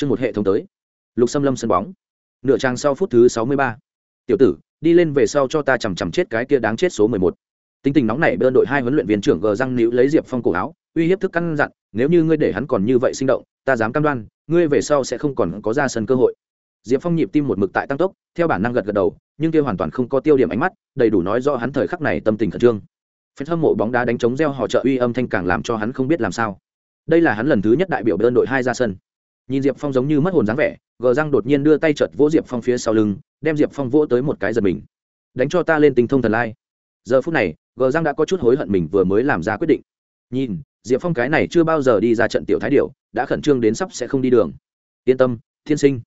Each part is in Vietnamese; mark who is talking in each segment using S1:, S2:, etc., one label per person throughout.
S1: chương một hệ thống tới. Lục xâm lâm sân bóng. Nửa trang sau phút thứ sáu mươi ba. Tiểu tử, đi lên về sau cho ta chằm chằm chết cái kia đáng chết số mười một. Tính tình nóng này bên đội hai huấn luyện viên trưởng gờ răng nữ lấy diệp phong cổ áo, uy hiếp thức căn dặn, nếu như ngươi để hắn còn như vậy sinh động, ta dám cam đoan, ngươi về sau sẽ không còn có ra sân cơ hội. Diệp phong nhịp tim một mực tại tăng tốc, theo bản năng gật gật đầu, nhưng kia hoàn toàn không có tiêu điểm ánh mắt, đầy đủ nói rõ hắn thời khắc này tâm tình khẩn trương. Phép hâm mộ bóng đá đánh trống reo họ trợ uy âm thanh càng làm cho hắn không biết làm sao. Đây là hắn lần thứ nhất đại biểu bên đội hai ra sân nhìn diệp phong giống như mất hồn dáng vẻ, gờ răng đột nhiên đưa tay chợt vỗ diệp phong phía sau lưng, đem diệp phong vỗ tới một cái giật mình. Đánh cho ta lên tinh thông thần lai. Giờ phút này, gờ răng đã có chút hối hận mình vừa mới làm ra quyết định. Nhìn, diệp phong cái này chưa bao giờ đi ra trận tiểu thái điệu đã khẩn trương đến sắp sẽ không đi đường. Yên tâm, thiên sinh.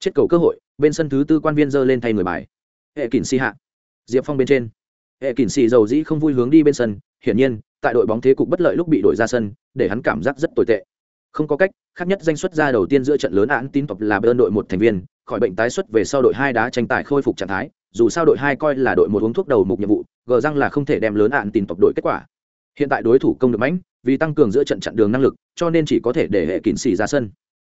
S1: Chết cầu cơ hội, bên sân thứ tư quan viên dơ lên thay người bài. Hệ kỳn si hạ. Diệp phong bên trên. Hệ kỳn si dầu dĩ không vui hướng đi bên sân, hiển nhiên, tại đội bóng thế cục bất lợi lúc bị đổi ra sân, để hắn cảm giác rất tồi tệ không có cách, khác nhất danh xuất ra đầu tiên giữa trận lớn án tín tập là bên đội một thành viên, khỏi bệnh tái xuất về sau đội hai đá tranh tài khôi phục trạng thái, dù sao đội hai coi là đội một uống thuốc đầu mục nhiệm vụ, gờ răng là không thể đem lớn án tín tập đội kết quả. Hiện tại đối thủ công được mãnh, vì tăng cường giữa trận chặn đường năng lực, cho nên chỉ có thể để hệ kín xỉ ra sân.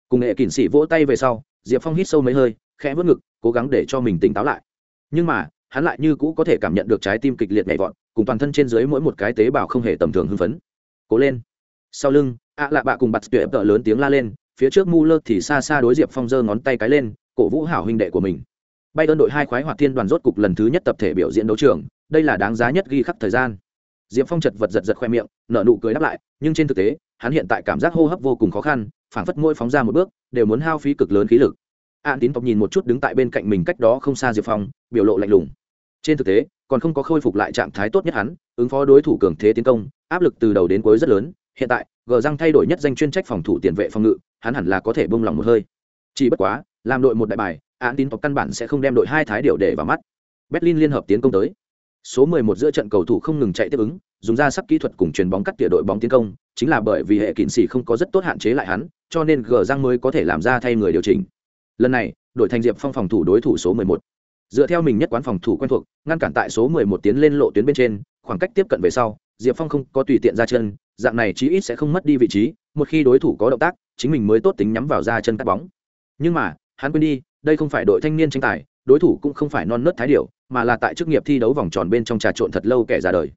S1: Cùng hệ kín xỉ vỗ tay về sau, diệp phong hít sâu mấy hơi, khẽ vớt ngực, cố gắng để cho mình tỉnh táo lại. Nhưng mà, hắn lại như cũ có thể cảm nhận được trái tim kịch liệt nhảy vọt, cùng toàn thân trên dưới mỗi một cái tế bào không hề tầm thường hưng phấn. Cố lên. Sau lưng ạ lạ bạ cùng bặt tuyệt tợ lớn tiếng la lên, phía trước mu lơ thì xa xa đối diệp phong giơ ngón tay cái lên, cổ vũ hảo huynh đệ của mình. Bay ơn đội hai khoái hoạt thiên đoàn rốt cục lần thứ nhất tập thể biểu diễn đấu trường, đây là đáng giá nhất ghi khắc thời gian. Diệp phong chật vật giật giật khoe miệng, nở nụ cười đáp lại, nhưng trên thực tế, hắn hiện tại cảm giác hô hấp vô cùng khó khăn, phảng phất môi phóng ra một bước, đều muốn hao phí cực lớn khí lực. An tín tộc nhìn một chút đứng tại bên cạnh mình cách đó không xa diệp phong, biểu lộ lạnh lùng. Trên thực tế, còn không có khôi phục lại trạng thái tốt nhất hắn, ứng phó đối thủ cường thế tiến công, áp lực từ đầu đến cuối rất lớn, hiện tại gờ răng thay đổi nhất danh chuyên trách phòng thủ tiền vệ phòng ngự, hắn hẳn là có thể bông lòng một hơi. Chỉ bất quá, làm đội một đại bài án tín tộc căn bản sẽ không đem đội hai thái điều để vào mắt. Berlin liên hợp tiến công tới. Số 11 giữa trận cầu thủ không ngừng chạy tiếp ứng, dùng ra sắc kỹ thuật cùng truyền bóng cắt tỉa đội bóng tiến công, chính là bởi vì hệ kỵ sĩ không có rất tốt hạn chế lại hắn, cho nên gờ răng mới có thể làm ra thay người điều chỉnh. Lần này, đội thành diệp phong phòng thủ đối thủ số 11 dựa theo mình nhất quán phòng thủ quen thuộc, ngăn cản tại số 11 tiến lên lộ tuyến bên trên, khoảng cách tiếp cận về sau diệp phong không có tùy tiện ra chân, dạng này chí ít sẽ không mất đi vị trí, một khi đối thủ có động tác, chính mình mới tốt tính nhắm vào ra chân cắt bóng. Nhưng mà, hắn quên đi, đây không phải đội thanh niên tranh tài, đối thủ cũng không phải non nớt thái điệu mà là tại chức nghiệp thi đấu vòng tròn bên trong trà trộn thật lâu kẻ ra đời.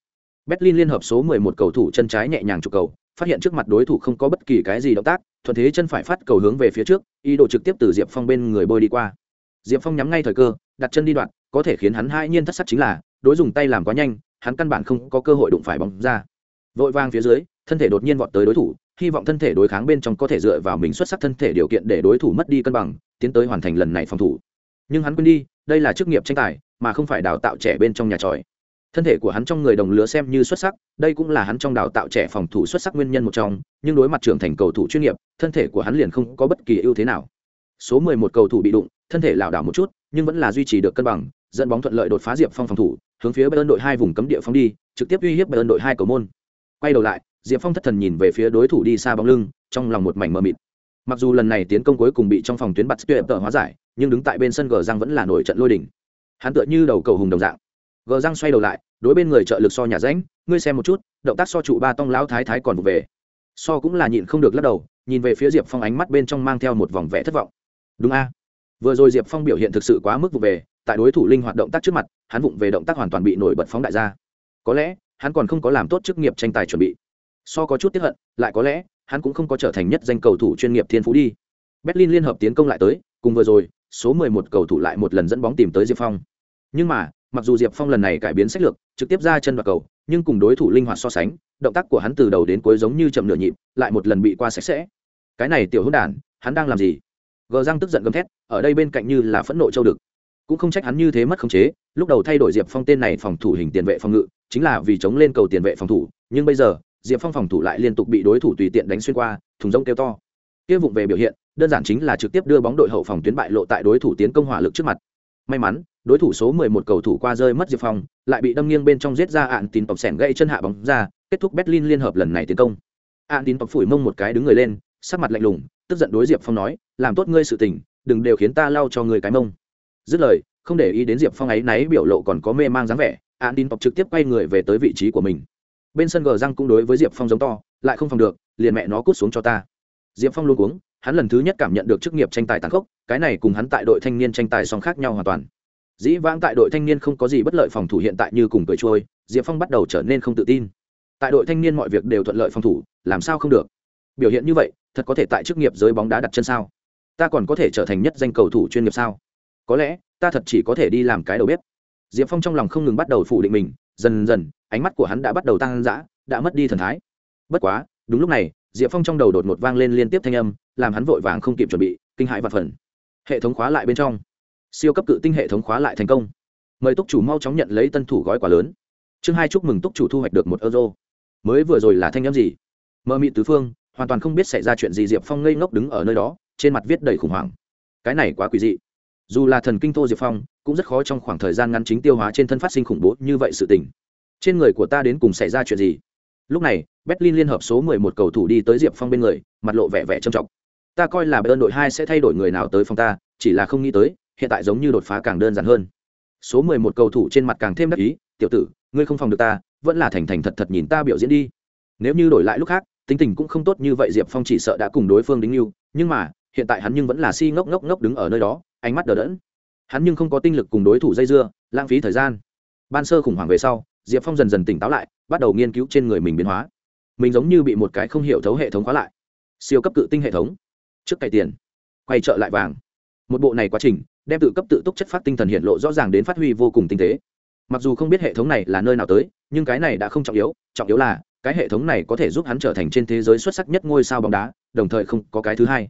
S1: Berlin liên hợp số 11 cầu thủ chân trái nhẹ nhàng chụp cầu, phát hiện trước mặt đối thủ không có bất kỳ cái gì động tác, thuận thế chân phải phát cầu hướng về phía trước, ý đồ trực tiếp từ diệp phong bên người bơi đi qua. Diệp phong nhắm ngay thời cơ, đặt chân đi đoạn, có thể khiến hắn hai nhiên thất sắc chính là, đối dùng tay làm quá nhanh hắn căn bản không có cơ hội đụng phải bóng ra. Vội vang phía dưới, thân thể đột nhiên vọt tới đối thủ, hy vọng thân thể đối kháng bên trong có thể dựa vào mình xuất sắc thân thể điều kiện để đối thủ mất đi cân bằng, tiến tới hoàn thành lần này phòng thủ. Nhưng hắn quên đi, đây là chức nghiệp tranh tài, mà không phải đào tạo trẻ bên trong nhà tròi. Thân thể của hắn trong người đồng lứa xem như xuất sắc, đây cũng là hắn trong đào tạo trẻ phòng thủ xuất sắc nguyên nhân một trong, nhưng đối mặt trưởng thành cầu thủ chuyên nghiệp, thân thể của hắn liền không có bất kỳ ưu thế nào. Số 11 cầu thủ bị đụng, thân thể lảo đảo một chút, nhưng vẫn là duy trì được cân bằng, dẫn bóng thuận lợi đột phá diệp phong phòng thủ hướng phía bayern đội hai vùng cấm địa phóng đi, trực tiếp uy hiếp bayern đội hai cầu môn. Quay đầu lại, diệp phong thất thần nhìn về phía đối thủ đi xa bóng lưng, trong lòng một mảnh mờ mịt. Mặc dù lần này tiến công cuối cùng bị trong phòng tuyến bắt tuyệt tờ hóa giải, nhưng đứng tại bên sân gờ răng vẫn là nổi trận lôi đỉnh hắn tựa như đầu cầu hùng đồng dạng. Gờ răng xoay đầu lại, đối bên người trợ lực so nhà ránh ngươi xem một chút, động tác so trụ ba tông lão thái thái còn vụ về. So cũng là nhịn không được lắc đầu, nhìn về phía diệp phong ánh mắt bên trong mang theo một vòng vẽ thất vọng. Đúng a. Vừa rồi diệp phong biểu hiện thực sự quá mức vụ về, tại đối thủ linh hoạt động tác trước mặt hắn vụng về động tác hoàn toàn bị nổi bật phóng đại ra. Có lẽ, hắn còn không có làm tốt chức nghiệp tranh tài chuẩn bị. So có chút tiếp hận, lại có lẽ, hắn cũng không có trở thành nhất danh cầu thủ chuyên nghiệp thiên phú đi. Berlin liên hợp tiến công lại tới, cùng vừa rồi, số 11 cầu thủ lại một lần dẫn bóng tìm tới diệp phong. Nhưng mà, mặc dù diệp phong lần này cải biến sách lược, trực tiếp ra chân vào cầu, nhưng cùng đối thủ linh hoạt so sánh, động tác của hắn từ đầu đến cuối giống như chậm nửa nhịp, lại một lần bị qua sạch sẽ. Cái này tiểu hữu đản, hắn đang làm gì? Gờ răng tức giận gầm thét, ở đây bên cạnh như là phẫn nộ châu đực cũng không trách hắn như thế mất khống chế, lúc đầu thay đổi diệp phong tên này phòng thủ hình tiền vệ phòng ngự, chính là vì chống lên cầu tiền vệ phòng thủ, nhưng bây giờ, diệp phong phòng thủ lại liên tục bị đối thủ tùy tiện đánh xuyên qua, thùng rông kêu to. Kia vụng về biểu hiện, đơn giản chính là trực tiếp đưa bóng đội hậu phòng tuyến bại lộ tại đối thủ tiến công hỏa lực trước mặt. May mắn, đối thủ số 11 cầu thủ qua rơi mất diệp phong, lại bị đâm nghiêng bên trong giết ra ạn tín tộc sẻn gãy chân hạ bóng ra, kết thúc berlin liên hợp lần này tiến công. Ạn tín tộc phủi mông một cái đứng người lên, sắc mặt lạnh lùng, tức giận đối diệp phong nói, làm tốt ngươi sự tình, đừng đều khiến ta lau cho người cái mông dứt lời, không để ý đến diệp phong ấy, náy biểu lộ còn có mê mang dáng vẻ an tin tộc trực tiếp quay người về tới vị trí của mình. Bên sân gờ răng cũng đối với diệp phong giống to, lại không phòng được, liền mẹ nó cút xuống cho ta. Diệp phong luôn cuống, hắn lần thứ nhất cảm nhận được chức nghiệp tranh tài tàn khốc, cái này cùng hắn tại đội thanh niên tranh tài song khác nhau hoàn toàn. Dĩ vãng tại đội thanh niên không có gì bất lợi phòng thủ hiện tại như cùng cười trôi, diệp phong bắt đầu trở nên không tự tin. Tại đội thanh niên mọi việc đều thuận lợi phòng thủ, làm sao không được? Biểu hiện như vậy, thật có thể tại chức nghiệp giới bóng đá đặt chân sao? Ta còn có thể trở thành nhất danh cầu thủ chuyên nghiệp sao? Có lẽ ta thật chỉ có thể đi làm cái đầu bếp. Diệp phong trong lòng không ngừng bắt đầu phủ định mình, dần dần, ánh mắt của hắn đã bắt đầu tăng dã, đã mất đi thần thái. Bất quá, đúng lúc này, diệp phong trong đầu đột ngột vang lên liên tiếp thanh âm, làm hắn vội vàng không kịp chuẩn bị, kinh hãi và phần hệ thống khóa lại bên trong. Siêu cấp cự tinh hệ thống khóa lại thành công. Mời túc chủ mau chóng nhận lấy tân thủ gói quà lớn. Chương hai chúc mừng túc chủ thu hoạch được một euro. Mới vừa rồi là thanh âm gì? Mơ mị tứ phương, hoàn toàn không biết xảy ra chuyện gì, diệp phong ngây ngốc đứng ở nơi đó, trên mặt viết đầy khủng hoảng. Cái này quá quỷ dị dù là thần kinh thô diệp phong, cũng rất khó trong khoảng thời gian ngắn chính tiêu hóa trên thân phát sinh khủng bố như vậy sự tình. Trên người của ta đến cùng xảy ra chuyện gì? Lúc này, berlin liên hợp số 11 cầu thủ đi tới diệp phong bên người, mặt lộ vẻ vẻ trầm trọng. Ta coi là bayern đội hai sẽ thay đổi người nào tới phòng ta, chỉ là không nghĩ tới, hiện tại giống như đột phá càng đơn giản hơn. Số 11 cầu thủ trên mặt càng thêm đắc ý, tiểu tử, ngươi không phòng được ta, vẫn là thành thành thật thật nhìn ta biểu diễn đi. Nếu như đổi lại lúc khác, tính tình cũng không tốt như vậy, diệp phong chỉ sợ đã cùng đối phương đính yêu nhưng mà, hiện tại hắn nhưng vẫn là si ngốc ngốc ngốc đứng ở nơi đó ánh mắt đờ đẫn. Hắn nhưng không có tinh lực cùng đối thủ dây dưa, lãng phí thời gian. Ban sơ khủng hoảng về sau, diệp phong dần dần tỉnh táo lại, bắt đầu nghiên cứu trên người mình biến hóa. Mình giống như bị một cái không hiểu thấu hệ thống khóa lại. Siêu cấp cự tinh hệ thống. Trước cày tiền, quay trợ lại vàng. Một bộ này quá trình, đem tự cấp tự túc chất phát tinh thần hiện lộ rõ ràng đến phát huy vô cùng tinh tế. Mặc dù không biết hệ thống này là nơi nào tới, nhưng cái này đã không trọng yếu trọng yếu là, cái hệ thống này có thể giúp hắn trở thành trên thế giới xuất sắc nhất ngôi sao bóng đá, đồng thời không có cái thứ hai.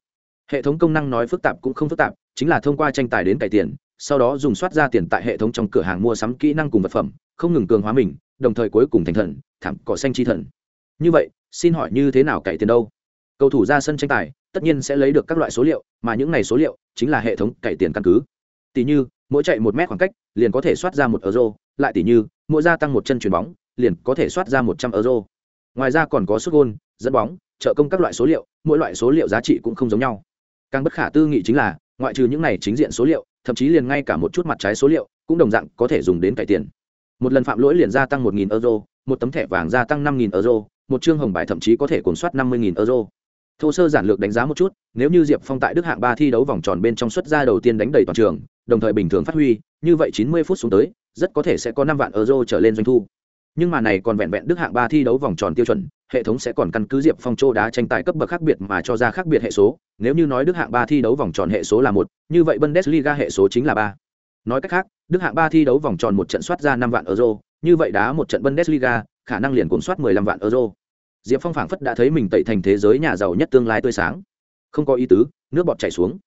S1: Hệ thống công năng nói phức tạp cũng không phức tạp chính là thông qua tranh tài đến cải tiền, sau đó dùng soát ra tiền tại hệ thống trong cửa hàng mua sắm kỹ năng cùng vật phẩm, không ngừng cường hóa mình, đồng thời cuối cùng thành thần, thảm cỏ xanh chi thần. Như vậy, xin hỏi như thế nào cải tiền đâu? Cầu thủ ra sân tranh tài, tất nhiên sẽ lấy được các loại số liệu, mà những này số liệu chính là hệ thống cải tiền căn cứ. Tỷ như, mỗi chạy một mét khoảng cách, liền có thể soát ra một euro, lại tỷ như, mỗi gia tăng một chân chuyền bóng, liền có thể soát ra một trăm euro. Ngoài ra còn có xuất gôn, dẫn bóng, trợ công các loại số liệu, mỗi loại số liệu giá trị cũng không giống nhau. Càng bất khả tư nghị chính là ngoại trừ những này chính diện số liệu, thậm chí liền ngay cả một chút mặt trái số liệu, cũng đồng dạng có thể dùng đến cải tiền. Một lần phạm lỗi liền gia tăng một euro, một tấm thẻ vàng gia tăng năm euro, một chương hồng bài thậm chí có thể cuốn soát năm mươi euro. Thô sơ giản lược đánh giá một chút, nếu như diệp phong tại đức hạng ba thi đấu vòng tròn bên trong xuất ra đầu tiên đánh đầy toàn trường, đồng thời bình thường phát huy, như vậy chín mươi phút xuống tới, rất có thể sẽ có năm vạn euro trở lên doanh thu. Nhưng mà này còn vẹn vẹn đức hạng ba thi đấu vòng tròn tiêu chuẩn hệ thống sẽ còn căn cứ diệp phong châu đá tranh tài cấp bậc khác biệt mà cho ra khác biệt hệ số. Nếu như nói đức hạng ba thi đấu vòng tròn hệ số là một, như vậy bundesliga hệ số chính là ba. Nói cách khác, đức hạng ba thi đấu vòng tròn một trận soát ra năm vạn euro, như vậy đá một trận bundesliga, khả năng liền cuốn soát mười lăm vạn euro. Diệp phong phảng phất đã thấy mình tẩy thành thế giới nhà giàu nhất tương lai tươi sáng. Không có ý tứ, nước bọt chảy xuống.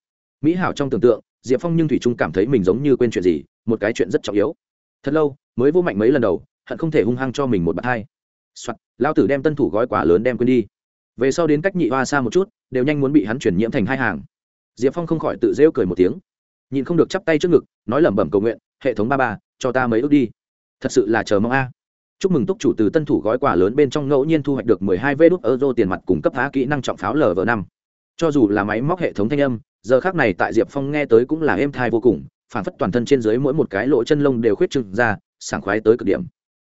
S1: Mỹ hảo trong tưởng tượng, diệp phong nhưng thủy trung cảm thấy mình giống như quên chuyện gì, một cái chuyện rất trọng yếu. Thật lâu, mới vô mạnh mấy lần đầu, hận không thể hung hăng cho mình một bạt hai soạt lao tử đem tân thủ gói quả lớn đem quên đi. Về sau đến cách nhị hoa xa một chút, đều nhanh muốn bị hắn chuyển nhiễm thành hai hàng. Diệp phong không khỏi tự rêu cười một tiếng. Nhìn không được chắp tay trước ngực, nói lẩm bẩm cầu nguyện, hệ thống ba ba, cho ta mấy ước đi. Thật sự là chờ mong a. Chúc mừng túc chủ từ tân thủ gói quà lớn bên trong ngẫu nhiên thu hoạch được mười hai vê đốt euro tiền mặt cung cấp phá kỹ năng trọng pháo lv năm. Cho dù là máy móc hệ thống thanh âm, giờ khác này tại diệp phong nghe tới cũng là êm thai vô cùng phản phất toàn thân trên dưới mỗi một cái lỗ chân lông đều khuyết trừng ra, sảng khoái tới cực điểm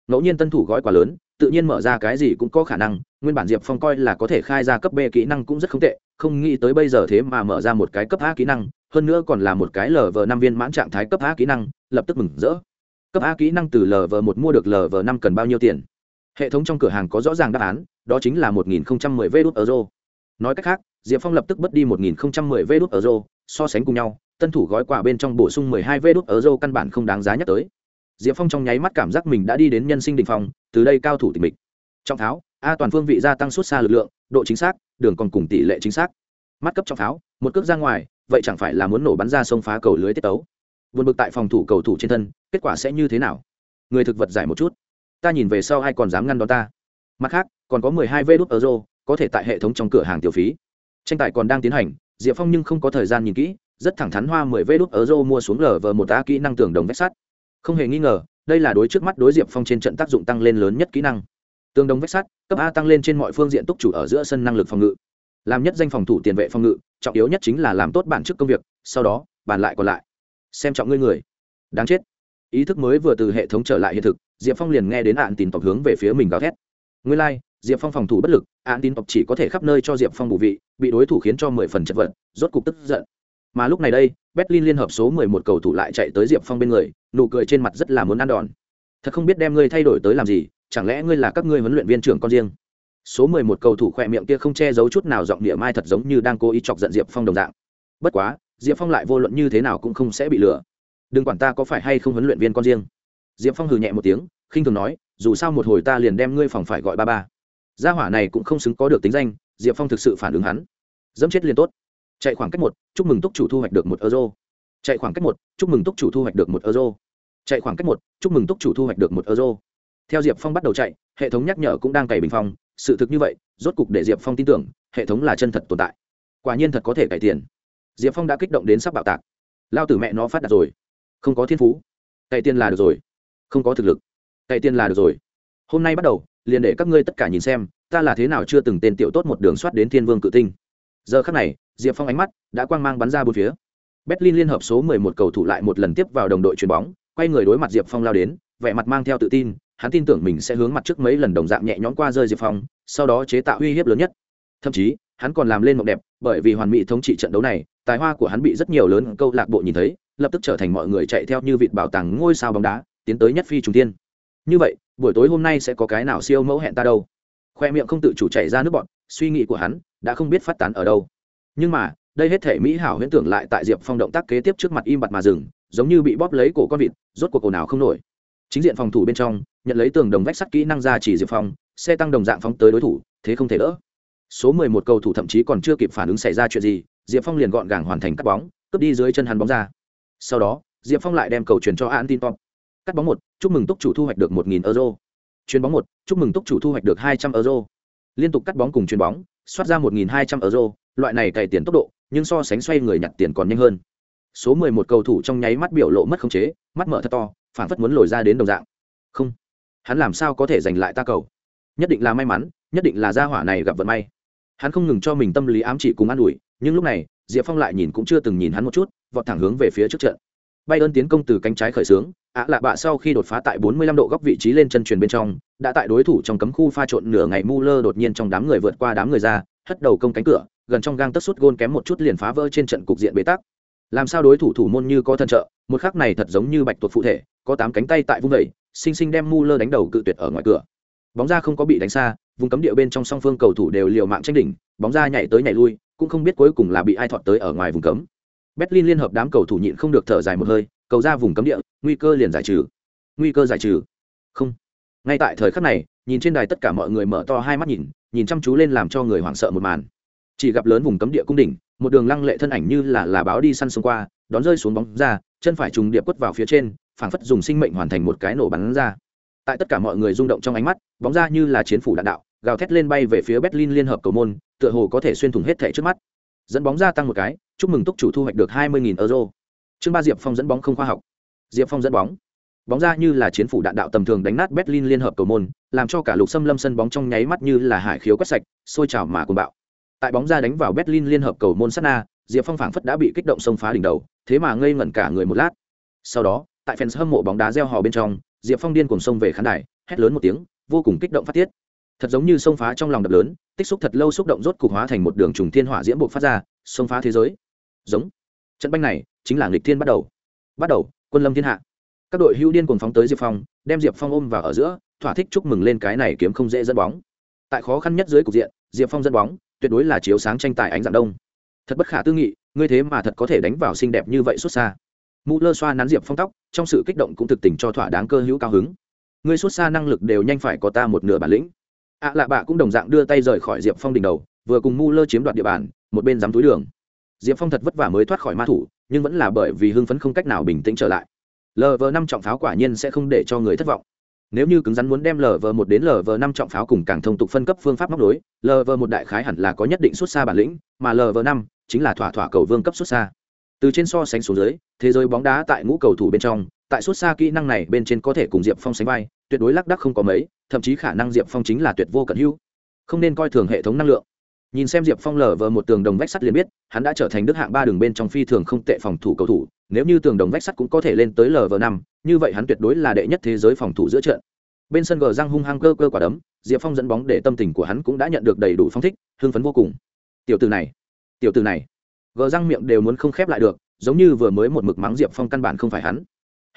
S1: ngẫu nhiên tân thủ gói quà lớn, tự nhiên mở ra cái gì cũng có khả năng, nguyên bản diệp phong coi là có thể khai ra cấp b kỹ năng cũng rất không tệ, không nghĩ tới bây giờ thế mà mở ra một cái cấp a kỹ năng, hơn nữa còn là một cái lv năm viên mãn trạng thái cấp a kỹ năng, lập tức mừng rỡ. Cấp a kỹ năng từ lv một mua được lv năm cần bao nhiêu tiền? Hệ thống trong cửa hàng có rõ ràng đáp án, đó chính là một nghìn mười vê đốt euro. Nói cách khác, diệp phong lập tức bất đi một nghìn mười vê đốt euro, so sánh cùng nhau, tân thủ gói quà bên trong bổ sung mười hai vê đốt euro căn bản không đáng giá nhắc tới diệp phong trong nháy mắt cảm giác mình đã đi đến nhân sinh đình phong, từ đây cao thủ tình mình trọng tháo a toàn phương vị gia tăng suốt xa lực lượng, độ chính xác, đường còn cùng tỷ lệ chính xác. Mắt cấp trọng pháo, một cước ra ngoài, vậy chẳng phải là muốn nổ bắn ra sông phá cầu lưới tiết tấu. Vượt bực tại phòng thủ cầu thủ trên thân, kết quả sẽ như thế nào? Người thực vật giải một chút. Ta nhìn về sau ai còn dám ngăn đón ta? Mặt khác, còn có mười hai vê đốt euro, có thể tại hệ thống trong cửa hàng tiểu phí. Tranh tài còn đang tiến hành, diệp phong nhưng không có thời gian nhìn kỹ, rất thẳng thắn hoa mười vê đốt euro mua xuống lờ vờ một tá kỹ năng tường đồng vách sắt không hề nghi ngờ đây là đối trước mắt đối diệp phong trên trận tác dụng tăng lên lớn nhất kỹ năng. Tương đồng vách sắt cấp a tăng lên trên mọi phương diện túc chủ ở giữa sân năng lực phòng ngự. Làm nhất danh phòng thủ tiền vệ phòng ngự trọng yếu nhất chính là làm tốt bản chức công việc sau đó bàn lại còn lại. Xem trọng ngươi người. Đáng chết. Ý thức mới vừa từ hệ thống trở lại hiện thực diệp phong liền nghe đến ạn tín tộc hướng về phía mình gào thét. Ngươi lai、like, diệp phong phòng thủ bất lực ạn tín tộc chỉ có thể khắp nơi cho diệp phong bù vị bị đối thủ khiến cho mười phần chật vật rốt cục tức giận mà lúc này đây, berlin liên hợp số mười một cầu thủ lại chạy tới diệp phong bên người, nụ cười trên mặt rất là muốn ăn đòn. Thật không biết đem ngươi thay đổi tới làm gì, chẳng lẽ ngươi là các ngươi huấn luyện viên trưởng con riêng? Số mười một cầu thủ khỏe miệng kia không che giấu chút nào giọng địa mai thật giống như đang cố ý chọc giận diệp phong đồng dạng. Bất quá, diệp phong lại vô luận như thế nào cũng không sẽ bị lừa. Đừng quản ta có phải hay không huấn luyện viên con riêng. Diệp phong hừ nhẹ một tiếng, khinh thường nói, dù sao một hồi ta liền đem ngươi phòng phải gọi ba ba. Gia hỏa này cũng không xứng có được tính danh, diệp phong thực sự phản ứng hắn. Dẫm chết liền tốt chạy khoảng cách một, chúc mừng túc chủ thu hoạch được một euro. Chạy khoảng cách một, chúc mừng túc chủ thu hoạch được một euro. Chạy khoảng cách một, chúc mừng túc chủ thu hoạch được một euro. Theo diệp phong bắt đầu chạy, hệ thống nhắc nhở cũng đang cày bình phong. Sự thực như vậy, rốt cục để diệp phong tin tưởng, hệ thống là chân thật tồn tại. Quả nhiên thật có thể cải tiền diệp phong đã kích động đến sắp bạo tạc. Lao tử mẹ nó phát đạt rồi. Không có thiên phú. Cày tiền là được rồi. Không có thực lực. Cày tiền là được rồi. Hôm nay bắt đầu, liền để các ngươi tất cả nhìn xem, ta là thế nào chưa từng tên tiểu tốt một đường soát đến thiên vương cự tinh giờ khắc này, diệp phong ánh mắt đã quang mang bắn ra bốn phía. Berlin liên hợp số 11 cầu thủ lại một lần tiếp vào đồng đội chuyền bóng, quay người đối mặt diệp phong lao đến, vẻ mặt mang theo tự tin, hắn tin tưởng mình sẽ hướng mặt trước mấy lần đồng dạng nhẹ nhõm qua rơi diệp phong, sau đó chế tạo uy hiếp lớn nhất. Thậm chí, hắn còn làm lên mộng đẹp, bởi vì hoàn mỹ thống trị trận đấu này, tài hoa của hắn bị rất nhiều lớn câu lạc bộ nhìn thấy, lập tức trở thành mọi người chạy theo như vịt bảo tàng ngôi sao bóng đá, tiến tới nhất phi trùng tiên như vậy, buổi tối hôm nay sẽ có cái nào siêu mẫu hẹn ta đâu? Khoe miệng không tự chủ chảy ra nước bọn suy nghĩ của hắn đã không biết phát tán ở đâu. Nhưng mà, đây hết thể mỹ hảo huyễn tưởng lại tại diệp phong động tác kế tiếp trước mặt im bặt mà dừng, giống như bị bóp lấy cổ con vịt, rốt cuộc cổ nào không nổi. Chính diện phòng thủ bên trong, nhận lấy tường đồng vách sắt kỹ năng ra chỉ diệp phong, xe tăng đồng dạng phóng tới đối thủ, thế không thể đỡ. Số mười một cầu thủ thậm chí còn chưa kịp phản ứng xảy ra chuyện gì, diệp phong liền gọn gàng hoàn thành cắt bóng, cướp đi dưới chân hắn bóng ra. Sau đó, diệp phong lại đem cầu truyền cho an tin top cắt bóng một, chúc mừng túc chủ thu hoạch được một nghìn euro chuyền bóng một, chúc mừng túc chủ thu hoạch được hai trăm euro. Liên tục cắt bóng cùng chuyền bóng xoát ra một nghìn hai trăm euro, loại này cày tiền tốc độ, nhưng so sánh xoay người nhặt tiền còn nhanh hơn. Số mười một cầu thủ trong nháy mắt biểu lộ mất khống chế, mắt mở thật to phản phất muốn lồi ra đến đồng dạng. Không, hắn làm sao có thể giành lại ta cầu? Nhất định là may mắn, nhất định là gia hỏa này gặp vận may. Hắn không ngừng cho mình tâm lý ám chỉ cùng an ủi, nhưng lúc này, diệp phong lại nhìn cũng chưa từng nhìn hắn một chút, vọt thẳng hướng về phía trước trận bay ơn tiến công từ cánh trái khởi xướng, ạ lạ bạ sau khi đột phá tại 45 độ góc vị trí lên chân truyền bên trong, đã tại đối thủ trong cấm khu pha trộn nửa ngày mu lơ đột nhiên trong đám người vượt qua đám người ra, hất đầu công cánh cửa, gần trong gang tất sút gôn kém một chút liền phá vỡ trên trận cục diện bế tắc. Làm sao đối thủ thủ môn như có thân trợ, một khắc này thật giống như bạch tuộc phụ thể, có tám cánh tay tại vung vẩy sinh sinh đem mu lơ đánh đầu cự tuyệt ở ngoài cửa. Bóng ra không có bị đánh xa, vùng cấm địa bên trong song phương cầu thủ đều liều mạng tranh đỉnh, bóng ra nhảy tới nhảy lui, cũng không biết cuối cùng là bị ai thọt tới ở ngoài vùng cấm berlin liên hợp đám cầu thủ nhịn không được thở dài một hơi, cầu ra vùng cấm địa, nguy cơ liền giải trừ. Nguy cơ giải trừ. Không. Ngay tại thời khắc này, nhìn trên đài tất cả mọi người mở to hai mắt nhìn nhìn chăm chú lên làm cho người hoảng sợ một màn. Chỉ gặp lớn vùng cấm địa cung đỉnh, một đường lăng lệ thân ảnh như là là báo đi săn xông qua, đón rơi xuống bóng ra, chân phải trùng điệp quất vào phía trên, phảng phất dùng sinh mệnh hoàn thành một cái nổ bắn ra. Tại tất cả mọi người rung động trong ánh mắt, bóng ra như là chiến phủ đạn đạo, gào thét lên bay về phía berlin liên hợp cầu môn, tựa hồ có thể xuyên thủng hết thảy trước mắt dẫn bóng ra tăng một cái, chúc mừng túc chủ thu hoạch được hai mươi euro. Chương ba, diệp phong dẫn bóng không khoa học. Diệp phong dẫn bóng. Bóng ra như là chiến phủ đạn đạo tầm thường đánh nát berlin liên hợp cầu môn, làm cho cả lục xâm lâm sân bóng trong nháy mắt như là hải khiếu quét sạch, sôi trào mà cuồng bạo. Tại bóng ra đánh vào berlin liên hợp cầu môn sát na, diệp phong phảng phất đã bị kích động xông phá đỉnh đầu, thế mà ngây ngẩn cả người một lát. Sau đó, tại fans hâm mộ bóng đá gieo hò bên trong, diệp phong điên cùng xông về khán đài, hét lớn một tiếng, vô cùng kích động phát tiết. Thật giống như xông phá trong lòng đập lớn tích xúc thật lâu xúc động rốt cục hóa thành một đường trùng thiên hỏa diễm buộc phát ra, xông phá thế giới. Giống. Trận banh này chính là nghịch thiên bắt đầu. Bắt đầu, quân lâm thiên hạ. Các đội hưu điên cuồng phóng tới diệp phong, đem diệp phong ôm vào ở giữa, thỏa thích chúc mừng lên cái này kiếm không dễ dẫn bóng. Tại khó khăn nhất dưới cục diện, diệp phong dẫn bóng, tuyệt đối là chiếu sáng tranh tài ánh dạng đông. Thật bất khả tư nghị, ngươi thế mà thật có thể đánh vào xinh đẹp như vậy xuất xa. Mũ lơ xoa nắn diệp phong tóc, trong sự kích động cũng thực tình cho thỏa đáng cơ hữu cao hứng. Ngươi xuất xa năng lực đều nhanh phải có ta một nửa bản lĩnh ạ lạ bạ cũng đồng dạng đưa tay rời khỏi diệp phong đỉnh đầu, vừa cùng mu lơ chiếm đoạt địa bàn, một bên dám túi đường. Diệp phong thật vất vả mới thoát khỏi ma thủ, nhưng vẫn là bởi vì hưng phấn không cách nào bình tĩnh trở lại. Lv năm trọng pháo quả nhiên sẽ không để cho người thất vọng. Nếu như cứng rắn muốn đem lv một đến lv năm trọng pháo cùng càng thông tục phân cấp phương pháp móc đối lv một đại khái hẳn là có nhất định xuất xa bản lĩnh, mà lv năm chính là thỏa thỏa cầu vương cấp xuất xa. Từ trên so sánh xuống dưới, thế giới bóng đá tại ngũ cầu thủ bên trong, tại xuất xa kỹ năng này bên trên có thể cùng diệp phong sánh vai tuyệt đối lác đắc không có mấy, thậm chí khả năng diệp phong chính là tuyệt vô cận hữu. Không nên coi thường hệ thống năng lượng. Nhìn xem diệp phong lở vờ một tường đồng vách sắt liền biết, hắn đã trở thành đức hạng ba đường bên trong phi thường không tệ phòng thủ cầu thủ, nếu như tường đồng vách sắt cũng có thể lên tới lv năm, như vậy hắn tuyệt đối là đệ nhất thế giới phòng thủ giữa trận. Bên sân gờ răng hung hăng cơ cơ quả đấm, diệp phong dẫn bóng để tâm tình của hắn cũng đã nhận được đầy đủ phong thích, hưng phấn vô cùng. Tiểu từ này, tiểu từ này. Gờ răng miệng đều muốn không khép lại được, giống như vừa mới một mực mắng diệp phong căn bản không phải hắn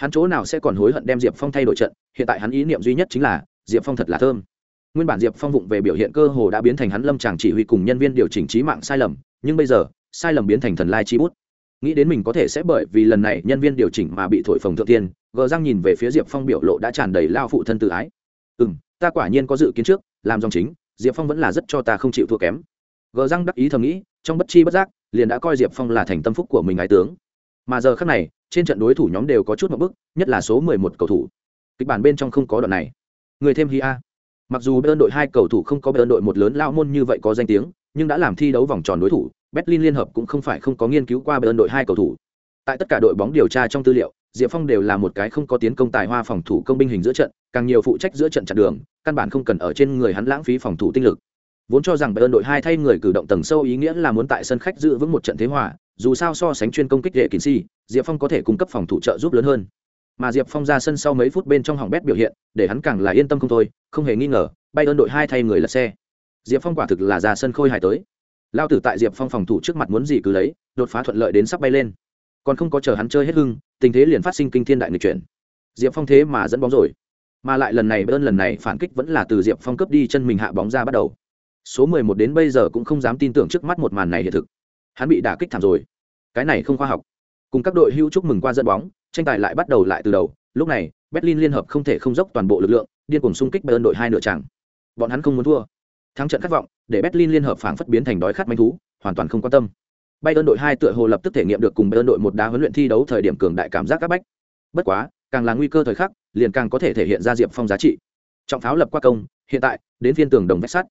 S1: hắn chỗ nào sẽ còn hối hận đem diệp phong thay đổi trận, hiện tại hắn ý niệm duy nhất chính là, diệp phong thật là thơm. Nguyên bản diệp phong vụng về biểu hiện cơ hồ đã biến thành hắn lâm tràng chỉ huy cùng nhân viên điều chỉnh trí mạng sai lầm, nhưng bây giờ, sai lầm biến thành thần lai chi bút. Nghĩ đến mình có thể sẽ bởi vì lần này nhân viên điều chỉnh mà bị thổi phồng thượng tiên, gờ răng nhìn về phía diệp phong biểu lộ đã tràn đầy lao phụ thân tự ái. Ừ m ta quả nhiên có dự kiến trước, làm dòng chính, diệp phong vẫn là rất cho ta không chịu thua kém. Gờ răng đắc ý thầm nghĩ, trong bất chi bất giác, liền đã coi diệp phong là thành tâm phúc của mình ái tướng mà giờ khác này, trên trận đối thủ nhóm đều có chút một bức, nhất là số mười một cầu thủ. Kịch bản bên trong không có đoạn này. Người thêm hi a. Mặc dù bên đội hai cầu thủ không có bên đội một lớn lao môn như vậy có danh tiếng, nhưng đã làm thi đấu vòng tròn đối thủ, berlin liên hợp cũng không phải không có nghiên cứu qua bên đội hai cầu thủ. Tại tất cả đội bóng điều tra trong tư liệu, diệp phong đều là một cái không có tiến công tài hoa phòng thủ công binh hình giữa trận, càng nhiều phụ trách giữa trận chặn đường, căn bản không cần ở trên người hắn lãng phí phòng thủ tinh lực. Vốn cho rằng bayern đội hai thay người cử động tầng sâu ý nghĩa là muốn tại sân khách giữ vững một trận thế hòa dù sao so sánh chuyên công kích đệ kín si diệp phong có thể cung cấp phòng thủ trợ giúp lớn hơn. Mà diệp phong ra sân sau mấy phút bên trong hỏng bét biểu hiện, để hắn càng là yên tâm không thôi, không hề nghi ngờ Bay ơn đội hai thay người lật xe. Diệp phong quả thực là ra sân khôi hài tới. Lao tử tại diệp phong phòng thủ trước mặt muốn gì cứ lấy, đột phá thuận lợi đến sắp bay lên. Còn không có chờ hắn chơi hết hưng, tình thế liền phát sinh kinh thiên đại nghịch chuyển. Diệp phong thế mà dẫn bóng rồi. Mà lại lần này bơn lần này phản kích vẫn là từ diệp phong cướp đi chân mình hạ bóng ra bắt đầu. Số mười một đến bây giờ cũng không dám tin tưởng trước mắt một màn này hiện thực. Hắn bị đả kích thảm rồi cái này không khoa học. Cùng các đội hữu chúc mừng qua dẫn bóng, tranh tài lại bắt đầu lại từ đầu. Lúc này, berlin liên hợp không thể không dốc toàn bộ lực lượng, điên cuồng xung kích bayern đội hai nửa chẳng bọn hắn không muốn thua. Thắng trận khát vọng, để berlin liên hợp phảng phất biến thành đói khát manh thú, hoàn toàn không quan tâm. Bayern đội hai tựa hồ lập tức thể nghiệm được cùng bayern đội một đá huấn luyện thi đấu thời điểm cường đại cảm giác các bách. Bất quá, càng là nguy cơ thời khắc, liền càng có thể thể hiện ra diệp phong giá trị. Trọng pháo lập qua công, hiện tại, đến phiên tường đồng vách sắt.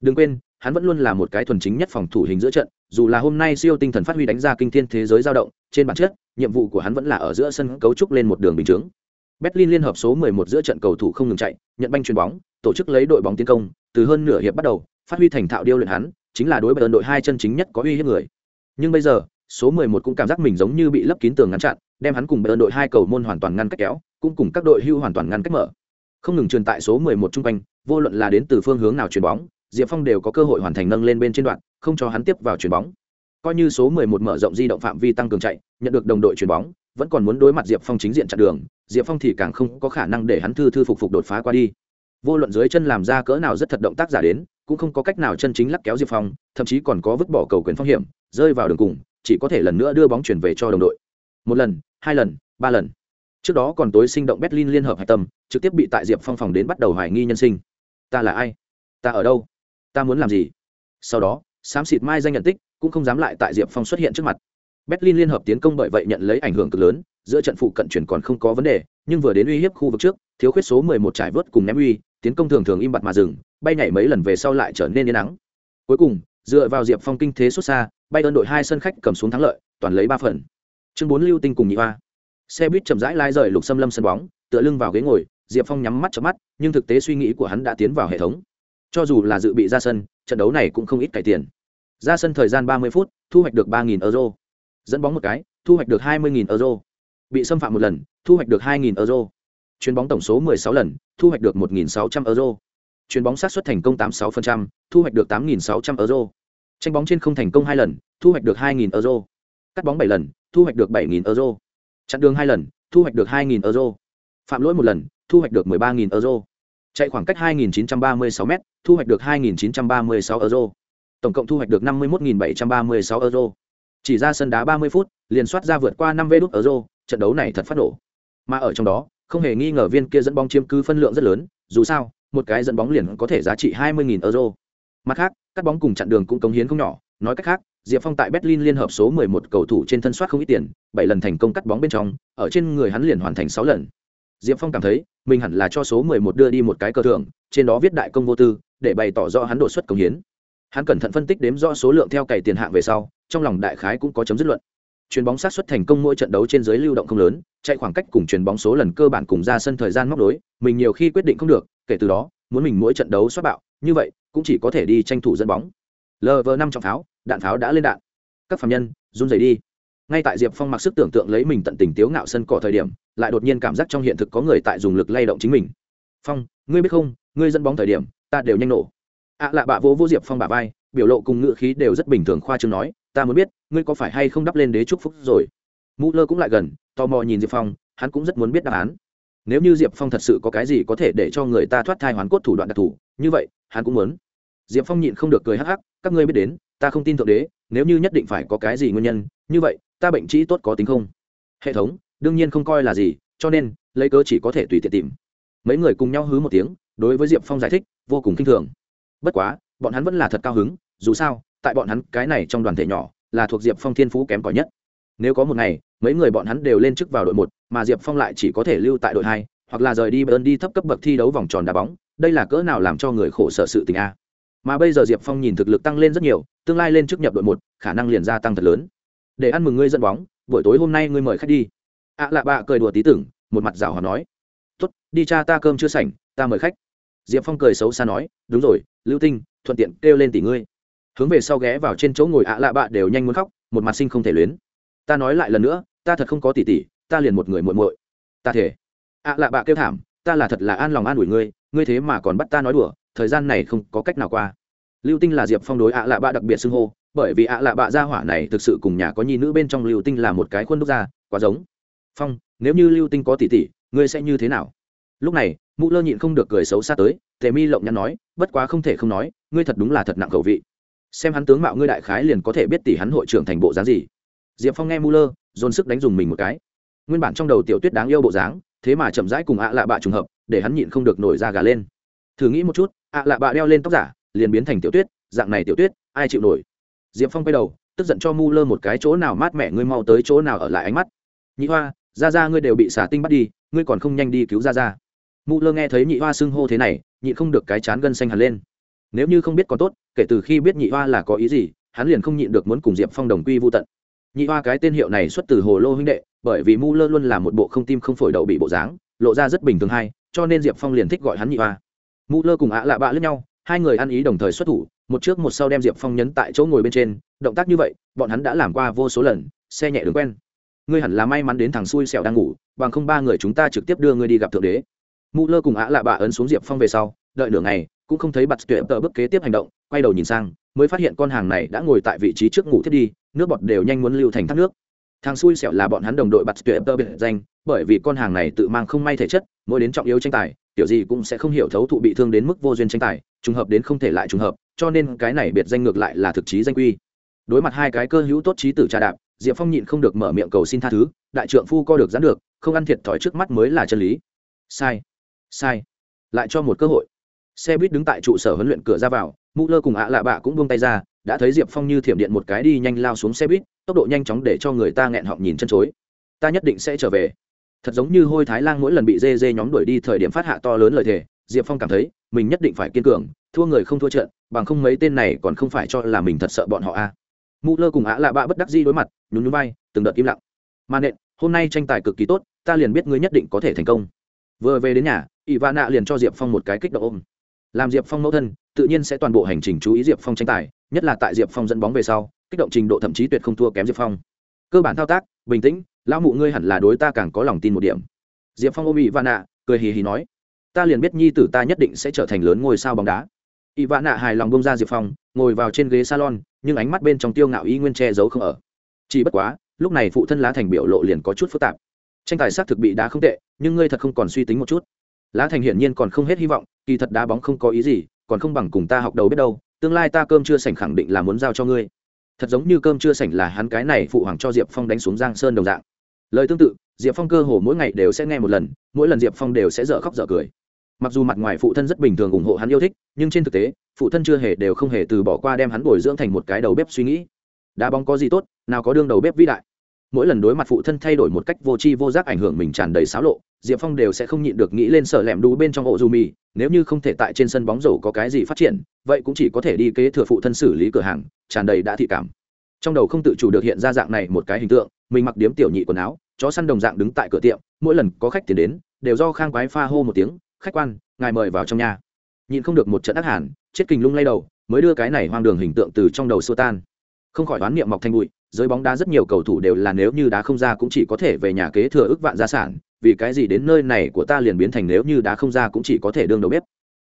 S1: Đừng quên hắn vẫn luôn là một cái thuần chính nhất phòng thủ hình giữa trận, dù là hôm nay siêu tinh thần phát huy đánh ra kinh thiên thế giới dao động, trên bản chất, nhiệm vụ của hắn vẫn là ở giữa sân cấu trúc lên một đường bình chướng. Berlin liên hợp số 11 giữa trận cầu thủ không ngừng chạy, nhận banh chuyền bóng, tổ chức lấy đội bóng tiến công, từ hơn nửa hiệp bắt đầu, phát huy thành thạo điêu luyện hắn, chính là đối với đội hai chân chính nhất có uy hiếp người. Nhưng bây giờ, số 11 cũng cảm giác mình giống như bị lấp kín tường ngăn chặn, đem hắn cùng bayern đội hai cầu môn hoàn toàn ngăn cách kéo, cũng cùng các đội hưu hoàn toàn ngăn cách mở. Không ngừng truyền tại số 11 trung quanh, vô luận là đến từ phương hướng nào chuyền bóng diệp phong đều có cơ hội hoàn thành nâng lên bên trên đoạn, không cho hắn tiếp vào chuyền bóng. Coi như số 11 mở rộng di động phạm vi tăng cường chạy, nhận được đồng đội chuyền bóng, vẫn còn muốn đối mặt diệp phong chính diện chặn đường, diệp phong thì càng không có khả năng để hắn thư thư phục phục đột phá qua đi. Vô luận dưới chân làm ra cỡ nào rất thật động tác giả đến, cũng không có cách nào chân chính lắc kéo diệp phong, thậm chí còn có vứt bỏ cầu quyền phong hiểm, rơi vào đường cùng, chỉ có thể lần nữa đưa bóng chuyển về cho đồng đội. Một lần, hai lần, ba lần. Trước đó còn tối sinh động berlin liên hợp hải tâm, trực tiếp bị tại diệp phong phòng đến bắt đầu hoài nghi nhân sinh. Ta là ai? Ta ở đâu? Ta muốn làm gì? Sau đó, xám xịt mai danh nhận tích, cũng không dám lại tại diệp phong xuất hiện trước mặt. Berlin liên hợp tiến công bởi vậy nhận lấy ảnh hưởng cực lớn, giữa trận phụ cận chuyển còn không có vấn đề, nhưng vừa đến uy hiếp khu vực trước, thiếu khuyết số 11 trải vớt cùng ném uy, tiến công thường thường im bặt mà dừng, bay nhảy mấy lần về sau lại trở nên yên nắng cuối cùng, dựa vào diệp phong kinh thế xuất xa, bay ơn đội hai sân khách cầm xuống thắng lợi, toàn lấy ba phần. Chương bốn lưu tinh cùng nhị hoa. Xe buýt chậm rãi lai rời lục xâm lâm sân bóng, tựa lưng vào ghế ngồi, diệp phong nhắm mắt chớp mắt, nhưng thực tế suy nghĩ của hắn đã tiến vào hệ thống cho dù là dự bị ra sân trận đấu này cũng không ít cải tiền. Ra sân thời gian ba mươi phút thu hoạch được ba euro. Dẫn bóng một cái thu hoạch được 20.000 euro. Bị xâm phạm một lần thu hoạch được hai euro. Chuyền bóng tổng số 16 lần thu hoạch được 1.600 euro. Chuyền bóng sát xuất thành công 86%, thu hoạch được 8.600 euro. Tranh bóng trên không thành công hai lần thu hoạch được 2.000 euro. Cắt bóng bảy lần thu hoạch được 7.000 euro. Chặn đường hai lần thu hoạch được 2.000 euro. Phạm lỗi một lần thu hoạch được 13.000 euro chạy khoảng cách 2.936 m thu hoạch được 2.936 euro. Tổng cộng thu hoạch được 51.736 euro. Chỉ ra sân đá 30 phút, liền soát ra vượt qua 5 vé đút euro, trận đấu này thật phát nổ. Mà ở trong đó, không hề nghi ngờ viên kia dẫn bóng chiếm cứ phân lượng rất lớn, dù sao, một cái dẫn bóng liền có thể giá trị 20.000 euro. Mặt khác cắt bóng cùng chặn đường cũng cống hiến không nhỏ, nói cách khác, diệp phong tại berlin liên hợp số 11 cầu thủ trên thân soát không ít tiền, bảy lần thành công cắt bóng bên trong, ở trên người hắn liền hoàn thành sáu lần diệp phong cảm thấy, mình hẳn là cho số 11 đưa đi một cái cờ thưởng, trên đó viết đại công vô tư, để bày tỏ rõ hắn đột xuất cống hiến. Hắn cẩn thận phân tích đếm rõ số lượng theo cày tiền hạng về sau, trong lòng đại khái cũng có chấm dứt luận. Chuyền bóng sát xuất thành công mỗi trận đấu trên dưới lưu động không lớn, chạy khoảng cách cùng chuyền bóng số lần cơ bản cùng ra sân thời gian móc đối, mình nhiều khi quyết định không được, kể từ đó, muốn mình mỗi trận đấu xoát bạo, như vậy, cũng chỉ có thể đi tranh thủ dẫn bóng. Lv năm trọng pháo, đạn pháo đã lên đạn. Các phạm nhân, run rẩy đi. Ngay tại diệp phong mặc sức tưởng tượng lấy mình tận tình tiếu ngạo sân cỏ thời điểm lại đột nhiên cảm giác trong hiện thực có người tại dùng lực lay động chính mình. Phong, ngươi biết không, ngươi dẫn bóng thời điểm, ta đều nhanh nổ. Ạ à lạ bạ vô vô diệp phong bà vai, biểu lộ cùng ngữ khí đều rất bình thường khoa chương nói, ta muốn biết, ngươi có phải hay không đắp lên đế trúc phúc rồi? Mũ lơ cũng lại gần, tò mò nhìn diệp phong, hắn cũng rất muốn biết đáp án. Nếu như diệp phong thật sự có cái gì có thể để cho người ta thoát thai hoàn cốt thủ đoạn đặc thù, như vậy, hắn cũng muốn. Diệp phong nhịn không được cười hắc hắc, các ngươi biết đến, ta không tin thượng đế, nếu như nhất định phải có cái gì nguyên nhân, như vậy, ta bệnh trĩ tốt có tính không? Hệ thống đương nhiên không coi là gì, cho nên, lấy cớ chỉ có thể tùy tiện tìm. Mấy người cùng nhau hứ một tiếng, đối với diệp phong giải thích, vô cùng k i n h thường. Bất quá, bọn hắn vẫn là thật cao hứng, dù sao, tại bọn hắn, cái này trong đoàn thể nhỏ, là thuộc diệp phong thiên phú kém cỏi nhất. Nếu có một ngày, mấy người bọn hắn đều lên chức vào đội một, mà diệp phong lại chỉ có thể lưu tại đội hai, hoặc là rời đi bơn đi thấp cấp bậc thi đấu vòng tròn đá bóng, đây là cỡ nào làm cho người khổ sở sự tình a. Mà bây giờ diệp phong nhìn thực lực tăng lên rất nhiều, tương lai lên chức nhập đội một, khả năng liền gia tăng thật lớn. Để ăn mừng ngươi dẫn bóng, buổi tối hôm nay ngươi mời khách đi ạ lạ bạ cười đùa tí tưởng, một mặt rào hòa nói, tốt, đi cha ta cơm chưa sảnh, ta mời khách. Diệp phong cười xấu xa nói, đúng rồi, lưu tinh, thuận tiện kêu lên tỷ ngươi. Hướng về sau ghé vào trên chỗ ngồi ạ lạ bạ đều nhanh muốn khóc, một mặt sinh không thể luyến. Ta nói lại lần nữa, ta thật không có tỷ tỷ ta liền một người muội muội. Ta thể ạ lạ bạ kêu thảm, ta là thật là an lòng an ủi ngươi ngươi thế mà còn bắt ta nói đùa, thời gian này không có cách nào qua. Lưu tinh là diệp phong đối ạ lạ bạ đặc biệt xưng hô, bởi vì ạ lạ bạ gia hỏa này thực sự cùng nhà có nhi nữ bên trong lưu tinh là một cái khuôn đúc ra, quá giống phong, nếu như lưu tinh có tỷ tỷ, ngươi sẽ như thế nào? Lúc này, mụ lơ nhịn không được cười xấu xa tới, tề mi lộng nhắn nói, bất quá không thể không nói, ngươi thật đúng là thật nặng khẩu vị. Xem hắn tướng mạo ngươi đại khái liền có thể biết tỷ hắn hội trưởng thành bộ dáng gì. Diệp phong nghe mụ lơ, dồn sức đánh dùng mình một cái. Nguyên bản trong đầu tiểu tuyết đáng yêu bộ dáng, thế mà chậm rãi cùng ạ lạ bạ trùng hợp, để hắn nhịn không được nổi ra gà lên. Thử nghĩ một chút, ạ lạ bạ đeo lên tóc giả, liền biến thành tiểu tuyết, dạng này tiểu tuyết, ai chịu nổi? Diệp phong quay đầu, tức giận cho mu lơ một cái chỗ nào mát mẻ ngươi mau tới chỗ nào ở lại ánh mắt. Nhị hoa ra ra ngươi đều bị xả tinh bắt đi, ngươi còn không nhanh đi cứu ra ra mụ lơ nghe thấy nhị hoa xưng hô thế này, nhị không được cái chán gân xanh hẳn lên. Nếu như không biết còn tốt, kể từ khi biết nhị hoa là có ý gì, hắn liền không nhịn được muốn cùng diệp phong đồng quy vô tận. Nhị hoa cái tên hiệu này xuất từ hồ lô huynh đệ, bởi vì mu lơ luôn là một bộ không tim không phổi đậu bị bộ dáng, lộ ra rất bình thường hay, cho nên diệp phong liền thích gọi hắn nhị hoa. Mu lơ cùng ạ lạ bạ lẫn nhau, hai người ăn ý đồng thời xuất thủ, một trước một sau đem diệp phong nhấn tại chỗ ngồi bên trên, động tác như vậy, bọn hắn đã làm qua vô số lần, xe nhẹ đường quen ngươi hẳn là may mắn đến thằng xui xẻo đang ngủ, bằng không ba người chúng ta trực tiếp đưa ngươi đi gặp thượng đế. Mụ lơ cùng ạ lạ bạ ấn xuống diệp phong về sau, đợi nửa ngày, cũng không thấy bặt tuyệt tờ bước kế tiếp hành động, quay đầu nhìn sang, mới phát hiện con hàng này đã ngồi tại vị trí trước ngủ thiết đi, nước bọt đều nhanh muốn lưu thành thác nước. Thằng xui xẻo là bọn hắn đồng đội bặt tuyệt tờ biệt danh, bởi vì con hàng này tự mang không may thể chất, mỗi đến trọng yếu tranh tài, tiểu gì cũng sẽ không hiểu thấu thụ bị thương đến mức vô duyên tranh tài, trùng hợp đến không thể lại trùng hợp, cho nên cái này biệt danh ngược lại là thực chí danh quy. Đối mặt hai cái cơ hữu tốt trí tử trà đạp diệp phong nhịn không được mở miệng cầu xin tha thứ, đại trượng phu co được dán được, không ăn thiệt thòi trước mắt mới là chân lý. Sai sai. Lại cho một cơ hội. Xe buýt đứng tại trụ sở huấn luyện cửa ra vào, mũ lơ cùng ạ lạ bạ cũng buông tay ra, đã thấy diệp phong như thiểm điện một cái đi nhanh lao xuống xe buýt, tốc độ nhanh chóng để cho người ta nghẹn họng nhìn chân chối. Ta nhất định sẽ trở về. Thật giống như hôi thái lan mỗi lần bị dê dê nhóm đuổi đi thời điểm phát hạ to lớn lời thề, diệp phong cảm thấy, mình nhất định phải kiên cường, thua người không thua trận, bằng không mấy tên này còn không phải cho là mình thật sợ bọn họ a. à. Mụ lơ cùng ạ lạ bạ bất đắc di đối mặt nhún nhún vai, từng đợt im lặng. Mà nện hôm nay tranh tài cực kỳ tốt ta liền biết ngươi nhất định có thể thành công. Vừa về đến nhà ỷ va nạ liền cho diệp phong một cái kích động ôm. Làm diệp phong mẫu thân tự nhiên sẽ toàn bộ hành trình chú ý diệp phong tranh tài nhất là tại diệp phong dẫn bóng về sau kích động trình độ thậm chí tuyệt không thua kém diệp phong. Cơ bản thao tác bình tĩnh lão mụ ngươi hẳn là đối ta càng có lòng tin một điểm. Diệp phong ôm ỷ va nạ cười hì hì nói ta liền biết nhi tử ta nhất định sẽ trở thành lớn ngôi sao bóng đá. Y va nạ hài lòng bông ra diệp phong, ngồi vào trên ghế salon, nhưng ánh mắt bên trong tiêu ngạo y nguyên che giấu không ở. Chỉ bất quá, lúc này phụ thân lá thành biểu lộ liền có chút phức tạp. Tranh tài xác thực bị đá không tệ, nhưng ngươi thật không còn suy tính một chút. Lá thành hiển nhiên còn không hết hy vọng, kỳ thật đá bóng không có ý gì, còn không bằng cùng ta học đầu biết đâu, tương lai ta cơm chưa sảnh khẳng định là muốn giao cho ngươi. Thật giống như cơm chưa sảnh là hắn cái này phụ hoàng cho diệp phong đánh xuống giang sơn đồng dạng. Lời tương tự, diệp phong cơ hồ mỗi ngày đều sẽ nghe một lần, mỗi lần diệp phong đều sẽ dở khóc dở cười mặc dù mặt ngoài phụ thân rất bình thường ủng hộ hắn yêu thích, nhưng trên thực tế, phụ thân chưa hề đều không hề từ bỏ qua đem hắn bồi dưỡng thành một cái đầu bếp suy nghĩ. Đá bóng có gì tốt, nào có đương đầu bếp vĩ đại. Mỗi lần đối mặt phụ thân thay đổi một cách vô tri vô giác ảnh hưởng mình tràn đầy xáo lộ, diệp phong đều sẽ không nhịn được nghĩ lên sở lẻm đu bên trong ổ dù mì, nếu như không thể tại trên sân bóng rổ có cái gì phát triển, vậy cũng chỉ có thể đi kế thừa phụ thân xử lý cửa hàng, tràn đầy đã thị cảm. Trong đầu không tự chủ được hiện ra dạng này một cái hình tượng, mình mặc điếm tiểu nhị quần áo, chó săn đồng dạng đứng tại cửa tiệm, mỗi lần có khách tiền đến, đều do khang quái pha hô một tiếng khách quan, ngài mời vào trong nhà. Nhịn không được một trận ác hàn, chết kình lung lay đầu, mới đưa cái này hoang đường hình tượng từ trong đầu xua tan. Không khỏi đoán niệm mọc thành bụi giới bóng đá rất nhiều cầu thủ đều là nếu như đá không ra cũng chỉ có thể về nhà kế thừa ước vạn gia sản, vì cái gì đến nơi này của ta liền biến thành nếu như đá không ra cũng chỉ có thể đương đầu bếp.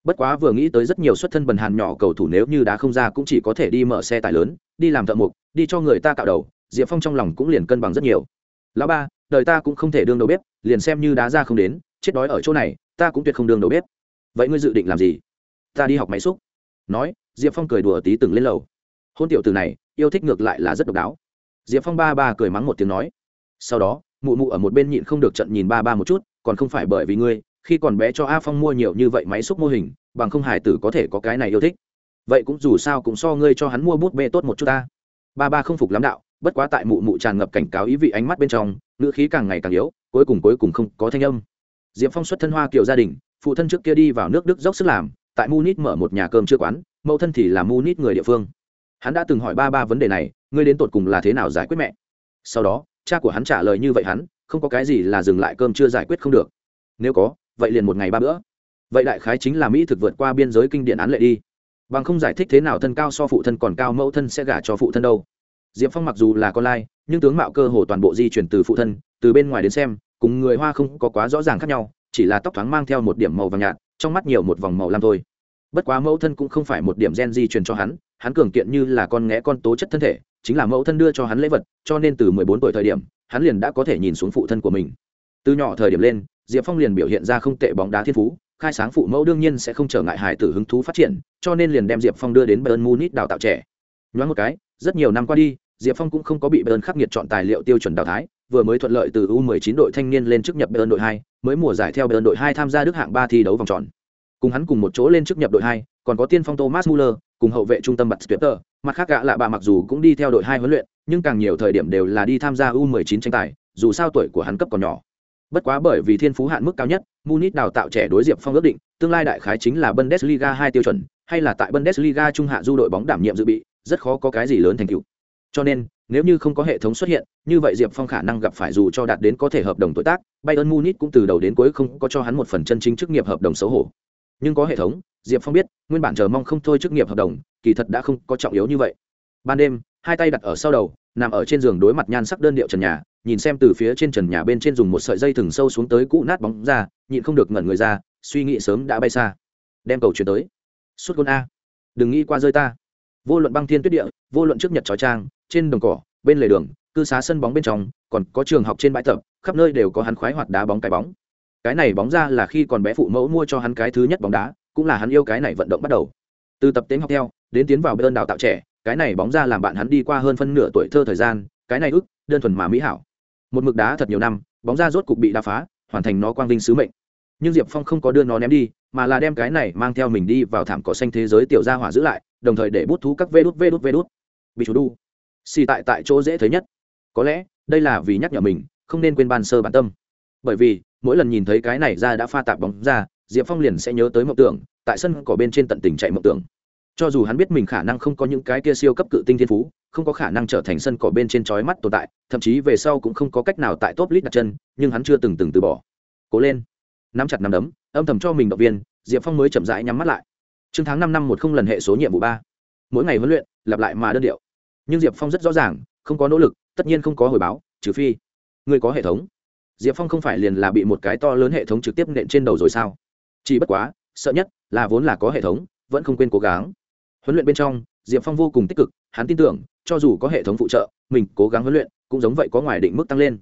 S1: Bất quá vừa nghĩ tới rất nhiều xuất thân bần hàn nhỏ cầu thủ nếu như đá không ra cũng chỉ có thể đi mở xe tải lớn, đi làm thợ mộc, đi cho người ta cạo đầu, diệp phong trong lòng cũng liền cân bằng rất nhiều. Lão ba, đời ta cũng không thể đương đầu bếp, liền xem như đá ra không đến, chết đói ở chỗ này ta cũng tuyệt không đường đầu bếp. Vậy ngươi dự định làm gì? Ta đi học máy xúc. Nói, diệp phong cười đùa tí từng lên lầu. Hôn tiểu từ này, yêu thích ngược lại là rất độc đáo. Diệp phong ba ba cười mắng một tiếng nói. Sau đó, mụ mụ ở một bên nhịn không được trận nhìn ba ba một chút, còn không phải bởi vì ngươi, khi còn bé cho a phong mua nhiều như vậy máy xúc mô hình, bằng không hải tử có thể có cái này yêu thích. Vậy cũng dù sao cũng so ngươi cho hắn mua bút bê tốt một chút ta. Ba ba không phục lắm đạo, bất quá tại mụ mụ tràn ngập cảnh cáo ý vị ánh mắt bên trong, ngữ khí càng ngày càng yếu, cuối cùng cuối cùng không có thanh âm diệp phong xuất thân hoa kiểu gia đình, phụ thân trước kia đi vào nước đức dốc sức làm, tại munich mở một nhà cơm chưa quán, mẫu thân thì là munich người địa phương. Hắn đã từng hỏi ba ba vấn đề này, ngươi đến tột cùng là thế nào giải quyết mẹ? Sau đó, cha của hắn trả lời như vậy hắn, không có cái gì là dừng lại cơm chưa giải quyết không được. Nếu có, vậy liền một ngày ba bữa. Vậy đại khái chính là mỹ thực vượt qua biên giới kinh điển án lệ đi. Bằng không giải thích thế nào thân cao so phụ thân còn cao, mẫu thân sẽ gả cho phụ thân đâu. Diệp phong mặc dù là con lai, nhưng tướng mạo cơ hồ toàn bộ di chuyển từ phụ thân, từ bên ngoài đến xem cùng người hoa không có quá rõ ràng khác nhau, chỉ là tóc thoáng mang theo một điểm màu vàng nhạt, trong mắt nhiều một vòng màu lam thôi. Bất quá mẫu thân cũng không phải một điểm gen di truyền cho hắn hắn cường kiện như là con nghẽ con tố chất thân thể, chính là mẫu thân đưa cho hắn lễ vật, cho nên từ mười bốn tuổi thời điểm, hắn liền đã có thể nhìn xuống phụ thân của mình. Từ nhỏ thời điểm lên, diệp phong liền biểu hiện ra không tệ bóng đá thiên phú, khai sáng phụ mẫu đương nhiên sẽ không trở ngại hải tử hứng thú phát triển, cho nên liền đem diệp phong đưa đến bayern munich đào tạo trẻ. Nhoáng một cái, rất nhiều năm qua đi, diệp phong cũng không có bị bayern khắc nghiệt chọn tài liệu tiêu chuẩn đào thái vừa mới thuận lợi từ u 19 đội thanh niên lên chức nhập bayern đội hai, mới mùa giải theo bayern đội hai tham gia đức hạng ba thi đấu vòng tròn. Cùng hắn cùng một chỗ lên chức nhập đội hai, còn có tiên phong thomas muller cùng hậu vệ trung tâm bật tuyệt tờ mặt khác gã lạ bà mặc dù cũng đi theo đội hai huấn luyện, nhưng càng nhiều thời điểm đều là đi tham gia u 19 tranh tài, dù sao tuổi của hắn cấp còn nhỏ. Bất quá bởi vì thiên phú hạn mức cao nhất, munich đào tạo trẻ đối diệp phong ước định, tương lai đại khái chính là bundesliga hai tiêu chuẩn, hay là tại bundesliga trung hạ du đội bóng đảm nhiệm dự bị, rất khó có cái gì lớn thành tựu. Cho nên nếu như không có hệ thống xuất hiện, như vậy diệp phong khả năng gặp phải dù cho đạt đến có thể hợp đồng tuổi tác, bayern munich cũng từ đầu đến cuối không có cho hắn một phần chân chính chức nghiệp hợp đồng xấu hổ. Nhưng có hệ thống, diệp phong biết, nguyên bản chờ mong không thôi chức nghiệp hợp đồng, kỳ thật đã không có trọng yếu như vậy. Ban đêm, hai tay đặt ở sau đầu, nằm ở trên giường đối mặt nhan sắc đơn điệu trần nhà, nhìn xem từ phía trên trần nhà bên trên dùng một sợi dây thừng sâu xuống tới cũ nát bóng ra, nhịn không được ngẩn người ra, suy nghĩ sớm đã bay xa. Đem cầu chuyển tới. Sút gol a. Đừng nghĩ qua rơi ta. Vô luận băng thiên tuyết địa, vô luận trước nhật chói trang trên đồng cỏ, bên lề đường, cư xá sân bóng bên trong, còn có trường học trên bãi tập, khắp nơi đều có hắn khoái hoạt đá bóng cái bóng. Cái này bóng ra là khi còn bé phụ mẫu mua cho hắn cái thứ nhất bóng đá, cũng là hắn yêu cái này vận động bắt đầu. Từ tập tính học theo, đến tiến vào bên đào tạo trẻ, cái này bóng ra làm bạn hắn đi qua hơn phân nửa tuổi thơ thời gian, cái này ức, đơn thuần mà mỹ hảo. Một mực đá thật nhiều năm, bóng ra rốt cục bị đá phá, hoàn thành nó quang vinh sứ mệnh. Nhưng diệp phong không có đưa nó ném đi, mà là đem cái này mang theo mình đi vào thảm cỏ xanh thế giới tiểu gia hỏa giữ lại, đồng thời để bút thú các vê đút vê đút vê đút. Bị chủ đu xì tại tại chỗ dễ thấy nhất. Có lẽ, đây là vì nhắc nhở mình, không nên quên ban sơ bản tâm. Bởi vì, mỗi lần nhìn thấy cái này ra đã pha tạp bóng ra, diệp phong liền sẽ nhớ tới mộng tưởng, tại sân cỏ bên trên tận tình chạy mộng tưởng. Cho dù hắn biết mình khả năng không có những cái kia siêu cấp cự tinh thiên phú, không có khả năng trở thành sân cỏ bên trên chói mắt tồn tại, thậm chí về sau cũng không có cách nào tại top list đặt chân, nhưng hắn chưa từng từng từ bỏ. Cố lên. Nắm chặt nắm đấm, âm thầm cho mình động viên, diệp phong mới chậm rãi nhắm mắt lại. Chương tháng năm năm một không lần hệ số nhiệm vụ ba. Mỗi ngày huấn luyện, lặp lại mà đơn điệu nhưng diệp phong rất rõ ràng, không có nỗ lực, tất nhiên không có hồi báo, trừ phi người có hệ thống. Diệp phong không phải liền là bị một cái to lớn hệ thống trực tiếp nện trên đầu rồi sao? Chỉ bất quá, sợ nhất là vốn là có hệ thống, vẫn không quên cố gắng. Huấn luyện bên trong, diệp phong vô cùng tích cực, hắn tin tưởng, cho dù có hệ thống phụ trợ, mình cố gắng huấn luyện, cũng giống vậy có ngoài định mức tăng lên.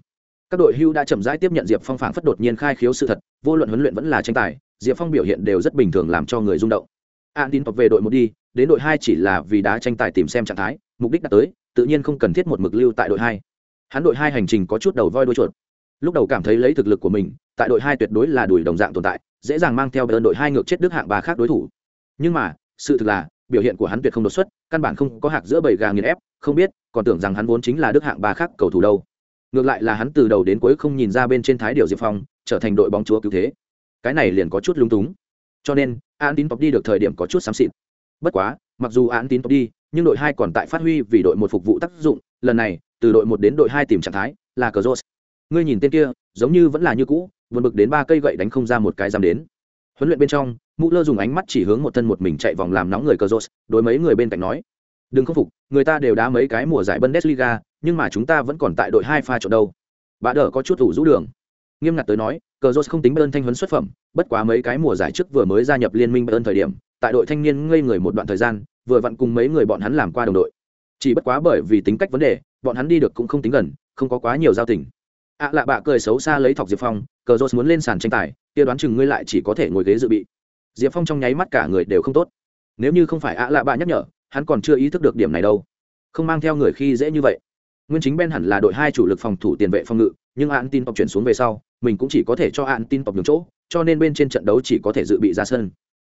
S1: Các đội hưu đã chậm rãi tiếp nhận diệp phong phảng phất đột nhiên khai khiếu sự thật, vô luận huấn luyện vẫn là tranh tài, diệp phong biểu hiện đều rất bình thường làm cho người rung động. An tin tập về đội một đi đến đội hai chỉ là vì đá tranh tài tìm xem trạng thái, mục đích đã tới, tự nhiên không cần thiết một mực lưu tại đội hai. Hắn đội hai hành trình có chút đầu voi đuôi chuột. Lúc đầu cảm thấy lấy thực lực của mình, tại đội hai tuyệt đối là đuổi đồng dạng tồn tại, dễ dàng mang theo đơn đội hai ngược chết đức hạng ba khác đối thủ. Nhưng mà, sự thực là, biểu hiện của hắn tuyệt không đột xuất, căn bản không có hạc giữa bầy gà nghiền ép, không biết, còn tưởng rằng hắn vốn chính là đức hạng ba khác cầu thủ đâu. Ngược lại là hắn từ đầu đến cuối không nhìn ra bên trên thái điều diệp phong, trở thành đội bóng chúa cứu thế. Cái này liền có chút lung túng. Cho nên an tín pop đi được thời điểm có chút xám xịt bất quá, mặc dù án tín tốt đi, nhưng đội hai còn tại phát huy vì đội một phục vụ tác dụng, lần này, từ đội một đến đội hai tìm trạng thái là cờ rốt. Ngươi nhìn tên kia, giống như vẫn là như cũ, vượt bực đến ba cây gậy đánh không ra một cái dám đến. Huấn luyện bên trong, mũ lơ dùng ánh mắt chỉ hướng một thân một mình chạy vòng làm nóng người cờ rốt, đối mấy người bên cạnh nói, đừng khâm phục, người ta đều đá mấy cái mùa giải bundesliga, nhưng mà chúng ta vẫn còn tại đội hai pha trộn đâu. Bà đỡ có chút ủ rũ đường. Nghiêm ngặt tới nói, cờ jose không tính bayern thanh huấn xuất phẩm, bất quá mấy cái mùa giải trước vừa mới gia nhập liên minh bayern thời điểm tại đội thanh niên ngây người một đoạn thời gian, vừa vặn cùng mấy người bọn hắn làm qua đồng đội. Chỉ bất quá bởi vì tính cách vấn đề, bọn hắn đi được cũng không tính gần, không có quá nhiều giao tình. Ạ lạ bạ cười xấu xa lấy thọc diệp phong, cờ jose muốn lên sàn tranh tài, kia đoán chừng ngươi lại chỉ có thể ngồi ghế dự bị. Diệp phong trong nháy mắt cả người đều không tốt. Nếu như không phải ạ lạ bạ nhắc nhở, hắn còn chưa ý thức được điểm này đâu. Không mang theo người khi dễ như vậy. Nguyên chính ben hẳn là đội hai chủ lực phòng thủ tiền vệ phòng ngự, nhưng hạn tin tộc chuyển xuống về sau, mình cũng chỉ có thể cho hạn tin tộc nhường chỗ, cho nên bên trên trận đấu chỉ có thể dự bị ra sân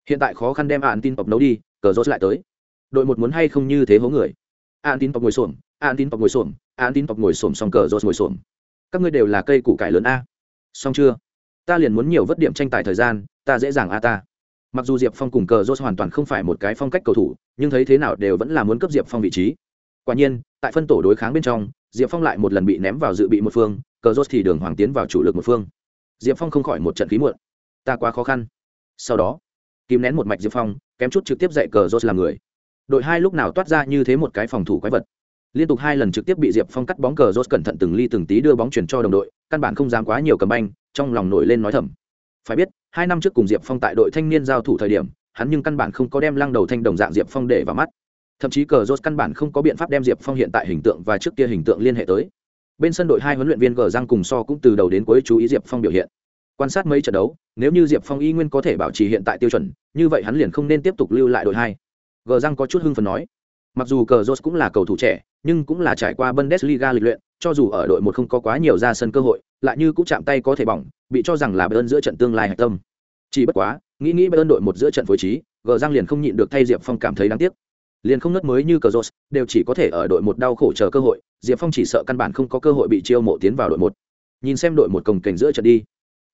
S1: hiện tại khó khăn đem ạn tin tộc nấu đi, cờ rốt lại tới. Đội một muốn hay không như thế hố người? Ạn tin tộc ngồi xổm ạn tin tộc ngồi xổm ạn tin tộc ngồi xổm xong cờ rốt ngồi xổm. Các ngươi đều là cây củ cải lớn a. Xong chưa? Ta liền muốn nhiều vất điểm tranh tài thời gian, ta dễ dàng a ta. Mặc dù diệp phong cùng cờ rốt hoàn toàn không phải một cái phong cách cầu thủ, nhưng thấy thế nào đều vẫn là muốn cấp diệp phong vị trí. Quả nhiên, tại phân tổ đối kháng bên trong, diệp phong lại một lần bị ném vào dự bị một phương, cờ rốt thì đường hoàng tiến vào chủ lực một phương. Diệp phong không khỏi một trận khí muộn. Ta quá khó khăn. Sau đó kìm nén một mạch diệp phong, kém chút trực tiếp dạy cờ jose làm người. Đội hai lúc nào toát ra như thế một cái phòng thủ quái vật. Liên tục hai lần trực tiếp bị diệp phong cắt bóng cờ jose cẩn thận từng ly từng tí đưa bóng chuyển cho đồng đội, căn bản không dám quá nhiều cầm banh, trong lòng nổi lên nói thầm. Phải biết, hai năm trước cùng diệp phong tại đội thanh niên giao thủ thời điểm, hắn nhưng căn bản không có đem lăng đầu thanh đồng dạng diệp phong để vào mắt. Thậm chí cờ jose căn bản không có biện pháp đem diệp phong hiện tại hình tượng và trước kia hình tượng liên hệ tới. Bên sân đội hai huấn luyện viên gờ giang cùng so cũng từ đầu đến cuối chú ý diệp phong biểu hiện quan sát mấy trận đấu, nếu như diệp phong y nguyên có thể bảo trì hiện tại tiêu chuẩn, như vậy hắn liền không nên tiếp tục lưu lại đội hai. Gờ giang có chút hưng phần nói. Mặc dù cờ rốt cũng là cầu thủ trẻ, nhưng cũng là trải qua bundesliga lịch luyện, cho dù ở đội một không có quá nhiều ra sân cơ hội, lại như cũng chạm tay có thể bỏng, bị cho rằng là bayern giữa trận tương lai hạch tâm. Chỉ bất quá, nghĩ nghĩ bayern đội một giữa trận phối trí gờ giang liền không nhịn được thay diệp phong cảm thấy đáng tiếc. Liền không nớt mới như cờ rốt, đều chỉ có thể ở đội một đau khổ chờ cơ hội, diệp phong chỉ sợ căn bản không có cơ hội bị chiêu mộ tiến vào đội một. Nhìn xem đội một cồng kềnh giữa trận đi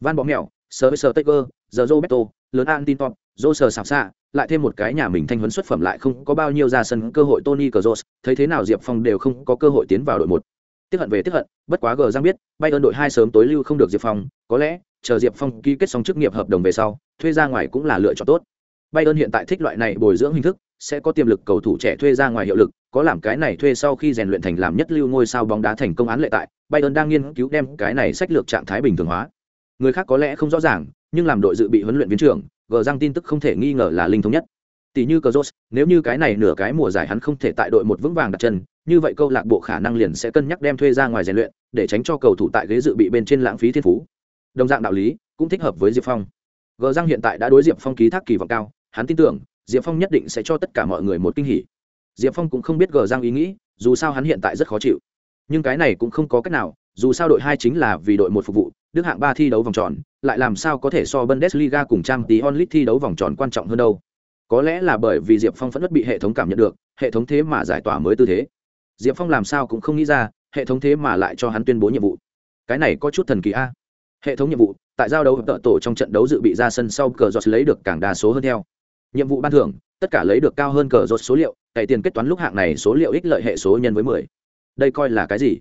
S1: van bóng mẹo, sơ với sơ cơ giờ roberto, lớn an tin top dô sờ sạp xạ lại thêm một cái nhà mình thanh huấn xuất phẩm lại không có bao nhiêu ra sân cơ hội tony cờ thấy thế nào diệp phong đều không có cơ hội tiến vào đội một. Tiếp hận về tiếp hận, bất quá gờ giang biết bay ơn đội hai sớm tối lưu không được diệp phong, có lẽ, chờ diệp phong ký kết xong chức nghiệp hợp đồng về sau, thuê ra ngoài cũng là lựa chọn tốt. Bay ơn hiện tại thích loại này bồi dưỡng hình thức, sẽ có tiềm lực cầu thủ trẻ thuê ra ngoài hiệu lực, có làm cái này thuê sau khi rèn luyện thành làm nhất lưu ngôi sao bóng đá thành công án lệ tại, bayern đang nghiên cứu đem cái này sách lược trạng thái bình thường hóa người khác có lẽ không rõ ràng, nhưng làm đội dự bị huấn luyện viên trưởng, gờ răng tin tức không thể nghi ngờ là linh thống nhất. Tỷ như cờ nếu như cái này nửa cái mùa giải hắn không thể tại đội một vững vàng đặt chân, như vậy câu lạc bộ khả năng liền sẽ cân nhắc đem thuê ra ngoài rèn luyện, để tránh cho cầu thủ tại ghế dự bị bên trên lãng phí thiên phú. Đồng dạng đạo lý, cũng thích hợp với diệp phong. Gờ răng hiện tại đã đối diệp phong ký thác kỳ vọng cao, hắn tin tưởng, diệp phong nhất định sẽ cho tất cả mọi người một kinh hỉ. Diệp phong cũng không biết gờ giang ý nghĩ, dù sao hắn hiện tại rất khó chịu. Nhưng cái này cũng không có cách nào, dù sao đội hai chính là vì đội một phục vụ đức hạng ba thi đấu vòng tròn, lại làm sao có thể so bundesliga cùng trang tí onlit thi đấu vòng tròn quan trọng hơn đâu? Có lẽ là bởi vì diệp phong phẫn bất bị hệ thống cảm nhận được, hệ thống thế mà giải tỏa mới tư thế. Diệp phong làm sao cũng không nghĩ ra, hệ thống thế mà lại cho hắn tuyên bố nhiệm vụ. Cái này có chút thần kỳ a. Hệ thống nhiệm vụ, tại giao đấu hợp tợ tổ trong trận đấu dự bị ra sân sau, cờ giọt lấy được càng đa số hơn theo. Nhiệm vụ ban thưởng, tất cả lấy được cao hơn cờ giọt số liệu cày tiền kết toán lúc hạng này số liệu ích lợi hệ số nhân với mười. Đây coi là cái gì?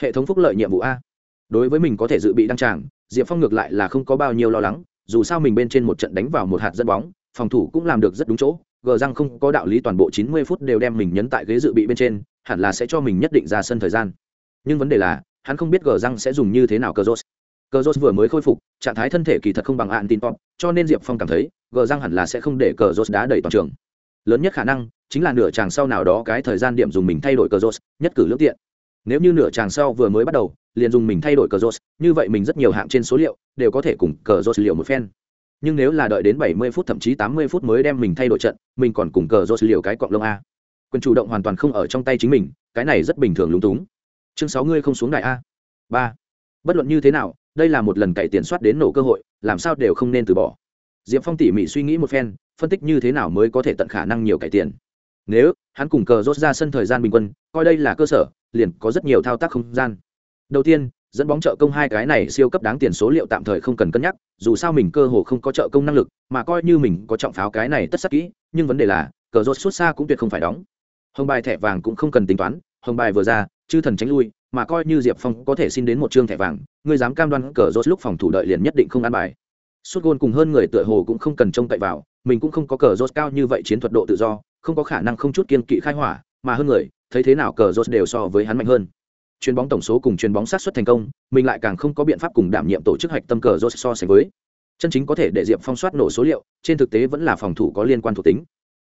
S1: Hệ thống phúc lợi nhiệm vụ a đối với mình có thể dự bị đăng tràng, diệp phong ngược lại là không có bao nhiêu lo lắng, dù sao mình bên trên một trận đánh vào một hạt dẫn bóng, phòng thủ cũng làm được rất đúng chỗ, gờ răng không có đạo lý toàn bộ chín mươi phút đều đem mình nhấn tại ghế dự bị bên trên, hẳn là sẽ cho mình nhất định ra sân thời gian. Nhưng vấn đề là, hắn không biết gờ răng sẽ dùng như thế nào cờ rốt cờ rốt vừa mới khôi phục, trạng thái thân thể kỳ thật không bằng hạn tin pop, cho nên diệp phong cảm thấy, gờ răng hẳn là sẽ không để cờ rốt đá đầy toàn trường. Lớn nhất khả năng, chính là nửa chàng sau nào đó cái thời gian điểm dùng mình thay đổi cờ rốt nhất cử lướt tiện. Nếu như nửa chàng sau vừa mới bắt đầu liền dùng mình thay đổi cờ rốt như vậy mình rất nhiều hạng trên số liệu đều có thể cùng cờ rốt liệu một phen. Nhưng nếu là đợi đến 70 phút, thậm chí 80 phút mới đem mình thay đổi trận, mình còn cùng cờ rốt liệu cái cọng lông a. Quyền chủ động hoàn toàn không ở trong tay chính mình, cái này rất bình thường lúng túng. Chương sáu ngươi không xuống đại a. Ba. Bất luận như thế nào, đây là một lần cậy tiền soát đến nổ cơ hội, làm sao đều không nên từ bỏ. Diệp phong tỉ mỉ suy nghĩ một phen, phân tích như thế nào mới có thể tận khả năng nhiều cải tiền nếu hắn cùng cờ rốt ra sân thời gian bình quân, coi đây là cơ sở, liền có rất nhiều thao tác không gian đầu tiên, dẫn bóng trợ công hai cái này siêu cấp đáng tiền số liệu tạm thời không cần cân nhắc, dù sao mình cơ hồ không có trợ công năng lực, mà coi như mình có trọng pháo cái này tất sắc kỹ, nhưng vấn đề là, cờ rốt xuất xa cũng tuyệt không phải đóng. Hồng bài thẻ vàng cũng không cần tính toán, hồng bài vừa ra, chư thần tránh lui, mà coi như diệp phong có thể xin đến một chương thẻ vàng, ngươi dám cam đoan cờ rốt lúc phòng thủ đợi liền nhất định không ăn bài. Suốt gôn cùng hơn người tựa hồ cũng không cần trông cậy vào, mình cũng không có cờ rốt cao như vậy chiến thuật độ tự do, không có khả năng không chút kiên kỵ khai hỏa, mà hơn người, thấy thế nào cờ rốt đều so với hắn mạnh hơn chuyền bóng tổng số cùng chuyền bóng sát xuất thành công, mình lại càng không có biện pháp cùng đảm nhiệm tổ chức hạch tâm cờ rốt so sánh với. Chân chính có thể để diệp phong soát nổ số liệu, trên thực tế vẫn là phòng thủ có liên quan thuộc tính.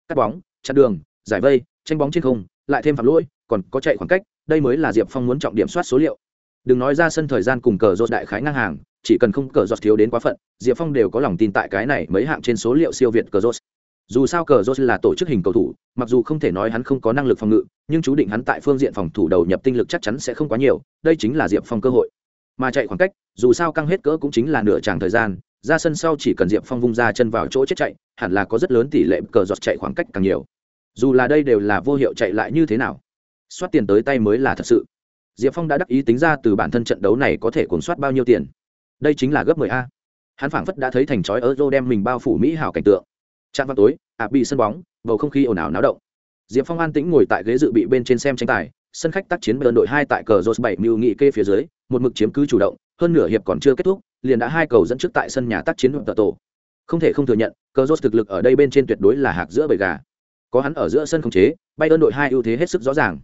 S1: Cắt bóng, chặn đường, giải vây, tranh bóng trên không, lại thêm phạm lỗi, còn có chạy khoảng cách, đây mới là diệp phong muốn trọng điểm soát số liệu. Đừng nói ra sân thời gian cùng cờ rốt đại khái ngang hàng, chỉ cần không cờ rốt thiếu đến quá phận, diệp phong đều có lòng tin tại cái này mấy hạng trên số liệu siêu việt cờ rốt dù sao cờ jose là tổ chức hình cầu thủ, mặc dù không thể nói hắn không có năng lực phòng ngự, nhưng chú định hắn tại phương diện phòng thủ đầu nhập tinh lực chắc chắn sẽ không quá nhiều, đây chính là diệp phong cơ hội. Mà chạy khoảng cách, dù sao căng hết cỡ cũng chính là nửa tràng thời gian, ra sân sau chỉ cần diệp phong vung ra chân vào chỗ chết chạy, hẳn là có rất lớn tỷ lệ cờ giọt chạy khoảng cách càng nhiều. Dù là đây đều là vô hiệu chạy lại như thế nào soát tiền tới tay mới là thật sự. Diệp phong đã đắc ý tính ra từ bản thân trận đấu này có thể cuốn soát bao nhiêu tiền. Đây chính là gấp 10 a. Hắn phảng phất đã thấy thành chói euro đem mình bao phủ mỹ hảo cảnh tượng trạm vào tối, ạ bị sân bóng, bầu không khí ồn ào náo động. Diệp phong an tĩnh ngồi tại ghế dự bị bên trên xem tranh tài, sân khách tác chiến bên đội hai tại cờ Jose bảy mưu nghị kê phía dưới, một mực chiếm cứ chủ động, hơn nửa hiệp còn chưa kết thúc, liền đã hai cầu dẫn trước tại sân nhà tác chiến hoặc tổ. Không thể không thừa nhận, cờ Jose thực lực ở đây bên trên tuyệt đối là hạc giữa bầy gà. Có hắn ở giữa sân khống chế, bay đơn đội hai ưu thế hết sức rõ ràng.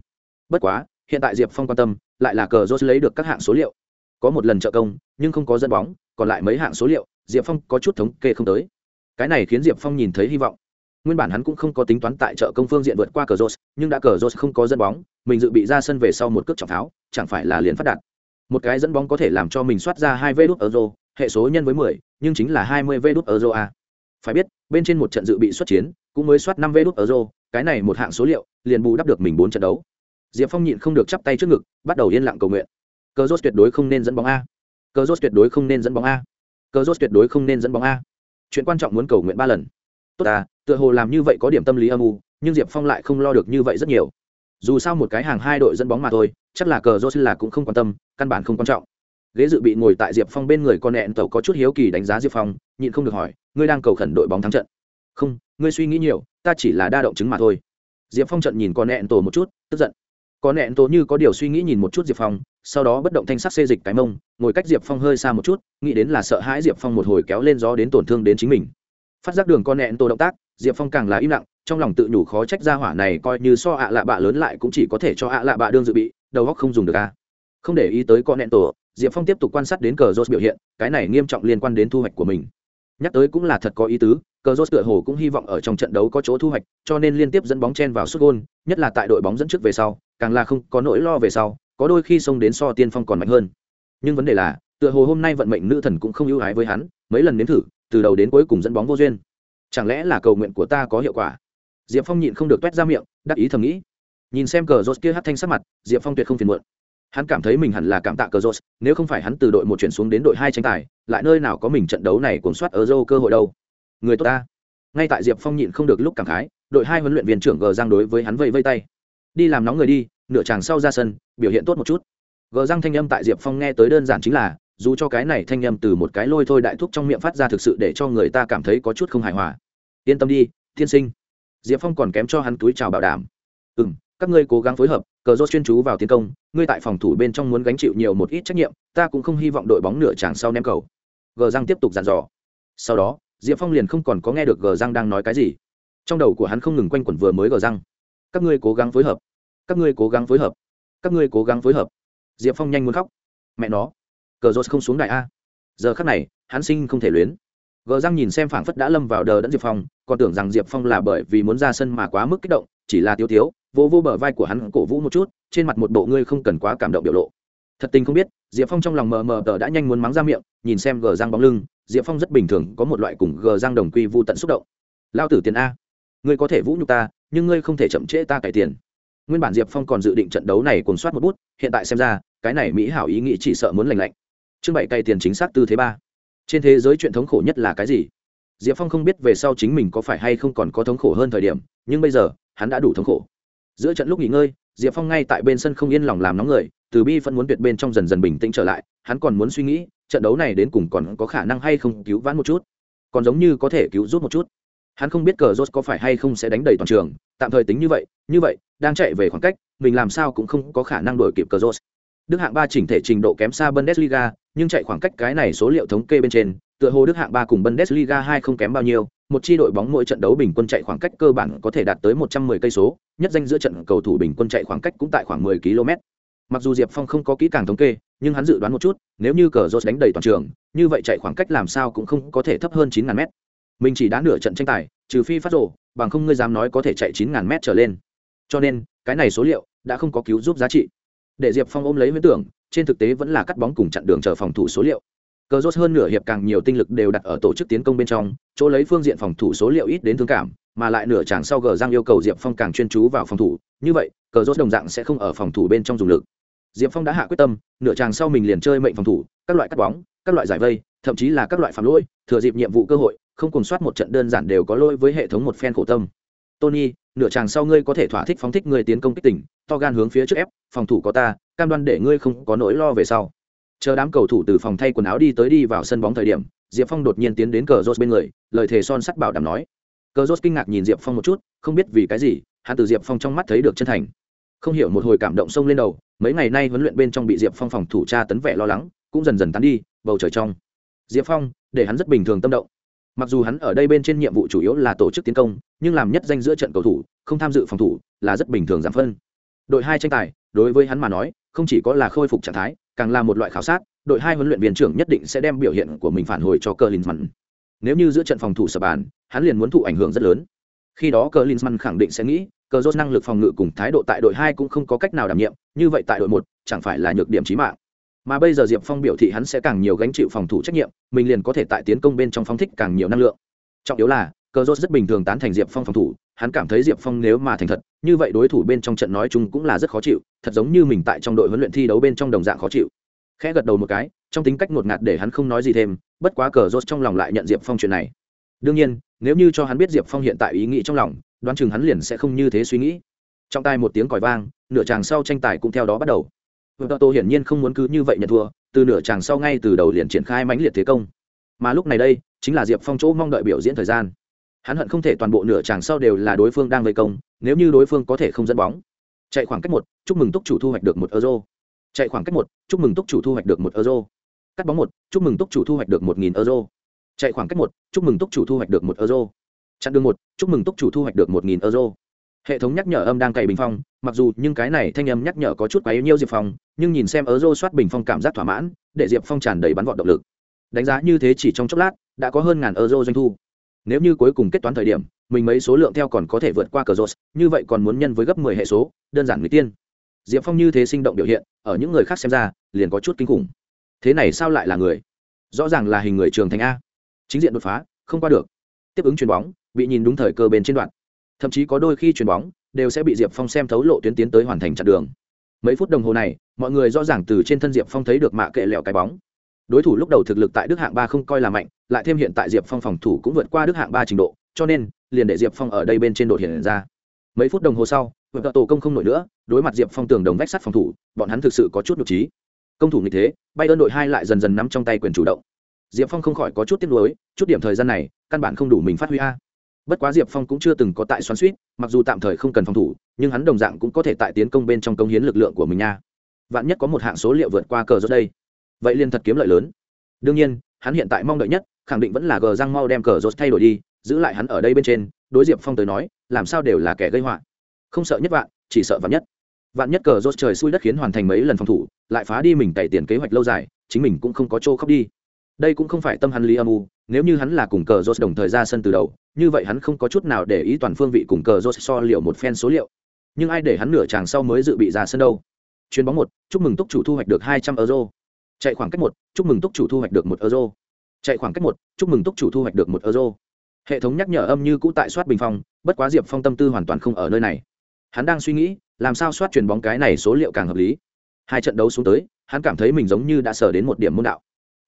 S1: Bất quá, hiện tại diệp phong quan tâm, lại là cờ Jose lấy được các hạng số liệu. Có một lần trợ công, nhưng không có dẫn bóng, còn lại mấy hạng số liệu, diệp phong có chút thống kê không tới cái này khiến diệp phong nhìn thấy hy vọng. Nguyên bản hắn cũng không có tính toán tại chợ công phương diện vượt qua cờ rốt nhưng đã cờ rốt không có dẫn bóng, mình dự bị ra sân về sau một cước trọng tháo, chẳng phải là liền phát đạt. Một cái dẫn bóng có thể làm cho mình soát ra hai vê đút euro, hệ số nhân với mười, nhưng chính là hai mươi vê đút euro a. Phải biết, bên trên một trận dự bị xuất chiến, cũng mới soát năm vê đút euro, cái này một hạng số liệu, liền bù đắp được mình bốn trận đấu. Diệp phong nhịn không được chắp tay trước ngực, bắt đầu yên lặng cầu nguyện. Cờ rốt tuyệt đối không nên dẫn bóng a. Cờ rốt tuyệt đối không nên dẫn bóng a. Cờ rốt tuyệt đối không nên dẫn bóng a chuyện quan trọng muốn cầu nguyện ba lần. Tốt ta, tựa hồ làm như vậy có điểm tâm lý âm u, nhưng diệp phong lại không lo được như vậy rất nhiều. Dù sao một cái hàng hai đội dẫn bóng mà thôi, chắc là cờ jose là cũng không quan tâm, căn bản không quan trọng. Ghế dự bị ngồi tại diệp phong bên người con nẹn tàu có chút hiếu kỳ đánh giá diệp phong, nhịn không được hỏi, ngươi đang cầu khẩn đội bóng thắng trận? Không, ngươi suy nghĩ nhiều, ta chỉ là đa động chứng mà thôi. Diệp phong trận nhìn con nẹn tổ một chút, tức giận con nẹn tổ như có điều suy nghĩ nhìn một chút diệp phong, sau đó bất động thanh sắc xê dịch cái mông, ngồi cách diệp phong hơi xa một chút, nghĩ đến là sợ hãi diệp phong một hồi kéo lên gió đến tổn thương đến chính mình. Phát giác đường con nẹn tổ động tác, diệp phong càng là im lặng, trong lòng tự nhủ khó trách ra hỏa này coi như so ạ lạ bạ lớn lại cũng chỉ có thể cho ạ lạ bạ đương dự bị, đầu góc không dùng được a. Không để ý tới con nẹn tổ diệp phong tiếp tục quan sát đến cờ jose biểu hiện, cái này nghiêm trọng liên quan đến thu hoạch của mình nhắc tới cũng là thật có ý tứ cờ Rốt tựa hồ cũng hy vọng ở trong trận đấu có chỗ thu hoạch, cho nên liên tiếp dẫn bóng chen vào suốt gôn, nhất là tại đội bóng dẫn trước về sau, càng là không có nỗi lo về sau, có đôi khi xông đến so tiên phong còn mạnh hơn. Nhưng vấn đề là, tựa hồ hôm nay vận mệnh nữ thần cũng không ưu ái với hắn, mấy lần nếm thử, từ đầu đến cuối cùng dẫn bóng vô duyên. Chẳng lẽ là cầu nguyện của ta có hiệu quả? Diệp phong nhịn không được t u é t ra miệng, đắc ý thầm nghĩ. Nhìn xem cờ rốt kia hát thanh sắc mặt, diệp phong tuyệt không phiền muộn hắn cảm thấy mình hẳn là cảm tạ cờ rốt nếu không phải hắn từ đội một chuyển xuống đến đội hai tranh tài, lại nơi nào có mình trận đấu này cuốn soát ở dâu cơ hội đâu. Người tốt ta. Ngay tại diệp phong nhịn không được lúc cảm khái, đội hai huấn luyện viên trưởng gờ giang đối với hắn vây vây tay. Đi làm nóng người đi, nửa chàng sau ra sân, biểu hiện tốt một chút. Gờ giang thanh âm tại diệp phong nghe tới đơn giản chính là, dù cho cái này thanh âm từ một cái lôi thôi đại thúc trong miệng phát ra thực sự để cho người ta cảm thấy có chút không hài hòa. Yên tâm đi, tiên sinh. Diệp phong còn kém cho hắn túi chào bảo đảm. Ừ m các ngươi cố gắng phối hợp, cờ rốt chuyên chú vào tiến công, ngươi tại phòng thủ bên trong muốn gánh chịu nhiều một ít trách nhiệm, ta cũng không hy vọng đội bóng nửa tràng sau ném cầu. Gờ răng tiếp tục dàn dò. Sau đó, diệp phong liền không còn có nghe được gờ răng đang nói cái gì. Trong đầu của hắn không ngừng quanh quẩn vừa mới gờ răng. Các ngươi cố gắng phối hợp, các ngươi cố gắng phối hợp, các ngươi cố gắng phối hợp. Diệp phong nhanh muốn khóc. Mẹ nó, cờ rốt không xuống đại a. Giờ khắc này, hắn sinh không thể luyến. Gờ răng nhìn xem phảng phất đã lâm vào đờ đẫn diệp phong, còn tưởng rằng diệp phong là bởi vì muốn ra sân mà quá mức kích động chỉ là tiêu tiếu, vô vô bờ vai của hắn cổ vũ một chút, trên mặt một bộ ngươi không cần quá cảm động biểu lộ. Thật tình không biết, diệp phong trong lòng mờ mờ tờ đã nhanh muốn mắng ra miệng, nhìn xem gờ Giang bóng lưng, diệp phong rất bình thường, có một loại cùng gờ Giang đồng quy vô tận xúc động. Lao tử tiền a, ngươi có thể vũ nhục ta, nhưng ngươi không thể chậm trễ ta cải tiền. Nguyên bản diệp phong còn dự định trận đấu này cùng soát một bút, hiện tại xem ra, cái này mỹ hảo ý nghĩ chỉ sợ muốn lành lạnh. Chương bảy cày tiền chính xác tư thế ba. Trên thế giới chuyện thống khổ nhất là cái gì? Diệp phong không biết về sau chính mình có phải hay không còn có thống khổ hơn thời điểm, nhưng bây giờ hắn đã đủ thống khổ. Giữa trận lúc nghỉ ngơi diệp phong ngay tại bên sân không yên lòng làm nóng người từ bi phân muốn tuyệt bên trong dần dần bình tĩnh trở lại hắn còn muốn suy nghĩ trận đấu này đến cùng còn có khả năng hay không cứu vãn một chút còn giống như có thể cứu rút một chút. Hắn không biết cờ rốt có phải hay không sẽ đánh đầy toàn trường tạm thời tính như vậy như vậy đang chạy về khoảng cách mình làm sao cũng không có khả năng đổi kịp cờ rốt Đức hạng ba chỉnh thể trình độ kém xa Bundesliga, nhưng chạy khoảng cách cái này số liệu thống kê bên trên, tựa hồ Đức hạng ba cùng Bundesliga hai không kém bao nhiêu, một chi đội bóng mỗi trận đấu bình quân chạy khoảng cách cơ bản có thể đạt tới 110 cây số, nhất danh giữa trận cầu thủ bình quân chạy khoảng cách cũng tại khoảng 10 km. mặc dù diệp phong không có kỹ càng thống kê nhưng hắn dự đoán một chút nếu như cờ rốt đánh đầy toàn trường như vậy chạy khoảng cách làm sao cũng không có thể thấp hơn chín ngàn mét. Mình chỉ đã nửa trận tranh tài trừ phi phát rồ, bằng không ngươi dám nói có thể chạy chín ngàn mét trở lên. Cho nên cái này số liệu đã không có cứu giúp giá trị. Để diệp phong ôm lấy huyễn tưởng trên thực tế vẫn là cắt bóng cùng chặn đường chờ phòng thủ số liệu cờ rốt hơn nửa hiệp càng nhiều tinh lực đều đặt ở tổ chức tiến công bên trong, chỗ lấy phương diện phòng thủ số liệu ít đến thương cảm, mà lại nửa chàng sau gờ giang yêu cầu diệp phong càng chuyên chú vào phòng thủ. Như vậy, cờ rốt đồng dạng sẽ không ở phòng thủ bên trong dùng lực. Diệp phong đã hạ quyết tâm, nửa chàng sau mình liền chơi mệnh phòng thủ, các loại cắt bóng, các loại giải vây, thậm chí là các loại phạm lỗi, thừa dịp nhiệm vụ cơ hội, không cùng soát một trận đơn giản đều có lỗi với hệ thống một phen khổ tâm. Tony, nửa chàng sau ngươi có thể thỏa thích phóng thích người tiến công kích tỉnh, to gan hướng phía trước ép, phòng thủ có ta, cam đoan để ngươi không có nỗi lo về sau chờ đám cầu thủ từ phòng thay quần áo đi tới đi vào sân bóng thời điểm, diệp phong đột nhiên tiến đến cờ rốt bên người, lời thề son sắt bảo đảm nói. Cờ rốt kinh ngạc nhìn diệp phong một chút, không biết vì cái gì, hắn từ diệp phong trong mắt thấy được chân thành. Không hiểu một hồi cảm động sông lên đầu, mấy ngày nay huấn luyện bên trong bị diệp phong phòng thủ tra tấn vẻ lo lắng, cũng dần dần tán đi, bầu trời trong. Diệp phong, để hắn rất bình thường tâm động. Mặc dù hắn ở đây bên trên nhiệm vụ chủ yếu là tổ chức tiến công, nhưng làm nhất danh giữa trận cầu thủ, không tham dự phòng thủ, là rất bình thường giảm phân. Đội hai tranh tài, đối với hắn mà nói không chỉ có là khôi phục trạng thái, càng là một loại khảo sát, đội hai huấn luyện viên trưởng nhất định sẽ đem biểu hiện của mình phản hồi cho cờ linsman nếu như giữa trận phòng thủ sập bàn, hắn liền muốn thụ ảnh hưởng rất lớn. Khi đó cờ linsman khẳng định sẽ nghĩ cờ rốt năng lực phòng ngự cùng thái độ tại đội hai cũng không có cách nào đảm nhiệm, như vậy tại đội một, chẳng phải là nhược điểm chí mạng. Mà bây giờ diệp phong biểu thị hắn sẽ càng nhiều gánh chịu phòng thủ trách nhiệm, mình liền có thể tại tiến công bên trong phóng thích càng nhiều năng lượng. Trọng yếu là cờ rốt rất bình thường tán thành diệp phong phòng thủ hắn cảm thấy diệp phong nếu mà thành thật, như vậy đối thủ bên trong trận nói chung cũng là rất khó chịu, thật giống như mình tại trong đội huấn luyện thi đấu bên trong đồng dạng khó chịu. Khẽ gật đầu một cái, trong tính cách ngột ngạt để hắn không nói gì thêm, bất quá cờ rốt trong lòng lại nhận diệp phong chuyện này. Đương nhiên, nếu như cho hắn biết diệp phong hiện tại ý nghĩ trong lòng, đoán chừng hắn liền sẽ không như thế suy nghĩ. Trong tai một tiếng còi vang, nửa chàng sau tranh tài cũng theo đó bắt đầu. Vợ tô hiển nhiên không muốn cứ như vậy nhận thua, từ nửa chàng sau ngay từ đầu liền triển khai mãnh liệt thế công. Mà lúc này đây, chính là diệp phong chỗ mong đợi biểu diễn thời gian hắn hận không thể toàn bộ nửa chàng sau đều là đối phương đang vây công, nếu như đối phương có thể không dẫn bóng. Chạy khoảng cách một, chúc mừng túc chủ thu hoạch được một euro. Chạy khoảng cách một, chúc mừng túc chủ thu hoạch được một euro. Cắt bóng một, chúc mừng túc chủ thu hoạch được một nghìn euro. Chạy khoảng cách một, chúc mừng túc chủ thu hoạch được một euro. Chặn đường một, chúc mừng túc chủ thu hoạch được một nghìn euro. Hệ thống nhắc nhở âm đang cày bình phong, mặc dù nhưng cái này thanh âm nhắc nhở có chút quá yếu nhiêu diệp phong, nhưng nhìn xem euro soát bình phong cảm giác thỏa mãn, để diệp phong tràn đầy bắn vọt động lực. Đánh giá như thế chỉ trong chốc lát, đã có hơn ngàn euro doanh thu nếu như cuối cùng kết toán thời điểm, mình mấy số lượng theo còn có thể vượt qua cờ rốt, như vậy còn muốn nhân với gấp mười hệ số, đơn giản người tiên. Diệp phong như thế sinh động biểu hiện, ở những người khác xem ra, liền có chút kinh khủng. Thế này sao lại là người? Rõ ràng là hình người trường thành a. Chính diện đột phá, không qua được. Tiếp ứng chuyền bóng, bị nhìn đúng thời cơ bên trên đoạn. Thậm chí có đôi khi chuyền bóng đều sẽ bị diệp phong xem thấu lộ tuyến tiến tới hoàn thành chặn đường. Mấy phút đồng hồ này, mọi người rõ ràng từ trên thân diệp phong thấy được mạ kệ lẹo cái bóng đối thủ lúc đầu thực lực tại đức hạng ba không coi là mạnh, lại thêm hiện tại diệp phong phòng thủ cũng vượt qua đức hạng ba trình độ, cho nên, liền để diệp phong ở đây bên trên đội hiện ra. Mấy phút đồng hồ sau, vượt tổ công không nổi nữa, đối mặt diệp phong tường đồng vách sắt phòng thủ, bọn hắn thực sự có chút nhục trí công thủ như thế bay ơn đội hai lại dần dần nắm trong tay quyền chủ động. Diệp phong không khỏi có chút tiếc nuối, chút điểm thời gian này, căn bản không đủ mình phát huy a. Bất quá diệp phong cũng chưa từng có tại xoắn suýt mặc dù tạm thời không cần phòng thủ, nhưng hắn đồng dạng cũng có thể tại tiến công bên trong công hiến lực lượng của mình nha. Vạn nhất có một hạng số liệu vượt qua cờ rốt đây vậy liền thật kiếm lợi lớn. Đương nhiên, hắn hiện tại mong đợi nhất, khẳng định vẫn là gờ răng mau đem cờ rốt thay đổi đi, giữ lại hắn ở đây bên trên, đối diệp phong tới nói, làm sao đều là kẻ gây họa. Không sợ nhất vạn, chỉ sợ vạn nhất. Vạn nhất cờ rốt trời xui đất khiến hoàn thành mấy lần phòng thủ, lại phá đi mình cày tiền kế hoạch lâu dài, chính mình cũng không có chỗ khóc đi. Đây cũng không phải tâm hắn lý âm u, nếu như hắn là cùng cờ rốt đồng thời ra sân từ đầu, như vậy hắn không có chút nào để ý toàn phương vị cùng cờ rốt so liệu một phen số liệu. Nhưng ai để hắn nửa chàng sau mới dự bị ra sân đâu? Chuyền bóng một, chúc mừng túc chủ thu hoạch được hai trăm euro chạy khoảng cách một, chúc mừng túc chủ thu hoạch được một euro. Chạy khoảng cách một, chúc mừng túc chủ thu hoạch được một euro. Hệ thống nhắc nhở âm như cũ tại soát bình phong, bất quá diệp phong tâm tư hoàn toàn không ở nơi này. Hắn đang suy nghĩ, làm sao soát chuyền bóng cái này số liệu càng hợp lý. Hai trận đấu xuống tới, hắn cảm thấy mình giống như đã sở đến một điểm môn đạo.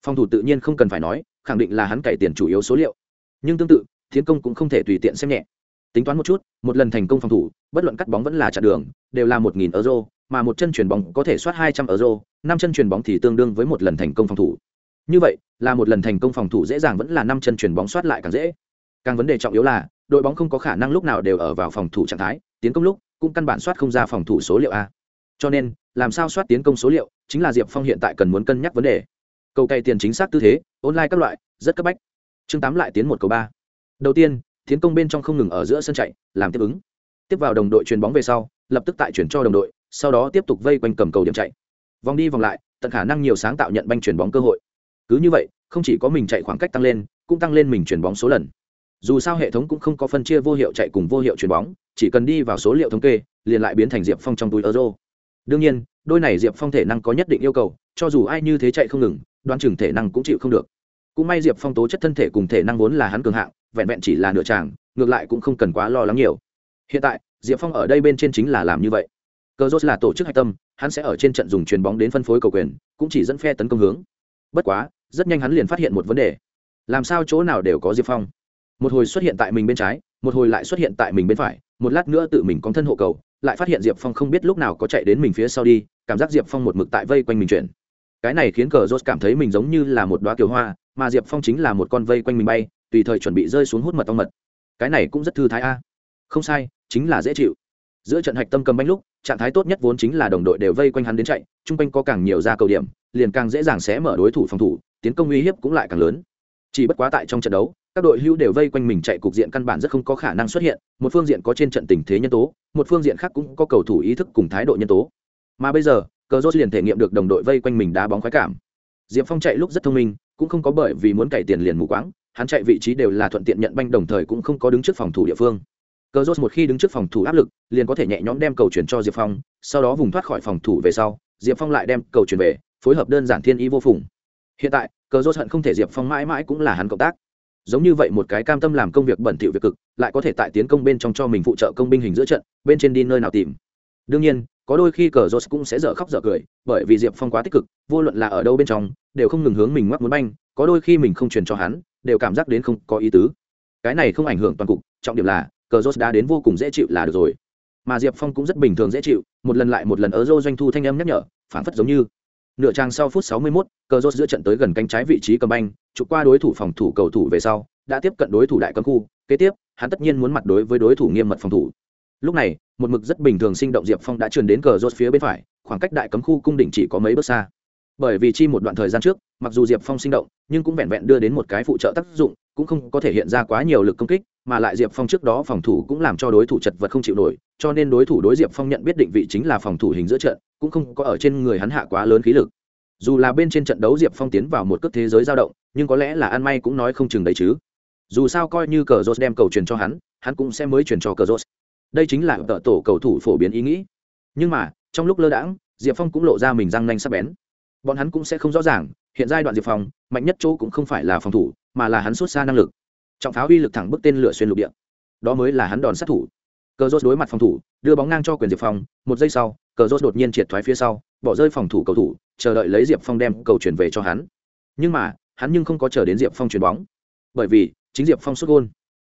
S1: Phòng thủ tự nhiên không cần phải nói, khẳng định là hắn cải tiền chủ yếu số liệu. Nhưng tương tự, tiến công cũng không thể tùy tiện xem nhẹ. Tính toán một chút, một lần thành công phòng thủ, bất luận cắt bóng vẫn là chặn đường, đều là một nghìn euro, mà một chân chuyền bóng có thể soát hai trăm euro năm chân chuyền bóng thì tương đương với một lần thành công phòng thủ. Như vậy, là một lần thành công phòng thủ dễ dàng vẫn là năm chân chuyền bóng soát lại càng dễ. Càng vấn đề trọng yếu là, đội bóng không có khả năng lúc nào đều ở vào phòng thủ trạng thái, tiến công lúc cũng căn bản soát không ra phòng thủ số liệu a. Cho nên, làm sao soát tiến công số liệu chính là diệp phong hiện tại cần muốn cân nhắc vấn đề. Cầu cày tiền chính xác tư thế, online các loại, rất cấp bách. Chương tám lại tiến một cầu ba. Đầu tiên, tiến công bên trong không ngừng ở giữa sân chạy, làm tiếp ứng. Tiếp vào đồng đội chuyền bóng về sau, lập tức tại chuyển cho đồng đội, sau đó tiếp tục vây quanh cầm cầu điểm chạy vòng đi vòng lại, tận khả năng nhiều sáng tạo nhận banh chuyển bóng cơ hội. Cứ như vậy, không chỉ có mình chạy khoảng cách tăng lên, cũng tăng lên mình chuyển bóng số lần. Dù sao hệ thống cũng không có phân chia vô hiệu chạy cùng vô hiệu chuyển bóng, chỉ cần đi vào số liệu thống kê, liền lại biến thành diệp phong trong túi euro. Đương nhiên, đôi này diệp phong thể năng có nhất định yêu cầu, cho dù ai như thế chạy không ngừng, đoán chừng thể năng cũng chịu không được. Cũng may diệp phong tố chất thân thể cùng thể năng vốn là hắn cường hạng, vẹn vẹn chỉ là nửa tràng ngược lại cũng không cần quá lo lắng nhiều. Hiện tại, diệp phong ở đây bên trên chính là làm như vậy. Cờ rốt là tổ chức hạch tâm hắn sẽ ở trên trận dùng chuyền bóng đến phân phối cầu quyền, cũng chỉ dẫn phe tấn công hướng. Bất quá, rất nhanh hắn liền phát hiện một vấn đề. Làm sao chỗ nào đều có diệp phong? Một hồi xuất hiện tại mình bên trái, một hồi lại xuất hiện tại mình bên phải, một lát nữa tự mình có thân hộ cầu, lại phát hiện diệp phong không biết lúc nào có chạy đến mình phía sau đi, cảm giác diệp phong một mực tại vây quanh mình chuyển. Cái này khiến cờ rốt cảm thấy mình giống như là một đóa kiều hoa, mà diệp phong chính là một con vây quanh mình bay, tùy thời chuẩn bị rơi xuống hút mật ong mật. Cái này cũng rất thư thái a. Không sai, chính là dễ chịu. Giữa trận hạch tâm cầm bánh lúc trạng thái tốt nhất vốn chính là đồng đội đều vây quanh hắn đến chạy, chung quanh có càng nhiều ra cầu điểm, liền càng dễ dàng sẽ mở đối thủ phòng thủ, tiến công uy hiếp cũng lại càng lớn. Chỉ bất quá tại trong trận đấu, các đội hưu đều vây quanh mình chạy cục diện căn bản rất không có khả năng xuất hiện, một phương diện có trên trận tình thế nhân tố, một phương diện khác cũng có cầu thủ ý thức cùng thái độ nhân tố. Mà bây giờ, cờ rốt liền thể nghiệm được đồng đội vây quanh mình đá bóng khoái cảm. Diệp phong chạy lúc rất thông minh, cũng không có bởi vì muốn cày tiền liền mù quáng, hắn chạy vị trí đều là thuận tiện nhận banh đồng thời cũng không có đứng trước phòng thủ địa phương cờ rốt một khi đứng trước phòng thủ áp lực, liền có thể nhẹ nhõm đem cầu chuyển cho diệp phong, sau đó vùng thoát khỏi phòng thủ về sau, diệp phong lại đem cầu chuyển về, phối hợp đơn giản thiên ý vô phùng. Hiện tại, cờ rốt hận không thể diệp phong mãi mãi cũng là hắn cộng tác. Giống như vậy một cái cam tâm làm công việc bẩn thỉu việc cực, lại có thể tại tiến công bên trong cho mình phụ trợ công binh hình giữa trận, bên trên đi nơi nào tìm. Đương nhiên, có đôi khi cờ rốt cũng sẽ dở khóc dở cười, bởi vì diệp phong quá tích cực, vô luận là ở đâu bên trong, đều không ngừng hướng mình ngoắc muốn banh, có đôi khi mình không truyền cho hắn, đều cảm giác đến không có ý tứ. Cái này không ảnh hưởng toàn cục, trọng điểm là cờ rốt đã đến vô cùng dễ chịu là được rồi. Mà diệp phong cũng rất bình thường dễ chịu một lần lại một lần ở dô doanh thu thanh âm nhắc nhở phản phất giống như. Nửa trang sau phút 61, cờ rốt giữa trận tới gần cánh trái vị trí cầm anh chụp qua đối thủ phòng thủ cầu thủ về sau đã tiếp cận đối thủ đại cấm khu. Kế tiếp hắn tất nhiên muốn mặt đối với đối thủ nghiêm mật phòng thủ. Lúc này một mực rất bình thường sinh động diệp phong đã truyền đến cờ rốt phía bên phải khoảng cách đại cấm khu cung đỉnh chỉ có mấy bước xa. Bởi vì chi một đoạn thời gian trước mặc dù diệp phong sinh động nhưng cũng vẹn vẹn đưa đến một cái phụ trợ tác dụng cũng không có thể hiện ra quá nhiều lực công kích mà lại diệp phong trước đó phòng thủ cũng làm cho đối thủ chật vật không chịu nổi, cho nên đối thủ đối diệp phong nhận biết định vị chính là phòng thủ hình giữa trận, cũng không có ở trên người hắn hạ quá lớn khí lực. Dù là bên trên trận đấu diệp phong tiến vào một cước thế giới dao động, nhưng có lẽ là ăn may cũng nói không chừng đấy chứ. Dù sao coi như cờ rốt đem cầu truyền cho hắn hắn cũng sẽ mới truyền cho cờ rốt. Đây chính là tợ tổ cầu thủ phổ biến ý nghĩ. Nhưng mà, trong lúc lơ đãng, diệp phong cũng lộ ra mình răng nanh sắp bén. Bọn hắn cũng sẽ không rõ ràng, hiện giai đoạn diệp phong, mạnh nhất chỗ cũng không phải là phòng thủ, mà là hắn xuất xa năng lực trọng pháo uy lực thẳng bức tên lửa xuyên lục địa. Đó mới là hắn đòn sát thủ. Cờ rốt đối mặt phòng thủ, đưa bóng ngang cho quyền diệp phong, một giây sau, cờ rốt đột nhiên triệt thoái phía sau, bỏ rơi phòng thủ cầu thủ, chờ đợi lấy diệp phong đem cầu chuyển về cho hắn. Nhưng mà, hắn nhưng không có chờ đến diệp phong chuyền bóng. Bởi vì, chính diệp phong xuất gôn.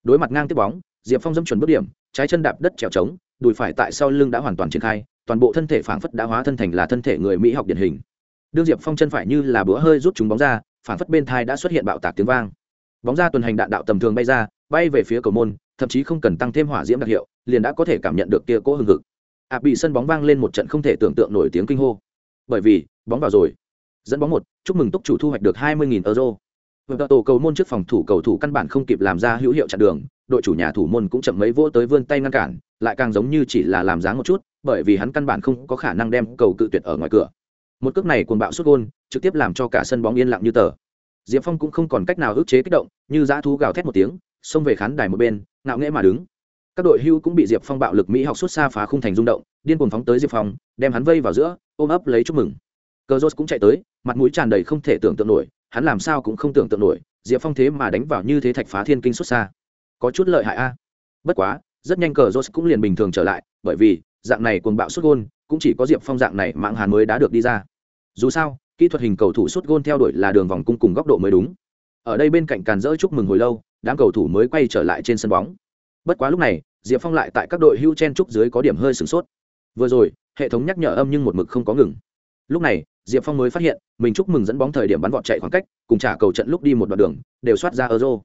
S1: Đối mặt ngang tiếp bóng, diệp phong dâm chuẩn bước điểm, trái chân đạp đất trèo trống, đùi phải tại sau lưng đã hoàn toàn triển khai, toàn bộ thân thể phảng phất đã hóa thân thành là thân thể người mỹ học điển hình. Đương diệp phong chân phải như là búa hơi rút chúng bóng ra, phảng phất bên thai đã xuất hiện bạo tạc tiếng vang bóng ra tuần hành đạn đạo tầm thường bay ra, bay về phía cầu môn, thậm chí không cần tăng thêm hỏa diễm đặc hiệu, liền đã có thể cảm nhận được kia cỗ hừng hực. Ạ bị sân bóng vang lên một trận không thể tưởng tượng nổi tiếng kinh hô. Bởi vì, bóng vào rồi. Dẫn bóng một, chúc mừng túc chủ thu hoạch được hai mươi euro. Vâng, Vượt tổ cầu môn trước phòng thủ cầu thủ căn bản không kịp làm ra hữu hiệu chặn đường, đội chủ nhà thủ môn cũng chậm mấy vỗ tới vươn tay ngăn cản, lại càng giống như chỉ là làm dáng một chút, bởi vì hắn căn bản không có khả năng đem cầu cự tuyệt ở ngoài cửa. Một cước này cuồng bạo xuất gôn, trực tiếp làm cho cả sân bóng yên lặng như tờ diệp phong cũng không còn cách nào ức chế kích động, như dã thú gào thét một tiếng, xông về khán đài một bên, ngạo nghễ mà đứng. Các đội hưu cũng bị diệp phong bạo lực mỹ học xuất xa phá khung thành rung động, điên cuồng phóng tới diệp phong, đem hắn vây vào giữa, ôm ấp lấy chúc mừng. Cờ rốt cũng chạy tới, mặt mũi tràn đầy không thể tưởng tượng nổi, hắn làm sao cũng không tưởng tượng nổi, diệp phong thế mà đánh vào như thế thạch phá thiên kinh xuất xa. Có chút lợi hại a. Bất quá, rất nhanh cờ rốt cũng liền bình thường trở lại, bởi vì, dạng này cuồng bạo xuất gôn, cũng chỉ có diệp phong dạng này mạng hàn mới đã được đi ra. Dù sao kỹ thuật hình cầu thủ sút gôn theo đuổi là đường vòng cung cùng góc độ mới đúng. Ở đây bên cạnh càn rỡ chúc mừng hồi lâu, đám cầu thủ mới quay trở lại trên sân bóng. Bất quá lúc này, diệp phong lại tại các đội hưu chen trúc dưới có điểm hơi sửng sốt. Vừa rồi, hệ thống nhắc nhở âm nhưng một mực không có ngừng. Lúc này, diệp phong mới phát hiện, mình chúc mừng dẫn bóng thời điểm bắn vọt chạy khoảng cách, cùng trả cầu trận lúc đi một đoạn đường, đều soát ra euro.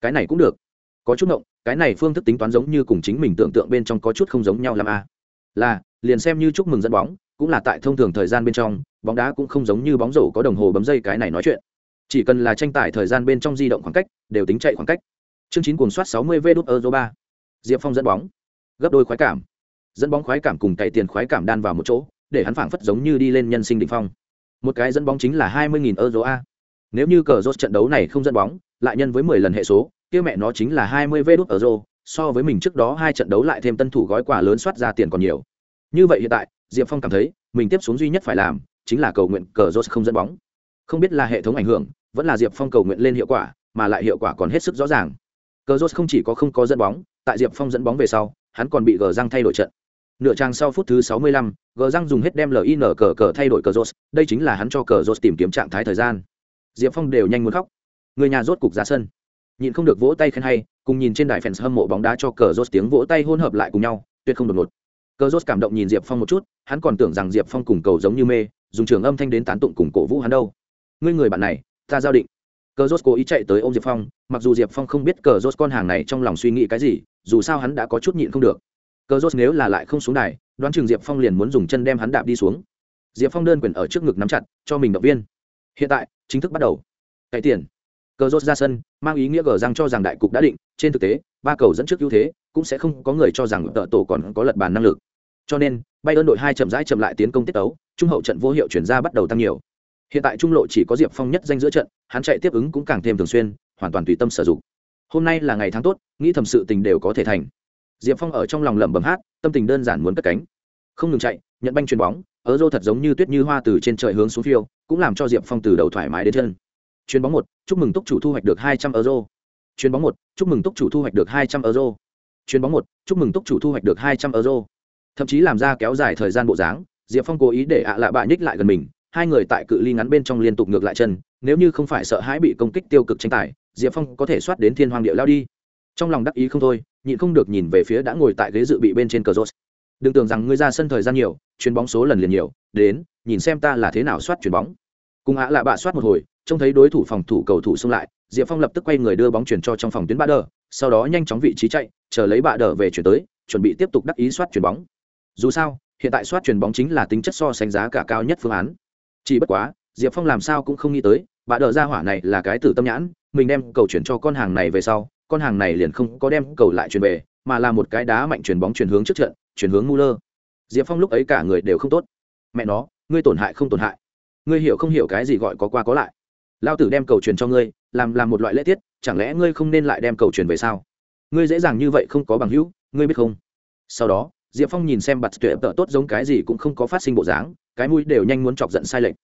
S1: Cái này cũng được. Có chút ngộng, cái này phương thức tính toán giống như cùng chính mình tưởng tượng bên trong có chút không giống nhau làm a à. là, liền xem như chúc mừng dẫn bóng cũng là tại thông thường thời gian bên trong, bóng đá cũng không giống như bóng rổ có đồng hồ bấm dây cái này nói chuyện. Chỉ cần là tranh tài thời gian bên trong di động khoảng cách, đều tính chạy khoảng cách. Chương chín cuồng soát sáu mươi v đút euro ba. Diệp phong dẫn bóng. Gấp đôi khoái cảm. Dẫn bóng khoái cảm cùng cày tiền khoái cảm đan vào một chỗ, để hắn phảng phất giống như đi lên nhân sinh đ ỉ n h phong. Một cái dẫn bóng chính là hai mươi nghìn euro a. Nếu như cờ rốt trận đấu này không dẫn bóng, lại nhân với mười lần hệ số, kia mẹ nó chính là hai mươi v đốt euro, so với mình trước đó hai trận đấu lại thêm tân thủ gói quà lớn soát ra tiền còn nhiều. Như vậy hiện tại diệp phong cảm thấy mình tiếp xuống duy nhất phải làm chính là cầu nguyện cờ rốt không dẫn bóng. Không biết là hệ thống ảnh hưởng vẫn là diệp phong cầu nguyện lên hiệu quả mà lại hiệu quả còn hết sức rõ ràng. Cờ rốt không chỉ có không có dẫn bóng tại diệp phong dẫn bóng về sau hắn còn bị gờ răng thay đổi trận. Nửa trang sau phút thứ 65, gờ răng dùng hết đem lin cờ cờ thay đổi cờ rốt đây chính là hắn cho cờ rốt tìm kiếm trạng thái thời gian. Diệp phong đều nhanh muốn khóc. Người nhà rốt cục ra sân. Nhịn không được vỗ tay khen hay cùng nhìn trên đài fans hâm mộ bóng đá cho cờ rốt tiếng vỗ tay hỗn hợp lại cùng nhau tuyệt không đột ngột cờ rốt cảm động nhìn diệp phong một chút, hắn còn tưởng rằng diệp phong cùng cầu giống như mê, dùng trường âm thanh đến tán tụng cùng cổ vũ hắn đâu. Ngươi người bạn này, ta giao định. Cờ rốt cố ý chạy tới ôm diệp phong, mặc dù diệp phong không biết cờ rốt con hàng này trong lòng suy nghĩ cái gì, dù sao hắn đã có chút nhịn không được. Cờ rốt nếu là lại không xuống đài, đoán chừng diệp phong liền muốn dùng chân đem hắn đạp đi xuống. Diệp phong đơn quyền ở trước ngực nắm chặt, cho mình động viên. Hiện tại, chính thức bắt đầu. Cậy tiền. Cờ rốt ra sân, mang ý nghĩa gờ răng cho rằng đại cục đã định, trên thực tế, ba cầu dẫn trước ưu thế cũng sẽ không có người cho rằng tợ tổ còn có lật bàn năng lực. Cho nên bay ơn đội hai chậm rãi chậm lại tiến công tiết tấu, trung hậu trận vô hiệu chuyển ra bắt đầu tăng nhiều. Hiện tại trung lộ chỉ có diệp phong nhất danh giữa trận, hắn chạy tiếp ứng cũng càng thêm thường xuyên, hoàn toàn tùy tâm sử dụng. Hôm nay là ngày tháng tốt, nghĩ thầm sự tình đều có thể thành. Diệp phong ở trong lòng lẩm bẩm hát, tâm tình đơn giản muốn cất cánh. Không ngừng chạy, nhận banh chuyền bóng ở rô thật giống như tuyết như hoa từ trên trời hướng xuống phiêu, cũng làm cho diệp phong từ đầu thoải mái đến chân. Chuyền bóng một, chúc mừng túc chủ thu hoạch được hai trăm euro chuyền bóng một, chúc mừng túc chủ thu hoạch được hai trăm euro chuyền bóng một, chúc mừng túc chủ thu hoạch được hai trăm euro. Thậm chí làm ra kéo dài thời gian bộ dáng, diệp phong cố ý để ạ lạ bạ nhích lại gần mình, hai người tại cự ly ngắn bên trong liên tục ngược lại chân, nếu như không phải sợ hãi bị công kích tiêu cực tranh tài, diệp phong có thể soát đến thiên hoàng địa lao đi. Trong lòng đắc ý không thôi, nhịn không được nhìn về phía đã ngồi tại ghế dự bị bên trên cờ rốt đừng tưởng rằng ngươi ra sân thời gian nhiều, chuyền bóng số lần liền nhiều, đến, nhìn xem ta là thế nào soát chuyền bóng. Cùng ạ lạ bạ soát một hồi, trông thấy đối thủ phòng thủ cầu thủ xung lại, diệp phong lập tức quay người đưa bóng chuyển cho trong phòng tuyến ba đờ sau đó nhanh chóng vị trí chạy, chờ lấy bạ đỡ về chuyển tới, chuẩn bị tiếp tục đắc ý soát chuyền bóng. Dù sao, hiện tại soát chuyền bóng chính là tính chất so sánh giá cả cao nhất phương án. Chỉ bất quá, diệp phong làm sao cũng không nghĩ tới, bạ đỡ ra hỏa này là cái tử tâm nhãn, mình đem cầu chuyển cho con hàng này về sau, con hàng này liền không có đem cầu lại chuyển về, mà là một cái đá mạnh chuyển bóng chuyển hướng trước trận, chuyển hướng ngu lơ diệp phong lúc ấy cả người đều không tốt. Mẹ nó, ngươi tổn hại không tổn hại. Ngươi hiểu không hiểu cái gì gọi có qua có lại? Lao tử đem cầu truyền cho ngươi, làm làm một loại lễ tiết, chẳng lẽ ngươi không nên lại đem cầu truyền về sao? Ngươi dễ dàng như vậy không có bằng hữu, ngươi biết không? Sau đó, diệp phong nhìn xem bặt tuệ tợ tốt giống cái gì cũng không có phát sinh bộ dáng, cái mũi đều nhanh muốn chọc giận sai lệch.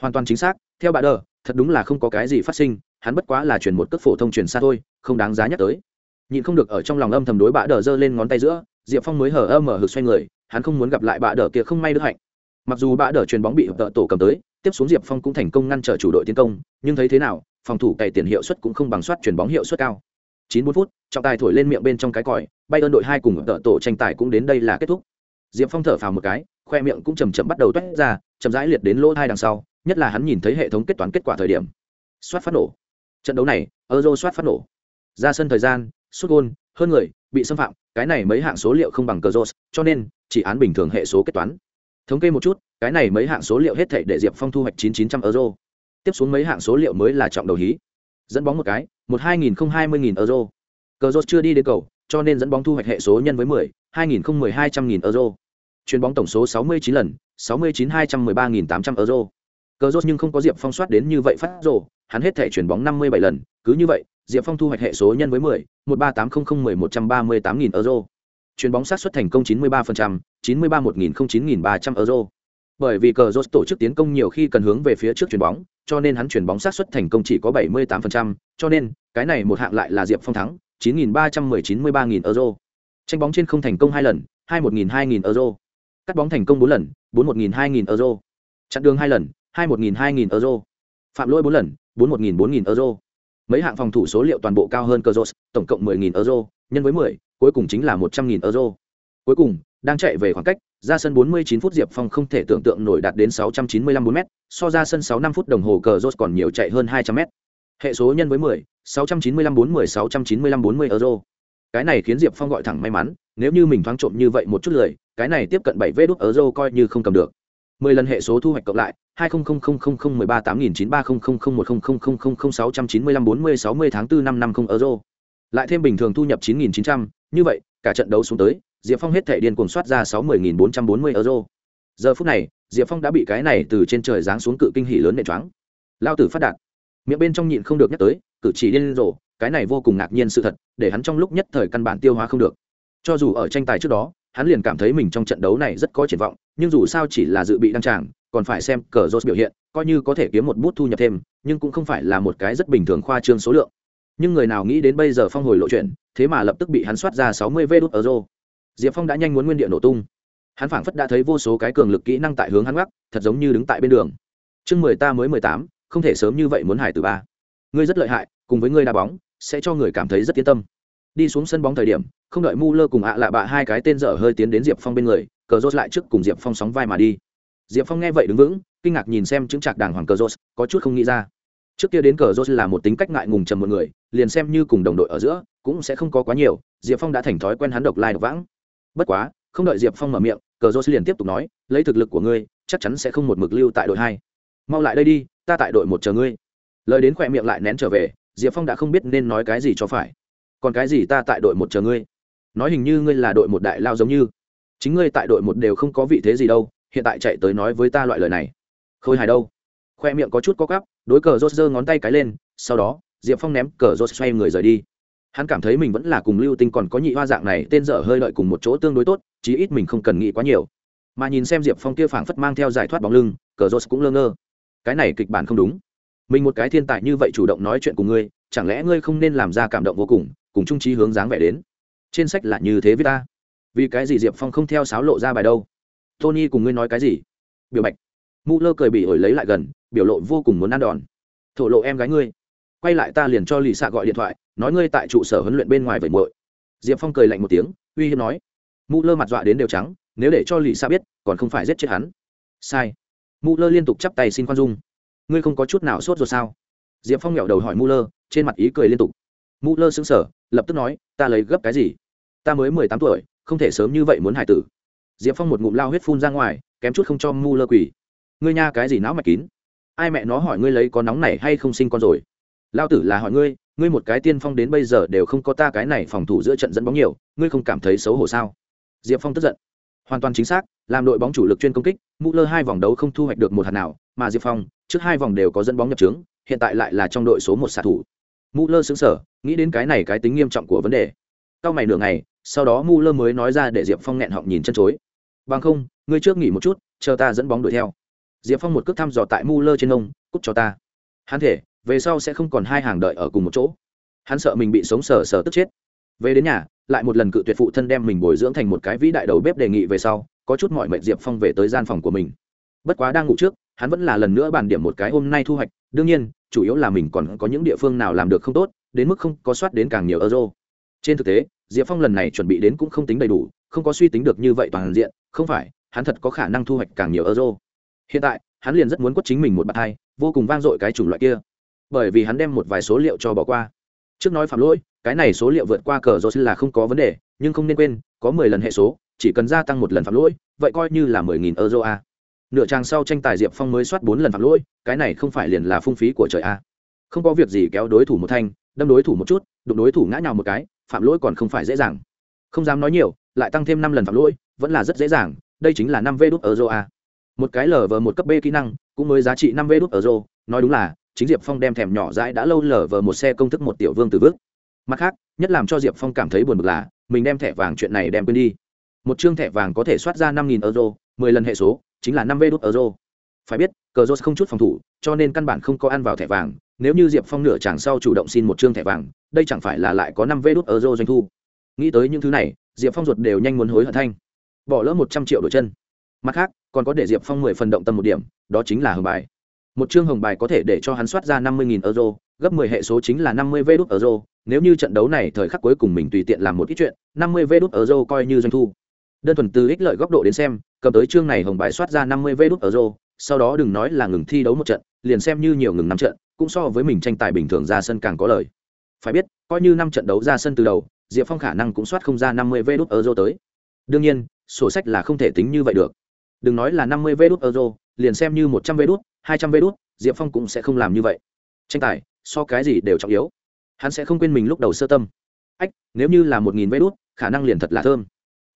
S1: Hoàn toàn chính xác, theo bà đờ, thật đúng là không có cái gì phát sinh, hắn bất quá là chuyển một cước phổ thông truyền xa thôi, không đáng giá nhắc tới. Nhịn không được ở trong lòng âm thầm đối bà đờ giơ lên ngón tay giữa, diệp phong mới hở ơ mở hực xoay người, hắn không muốn gặp lại bà đờ kia không may đức hạnh. Mặc dù bà đờ chuyền bóng bị tợ tổ cầm tới tiếp xuống diệp phong cũng thành công ngăn trở chủ đội tiến công, nhưng thấy thế nào, phòng thủ cày tiền hiệu suất cũng không bằng soát chuyền bóng hiệu suất cao. Chín bốn phút, trọng tài thổi lên miệng bên trong cái còi bay ơn đội hai cùng tợ tổ tranh tài cũng đến đây là kết thúc. Diệp phong thở phào một cái, khoe miệng cũng chầm chậm bắt đầu toét ra, chậm rãi liệt đến lỗ hai đằng sau, nhất là hắn nhìn thấy hệ thống kết toán kết quả thời điểm. Soát phát nổ. Trận đấu này, euro soát phát nổ. Ra sân thời gian, sút gôn, hơn người, bị xâm phạm, cái này mấy hạng số liệu không bằng cờ rô cho nên, chỉ án bình thường hệ số kết toán thống kê một chút cái này mấy hạng số liệu hết thảy để diệp phong thu hoạch chín chín trăm euro. Tiếp xuống mấy hạng số liệu mới là trọng đầu hí. Dẫn bóng một cái một hai nghìn không hai mươi nghìn euro. Cờ rốt chưa đi đến cầu cho nên dẫn bóng thu hoạch hệ số nhân với mười hai nghìn không mười hai trăm nghìn euro. Chuyền bóng tổng số 69 lần, 69 213.800 euro. Cờ rốt nhưng không có Diệp Phong soát đến như vậy phát rồ, hắn hết thể chuyền bóng 57 lần, cứ như vậy, Diệp Phong thu hoạch hệ số nhân với 10, 138001138.000 euro chuyền bóng sát xuất thành công 93%, 93 1 9 300 euro. Bởi vì cờ tổ chức tiến công nhiều khi cần hướng về phía trước chuyền bóng, cho nên hắn chuyền bóng sát xuất thành công chỉ có 78%, cho nên cái này một hạng lại là Diệp Phong thắng, 9.3193.000 euro. Tranh bóng trên không thành công hai lần, 21.000-2.000 euro. Cắt bóng thành công bốn lần, 41.000-2.000 euro. Chặn đường hai lần, 21.000-2.000 euro. Phạm lỗi bốn lần, 41.000-4.000 euro. Mấy hạng phòng thủ số liệu toàn bộ cao hơn Cazorla, tổng cộng 10.000 euro, nhân với 10, cuối cùng chính là một trăm nghìn euro cuối cùng đang chạy về khoảng cách ra sân 49 phút diệp phong không thể tưởng tượng nổi đạt đến 695 4 m so ra sân 6 năm phút đồng hồ cờ rốt còn nhiều chạy hơn 200 m hệ số nhân với 10, 695 40 695 40 euro cái này khiến diệp phong gọi thẳng may mắn nếu như mình thoáng trộm như vậy một chút lười cái này tiếp cận 7 vê đốt euro coi như không cầm được mười lần hệ số thu hoạch cộng lại hai không không tháng bốn năm năm không euro lại thêm bình thường thu nhập chín nghìn chín trăm, như vậy, cả trận đấu xuống tới, diệp phong hết thể điên cuồng soát ra sáu mươi bốn trăm bốn mươi euro. Giờ phút này, diệp phong đã bị cái này từ trên trời giáng xuống cự kinh hỉ lớn nệ choáng. Lao tử phát đạt. Miệng bên trong nhịn không được nhắc tới, cử chỉ điên rồ, cái này vô cùng ngạc nhiên sự thật, để hắn trong lúc nhất thời căn bản tiêu hóa không được. Cho dù ở tranh tài trước đó, hắn liền cảm thấy mình trong trận đấu này rất có triển vọng, nhưng dù sao chỉ là dự bị đăng tràng, còn phải xem cờ rốt biểu hiện, coi như có thể kiếm một bút thu nhập thêm, nhưng cũng không phải là một cái rất bình thường khoa trương số lượng nhưng người nào nghĩ đến bây giờ phong hồi lộ chuyện, thế mà lập tức bị hắn soát ra sáu mươi vê đốt euro diệp phong đã nhanh muốn nguyên địa nổ tung. Hắn phảng phất đã thấy vô số cái cường lực kỹ năng tại hướng hắn gác thật giống như đứng tại bên đường. Chương mười ta mới mười tám, không thể sớm như vậy muốn hải từ ba. Ngươi rất lợi hại, cùng với ngươi đá bóng, sẽ cho người cảm thấy rất yên tâm. Đi xuống sân bóng thời điểm, không đợi mu lơ cùng ạ lạ bạ hai cái tên dở hơi tiến đến diệp phong bên người, cờ rốt lại trước cùng diệp phong sóng vai mà đi. Diệp phong nghe vậy đứng vững, kinh ngạc nhìn xem chứng trạc đàng hoàng cờ rốt, có chút không nghĩ ra trước kia đến cờ rốt là một tính cách ngại ngùng trầm một người, liền xem như cùng đồng đội ở giữa, cũng sẽ không có quá nhiều, diệp phong đã thành thói quen hắn độc lai độc vãng. Bất quá, không đợi diệp phong mở miệng, cờ rốt liền tiếp tục nói, lấy thực lực của ngươi, chắc chắn sẽ không một mực lưu tại đội hai. Mau lại đây đi, ta tại đội một chờ ngươi. Lời đến khỏe miệng lại nén trở về, diệp phong đã không biết nên nói cái gì cho phải. Còn cái gì ta tại đội một chờ ngươi? Nói hình như ngươi là đội một đại lao giống như. Chính ngươi tại đội một đều không có vị thế gì đâu, hiện tại chạy tới nói với ta loại lời này. Khôi hài đâu? Khoe miệng có chút có cắp đối cờ rốt giơ ngón tay cái lên, sau đó, diệp phong ném cờ rốt xoay người rời đi. Hắn cảm thấy mình vẫn là cùng lưu tinh còn có nhị hoa dạng này tên dở hơi lợi cùng một chỗ tương đối tốt, chí ít mình không cần nghĩ quá nhiều. Mà nhìn xem diệp phong kia phảng phất mang theo giải thoát bóng lưng, cờ rốt cũng lơ ngơ. Cái này kịch bản không đúng. Mình một cái thiên tài như vậy chủ động nói chuyện cùng ngươi, chẳng lẽ ngươi không nên làm ra cảm động vô cùng cùng trung trí hướng dáng vẻ đến? Trên sách là như thế với ta. Vì cái gì diệp phong không theo sáo lộ ra bài đâu? Tony cùng ngươi nói cái gì? Biểu bạch. Mụ lơ cười bị ổi lấy lại gần biểu lộ vô cùng muốn ăn đòn. Thổ lộ em gái ngươi. Quay lại ta liền cho lì xạ gọi điện thoại, nói ngươi tại trụ sở huấn luyện bên ngoài vậy muội. Diệp phong cười lạnh một tiếng, uy hiếp nói. Mụ lơ mặt dọa đến đều trắng, nếu để cho lì xạ biết, còn không phải giết chết hắn. Sai. Mụ lơ liên tục chắp tay xin khoan dung. Ngươi không có chút nào sốt rồi sao? Diệp phong nghẹo đầu hỏi mụ lơ, trên mặt ý cười liên tục. Mụ lơ xứng sở lập tức nói, ta lấy gấp cái gì? Ta mới mười tám tuổi, không thể sớm như vậy muốn hải tử. Diệp phong một ngụm lao huyết phun ra ngoài, kém chút không cho mu lơ quỳ. Ngươi nha cái gì não mạch kín? Ai mẹ nó hỏi ngươi lấy có nóng này hay không sinh con rồi? Lao tử là hỏi ngươi ngươi một cái tiên phong đến bây giờ đều không có ta cái này phòng thủ giữa trận dẫn bóng nhiều, ngươi không cảm thấy xấu hổ sao? Diệp phong tức giận. Hoàn toàn chính xác, làm đội bóng chủ lực chuyên công kích, mũ lơ hai vòng đấu không thu hoạch được một hạt nào, mà diệp phong, trước hai vòng đều có dẫn bóng nhập trướng hiện tại lại là trong đội số một xạ thủ. Mũ lơ xứng sở nghĩ đến cái này cái tính nghiêm trọng của vấn đề. Cao mày nửa ngày, sau đó mũ lơ mới nói ra để diệp phong nghẹn họng nhìn chân chối. Bằng không, ngươi trước nghỉ một chút, chờ ta dẫn bóng đuổi theo diệp phong một cước thăm dò tại mu lơ trên ông, cút cho ta. Hắn thể, về sau sẽ không còn hai hàng đợi ở cùng một chỗ. Hắn sợ mình bị sống sờ sờ tức chết. Về đến nhà, lại một lần cự tuyệt phụ thân đem mình bồi dưỡng thành một cái vĩ đại đầu bếp đề nghị về sau, có chút mọi mệnh diệp phong về tới gian phòng của mình. Bất quá đang ngủ trước, hắn vẫn là lần nữa bàn điểm một cái hôm nay thu hoạch. Đương nhiên, chủ yếu là mình còn có những địa phương nào làm được không tốt, đến mức không có soát đến càng nhiều euro. Trên thực tế, diệp phong lần này chuẩn bị đến cũng không tính đầy đủ, không có suy tính được như vậy toàn diện, không phải, hắn thật có khả năng thu hoạch càng nhiều euro hiện tại, hắn liền rất muốn quất chính mình một bạt hai, vô cùng vang dội cái chủng loại kia. Bởi vì hắn đem một vài số liệu cho bỏ qua. Trước nói phạm lỗi, cái này số liệu vượt qua cờ rô là không có vấn đề, nhưng không nên quên, có mười lần hệ số, chỉ cần gia tăng một lần phạm lỗi, vậy coi như là mười nghìn euro a. Nửa trang sau tranh tài diệp phong mới soát bốn lần phạm lỗi, cái này không phải liền là phung phí của trời a. Không có việc gì kéo đối thủ một thanh, đâm đối thủ một chút, đụng đối thủ ngã nhào một cái, phạm lỗi còn không phải dễ dàng. Không dám nói nhiều, lại tăng thêm năm lần phạm lỗi, vẫn là rất dễ dàng, đây chính là năm vê đốt euro a một cái lờ vờ một cấp b kỹ năng, cũng mới giá trị năm vê đốt rô. Nói đúng là, chính diệp phong đem thèm nhỏ dãi đã lâu lờ vờ một xe công thức một tiểu vương từ vước mặt khác, nhất làm cho diệp phong cảm thấy buồn bực là, mình đem thẻ vàng chuyện này đem quên đi. Một chương thẻ vàng có thể soát ra năm nghìn euro, mười lần hệ số, chính là năm vê đốt euro. Phải biết, cờ rô không chút phòng thủ, cho nên căn bản không có ăn vào thẻ vàng. Nếu như diệp phong nửa chàng sau chủ động xin một chương thẻ vàng, đây chẳng phải là lại có năm vê đốt euro doanh thu. Nghĩ tới những thứ này, diệp phong ruột đều nhanh muốn hối hận thanh. Bỏ lỡ một trăm triệu đổi chân mặt khác, còn có để diệp phong mười phần động tâm một điểm, đó chính là hồng bài. Một chương hồng bài có thể để cho hắn soát ra năm mươi nghìn euro, gấp mười hệ số chính là năm mươi vê đốt euro. Nếu như trận đấu này thời khắc cuối cùng mình tùy tiện làm một ít chuyện, năm mươi vê đốt euro coi như doanh thu. Đơn thuần từ ích lợi góc độ đến xem, cầm tới chương này hồng bài soát ra năm mươi vê đốt euro, sau đó đừng nói là ngừng thi đấu một trận, liền xem như nhiều ngừng năm trận, cũng so với mình tranh tài bình thường ra sân càng có lời phải biết, coi như năm trận đấu ra sân từ đầu, diệp phong khả năng cũng soát không ra năm mươi vê đốt euro tới. Đương nhiên, sổ sách là không thể tính như vậy được đừng nói là năm mươi vê euro, liền xem như một trăm vê đốt hai trăm vê diệp phong cũng sẽ không làm như vậy. Tranh tài, so cái gì đều trọng yếu. Hắn sẽ không quên mình lúc đầu sơ tâm. Ách, nếu như là một nghìn vê khả năng liền thật là thơm.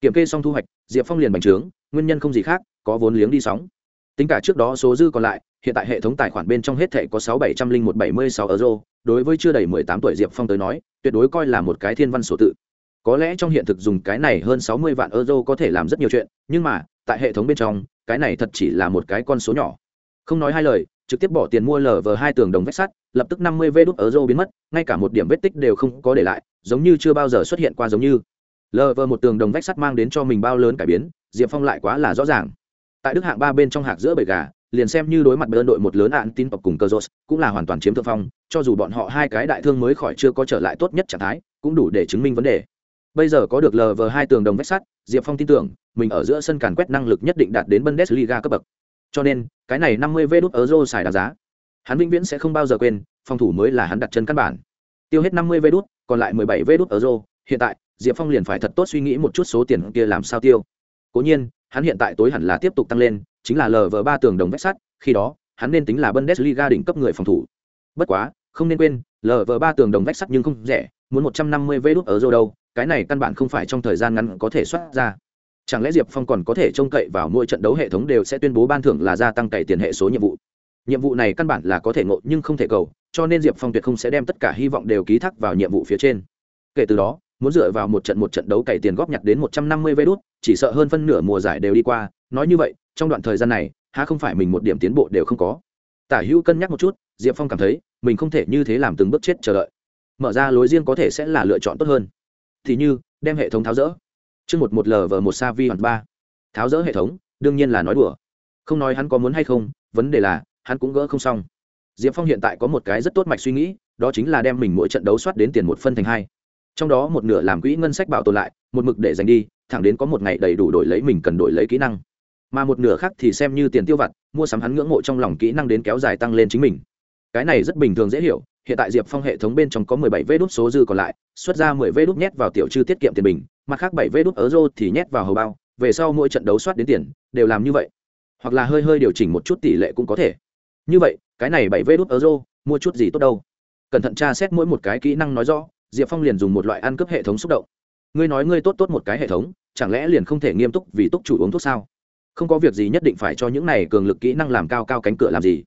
S1: Kiểm kê xong thu hoạch, diệp phong liền bành trướng, nguyên nhân không gì khác, có vốn liếng đi sóng. Tính cả trước đó số dư còn lại, hiện tại hệ thống tài khoản bên trong hết thệ có sáu bảy trăm linh một bảy mươi sáu euro, đối với chưa đầy mười tám tuổi diệp phong tới nói, tuyệt đối coi là một cái thiên văn sổ tự có lẽ trong hiện thực dùng cái này hơn sáu mươi vạn euro có thể làm rất nhiều chuyện, nhưng mà, tại hệ thống bên trong, cái này thật chỉ là một cái con số nhỏ. Không nói hai lời, trực tiếp bỏ tiền mua lv vờ hai tường đồng vách sắt, lập tức năm mươi vê đốt euro biến mất, ngay cả một điểm vết tích đều không có để lại, giống như chưa bao giờ xuất hiện qua giống như. Lv vờ một tường đồng vách sắt mang đến cho mình bao lớn cải biến, diệp phong lại quá là rõ ràng. Tại đức hạng ba bên trong hạc giữa bầy gà, liền xem như đối mặt với đội một lớn ạn tin tộc cùng cơ rốt cũng là hoàn toàn chiếm thượng phong, cho dù bọn họ hai cái đại thương mới khỏi chưa có trở lại tốt nhất trạng thái, cũng đủ để chứng minh vấn đề bây giờ có được lv hai tường đồng vách sắt, diệp phong tin tưởng, mình ở giữa sân càn quét năng lực nhất định đạt đến bundesliga cấp bậc. Cho nên, cái này năm mươi vê đốt euro xài đáng giá. Hắn vĩnh viễn sẽ không bao giờ quên, phòng thủ mới là hắn đặt chân căn bản. Tiêu hết năm mươi vê đốt còn lại mười bảy vê đốt euro. Hiện tại, diệp phong liền phải thật tốt suy nghĩ một chút số tiền kia làm sao tiêu. Cố nhiên, hắn hiện tại tối hẳn là tiếp tục tăng lên, chính là lv ba tường đồng vách sắt, khi đó, hắn nên tính là bundesliga đỉnh cấp người phòng thủ. Bất quá, không nên quên lv ba tường đồng vách sắt nhưng không rẻ muốn một trăm năm mươi vê đốt đâu, cái này căn bản không phải trong thời gian ngắn có thể xuất ra. Chẳng lẽ diệp phong còn có thể trông cậy vào mỗi trận đấu hệ thống đều sẽ tuyên bố ban thưởng là gia tăng cày tiền hệ số nhiệm vụ? Nhiệm vụ này căn bản là có thể ngộ nhưng không thể cầu, cho nên diệp phong tuyệt không sẽ đem tất cả hy vọng đều ký thác vào nhiệm vụ phía trên. Kể từ đó, muốn dựa vào một trận một trận đấu cày tiền góp nhặt đến một trăm năm mươi vé đút, chỉ sợ hơn phân nửa mùa giải đều đi qua. Nói như vậy, trong đoạn thời gian này, há không phải mình một điểm tiến bộ đều không có? Tả hữu cân nhắc một chút, diệp phong cảm thấy mình không thể như thế làm từng bước chết chờ đợi mở ra lối riêng có thể sẽ là lựa chọn tốt hơn. Thì như, đem hệ thống tháo rỡ. Chương một một lv một sa vi hoặc ba. Tháo rỡ hệ thống, đương nhiên là nói đùa. Không nói hắn có muốn hay không, vấn đề là, hắn cũng gỡ không xong. Diệp phong hiện tại có một cái rất tốt mạch suy nghĩ, đó chính là đem mình mỗi trận đấu soát đến tiền một phân thành hai. Trong đó một nửa làm quỹ ngân sách bảo tồn lại, một mực để dành đi, thẳng đến có một ngày đầy đủ đổi lấy mình cần đổi lấy kỹ năng. Mà một nửa khác thì xem như tiền tiêu vặt, mua sắm hắn ngưỡng mộ trong lòng kỹ năng đến kéo dài tăng lên chính mình cái này rất bình thường dễ hiểu, hiện tại diệp phong hệ thống bên trong có mười bảy vê đốt số dư còn lại, xuất ra mười vê đốt nhét vào tiểu chư tiết kiệm tiền bình, mặt khác bảy vê đốt euro thì nhét vào hầu bao, về sau mỗi trận đấu soát đến tiền, đều làm như vậy. Hoặc là hơi hơi điều chỉnh một chút tỷ lệ cũng có thể. Như vậy, cái này bảy vê đốt euro, mua chút gì tốt đâu? Cẩn thận tra xét mỗi một cái kỹ năng nói rõ, diệp phong liền dùng một loại ăn cướp hệ thống xúc động. Ngươi nói ngươi tốt tốt một cái hệ thống, chẳng lẽ liền không thể nghiêm túc vì túc chủ uống thuốc sao? Không có việc gì nhất định phải cho những này cường lực kỹ năng làm cao cao cánh cửa làm gì?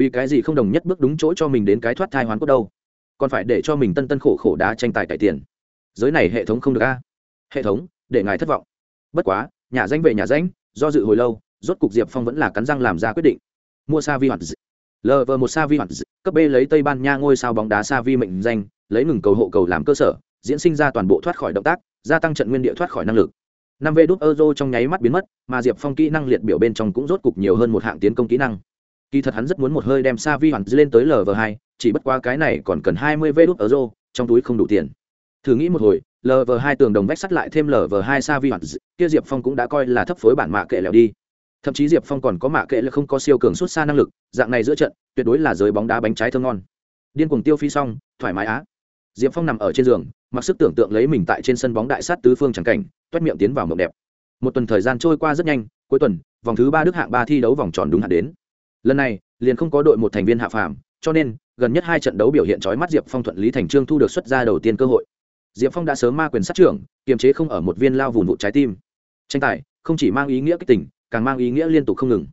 S1: Vì cái gì không đồng nhất bước đúng chỗ cho mình đến cái thoát thai hoán cốt đâu? Còn phải để cho mình tân tân khổ khổ đá tranh tài cải tiền. Giới này hệ thống không được a. Hệ thống, để ngài thất vọng. Bất quá, nhà danh về nhà danh, do dự hồi lâu, rốt cục diệp phong vẫn là cắn răng làm ra quyết định. Mua sa vi hoạt lv một sa vi hoạt cấp b lấy tây ban nha ngôi sao bóng đá sa vi mệnh danh, lấy ngừng cầu hộ cầu làm cơ sở, diễn sinh ra toàn bộ thoát khỏi động tác, gia tăng trận nguyên địa thoát khỏi năng lực. Năm v đút euro trong nháy mắt biến mất, mà diệp phong kỹ năng liệt biểu bên trong cũng rốt cục nhiều hơn một hạng tiến công kỹ năng kỳ thật hắn rất muốn một hơi đem sa vi hoàn lên tới lv hai, chỉ bất qua cái này còn cần hai mươi v đút euro, trong túi không đủ tiền. Thử nghĩ một hồi lv hai tường đồng vách sắt lại thêm lv hai sa vi hoàn, kia diệp phong cũng đã coi là thấp phối bản mạ kệ lẻo đi. Thậm chí diệp phong còn có mạ kệ là không có siêu cường xuất xa năng lực, dạng này giữa trận, tuyệt đối là giới bóng đá bánh trái thơm ngon. Điên cuồng tiêu phi xong, thoải mái á. Diệp phong nằm ở trên giường, mặc sức tưởng tượng lấy mình tại trên sân bóng đại sát tứ phương c cảnh, toét miệng tiến vào mộng đẹp. Một tuần thời gian trôi qua rất nhanh, cuối tuần, vòng thứ ba đức hạng ba thi đấu vòng tròn đúng hạn đến lần này, liền không có đội một thành viên hạ phàm, cho nên, gần nhất hai trận đấu biểu hiện trói mắt diệp phong thuận lý thành trương thu được xuất ra đầu tiên cơ hội. Diệp phong đã sớm ma quyền sát trưởng, kiềm chế không ở một viên lao vùn vụ trái tim. Tranh tài, không chỉ mang ý nghĩa kích tỉnh càng mang ý nghĩa liên tục không ngừng.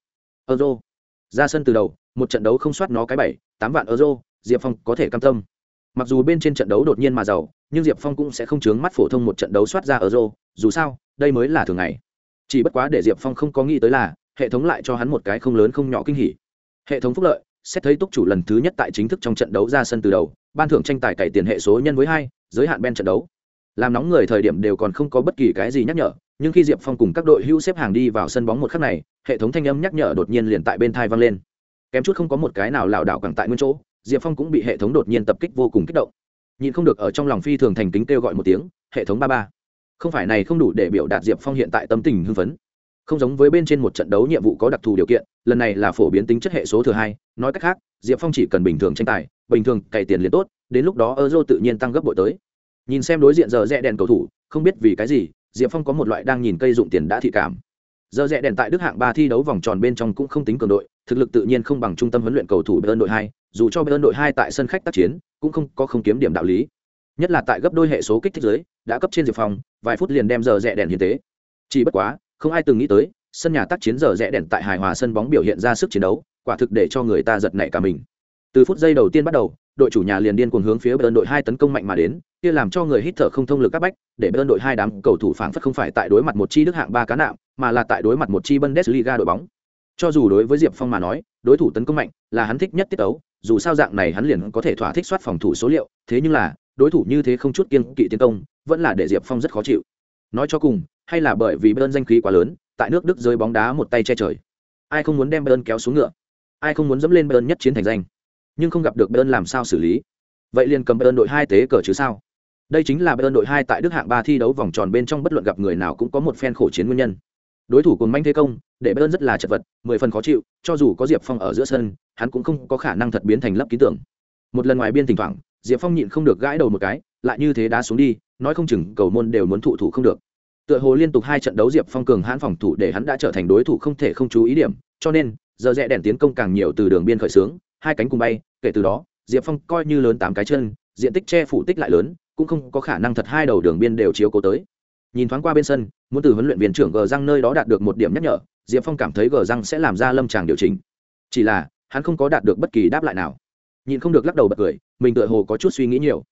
S1: Euro. Ra sân từ đầu, một trận đấu không soát nó cái bảy, tám vạn euro, diệp phong có thể cam tâm. Mặc dù bên trên trận đấu đột nhiên mà giàu, nhưng diệp phong cũng sẽ không chướng mắt phổ thông một trận đấu soát ra euro, dù sao, đây mới là thường ngày. Chỉ bất quá để diệp phong không có nghĩ tới là hệ thống lại cho hắn một cái không lớn không nhỏ kinh hỉ. Hệ thống phúc lợi, xét thấy túc chủ lần thứ nhất tại chính thức trong trận đấu ra sân từ đầu, ban thưởng tranh tài cày tiền hệ số nhân với hai, giới hạn ben trận đấu. Làm nóng người thời điểm đều còn không có bất kỳ cái gì nhắc nhở, nhưng khi diệp phong cùng các đội hưu xếp hàng đi vào sân bóng một khắc này, hệ thống thanh âm nhắc nhở đột nhiên liền tại bên thai vang lên. Kém chút không có một cái nào lảo đảo cẳng tại nguyên chỗ, diệp phong cũng bị hệ thống đột nhiên tập kích vô cùng kích động. Nhìn không được ở trong lòng phi thường thành kính kêu gọi một tiếng, hệ thống ba ba. Không phải này không đủ để biểu đạt diệp phong hiện tại tâm tình hưng phấn không giống với bên trên một trận đấu nhiệm vụ có đặc thù điều kiện, lần này là phổ biến tính chất hệ số thừa hai, nói cách khác, diệp phong chỉ cần bình thường tranh tài, bình thường cày tiền liền tốt, đến lúc đó euro tự nhiên tăng gấp bội tới. Nhìn xem đối diện giờ rẽ đèn cầu thủ, không biết vì cái gì, diệp phong có một loại đang nhìn cây dụng tiền đã thị cảm. Giờ rẽ đèn tại đức hạng ba thi đấu vòng tròn bên trong cũng không tính cường đội, thực lực tự nhiên không bằng trung tâm huấn luyện cầu thủ bên đội hai, dù cho bên đội hai tại sân khách tác chiến, cũng không có không kiếm điểm đạo lý. Nhất là tại gấp đôi hệ số kích thích giới đã cấp trên diệp phong, vài phút liền đem giờ rẽ đèn hiến tế. Chỉ bất quá không ai từng nghĩ tới, sân nhà tác chiến giờ rẽ đèn tại hài hòa sân bóng biểu hiện ra sức chiến đấu, quả thực để cho người ta giật nảy cả mình. Từ phút giây đầu tiên bắt đầu, đội chủ nhà liền điên cuồng hướng phía bên đội hai tấn công mạnh mà đến, kia làm cho người hít thở không thông lực các bách, để bên đội hai đám cầu thủ phảng phất không phải tại đối mặt một chi đức hạng ba cá nạm, mà là tại đối mặt một chi bundesliga đội bóng. Cho dù đối với diệp phong mà nói, đối thủ tấn công mạnh là hắn thích nhất tiết tấu, dù sao dạng này hắn liền có thể thỏa thích soát phòng thủ số liệu, thế nhưng là, đối thủ như thế không chút kiên kỵ tiến công, vẫn là để diệp phong rất khó chịu. Nói cho cùng hay là bởi vì bayern danh khí quá lớn, tại nước đức rơi bóng đá một tay che trời. Ai không muốn đem bayern kéo xuống ngựa? Ai không muốn dẫm lên bayern nhất chiến thành danh? Nhưng không gặp được bayern làm sao xử lý? Vậy liền cầm bayern đội hai tế cờ chứ sao? Đây chính là bayern đội hai tại đức hạng ba thi đấu vòng tròn bên trong bất luận gặp người nào cũng có một phen khổ chiến nguyên nhân. Đối thủ cùng manh thế công, để bayern rất là chật vật, mười phần khó chịu, cho dù có diệp phong ở giữa sân, hắn cũng không có khả năng thật biến thành lấp ký tưởng. Một lần ngoài biên thỉnh thoảng, diệp phong nhịn không được gãi đầu một cái, lại như thế đá xuống đi, nói không chừng cầu môn đều muốn thụ thủ không được tựa hồ liên tục hai trận đấu diệp phong cường hãn phòng thủ để hắn đã trở thành đối thủ không thể không chú ý điểm, cho nên, giờ rẽ đèn tiến công càng nhiều từ đường biên khởi xướng hai cánh cùng bay, kể từ đó, diệp phong coi như lớn tám cái chân, diện tích che phủ tích lại lớn, cũng không có khả năng thật hai đầu đường biên đều chiếu cố tới. Nhìn thoáng qua bên sân, muốn từ huấn luyện viên trưởng gờ răng nơi đó đạt được một điểm nhắc nhở, diệp phong cảm thấy gờ răng sẽ làm ra lâm tràng điều chỉnh. Chỉ là, hắn không có đạt được bất kỳ đáp lại nào. Nhìn không được lắc đầu bật cười, mình tựa hồ có chút suy nghĩ nhiều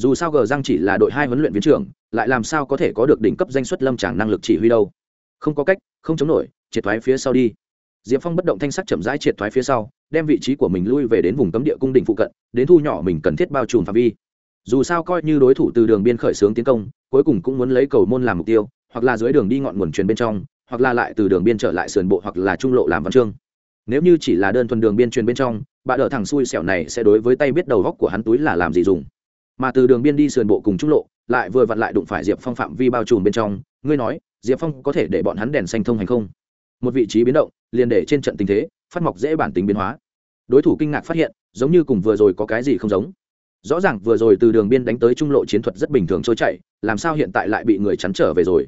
S1: dù sao gờ răng chỉ là đội hai huấn luyện viên trưởng, lại làm sao có thể có được đỉnh cấp danh xuất lâm tràng năng lực chỉ huy đâu. Không có cách, không chống nổi, triệt thoái phía sau đi. Diệp phong bất động thanh sắc chậm rãi triệt thoái phía sau, đem vị trí của mình lui về đến vùng cấm địa cung đỉnh phụ cận, đến thu nhỏ mình cần thiết bao trùm phạm vi. Dù sao coi như đối thủ từ đường biên khởi xướng tiến công, cuối cùng cũng muốn lấy cầu môn làm mục tiêu, hoặc là dưới đường đi ngọn nguồn truyền bên trong, hoặc là lại từ đường biên trở lại sườn bộ hoặc là trung lộ làm văn chương. Nếu như chỉ là đơn thuần đường biên truyền bên trong bạn đỡ thằng xui xẻo này sẽ đối với tay biết đầu góc của hắn túi là làm gì dùng mà từ đường biên đi sườn bộ cùng trung lộ, lại vừa vặn lại đụng phải diệp phong phạm vi bao trùm bên trong, ngươi nói, diệp phong có thể để bọn hắn đèn xanh thông hành không? Một vị trí biến động, liền để trên trận tình thế, phát mọc dễ bản tính biến hóa. Đối thủ kinh ngạc phát hiện, giống như cùng vừa rồi có cái gì không giống. Rõ ràng vừa rồi từ đường biên đánh tới trung lộ chiến thuật rất bình thường trôi chạy làm sao hiện tại lại bị người chắn trở về rồi?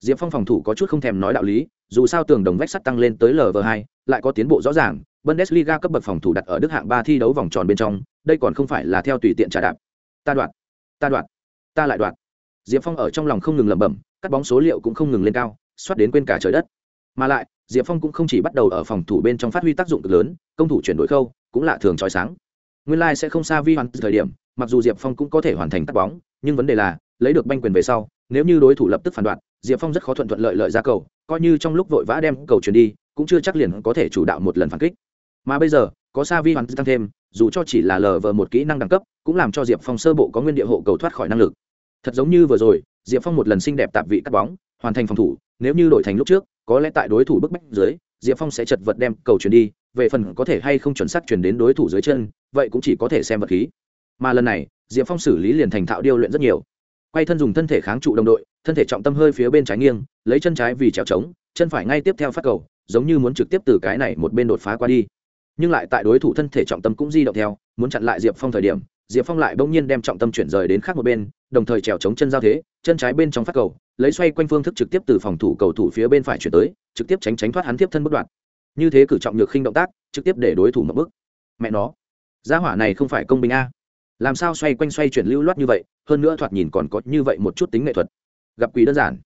S1: Diệp phong phòng thủ có chút không thèm nói đạo lý, dù sao tường đồng vách sắt tăng lên tới lv hai, lại có tiến bộ rõ ràng, bundesliga cấp bậc phòng thủ đặt ở đức hạng ba thi đấu vòng tròn bên trong, đây còn không phải là theo tùy tiện trả đạp ta đoạt ta đoạt, ta lại đoạt. Diệp phong ở trong lòng không ngừng lẩm bẩm, cắt bóng số liệu cũng không ngừng lên cao, xoát đến quên cả trời đất. Mà lại, diệp phong cũng không chỉ bắt đầu ở phòng thủ bên trong phát huy tác dụng cực lớn, công thủ chuyển đổi khâu cũng lạ thường trói sáng. Nguyên lai、like、sẽ không xa vi hoàn thời điểm, mặc dù diệp phong cũng có thể hoàn thành cắt bóng, nhưng vấn đề là, lấy được banh quyền về sau, nếu như đối thủ lập tức phản đoạn diệp phong rất khó thuận thuận lợi lợi ra cầu, coi như trong lúc vội vã đem cầu chuyển đi, cũng chưa chắc liền có thể chủ đạo một lần phản kích. Mà bây giờ, có sa vi hoàn tăng thêm, dù cho chỉ là lờ vờ một kỹ năng đẳng cấp cũng làm cho diệp phong sơ bộ có nguyên địa hộ cầu thoát khỏi năng lực. Thật giống như vừa rồi, diệp phong một lần xinh đẹp tạp vị cắt bóng, hoàn thành phòng thủ, nếu như đổi thành lúc trước, có lẽ tại đối thủ bức bách dưới, diệp phong sẽ chật vật đem cầu chuyển đi, về phần có thể hay không chuẩn xác chuyển đến đối thủ dưới chân, vậy cũng chỉ có thể xem vật khí. Mà lần này, diệp phong xử lý liền thành thạo điêu luyện rất nhiều. Quay thân dùng thân thể kháng trụ đồng đội, thân thể trọng tâm hơi phía bên trái nghiêng, lấy chân trái vì trèo trống, chân phải ngay tiếp theo phát cầu, giống như muốn trực tiếp từ cái này một bên đột phá qua đi. Nhưng lại tại đối thủ thân thể trọng tâm cũng di động theo, muốn chặn lại diệp phong thời điểm diệp phong lại bỗng nhiên đem trọng tâm chuyển rời đến khác một bên, đồng thời trèo chống chân giao thế, chân trái bên trong phát cầu, lấy xoay quanh phương thức trực tiếp từ phòng thủ cầu thủ phía bên phải chuyển tới, trực tiếp tránh tránh thoát hắn tiếp thân bất đoạn. Như thế cử trọng nhược khinh động tác, trực tiếp để đối thủ mất bước. Mẹ nó, gia hỏa này không phải công bình a. Làm sao xoay quanh xoay chuyển lưu loát như vậy, hơn nữa thoạt nhìn còn có như vậy một chút tính nghệ thuật. Gặp quỷ đơn giản.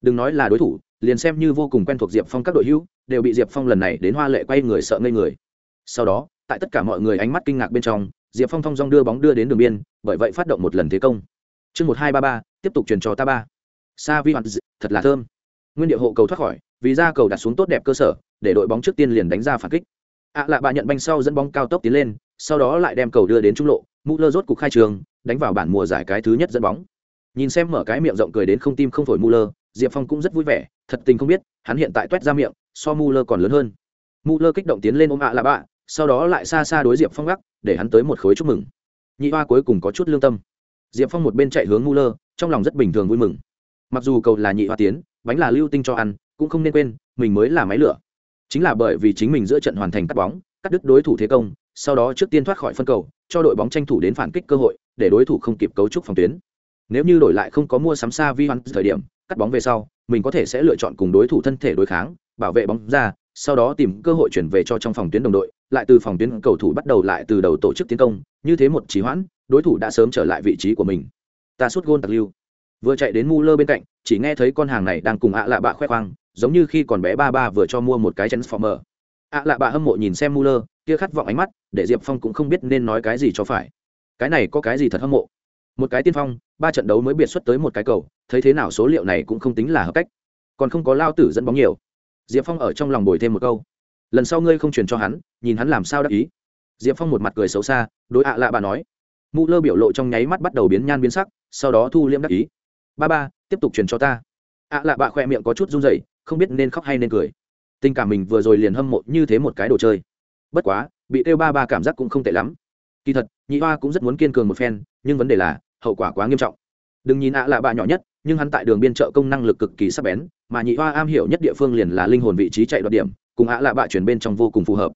S1: Đừng nói là đối thủ, liền xem như vô cùng quen thuộc diệp phong các đội hữu, đều bị diệp phong lần này đến hoa lệ quay người sợ ngây người. Sau đó, tại tất cả mọi người ánh mắt kinh ngạc bên trong diệp phong thong dong đưa bóng đưa đến đường biên, bởi vậy phát động một lần thế công. Chương một hai ba ba, tiếp tục truyền trò ta ba. Sa vi hoàn thật là thơm. Nguyên địa hộ cầu thoát khỏi, vì ra cầu đặt xuống tốt đẹp cơ sở, để đội bóng trước tiên liền đánh ra phản kích. Ạ à lạ bà nhận banh sau dẫn bóng cao tốc tiến lên, sau đó lại đem cầu đưa đến trung lộ, mũ lơ rốt cục khai trường, đánh vào bản mùa giải cái thứ nhất dẫn bóng. Nhìn xem mở cái miệng rộng cười đến không tim không phổi mũ lơ, diệp phong cũng rất vui vẻ, thật tình không biết, hắn hiện tại t u é t ra miệng, so mũ lơ còn lớn hơn. Mũ lơ kích động tiến lên ôm ạ à lạ bạ sau đó lại xa xa đối diệp phong gác, để hắn tới một khối chúc mừng. Nhị hoa cuối cùng có chút lương tâm. Diệp phong một bên chạy hướng ngu lơ trong lòng rất bình thường vui mừng. Mặc dù cầu là nhị hoa tiến, bánh là lưu tinh cho ăn, cũng không nên quên, mình mới là máy lửa. Chính là bởi vì chính mình giữa trận hoàn thành cắt bóng, cắt đứt đối thủ thế công, sau đó trước tiên thoát khỏi phân cầu, cho đội bóng tranh thủ đến phản kích cơ hội, để đối thủ không kịp cấu trúc phòng tuyến. Nếu như đổi lại không có mua sắm xa vi hoan thời điểm, cắt bóng về sau, mình có thể sẽ lựa chọn cùng đối thủ thân thể đối kháng, bảo vệ bóng ra sau đó tìm cơ hội chuyển về cho trong phòng tuyến đồng đội lại từ phòng tuyến cầu thủ bắt đầu lại từ đầu tổ chức tiến công như thế một trì hoãn đối thủ đã sớm trở lại vị trí của mình. Ta suốt gôn tặc lưu. Vừa chạy đến Muller bên cạnh chỉ nghe thấy con hàng này đang cùng ạ lạ bạ khoe khoang giống như khi còn bé ba ba vừa cho mua một cái transformer. ạ lạ bạ hâm mộ nhìn xem Muller, kia khát vọng ánh mắt để diệp phong cũng không biết nên nói cái gì cho phải. Cái này có cái gì thật hâm mộ? Một cái tiên phong ba trận đấu mới biệt xuất tới một cái cầu thấy thế nào số liệu này cũng không tính là hợp cách. Còn không có lao tử dẫn bóng nhiều diệp phong ở trong lòng bồi thêm một câu. Lần sau ngươi không truyền cho hắn, nhìn hắn làm sao đắc ý. Diệp phong một mặt cười xấu xa, đối ạ lạ bà nói. Mụ lơ biểu lộ trong nháy mắt bắt đầu biến nhan biến sắc, sau đó thu liêm đắc ý. Ba ba, tiếp tục truyền cho ta. ạ lạ bà khoe miệng có chút run rẩy, không biết nên khóc hay nên cười. Tình cảm mình vừa rồi liền hâm mộ như thế một cái đồ chơi. Bất quá, bị kêu ba ba cảm giác cũng không tệ lắm. Kỳ thật, nhị hoa cũng rất muốn kiên cường một phen, nhưng vấn đề là, hậu quả quá nghiêm trọng. Đừng nhìn ạ lạ bà nhỏ nhất, nhưng hắn tại đường biên trợ công năng lực cực kỳ sắc bén mà nhị hoa am hiểu nhất địa phương liền là linh hồn vị trí chạy đoạt điểm, cùng ạ lạ bạ chuyển bên trong vô cùng phù hợp.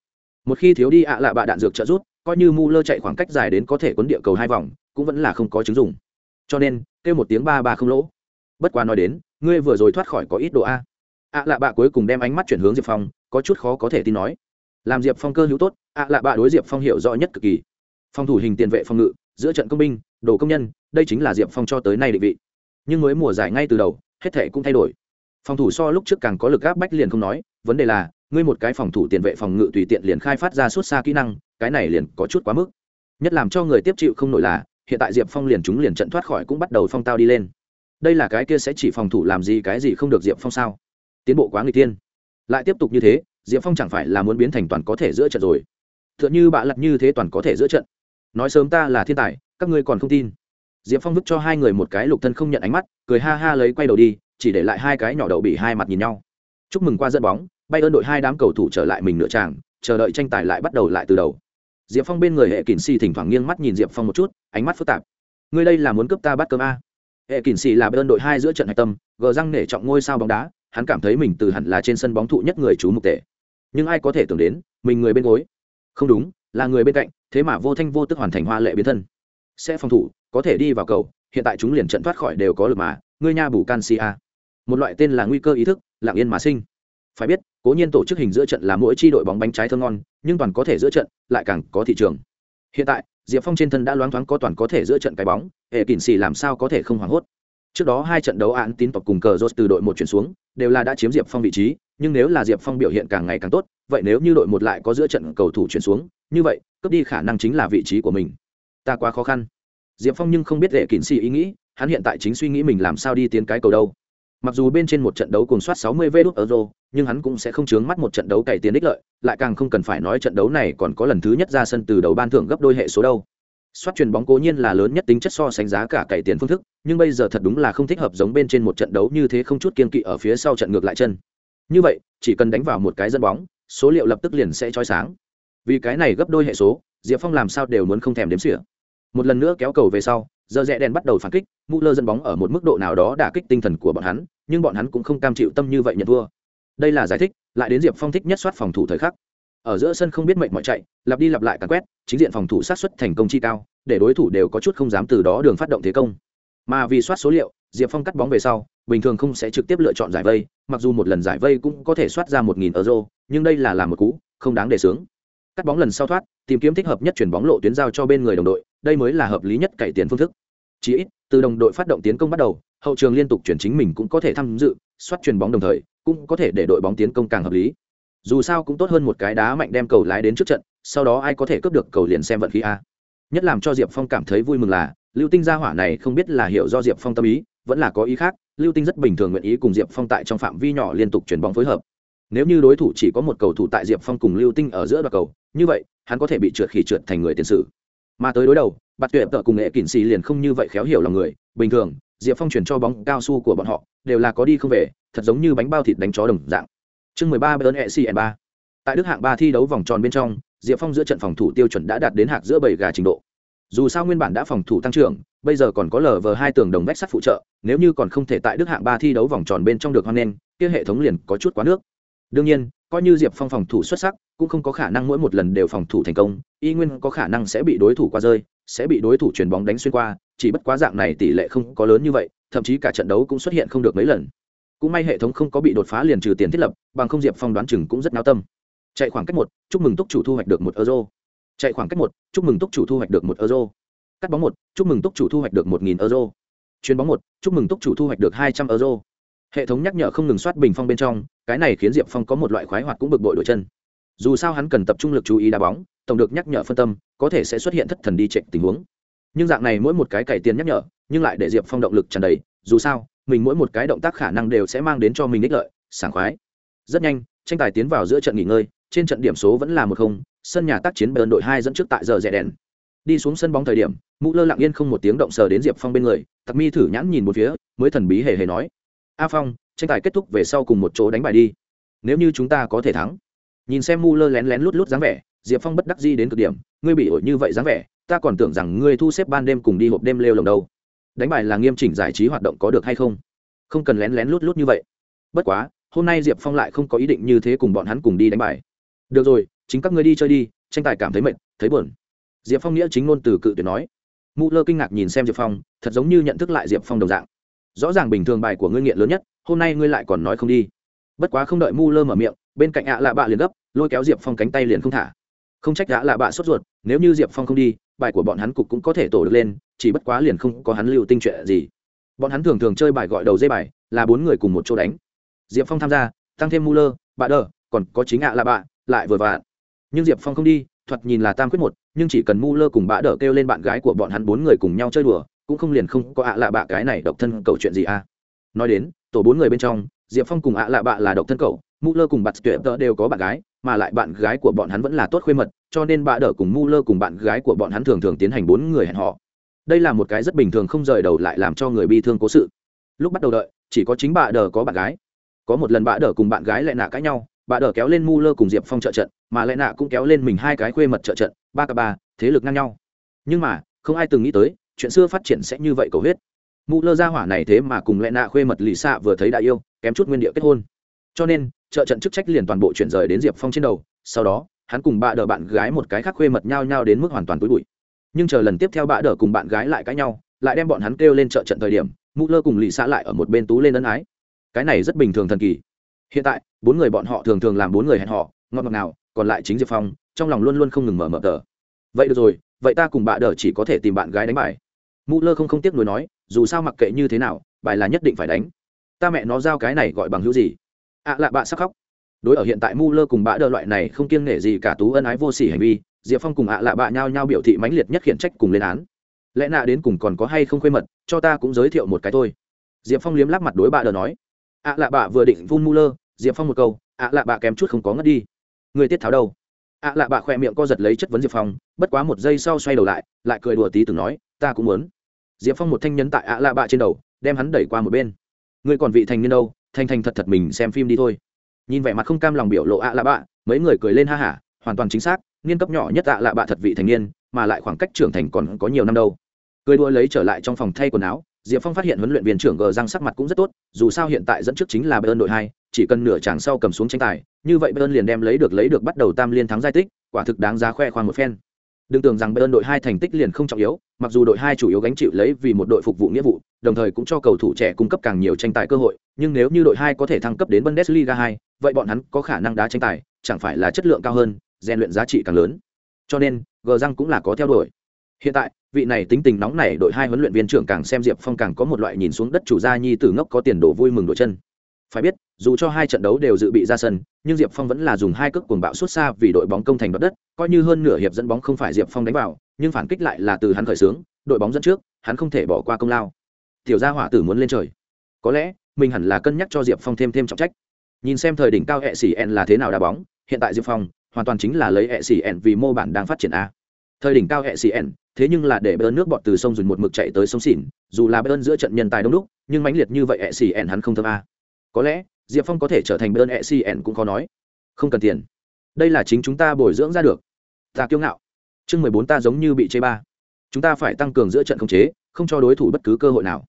S1: Một khi thiếu đi ạ lạ bạ đạn dược trợ rút coi như mu lơ chạy khoảng cách dài đến có thể quấn địa cầu hai vòng, cũng vẫn là không có chứng dùng cho nên, kêu một tiếng ba ba không lỗ. Bất quá nói đến, ngươi vừa rồi thoát khỏi có ít độ a. Ạ lạ bạ cuối cùng đem ánh mắt chuyển hướng diệp phong, có chút khó có thể tin nói. Làm diệp phong cơ hữu tốt, ạ lạ bạ đối diệp phong hiểu rõ nhất cực kỳ. Phòng thủ hình tiền vệ phòng ngự, giữa trận công binh, đồ công nhân, đây chính là diệp phong cho tới nay định vị. Nhưng mới mùa giải ngay từ đầu, hết thể cũng thay đổi phòng thủ so lúc trước càng có lực gáp bách liền không nói, vấn đề là, ngươi một cái phòng thủ tiền vệ phòng ngự tùy tiện liền khai phát ra suốt xa kỹ năng, cái này liền có chút quá mức. Nhất làm cho người tiếp chịu không nổi là, hiện tại diệp phong liền chúng liền trận thoát khỏi cũng bắt đầu phong tao đi lên. Đây là cái kia sẽ chỉ phòng thủ làm gì cái gì không được diệp phong sao? Tiến bộ quá người tiên lại tiếp tục như thế, diệp phong chẳng phải là muốn biến thành toàn có thể giữa trận rồi. T h ư ợ n như bạ lặt như thế toàn có thể giữa trận. Nói sớm ta là thiên tài, các ngươi còn không tin. Diệp phong vứt cho hai người một cái lục thân không nhận ánh mắt, cười ha ha lấy quay đầu đi chỉ để lại hai cái nhỏ đậu bị hai mặt nhìn nhau. Chúc mừng qua dẫn bóng bay ơn đội hai đám cầu thủ trở lại mình nửa tràng, chờ đợi tranh tài lại bắt đầu lại từ đầu. Diệp phong bên người hệ kỳn xì thỉnh thoảng nghiêng mắt nhìn diệp phong một chút, ánh mắt phức tạp. Ngươi đây là muốn cướp ta bắt cơm a? Hệ kỳn xì là bên đội hai giữa trận hạch tâm, gờ răng nể trọng ngôi sao bóng đá, hắn cảm thấy mình từ hẳn là trên sân bóng thụ nhất người chú mục tệ nhưng ai có thể tưởng đến, mình người bên gối. Không đúng, là người bên cạnh, thế mà vô thanh vô tức hoàn thành hoa lệ biến thân. Sẽ phòng thủ, có thể đi vào cầu, hiện tại chúng liền trận thoát khỏi đều có lực mà, ngươi nha bù canxi a một loại tên là nguy cơ ý thức, lặng yên mà sinh. Phải biết, cố nhiên tổ chức hình giữa trận là mỗi chi đội bóng bánh trái thơ ngon, nhưng toàn có thể giữa trận, lại càng có thị trường. Hiện tại, diệp phong trên thân đã loáng thoáng có toàn có thể giữa trận cái bóng, hệ kỳn xì làm sao có thể không hoảng hốt. Trước đó hai trận đấu án tín tộc cùng cờ rốt từ đội một chuyển xuống, đều là đã chiếm diệp phong vị trí, nhưng nếu là diệp phong biểu hiện càng ngày càng tốt, vậy nếu như đội một lại có giữa trận cầu thủ chuyển xuống, như vậy, cướp đi khả năng chính là vị trí của mình. Ta quá khó khăn. Diệp phong nhưng không biết hệ kỳn xì ý nghĩ, hắn hiện tại chính suy nghĩ mình làm sao đi tiến cái cầu đâu mặc dù bên trên một trận đấu cùng soát 60 vé đút euro, nhưng hắn cũng sẽ không chướng mắt một trận đấu cày tiền đích lợi, lại càng không cần phải nói trận đấu này còn có lần thứ nhất ra sân từ đầu ban thưởng gấp đôi hệ số đâu. Soát chuyền bóng cố nhiên là lớn nhất tính chất so sánh giá cả cày tiền phương thức, nhưng bây giờ thật đúng là không thích hợp giống bên trên một trận đấu như thế không chút kiên kỵ ở phía sau trận ngược lại chân. Như vậy, chỉ cần đánh vào một cái dẫn bóng, số liệu lập tức liền sẽ chói sáng. Vì cái này gấp đôi hệ số, diệp phong làm sao đều muốn không thèm đếm xỉa. Một lần nữa kéo cầu về sau giờ rẽ đèn bắt đầu phản kích mũ lơ dẫn bóng ở một mức độ nào đó đả kích tinh thần của bọn hắn, nhưng bọn hắn cũng không cam chịu tâm như vậy nhận thua. Đây là giải thích, lại đến diệp phong thích nhất soát phòng thủ thời khắc. Ở giữa sân không biết mệnh mọi chạy, lặp đi lặp lại càn quét, chính diện phòng thủ sát xuất thành công chi cao, để đối thủ đều có chút không dám từ đó đường phát động thế công. Mà vì soát số liệu, diệp phong cắt bóng về sau, bình thường không sẽ trực tiếp lựa chọn giải vây, mặc dù một lần giải vây cũng có thể soát ra một nghìn euro, nhưng đây là làm một cú, không đáng để sướng. Cắt bóng lần sau thoát, tìm kiếm thích hợp nhất chuyển bóng lộ tuyến giao cho bên người đồng đội đây mới là hợp lý nhất cải tiến phương thức. Chỉ ít, từ đồng đội phát động tiến công bắt đầu, hậu trường liên tục chuyển chính mình cũng có thể tham dự soát chuyền bóng đồng thời, cũng có thể để đội bóng tiến công càng hợp lý. Dù sao cũng tốt hơn một cái đá mạnh đem cầu lái đến trước trận, sau đó ai có thể cướp được cầu liền xem vận khí a. Nhất làm cho diệp phong cảm thấy vui mừng là, lưu tinh gia hỏa này không biết là hiểu do diệp phong tâm ý, vẫn là có ý khác, lưu tinh rất bình thường nguyện ý cùng diệp phong tại trong phạm vi nhỏ liên tục chuyển bóng phối hợp. Nếu như đối thủ chỉ có một cầu thủ tại diệp phong cùng lưu tinh ở giữa đoạt cầu, như vậy, hắn có thể bị trượt khỉ trượt thành người tiền sử mà tới đối đầu, bạt tuyệt tợ cùng nghệ kỉnh xì liền không như vậy khéo hiểu lòng người. Bình thường, diệp phong chuyển cho bóng cao su của bọn họ, đều là có đi không về, thật giống như bánh bao thịt đánh chó đồng dạng. Chương mười ba, bern CN ba. Tại đức hạng ba thi đấu vòng tròn bên trong, diệp phong giữa trận phòng thủ tiêu chuẩn đã đạt đến hạc giữa bảy gà trình độ. Dù sao nguyên bản đã phòng thủ tăng trưởng, bây giờ còn có lờ vờ hai tường đồng vách sắt phụ trợ, nếu như còn không thể tại đức hạng ba thi đấu vòng tròn bên trong được hoan nghênh, kia hệ thống liền có chút quá nước. Đương nhiên coi như diệp phong phòng thủ xuất sắc, cũng không có khả năng mỗi một lần đều phòng thủ thành công, y nguyên có khả năng sẽ bị đối thủ qua rơi, sẽ bị đối thủ chuyền bóng đánh xuyên qua, chỉ bất quá dạng này tỷ lệ không có lớn như vậy, thậm chí cả trận đấu cũng xuất hiện không được mấy lần. Cũng may hệ thống không có bị đột phá liền trừ tiền thiết lập, bằng không diệp phong đoán chừng cũng rất nao tâm. Chạy khoảng cách một, chúc mừng túc chủ thu hoạch được một euro. Chạy khoảng cách một, chúc mừng túc chủ thu hoạch được một euro. Cắt bóng một, chúc mừng túc chủ thu hoạch được một nghìn euro. Chuyền bóng một, chúc mừng túc chủ thu hoạch được hai trăm euro hệ thống nhắc nhở không ngừng soát bình phong bên trong, cái này khiến diệp phong có một loại khoái hoạt cũng bực bội đổi chân. Dù sao hắn cần tập trung lực chú ý đá bóng, tổng được nhắc nhở phân tâm, có thể sẽ xuất hiện thất thần đi chạy tình huống. Nhưng dạng này mỗi một cái cày tiền nhắc nhở, nhưng lại để diệp phong động lực tràn đầy, dù sao, mình mỗi một cái động tác khả năng đều sẽ mang đến cho mình ích lợi, sảng khoái. Rất nhanh, tranh tài tiến vào giữa trận nghỉ ngơi, trên trận điểm số vẫn là một không, sân nhà tác chiến bờ đội hai dẫn trước tại giờ rẻ đèn. Đi xuống sân bóng thời điểm, mũ lơ lặng yên không một tiếng động sờ đến diệp phong bên người, tặc mi thử nhãn nhìn một phía, mới thần bí hề hề nói a phong, tranh tài kết thúc về sau cùng một chỗ đánh bài đi. Nếu như chúng ta có thể thắng. Nhìn xem mu lơ lén lén lút lút dáng vẻ, diệp phong bất đắc di đến cực điểm. Ngươi bị ổi như vậy dáng vẻ, ta còn tưởng rằng ngươi thu xếp ban đêm cùng đi hộp đêm lêu lồng đâu. Đánh bài là nghiêm chỉnh giải trí hoạt động có được hay không? Không cần lén lén lút lút như vậy. Bất quá, hôm nay diệp phong lại không có ý định như thế cùng bọn hắn cùng đi đánh bài. Được rồi, chính các ngươi đi chơi đi, tranh tài cảm thấy mệt, thấy buồn. Diệp phong nghĩa chính ngôn từ cự tuyệt nói. Mụ lơ kinh ngạc nhìn xem diệp phong, thật giống như nhận thức lại diệp phong đồng dạng rõ ràng bình thường bài của ngươi nghiện lớn nhất, hôm nay ngươi lại còn nói không đi. Bất quá không đợi mu lơ mở miệng, bên cạnh ạ lạ bạ liền gấp, lôi kéo diệp phong cánh tay liền không thả. Không trách ạ lạ bạ sốt ruột, nếu như diệp phong không đi, bài của bọn hắn cục cũng có thể tổ được lên, chỉ bất quá liền không có hắn lưu tinh chuyện gì. Bọn hắn thường thường chơi bài gọi đầu dây bài, là bốn người cùng một chỗ đánh. Diệp phong tham gia, tăng thêm mu lơ, bạ đờ, còn có chính ạ lạ bạ, lại vừa vặn nhưng diệp phong không đi, thoạt nhìn là tam quyết một, nhưng chỉ cần mu lơ cùng bạ đờ kêu lên bạn gái của bọn hắn bốn người cùng nhau chơi đùa cũng không liền không có ạ lạ bạ cái này độc thân cầu chuyện gì à. Nói đến, tổ bốn người bên trong, diệp phong cùng ạ lạ bạ là độc thân cậu, mu lơ cùng bạt tuyệt tớ đều có bạn gái, mà lại bạn gái của bọn hắn vẫn là tốt khuê mật, cho nên bạ đỡ cùng mu lơ cùng bạn gái của bọn hắn thường thường tiến hành bốn người hẹn họ đây là một cái rất bình thường không rời đầu lại làm cho người bi thương cố sự. Lúc bắt đầu đợi, chỉ có chính bà đỡ có bạn gái. Có một lần bà đỡ cùng bạn gái lại nạ cãi nhau, bà đỡ kéo lên mu lơ cùng diệp phong trợ trận, mà lại nạ cũng kéo lên mình hai cái khuê mật trợ trận, ba cả ba, thế lực ngang nhau. Nhưng mà, không ai từng nghĩ tới chuyện xưa phát triển sẽ như vậy cầu huyết mụ lơ ra hỏa này thế mà cùng lẽ nạ khuê mật lì xạ vừa thấy đại yêu, kém chút nguyên địa kết hôn. Cho nên, trợ trận chức trách liền toàn bộ chuyển rời đến diệp phong trên đầu, sau đó, hắn cùng bà đỡ bạn gái một cái khác khuê mật nhau nhau đến mức hoàn toàn túi bụi. Nhưng chờ lần tiếp theo bà đỡ cùng bạn gái lại cãi nhau, lại đem bọn hắn kêu lên trợ trận thời điểm, mụ lơ cùng lì xạ lại ở một bên tú lên ân ái. Cái này rất bình thường thần kỳ. Hiện tại, bốn người bọn họ thường thường làm bốn người hẹn họ, ngọt ngọt nào, còn lại chính diệp phong, trong lòng luôn luôn không ngừng mở mở tờ. Vậy được rồi, vậy ta cùng bà đỡ chỉ có thể tìm bạn gái đánh bài mụ lơ không không tiếc nuối nói, dù sao mặc kệ như thế nào, bài là nhất định phải đánh. Ta mẹ nó giao cái này gọi bằng hữu gì? Ạ à lạ bạ sắc khóc. Đối ở hiện tại mu lơ cùng bã đỡ loại này không kiêng nể gì cả tú ân ái vô sỉ hành vi, diệp phong cùng ạ à lạ bạ nhao nhao biểu thị mãnh liệt nhất khiển trách cùng lên án. Lẽ nạ đến cùng còn có hay không khuê mật, cho ta cũng giới thiệu một cái thôi. Diệp phong liếm lắp mặt đối bạ đờ nói. Ạ à lạ bạ vừa định vun mu lơ, diệp phong một câu, ạ lạ bạ kém chút không có ngất đi. Người tiết tháo đâu? Ạ lạ bạ khoe miệng co giật lấy chất vấn diệp phong, bất quá một giây sau xoay đầu lại lại cười đùa tí từng nói, ta cũng muốn diệp phong một thanh nhấn tại ạ lạ bạ trên đầu, đem hắn đẩy qua một bên. Ngươi còn vị thành niên đâu? Thanh thành thật thật mình xem phim đi thôi. Nhìn vẻ mặt không cam lòng biểu lộ ạ lạ bạ mấy người cười lên ha hả, hoàn toàn chính xác, niên cấp nhỏ nhất ạ lạ bạ thật vị thành niên, mà lại khoảng cách trưởng thành còn có nhiều năm đâu. Cười đua lấy trở lại trong phòng thay quần áo, diệp phong phát hiện huấn luyện viên trưởng gờ răng sắc mặt cũng rất tốt, dù sao hiện tại dẫn trước chính là bayern đội hai, chỉ cần nửa chàng sau cầm xuống tranh tài, như vậy bayern liền đem lấy được lấy được bắt đầu tam liên thắng giai tích, quả thực đáng giá khoe khoang một phen đừng tưởng rằng bayern đội hai thành tích liền không trọng yếu, mặc dù đội hai chủ yếu gánh chịu lấy vì một đội phục vụ nghĩa vụ, đồng thời cũng cho cầu thủ trẻ cung cấp càng nhiều tranh tài cơ hội, nhưng nếu như đội hai có thể thăng cấp đến bundesliga hai, vậy bọn hắn có khả năng đá tranh tài, chẳng phải là chất lượng cao hơn, rèn luyện giá trị càng lớn. Cho nên gờ răng cũng là có theo đuổi. Hiện tại, vị này tính tình nóng này đội hai huấn luyện viên trưởng càng xem diệp phong càng có một loại nhìn xuống đất chủ gia nhi tử ngốc có tiền đồ vui mừng đội chân. Phải biết dù cho hai trận đấu đều dự bị ra sân, nhưng diệp phong vẫn là dùng hai cước cuồng bạo xuất xa vì đội bóng công thành đoạt đất, coi như hơn nửa hiệp dẫn bóng không phải diệp phong đánh vào, nhưng phản kích lại là từ hắn khởi xướng, đội bóng dẫn trước, hắn không thể bỏ qua công lao. Tiểu gia hỏa tử muốn lên trời. Có lẽ, mình hẳn là cân nhắc cho diệp phong thêm thêm trọng trách. Nhìn xem thời đỉnh cao hệ sĩ là thế nào đá bóng, hiện tại diệp phong hoàn toàn chính là lấy hệ sĩ vì mô bản đang phát triển a. Thời đỉnh cao hệ sĩ thế nhưng là để bơn nước bọt từ sông dùn một mực chạy tới sông xỉn dù là bơn giữa trận nhân tài đông đúc, nhưng mãnh liệt như vậy hệ sĩ hắn không thơm a. Có lẽ diệp phong có thể trở thành bơn E xỉ n cũng khó nói. Không cần tiền. Đây là chính chúng ta bồi dưỡng ra được. Ta kiêu ngạo. Chương mười bốn ta giống như bị chê ba. Chúng ta phải tăng cường giữa trận khống chế, không cho đối thủ bất cứ cơ hội nào.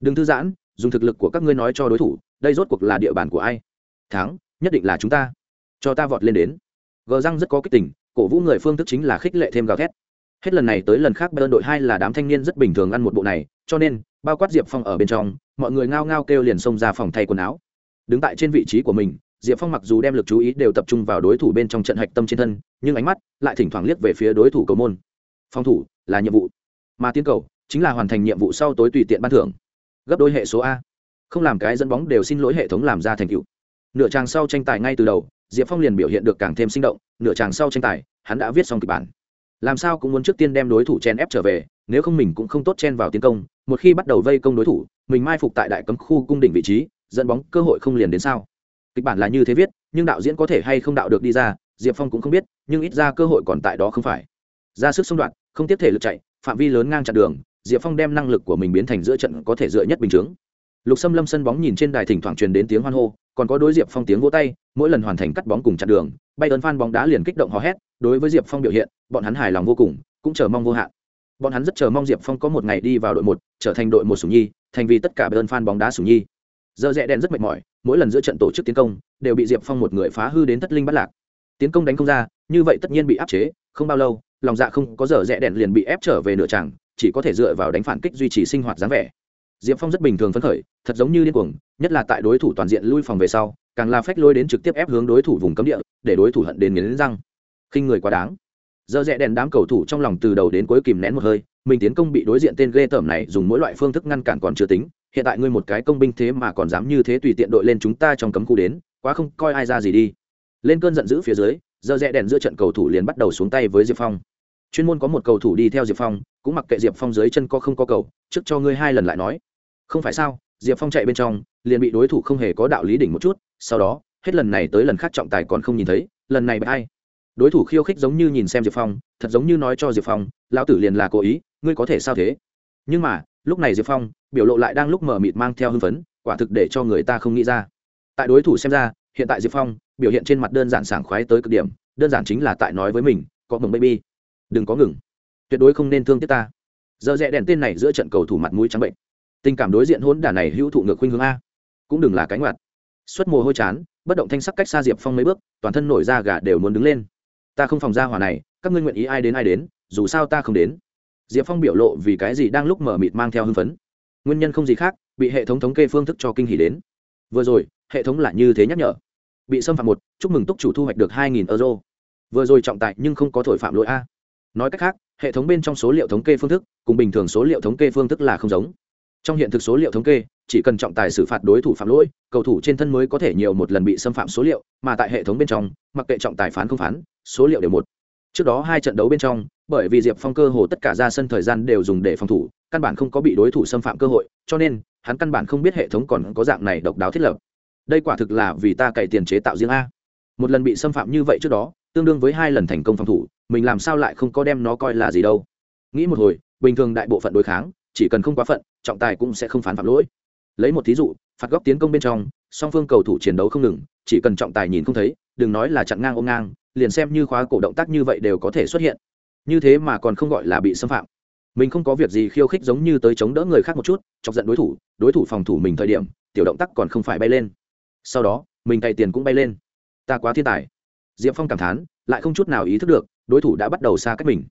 S1: Đừng thư giãn, dùng thực lực của các ngươi nói cho đối thủ, đây rốt cuộc là địa bàn của ai? Thắng, nhất định là chúng ta. Cho ta vọt lên đến. Gờ răng rất có kích tình, cổ vũ người phương thức chính là khích lệ thêm gào thét. Hết lần này tới lần khác, bên đội hai là đám thanh niên rất bình thường ăn một bộ này, cho nên, bao quát diệp phong ở bên trong, mọi người ngao ngao kêu liền xông ra phòng thay quần áo đứng tại trên vị trí của mình, diệp phong mặc dù đem lực chú ý đều tập trung vào đối thủ bên trong trận hạch tâm trên thân, nhưng ánh mắt lại thỉnh thoảng liếc về phía đối thủ cầu môn. Phòng thủ là nhiệm vụ, mà tiến cầu chính là hoàn thành nhiệm vụ sau tối tùy tiện ban thưởng. Gấp đôi hệ số a. Không làm cái dẫn bóng đều xin lỗi hệ thống làm ra thành cựu nửa tràng sau tranh tài ngay từ đầu, diệp phong liền biểu hiện được càng thêm sinh động, nửa tràng sau tranh tài, hắn đã viết xong kịch bản. Làm sao cũng muốn trước tiên đem đối thủ chen ép trở về, nếu không mình cũng không tốt chen vào tiến công, một khi bắt đầu vây công đối thủ, mình mai phục tại đại cấm khu cung đỉnh vị trí dẫn bóng, cơ hội không liền đến sao? Kịch bản là như thế viết, nhưng đạo diễn có thể hay không đạo được đi ra, diệp phong cũng không biết, nhưng ít ra cơ hội còn tại đó không phải. Ra sức xung đoạn, không tiếp thể lực chạy, phạm vi lớn ngang chặn đường, diệp phong đem năng lực của mình biến thành giữa trận có thể dựa nhất bình chướng. Lục xâm lâm sân bóng nhìn trên đài thỉnh thoảng truyền đến tiếng hoan hô, còn có đối diệp phong tiếng vỗ tay, mỗi lần hoàn thành cắt bóng cùng chặn đường bay ơn phan bóng đá liền kích động hò hét, đối với diệp phong biểu hiện, bọn hắn hài lòng vô cùng, cũng chờ mong vô hạn. Bọn hắn rất chờ mong diệp phong có một ngày đi vào đội một, trở thành đội một sùng nhi, thành vì tất cả bay ơn phan bóng đá sùng nhi giờ rẽ đen rất mệt mỏi, mỗi lần giữa trận tổ chức tiến công, đều bị diệp phong một người phá hư đến thất linh bắt lạc. Tiến công đánh không ra, như vậy tất nhiên bị áp chế, không bao lâu, lòng dạ không có giờ rẽ đèn liền bị ép trở về nửa tràng, chỉ có thể dựa vào đánh phản kích duy trì sinh hoạt dáng vẻ. Diệp phong rất bình thường phấn khởi, thật giống như điên cuồng, nhất là tại đối thủ toàn diện lui phòng về sau, càng là phách lôi đến trực tiếp ép hướng đối thủ vùng cấm địa, để đối thủ hận đến nghiến răng. Khinh người quá đáng. Giờ rẽ đèn đám cầu thủ trong lòng từ đầu đến cuối kìm nén một hơi, mình tiến công bị đối diện tên ghê tởm này dùng mỗi loại phương thức ngăn cản còn chưa tính hiện tại ngươi một cái công binh thế mà còn dám như thế tùy tiện đội lên chúng ta trong cấm khu đến, quá không coi ai ra gì đi. Lên cơn giận dữ phía dưới, giờ rẽ đèn giữa trận cầu thủ liền bắt đầu xuống tay với diệp phong. Chuyên môn có một cầu thủ đi theo diệp phong, cũng mặc kệ diệp phong dưới chân có không có cầu, trước cho ngươi hai lần lại nói. Không phải sao, diệp phong chạy bên trong, liền bị đối thủ không hề có đạo lý đỉnh một chút, sau đó, hết lần này tới lần khác trọng tài còn không nhìn thấy, lần này bởi ai? Đối thủ khiêu khích giống như nhìn xem diệp phong, thật giống như nói cho diệp phong, lão tử liền là cố ý, ngươi có thể sao thế? Nhưng mà lúc này diệp phong, biểu lộ lại đang lúc mở mịt mang theo hưng phấn, quả thực để cho người ta không nghĩ ra. Tại đối thủ xem ra, hiện tại diệp phong, biểu hiện trên mặt đơn giản sảng khoái tới cực điểm, đơn giản chính là tại nói với mình, có mừng baby, đừng có ngừng. Tuyệt đối không nên thương tiếc ta. Giờ rẽ đèn tên này giữa trận cầu thủ mặt mũi trắng bệnh. Tình cảm đối diện hôn đả này hữu thụ ngược khuynh hướng a. Cũng đừng là cánh ngoặt. Xuất mồ hôi chán, bất động thanh sắc cách xa diệp phong mấy bước, toàn thân nổi da gà đều muốn đứng lên. Ta không phòng ra hỏa này, các ngươi nguyện ý ai đến ai đến, dù sao ta không đến diệp phong biểu lộ vì cái gì đang lúc mở mịt mang theo hưng phấn. Nguyên nhân không gì khác, bị hệ thống thống kê phương thức cho kinh hỉ đến. Vừa rồi, hệ thống là như thế nhắc nhở. Bị xâm phạm một, chúc mừng túc chủ thu hoạch được hai nghìn euro. Vừa rồi trọng tài nhưng không có thổi phạm lỗi a. Nói cách khác, hệ thống bên trong số liệu thống kê phương thức, cùng bình thường số liệu thống kê phương thức là không giống. Trong hiện thực số liệu thống kê, chỉ cần trọng tài xử phạt đối thủ phạm lỗi, cầu thủ trên thân mới có thể nhiều một lần bị xâm phạm số liệu, mà tại hệ thống bên trong, mặc kệ trọng tài phán không phán, số liệu đều một. Trước đó hai trận đấu bên trong bởi vì diệp phong cơ hồ tất cả ra sân thời gian đều dùng để phòng thủ, căn bản không có bị đối thủ xâm phạm cơ hội, cho nên, hắn căn bản không biết hệ thống còn có dạng này độc đáo thiết lập. Đây quả thực là vì ta cày tiền chế tạo riêng a. Một lần bị xâm phạm như vậy trước đó, tương đương với hai lần thành công phòng thủ, mình làm sao lại không có đem nó coi là gì đâu. Nghĩ một hồi, bình thường đại bộ phận đối kháng, chỉ cần không quá phận, trọng tài cũng sẽ không phán phạm lỗi. Lấy một thí dụ, phạt góc tiến công bên trong, song phương cầu thủ chiến đấu không ngừng, chỉ cần trọng tài nhìn không thấy, đừng nói là chặn ngang ôm ngang, liền xem như khóa cổ động tác như vậy đều có thể xuất hiện như thế mà còn không gọi là bị xâm phạm. Mình không có việc gì khiêu khích giống như tới chống đỡ người khác một chút, chọc giận đối thủ đối thủ phòng thủ mình thời điểm, tiểu động tác còn không phải bay lên. Sau đó, mình cày tiền cũng bay lên. Ta quá thiên tài. Diệp phong cảm thán, lại không chút nào ý thức được, đối thủ đã bắt đầu xa cách mình.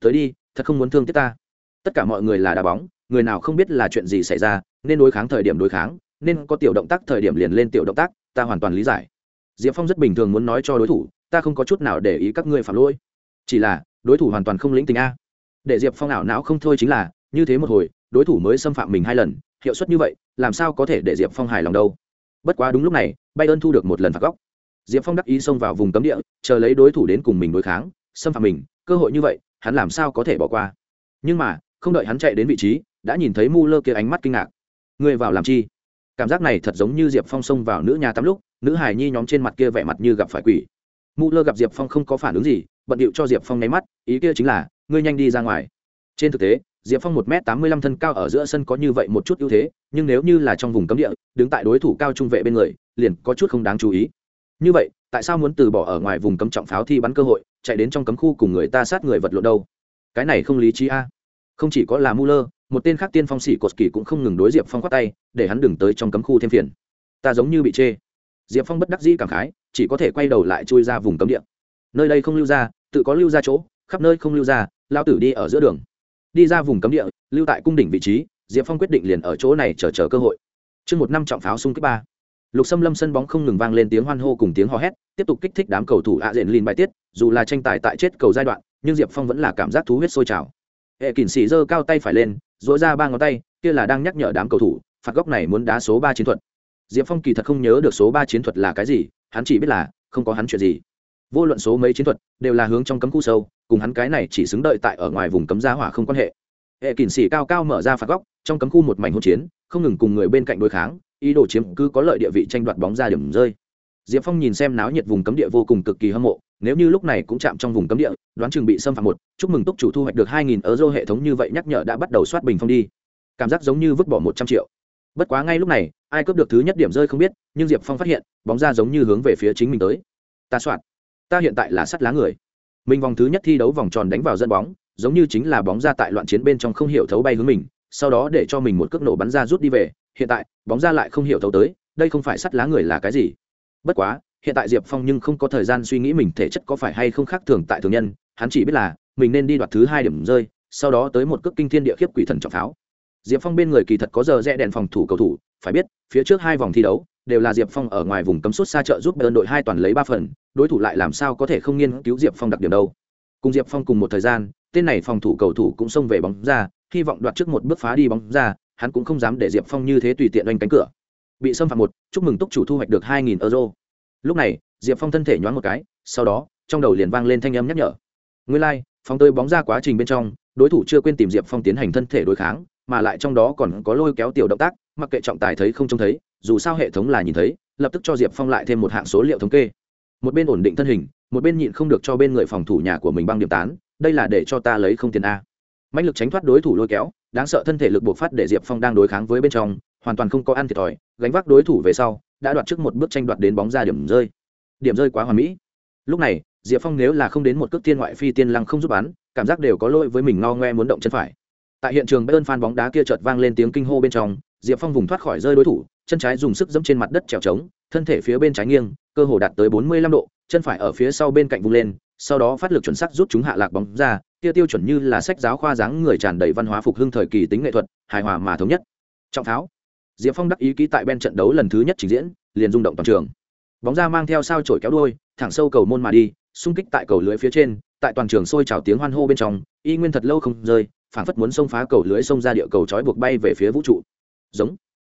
S1: Tới đi, thật không muốn thương tiếc ta. Tất cả mọi người là đá bóng, người nào không biết là chuyện gì xảy ra, nên đối kháng thời điểm đối kháng, nên có tiểu động tác thời điểm liền lên tiểu động tác, ta hoàn toàn lý giải. Diệp phong rất bình thường muốn nói cho đối thủ, ta không có chút nào để ý các ngươi phạm lỗi chỉ là, đối thủ hoàn toàn không lĩnh tình a. Để diệp phong ảo não không thôi chính là, như thế một hồi, đối thủ mới xâm phạm mình hai lần, hiệu suất như vậy, làm sao có thể để diệp phong hài lòng đâu? Bất quá đúng lúc này bay ơn thu được một lần phạt góc. Diệp phong đắc ý xông vào vùng cấm địa, chờ lấy đối thủ đến cùng mình đối kháng, xâm phạm mình, cơ hội như vậy, hắn làm sao có thể bỏ qua? Nhưng mà, không đợi hắn chạy đến vị trí, đã nhìn thấy mu lơ kia ánh mắt kinh ngạc. Người vào làm chi? Cảm giác này thật giống như diệp phong xông vào nữ nhà tắm lúc, nữ hải nhi nhóm trên mặt kia vẻ mặt như gặp phải quỷ mu lơ gặp diệp phong không có phản ứng gì bận điệu cho diệp phong nháy mắt ý kia chính là ngươi nhanh đi ra ngoài. Trên thực tế diệp phong một m tám mươi lăm thân cao ở giữa sân có như vậy một chút ưu thế nhưng nếu như là trong vùng cấm địa đứng tại đối thủ cao trung vệ bên người liền có chút không đáng chú ý. Như vậy tại sao muốn từ bỏ ở ngoài vùng cấm trọng pháo thi bắn cơ hội chạy đến trong cấm khu cùng người ta sát người vật lộn đâu? Cái này không lý trí a. Không chỉ có là Muller, một tên khác tiên phong sĩ cột kỳ cũng không ngừng đối diệp phong khoát tay để hắn đừng tới trong cấm khu thêm phiền. Ta giống như bị chê diệp phong bất đắc dĩ cảm khái, chỉ có thể quay đầu lại chui ra vùng cấm địa. Nơi đây không lưu ra, tự có lưu ra chỗ, khắp nơi không lưu ra lao tử đi ở giữa đường. Đi ra vùng cấm địa, lưu tại cung đỉnh vị trí, diệp phong quyết định liền ở chỗ này chờ chờ cơ hội. Chương một năm trọng pháo xung kích ba. Lục xâm lâm sân bóng không ngừng vang lên tiếng hoan hô cùng tiếng hò hét, tiếp tục kích thích đám cầu thủ ạ diện lìn bài tiết, dù là tranh tài tại chết cầu giai đoạn, nhưng diệp phong vẫn là cảm giác thú huyết sôi trào. Hệ kỳn xì giơ cao tay phải lên dỗi ra ba ngón tay, kia là đang nhắc nhở đám cầu thủ, phạt góc này muốn đá số ba chiến thuật diệp phong kỳ thật không nhớ được số ba chiến thuật là cái gì, hắn chỉ biết là không có hắn chuyện gì. Vô luận số mấy chiến thuật đều là hướng trong cấm khu sâu, cùng hắn cái này chỉ xứng đợi tại ở ngoài vùng cấm gia hỏa không quan hệ. Hệ kỳn xỉ cao cao mở ra phạt góc, trong cấm khu một mảnh hỗn chiến, không ngừng cùng người bên cạnh đối kháng, ý đồ chiếm cứ có lợi địa vị tranh đoạt bóng ra điểm rơi. Diệp phong nhìn xem náo nhiệt vùng cấm địa vô cùng cực kỳ hâm mộ, nếu như lúc này cũng chạm trong vùng cấm địa, đoán chừng bị xâm phạm một, chúc mừng túc chủ thu hoạch được hai nghìn euro hệ thống như vậy nhắc nhở đã bắt đầu soát bình phong đi. Cảm giác giống như vứt bỏ một trăm triệu. Bất quá ngay lúc này ai cướp được thứ nhất điểm rơi không biết, nhưng diệp phong phát hiện, bóng ra giống như hướng về phía chính mình tới. Ta soạn ta hiện tại là sắt lá người. Mình vòng thứ nhất thi đấu vòng tròn đánh vào dẫn bóng, giống như chính là bóng ra tại loạn chiến bên trong không hiểu thấu bay hướng mình, sau đó để cho mình một cước nổ bắn ra rút đi về. Hiện tại, bóng ra lại không hiểu thấu tới, đây không phải sắt lá người là cái gì? Bất quá, hiện tại diệp phong nhưng không có thời gian suy nghĩ mình thể chất có phải hay không khác thường tại thường nhân, hắn chỉ biết là, mình nên đi đoạt thứ hai điểm rơi, sau đó tới một cước kinh thiên địa khiếp quỷ thần trọng pháo. Diệp phong bên người kỳ thật có giờ rẽ đèn phòng thủ cầu thủ phải biết phía trước hai vòng thi đấu đều là diệp phong ở ngoài vùng cấm suốt xa trợ giúp bayern đội hai toàn lấy ba phần đối thủ lại làm sao có thể không nghiên cứu diệp phong đặc điểm đâu. Cùng diệp phong cùng một thời gian tên này phòng thủ cầu thủ cũng xông về bóng ra hy vọng đoạt trước một bước phá đi bóng ra hắn cũng không dám để diệp phong như thế tùy tiện đánh cánh cửa. Bị xâm phạm một chúc mừng túc chủ thu hoạch được hai nghìn euro. Lúc này diệp phong thân thể nhoáng một cái sau đó trong đầu liền vang lên thanh âm nhắc nhở. Nguyên lai、like, phong tới bóng ra quá trình bên trong đối thủ chưa quên tìm diệp phong tiến hành thân thể đối kháng mà lại trong đó còn có lôi kéo tiểu động tác mặc kệ trọng tài thấy không trông thấy, dù sao hệ thống là nhìn thấy, lập tức cho diệp phong lại thêm một hạng số liệu thống kê. Một bên ổn định thân hình, một bên nhịn không được cho bên người phòng thủ nhà của mình băng điểm tán, đây là để cho ta lấy không tiền a. Mạnh lực tránh thoát đối thủ lôi kéo, đáng sợ thân thể lực buộc phát để diệp phong đang đối kháng với bên trong, hoàn toàn không có ăn thiệt thòi, gánh vác đối thủ về sau, đã đoạt trước một bước tranh đoạt đến bóng ra điểm rơi. Điểm rơi quá hoàn mỹ. Lúc này, diệp phong nếu là không đến một cước tiên ngoại phi tiên lăng không giúp bán cảm giác đều có lỗi với mình ngao ngoe muốn động chân phải. Tại hiện trường bayern phan bóng đá kia chợt vang lên tiếng kinh hô bên trong diệp phong vùng thoát khỏi rơi đối thủ, chân trái dùng sức dẫm trên mặt đất trèo trống, thân thể phía bên trái nghiêng, cơ hồ đạt tới bốn mươi lăm độ, chân phải ở phía sau bên cạnh vung lên, sau đó phát lực chuẩn xác rút chúng hạ lạc bóng ra, tiêu tiêu chuẩn như là sách giáo khoa dáng người tràn đầy văn hóa phục hưng thời kỳ tính nghệ thuật, hài hòa mà thống nhất. Trọng tháo. Diệp phong đắc ý ký tại bên trận đấu lần thứ nhất trình diễn, liền rung động toàn trường. Bóng ra mang theo sao trổi kéo đuôi, thẳng sâu cầu môn mà đi, xung kích tại cầu lưới phía trên, tại toàn trường sôi trào tiếng hoan hô bên trong, y nguyên thật lâu không rơi, phảng phất muốn xông phá cầu lưới xông ra địa cầu trói buộc bay về phía vũ trụ giống.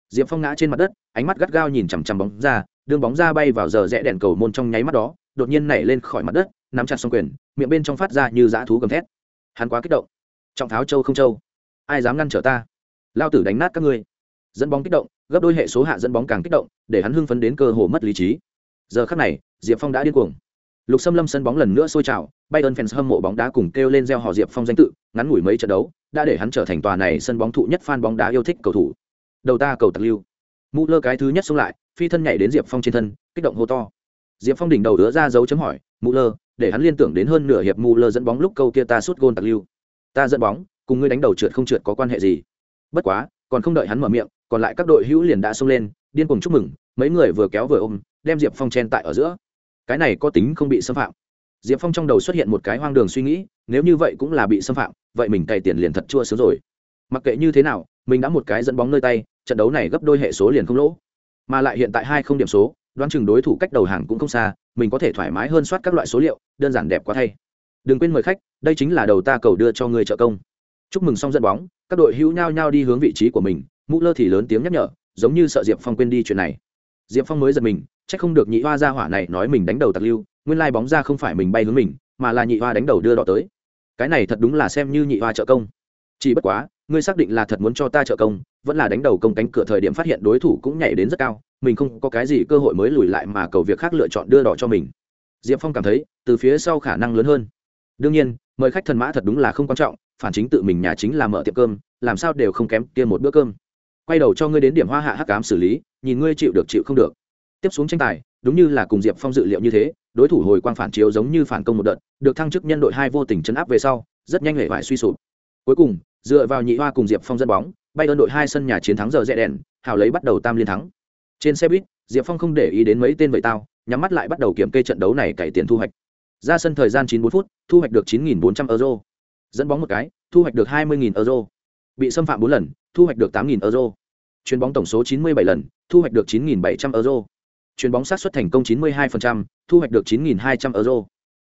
S1: Diệp phong ngã trên mặt đất, ánh mắt gắt gao nhìn chằm chằm bóng ra, đương bóng ra bay vào giờ rẽ đèn cầu môn trong nháy mắt đó, đột nhiên nảy lên khỏi mặt đất, nắm chặt xong quyền, miệng bên trong phát ra như dã thú gầm thét. Hắn quá kích động. Trọng tháo châu không châu. Ai dám ngăn trở ta? Lao tử đánh nát các ngươi. Dẫn bóng kích động, gấp đôi hệ số hạ dẫn bóng càng kích động, để hắn hưng phấn đến cơ hồ mất lý trí. Giờ khắc này, diệp phong đã điên cuồng. Lục xâm lâm sân bóng lần nữa sôi trào bay ơn fans hâm mộ bóng đá cùng kêu lên gieo họ diệp phong danh tự, ngắn ngủi mấy trận đấu, đã để hắn trở thành tòa này sân bóng thụ nhất fan bóng đá yêu thích cầu thủ đầu ta cầu tặc lưu. Mũ lơ cái thứ nhất xông lại, phi thân nhảy đến diệp phong trên thân, kích động hô to. Diệp phong đỉnh đầu đứa ra dấu chấm hỏi mũ lơ, để hắn liên tưởng đến hơn nửa hiệp mũ lơ dẫn bóng lúc câu kia ta sút gôn tặc lưu. Ta dẫn bóng, cùng ngươi đánh đầu trượt không trượt có quan hệ gì? Bất quá, còn không đợi hắn mở miệng, còn lại các đội hữu liền đã xông lên, điên cuồng chúc mừng, mấy người vừa kéo vừa ôm, đem diệp phong chen tại ở giữa. Cái này có tính không bị xâm phạm. Diệp phong trong đầu xuất hiện một cái hoang đường suy nghĩ, nếu như vậy cũng là bị xâm phạm, vậy mình cày tiền liền thật chua sướng rồi. Mặc kệ như thế nào mình đã một cái dẫn bóng nơi tay, trận đấu này gấp đôi hệ số liền không lỗ. Mà lại hiện tại hai không điểm số, đoán chừng đối thủ cách đầu hàng cũng không xa, mình có thể thoải mái hơn soát các loại số liệu, đơn giản đẹp quá thay. Đừng quên mời khách, đây chính là đầu ta cầu đưa cho người trợ công. Chúc mừng xong dẫn bóng, các đội hữu nhau nhau đi hướng vị trí của mình, mũ lơ thì lớn tiếng nhắc nhở, giống như sợ diệp phong quên đi chuyện này. Diệp phong mới giật mình c h ắ c không được nhị hoa ra hỏa này nói mình đánh đầu tặc lưu, nguyên lai bóng ra không phải mình bay hướng mình, mà là nhị hoa đánh đầu đưa đỏ tới. Cái này thật đúng là xem như nhị hoa trợ công chỉ bất quá, ngươi xác định là thật muốn cho ta trợ công, vẫn là đánh đầu công cánh cửa thời điểm phát hiện đối thủ cũng nhảy đến rất cao, mình không có cái gì cơ hội mới lùi lại mà cầu việc khác lựa chọn đưa đỏ cho mình. Diệp phong cảm thấy, từ phía sau khả năng lớn hơn. Đương nhiên, mời khách thần mã thật đúng là không quan trọng, phản chính tự mình nhà chính là mở tiệm cơm, làm sao đều không kém kia một bữa cơm. Quay đầu cho ngươi đến điểm hoa hạ hắc cám xử lý, nhìn ngươi chịu được chịu không được. Tiếp xuống tranh tài, đúng như là cùng diệp phong dự liệu như thế, đối thủ hồi quang phản chiếu giống như phản công một đợt, được thăng chức nhân đội hai vô tình chấn áp về sau, rất nhanh hệ vải suy sụp. Cuối cùng, dựa vào nhị hoa cùng Diệp Phong dẫn bóng, bay đơn đội hai sân nhà chiến thắng giờ rẽ đèn, hào lấy bắt đầu tam liên thắng. Trên xe buýt, Diệp Phong không để ý đến mấy tên vậy tao, nhắm mắt lại bắt đầu kiểm kê trận đấu này cải tiền thu hoạch. Ra sân thời gian 94 phút, thu hoạch được 9.400 euro. Dẫn bóng một cái, thu hoạch được 20.000 euro. Bị xâm phạm bốn lần, thu hoạch được 8.000 euro. Chuyền bóng tổng số 97 lần, thu hoạch được 9.700 euro. Chuyền bóng sát xuất thành công 92%, thu hoạch được 9.200 euro.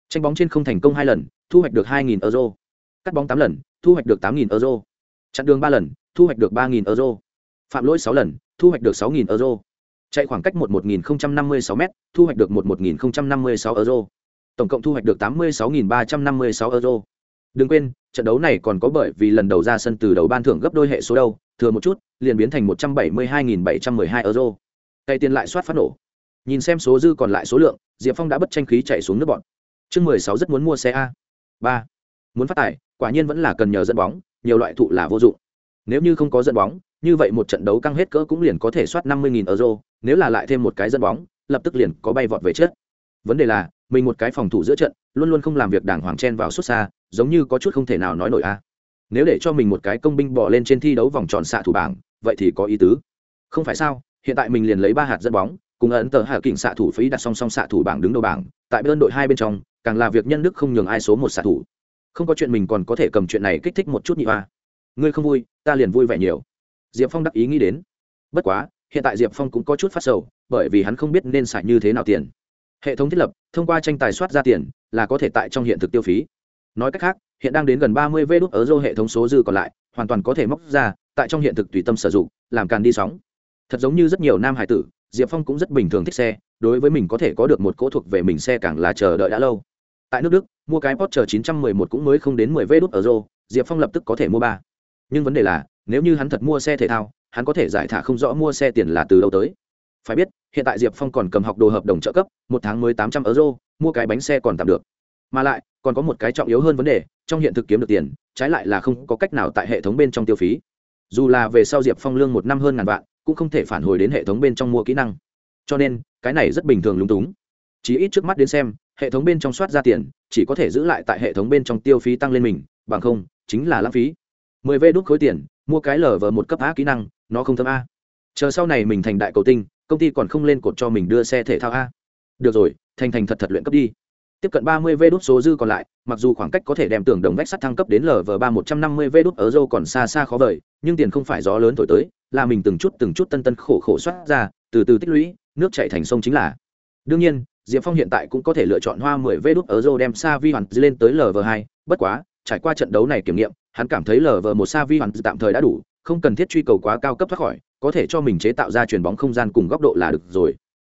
S1: Tranh bóng trên không thành công hai lần, thu hoạch được 2.000 euro. Cắt bóng tám lần, thu hoạch được 8.000 euro. Chặn đường ba lần, thu hoạch được 3.000 euro. Phạm lỗi sáu lần, thu hoạch được 6.000 euro. Chạy khoảng cách một 11056 m thu hoạch được một 11056 euro. Tổng cộng thu hoạch được 86.356 euro. Đừng quên, trận đấu này còn có bởi vì lần đầu ra sân từ đầu ban thưởng gấp đôi hệ số đâu, thừa một chút, liền biến thành 172.712 euro. Tay tiền lại soát phát nổ. Nhìn xem số dư còn lại số lượng, diệp phong đã bất tranh khí chạy xuống nước bọn. Chương mười sáu rất muốn mua xe a. Ba muốn phát tài quả nhiên vẫn là cần nhờ dẫn bóng, nhiều loại thụ là vô dụng. Nếu như không có dẫn bóng, như vậy một trận đấu căng hết cỡ cũng liền có thể soát năm mươi euro, nếu là lại thêm một cái dẫn bóng, lập tức liền có bay vọt về chết vấn đề là, mình một cái phòng thủ giữa trận, luôn luôn không làm việc đàng hoàng chen vào xuất xa, giống như có chút không thể nào nói nổi a. Nếu để cho mình một cái công binh bỏ lên trên thi đấu vòng tròn xạ thủ bảng, vậy thì có ý tứ. Không phải sao, hiện tại mình liền lấy ba hạt dẫn bóng, cùng ấn tờ hạ kỉnh xạ thủ phí đặt song song xạ thủ bảng đứng đầu bảng, tại bên đội hai bên trong, càng là việc nhân đức không nhường ai số một xạ thủ không có chuyện mình còn có thể cầm chuyện này kích thích một chút nhị hoa. Ngươi không vui, ta liền vui vẻ nhiều. Diệp phong đắc ý nghĩ đến. Bất quá, hiện tại diệp phong cũng có chút phát sầu, bởi vì hắn không biết nên xài như thế nào tiền. Hệ thống thiết lập, thông qua tranh tài soát ra tiền, là có thể tại trong hiện thực tiêu phí. Nói cách khác, hiện đang đến gần ba mươi vê đốt ở dô hệ thống số dư còn lại, hoàn toàn có thể móc ra, tại trong hiện thực tùy tâm sử dụng, làm càn đi sóng. Thật giống như rất nhiều nam hải tử, diệp phong cũng rất bình thường thích xe, đối với mình có thể có được một cỗ thuộc về mình xe càng là chờ đợi đã lâu tại nước đức, mua cái porsche 911 cũng mới không đến 10 vđ đút ở rô, diệp phong lập tức có thể mua ba. Nhưng vấn đề là, nếu như hắn thật mua xe thể thao, hắn có thể giải thả không rõ mua xe tiền là từ đâu tới. Phải biết, hiện tại diệp phong còn cầm học đồ hợp đồng trợ cấp, một tháng mới 800 euro mua cái bánh xe còn tạm được. Mà lại, còn có một cái trọng yếu hơn vấn đề, trong hiện thực kiếm được tiền, trái lại là không có cách nào tại hệ thống bên trong tiêu phí. Dù là về sau diệp phong lương một năm hơn ngàn vạn, cũng không thể phản hồi đến hệ thống bên trong mua kỹ năng. Cho nên, cái này rất bình thường lúng túng chỉ ít trước mắt đến xem, hệ thống bên trong soát ra tiền, chỉ có thể giữ lại tại hệ thống bên trong tiêu phí tăng lên mình, bằng không, chính là lãng phí. mười vê đút khối tiền, mua cái lờ vờ một cấp a kỹ năng, nó không thâm a. Chờ sau này mình thành đại cầu tinh, công ty còn không lên cột cho mình đưa xe thể thao a. Được rồi, thành thành thật thật luyện cấp đi. Tiếp cận ba mươi vê đút số dư còn lại, mặc dù khoảng cách có thể đem tưởng đồng vách sắt thăng cấp đến lv ba một trăm năm mươi vê đút ở dâu còn xa xa khó vời, nhưng tiền không phải gió lớn thổi tới, là mình từng chút từng chút tân tân khổ khổ soát ra, từ từ tích lũy, nước chảy thành sông chính là. Đương nhiên diệp phong hiện tại cũng có thể lựa chọn hoa mười vé đút ở đem Savi hoàn lên tới lv hai. Bất quá, trải qua trận đấu này kiểm nghiệm, hắn cảm thấy lv một Savi hoàn tạm thời đã đủ, không cần thiết truy cầu quá cao cấp thoát khỏi, có thể cho mình chế tạo ra chuyền bóng không gian cùng góc độ là được rồi.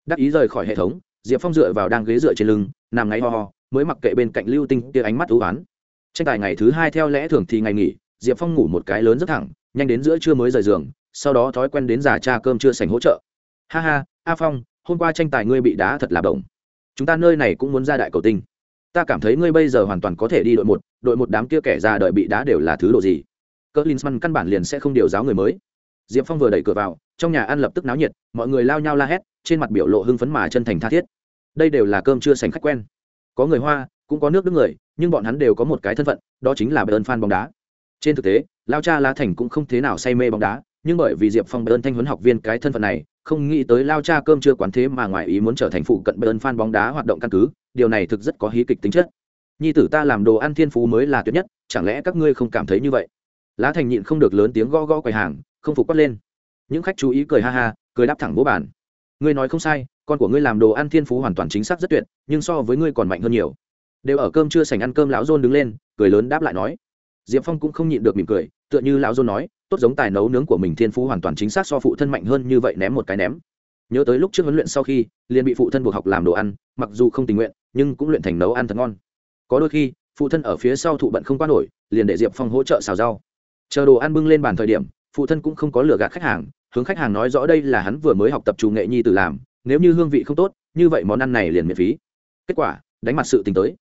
S1: Đắc ý rời khỏi hệ thống, diệp phong dựa vào đang ghế dựa trên lưng, nằm ngáy ho ho, mới mặc kệ bên cạnh lưu tinh tia ánh mắt u oán. Tranh tài ngày thứ hai theo lẽ thường thì ngày nghỉ, diệp phong ngủ một cái lớn rất thẳng, nhanh đến giữa trưa mới rời giường, sau đó thói quen đến già cha cơm chưa sành hỗ trợ. Ha ha, a phong, hôm qua tranh tài ngươi bị đá thật là bổng chúng ta nơi này cũng muốn ra đại cầu tinh. Ta cảm thấy ngươi bây giờ hoàn toàn có thể đi đội một đội một đám kia kẻ ra đợi bị đá đều là thứ độ gì. Cỡ linsman căn bản liền sẽ không điều giáo người mới. Diệp phong vừa đẩy cửa vào, trong nhà ăn lập tức náo nhiệt, mọi người lao nhau la hét, trên mặt biểu lộ hưng phấn mà chân thành tha thiết. Đây đều là cơm chưa sành khách quen. Có người hoa, cũng có nước đức người, nhưng bọn hắn đều có một cái thân phận, đó chính là bayern fan bóng đá. Trên thực tế, lao cha la thành cũng không thế nào say mê bóng đá nhưng bởi vì diệp phong bayern thanh huấn học viên cái thân phận này, không nghĩ tới lao cha cơm chưa quán thế mà ngoài ý muốn trở thành phụ cận bayern fan bóng đá hoạt động căn cứ, điều này thực rất có hí kịch tính chất. Nhi tử ta làm đồ ăn thiên phú mới là tuyệt nhất, chẳng lẽ các ngươi không cảm thấy như vậy? Lá thành nhịn không được lớn tiếng gõ gõ quầy hàng, không phục quất lên. Những khách chú ý cười ha ha, cười đáp thẳng vô bản ngươi nói không sai, con của ngươi làm đồ ăn thiên phú hoàn toàn chính xác rất tuyệt, nhưng so với ngươi còn mạnh hơn nhiều. Đều ở cơm chưa sành ăn cơm lão dôn đứng lên, cười lớn đáp lại nói. Diệp phong cũng không nhịn được mỉm cười, tựa như lão dôn nói tốt giống tài nấu nướng của mình thiên phú hoàn toàn chính xác so phụ thân mạnh hơn như vậy ném một cái ném. Nhớ tới lúc trước huấn luyện sau khi, liền bị phụ thân buộc học làm đồ ăn, mặc dù không tình nguyện, nhưng cũng luyện thành nấu ăn thật ngon. Có đôi khi, phụ thân ở phía sau thụ bận không qua nổi, liền để diệp phong hỗ trợ xào rau. Chờ đồ ăn bưng lên bàn thời điểm, phụ thân cũng không có lừa gạt khách hàng, hướng khách hàng nói rõ đây là hắn vừa mới học tập chủ nghệ nhi từ làm, nếu như hương vị không tốt, như vậy món ăn này liền miễn phí. Kết quả, đánh mặt sự tình tới.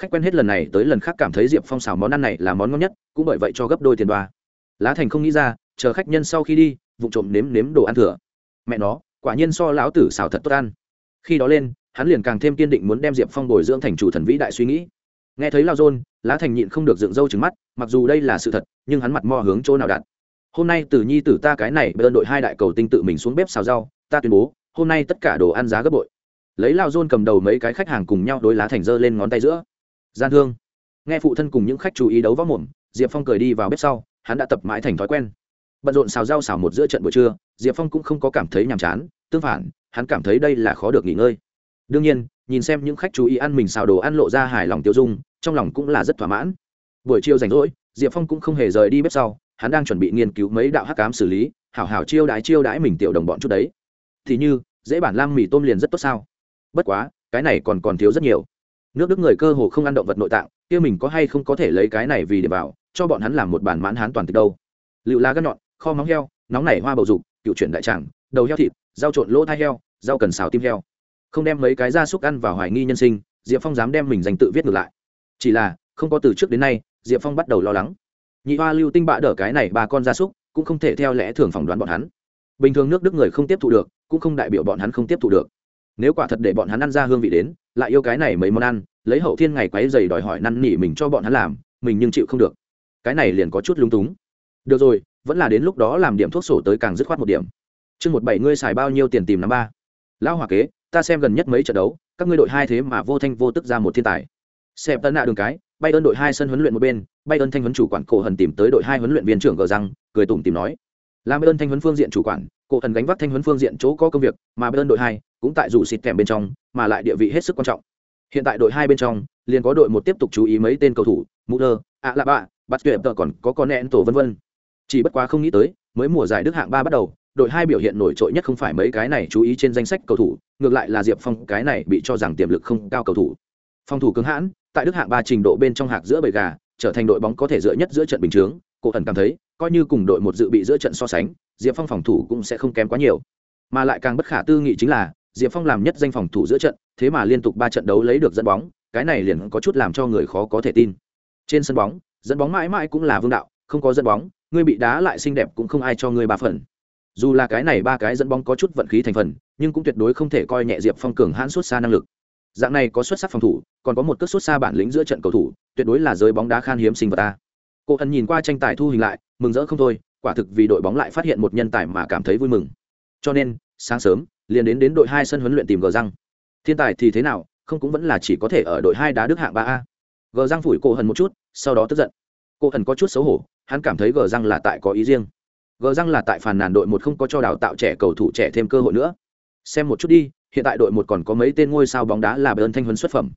S1: Khách quen hết lần này tới lần khác cảm thấy diệp phong xào món ăn này là món ngon nhất, cũng bởi vậy cho gấp đôi tiền đoa lá thành không nghĩ ra, chờ khách nhân sau khi đi, vụ trộm nếm nếm đồ ăn thừa. Mẹ nó, quả nhiên so lão tử xào thật tốt ăn. Khi đó lên, hắn liền càng thêm kiên định muốn đem diệp phong bồi dưỡng thành chủ thần vĩ đại suy nghĩ. Nghe thấy lao dôn, lá thành nhịn không được dựng râu trứng mắt, mặc dù đây là sự thật, nhưng hắn mặt mò hướng chỗ nào đặt hôm nay từ nhi tử ta cái này bên đội hai đại cầu tinh tự mình xuống bếp xào rau, ta tuyên bố, hôm nay tất cả đồ ăn giá gấp bội. Lấy lao dôn cầm đầu mấy cái khách hàng cùng nhau đối lá thành dơ lên ngón tay giữa. Gian thương. Nghe phụ thân cùng những khách chú ý đấu võ mồm, diệp phong cười đi vào bếp sau hắn đã tập mãi thành thói quen. Bận rộn xào rau xào một giữa trận buổi trưa, diệp phong cũng không có cảm thấy nhàm chán, tương phản, hắn cảm thấy đây là khó được nghỉ ngơi. Đương nhiên, nhìn xem những khách chú ý ăn mình xào đồ ăn lộ ra hài lòng tiêu dung, trong lòng cũng là rất thỏa mãn. Buổi chiều rảnh rỗi, diệp phong cũng không hề rời đi bếp sau, hắn đang chuẩn bị nghiên cứu mấy đạo hắc cám xử lý, hảo hảo chiêu đãi chiêu đãi mình tiểu đồng bọn chút đấy. Thì như, dễ bản lam mì tôm liền rất tốt sao? Bất quá, cái này còn còn thiếu rất nhiều. Nước đức người cơ hồ không ăn động vật nội tạng, kia mình có hay không có thể lấy cái này vì để vào cho bọn hắn làm một bản mãn hán toàn thực đâu. Lựu lá gắt nhọn, kho móng heo, nóng nảy hoa bầu dục, cựu chuyển đại tràng, đầu heo thịt, rau trộn lỗ thai heo, rau cần xào tim heo. Không đem mấy cái gia súc ăn vào hoài nghi nhân sinh, diệp phong dám đem mình dành tự viết ngược lại. Chỉ là, không có từ trước đến nay, diệp phong bắt đầu lo lắng. Nhị hoa lưu tinh bạ đỡ cái này ba con gia súc, cũng không thể theo lẽ thường phỏng đoán bọn hắn. Bình thường nước đức người không tiếp thu được, cũng không đại biểu bọn hắn không tiếp thu được. Nếu quả thật để bọn hắn ăn ra hương vị đến, lại yêu cái này mấy món ăn, lấy hậu thiên ngày quáy dày đòi hỏi năn nỉ mình cho bọn hắn làm, mình nhưng chịu không được cái này liền có chút lúng túng. Được rồi vẫn là đến lúc đó làm điểm thuốc sổ tới càng dứt khoát một điểm. Chương một bảy ngươi xài bao nhiêu tiền tìm năm ba. Lão hòa kế ta xem gần nhất mấy trận đấu các ngươi đội hai thế mà vô thanh vô tức ra một thiên tài. Xem tân nạ đường cái bay ơn đội hai sân huấn luyện một bên bay ơn thanh huấn chủ quản cổ hần tìm tới đội hai huấn luyện viên trưởng gờ răng cười tủm tìm nói. Làm ơn thanh huấn phương diện chủ quản cổ hần gánh vác thanh huấn phương diện chỗ có công việc mà bay ơn đội hai cũng tại rủ xịt kèm bên trong mà lại địa vị hết sức quan trọng. Hiện tại đội hai bên trong liền có đội một tiếp tục chú ý mấy tên cầu thủ Muller, ạ lạ bạ bắt tuyệt còn có con nẹn tổ vân vân. Chỉ bất quá không nghĩ tới, mới mùa giải đức hạng ba bắt đầu, đội hai biểu hiện nổi trội nhất không phải mấy cái này chú ý trên danh sách cầu thủ, ngược lại là diệp phong, cái này bị cho rằng tiềm lực không cao cầu thủ. Phòng thủ cứng hãn, tại đức hạng ba trình độ bên trong hạc giữa bầy gà, trở thành đội bóng có thể dựa nhất giữa trận bình chướng, cổ ẩn cảm thấy, coi như cùng đội một dự bị giữa trận so sánh, diệp phong phòng thủ cũng sẽ không kém quá nhiều. Mà lại càng bất khả tư nghị chính là, diệp phong làm nhất danh phòng thủ giữa trận, thế mà liên tục ba trận đấu lấy được dẫn bóng, cái này liền có chút làm cho người khó có thể tin. Trên sân bóng dẫn bóng mãi mãi cũng là vương đạo, không có dẫn bóng, ngươi bị đá lại xinh đẹp cũng không ai cho ngươi ba phần. Dù là cái này ba cái dẫn bóng có chút vận khí thành phần, nhưng cũng tuyệt đối không thể coi nhẹ diệp phong cường hãn xuất xa năng lực. Dạng này có xuất sắc phòng thủ, còn có một cước xuất xa bản lĩnh giữa trận cầu thủ, tuyệt đối là giới bóng đá khan hiếm sinh vật ta cô ẩn nhìn qua tranh tài thu hình lại, mừng rỡ không thôi, quả thực vì đội bóng lại phát hiện một nhân tài mà cảm thấy vui mừng. Cho nên, sáng sớm, liền đến đến đội hai sân huấn luyện tìm gờ răng. Thiên tài thì thế nào, không cũng vẫn là chỉ có thể ở đội hai đá đức hạng ba a. Gờ răng phủi cô hần một chút sau đó tức giận. Cô ẩn có chút xấu hổ, hắn cảm thấy gờ răng là tại có ý riêng. Gờ răng là tại phàn nàn đội một không có cho đào tạo trẻ cầu thủ trẻ thêm cơ hội nữa. Xem một chút đi, hiện tại đội một còn có mấy tên ngôi sao bóng đá là bơn thanh huấn xuất phẩm.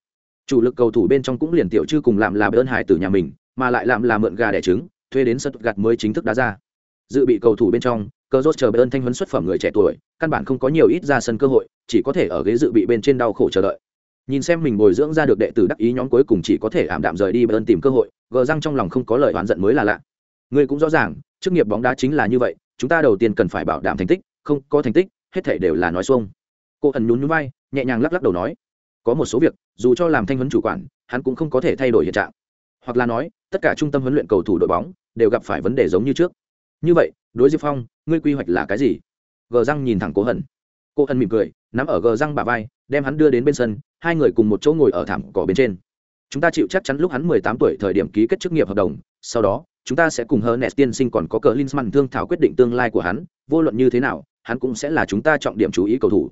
S1: Chủ lực cầu thủ bên trong cũng liền tiểu chư cùng làm là bơn hải từ nhà mình, mà lại làm là mượn gà đẻ trứng, thuê đến sân gạt mới chính thức đá ra. Dự bị cầu thủ bên trong cơ rốt chờ bơn thanh huấn xuất phẩm người trẻ tuổi, căn bản không có nhiều ít ra sân cơ hội, chỉ có thể ở ghế dự bị bên trên đau khổ chờ đợi nhìn xem mình bồi dưỡng ra được đệ tử đắc ý nhóm cuối cùng chỉ có thể ảm đạm rời đi bơn tìm cơ hội, gờ răng trong lòng không có lời oán giận mới là lạ. Người cũng rõ ràng, chức nghiệp bóng đá chính là như vậy, chúng ta đầu tiên cần phải bảo đảm thành tích, không có thành tích, hết thể đều là nói xuông. Cô ẩn nhún nhún vai, nhẹ nhàng lắc lắc đầu nói, có một số việc, dù cho làm thanh huấn chủ quản, hắn cũng không có thể thay đổi hiện trạng. Hoặc là nói, tất cả trung tâm huấn luyện cầu thủ đội bóng đều gặp phải vấn đề giống như trước. Như vậy, đối diệp phong, ngươi quy hoạch là cái gì? Gờ răng nhìn thẳng cố hận. Cô hận mỉm cười, nắm ở gờ răng bà vai, đem hắn đưa đến bên sân hai người cùng một chỗ ngồi ở thảm cỏ bên trên chúng ta chịu chắc chắn lúc hắn mười tám tuổi thời điểm ký kết chức nghiệp hợp đồng sau đó chúng ta sẽ cùng Hernes tiên sinh còn có cờ Linsman thương thảo quyết định tương lai của hắn, vô luận như thế nào, hắn cũng sẽ là chúng ta trọng điểm chú ý cầu thủ.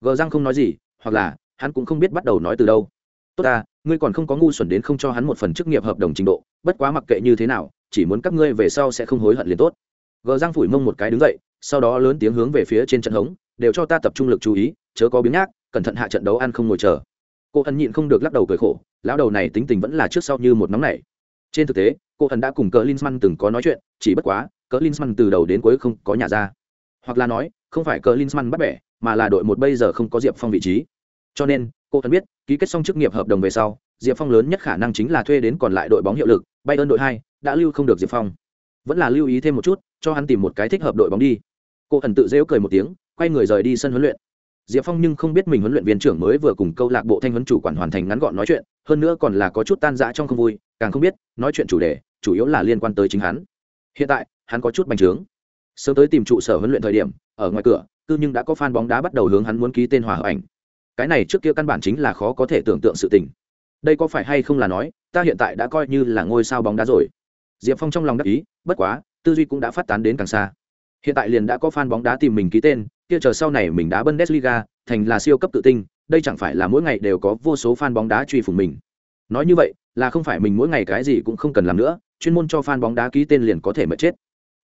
S1: Gờ răng không nói gì, hoặc là hắn cũng không biết bắt đầu nói từ đâu. Tốt ta, ngươi còn không có ngu xuẩn đến không cho hắn một phần chức nghiệp hợp đồng trình độ, bất quá mặc kệ như thế nào, chỉ muốn các ngươi về sau sẽ không hối hận liền tốt. Gờ răng phủi mông một cái đứng dậy, sau đó lớn tiếng hướng về phía trên trận hống, đều cho ta tập trung lực chú ý, chớ có biến nhác, cẩn thận hạ trận đấu ăn không ngồi chờ. Cô ẩn nhịn không được lắc đầu cười khổ, lão đầu này tính tình vẫn là trước sau như một nóng nảy. Trên thực tế, cô ẩn đã cùng cờ Linzmann từng có nói chuyện, chỉ bất quá, cờ Linzmann từ đầu đến cuối không có nhà ra. Hoặc là nói, không phải cờ Linzmann bắt bẻ, mà là đội một bây giờ không có Diệp Phong vị trí. Cho nên, cô ẩn biết, ký kết xong chức nghiệp hợp đồng về sau, Diệp Phong lớn nhất khả năng chính là thuê đến còn lại đội bóng hiệu lực, Bay ơn đội hai đã lưu không được Diệp Phong. Vẫn là lưu ý thêm một chút, cho hắn tìm một cái thích hợp đội bóng đi. Cô ẩn tự dễu cười một tiếng, quay người rời đi sân huấn luyện. Diệp Phong nhưng không biết mình huấn luyện viên trưởng mới vừa cùng câu lạc bộ thanh huấn chủ quản hoàn thành ngắn gọn nói chuyện, hơn nữa còn là có chút tan rã trong không vui, càng không biết, nói chuyện chủ đề, chủ yếu là liên quan tới chính hắn. Hiện tại, hắn có chút bành trướng. Sớm tới tìm trụ sở huấn luyện thời điểm, ở ngoài cửa, cư nhưng đã có fan bóng đá bắt đầu hướng hắn muốn ký tên hòa hợp ảnh. Cái này trước kia căn bản chính là khó có thể tưởng tượng sự tình. Đây có phải hay không là nói, ta hiện tại đã coi như là ngôi sao bóng đá rồi. Diệp Phong trong lòng đắc ý, bất quá, tư duy cũng đã phát tán đến càng xa. Hiện tại liền đã có fan bóng đá tìm mình ký tên, kia chờ sau này mình đá Bundesliga, thành là siêu cấp tự tinh, đây chẳng phải là mỗi ngày đều có vô số fan bóng đá truy phủng mình. Nói như vậy, là không phải mình mỗi ngày cái gì cũng không cần làm nữa, chuyên môn cho fan bóng đá ký tên liền có thể mà chết.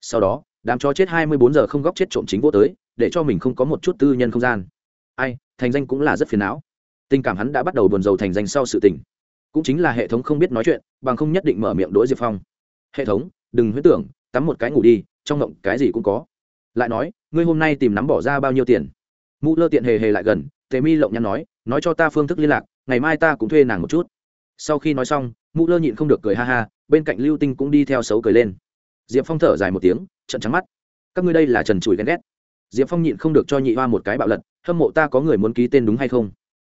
S1: Sau đó, đám chó chết 24 giờ không góc chết trộm chính vô tới, để cho mình không có một chút tư nhân không gian. Ai, thành danh cũng là rất phiền não. Tình cảm hắn đã bắt đầu buồn rầu thành danh sau sự tình. Cũng chính là hệ thống không biết nói chuyện, bằng không nhất định mở miệng đối Diệp Phong. Hệ thống, đừng huyễn tưởng, tắm một cái ngủ đi trong ngộng cái gì cũng có. Lại nói, ngươi hôm nay tìm nắm bỏ ra bao nhiêu tiền? Mụ lơ tiện hề hề lại gần, tề mi lộng nhắn nói nói cho ta phương thức liên lạc, ngày mai ta cũng thuê nàng một chút. Sau khi nói xong, mụ lơ nhịn không được cười ha ha, bên cạnh lưu tinh cũng đi theo xấu cười lên. Diệp phong thở dài một tiếng trận trắng mắt. Các ngươi đây là trần trụi ghen ghét. Diệp phong nhịn không được cho nhị hoa một cái bạo lật, hâm mộ ta có người muốn ký tên đúng hay không?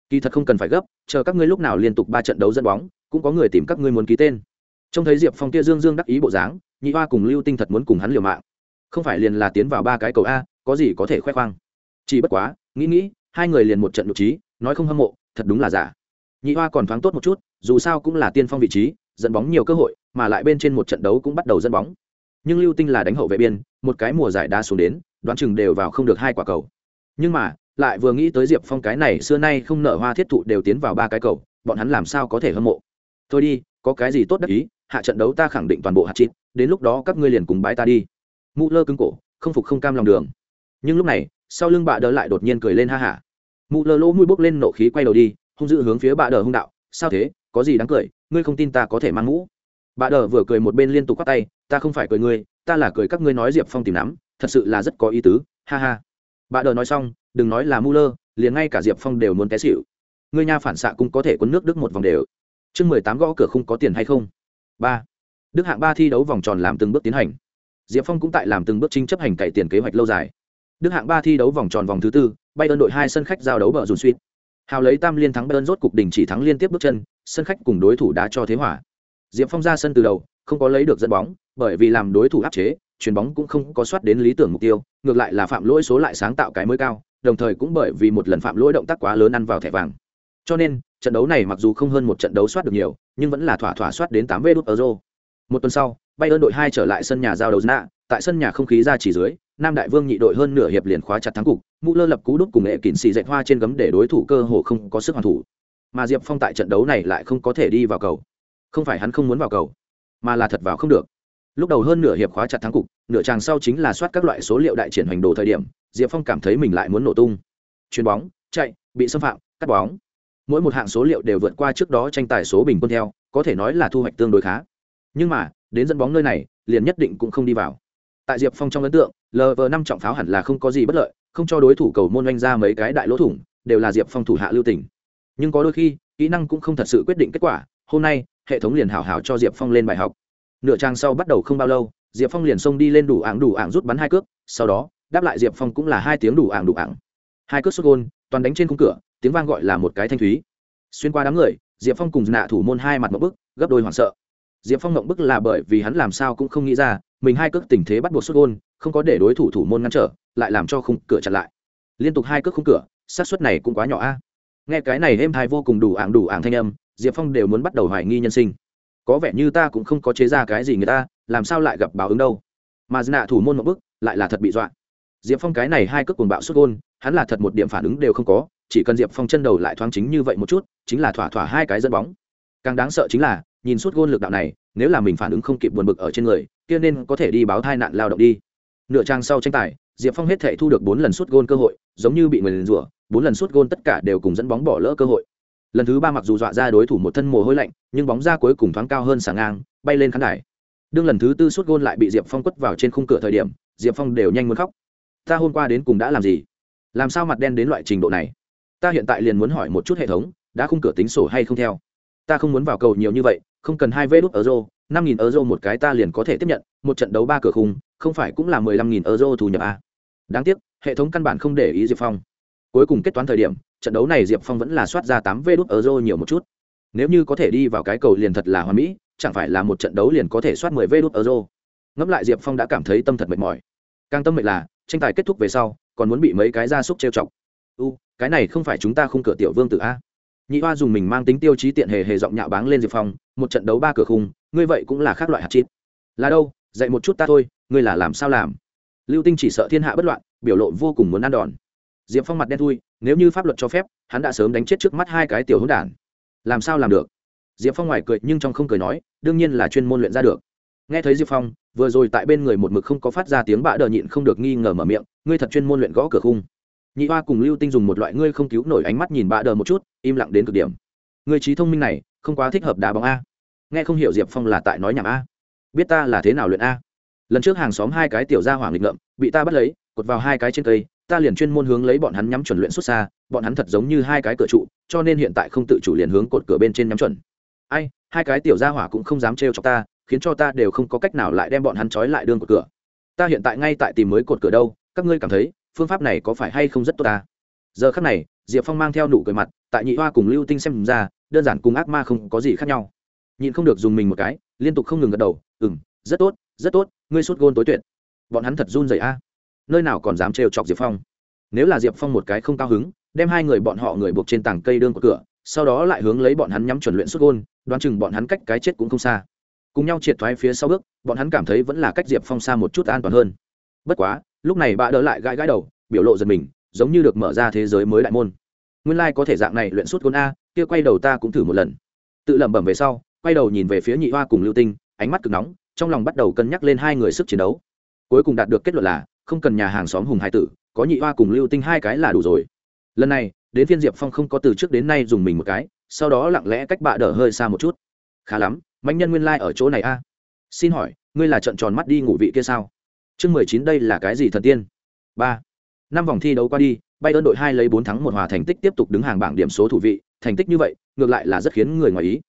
S1: Kỳ thật không cần phải gấp, chờ các ngươi lúc nào liên tục ba trận đấu dẫn bóng, cũng có người tìm các ngươi muốn ký tên. Trông thấy diệp phong kia dương dương đắc ý bộ dáng nhị hoa cùng lưu tinh thật muốn cùng hắn liều mạng. Không phải liền là tiến vào ba cái cầu a, có gì có thể khoe khoang? Chỉ bất quá, nghĩ nghĩ, hai người liền một trận nhục trí, nói không hâm mộ, thật đúng là giả. Nhị hoa còn thoáng tốt một chút, dù sao cũng là tiên phong vị trí, dẫn bóng nhiều cơ hội, mà lại bên trên một trận đấu cũng bắt đầu dẫn bóng. Nhưng lưu tinh là đánh hậu vệ biên, một cái mùa giải đá xuống đến, đoán chừng đều vào không được hai quả cầu. Nhưng mà, lại vừa nghĩ tới diệp phong cái này xưa nay không nở hoa thiết thụ đều tiến vào ba cái cầu, bọn hắn làm sao có thể hâm mộ? Thôi đi, có cái gì tốt đắc ý hạ trận đấu ta khẳng định toàn bộ hạt chít, đến lúc đó các ngươi liền cùng bãi ta đi. Mụ lơ cứng cổ, không phục không cam lòng đường. Nhưng lúc này, sau lưng bà đỡ lại đột nhiên cười lên ha hả. Mụ lơ lỗ mũi bốc lên nộ khí quay đầu đi, hung dữ hướng phía bà đỡ hung đạo, sao thế? Có gì đáng cười? Ngươi không tin ta có thể mang mũ. Bà đỡ vừa cười một bên liên tục quát tay, ta không phải cười ngươi, ta là cười các ngươi nói diệp phong tìm nắm, thật sự là rất có ý tứ, ha ha. Bà đỡ nói xong, đừng nói là mu lơ, liền ngay cả diệp phong đều muốn té xịu ngươi nha phản xạ cũng có thể quấn nước đức một vòng đều. Chương mười tám gõ cửa không có tiền hay không? Ba đức hạng ba thi đấu vòng tròn làm từng bước tiến hành diệp phong cũng tại làm từng bước chính chấp hành cải tiền kế hoạch lâu dài đức hạng ba thi đấu vòng tròn vòng thứ tư bay ơn đội hai sân khách giao đấu bờ dùn suýt hào lấy tam liên thắng bay ơn rốt cục đình chỉ thắng liên tiếp bước chân sân khách cùng đối thủ đã cho thế hỏa diệp phong ra sân từ đầu không có lấy được dẫn bóng bởi vì làm đối thủ áp chế chuyền bóng cũng không có soát đến lý tưởng mục tiêu ngược lại là phạm lỗi số lại sáng tạo cái mới cao đồng thời cũng bởi vì một lần phạm lỗi động tác quá lớn ăn vào thẻ vàng cho nên trận đấu này mặc dù không hơn một trận đấu soát được nhiều nhưng vẫn là thỏa thỏa soát đến tám vê đốt euro. Một tuần sau, Bayern đội hai trở lại sân nhà giao đấu nạ. Tại sân nhà không khí ra chỉ dưới, nam đại vương nhị đội hơn nửa hiệp liền khóa chặt thắng cục. Mũ lơ lập cú đúc cùng nghệ kín xì dạy hoa trên gấm để đối thủ cơ hồ không có sức hoàn thủ. Mà diệp phong tại trận đấu này lại không có thể đi vào cầu. Không phải hắn không muốn vào cầu, mà là thật vào không được. Lúc đầu hơn nửa hiệp khóa chặt thắng cục, nửa tràng sau chính là soát các loại số liệu đại triển hành đồ thời điểm, diệp phong cảm thấy mình lại muốn nổ tung. Chuyền bóng, chạy, bị xâm phạm, cắt bóng mỗi một hạng số liệu đều vượt qua trước đó tranh tài số bình quân theo, có thể nói là thu hoạch tương đối khá. Nhưng mà, đến dẫn bóng nơi này, liền nhất định cũng không đi vào. Tại diệp phong trong ấn tượng lv năm trọng pháo hẳn là không có gì bất lợi, không cho đối thủ cầu môn oanh ra mấy cái đại lỗ thủng, đều là diệp phong thủ hạ lưu tỉnh nhưng có đôi khi, kỹ năng cũng không thật sự quyết định kết quả, hôm nay, hệ thống liền hảo hảo cho diệp phong lên bài học. Nửa trang sau bắt đầu không bao lâu, diệp phong liền xông đi lên đủ ảng đủ ảng rút bắn hai cước, sau đó, đáp lại diệp phong cũng là hai tiếng đủ ảng đủ ảng. Hai cước xuất gôn, toàn đánh trên khung cửa tiếng vang gọi là một cái thanh thúy. Xuyên qua đám người, diệp phong cùng nạ thủ môn hai mặt một bức, gấp đôi hoảng sợ. Diệp phong ngậm bức là bởi vì hắn làm sao cũng không nghĩ ra, mình hai cước tình thế bắt buộc xuất gôn, không có để đối thủ thủ môn ngăn trở, lại làm cho khung cửa chặn lại. Liên tục hai cước khung cửa, xác suất này cũng quá nhỏ a. Nghe cái này êm thai vô cùng đủ ảng đủ ảng thanh âm, diệp phong đều muốn bắt đầu hoài nghi nhân sinh. Có vẻ như ta cũng không có chế ra cái gì người ta, làm sao lại gặp báo ứng đâu. Mà nạ thủ môn một bức, lại là thật bị dọa. Diệp phong cái này hai cước cuồng bạo xuất gôn, hắn là thật một điểm phản ứng đều không có chỉ cần diệp phong chân đầu lại thoáng chính như vậy một chút, chính là thỏa thỏa hai cái dẫn bóng. Càng đáng sợ chính là, nhìn suốt gôn lực đạo này, nếu là mình phản ứng không kịp buồn bực ở trên người, kia nên có thể đi báo thai nạn lao động đi. Nửa trang sau tranh tài, diệp phong hết thể thu được bốn lần suốt gôn cơ hội, giống như bị người liền rủa, bốn lần suốt gôn tất cả đều cùng dẫn bóng bỏ lỡ cơ hội. Lần thứ ba mặc dù dọa ra đối thủ một thân mồ hôi lạnh, nhưng bóng ra cuối cùng thoáng cao hơn sàng ngang, bay lên khán đài. Đương lần thứ tư suốt gôn lại bị diệp phong quất vào trên khung cửa thời điểm, diệp phong đều nhanh muốn khóc. Ta hôm qua đến cùng đã làm gì? Làm sao mặt đen đến loại trình độ này? Ta hiện tại liền muốn hỏi một chút hệ thống, đã khung cửa tính sổ hay không theo? Ta không muốn vào cầu nhiều như vậy, không cần hai vê đốt euro, năm nghìn euro một cái ta liền có thể tiếp nhận, một trận đấu ba cửa khung, không phải cũng là mười lăm nghìn euro thu nhập à? Đáng tiếc, hệ thống căn bản không để ý diệp phong. Cuối cùng kết toán thời điểm, trận đấu này diệp phong vẫn là soát ra tám vê đốt euro nhiều một chút. Nếu như có thể đi vào cái cầu liền thật là hoa mỹ, chẳng phải là một trận đấu liền có thể soát mười vê đốt euro? Ngẫm lại diệp phong đã cảm thấy tâm thật mệt mỏi. Càng tâm mệt là, tranh tài kết thúc về sau, còn muốn bị mấy cái gia súc trêu chọc. U cái này không phải chúng ta khung cửa tiểu vương tử a? Nhị hoa dùng mình mang tính tiêu chí tiện hề hề giọng nhạo báng lên diệp phong, một trận đấu ba cửa khung, ngươi vậy cũng là khác loại hạt chít. Là đâu? Dạy một chút ta thôi, ngươi là làm sao làm? Lưu tinh chỉ sợ thiên hạ bất loạn, biểu lộ vô cùng muốn ăn đòn. Diệp phong mặt đen thui, nếu như pháp luật cho phép, hắn đã sớm đánh chết trước mắt hai cái tiểu hỗn đản. Làm sao làm được? Diệp phong ngoài cười nhưng trong không cười nói, đương nhiên là chuyên môn luyện ra được. Nghe thấy diệp phong, vừa rồi tại bên người một mực không có phát ra tiếng bạ đờ nhịn không được nghi ngờ mở miệng, ngươi thật chuyên môn luyện gõ cửa khung nhị hoa cùng lưu tinh dùng một loại ngươi không cứu nổi ánh mắt nhìn bạ đờ một chút, im lặng đến cực điểm. Người trí thông minh này, không quá thích hợp đá bóng a. Nghe không hiểu diệp phong là tại nói nhảm a. Biết ta là thế nào luyện a? Lần trước hàng xóm hai cái tiểu gia hỏa lịch ngợm, bị ta bắt lấy, cột vào hai cái trên cây, ta liền chuyên môn hướng lấy bọn hắn nhắm chuẩn luyện xuất xa, bọn hắn thật giống như hai cái cửa trụ, cho nên hiện tại không tự chủ liền hướng cột cửa bên trên nhắm chuẩn. Ai, hai cái tiểu gia hỏa cũng không dám trêu cho ta, khiến cho ta đều không có cách nào lại đem bọn hắn trói lại đường cột cửa. Ta hiện tại ngay tại tìm mới cột cửa đâu, các ngươi cảm thấy phương pháp này có phải hay không rất tốt ta? Giờ khắc này, diệp phong mang theo nụ cười mặt, tại nhị hoa cùng lưu tinh xem ra, đơn giản cùng ác ma không có gì khác nhau. Nhịn không được dùng mình một cái, liên tục không ngừng gật đầu ừ m rất tốt rất tốt, ngươi sút gôn tối tuyệt. Bọn hắn thật run rẩy a. Nơi nào còn dám trêu chọc diệp phong? Nếu là diệp phong một cái không cao hứng, đem hai người bọn họ người buộc trên tảng cây đương của cửa, sau đó lại hướng lấy bọn hắn nhắm chuẩn luyện xuất gôn, đoán chừng bọn hắn cách cái chết cũng không xa. Cùng nhau triệt thoái phía sau bước, bọn hắn cảm thấy vẫn là cách diệp phong xa một chút an toàn hơn. Bất quá lúc này bà đỡ lại gãi gãi đầu, biểu lộ giật mình, giống như được mở ra thế giới mới đại môn. Nguyên lai、like、có thể dạng này luyện suốt gôn a, kia quay đầu ta cũng thử một lần. Tự lẩm bẩm về sau, quay đầu nhìn về phía nhị hoa cùng lưu tinh, ánh mắt cực nóng, trong lòng bắt đầu cân nhắc lên hai người sức chiến đấu. Cuối cùng đạt được kết luận là, không cần nhà hàng xóm hùng hai tử, có nhị hoa cùng lưu tinh hai cái là đủ rồi. Lần này, đến phiên diệp phong không có từ trước đến nay dùng mình một cái, sau đó lặng lẽ cách bạ đỡ hơi xa một chút. Khá lắm mạnh nhân nguyên lai、like、ở chỗ này a. Xin hỏi, ngươi là trận tròn mắt đi ngủ vị kia sao? Chương mười chín đây là cái gì thần tiên? Ba. Năm vòng thi đấu qua đi bay ơn đội hai lấy bốn thắng một hòa thành tích tiếp tục đứng hàng bảng điểm số thủ vị, thành tích như vậy, ngược lại là rất khiến người ngoài ý.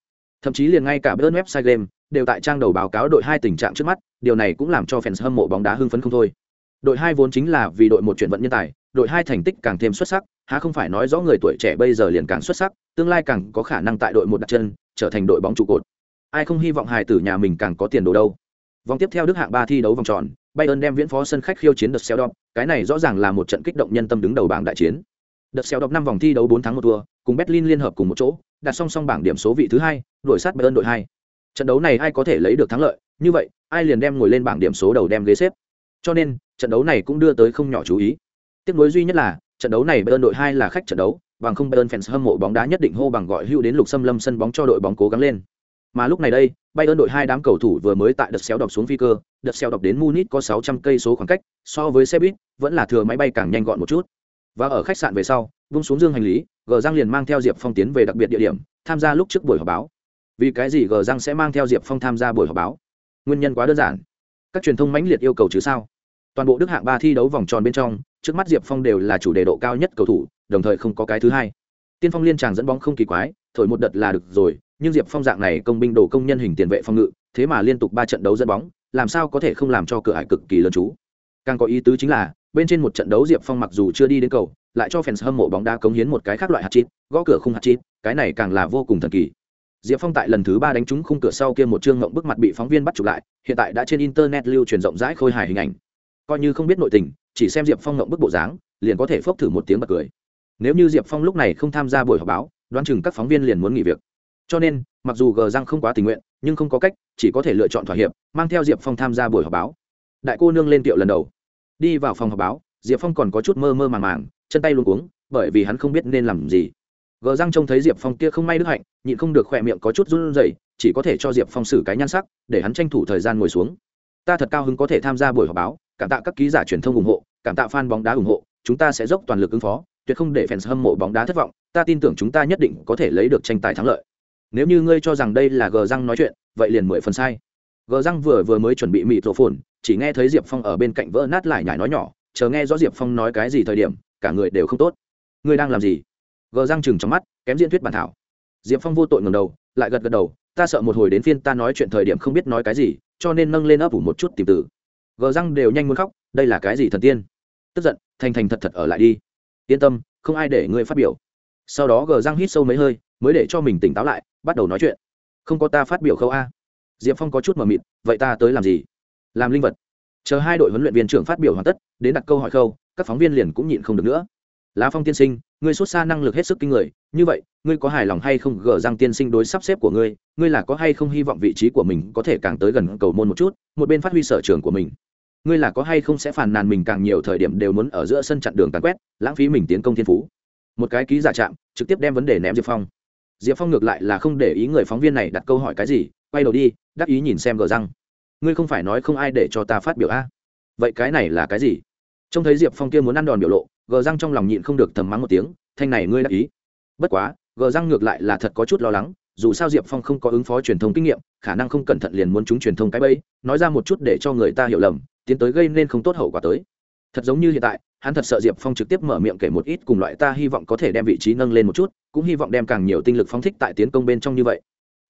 S1: Thậm chí liền ngay cả bên website game đều tại trang đầu báo cáo đội hai tình trạng trước mắt, điều này cũng làm cho fans hâm mộ bóng đá hưng phấn không thôi. Đội hai vốn chính là vì đội một chuyển vận nhân tài, đội hai thành tích càng thêm xuất sắc, há không phải nói rõ người tuổi trẻ bây giờ liền càng xuất sắc, tương lai càng có khả năng tại đội một đặt chân, trở thành đội bóng trụ cột. Ai không hy vọng hài tử nhà mình càng có tiền đồ đâu. Vòng tiếp theo đức hạng ba thi đấu vòng tròn bayern đem viễn phó sân khách khiêu chiến đợt xeo đọc cái này rõ ràng là một trận kích động nhân tâm đứng đầu bảng đại chiến. Đợt xeo đọc năm vòng thi đấu bốn thắng một thua, cùng berlin liên hợp cùng một chỗ đặt song song bảng điểm số vị thứ hai, đuổi sát bayern đội hai. Trận đấu này ai có thể lấy được thắng lợi? Như vậy, ai liền đem ngồi lên bảng điểm số đầu đem ghế xếp? Cho nên, trận đấu này cũng đưa tới không nhỏ chú ý. Tiếc nối duy nhất là, trận đấu này bayern đội hai là khách trận đấu, bằng không bayern fans hâm mộ bóng đá nhất định hô bằng gọi hưu đến lục xâm lâm sân bóng cho đội bóng cố gắng lên. Mà lúc này đây bayern đội hai đám cầu thủ vừa mới tại đợt xéo đọc xuống phi cơ, đợt xéo đọc đến munich có 600 cây số khoảng cách, so với xe buýt, vẫn là thừa máy bay càng nhanh gọn một chút. Và ở khách sạn về sau, vung xuống dương hành lý gờ giang liền mang theo diệp phong tiến về đặc biệt địa điểm, tham gia lúc trước buổi họp báo. Vì cái gì gờ giang sẽ mang theo diệp phong tham gia buổi họp báo? Nguyên nhân quá đơn giản. Các truyền thông mãnh liệt yêu cầu chứ sao? Toàn bộ đức hạng ba thi đấu vòng tròn bên trong, trước mắt diệp phong đều là chủ đề độ cao nhất cầu thủ, đồng thời không có cái thứ hai. Tiên phong liên tràng dẫn bóng không kỳ quái, thổi một đợt là được rồi nhưng diệp phong dạng này công binh đổ công nhân hình tiền vệ phòng ngự, thế mà liên tục ba trận đấu dẫn bóng, làm sao có thể không làm cho cửa hải cực kỳ lớn chú? Càng có ý tứ chính là, bên trên một trận đấu diệp phong mặc dù chưa đi đến cầu, lại cho fans hâm mộ bóng đá cống hiến một cái khác loại hạt chít, gõ cửa khung hạt chít, cái này càng là vô cùng thần kỳ. Diệp phong tại lần thứ ba đánh trúng khung cửa sau kia một chương ngộng bức mặt bị phóng viên bắt chụp lại, hiện tại đã trên internet lưu truyền rộng rãi khôi hài hình ảnh. Coi như không biết nội tình, chỉ xem diệp phong ngộng bức bộ dáng, liền có thể phốc thử một tiếng bật cười. Nếu như diệp phong lúc này không tham gia buổi họp báo, đoán chừng các phóng viên liền muốn nghỉ việc cho nên, mặc dù gờ răng không quá tình nguyện, nhưng không có cách, chỉ có thể lựa chọn thỏa hiệp, mang theo diệp phong tham gia buổi họp báo. Đại cô nương lên tiệu lần đầu. Đi vào phòng họp báo, diệp phong còn có chút mơ mơ màng màng, chân tay luôn cuống, bởi vì hắn không biết nên làm gì. Gờ răng trông thấy diệp phong kia không may đức hạnh, nhịn không được khỏe miệng có chút run rẩy, chỉ có thể cho diệp phong xử cái nhan sắc, để hắn tranh thủ thời gian ngồi xuống. Ta thật cao hứng có thể tham gia buổi họp báo, cảm tạ các ký giả truyền thông ủng hộ, cảm tạ fan bóng đá ủng hộ, chúng ta sẽ dốc toàn lực ứng phó, tuyệt không để fans hâm mộ bóng đá thất vọng. Ta tin tưởng chúng ta nhất định có thể lấy được tranh tài thắng lợi nếu như ngươi cho rằng đây là gờ răng nói chuyện, vậy liền mười phần sai. Gờ răng vừa vừa mới chuẩn bị mịt rổ phồn, chỉ nghe thấy diệp phong ở bên cạnh vỡ nát lại nhải nói nhỏ, chờ nghe rõ diệp phong nói cái gì thời điểm, cả người đều không tốt. Ngươi đang làm gì? Gờ răng chừng trong mắt, kém diễn thuyết bản thảo. Diệp phong vô tội ngầm đầu, lại gật gật đầu, ta sợ một hồi đến phiên ta nói chuyện thời điểm không biết nói cái gì, cho nên nâng lên ấp ủ một chút tìm từ. Gờ răng đều nhanh muốn khóc, đây là cái gì thần tiên? Tức giận, thành thành thật thật ở lại đi. Yên tâm, không ai để ngươi phát biểu. Sau đó gờ răng hít sâu mấy hơi, mới để cho mình tỉnh táo lại bắt đầu nói chuyện. Không có ta phát biểu khâu a. Diệp phong có chút mờ mịt, vậy ta tới làm gì? Làm linh vật. Chờ hai đội huấn luyện viên trưởng phát biểu hoàn tất, đến đặt câu hỏi khâu, các phóng viên liền cũng nhịn không được nữa. Lá phong tiên sinh, ngươi xuất xa năng lực hết sức kinh người, như vậy, ngươi có hài lòng hay không gờ răng tiên sinh đối sắp xếp của ngươi ngươi là có hay không hy vọng vị trí của mình có thể càng tới gần cầu môn một chút, một bên phát huy sở trường của mình. Ngươi là có hay không sẽ phàn nàn mình càng nhiều thời điểm đều muốn ở giữa sân chặn đường càng quét, lãng phí mình tiến công thiên phú. Một cái ký giả chạm trực tiếp đem vấn đề ném diệp phong diệp phong ngược lại là không để ý người phóng viên này đặt câu hỏi cái gì, quay đầu đi, đắc ý nhìn xem gờ răng. Ngươi không phải nói không ai để cho ta phát biểu a? Vậy cái này là cái gì? Trông thấy diệp phong kia muốn ăn đòn biểu lộ, gờ răng trong lòng nhịn không được thầm mắng một tiếng, thanh này ngươi đắc ý. Bất quá, gờ răng ngược lại là thật có chút lo lắng, dù sao diệp phong không có ứng phó truyền thông kinh nghiệm, khả năng không cẩn thận liền muốn chúng truyền thông cái bẫy, nói ra một chút để cho người ta hiểu lầm, tiến tới gây nên không tốt hậu quả tới. Thật giống như hiện tại, hắn thật sợ diệp phong trực tiếp mở miệng kể một ít cùng loại ta hy vọng có thể đem vị trí nâng lên một chút cũng hy vọng đem càng nhiều tinh lực phóng thích tại tiến công bên trong như vậy.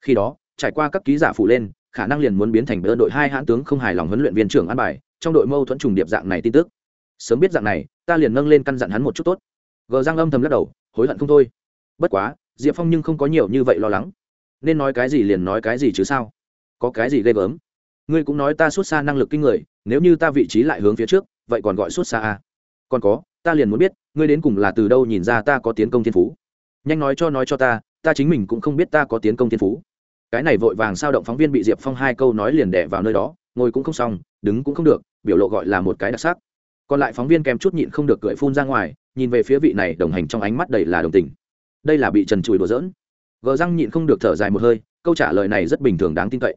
S1: Khi đó, trải qua các ký giả phụ lên, khả năng liền muốn biến thành bỡ đội hai hãn tướng không hài lòng huấn luyện viên trưởng an bài, trong đội mâu thuẫn trùng điệp dạng này tin tức. Sớm biết dạng này, ta liền nâng lên căn dặn hắn một chút tốt. Gờ giang âm thầm lắc đầu, hối hận không thôi. Bất quá, diệp phong nhưng không có nhiều như vậy lo lắng. Nên nói cái gì liền nói cái gì chứ sao? Có cái gì ghê gớm? Ngươi cũng nói ta xuất xa năng lực kinh người, nếu như ta vị trí lại hướng phía trước, vậy còn gọi xuất xa à? còn có, ta liền muốn biết, ngươi đến cùng là từ đâu nhìn ra ta có tiến công thiên phú? Nhanh nói cho nói cho ta ta chính mình cũng không biết ta có tiến công thiên phú. Cái này vội vàng sao động phóng viên bị diệp phong hai câu nói liền đẻ vào nơi đó, ngồi cũng không xong, đứng cũng không được, biểu lộ gọi là một cái đặc sắc. Còn lại phóng viên kèm chút nhịn không được cười phun ra ngoài, nhìn về phía vị này đồng hành trong ánh mắt đầy là đồng tình. Đây là bị trần chùi đùa dỡn gờ răng nhịn không được thở dài một hơi, câu trả lời này rất bình thường đáng tin cậy.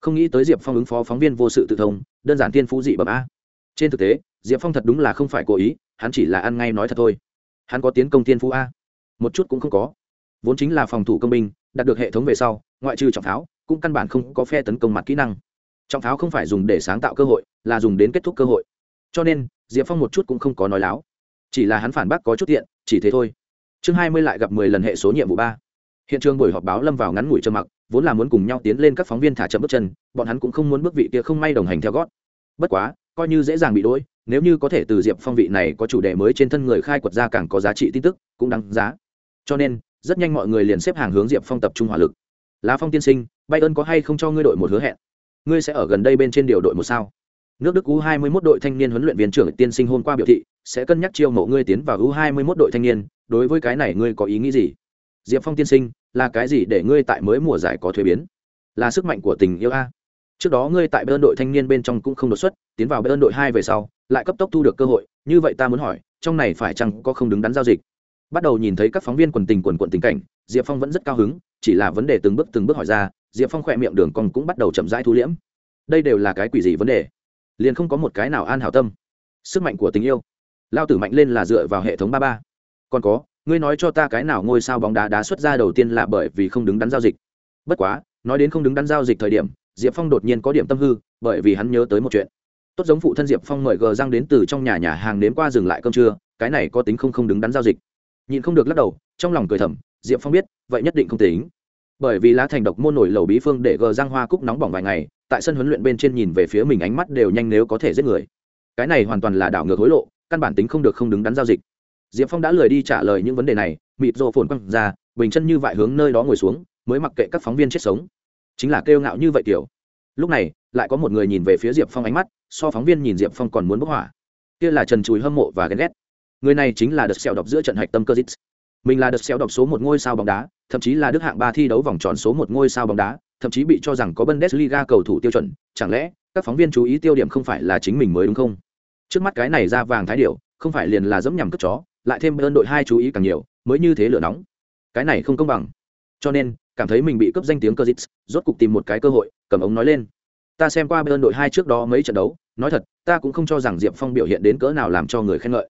S1: Không nghĩ tới diệp phong ứng phó phóng viên vô sự tự thông, đơn giản tiên phú dị bẩm a. Trên thực tế, diệp phong thật đúng là không phải cố ý, hắn chỉ là ăn ngay nói thật thôi. Hắn có tiến công tiên phú a một chút cũng không có. Vốn chính là phòng thủ công binh, đạt được hệ thống về sau, ngoại trừ trọng pháo, cũng căn bản không có phe tấn công mặt kỹ năng. Trọng pháo không phải dùng để sáng tạo cơ hội, là dùng đến kết thúc cơ hội. Cho nên, diệp phong một chút cũng không có nói láo. Chỉ là hắn phản bác có chút tiện, chỉ thế thôi. Chương hai mươi lại gặp mười lần hệ số nhiệm vụ ba. Hiện trường buổi họp báo lâm vào ngắn ngủi trơ mặc, vốn là muốn cùng nhau tiến lên các phóng viên thả chậm bước chân, bọn hắn cũng không muốn bước vị kia không may đồng hành theo gót. Bất quá, coi như dễ dàng bị đỗi nếu như có thể từ diệp phong vị này có chủ đề mới trên thân người khai quật ra càng có giá trị tin tức, cũng đáng giá cho nên, rất nhanh mọi người liền xếp hàng hướng diệp phong tập trung hỏa lực. Lá phong tiên sinh, bay ơn có hay không cho ngươi đội một hứa hẹn? Ngươi sẽ ở gần đây bên trên điều đội một sao? Nước đức u 21 đội thanh niên huấn luyện viên trưởng tiên sinh hôm qua biểu thị, sẽ cân nhắc chiêu mộ ngươi tiến vào u 21 đội thanh niên, đối với cái này ngươi có ý nghĩ gì? Diệp phong tiên sinh, là cái gì để ngươi tại mới mùa giải có thuế biến? Là sức mạnh của tình yêu a. Trước đó ngươi tại bên đội thanh niên bên trong cũng không đột xuất, tiến vào bên đội hai về sau, lại cấp tốc thu được cơ hội, như vậy ta muốn hỏi, trong này phải chăng có không đứng đắn giao dịch? Bắt đầu nhìn thấy các phóng viên quần tình quần quận tình cảnh, diệp phong vẫn rất cao hứng, chỉ là vấn đề từng bước từng bước hỏi ra, diệp phong khỏe miệng đường còn cũng bắt đầu chậm rãi thu liễm. Đây đều là cái quỷ gì vấn đề? Liền không có một cái nào an hảo tâm. Sức mạnh của tình yêu. Lao tử mạnh lên là dựa vào hệ thống ba ba. Còn có, ngươi nói cho ta cái nào ngôi sao bóng đá đá xuất ra đầu tiên là bởi vì không đứng đắn giao dịch? Bất quá, nói đến không đứng đắn giao dịch thời điểm, diệp phong đột nhiên có điểm tâm hư, bởi vì hắn nhớ tới một chuyện. Tốt giống phụ thân diệp phong mời gờ răng đến từ trong nhà nhà hàng đến qua dừng lại cơm trưa, cái này có tính không không đứng đắn giao dịch nhìn không được lắc đầu, trong lòng cười thầm, diệp phong biết, vậy nhất định không tính. Bởi vì lá thành độc môn nổi lầu bí phương để gờ giang hoa cúc nóng bỏng vài ngày, tại sân huấn luyện bên trên nhìn về phía mình ánh mắt đều nhanh nếu có thể giết người. Cái này hoàn toàn là đảo ngược hối lộ, căn bản tính không được không đứng đắn giao dịch. Diệp phong đã lười đi trả lời những vấn đề này, mịt rộ phồn quăng ra, bình chân như vại hướng nơi đó ngồi xuống, mới mặc kệ các phóng viên chết sống. Chính là kêu ngạo như vậy kiểu lúc này, lại có một người nhìn về phía diệp phong ánh mắt, so phóng viên nhìn diệp phong còn muốn bức hỏa. Kia là trần chùi hâm mộ và ghen ghét người này chính là đợt xèo đọc giữa trận hạch tâm cơ dít. Mình là đợt xèo đọc số một ngôi sao bóng đá, thậm chí là đức hạng ba thi đấu vòng tròn số một ngôi sao bóng đá, thậm chí bị cho rằng có bundesliga cầu thủ tiêu chuẩn. Chẳng lẽ, các phóng viên chú ý tiêu điểm không phải là chính mình mới đúng không? Trước mắt cái này ra vàng thái điệu không phải liền là dẫm nhằm cất chó, lại thêm ơn đội hai chú ý càng nhiều, mới như thế lửa nóng. Cái này không công bằng. Cho nên, cảm thấy mình bị cấp danh tiếng cơ dít, rốt cục tìm một cái cơ hội, cầm ống nói lên. Ta xem qua bên đội hai trước đó mấy trận đấu, nói thật, ta cũng không cho rằng diệp phong biểu hiện đến cỡ nào làm cho người khen ngợi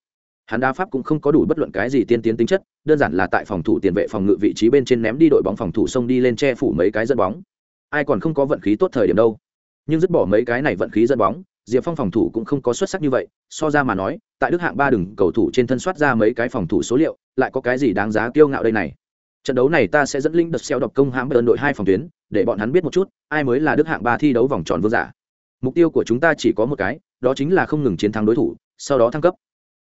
S1: hắn đa pháp cũng không có đủ bất luận cái gì tiên tiến tính chất, đơn giản là tại phòng thủ tiền vệ phòng ngự vị trí bên trên ném đi đội bóng phòng thủ xông đi lên che phủ mấy cái dẫn bóng. Ai còn không có vận khí tốt thời điểm đâu. Nhưng dứt bỏ mấy cái này vận khí dẫn bóng, diệp phong phòng thủ cũng không có xuất sắc như vậy, so ra mà nói, tại đức hạng ba đừng cầu thủ trên thân soát ra mấy cái phòng thủ số liệu, lại có cái gì đáng giá kiêu ngạo đây này? Trận đấu này ta sẽ dẫn linh đợt xeo độc công hãm bơn đội hai phòng tuyến, để bọn hắn biết một chút, ai mới là đức hạng ba thi đấu vòng tròn vương giả. Mục tiêu của chúng ta chỉ có một cái, đó chính là không ngừng chiến thắng đối thủ, sau đó thăng cấp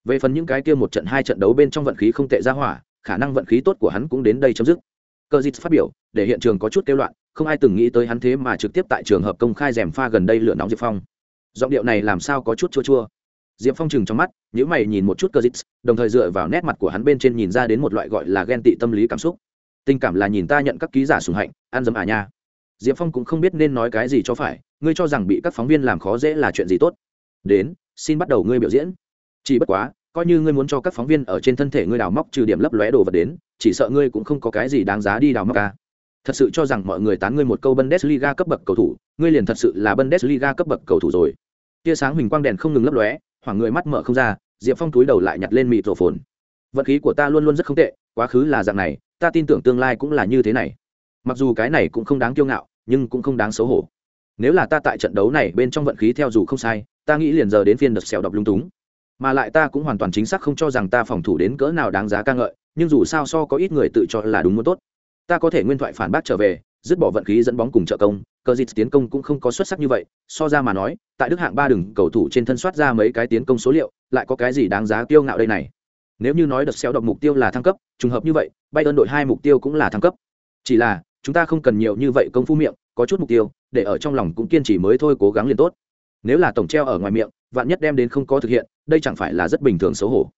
S1: về phần những cái kia một trận hai trận đấu bên trong vận khí không tệ ra hỏa, khả năng vận khí tốt của hắn cũng đến đây chấm dứt. Cơ dít phát biểu, để hiện trường có chút kêu loạn, không ai từng nghĩ tới hắn thế mà trực tiếp tại trường hợp công khai rèm pha gần đây lửa nóng diệp phong. Giọng điệu này làm sao có chút chua chua. Diệp phong chừng trong mắt nhữ mày nhìn một chút cơ dít đồng thời dựa vào nét mặt của hắn bên trên nhìn ra đến một loại gọi là ghen tị tâm lý cảm xúc. Tình cảm là nhìn ta nhận các ký giả sùng hạnh, ăn dấm à nha. Diệp phong cũng không biết nên nói cái gì cho phải, ngươi cho rằng bị các phóng viên làm khó dễ là chuyện gì tốt. Đến, xin bắt đầu ngươi biểu diễn chỉ bất quá, coi như ngươi muốn cho các phóng viên ở trên thân thể ngươi đào móc trừ điểm lấp lóe đồ vật đến, chỉ sợ ngươi cũng không có cái gì đáng giá đi đào móc ca thật sự cho rằng mọi người tán ngươi một câu bundesliga cấp bậc cầu thủ, ngươi liền thật sự là bundesliga cấp bậc cầu thủ rồi. Tia sáng huỳnh quang đèn không ngừng lấp lóe, hoảng người mắt mở không ra, diệp phong túi đầu lại nhặt lên mịt rổ phồn vận khí của ta luôn luôn rất không tệ, quá khứ là dạng này, ta tin tưởng tương lai cũng là như thế này. Mặc dù cái này cũng không đáng kiêu ngạo, nhưng cũng không đáng xấu hổ. Nếu là ta tại trận đấu này bên trong vận khí theo dù không sai, ta nghĩ liền giờ đến phiên đợt xèo đọc lung túng mà lại ta cũng hoàn toàn chính xác không cho rằng ta phòng thủ đến cỡ nào đáng giá ca ngợi, nhưng dù sao so có ít người tự cho là đúng muốn tốt. Ta có thể nguyên thoại phản bác trở về, dứt bỏ vận khí dẫn bóng cùng trợ công, cờ dịt tiến công cũng không có xuất sắc như vậy, so ra mà nói, tại đức hạng ba đừng cầu thủ trên thân soát ra mấy cái tiến công số liệu, lại có cái gì đáng giá kiêu ngạo đây này? Nếu như nói đợt xéo đọc mục tiêu là thăng cấp, trùng hợp như vậy bay ơn đội hai mục tiêu cũng là thăng cấp. Chỉ là, chúng ta không cần nhiều như vậy công phu miệng, có chút mục tiêu, để ở trong lòng cũng kiên trì mới thôi cố gắng liền tốt. Nếu là tổng treo ở ngoài miệng, vạn nhất đem đến không có thực hiện đây chẳng phải là rất bình thường xấu hổ.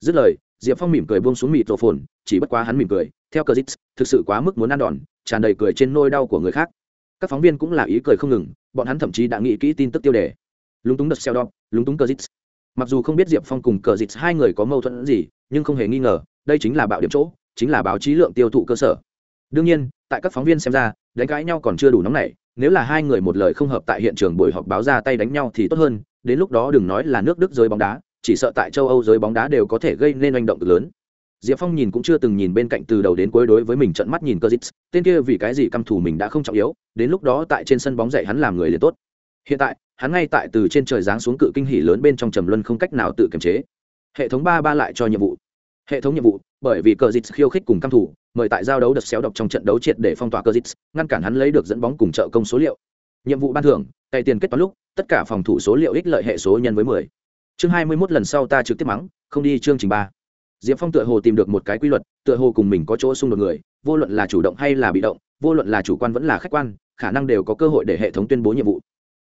S1: Dứt lời diệp phong mỉm cười buông xuống mịt rổ phồn chỉ bất quá hắn mỉm cười theo cờ dít thực sự quá mức muốn ăn đòn tràn đầy cười trên nôi đau của người khác. Các phóng viên cũng là ý cười không ngừng bọn hắn thậm chí đã nghĩ kỹ tin tức tiêu đề. Lúng túng đợt xeo đọc lúng túng cờ dít. Mặc dù không biết diệp phong cùng cờ dít hai người có mâu thuẫn gì nhưng không hề nghi ngờ đây chính là bạo điểm chỗ chính là báo chí lượng tiêu thụ cơ sở. Đương nhiên tại các phóng viên xem ra đánh cãi nhau còn chưa đủ nóng này, nếu là hai người một lời không hợp tại hiện trường buổi họp báo ra tay đánh nhau thì tốt hơn đến lúc đó đừng nói là nước đức giới bóng đá, chỉ sợ tại châu âu giới bóng đá đều có thể gây nên hành động lớn. Diệp phong nhìn cũng chưa từng nhìn bên cạnh từ đầu đến cuối đối với mình trận mắt nhìn cơ dít tên kia vì cái gì căm thù mình đã không trọng yếu, đến lúc đó tại trên sân bóng dạy hắn làm người liền tốt. Hiện tại, hắn ngay tại từ trên trời giáng xuống cự kinh hỉ lớn bên trong trầm luân không cách nào tự kiềm chế. Hệ thống ba ba lại cho nhiệm vụ. Hệ thống nhiệm vụ, bởi vì cờ dít khiêu khích cùng căm thủ mời tại giao đấu đợt xéo độc trong trận đấu triệt để phong tỏa cờ dít ngăn cản hắn lấy được dẫn bóng cùng trợ công số liệu nhiệm vụ ban thưởng cày tiền kết toán lúc, tất cả phòng thủ số liệu ích lợi hệ số nhân với mười. Chương hai mươi mốt lần sau ta trực tiếp mắng, không đi chương trình ba. Diệp phong tựa hồ tìm được một cái quy luật, tựa hồ cùng mình có chỗ xung đột người, vô luận là chủ động hay là bị động, vô luận là chủ quan vẫn là khách quan, khả năng đều có cơ hội để hệ thống tuyên bố nhiệm vụ.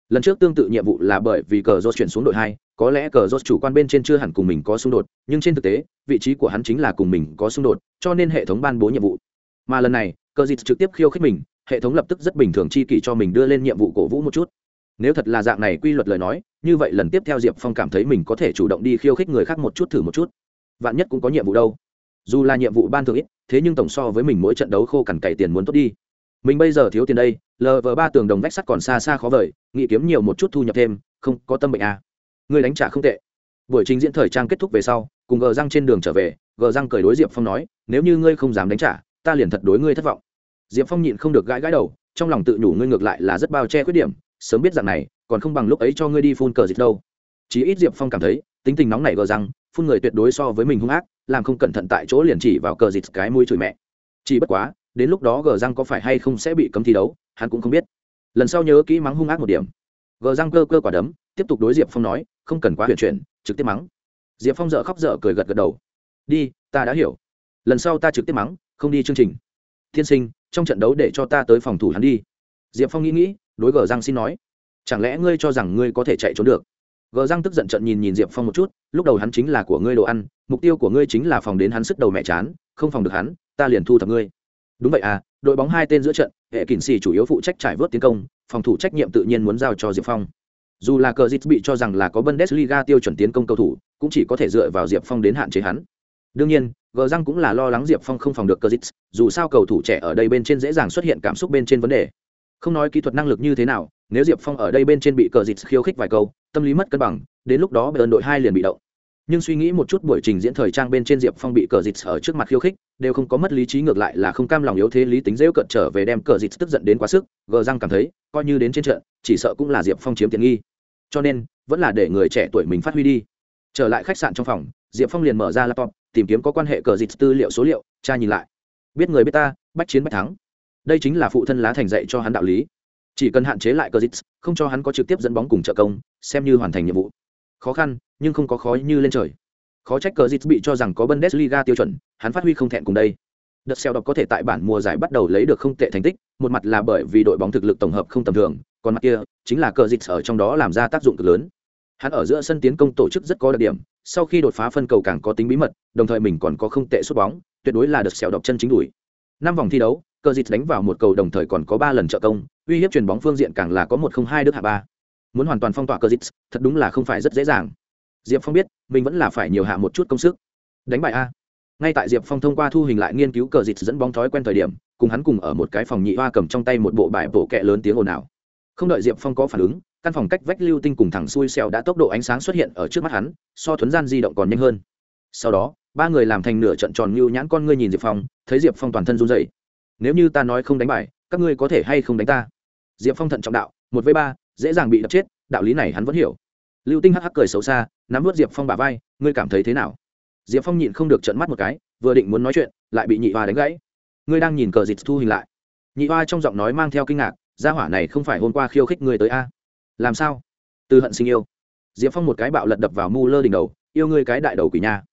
S1: Lần trước tương tự nhiệm vụ là bởi vì cờ rốt chuyển xuống đội hai, có lẽ cờ rốt chủ quan bên trên chưa hẳn cùng mình có xung đột, nhưng trên thực tế, vị trí của hắn chính là cùng mình có xung đột, cho nên hệ thống ban bố nhiệm vụ. Mà lần này, cờ dịt trực tiếp khiêu khích mình hệ thống lập tức rất bình thường chi kỷ cho mình đưa lên nhiệm vụ cổ vũ một chút. Nếu thật là dạng này quy luật lời nói, như vậy lần tiếp theo diệp phong cảm thấy mình có thể chủ động đi khiêu khích người khác một chút thử một chút. Vạn nhất cũng có nhiệm vụ đâu. Dù là nhiệm vụ ban thường ít, thế nhưng tổng so với mình mỗi trận đấu khô cằn cày tiền muốn tốt đi. Mình bây giờ thiếu tiền đây lờ vờ ba tường đồng vách sắt còn xa xa khó vời nghĩ kiếm nhiều một chút thu nhập thêm, không có tâm bệnh à. người đánh trả không tệ. Buổi trình diễn thời trang kết thúc về sau, cùng gờ răng trên đường trở về gờ răng cười đối diệp phong nói, nếu như ngươi không dám đánh trả, ta liền thật đối ngươi thất vọng diệp phong nhịn không được gãi gãi đầu, trong lòng tự nhủ ngươi ngược lại là rất bao che khuyết điểm, sớm biết rằng này, còn không bằng lúc ấy cho ngươi đi phun cờ dịch đâu. Chí ít diệp phong cảm thấy, tính tình nóng này gờ răng, phun người tuyệt đối so với mình hung ác, làm không cẩn thận tại chỗ liền chỉ vào cờ dịch cái mũi chửi mẹ. Chỉ bất quá, đến lúc đó gờ răng có phải hay không sẽ bị cấm thi đấu, hắn cũng không biết. Lần sau nhớ kỹ mắng hung ác một điểm. Gờ răng cơ cơ quả đấm, tiếp tục đối diệp phong nói, không cần quá huyền chuyển, trực tiếp mắng. Diệp phong dợ khóc dở cười gật gật đầu. Đi, ta đã hiểu. Lần sau ta trực tiếp mắng, không đi chương trình tiên sinh, trong trận đấu để cho ta tới phòng thủ hắn đi. Diệp phong nghĩ nghĩ, đối gờ răng xin nói. Chẳng lẽ ngươi cho rằng ngươi có thể chạy trốn được? Gờ răng tức giận trận nhìn nhìn diệp phong một chút, lúc đầu hắn chính là của ngươi đồ ăn, mục tiêu của ngươi chính là phòng đến hắn sức đầu mẹ chán, không phòng được hắn, ta liền thu thập ngươi. Đúng vậy à đội bóng hai tên giữa trận, hệ kỳnh xì chủ yếu phụ trách trải vớt tiến công, phòng thủ trách nhiệm tự nhiên muốn giao cho diệp phong. Dù là cờ dít bị cho rằng là có bundesliga tiêu chuẩn tiến công cầu thủ, cũng chỉ có thể dựa vào diệp phong đến hạn chế hắn. Đương nhiên gờ răng cũng là lo lắng diệp phong không phòng được cờ dít, dù sao cầu thủ trẻ ở đây bên trên dễ dàng xuất hiện cảm xúc bên trên vấn đề. Không nói kỹ thuật năng lực như thế nào, nếu diệp phong ở đây bên trên bị cờ dịt khiêu khích vài câu, tâm lý mất cân bằng, đến lúc đó bờ ơn đội hai liền bị động. Nhưng suy nghĩ một chút buổi trình diễn thời trang bên trên diệp phong bị cờ dịt ở trước mặt khiêu khích, đều không có mất lý trí ngược lại là không cam lòng yếu thế lý tính dễu cận trở về đem cờ dịt tức giận đến quá sức, gờ răng cảm thấy, coi như đến trên trận, chỉ sợ cũng là diệp phong chiếm tiện nghi. Cho nên, vẫn là để người trẻ tuổi mình phát huy đi. Trở lại khách sạn trong phòng, diệp phong liền mở ra laptop tìm kiếm có quan hệ cờ dịch tư liệu số liệu, cha nhìn lại. Biết người biết ta, bách chiến bách thắng. Đây chính là phụ thân lá thành dạy cho hắn đạo lý. Chỉ cần hạn chế lại cờ dịch, không cho hắn có trực tiếp dẫn bóng cùng trợ công, xem như hoàn thành nhiệm vụ. Khó khăn, nhưng không có khó như lên trời. Khó trách cờ dịch bị cho rằng có bundesliga tiêu chuẩn, hắn phát huy không thẹn cùng đây. Đợt xeo đọc có thể tại bản mùa giải bắt đầu lấy được không tệ thành tích, một mặt là bởi vì đội bóng thực lực tổng hợp không tầm thường, còn mặt kia, chính là cờ dịch ở trong đó làm ra tác dụng cực lớn. Hắn ở giữa sân tiến công tổ chức rất có đặc điểm sau khi đột phá phân cầu càng có tính bí mật đồng thời mình còn có không tệ sút bóng tuyệt đối là được sẹo độc chân chính đuổi. Năm vòng thi đấu cờ dịch đánh vào một cầu đồng thời còn có ba lần trợ công uy hiếp chuyền bóng phương diện càng là có một không hai đức hạ ba. Muốn hoàn toàn phong tỏa cờ dịch, thật đúng là không phải rất dễ dàng. Diệp phong biết mình vẫn là phải nhiều hạ một chút công sức. Đánh bại a. Ngay tại diệp phong thông qua thu hình lại nghiên cứu cờ dịch dẫn bóng thói quen thời điểm cùng hắn cùng ở một cái phòng nhị hoa cầm trong tay một bộ bài bộ kẹ lớn tiếng ồn ào. Không đợi diệp phong có phản ứng căn phòng cách vách lưu tinh cùng thẳng xuôi xẹo đã tốc độ ánh sáng xuất hiện ở trước mắt hắn, so thuấn gian di động còn nhanh hơn. Sau đó, ba người làm thành nửa trận tròn như nhãn con ngươi nhìn diệp phong, thấy diệp phong toàn thân run dậy nếu như ta nói không đánh bài, các ngươi có thể hay không đánh ta? Diệp phong thận trọng đạo, một v ba, dễ dàng bị đập chết, đạo lý này hắn vẫn hiểu. Lưu tinh hắc hắc cười xấu xa, nắm vớt diệp phong bả vai, ngươi cảm thấy thế nào? Diệp phong nhịn không được trận mắt một cái, vừa định muốn nói chuyện, lại bị nhị hoa đánh gãy. Ngươi đang nhìn cờ dịch thu hình lại. Nhị hoa trong giọng nói mang theo kinh ngạc, gia hỏa này không phải hôm qua khiêu khích ngươi tới a làm sao? Từ hận sinh yêu. Diệp phong một cái bạo lật đập vào mu lơ đỉnh đầu, yêu ngươi cái đại đầu quỷ nha.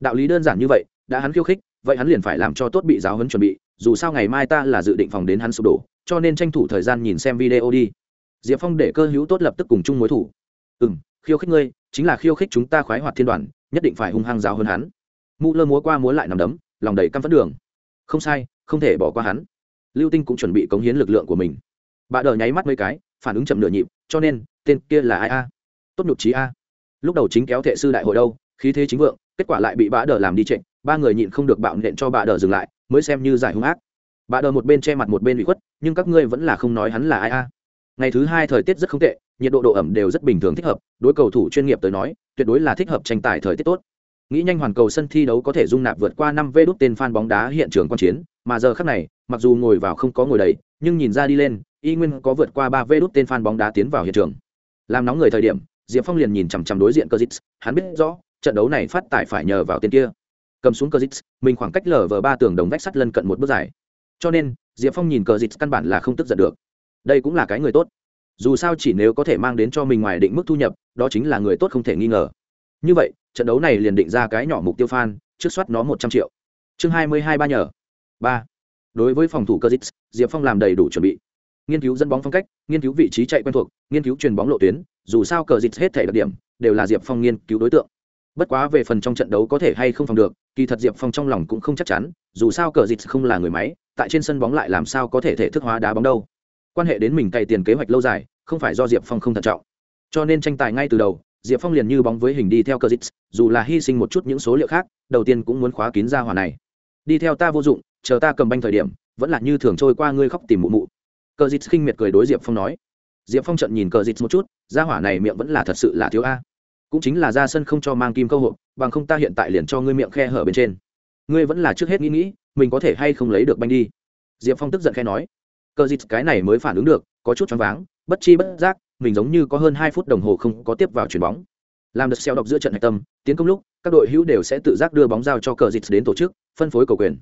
S1: Đạo lý đơn giản như vậy, đã hắn khiêu khích, vậy hắn liền phải làm cho tốt bị giáo huấn chuẩn bị, dù sao ngày mai ta là dự định phòng đến hắn sụp đổ, cho nên tranh thủ thời gian nhìn xem video đi. Diệp phong để cơ hữu tốt lập tức cùng chung mối thủ. Ừ m khiêu khích ngươi, chính là khiêu khích chúng ta khoái hoạt thiên đoàn, nhất định phải hung hăng giáo hơn hắn. Mũ lơ múa qua múa lại nằm đấm, lòng đầy căm phất đường. Không sai, không thể bỏ qua hắn. Lưu tinh cũng chuẩn bị cống hiến lực lượng của mình. Bà đờ nháy mắt mấy cái, phản ứng chậm nửa nhịp cho nên, tên kia là ai a? Tốt nhục trí a. Lúc đầu chính kéo thệ sư đại hội đâu, khí thế chính vượng, kết quả lại bị bà đờ làm đi trịnh, ba người nhịn không được bạo nện cho bà đờ dừng lại, mới xem như giải hung ác. Bà đờ một bên che mặt một bên bị khuất, nhưng các ngươi vẫn là không nói hắn là ai a. Ngày thứ hai thời tiết rất không tệ, nhiệt độ độ ẩm đều rất bình thường thích hợp, đối cầu thủ chuyên nghiệp tới nói, tuyệt đối là thích hợp tranh tài thời tiết tốt. Nghĩ nhanh hoàn cầu sân thi đấu có thể dung nạp vượt qua năm vê đốt tên fan bóng đá hiện trường quan chiến, mà giờ khắc này mặc dù ngồi vào không có ngồi đầy, nhưng nhìn ra đi lên, y nguyên có vượt qua ba vê đốt tên fan bóng đá tiến vào hiện trường. Làm nóng người thời điểm, diệp phong liền nhìn chằm chằm đối diện cơ dít hắn biết rõ, trận đấu này phát tài phải nhờ vào tên kia. Cầm xuống cơ dít mình khoảng cách lở vờ ba tường đồng vách sắt lân cận một bước dài. Cho nên, diệp phong nhìn cờ căn bản là không tức giận được. Đây cũng là cái người tốt. Dù sao chỉ nếu có thể mang đến cho mình ngoài định mức thu nhập, đó chính là người tốt không thể nghi ngờ. Như vậy, trận đấu này liền định ra cái nhỏ mục tiêu fan, trước soát nó một trăm triệu. Chương hai mươi hai ba nhờ. Ba đối với phòng thủ cơ dít diệp phong làm đầy đủ chuẩn bị. Nghiên cứu dẫn bóng phong cách, nghiên cứu vị trí chạy quen thuộc, nghiên cứu truyền bóng lộ tuyến, dù sao cờ dít hết thể đặc điểm, đều là diệp phong nghiên cứu đối tượng. Bất quá về phần trong trận đấu có thể hay không phòng được, kỳ thật diệp phong trong lòng cũng không chắc chắn, dù sao cờ dít không là người máy, tại trên sân bóng lại làm sao có thể thể thức hóa đá bóng đâu. Quan hệ đến mình cày tiền kế hoạch lâu dài, không phải do diệp phong không thận trọng. Cho nên tranh tài ngay từ đầu, diệp phong liền như bóng với hình đi theo cơ dít dù là hy sinh một chút những số liệu khác, đầu tiên cũng muốn khóa kín ra hòa này. Đi theo ta vô dụng chờ ta cầm banh thời điểm, vẫn là như thường trôi qua ngươi khóc tìm mụ mụ. Cờ dịt khinh miệt cười đối diệp phong nói. Diệp phong trận nhìn cờ dịt một chút ra hỏa này miệng vẫn là thật sự là thiếu a. Cũng chính là ra sân không cho mang kim câu hộ, bằng không ta hiện tại liền cho ngươi miệng khe hở bên trên. Ngươi vẫn là trước hết nghĩ nghĩ, mình có thể hay không lấy được banh đi. Diệp phong tức giận khe nói. Cờ dịt cái này mới phản ứng được, có chút choáng váng, bất chi bất giác, mình giống như có hơn hai phút đồng hồ không có tiếp vào chuyền bóng. Làm được xeo đọc giữa trận hạch tâm, tiến công lúc, các đội hữu đều sẽ tự giác đưa bóng giao cho cờ dịt đến tổ chức, phân phối cầu quyền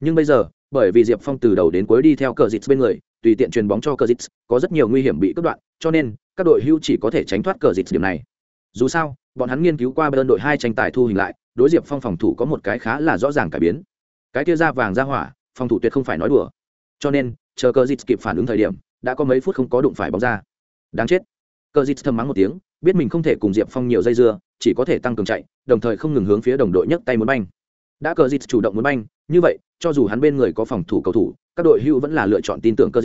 S1: nhưng bây giờ, bởi vì diệp phong từ đầu đến cuối đi theo cờ dịt bên người, tùy tiện truyền bóng cho cờ dịt có rất nhiều nguy hiểm bị cướp đoạn, cho nên, các đội hưu chỉ có thể tránh thoát cờ dịt điểm này. Dù sao, bọn hắn nghiên cứu qua bên đội hai tranh tài thu hình lại, đối diệp phong phòng thủ có một cái khá là rõ ràng cải biến. Cái kia ra vàng ra hỏa, phòng thủ tuyệt không phải nói đùa. Cho nên, chờ cờ dịt kịp phản ứng thời điểm, đã có mấy phút không có đụng phải bóng ra. Đáng chết. Cờ dịt thầm mắng một tiếng, biết mình không thể cùng diệp phong nhiều dây dưa, chỉ có thể tăng cường chạy, đồng thời không ngừng hướng phía đồng đội nhấc tay muốn banh. Đã cờ dịt chủ động muốn banh như vậy, cho dù hắn bên người có phòng thủ cầu thủ, các đội hưu vẫn là lựa chọn tin tưởng cờ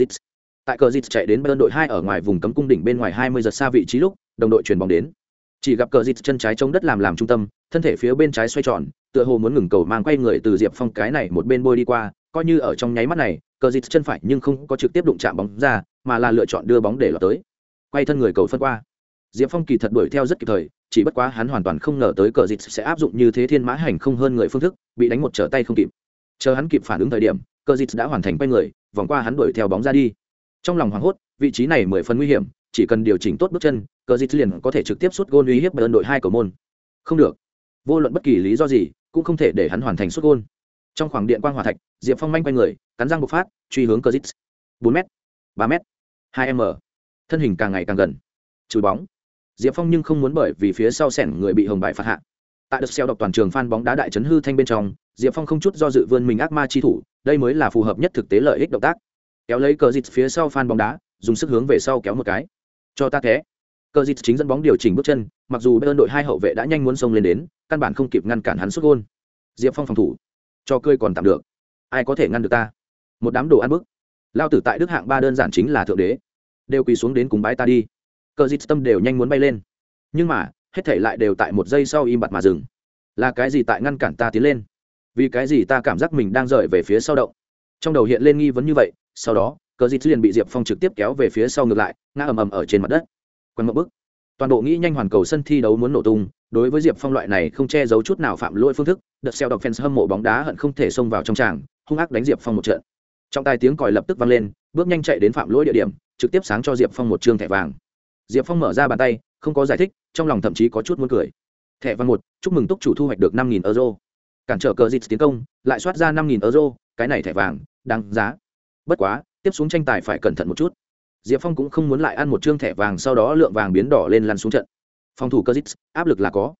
S1: tại cờ chạy đến bên đội hai ở ngoài vùng cấm cung đỉnh bên ngoài hai mươi giật xa vị trí lúc, đồng đội chuyền bóng đến. Chỉ gặp cờ chân trái chống đất làm làm trung tâm, thân thể phía bên trái xoay tròn, tựa hồ muốn ngừng cầu mang quay người từ diệp phong cái này một bên bôi đi qua, coi như ở trong nháy mắt này cờ chân phải nhưng không có trực tiếp đụng chạm bóng ra, mà là lựa chọn đưa bóng để lọt tới. Quay thân người cầu phân qua. Diệp phong kỳ thật đuổi theo rất kịp thời, chỉ bất quá hắn hoàn toàn không ngờ tới cờ sẽ áp dụng như thế thiên mã hành không hơn người phương thức, bị đánh một trở tay không kịp chờ hắn kịp phản ứng thời điểm cờ dịt đã hoàn thành quay người, vòng qua hắn đuổi theo bóng ra đi. Trong lòng hoảng hốt, vị trí này mười phần nguy hiểm, chỉ cần điều chỉnh tốt bước chân cờ dịt liền có thể trực tiếp xuất gôn uy hiếp ơn đội hai cầu môn. Không được. Vô luận bất kỳ lý do gì, cũng không thể để hắn hoàn thành xuất gôn. Trong khoảng điện quang hòa thạch, diệp phong manh quay người, cắn răng bộc phát, truy hướng cờ dịt bốn m ba m hai m. Thân hình càng ngày càng gần. Trừ bóng. Diệp phong nhưng không muốn bởi vì phía sau sẻn người bị hồng bại phạt hạ tại đợt xeo độc toàn trường phan bóng đá đại trấn hư thanh bên trong, diệp phong không chút do dự vươn mình ác ma chi thủ, đây mới là phù hợp nhất thực tế lợi ích động tác. Kéo lấy cờ dịt phía sau phan bóng đá, dùng sức hướng về sau kéo một cái. Cho ta thế. Cờ dịt chính dẫn bóng điều chỉnh bước chân, mặc dù bên đội hai hậu vệ đã nhanh muốn xông lên đến, căn bản không kịp ngăn cản hắn xuất gôn. Diệp phong phòng thủ. Cho cơi còn tạm được. Ai có thể ngăn được ta? Một đám đồ ăn bức. Lao tử tại đức hạng ba đơn giản chính là thượng đế. Đều quỳ xuống đến cùng bái ta đi. Cờ dịt tâm đều nhanh muốn bay lên. Nhưng mà hết thể lại đều tại một giây sau im bặt mà dừng. Là cái gì tại ngăn cản ta tiến lên? Vì cái gì ta cảm giác mình đang rời về phía sau động? Trong đầu hiện lên nghi vấn như vậy, sau đó, cờ dịt liền bị diệp phong trực tiếp kéo về phía sau ngược lại, ngã ầm ầm ở trên mặt đất. Quần mậu bức. Toàn bộ nghĩ nhanh hoàn cầu sân thi đấu muốn nổ tung, đối với diệp phong loại này không che giấu chút nào phạm lỗi phương thức, đợt xeo đọc fans hâm mộ bóng đá hận không thể xông vào trong tràng, hung ác đánh diệp phong một trận. Trọng tài tiếng còi lập tức vang lên, bước nhanh chạy đến phạm lỗi địa điểm, trực tiếp sáng cho diệp phong một chương thẻ vàng. Diệp phong mở ra bàn tay, không có giải thích trong lòng thậm chí có chút muốn cười. Thẻ vàng một, chúc mừng túc chủ thu hoạch được năm nghìn euro. Cản trở cờ dịt tiến công, lại soát ra năm nghìn euro, cái này thẻ vàng, đáng giá. Bất quá, tiếp xuống tranh tài phải cẩn thận một chút. Diệp phong cũng không muốn lại ăn một chương thẻ vàng sau đó lượng vàng biến đỏ lên lăn xuống trận. Phòng thủ cơ dít áp lực là có.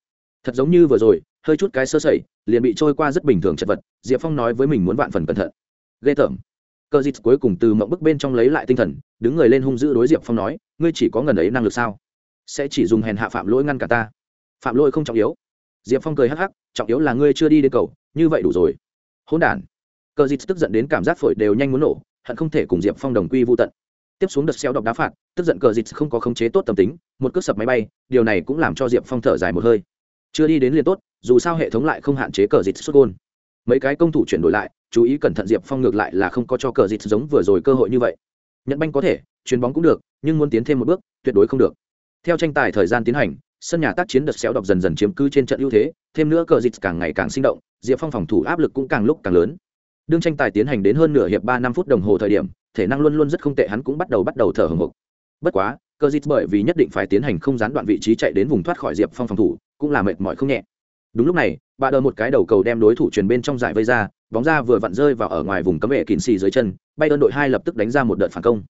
S1: Thật giống như vừa rồi, hơi chút cái sơ sẩy, liền bị trôi qua rất bình thường chật vật, diệp phong nói với mình muốn vạn phần cẩn thận. Ghê tởm. Cơ dít cuối cùng từ mộng bức bên trong lấy lại tinh thần, đứng người lên hung dữ đối diệp phong nói, ngươi chỉ có ngần ấy năng lực sao? Sẽ chỉ dùng hèn hạ phạm lỗi ngăn cả ta. Phạm lỗi không trọng yếu. Diệp phong cười hắc hắc, trọng yếu là ngươi chưa đi đến cầu, như vậy đủ rồi. Hỗn đản. Cờ Dịt tức giận đến cảm giác phổi đều nhanh muốn nổ, hận không thể cùng diệp phong đồng quy vô tận. Tiếp xuống đợt xeo độc đá phạt, tức giận cờ dịt không có khống chế tốt tâm tính, một cước sập máy bay, điều này cũng làm cho diệp phong thở dài một hơi. Chưa đi đến liền tốt, dù sao hệ thống lại không hạn chế cờ dịt xuất gôn. Mấy cái công thủ chuyển đổi lại, chú ý cẩn thận diệp phong ngược lại là không có cho cờ dịt giống vừa rồi cơ hội như vậy. Nhận banh có thể, chuyền bóng cũng được, nhưng muốn tiến thêm một bước, tuyệt đối không được theo tranh tài thời gian tiến hành, sân nhà tác chiến đợt xéo đọc dần dần chiếm cứ trên trận ưu thế, thêm nữa cờ dịch càng ngày càng sinh động, diệp phong phòng thủ áp lực cũng càng lúc càng lớn. Đương tranh tài tiến hành đến hơn nửa hiệp ba năm phút đồng hồ thời điểm, thể năng luôn luôn rất không tệ, hắn cũng bắt đầu bắt đầu thở hồng hộc. Bất quá, cờ dịch bởi vì nhất định phải tiến hành không gián đoạn vị trí chạy đến vùng thoát khỏi diệp phong phòng thủ, cũng là mệt mỏi không nhẹ. Đúng lúc này, bà đờ một cái đầu cầu đem đối thủ truyền bên trong giải vây ra, bóng ra vừa vặn rơi vào ở ngoài vùng cấm vệ kín xì dưới chân bay ơn đội hai lập tức đánh ra một đợt phản công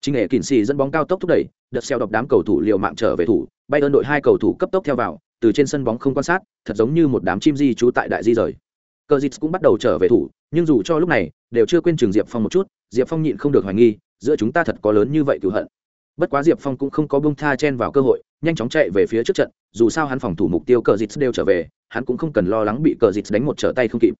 S1: chính nghệ kỳn xì dẫn bóng cao tốc thúc đẩy, đợt xeo đọc đám cầu thủ liều mạng trở về thủ bay ơn đội hai cầu thủ cấp tốc theo vào, từ trên sân bóng không quan sát, thật giống như một đám chim di trú tại đại di rời. Cờ dịt cũng bắt đầu trở về thủ, nhưng dù cho lúc này, đều chưa quên trường diệp phong một chút, diệp phong nhịn không được hoài nghi, giữa chúng ta thật có lớn như vậy cựu hận. Bất quá diệp phong cũng không có bông tha chen vào cơ hội, nhanh chóng chạy về phía trước trận, dù sao hắn phòng thủ mục tiêu cờ dịt đều trở về, hắn cũng không cần lo lắng bị cờ dịt đánh một trở tay không kịp.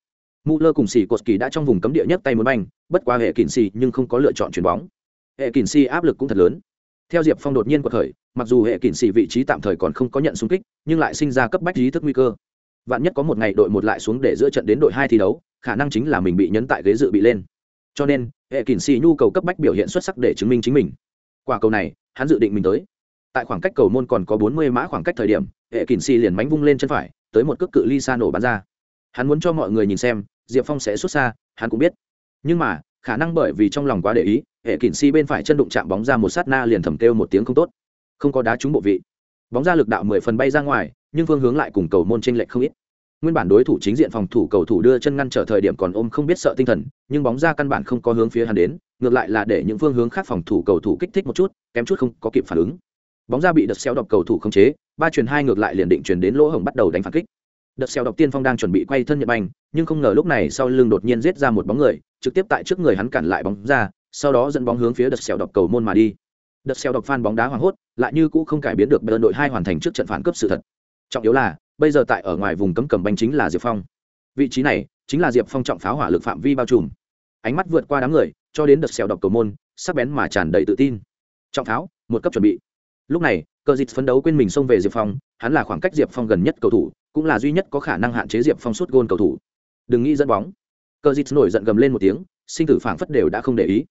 S1: Mù lơ cùng xì cột kỳ đã trong vùng cấm địa nhất tay muốn banh, bất quá hệ kỳn xì nhưng không có lựa chọn chuyền bóng hệ kỳn si áp lực cũng thật lớn. Theo diệp phong đột nhiên cuộc khởi, mặc dù hệ kỳn xì vị trí tạm thời còn không có nhận xung kích, nhưng lại sinh ra cấp bách ý thức nguy cơ. Vạn nhất có một ngày đội một lại xuống để giữa trận đến đội hai thi đấu, khả năng chính là mình bị nhấn tại ghế dự bị lên. Cho nên, hệ kỳn xì nhu cầu cấp bách biểu hiện xuất sắc để chứng minh chính mình. Quả cầu này, hắn dự định mình tới. Tại khoảng cách cầu môn còn có bốn mươi mã khoảng cách thời điểm, hệ kỳn xì liền mánh vung lên chân phải, tới một cước cự ly xa nổ bắn ra. Hắn muốn cho mọi người nhìn xem, diệp phong sẽ xuất xa, hắn cũng biết. Nhưng mà khả năng bởi vì trong lòng quá để ý, hệ kỳn si bên phải chân đụng chạm bóng ra một sát na liền thầm kêu một tiếng không tốt. Không có đá trúng bộ vị. Bóng ra lực đạo mười phần bay ra ngoài, nhưng phương hướng lại cùng cầu môn tranh lệch không ít. Nguyên bản đối thủ chính diện phòng thủ cầu thủ đưa chân ngăn trở thời điểm còn ôm không biết sợ tinh thần, nhưng bóng ra căn bản không có hướng phía hắn đến, ngược lại là để những phương hướng khác phòng thủ cầu thủ kích thích một chút, kém chút không có kịp phản ứng. Bóng ra bị đợt xeo đọc cầu thủ không chế, ba truyền hai ngược lại liền định truyền đến lỗ hổng bắt đầu đánh phản kích. Đợt xeo đọc tiên phong đang chuẩn bị quay thân nhật banh nhưng không ngờ lúc này sau lưng đột nhiên giết ra một bóng người trực tiếp tại trước người hắn cản lại bóng ra, sau đó dẫn bóng hướng phía đợt xèo đọc cầu môn mà đi. Đợt xèo đọc phan bóng đá hoảng hốt, lại như cũ không cải biến được bờ đội hai hoàn thành trước trận phản cấp sự thật. Trọng yếu là, bây giờ tại ở ngoài vùng cấm cầm banh chính là diệp phong. Vị trí này chính là diệp phong trọng pháo hỏa lực phạm vi bao trùm. Ánh mắt vượt qua đám người, cho đến đợt xèo đọc cầu môn, sắc bén mà tràn đầy tự tin. Trọng pháo, một cấp chuẩn bị. Lúc này cờ dịch phấn đấu quên mình xông về diệp phong, hắn là khoảng cách diệp phong gần nhất cầu thủ, cũng là duy nhất có khả năng hạn chế diệp phong suốt gôn cầu thủ. Đừng nghĩ dẫn bóng cờ dịt nổi giận gầm lên một tiếng, sinh tử phảng phất đều đã không để ý.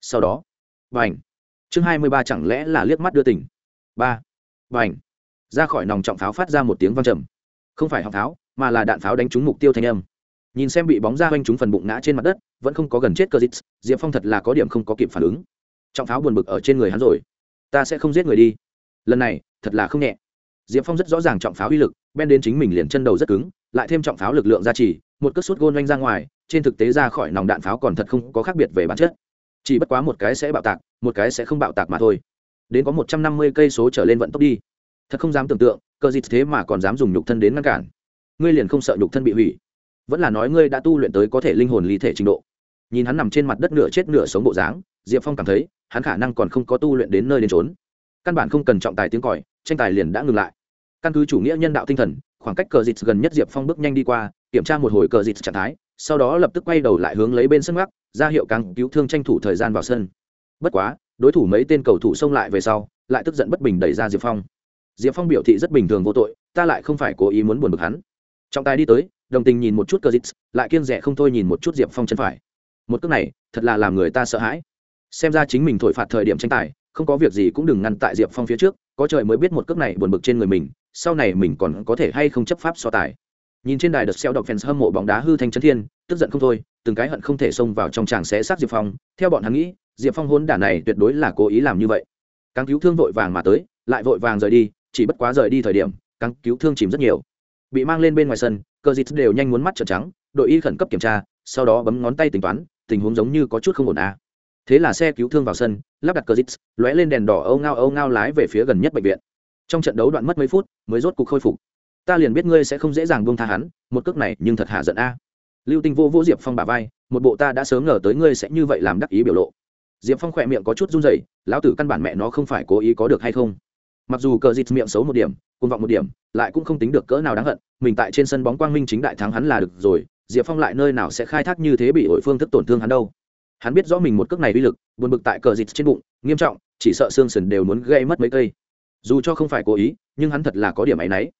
S1: Sau đó b à n h chương hai mươi ba chẳng lẽ là liếc mắt đưa tỉnh ba b à n h ra khỏi nòng trọng pháo phát ra một tiếng văng trầm. Không phải học pháo, mà là đạn pháo đánh trúng mục tiêu thanh âm. Nhìn xem bị bóng ra quanh trúng phần bụng ngã trên mặt đất, vẫn không có gần chết cơ dít diệp phong thật là có điểm không có kịp phản ứng. Trọng pháo buồn bực ở trên người hắn rồi. Ta sẽ không giết người đi. Lần này, thật là không nhẹ. Diệp phong rất rõ ràng trọng pháo uy lực ben đến chính mình liền chân đầu rất cứng lại thêm trọng pháo lực lượng gia trì, một cất sút gôn oanh ra ngoài, trên thực tế ra khỏi nòng đạn pháo còn thật không có khác biệt về bản chất. Chỉ bất quá một cái sẽ bạo tạc, một cái sẽ không bạo tạc mà thôi. Đến có một trăm năm mươi cây số trở lên vận tốc đi. Thật không dám tưởng tượng cơ dịch thế mà còn dám dùng nhục thân đến ngăn cản. Ngươi liền không sợ nhục thân bị hủy. Vẫn là nói ngươi đã tu luyện tới có thể linh hồn ly thể trình độ. Nhìn hắn nằm trên mặt đất nửa chết nửa sống bộ dáng, diệp phong cảm thấy, hắn khả năng còn không có tu luyện đến nơi đến trốn căn bản không cần trọng tài tiếng còi, tranh tài liền đã ngừng lại. Căn cứ chủ nghĩa nhân đạo tinh thần khoảng cách cờ dịt gần nhất diệp phong bước nhanh đi qua, kiểm tra một hồi cờ dịt trạng thái, sau đó lập tức quay đầu lại hướng lấy bên sân gác ra hiệu càng cứu thương tranh thủ thời gian vào sân. Bất quá, đối thủ mấy tên cầu thủ xông lại về sau, lại tức giận bất bình đẩy ra diệp phong. Diệp phong biểu thị rất bình thường vô tội, ta lại không phải cố ý muốn buồn bực hắn. Trọng tài đi tới, đồng tình nhìn một chút cờ dịt lại kiên rẻ không thôi nhìn một chút diệp phong chân phải. Một cước này, thật là làm người ta sợ hãi. Xem ra chính mình thổi phạt thời điểm tranh tài, không có việc gì cũng đừng ngăn tại diệp phong phía trước, có trời mới biết một cước này buồn bực trên người mình sau này mình còn có thể hay không chấp pháp so tài. Nhìn trên đài đợt xeo đọc fans hâm mộ bóng đá hư thanh chấn thiên, tức giận không thôi, từng cái hận không thể xông vào trong tràng xé xác diệp phong. Theo bọn hắn nghĩ, diệp phong hôn đả này tuyệt đối là cố ý làm như vậy. Càng cứu thương vội vàng mà tới, lại vội vàng rời đi, chỉ bất quá rời đi thời điểm càng cứu thương chìm rất nhiều. Bị mang lên bên ngoài sân cờ dịt đều nhanh muốn mắt trợn trắng, đội y khẩn cấp kiểm tra, sau đó bấm ngón tay tính toán, tình huống giống như có chút không ổn à. thế là xe cứu thương vào sân, lắp đặt cờ dịt lóe lên đèn đỏ âu ngao âu ngao lái về phía gần nhất bệnh viện trong trận đấu đoạn mất mấy phút, mới rốt cuộc khôi phục. Ta liền biết ngươi sẽ không dễ dàng buông tha hắn, một cước này nhưng thật hạ giận a. Lưu tinh vô vô diệp phong bà vai, một bộ ta đã sớm ngờ tới ngươi sẽ như vậy làm đắc ý biểu lộ. Diệp phong khỏe miệng có chút run rẩy, lão tử căn bản mẹ nó không phải cố ý có được hay không. Mặc dù cờ dịt miệng xấu một điểm côn vọng một điểm, lại cũng không tính được cỡ nào đáng hận, mình tại trên sân bóng quang minh chính đại thắng hắn là được rồi, diệp phong lại nơi nào sẽ khai thác như thế bị hội phương thức tổn thương hắn đâu. Hắn biết rõ mình một cước này uy lực, buồn bực tại cờ dịt trên bụng, nghiêm trọng, chỉ sợ xương sườn đều muốn gây mất mấy cây dù cho không phải cố ý, nhưng hắn thật là có điểm áy náy.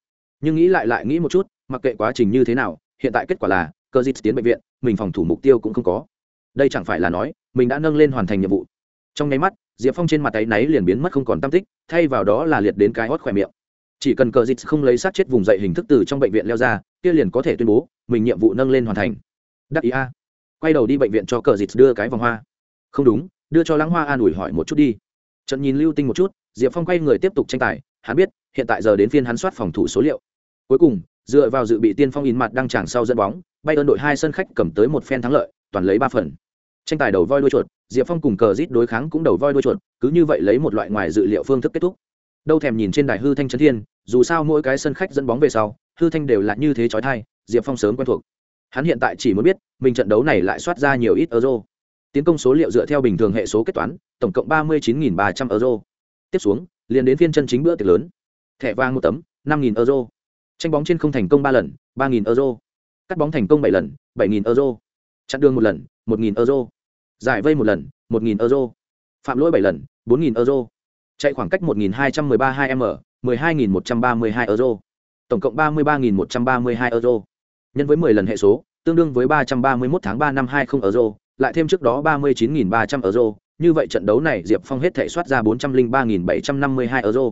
S1: Nhưng nghĩ lại lại nghĩ một chút, mặc kệ quá trình như thế nào, hiện tại kết quả là cờ dít tiến bệnh viện, mình phòng thủ mục tiêu cũng không có. Đây chẳng phải là nói, mình đã nâng lên hoàn thành nhiệm vụ. Trong nháy mắt, diệp phong trên mặt tay náy liền biến mất không còn tam tích, thay vào đó là liệt đến cái hót khỏe miệng. Chỉ cần cờ dịt không lấy sát chết vùng dậy hình thức từ trong bệnh viện leo ra, kia liền có thể tuyên bố, mình nhiệm vụ nâng lên hoàn thành. Đắc ý a. Quay đầu đi bệnh viện cho cờ dịt đưa cái vòng hoa. Không đúng, đưa cho lãng hoa an ủi hỏi một chút đi. Trận nhìn lưu tinh một chút diệp phong quay người tiếp tục tranh tài, hắn biết, hiện tại giờ đến phiên hắn soát phòng thủ số liệu. Cuối cùng, dựa vào dự bị tiên phong in mặt đăng tràng sau dẫn bóng bay ơn đội hai sân khách cầm tới một phen thắng lợi, toàn lấy ba phần. Tranh tài đầu voi đuôi chuột, diệp phong cùng cờ rít đối kháng cũng đầu voi đuôi chuột, cứ như vậy lấy một loại ngoài dự liệu phương thức kết thúc. Đâu thèm nhìn trên đài hư thanh trấn thiên, dù sao mỗi cái sân khách dẫn bóng về sau, hư thanh đều là như thế trói thai, diệp phong sớm quen thuộc. Hắn hiện tại chỉ muốn biết, mình trận đấu này lại soát ra nhiều ít euro. Tiến công số liệu dựa theo bình thường hệ số kết toán, tổng cộng ba mươi chín ba trăm euro tiếp xuống, liền đến phiên chân chính bữa tiệc lớn. Thẻ vàng một tấm, năm euro. Tranh bóng trên không thành công ba lần, ba euro. Cắt bóng thành công bảy lần, bảy euro. Chặn đường một lần, một euro. Giải vây một lần, một euro. Phạm lỗi bảy lần, bốn euro. Chạy khoảng cách một hai trăm m ư ơ i ba hai m mười hai một trăm ba mươi hai euro. Tổng cộng ba mươi ba một trăm ba mươi hai euro. Nhân với mười lần hệ số, tương đương với ba trăm ba mươi một tháng ba năm hai không euro, lại thêm trước đó ba mươi chín ba trăm euro như vậy trận đấu này, diệp phong hết thể soát ra bốn trăm linh ba bảy trăm năm mươi hai euro,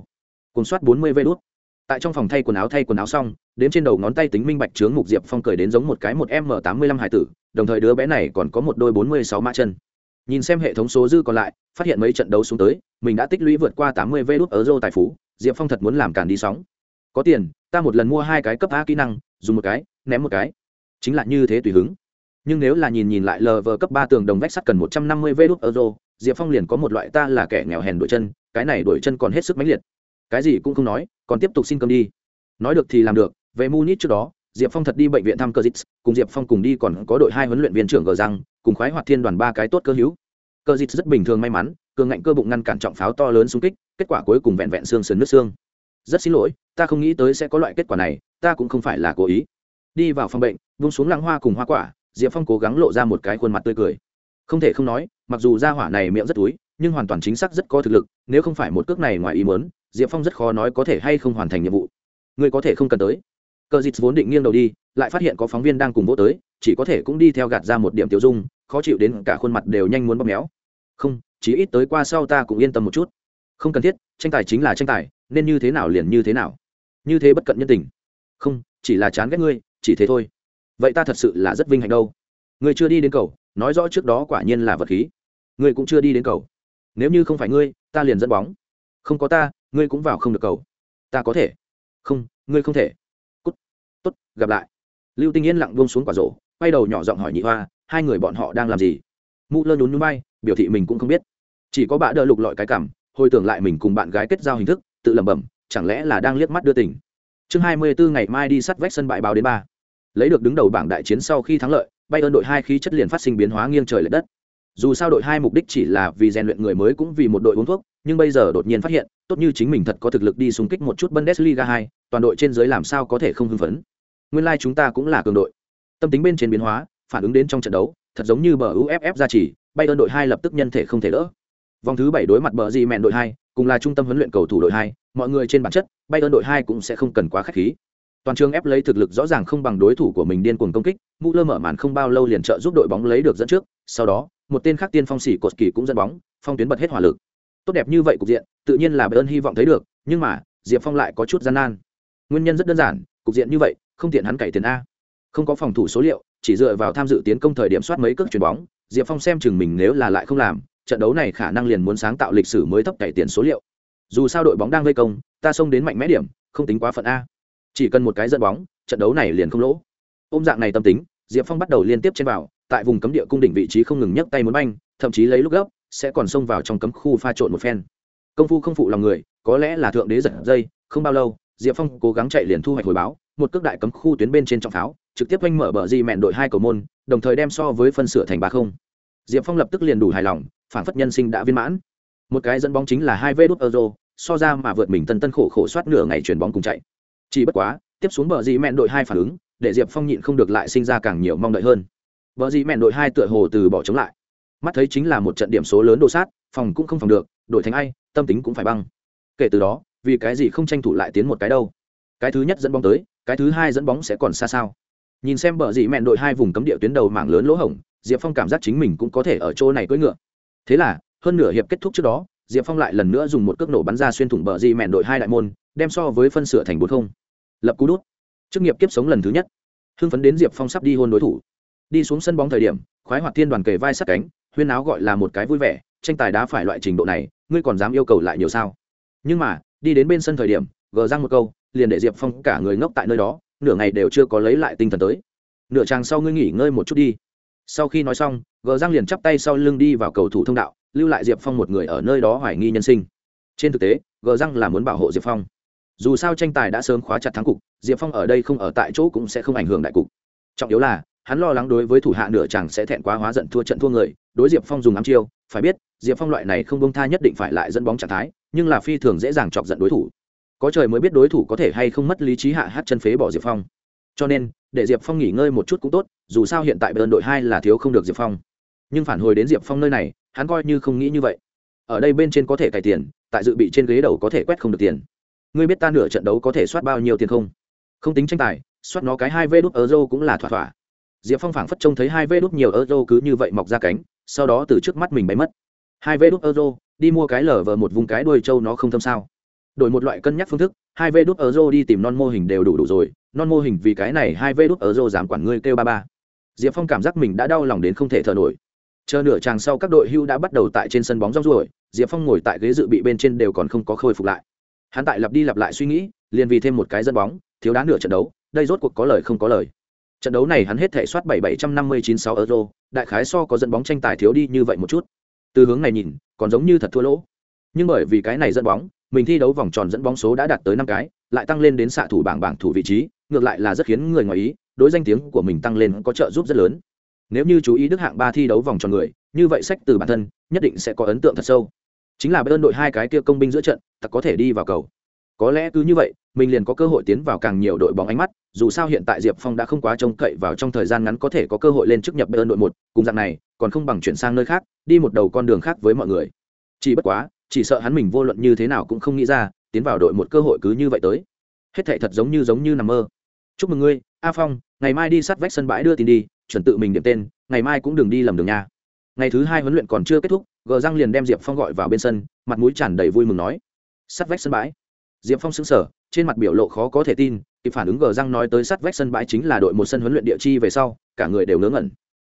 S1: cùng soát 40 vé đút. tại trong phòng thay quần áo, thay quần áo xong, đến trên đầu ngón tay tính minh bạch chướng mục diệp phong cười đến giống một cái một m tám mươi lăm hải tử, đồng thời đứa bé này còn có một đôi bốn mươi sáu mã chân. Nhìn xem hệ thống số dư còn lại, phát hiện mấy trận đấu xuống tới, mình đã tích lũy vượt qua tám mươi vê euro tài phú, diệp phong thật muốn làm cản đi sóng. Có tiền, ta một lần mua hai cái cấp a kỹ năng, dùng một cái, ném một cái. Chính là như thế tùy hứng nhưng nếu là nhìn nhìn lại lờ vờ cấp ba tường đồng vách sắt cần một trăm năm mươi vê đốt euro, diệp phong liền có một loại ta là kẻ nghèo hèn đổi chân, cái này đổi chân còn hết sức mãnh liệt. Cái gì cũng không nói, còn tiếp tục xin cơm đi. Nói được thì làm được, về munich trước đó, diệp phong thật đi bệnh viện thăm cơ dít cùng diệp phong cùng đi còn có đội hai huấn luyện viên trưởng gờ răng, cùng khoái hoạt thiên đoàn ba cái tốt cơ hữu. Cơ dít rất bình thường may mắn, cường ngạnh cơ bụng ngăn cản trọng pháo to lớn xung kích, kết quả cuối cùng vẹn vẹn xương sườn nước xương. Rất xin lỗi, ta không nghĩ tới sẽ có loại kết quả này, ta cũng không phải là cố ý. Đi vào phòng bệnh, vung xuống lăng hoa cùng hoa quả diệp phong cố gắng lộ ra một cái khuôn mặt tươi cười. Không thể không nói, mặc dù ra hỏa này miệng rất túi, nhưng hoàn toàn chính xác rất có thực lực, nếu không phải một cước này ngoài ý mớn diệp phong rất khó nói có thể hay không hoàn thành nhiệm vụ. Ngươi có thể không cần tới. Cờ dịt vốn định nghiêng đầu đi, lại phát hiện có phóng viên đang cùng vỗ tới, chỉ có thể cũng đi theo gạt ra một điểm tiêu dung, khó chịu đến cả khuôn mặt đều nhanh muốn bóp méo. Không, chỉ ít tới qua sau ta cũng yên tâm một chút. Không cần thiết, tranh tài chính là tranh tài, nên như thế nào liền như thế nào. Như thế bất cận nhân tình. Không, chỉ là chán ghét ngươi, chỉ thế thôi vậy ta thật sự là rất vinh hạnh đâu. Ngươi chưa đi đến cầu nói rõ trước đó quả nhiên là vật khí. Ngươi cũng chưa đi đến cầu. Nếu như không phải ngươi ta liền dẫn bóng. Không có ta ngươi cũng vào không được cầu. Ta có thể. Không ngươi không thể. Cút. Tốt gặp lại. Lưu tinh yên lặng buông xuống quả rổ quay đầu nhỏ giọng hỏi nhị hoa hai người bọn họ đang làm gì? Mụ lơ nhún núi bay biểu thị mình cũng không biết. Chỉ có bà đỡ lục lọi cái cảm hồi tưởng lại mình cùng bạn gái kết giao hình thức tự lẩm bẩm chẳng lẽ là đang liếc mắt đưa tình, chương hai mươi bốn ngày mai đi sắt vách sân bãi báo đến ba lấy được đứng đầu bảng đại chiến sau khi thắng lợi bay ơn đội hai khí chất liền phát sinh biến hóa nghiêng trời lệch đất. Dù sao đội hai mục đích chỉ là vì rèn luyện người mới cũng vì một đội uống thuốc, nhưng bây giờ đột nhiên phát hiện, tốt như chính mình thật có thực lực đi xung kích một chút bundesliga hai, toàn đội trên dưới làm sao có thể không hưng phấn. Nguyên lai chúng ta cũng là cường đội. Tâm tính bên trên biến hóa, phản ứng đến trong trận đấu, thật giống như bờ uff ra chỉ bay ơn đội hai lập tức nhân thể không thể đỡ. Vòng thứ bảy đối mặt bờ gì mẹn đội hai, cùng là trung tâm huấn luyện cầu thủ đội hai, mọi người trên bản chất bay ơn đội hai cũng sẽ không cần quá khách khí toàn trường ép lấy thực lực rõ ràng không bằng đối thủ của mình điên cuồng công kích mũ lơ mở màn không bao lâu liền trợ giúp đội bóng lấy được dẫn trước, sau đó, một tên khác tiên phong xỉ cột kỳ cũng dẫn bóng, phong tuyến bật hết hỏa lực. Tốt đẹp như vậy cục diện, tự nhiên là bayern hy vọng thấy được, nhưng mà, diệp phong lại có chút gian nan. Nguyên nhân rất đơn giản, cục diện như vậy, không tiện hắn cày tiền a. Không có phòng thủ số liệu, chỉ dựa vào tham dự tiến công thời điểm soát mấy cước chuyền bóng, diệp phong xem chừng mình nếu là lại không làm, trận đấu này khả năng liền muốn sáng tạo lịch sử mới thấp cải tiền số liệu. Dù sao đội bóng đang vây công, ta xông đến mạnh mẽ điểm, không tính quá phận a chỉ cần một cái dẫn bóng, trận đấu này liền không lỗ. Ôm dạng này tâm tính, diệp phong bắt đầu liên tiếp trên vào, tại vùng cấm địa cung đỉnh vị trí không ngừng nhấc tay muốn banh, thậm chí lấy lúc gấp, sẽ còn xông vào trong cấm khu pha trộn một phen. Công phu không phụ lòng người, có lẽ là thượng đế giật dây, không bao lâu, diệp phong cố gắng chạy liền thu hoạch hồi báo, một cước đại cấm khu tuyến bên trên trọng pháo, trực tiếp oanh mở bờ di mẹn đội hai cầu môn, đồng thời đem so với phân sửa thành ba không. Diệp phong lập tức liền đủ hài lòng, phản phất nhân sinh đã viên mãn. Một cái dẫn bóng chính là hai vê đốt euro so ra mà vượt mình tân tân khổ khổ soát nửa ngày chuyền bóng cùng chạy chỉ bất quá, tiếp xuống bờ di mẹn đội hai phản ứng, để diệp phong nhịn không được lại sinh ra càng nhiều mong đợi hơn. Bờ di mẹn đội hai tựa hồ từ bỏ chống lại. Mắt thấy chính là một trận điểm số lớn đồ sát, phòng cũng không phòng được, đội thành ai, tâm tính cũng phải băng. Kể từ đó, vì cái gì không tranh thủ lại tiến một cái đâu? Cái thứ nhất dẫn bóng tới, cái thứ hai dẫn bóng sẽ còn xa sao? Nhìn xem bờ dị mẹn đội hai vùng cấm địa tuyến đầu mảng lớn lỗ hổng, diệp phong cảm giác chính mình cũng có thể ở chỗ này cưỡi ngựa. Thế là, hơn nửa hiệp kết thúc trước đó, diệp phong lại lần nữa dùng một cước nổ bắn ra xuyên thủng bờ dị mẹn đội hai đại môn, đem so với phân sửa thành bốn không lập cú đút. Chức nghiệp kiếp sống lần thứ nhất. Hưng phấn đến diệp phong sắp đi hôn đối thủ. Đi xuống sân bóng thời điểm, khoái hoạt thiên đoàn kề vai sát cánh, huyên áo gọi là một cái vui vẻ, tranh tài đá phải loại trình độ này, ngươi còn dám yêu cầu lại nhiều sao? Nhưng mà, đi đến bên sân thời điểm, gờ răng một câu, liền để diệp phong cả người ngốc tại nơi đó, nửa ngày đều chưa có lấy lại tinh thần tới. Nửa chàng sau ngươi nghỉ ngơi một chút đi. Sau khi nói xong, gờ răng liền chắp tay sau lưng đi vào cầu thủ thông đạo, lưu lại diệp phong một người ở nơi đó hoài nghi nhân sinh. Trên thực tế, gờ răng là muốn bảo hộ diệp phong dù sao tranh tài đã sớm khóa chặt thắng cục, diệp phong ở đây không ở tại chỗ cũng sẽ không ảnh hưởng đại cục. Trọng yếu là, hắn lo lắng đối với thủ hạ nửa chàng sẽ thẹn quá hóa giận thua trận thua người, đối diệp phong dùng ám chiêu, phải biết, diệp phong loại này không bông tha nhất định phải lại dẫn bóng trạng thái, nhưng là phi thường dễ dàng chọc giận đối thủ. Có trời mới biết đối thủ có thể hay không mất lý trí hạ hát chân phế bỏ diệp phong. Cho nên, để diệp phong nghỉ ngơi một chút cũng tốt, dù sao hiện tại bên đội hai là thiếu không được diệp phong. Nhưng phản hồi đến diệp phong nơi này, hắn coi như không nghĩ như vậy. Ở đây bên trên có thể cải tiền, tại dự bị trên ghế đầu có thể quét không được tiền ngươi biết ta nửa trận đấu có thể soát bao nhiêu tiền không? Không tính tranh tài, soát nó cái hai vê đút euro cũng là thỏa thỏa. Diệp phong phảng phất trông thấy hai vê đút nhiều euro cứ như vậy mọc ra cánh, sau đó từ trước mắt mình bay mất. Hai vê đút euro, đi mua cái lở vờ một vùng cái đuôi trâu nó không thâm sao? Đổi một loại cân nhắc phương thức, hai vê đút euro đi tìm non mô hình đều đủ đủ rồi, non mô hình vì cái này hai vê đút euro giảm quản ngươi kêu ba ba. Diệp phong cảm giác mình đã đau lòng đến không thể thở nổi. Chờ nửa tràng sau các đội hưu đã bắt đầu tại trên sân bóng rong ruổi, diệp phong ngồi tại ghế dự bị bên trên đều còn không có khôi phục lại hắn tại lặp đi lặp lại suy nghĩ, liền vì thêm một cái dẫn bóng, thiếu đá nửa trận đấu, đây rốt cuộc có lời không có lời. Trận đấu này hắn hết thể soát bảy bảy trăm năm mươi chín sáu euro, đại khái so có dẫn bóng tranh tài thiếu đi như vậy một chút. Từ hướng này nhìn, còn giống như thật thua lỗ. Nhưng bởi vì cái này dẫn bóng, mình thi đấu vòng tròn dẫn bóng số đã đạt tới năm cái, lại tăng lên đến xạ thủ bảng bảng thủ vị trí, ngược lại là rất khiến người ngoài ý, đối danh tiếng của mình tăng lên có trợ giúp rất lớn. Nếu như chú ý đức hạng ba thi đấu vòng tròn người, như vậy sách từ bản thân, nhất định sẽ có ấn tượng thật sâu chính là bên đội hai cái kia công binh giữa trận, ta có thể đi vào cầu. Có lẽ cứ như vậy, mình liền có cơ hội tiến vào càng nhiều đội bóng ánh mắt, dù sao hiện tại diệp phong đã không quá trông cậy vào trong thời gian ngắn có thể có cơ hội lên chức nhập bên đội một, cùng dạng này, còn không bằng chuyển sang nơi khác, đi một đầu con đường khác với mọi người. Chỉ bất quá, chỉ sợ hắn mình vô luận như thế nào cũng không nghĩ ra, tiến vào đội một cơ hội cứ như vậy tới. Hết thệ thật giống như giống như nằm mơ. Chúc mừng ngươi, a phong, ngày mai đi sát vách sân bãi đưa tin đi, chuẩn tự mình điểm tên, ngày mai cũng đừng đi lầm đường nha. Ngày thứ hai huấn luyện còn chưa kết thúc gờ răng liền đem diệp phong gọi vào bên sân, mặt mũi tràn đầy vui mừng nói, Sắt vách sân bãi. Diệp phong xứng sở trên mặt biểu lộ khó có thể tin, kịp phản ứng gờ răng nói tới Sắt vách sân bãi chính là đội một sân huấn luyện địa chi về sau, cả người đều ngớ ngẩn.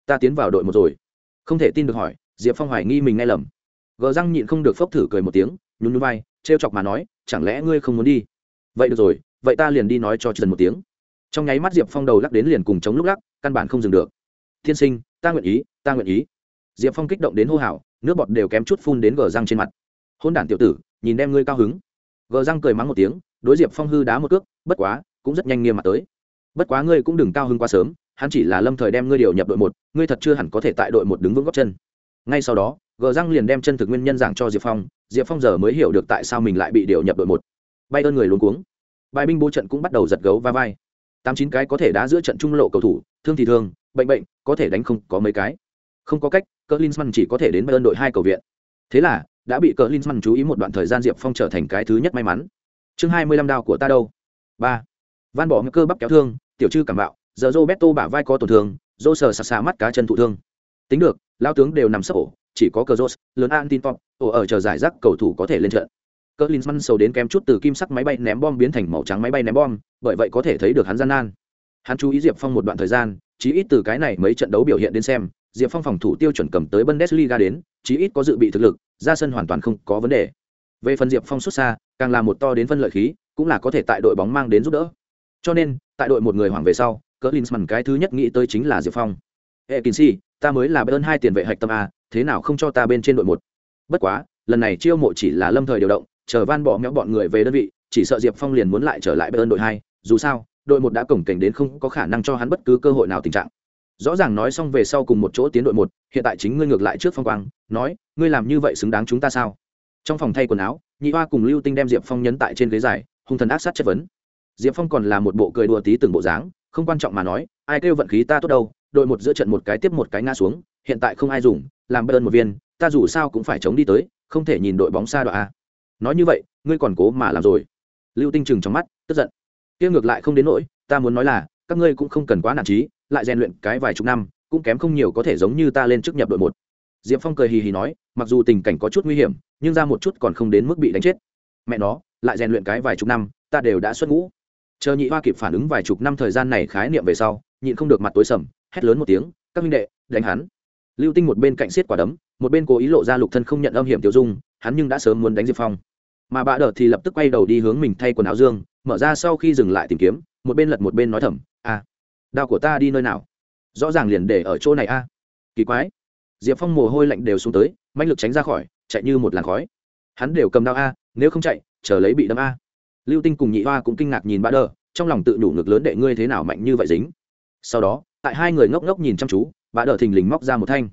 S1: Ta tiến vào đội một rồi. Không thể tin được hỏi, diệp phong hoài nghi mình nghe lầm. Gờ răng nhịn không được phốc thử cười một tiếng, nhún núi vai t chọc mà nói, chẳng lẽ ngươi không muốn đi? Vậy được rồi, vậy ta liền đi nói cho trần một tiếng. Trong nháy mắt diệp phong đầu lắc đến liền cùng chống lúc lắc, căn bản không dừng được. Tiên sinh, ta nguyện ý, ta nguyện ý. Diệp phong kích động đến hô hào nước bọt đều kém chút phun đến gờ răng trên mặt. Hôn đản tiểu tử, nhìn đem ngươi cao hứng. Gờ răng cười mắng một tiếng, đối diệp phong hư đá một cước, bất quá, cũng rất nhanh nghiêm mặt tới. Bất quá ngươi cũng đừng cao hứng quá sớm, hắn chỉ là lâm thời đem ngươi điều nhập đội một, ngươi thật chưa hẳn có thể tại đội một đứng vững góc chân. Ngay sau đó, gờ răng liền đem chân thực nguyên nhân giảng cho diệp phong diệp phong giờ mới hiểu được tại sao mình lại bị điều nhập đội một. Bay ơn người luôn cuống. Bài binh bố trận cũng bắt đầu giật gấu va vai. Tám chín cái có thể đá giữa trận trung lộ cầu thủ, thương thì thương, bệnh bệnh, có thể đánh không có mấy cái không có cách cỡ linsman chỉ có thể đến bayern đội hai cầu viện. Thế là, đã bị cỡ linsman chú ý một đoạn thời gian diệp phong trở thành cái thứ nhất may mắn. Chương hai mươi lăm đao của ta đâu? Ba. Van bỏ cơ bắp kéo thương, tiểu trư cảm bạo, giờ roberto bả vai có tổn thương dô sờ sạc xà mắt cá chân thụ thương. Tính được, lao tướng đều nằm sấp ổ, chỉ có cờ lớn an tin top ổ ở chờ giải rác cầu thủ có thể lên trận. Cỡ linsman sầu đến kém chút từ kim sắc máy bay ném bom biến thành màu trắng máy bay ném bom, bởi vậy có thể thấy được hắn gian nan. Hắn chú ý diệp phong một đoạn thời gian, chí ít từ cái này mấy trận đấu biểu hiện đến xem diệp phong phòng thủ tiêu chuẩn cầm tới bundesliga đến, chí ít có dự bị thực lực, ra sân hoàn toàn không có vấn đề. Về phần diệp phong xuất xa, càng là một to đến phân lợi khí, cũng là có thể tại đội bóng mang đến giúp đỡ. Cho nên, tại đội một người hoảng về sau cỡ linsman cái thứ nhất nghĩ tới chính là diệp phong. Hệ ta mới là bên hai tiền vệ hạch tâm a, thế nào không cho ta bên trên đội một? Bất quá, lần này chiêu mộ chỉ là lâm thời điều động, chờ van bỏ méo bọn người về đơn vị, chỉ sợ diệp phong liền muốn lại trở lại bên đội hai. Dù sao, đội một đã cổng cảnh đến không có khả năng cho hắn bất cứ cơ hội nào tình trạng rõ ràng nói xong về sau cùng một chỗ tiến đội một, hiện tại chính ngươi ngược lại trước phong quang, nói, ngươi làm như vậy xứng đáng chúng ta sao? Trong phòng thay quần áo, nhị hoa cùng lưu tinh đem diệp phong nhấn tại trên ghế dài, hung thần ác sát chất vấn. Diệp phong còn là một bộ cười đùa tí từng bộ dáng, không quan trọng mà nói, ai kêu vận khí ta tốt đâu, đội một giữa trận một cái tiếp một cái ngã xuống, hiện tại không ai dùng, làm bơn một viên, ta dù sao cũng phải chống đi tới, không thể nhìn đội bóng xa đoạn a. Nói như vậy, ngươi còn cố mà làm rồi. Lưu tinh trừng trong mắt, tức giận. Kia ngược lại không đến nỗi, ta muốn nói là, các ngươi cũng không cần quá nản trí lại rèn luyện cái vài chục năm cũng kém không nhiều có thể giống như ta lên chức nhập đội một. Diệp phong cười hì hì nói mặc dù tình cảnh có chút nguy hiểm nhưng ra một chút còn không đến mức bị đánh chết. Mẹ nó lại rèn luyện cái vài chục năm ta đều đã xuất ngũ. Chờ nhị hoa kịp phản ứng vài chục năm thời gian này khái niệm về sau nhịn không được mặt tối sầm hét lớn một tiếng các minh đệ đánh hắn. Lưu tinh một bên cạnh xiết quả đấm một bên cố ý lộ ra lục thân không nhận âm hiểm tiêu dung hắn nhưng đã sớm muốn đánh diệp phong. Mà bà đợt thì lập tức quay đầu đi hướng mình thay quần áo dương mở ra sau khi dừng lại tìm kiếm một bên lật một bên nói thầm à, đao của ta đi nơi nào? Rõ ràng liền để ở chỗ này a. Kỳ quái. Diệp phong mồ hôi lạnh đều xuống tới mạnh lực tránh ra khỏi, chạy như một làn khói. Hắn đều cầm đao a, nếu không chạy, chờ lấy bị đâm a. Lưu tinh cùng nhị hoa cũng kinh ngạc nhìn ba đờ, trong lòng tự đủ ngực lớn đệ ngươi thế nào mạnh như vậy dính. Sau đó, tại hai người ngốc ngốc nhìn chăm chú bà đờ thình lình móc ra một thanh.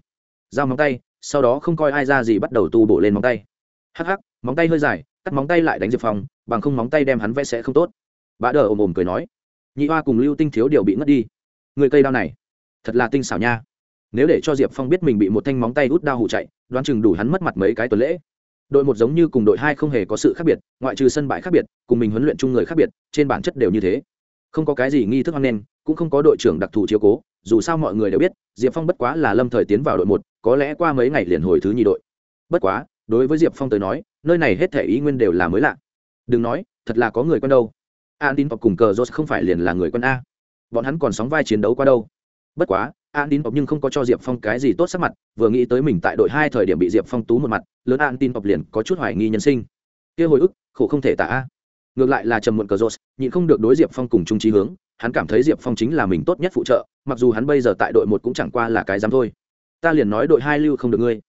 S1: Dao móng tay, sau đó không coi ai ra gì bắt đầu tu bổ lên móng tay. Hắc hắc, móng tay hơi dài, cắt móng tay lại đánh diệp phong, bằng không móng tay đem hắn vẽ sẽ không tốt. Bà đờ ồm ồm cười nói nhị hoa cùng lưu tinh thiếu điều bị ngất đi. Người cây đao này, thật là tinh xảo nha. Nếu để cho diệp phong biết mình bị một thanh móng tay hút đao hụ chạy, đoán chừng đủ hắn mất mặt mấy cái tuần lễ. Đội một giống như cùng đội hai không hề có sự khác biệt, ngoại trừ sân bãi khác biệt, cùng mình huấn luyện chung người khác biệt, trên bản chất đều như thế. Không có cái gì nghi thức hoang nên cũng không có đội trưởng đặc thù chiếu cố, dù sao mọi người đều biết, diệp phong bất quá là lâm thời tiến vào đội một, có lẽ qua mấy ngày liền hồi thứ nhì đội. Bất quá, đối với diệp phong tới nói, nơi này hết thể ý nguyên đều là mới lạ. Đừng nói, thật là có người quen đâu an tin tộc cùng cờ jose không phải liền là người quân a. Bọn hắn còn sóng vai chiến đấu qua đâu. Bất quá an tin tộc nhưng không có cho diệp phong cái gì tốt sắc mặt, vừa nghĩ tới mình tại đội hai thời điểm bị diệp phong tú một mặt, lớn an tin tộc liền có chút hoài nghi nhân sinh. Kia hồi ức, khổ không thể tả a. Ngược lại là trầm muộn cờ jose nhịn không được đối diệp phong cùng trung trí hướng, hắn cảm thấy diệp phong chính là mình tốt nhất phụ trợ, mặc dù hắn bây giờ tại đội một cũng chẳng qua là cái dám thôi. Ta liền nói đội hai lưu không được ngươi.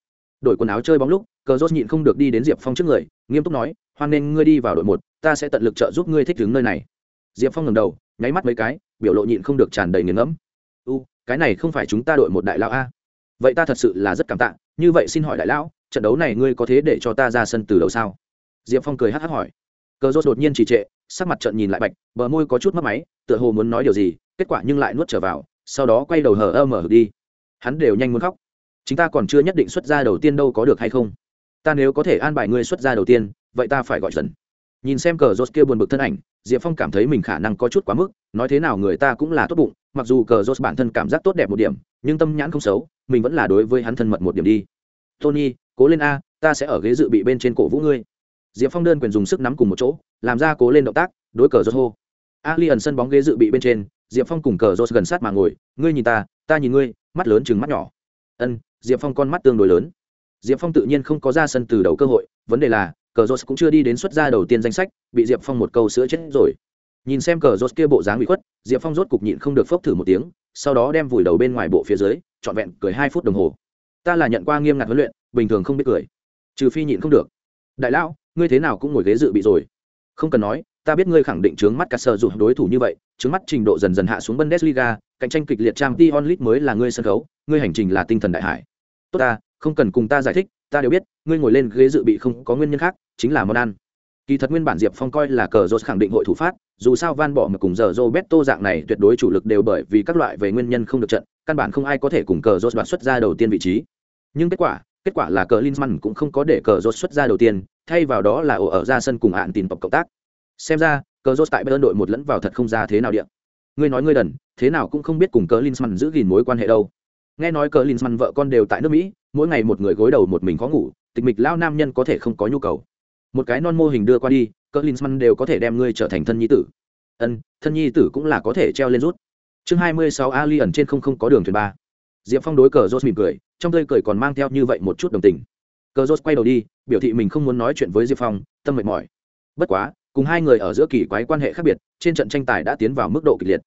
S1: Đội quần áo chơi bóng lúc, cờ jose nhịn không được đi đến diệp phong trước người, nghiêm túc nói hoan nên ngươi đi vào đội một, ta sẽ tận lực trợ giúp ngươi thích ứng nơi này. Diệp phong ngầm đầu, nháy mắt mấy cái, biểu lộ nhịn không được tràn đầy nghiền ngẫm. U, cái này không phải chúng ta đội một đại lão a? Vậy ta thật sự là rất cảm tạ, như vậy xin hỏi đại lão, trận đấu này ngươi có thế để cho ta ra sân từ đầu sao? Diệp phong cười hắc hắc hỏi. Cờ rốt đột nhiên trì trệ, sắc mặt trận nhìn lại bạch, bờ môi có chút mất máy, tựa hồ muốn nói điều gì, kết quả nhưng lại nuốt trở vào, sau đó quay đầu hờ ơ mở đi. Hắn đều nhanh muốn khóc. Chúng ta còn chưa nhất định xuất ra đầu tiên đâu có được hay không? Ta nếu có thể an bài ngươi xuất ra đầu tiên vậy ta phải gọi dần nhìn xem cờ rốt kia buồn bực thân ảnh, diệp phong cảm thấy mình khả năng có chút quá mức, nói thế nào người ta cũng là tốt bụng, mặc dù cờ rốt bản thân cảm giác tốt đẹp một điểm, nhưng tâm nhãn không xấu, mình vẫn là đối với hắn thân mật một điểm đi. Tony, cố lên a, ta sẽ ở ghế dự bị bên trên cổ vũ ngươi. Diệp phong đơn quyền dùng sức nắm cùng một chỗ, làm ra cố lên động tác, đối cờ rốt hô. Ali ẩn sân bóng ghế dự bị bên trên, diệp phong cùng cờ rốt gần sát mà ngồi, ngươi nhìn ta ta nhìn ngươi, mắt lớn chừng mắt nhỏ. Ân, diệp phong con mắt tương đối lớn. Diệp phong tự nhiên không có ra sân từ đầu cơ hội, vấn đề là cờ rốt cũng chưa đi đến xuất gia đầu tiên danh sách, bị diệp phong một câu sữa chết rồi. Nhìn xem cờ rốt kia bộ dáng bị khuất, diệp phong rốt cục nhịn không được phốc thử một tiếng, sau đó đem vùi đầu bên ngoài bộ phía dưới, trọn vẹn cười hai phút đồng hồ. Ta là nhận qua nghiêm ngặt huấn luyện, bình thường không biết cười. Trừ phi nhịn không được. Đại lão, ngươi thế nào cũng ngồi ghế dự bị rồi. Không cần nói, ta biết ngươi khẳng định trướng mắt cả sở dụng đối thủ như vậy, trướng mắt trình độ dần dần hạ xuống bundesliga, cạnh tranh kịch liệt trang t onlit mới là ngươi sân khấu, ngươi hành trình là tinh thần đại hải. Tốt ta, không cần cùng ta giải thích, ta đều biết, ngươi ngồi lên ghế dự bị không có nguyên nhân khác chính là món ăn. Kỳ thật nguyên bản diệp phong coi là cờ rốt khẳng định hội thủ phát, dù sao van bỏ mà cùng giờ roberto dạng này tuyệt đối chủ lực đều bởi vì các loại về nguyên nhân không được trận, căn bản không ai có thể cùng cờ rốt đoạt xuất ra đầu tiên vị trí. Nhưng kết quả kết quả là cờ Linzmann cũng không có để cờ rốt xuất ra đầu tiên, thay vào đó là ổ ở ra sân cùng hạn tìm tộc cộng tác. Xem ra, cờ rốt tại bên đội một lẫn vào thật không ra thế nào điện ngươi nói ngươi đần, thế nào cũng không biết cùng cờ Linzmann giữ gìn mối quan hệ đâu. Nghe nói cờ Linzmann vợ con đều tại nước mỹ, mỗi ngày một người gối đầu một mình khó ngủ, tịch mịch lao nam nhân có thể không có nhu cầu một cái non mô hình đưa qua đi, cỡ linsman đều có thể đem ngươi trở thành thân nhi tử. Ân, thân nhi tử cũng là có thể treo lên rút. Chương hai mươi sáu ali ẩn trên không không có đường thuyền ba. Diệp phong đối cờ rốt mỉm cười, trong tươi cười còn mang theo như vậy một chút đồng tình. Cờ rốt quay đầu đi, biểu thị mình không muốn nói chuyện với diệp phong, tâm mệt mỏi. Bất quá, cùng hai người ở giữa kỳ quái quan hệ khác biệt, trên trận tranh tài đã tiến vào mức độ kịch liệt.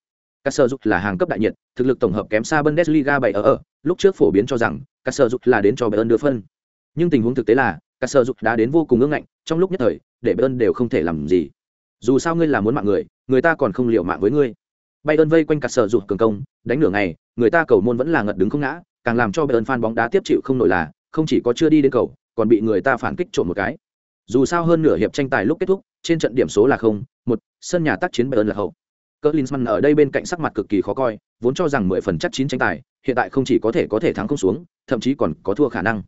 S1: Các sơ dục là hàng cấp đại nhiệt, thực lực tổng hợp kém xa bundesliga bảy ở ở, lúc trước phổ biến cho rằng các sơ dục là đến cho bayern đưa phân. Nhưng tình huống thực tế là Cả sở dục đã đến vô cùng ương ngạnh, trong lúc nhất thời, để bayern đều không thể làm gì. Dù sao ngươi là muốn mạng người người ta còn không liệu mạng với ngươi. Bayern vây quanh cả sở dục cường công, đánh nửa ngày, người ta cầu môn vẫn là ngật đứng không ngã, càng làm cho bayern fan bóng đá tiếp chịu không nổi là, không chỉ có chưa đi đến cầu, còn bị người ta phản kích trộm một cái. Dù sao hơn nửa hiệp tranh tài lúc kết thúc, trên trận điểm số là không, một, sân nhà tác chiến bayern là hậu. Cỡ linsman ở đây bên cạnh sắc mặt cực kỳ khó coi, vốn cho rằng mười phần chắc chín tranh tài, hiện tại không chỉ có thể có thể thắng không xuống, thậm chí còn có thua khả năng.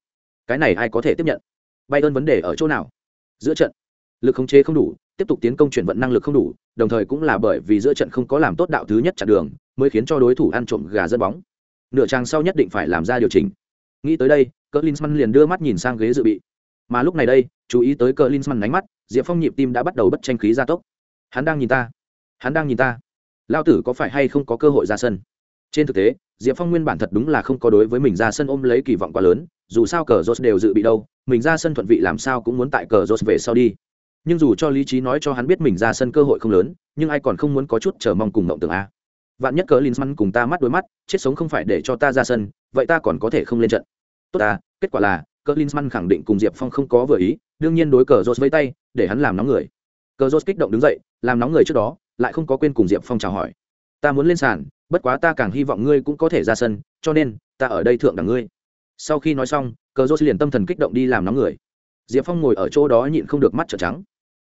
S1: Cái này ai có thể tiếp nhận? Bayern vấn đề ở chỗ nào? Giữa trận, lực khống chế không đủ, tiếp tục tiến công chuyển vận năng lực không đủ, đồng thời cũng là bởi vì giữa trận không có làm tốt đạo thứ nhất chặn đường, mới khiến cho đối thủ ăn trộm gà dẫn bóng. Nửa trang sau nhất định phải làm ra điều chỉnh. Nghĩ tới đây cỡ linsman liền đưa mắt nhìn sang ghế dự bị. Mà lúc này đây, chú ý tới cờ linsman đánh mắt, diệp phong nhịp tim đã bắt đầu bất tranh khí gia tốc. Hắn đang nhìn ta. Hắn đang nhìn ta. Lao tử có phải hay không có cơ hội ra sân? Trên thực tế, diệp phong nguyên bản thật đúng là không có đối với mình ra sân ôm lấy kỳ vọng quá lớn dù sao cờ rốt đều dự bị đâu, mình ra sân thuận vị làm sao cũng muốn tại cờ rốt về sau đi. Nhưng dù cho lý trí nói cho hắn biết mình ra sân cơ hội không lớn, nhưng ai còn không muốn có chút chờ mong cùng mộng tưởng a vạn nhất cờ linsman cùng ta mắt đối mắt, chết sống không phải để cho ta ra sân, vậy ta còn có thể không lên trận. Tốt ta kết quả là, cờ linsman khẳng định cùng diệp phong không có vừa ý, đương nhiên đối cờ rốt vẫy tay, để hắn làm nóng người. Cờ rốt kích động đứng dậy, làm nóng người trước đó, lại không có quên cùng diệp phong chào hỏi. Ta muốn lên sàn, bất quá ta càng hy vọng ngươi cũng có thể ra sân, cho nên, ta ở đây thượng đẳng ngươi sau khi nói xong, cờ rô liền tâm thần kích động đi làm nóng người. Diệp phong ngồi ở chỗ đó nhịn không được mắt trợn trắng.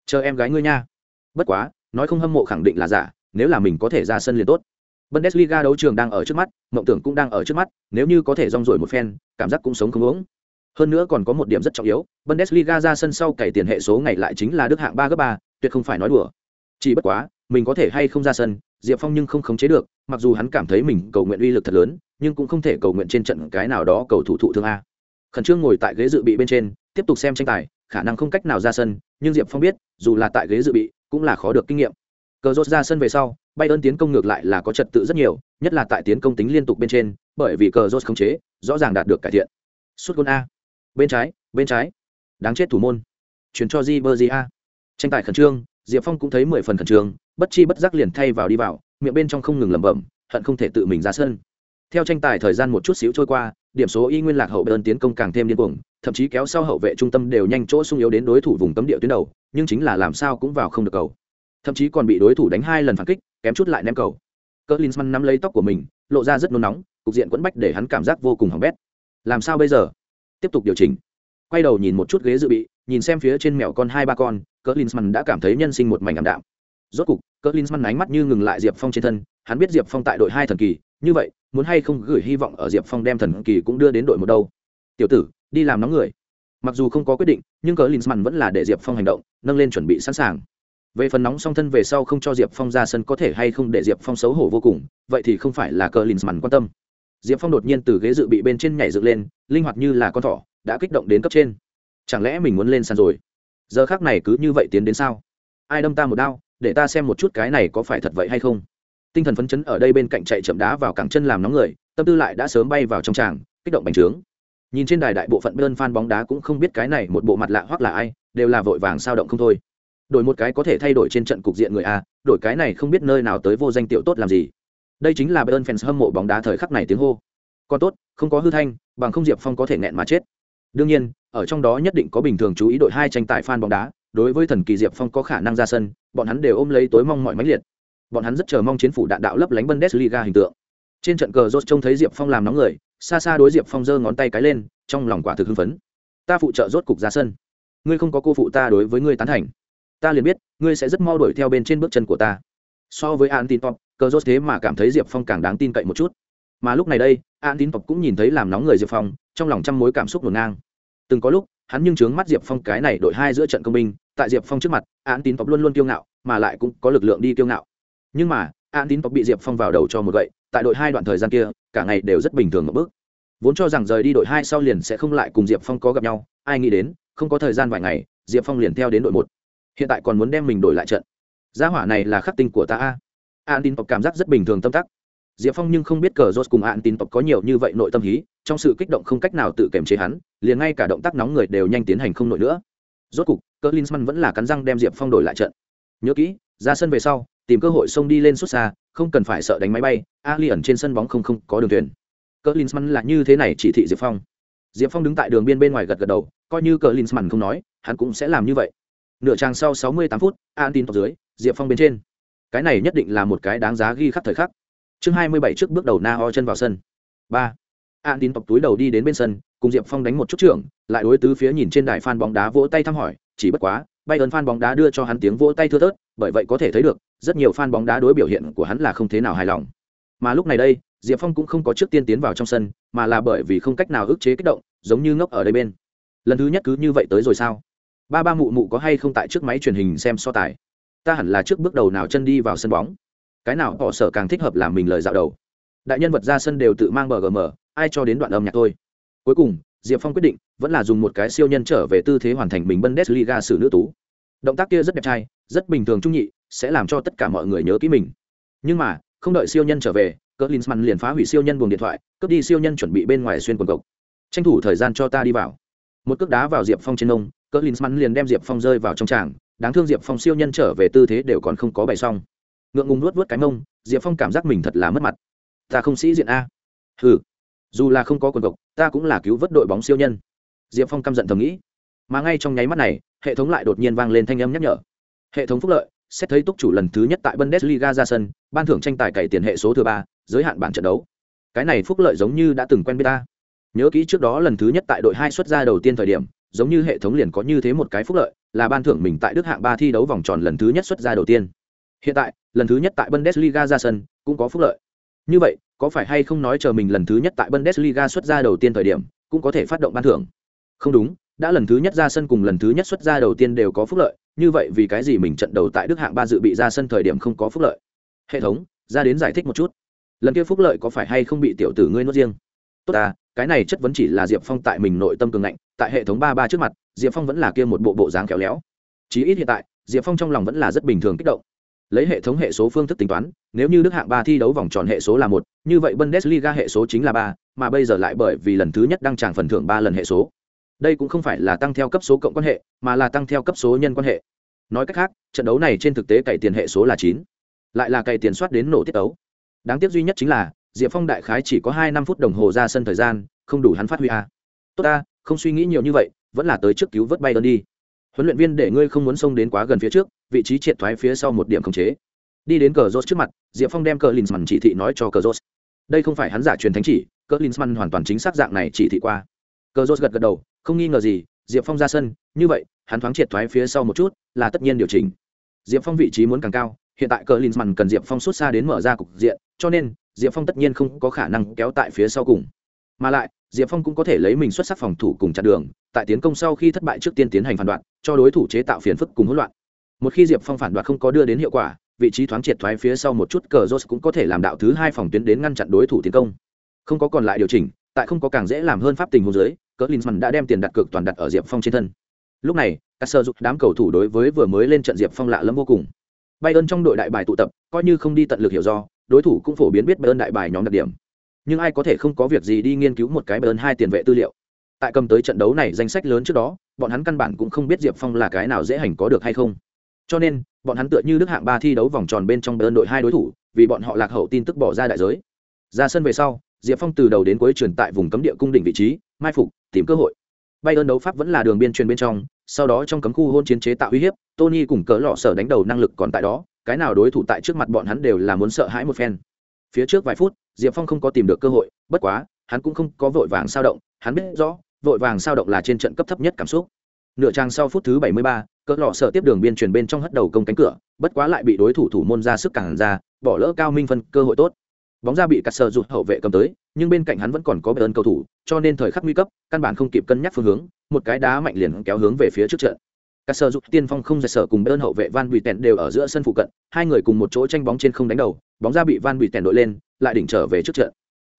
S1: Chờ em gái ngươi nha. Bất quá, nói không hâm mộ khẳng định là giả, nếu là mình có thể ra sân liền tốt. Bundesliga đấu trường đang ở trước mắt, mộng tưởng cũng đang ở trước mắt, nếu như có thể rong rổi một phen, cảm giác cũng sống không uống hơn nữa còn có một điểm rất trọng yếu, bundesliga ra sân sau cày tiền hệ số ngày lại chính là đức hạng ba gấp ba, tuyệt không phải nói đùa. Chỉ bất quá, mình có thể hay không ra sân, diệp phong nhưng không khống chế được, mặc dù hắn cảm thấy mình cầu nguyện uy lực thật lớn nhưng cũng không thể cầu nguyện trên trận cái nào đó cầu thủ thụ thương a. Khẩn trương ngồi tại ghế dự bị bên trên, tiếp tục xem tranh tài, khả năng không cách nào ra sân, nhưng diệp phong biết, dù là tại ghế dự bị, cũng là khó được kinh nghiệm. Cờ rốt ra sân về sau bay ơn tiến công ngược lại là có trật tự rất nhiều, nhất là tại tiến công tính liên tục bên trên, bởi vì cờ rốt khống chế, rõ ràng đạt được cải thiện. Sút gôn a. Bên trái bên trái. Đáng chết thủ môn. Chuyển cho di bơ di a. Tranh tài khẩn trương, diệp phong cũng thấy mười phần khẩn trương, bất chi bất giác liền thay vào đi vào, miệng bên trong không ngừng lẩm bẩm, hận không thể tự mình ra sân theo tranh tài thời gian một chút xíu trôi qua, điểm số y nguyên lạc hậu bơn tiến công càng thêm điên cuồng, thậm chí kéo sau hậu vệ trung tâm đều nhanh chỗ sung yếu đến đối thủ vùng cấm địa tuyến đầu, nhưng chính là làm sao cũng vào không được cầu. Thậm chí còn bị đối thủ đánh hai lần phản kích, kém chút lại ném cầu. Cỡ nắm lấy tóc của mình, lộ ra rất nôn nóng, cục diện quẫn bách để hắn cảm giác vô cùng hỏng bét. Làm sao bây giờ? Tiếp tục điều chỉnh. Quay đầu nhìn một chút ghế dự bị, nhìn xem phía trên mèo con hai ba con cỡ đã cảm thấy nhân sinh một mảnh ảm đạm rốt cục, cỡ linsman ánh mắt như ngừng lại diệp phong trên thân, hắn biết diệp phong tại đội hai thần kỳ, như vậy, muốn hay không gửi hy vọng ở diệp phong đem thần kỳ cũng đưa đến đội một đâu? Tiểu tử, đi làm nóng người. Mặc dù không có quyết định, nhưng cỡ linsman vẫn là để diệp phong hành động, nâng lên chuẩn bị sẵn sàng. Về phần nóng song thân về sau không cho diệp phong ra sân có thể hay không để diệp phong xấu hổ vô cùng, vậy thì không phải là cờ linsman quan tâm. Diệp phong đột nhiên từ ghế dự bị bên trên nhảy dựng lên, linh hoạt như là con thỏ, đã kích động đến cấp trên. Chẳng lẽ mình muốn lên sàn rồi? Giờ khác này cứ như vậy tiến đến sao? Ai đâm ta một đao? Để ta xem một chút cái này có phải thật vậy hay không. Tinh thần phấn chấn ở đây bên cạnh chạy chậm đá vào cẳng chân làm nóng người, tâm tư lại đã sớm bay vào trong tràng, kích động bành trướng. Nhìn trên đài đại bộ phận bên fan bóng đá cũng không biết cái này một bộ mặt lạ hoặc là ai, đều là vội vàng sao động không thôi. Đổi một cái có thể thay đổi trên trận cục diện người a, đổi cái này không biết nơi nào tới vô danh tiểu tốt làm gì. Đây chính là bayern fans hâm mộ bóng đá thời khắc này tiếng hô. Còn tốt, không có hư thanh, bằng không diệp phong có thể nghẹn mà chết. Đương nhiên, ở trong đó nhất định có bình thường chú ý đội hai tranh tài fan bóng đá đối với thần kỳ diệp phong có khả năng ra sân, bọn hắn đều ôm lấy tối mong mọi máy liệt. Bọn hắn rất chờ mong chiến phủ đạn đạo lấp lánh bundesliga hình tượng. Trên trận cờ rốt trông thấy diệp phong làm nóng người, xa xa đối diệp phong giơ ngón tay cái lên, trong lòng quả thực hưng phấn. Ta phụ trợ rốt cục ra sân. Ngươi không có cô phụ ta đối với ngươi tán thành. Ta liền biết, ngươi sẽ rất mau đuổi theo bên trên bước chân của ta. So với an tin pop cờ rốt thế mà cảm thấy diệp phong càng đáng tin cậy một chút. Mà lúc này đây an tin pop cũng nhìn thấy làm nóng người diệp phong, trong lòng trăm mối cảm xúc ngổn ngang. Từng có lúc, hắn nhưng chướng mắt diệp phong cái này đội hai giữa trận công binh tại diệp phong trước mặt an Tín Tộc luôn luôn kiêu ngạo, mà lại cũng có lực lượng đi kiêu ngạo. Nhưng mà an Tín Tộc bị diệp phong vào đầu cho một gậy, tại đội hai đoạn thời gian kia, cả ngày đều rất bình thường một bước. Vốn cho rằng rời đi đội hai sau liền sẽ không lại cùng diệp phong có gặp nhau, ai nghĩ đến, không có thời gian vài ngày, diệp phong liền theo đến đội một. Hiện tại còn muốn đem mình đổi lại trận. Gia hỏa này là khắc tinh của ta a. An tin tộc cảm giác rất bình thường tâm tắc. Diệp phong nhưng không biết cờ rốt cùng an tin tộc có nhiều như vậy nội tâm hí, trong sự kích động không cách nào tự kiềm chế hắn, liền ngay cả động tác nóng người đều nhanh tiến hành không nổi nữa rốt cục cờ linsman vẫn là cắn răng đem diệp phong đổi lại trận. Nhớ kỹ, ra sân về sau, tìm cơ hội xông đi lên xuất xa, không cần phải sợ đánh máy bay ali ẩn trên sân bóng không không có đường thuyền. Cờ linsman là như thế này chỉ thị diệp phong. Diệp phong đứng tại đường biên bên ngoài gật gật đầu, coi như cờ linsman không nói, hắn cũng sẽ làm như vậy. Nửa trang sau 68 phút an tin tộc dưới, diệp phong bên trên. Cái này nhất định là một cái đáng giá ghi khắc thời khắc. Chương 27 trước bước đầu na ho chân vào sân. Ba. An tin tộc túi đầu đi đến bên sân cùng diệp phong đánh một chút trưởng lại đối tứ phía nhìn trên đài phan bóng đá vỗ tay thăm hỏi chỉ bất quá bay ơn phan bóng đá đưa cho hắn tiếng vỗ tay thưa thớt bởi vậy có thể thấy được rất nhiều fan bóng đá đối biểu hiện của hắn là không thế nào hài lòng. Mà lúc này đây diệp phong cũng không có trước tiên tiến vào trong sân mà là bởi vì không cách nào ức chế kích động giống như ngốc ở đây bên. Lần thứ nhất cứ như vậy tới rồi sao? Ba ba mụ mụ có hay không tại trước máy truyền hình xem so tài? Ta hẳn là trước bước đầu nào chân đi vào sân bóng. Cái nào họ sở càng thích hợp làm mình lời dạo đầu. Đại nhân vật ra sân đều tự mang bờ mở, ai cho đến đoạn âm nhạc thôi cuối cùng, diệp phong quyết định vẫn là dùng một cái siêu nhân trở về tư thế hoàn thành mình bundesliga xử nữ tú. Động tác kia rất đẹp trai, rất bình thường trung nhị, sẽ làm cho tất cả mọi người nhớ kỹ mình. Nhưng mà, không đợi siêu nhân trở về cỡ liền phá hủy siêu nhân buồng điện thoại, cướp đi siêu nhân chuẩn bị bên ngoài xuyên quần cộc. Tranh thủ thời gian cho ta đi vào. Một cước đá vào diệp phong trên nông cỡ liền đem diệp phong rơi vào trong tràng. Đáng thương diệp phong siêu nhân trở về tư thế đều còn không có bày xong. Ngượng ngùng nuốt vớt cái mông, diệp phong cảm giác mình thật là mất mặt. Ta không sĩ diện a. Ừ dù là không có quần cộc, ta cũng là cứu vớt đội bóng siêu nhân. Diệp phong căm giận thầm nghĩ. Mà ngay trong nháy mắt này, hệ thống lại đột nhiên vang lên thanh âm nhắc nhở. Hệ thống phúc lợi, xét thấy túc chủ lần thứ nhất tại bundesliga ra sân, ban thưởng tranh tài cày tiền hệ số thứ ba, giới hạn bản trận đấu. Cái này phúc lợi giống như đã từng quen biết ta. Nhớ kỹ trước đó lần thứ nhất tại đội hai xuất ra đầu tiên thời điểm, giống như hệ thống liền có như thế một cái phúc lợi, là ban thưởng mình tại đức hạng ba thi đấu vòng tròn lần thứ nhất xuất ra đầu tiên. Hiện tại, lần thứ nhất tại bundesliga ra sân, cũng có phúc lợi. Như vậy có phải hay không nói chờ mình lần thứ nhất tại bundesliga xuất ra đầu tiên thời điểm, cũng có thể phát động ban thưởng? Không đúng, đã lần thứ nhất ra sân cùng lần thứ nhất xuất ra đầu tiên đều có phúc lợi, như vậy vì cái gì mình trận đầu tại đức hạng ba dự bị ra sân thời điểm không có phúc lợi? Hệ thống, ra đến giải thích một chút. Lần kia phúc lợi có phải hay không bị tiểu tử ngươi nuốt riêng? Tốt à cái này chất vấn chỉ là diệp phong tại mình nội tâm cường ngạnh, tại hệ thống ba ba trước mặt, diệp phong vẫn là kia một bộ bộ dáng khéo léo. Chí ít hiện tại, diệp phong trong lòng vẫn là rất bình thường kích động. Lấy hệ thống hệ số phương thức tính toán nếu như đức hạng ba thi đấu vòng tròn hệ số là một, như vậy bundesliga hệ số chính là ba, mà bây giờ lại bởi vì lần thứ nhất đăng tràng phần thưởng ba lần hệ số. Đây cũng không phải là tăng theo cấp số cộng quan hệ, mà là tăng theo cấp số nhân quan hệ. Nói cách khác, trận đấu này trên thực tế cày tiền hệ số là chín, lại là cày tiền soát đến nổ tiết đấu đáng tiếc duy nhất chính là, diệp phong đại khái chỉ có hai năm phút đồng hồ ra sân thời gian, không đủ hắn phát huy a. Tốt ta, không suy nghĩ nhiều như vậy, vẫn là tới trước cứu vớt bay đơn đi. Huấn luyện viên để ngươi không muốn xông đến quá gần phía trước, vị trí triệt thoái phía sau một điểm khống chế đi đến cờ rốt trước mặt, diệp phong đem cờ linsman chỉ thị nói cho cờ rốt đây không phải hắn giả truyền thánh chỉ, cờ linsman hoàn toàn chính xác dạng này chỉ thị qua. Cờ rốt gật gật đầu, không nghi ngờ gì, diệp phong ra sân, như vậy, hắn thoáng triệt thoái phía sau một chút, là tất nhiên điều chỉnh. Diệp phong vị trí muốn càng cao, hiện tại cờ linsman cần diệp phong xuất xa đến mở ra cục diện, cho nên, diệp phong tất nhiên không có khả năng kéo tại phía sau cùng. Mà lại, diệp phong cũng có thể lấy mình xuất sắc phòng thủ cùng chặn đường, tại tiến công sau khi thất bại trước tiên tiến hành phản đoạn, cho đối thủ chế tạo phiền phức cùng hỗn loạn. Một khi diệp phong phản đoạn không có đưa đến hiệu quả vị trí thoáng triệt thoái phía sau một chút, cờ jose cũng có thể làm đạo thứ hai phòng tuyến đến ngăn chặn đối thủ tiến công. Không có còn lại điều chỉnh, tại không có càng dễ làm hơn pháp tình huống dưới cỡ linsman đã đem tiền đặt cược toàn đặt ở diệp phong trên thân. Lúc này, các sơ dục đám cầu thủ đối với vừa mới lên trận diệp phong lạ lẫm vô cùng. Bayern trong đội đại bài tụ tập, coi như không đi tận lực hiểu do, đối thủ cũng phổ biến biết bayern đại bài nhóm đặc điểm. Nhưng ai có thể không có việc gì đi nghiên cứu một cái bayern hai tiền vệ tư liệu. Tại cầm tới trận đấu này danh sách lớn trước đó, bọn hắn căn bản cũng không biết diệp phong là cái nào dễ hành có được hay không. Cho nên bọn hắn tựa như đức hạng ba thi đấu vòng tròn bên trong đơn đội hai đối thủ vì bọn họ lạc hậu tin tức bỏ ra đại giới. Ra sân về sau diệp phong từ đầu đến cuối truyền tại vùng cấm địa cung đỉnh vị trí mai phục tìm cơ hội. Bay ơn đấu pháp vẫn là đường biên truyền bên trong sau đó trong cấm khu hôn chiến chế tạo uy hiếp tony cùng cỡ lọ sở đánh đầu năng lực còn tại đó cái nào đối thủ tại trước mặt bọn hắn đều là muốn sợ hãi một phen. Phía trước vài phút diệp phong không có tìm được cơ hội bất quá hắn cũng không có vội vàng sao động hắn biết rõ vội vàng sao động là trên trận cấp thấp nhất cảm xúc. Nửa trang sau phút thứ 73, cỡ lọ sở tiếp đường biên truyền bên trong hất đầu công cánh cửa, bất quá lại bị đối thủ thủ môn ra sức cản ra, bỏ lỡ cao minh phân cơ hội tốt. Bóng ra bị cắt sờ rụt hậu vệ cầm tới, nhưng bên cạnh hắn vẫn còn có bờ ơn cầu thủ, cho nên thời khắc nguy cấp, căn bản không kịp cân nhắc phương hướng, một cái đá mạnh liền kéo hướng về phía trước trận. Cắt sờ rụt tiên phong không dạy sở cùng bờ ơn hậu vệ van bị tèn đều ở giữa sân phụ cận, hai người cùng một chỗ tranh bóng trên không đánh đầu, bóng ra bị van bị tèn đội lên, lại đỉnh trở về trước trận.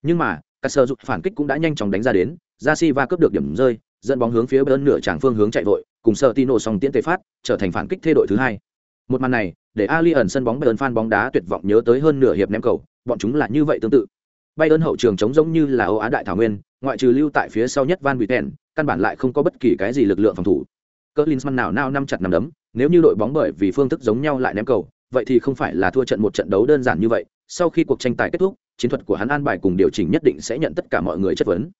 S1: Nhưng mà, cắt sờ rụt phản kích cũng đã nhanh chóng đánh ra đến ra si va cướp được điểm rơi, dẫn bóng hướng phía bờ ơn nửa tràng phương hướng chạy vội cùng sợ tino song tiễn tế phát, trở thành phản kích thê đội thứ hai. Một màn này, để ali ẩn sân bóng bay ơn fan bóng đá tuyệt vọng nhớ tới hơn nửa hiệp ném cầu, bọn chúng là như vậy tương tự. Bay ơn hậu trường chống giống như là âu á đại thảo nguyên, ngoại trừ lưu tại phía sau nhất van bị tèn căn bản lại không có bất kỳ cái gì lực lượng phòng thủ. Cỡ linsman nào nào năm chặt nằm đấm, nếu như đội bóng bởi vì phương thức giống nhau lại ném cầu, vậy thì không phải là thua trận một trận đấu đơn giản như vậy. Sau khi cuộc tranh tài kết thúc, chiến thuật của hắn an bài cùng điều chỉnh nhất định sẽ nhận tất cả mọi người chất vấn.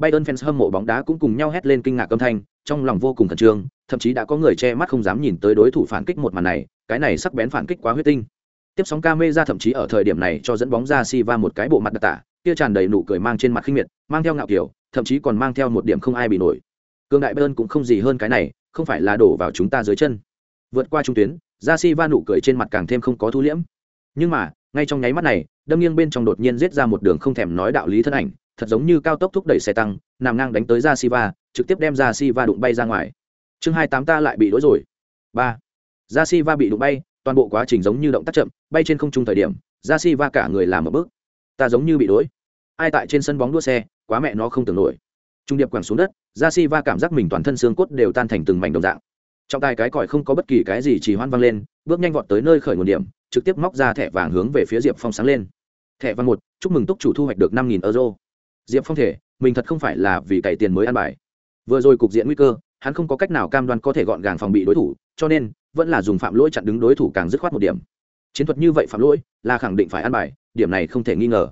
S1: Bayern fans hâm mộ bóng đá cũng cùng nhau hét lên kinh ngạc âm thanh, trong lòng vô cùng khẩn trương, thậm chí đã có người che mắt không dám nhìn tới đối thủ phản kích một màn này, cái này sắc bén phản kích quá huyết tinh. Tiếp sóng camera thậm chí ở thời điểm này cho dẫn bóng ra Silva một cái bộ mặt đặc tả, kia tràn đầy nụ cười mang trên mặt khinh miệt, mang theo ngạo kiểu, thậm chí còn mang theo một điểm không ai bị nổi. Cương đại Bayern cũng không gì hơn cái này, không phải là đổ vào chúng ta dưới chân. Vượt qua trung tuyến, ra Silva nụ cười trên mặt càng thêm không có thu liễm. Nhưng mà, ngay trong nháy mắt này, đâm nghiêng bên trong đột nhiên giết ra một đường không thèm nói đạo lý thân ảnh, thật giống như cao tốc thúc đẩy xe tăng, nằm ngang đánh tới ra siva trực tiếp đem ra siva đụng bay ra ngoài. Chương hai tám ta lại bị đỗi rồi. Ba. Ra siva bị đụng bay, toàn bộ quá trình giống như động tác chậm, bay trên không trung thời điểm ra siva cả người làm một bước. Ta giống như bị đỗi ai tại trên sân bóng đua xe, quá mẹ nó không tưởng nổi. Trung điệp quẳng xuống đất ra siva cảm giác mình toàn thân xương cốt đều tan thành từng mảnh đồng dạng. Trong tay cái còi không có bất kỳ cái gì chỉ hoan văng lên, bước nhanh vọt tới nơi khởi nguồn điểm, trực tiếp móc ra thẻ vàng hướng về phía diệp phong sáng lên. Thẻ vàng một, chúc mừng túc chủ thu hoạch được năm nghìn euro diệp phong thể, mình thật không phải là vì cày tiền mới ăn bài. Vừa rồi cục diện nguy cơ, hắn không có cách nào cam đoan có thể gọn gàng phòng bị đối thủ, cho nên vẫn là dùng phạm lỗi chặn đứng đối thủ càng dứt khoát một điểm. Chiến thuật như vậy phạm lỗi, là khẳng định phải ăn bài, điểm này không thể nghi ngờ.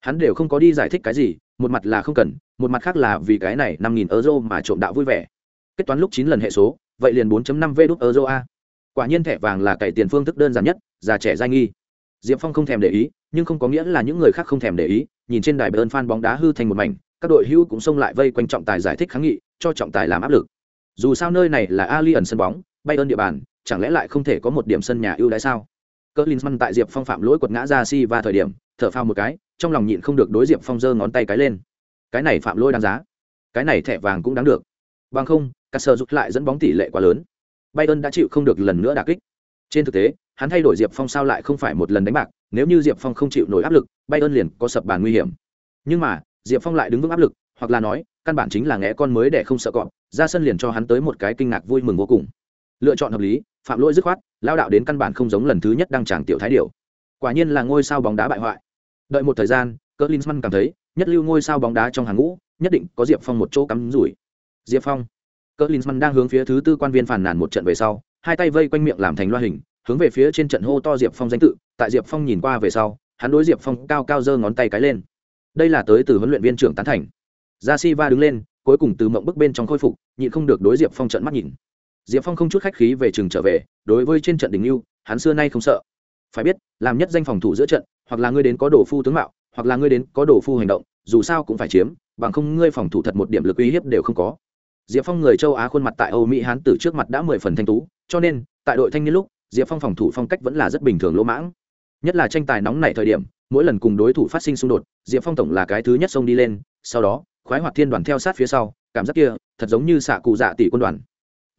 S1: Hắn đều không có đi giải thích cái gì, một mặt là không cần, một mặt khác là vì cái này năm nghìn euro mà trộm đạo vui vẻ. Kết toán lúc chín lần hệ số, vậy liền 4 năm v đút euro a. Quả nhiên thẻ vàng là cày tiền phương thức đơn giản nhất, già trẻ giai nghi. Diệp phong không thèm để ý, nhưng không có nghĩa là những người khác không thèm để ý nhìn trên đài bơn phan bóng đá hư thành một mảnh, các đội hữu cũng xông lại vây quanh trọng tài giải thích kháng nghị, cho trọng tài làm áp lực. Dù sao nơi này là ali ẩn sân bóng bay ơn địa bàn, chẳng lẽ lại không thể có một điểm sân nhà ưu đãi sao? Cỡ linsman tại diệp phong phạm lỗi quật ngã ra si và thời điểm, thở phao một cái, trong lòng nhịn không được đối diệp phong giơ ngón tay cái lên. Cái này phạm lỗi đáng giá. Cái này thẻ vàng cũng đáng được. Bằng không các sơ rút lại dẫn bóng tỷ lệ quá lớn. Bayern đã chịu không được lần nữa đà kích trên thực tế, hắn thay đổi diệp phong sao lại không phải một lần đánh bạc, nếu như diệp phong không chịu nổi áp lực bay ơn liền có sập bàn nguy hiểm. Nhưng mà, diệp phong lại đứng vững áp lực, hoặc là nói, căn bản chính là ngẽ con mới để không sợ cọp, ra sân liền cho hắn tới một cái kinh ngạc vui mừng vô cùng. Lựa chọn hợp lý, phạm lỗi dứt khoát, lao đạo đến căn bản không giống lần thứ nhất đăng tràng tiểu thái điều quả nhiên là ngôi sao bóng đá bại hoại. Đợi một thời gian cỡ linsman cảm thấy, nhất lưu ngôi sao bóng đá trong hàng ngũ, nhất định có diệp phong một chỗ cắm rủi. Diệp phong. Cỡ linsman đang hướng phía thứ tư quan viên phàn nàn một trận về sau hai tay vây quanh miệng làm thành loa hình, hướng về phía trên trận hô to diệp phong danh tự, tại diệp phong nhìn qua về sau, hắn đối diệp phong cao cao giơ ngón tay cái lên. Đây là tới từ huấn luyện viên trưởng tán thành. Gia si va đứng lên, cuối cùng từ mộng bức bên trong khôi phục, nhịn không được đối diệp phong trận mắt nhìn. Diệp phong không chút khách khí về chừng trở về, đối với trên trận đình lưu hắn xưa nay không sợ. Phải biết, làm nhất danh phòng thủ giữa trận, hoặc là ngươi đến có đồ phu tướng mạo, hoặc là ngươi đến có đồ phu hành động, dù sao cũng phải chiếm, bằng không ngươi phòng thủ thật một điểm lực uy hiếp đều không có. Diệp phong người châu á khuôn mặt tại âu mỹ hán từ trước mặt đã mười phần thanh tú cho nên, tại đội thanh niên lúc, diệp phong phòng thủ phong cách vẫn là rất bình thường lỗ mãng. Nhất là tranh tài nóng này thời điểm, mỗi lần cùng đối thủ phát sinh xung đột, diệp phong tổng là cái thứ nhất xông đi lên, sau đó, khoái hoạt thiên đoàn theo sát phía sau, cảm giác kia, thật giống như xạ cụ dạ tỷ quân đoàn.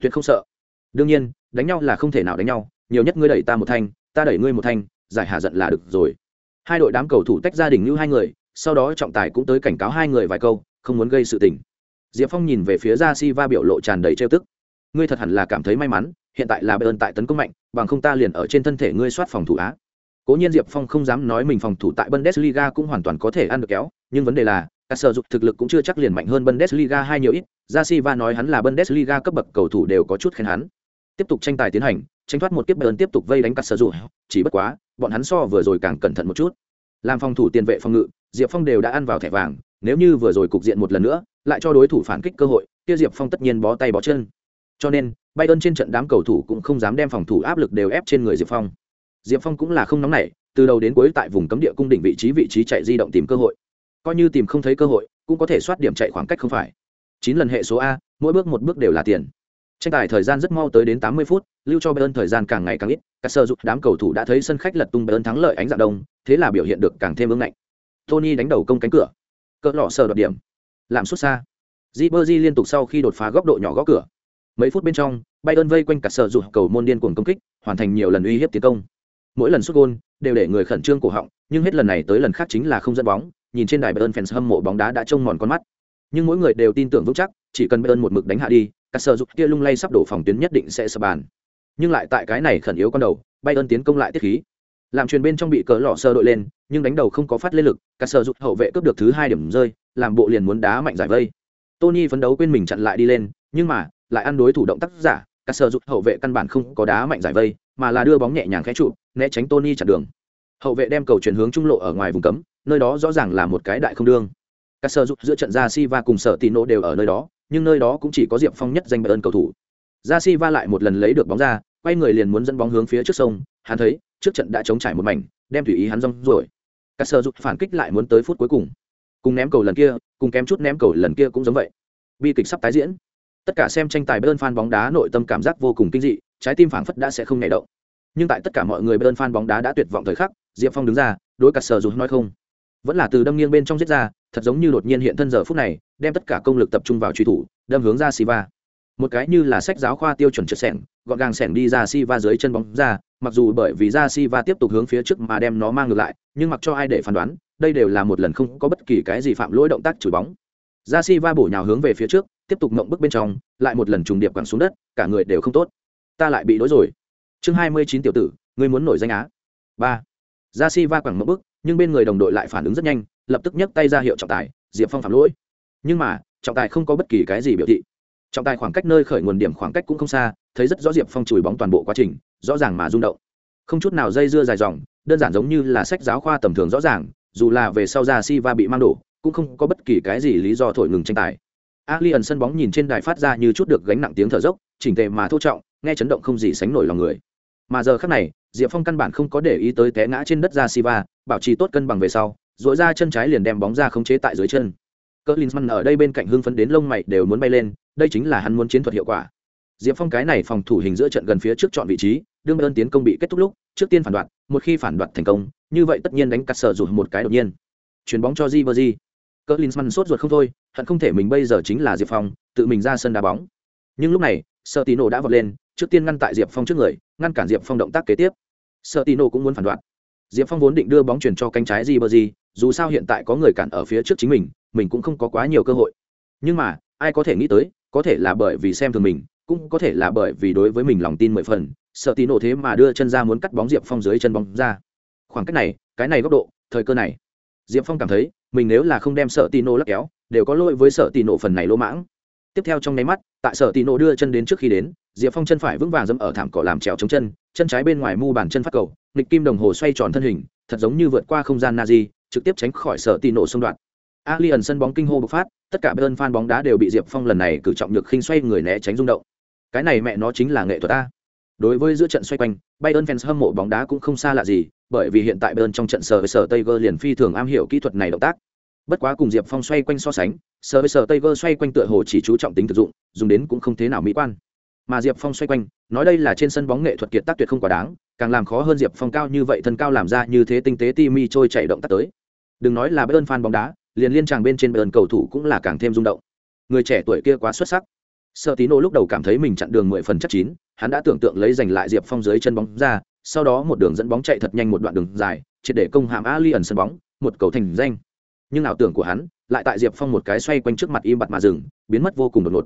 S1: Tuyệt không sợ. Đương nhiên, đánh nhau là không thể nào đánh nhau, nhiều nhất ngươi đẩy ta một thanh, ta đẩy ngươi một thanh, giải hạ giận là được rồi. Hai đội đám cầu thủ tách gia đình như hai người, sau đó trọng tài cũng tới cảnh cáo hai người vài câu, không muốn gây sự tình. Diệp phong nhìn về phía ra si va biểu lộ tràn đầy trêu tức. Ngươi thật hẳn là cảm thấy may mắn hiện tại là bayern tại tấn công mạnh, bằng không ta liền ở trên thân thể ngươi soát phòng thủ á. Cố nhiên diệp phong không dám nói mình phòng thủ tại bundesliga cũng hoàn toàn có thể ăn được kéo, nhưng vấn đề là, các sở dục thực lực cũng chưa chắc liền mạnh hơn bundesliga hai nhiều ít. Ra si va nói hắn là bundesliga cấp bậc cầu thủ đều có chút khen hắn. Tiếp tục tranh tài tiến hành, tranh thoát một kiếp bayern tiếp tục vây đánh các sở dục chỉ bất quá, bọn hắn so vừa rồi càng cẩn thận một chút. Làm phòng thủ tiền vệ phòng ngự, diệp phong đều đã ăn vào thẻ vàng, nếu như vừa rồi cục diện một lần nữa, lại cho đối thủ phản kích cơ hội, kia diệp phong tất nhiên bó tay bó chân cho nên Bayern trên trận đám cầu thủ cũng không dám đem phòng thủ áp lực đều ép trên người Diệp Phong. Diệp Phong cũng là không nóng nảy, từ đầu đến cuối tại vùng cấm địa cung đỉnh vị trí vị trí chạy di động tìm cơ hội. Coi như tìm không thấy cơ hội, cũng có thể soát điểm chạy khoảng cách không phải. Chín lần hệ số A, mỗi bước một bước đều là tiền. Tranh tài thời gian rất mau tới đến 80 phút, lưu cho Bayern thời gian càng ngày càng ít, các sở dục đám cầu thủ đã thấy sân khách lật tung Bayern thắng lợi ánh dạng đông, thế là biểu hiện được càng thêm ương ngạnh. Tony đánh đầu công cánh cửa, cỡ lọ sờ đoạt điểm, làm xuất xa. Ribery liên tục sau khi đột phá góc độ nhỏ góc cửa, mấy phút bên trong, bayern vây quanh cả sở dụng cầu môn điên cuồng công kích, hoàn thành nhiều lần uy hiếp tiến công. Mỗi lần xuất gôn, đều để người khẩn trương cổ họng, nhưng hết lần này tới lần khác chính là không dẫn bóng, nhìn trên đài bayern fans hâm mộ bóng đá đã trông mòn con mắt. Nhưng mỗi người đều tin tưởng vững chắc, chỉ cần bayern một mực đánh hạ đi, cả sở dụng kia lung lay sắp đổ phòng tuyến nhất định sẽ sập bàn. Nhưng lại tại cái này khẩn yếu con đầu, bayern tiến công lại tiết khí. Làm truyền bên trong bị cỡ lọ sơ đội lên, nhưng đánh đầu không có phát lên lực, cả sở dụng hậu vệ cướp được thứ hai điểm rơi, làm bộ liền muốn đá mạnh giải vây. Tony phấn đấu quên mình chặn lại đi lên, nhưng mà lại ăn đối thủ động tác giả, các sở dụng hậu vệ căn bản không có đá mạnh giải vây, mà là đưa bóng nhẹ nhàng khẽ trụ né tránh tony chặn đường. Hậu vệ đem cầu chuyển hướng trung lộ ở ngoài vùng cấm, nơi đó rõ ràng là một cái đại không đương. Các sở dụng giữa trận ra si va cùng sở Tino đều ở nơi đó, nhưng nơi đó cũng chỉ có diệp phong nhất danh ơn cầu thủ. Ra si va lại một lần lấy được bóng ra, quay người liền muốn dẫn bóng hướng phía trước sông, hắn thấy, trước trận đã chống trải một mảnh, đem tùy ý hắn rong rồi. Các sở dụng phản kích lại muốn tới phút cuối cùng. Cùng ném cầu lần kia, cùng kém chút ném cầu lần kia cũng giống vậy. Bi kịch sắp tái diễn tất cả xem tranh tài bên fan bóng đá nội tâm cảm giác vô cùng kinh dị, trái tim phảng phất đã sẽ không nhảy động. Nhưng tại tất cả mọi người bên fan bóng đá đã tuyệt vọng thời khắc, diệp phong đứng ra, đối cắt sở dù nói không. Vẫn là từ đâm nghiêng bên trong giết ra, thật giống như đột nhiên hiện thân giờ phút này, đem tất cả công lực tập trung vào truy thủ, đâm hướng ra siva. Một cái như là sách giáo khoa tiêu chuẩn trượt sẻng gọn gàng sẻng đi ra siva dưới chân bóng ra, mặc dù bởi vì ra siva tiếp tục hướng phía trước mà đem nó mang ngược lại, nhưng mặc cho ai để phán đoán, đây đều là một lần không có bất kỳ cái gì phạm lỗi động tác chửi bóng da si va bổ nhào hướng về phía trước, tiếp tục mộng bước bên trong, lại một lần trùng điệp quẳng xuống đất, cả người đều không tốt. Ta lại bị đối rồi. Chương hai mươi chín tiểu tử, ngươi muốn nổi danh á? Ba. Si va quẳng mộng bước nhưng bên người đồng đội lại phản ứng rất nhanh, lập tức nhấc tay ra hiệu trọng tài, diệp phong phạm lỗi. Nhưng mà, trọng tài không có bất kỳ cái gì biểu thị. Trọng tài khoảng cách nơi khởi nguồn điểm khoảng cách cũng không xa, thấy rất rõ diệp phong chùi bóng toàn bộ quá trình, rõ ràng mà rung động. Không chút nào dây dưa dài dòng, đơn giản giống như là sách giáo khoa tầm thường rõ ràng, dù là về sau ra si va bị mang đổ cũng không có bất kỳ cái gì lý do thổi ngừng tranh tài. Ali ẩn sân bóng nhìn trên đài phát ra như chút được gánh nặng tiếng thở dốc, chỉnh tề mà thô trọng, nghe chấn động không gì sánh nổi lòng người. Mà giờ khác này, diệp phong căn bản không có để ý tới té ngã trên đất ra siva bảo trì tốt cân bằng về sau dội ra chân trái liền đem bóng ra khống chế tại dưới chân. Cỡ ở đây bên cạnh hưng phấn đến lông mày đều muốn bay lên, đây chính là hắn muốn chiến thuật hiệu quả. Diệp phong cái này phòng thủ hình giữa trận gần phía trước chọn vị trí, đương ơn tiến công bị kết thúc lúc, trước tiên phản đoạt, một khi phản đoạt thành công, như vậy tất nhiên đánh cắt sở rụt một cái đột nhiên. Chuyền bóng cho di bơ di cỡ linsman sốt ruột không thôi, hận không thể mình bây giờ chính là diệp phong, tự mình ra sân đá bóng. Nhưng lúc này sợ tì nổ đã vọt lên, trước tiên ngăn tại diệp phong trước người, ngăn cản diệp phong động tác kế tiếp. Sợ tì nổ cũng muốn phản đoạn. diệp phong vốn định đưa bóng chuyển cho cánh trái di bơ di dù sao hiện tại có người cản ở phía trước chính mình mình cũng không có quá nhiều cơ hội. Nhưng mà, ai có thể nghĩ tới, có thể là bởi vì xem thường mình, cũng có thể là bởi vì đối với mình lòng tin mười phần sợ nổ thế mà đưa chân ra muốn cắt bóng diệp phong dưới chân bóng ra. Khoảng cách này, cái này góc độ, thời cơ này. Diệp phong cảm thấy mình nếu là không đem sợ tì nổ lắc kéo đều có lỗi với sợ tì nổ phần này lỗ mãng. Tiếp theo trong nháy mắt tại sợ tì nổ đưa chân đến trước khi đến diệp phong chân phải vững vàng dẫm ở thảm cỏ làm trèo chống chân chân trái bên ngoài mu bàn chân phát cầu nghịch kim đồng hồ xoay tròn thân hình thật giống như vượt qua không gian na di trực tiếp tránh khỏi sợ tì nổ xung đoạn. Alien sân bóng kinh hô bộc phát, tất cả bên fan bóng đá đều bị Diệp Phong lần này cử trọng nhược khinh xoay người né tránh rung động. Cái này mẹ nó chính là nghệ thuật ta. Đối với giữa trận xoay quanh, Bayern fans hâm mộ bóng đá cũng không xa lạ gì, bởi vì hiện tại Bayern trong trận sở với sở Tiger liền phi thường am hiểu kỹ thuật này động tác. Bất quá cùng Diệp Phong xoay quanh so sánh, sở với sở Tiger xoay quanh tựa hồ chỉ chú trọng tính thực dụng, dùng đến cũng không thế nào mỹ quan. Mà Diệp Phong xoay quanh, nói đây là trên sân bóng nghệ thuật kiệt tác tuyệt không quá đáng, càng làm khó hơn Diệp Phong cao như vậy thân cao làm ra như thế tinh tế ti mi trôi chạy động tác tới. Đừng nói là Bayern fan bóng đá, liền liên tràng bên trên Bayern cầu thủ cũng là càng thêm rung động người trẻ tuổi kia quá xuất sắc sợ tín lúc đầu cảm thấy mình chặn đường mười phần chắc chín, hắn đã tưởng tượng lấy giành lại diệp phong dưới chân bóng ra, sau đó một đường dẫn bóng chạy thật nhanh một đoạn đường dài, triệt để công hàm ali ẩn sân bóng, một cầu thành danh. Nhưng ảo tưởng của hắn lại tại diệp phong một cái xoay quanh trước mặt im bặt mà dừng, biến mất vô cùng đột ngột.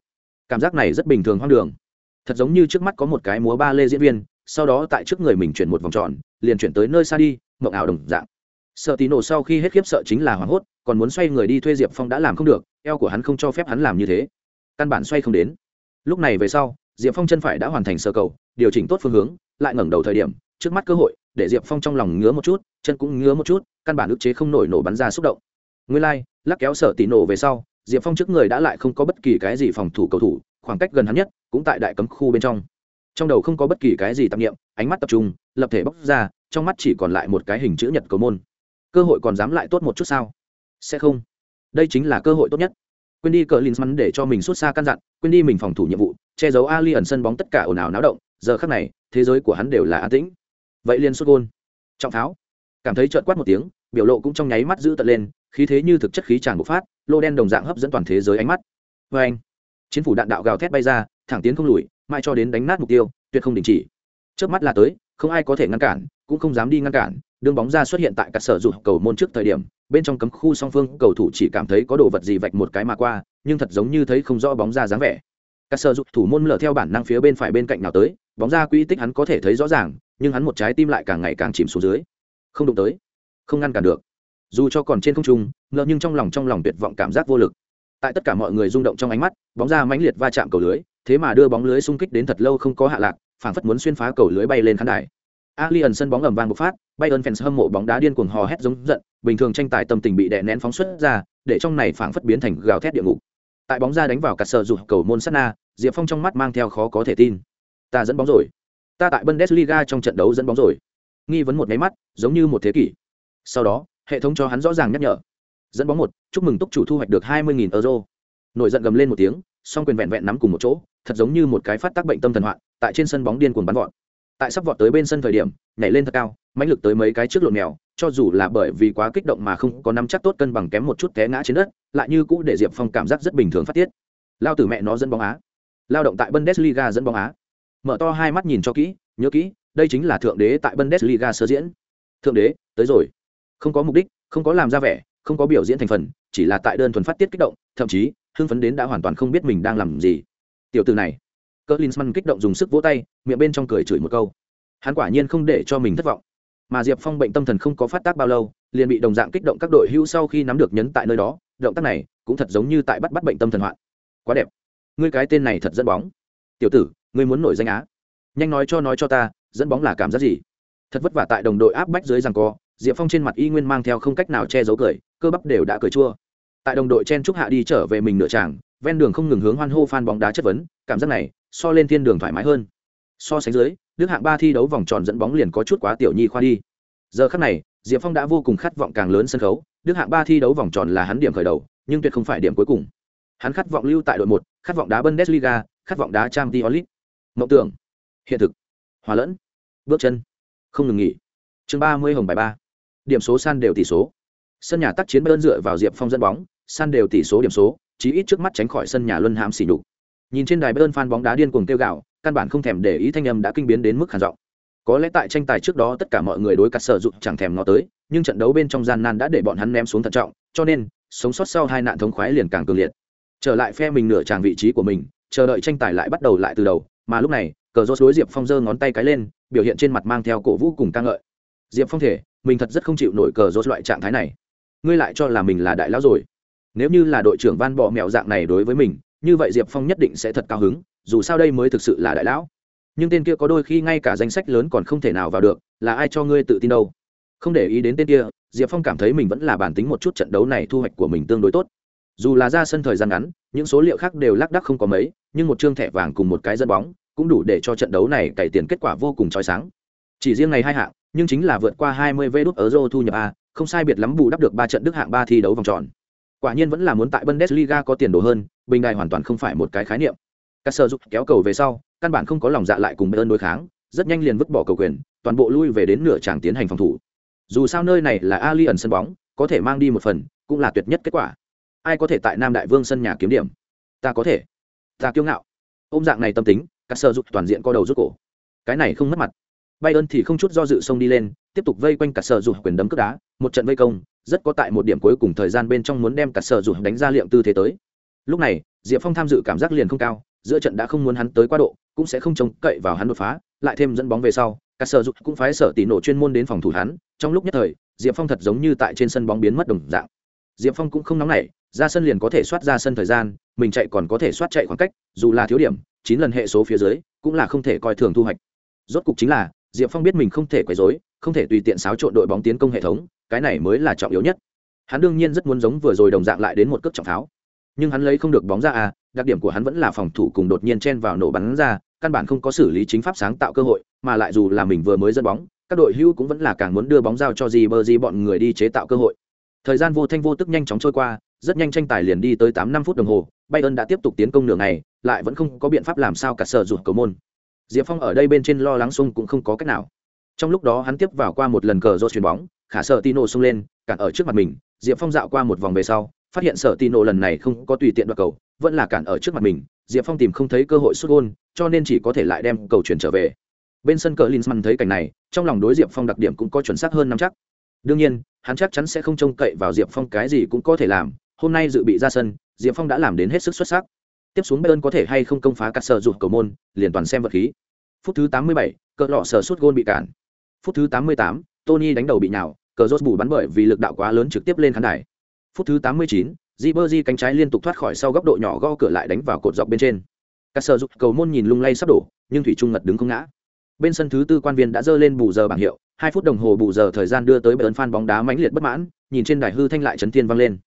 S1: Cảm giác này rất bình thường hoang đường. Thật giống như trước mắt có một cái múa ba lê diễn viên, sau đó tại trước người mình chuyển một vòng tròn, liền chuyển tới nơi xa đi, mộng ảo đồng dạng. Sợ tí nổ sau khi hết khiếp sợ chính là hoảng hốt, còn muốn xoay người đi thuê diệp phong đã làm không được, eo của hắn không cho phép hắn làm như thế căn bản xoay không đến. Lúc này về sau diệp phong chân phải đã hoàn thành sơ cầu điều chỉnh tốt phương hướng lại ngẩng đầu thời điểm trước mắt cơ hội để diệp phong trong lòng ngứa một chút chân cũng ngứa một chút căn bản ức chế không nổi nổ bắn ra xúc động. Ngươi lai、like, lắc kéo sợ tỷ nổ về sau diệp phong trước người đã lại không có bất kỳ cái gì phòng thủ cầu thủ khoảng cách gần hắn nhất cũng tại đại cấm khu bên trong. Trong đầu không có bất kỳ cái gì tạp nghiệm ánh mắt tập trung lập thể bóc ra trong mắt chỉ còn lại một cái hình chữ nhật cầu môn. Cơ hội còn dám lại tốt một chút sao? Sẽ không. Đây chính là cơ hội tốt nhất quên đi cờ linsman để cho mình xuất xa căn dặn, quên đi mình phòng thủ nhiệm vụ, che giấu ali ẩn sân bóng tất cả ồn ào náo động, giờ khác này, thế giới của hắn đều là an tĩnh. Vậy liền xuất gôn. Trọng tháo. Cảm thấy trợn quát một tiếng, biểu lộ cũng trong nháy mắt giữ tận lên, khí thế như thực chất khí tràn bộc phát, lô đen đồng dạng hấp dẫn toàn thế giới ánh mắt. Vê anh, chiến phủ đạn đạo gào thét bay ra, thẳng tiến không lùi, mãi cho đến đánh nát mục tiêu, tuyệt không đình chỉ. Trước mắt là tới, không ai có thể ngăn cản, cũng không dám đi ngăn cản đương bóng ra xuất hiện tại các sở dụng cầu môn trước thời điểm bên trong cấm khu song phương cầu thủ chỉ cảm thấy có đồ vật gì vạch một cái mà qua, nhưng thật giống như thấy không rõ bóng ra dáng vẻ. Các sở dụng thủ môn lở theo bản năng phía bên phải bên cạnh nào tới, bóng ra quỹ tích hắn có thể thấy rõ ràng, nhưng hắn một trái tim lại càng ngày càng chìm xuống dưới. Không đụng tới, không ngăn cản được. Dù cho còn trên không trung, ngờ nhưng trong lòng trong lòng tuyệt vọng cảm giác vô lực. Tại tất cả mọi người rung động trong ánh mắt, bóng ra mãnh liệt va chạm cầu lưới, thế mà đưa bóng lưới xung kích đến thật lâu không có hạ lạc, phảng phất muốn xuyên phá cầu lưới bay lên khán đài. Alien sân bóng ầm vang bộc phát, Bayern fans hâm mộ bóng đá điên cuồng hò hét giống giận, bình thường tranh tài tâm tình bị đè nén phóng xuất ra, để trong này phảng phất biến thành gào thét địa ngục. Tại bóng ra đánh vào cả sở dục cầu môn sát na, Diệp Phong trong mắt mang theo khó có thể tin. Ta dẫn bóng rồi. Ta tại Bundesliga trong trận đấu dẫn bóng rồi. Nghi vấn một cái mắt, giống như một thế kỷ. Sau đó, hệ thống cho hắn rõ ràng nhắc nhở. Dẫn bóng một, chúc mừng túc chủ thu hoạch được 20.000 euro. Nổi giận gầm lên một tiếng, song quyền vẹn vẹn nắm cùng một chỗ, thật giống như một cái phát tác bệnh tâm thần hoạn, tại trên sân bóng điên cuồng bắn vọt tại sắp vọt tới bên sân thời điểm, nhảy lên thật cao, mãnh lực tới mấy cái trước lộn mèo, cho dù là bởi vì quá kích động mà không có nắm chắc tốt cân bằng kém một chút té ngã trên đất, lại như cũ để diệp phong cảm giác rất bình thường phát tiết. Lao từ mẹ nó dẫn bóng á. Lao động tại bundesliga dẫn bóng á. Mở to hai mắt nhìn cho kỹ, nhớ kỹ, đây chính là thượng đế tại bundesliga sơ diễn. Thượng đế, tới rồi. Không có mục đích, không có làm ra vẻ, không có biểu diễn thành phần, chỉ là tại đơn thuần phát tiết kích động, thậm chí, hưng phấn đến đã hoàn toàn không biết mình đang làm gì. Tiểu từ này cỡ linsman kích động dùng sức vỗ tay, miệng bên trong cười chửi một câu. Hắn quả nhiên không để cho mình thất vọng. Mà diệp phong bệnh tâm thần không có phát tác bao lâu, liền bị đồng dạng kích động các đội hưu sau khi nắm được nhấn tại nơi đó, động tác này cũng thật giống như tại bắt bắt bệnh tâm thần hoạn. Quá đẹp. Ngươi cái tên này thật dẫn bóng. Tiểu tử, ngươi muốn nổi danh á. Nhanh nói cho nói cho ta, dẫn bóng là cảm giác gì? Thật vất vả tại đồng đội áp bách dưới rằng co, diệp phong trên mặt y nguyên mang theo không cách nào che giấu cười, cơ bắp đều đã cười chua. Tại đồng đội chen trúc hạ đi trở về mình nửa tràng ven đường không ngừng hướng hoan hô phan bóng đá chất vấn, cảm giác này so lên thiên đường thoải mái hơn. So sánh dưới, đức hạng ba thi đấu vòng tròn dẫn bóng liền có chút quá tiểu nhi khoa đi. Giờ khắc này, diệp phong đã vô cùng khát vọng càng lớn sân khấu, đức hạng ba thi đấu vòng tròn là hắn điểm khởi đầu, nhưng tuyệt không phải điểm cuối cùng. Hắn khát vọng lưu tại đội một, khát vọng đá bundesliga, khát vọng đá trang t onlit mộng tưởng, hiện thực, hòa lẫn, bước chân, không ngừng nghỉ. Chương ba mươi hồng bài ba. Điểm số san đều tỷ số. Sân nhà tác chiến bayern dựa vào diệp phong dẫn bóng, san đều tỷ số điểm số, chí ít trước mắt tránh khỏi sân nhà luân hãm xỉ nhục nhìn trên đài bayern fan bóng đá điên cuồng kêu gạo căn bản không thèm để ý thanh âm đã kinh biến đến mức khản giọng. Có lẽ tại tranh tài trước đó tất cả mọi người đối cắt sở dụng chẳng thèm ngó tới, nhưng trận đấu bên trong gian nan đã để bọn hắn ném xuống thận trọng, cho nên, sống sót sau hai nạn thống khoái liền càng cường liệt. Trở lại phe mình nửa tràng vị trí của mình, chờ đợi tranh tài lại bắt đầu lại từ đầu, mà lúc này, cờ rốt đối diệp phong giơ ngón tay cái lên, biểu hiện trên mặt mang theo cổ vũ cùng ca ngợi. Diệp phong thể, mình thật rất không chịu nổi cờ rốt loại trạng thái này. Ngươi lại cho là mình là đại lão rồi. Nếu như là đội trưởng van bọ mẹo dạng này đối với mình như vậy diệp phong nhất định sẽ thật cao hứng, dù sao đây mới thực sự là đại lão. Nhưng tên kia có đôi khi ngay cả danh sách lớn còn không thể nào vào được, là ai cho ngươi tự tin đâu? Không để ý đến tên kia, diệp phong cảm thấy mình vẫn là bản tính một chút trận đấu này thu hoạch của mình tương đối tốt. Dù là ra sân thời gian ngắn, những số liệu khác đều lác đắc không có mấy, nhưng một chương thẻ vàng cùng một cái dẫn bóng cũng đủ để cho trận đấu này cải tiền kết quả vô cùng trói sáng. Chỉ riêng ngày hai hạng, nhưng chính là vượt qua 20 vé đút euro thu nhập a, không sai biệt lắm bù đắp được ba trận đức hạng ba thi đấu vòng tròn quả nhiên vẫn là muốn tại bundesliga có tiền đồ hơn bình đài hoàn toàn không phải một cái khái niệm. Các sở dục kéo cầu về sau căn bản không có lòng dạ lại cùng bayern đối kháng rất nhanh liền vứt bỏ cầu quyền toàn bộ lui về đến nửa tràng tiến hành phòng thủ. Dù sao nơi này là Allianz sân bóng có thể mang đi một phần cũng là tuyệt nhất kết quả. Ai có thể tại nam đại vương sân nhà kiếm điểm? Ta có thể. Ta kiêu ngạo. Ôm dạng này tâm tính các sở dục toàn diện co đầu rút cổ. Cái này không mất mặt. Bayern thì không chút do dự xông đi lên, tiếp tục vây quanh cả sở dục quyền đấm cước đá, một trận vây công, rất có tại một điểm cuối cùng thời gian bên trong muốn đem cả sở dục đánh ra liệm tư thế tới. Lúc này, Diệp Phong tham dự cảm giác liền không cao, giữa trận đã không muốn hắn tới quá độ, cũng sẽ không trông cậy vào hắn đột phá, lại thêm dẫn bóng về sau, cả sở dục cũng phái sở tỷ nổ chuyên môn đến phòng thủ hắn, trong lúc nhất thời, Diệp Phong thật giống như tại trên sân bóng biến mất đồng dạng. Diệp Phong cũng không nóng nảy, ra sân liền có thể soát ra sân thời gian, mình chạy còn có thể soát chạy khoảng cách, dù là thiếu điểm, chín lần hệ số phía dưới, cũng là không thể coi thường thu hoạch. Rốt cục chính là, diệp phong biết mình không thể quấy rối không thể tùy tiện xáo trộn đội bóng tiến công hệ thống cái này mới là trọng yếu nhất. Hắn đương nhiên rất muốn giống vừa rồi đồng dạng lại đến một cước trọng pháo. Nhưng hắn lấy không được bóng ra à đặc điểm của hắn vẫn là phòng thủ cùng đột nhiên chen vào nổ bắn ra, căn bản không có xử lý chính pháp sáng tạo cơ hội, mà lại dù là mình vừa mới dẫn bóng, các đội hưu cũng vẫn là càng muốn đưa bóng giao cho gì bơ gì bọn người đi chế tạo cơ hội. Thời gian vô thanh vô tức nhanh chóng trôi qua, rất nhanh tranh tài liền đi tới tám năm phút đồng hồ, bayern đã tiếp tục tiến công nửa ngày, lại vẫn không có biện pháp làm sao cả sở rụt cầu môn. Diệp phong ở đây bên trên lo lắng xung cũng không có cách nào. Trong lúc đó hắn tiếp vào qua một lần cờ rô chuyền bóng khả sợ tino xông lên cản ở trước mặt mình diệp phong dạo qua một vòng về sau phát hiện sợ tino lần này không có tùy tiện đoạt cầu vẫn là cản ở trước mặt mình diệp phong tìm không thấy cơ hội xuất gôn cho nên chỉ có thể lại đem cầu chuyển trở về. Bên sân cờ linsman thấy cảnh này trong lòng đối diệp phong đặc điểm cũng có chuẩn xác hơn năm chắc. Đương nhiên hắn chắc chắn sẽ không trông cậy vào diệp phong cái gì cũng có thể làm hôm nay dự bị ra sân diệp phong đã làm đến hết sức xuất sắc. Tiếp xuống bayern có thể hay không công phá cắt sở rụt cầu môn liền toàn xem vật khí. Phút thứ 87, cỡ lọ sở suốt gôn bị cản. Phút thứ 88, Tony đánh đầu bị nhào, cờ rốt bù bắn bởi vì lực đạo quá lớn trực tiếp lên khán đài. Phút thứ 89, Ribery cánh trái liên tục thoát khỏi sau góc độ nhỏ gõ cửa lại đánh vào cột dọc bên trên. Các sở dục cầu môn nhìn lung lay sắp đổ, nhưng thủy trung ngật đứng không ngã. Bên sân thứ tư quan viên đã dơ lên bù giờ bảng hiệu, 2 phút đồng hồ bù giờ thời gian đưa tới bờ ấn fan bóng đá mãnh liệt bất mãn, nhìn trên đài hư thanh lại chấn thiên vang lên.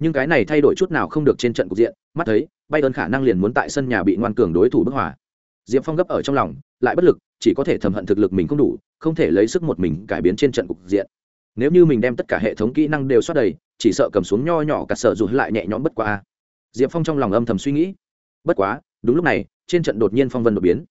S1: Nhưng cái này thay đổi chút nào không được trên trận cục diện, mắt thấy, Bayern khả năng liền muốn tại sân nhà bị ngoan cường đối thủ bức hòa. Diệp Phong gấp ở trong lòng, lại bất lực, chỉ có thể thầm hận thực lực mình không đủ, không thể lấy sức một mình cải biến trên trận cục diện. Nếu như mình đem tất cả hệ thống kỹ năng đều xoát đầy, chỉ sợ cầm xuống nho nhỏ cả sợ dù lại nhẹ nhõm bất quá. Diệp Phong trong lòng âm thầm suy nghĩ. Bất quá, đúng lúc này, trên trận đột nhiên phong vân đột biến.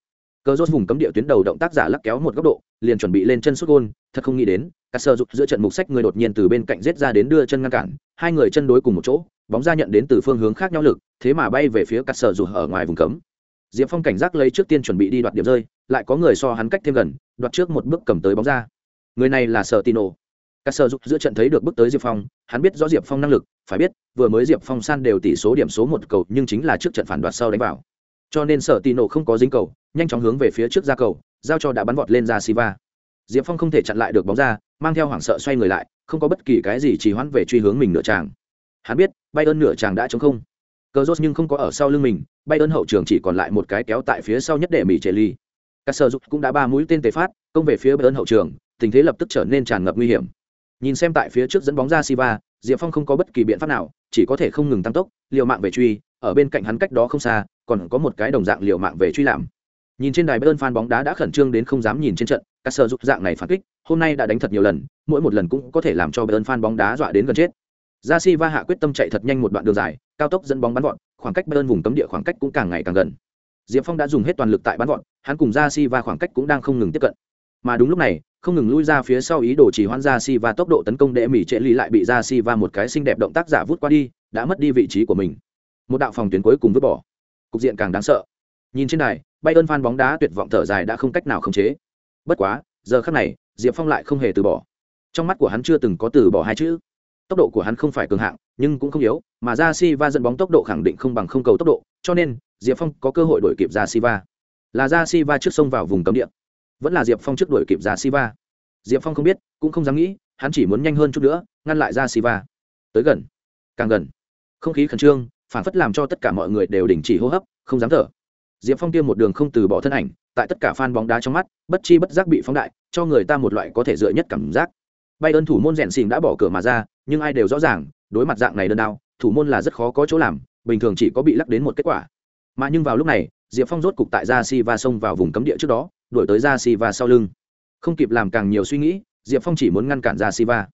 S1: Cờ rốt vùng cấm địa tuyến đầu động tác giả lắc kéo một góc độ, liền chuẩn bị lên chân xuất gôn, thật không nghĩ đến, cả sợ dục giữa trận mục sách người đột nhiên từ bên cạnh rết ra đến đưa chân ngăn cản, hai người chân đối cùng một chỗ, bóng ra nhận đến từ phương hướng khác nhau lực, thế mà bay về phía cả sợ dục ở ngoài vùng cấm, diệp phong cảnh giác lấy trước tiên chuẩn bị đi đoạt điểm rơi lại có người so hắn cách thêm gần đoạt trước một bước cầm tới bóng ra người này là sợ tino các sở dục giữa trận thấy được bước tới diệp phong, hắn biết rõ diệp phong năng lực, phải biết, vừa mới diệp phong san đều tỷ số điểm số một cầu, nhưng chính là trước trận phản đoạt sau đánh vào. Cho nên sở tino không có dính cầu, nhanh chóng hướng về phía trước ra cầu, giao cho đã bắn vọt lên ra siva. Diệp phong không thể chặn lại được bóng ra, mang theo hoảng sợ xoay người lại, không có bất kỳ cái gì chỉ hoãn về truy hướng mình nửa tràng. Hắn biết bay nửa tràng đã trống không. Cờ rốt nhưng không có ở sau lưng mình bay hậu trường chỉ còn lại một cái kéo tại phía sau nhất để mỹ trệ ly. Các sở dục cũng đã ba mũi tên tề phát, công về phía bay hậu trường, tình thế lập tức trở nên tràn ngập nguy hiểm nhìn xem tại phía trước dẫn bóng ra siva diệp phong không có bất kỳ biện pháp nào chỉ có thể không ngừng tăng tốc liều mạng về truy ở bên cạnh hắn cách đó không xa còn có một cái đồng dạng liều mạng về truy làm nhìn trên đài bayern fan bóng đá đã khẩn trương đến không dám nhìn trên trận các sợ dục dạng này phản kích hôm nay đã đánh thật nhiều lần mỗi một lần cũng có thể làm cho bayern fan bóng đá dọa đến gần chết Ra Si Va hạ quyết tâm chạy thật nhanh một đoạn đường dài, cao tốc dẫn bóng bắn vọt, khoảng cách Bayern vùng cấm địa khoảng cách cũng càng ngày càng gần. Diệp Phong đã dùng hết toàn lực tại bắn vọt, hắn cùng Ra Si Va khoảng cách cũng đang không ngừng tiếp cận. Mà đúng lúc này, không ngừng lui ra phía sau ý đồ chỉ hoãn ra Si Va tốc độ tấn công đệ mỉ trệ ly lại bị ra Si Va một cái xinh đẹp động tác giả vút qua đi, đã mất đi vị trí của mình. Một đạo phòng tuyến cuối cùng vứt bỏ. Cục diện càng đáng sợ. Nhìn trên đài, bay ơn phan bóng đá tuyệt vọng thở dài đã không cách nào khống chế. Bất quá, giờ khắc này, Diệp Phong lại không hề từ bỏ. Trong mắt của hắn chưa từng có từ bỏ hai chữ tốc độ của hắn không phải cường hạng nhưng cũng không yếu mà ra si va dẫn bóng tốc độ khẳng định không bằng không cầu tốc độ cho nên diệp phong có cơ hội đổi kịp ra si va là ra si va trước sông vào vùng cấm địa vẫn là diệp phong trước đuổi kịp ra siva. Diệp phong không biết, cũng không dám nghĩ, hắn chỉ muốn nhanh hơn chút nữa, ngăn lại ra siva. Tới gần. Càng gần. Không khí khẩn trương phản phất làm cho tất cả mọi người đều đình chỉ hô hấp, không dám thở. Diệp phong tiêm một đường không từ bỏ thân ảnh, tại tất cả fan bóng đá trong mắt, bất chi bất giác bị phóng đại, cho người ta một loại có thể dựa nhất cảm giác. Bay ơn thủ môn rèn xìm đã bỏ cửa mà ra, nhưng ai đều rõ ràng, đối mặt dạng này đơn đao, thủ môn là rất khó có chỗ làm, bình thường chỉ có bị lắc đến một kết quả. Mà nhưng vào lúc này, diệp phong rốt cục tại ra si va xông vào vùng cấm địa trước đó đuổi tới ra si va sau lưng. Không kịp làm càng nhiều suy nghĩ, diệp phong chỉ muốn ngăn cản ra si va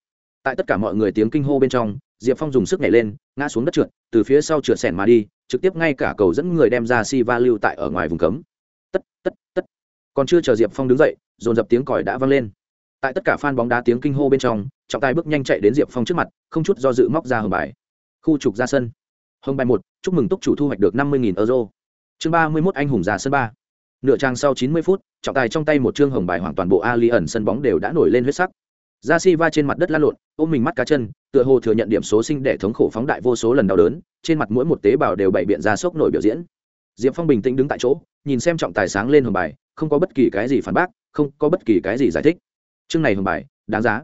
S1: tại tất cả mọi người tiếng kinh hô bên trong, diệp phong dùng sức nhảy lên, ngã xuống đất trượt, từ phía sau trượt sẻn mà đi, trực tiếp ngay cả cầu dẫn người đem ra si va lưu tại ở ngoài vùng cấm. Tất tất tất. Còn chưa chờ diệp phong đứng dậy, dồn dập tiếng còi đã vang lên. Tại tất cả fan bóng đá tiếng kinh hô bên trong, trọng tài bước nhanh chạy đến diệp phong trước mặt, không chút do dự móc ra hồng bài. Khu trục ra sân. Hồng bài một, chúc mừng túc chủ thu hoạch được năm mươi euro. Chương ba mươi mốt anh hùng ra sân ba nửa trang sau chín mươi phút, trọng tài trong tay một chương hồng bài hoàn toàn bộ ali ẩn sân bóng đều đã nổi lên huyết sắc. Ra si va trên mặt đất lăn lộn, ôm mình mắt cá chân, tựa hồ thừa nhận điểm số sinh để thống khổ phóng đại vô số lần đau đớn, trên mặt mỗi một tế bào đều bày biện ra sốc nổi biểu diễn. Diệp phong bình tĩnh đứng tại chỗ, nhìn xem trọng tài sáng lên hồng bài, không có bất kỳ cái gì phản bác, không có bất kỳ cái gì giải thích. Chương này hưởng bài, đáng giá.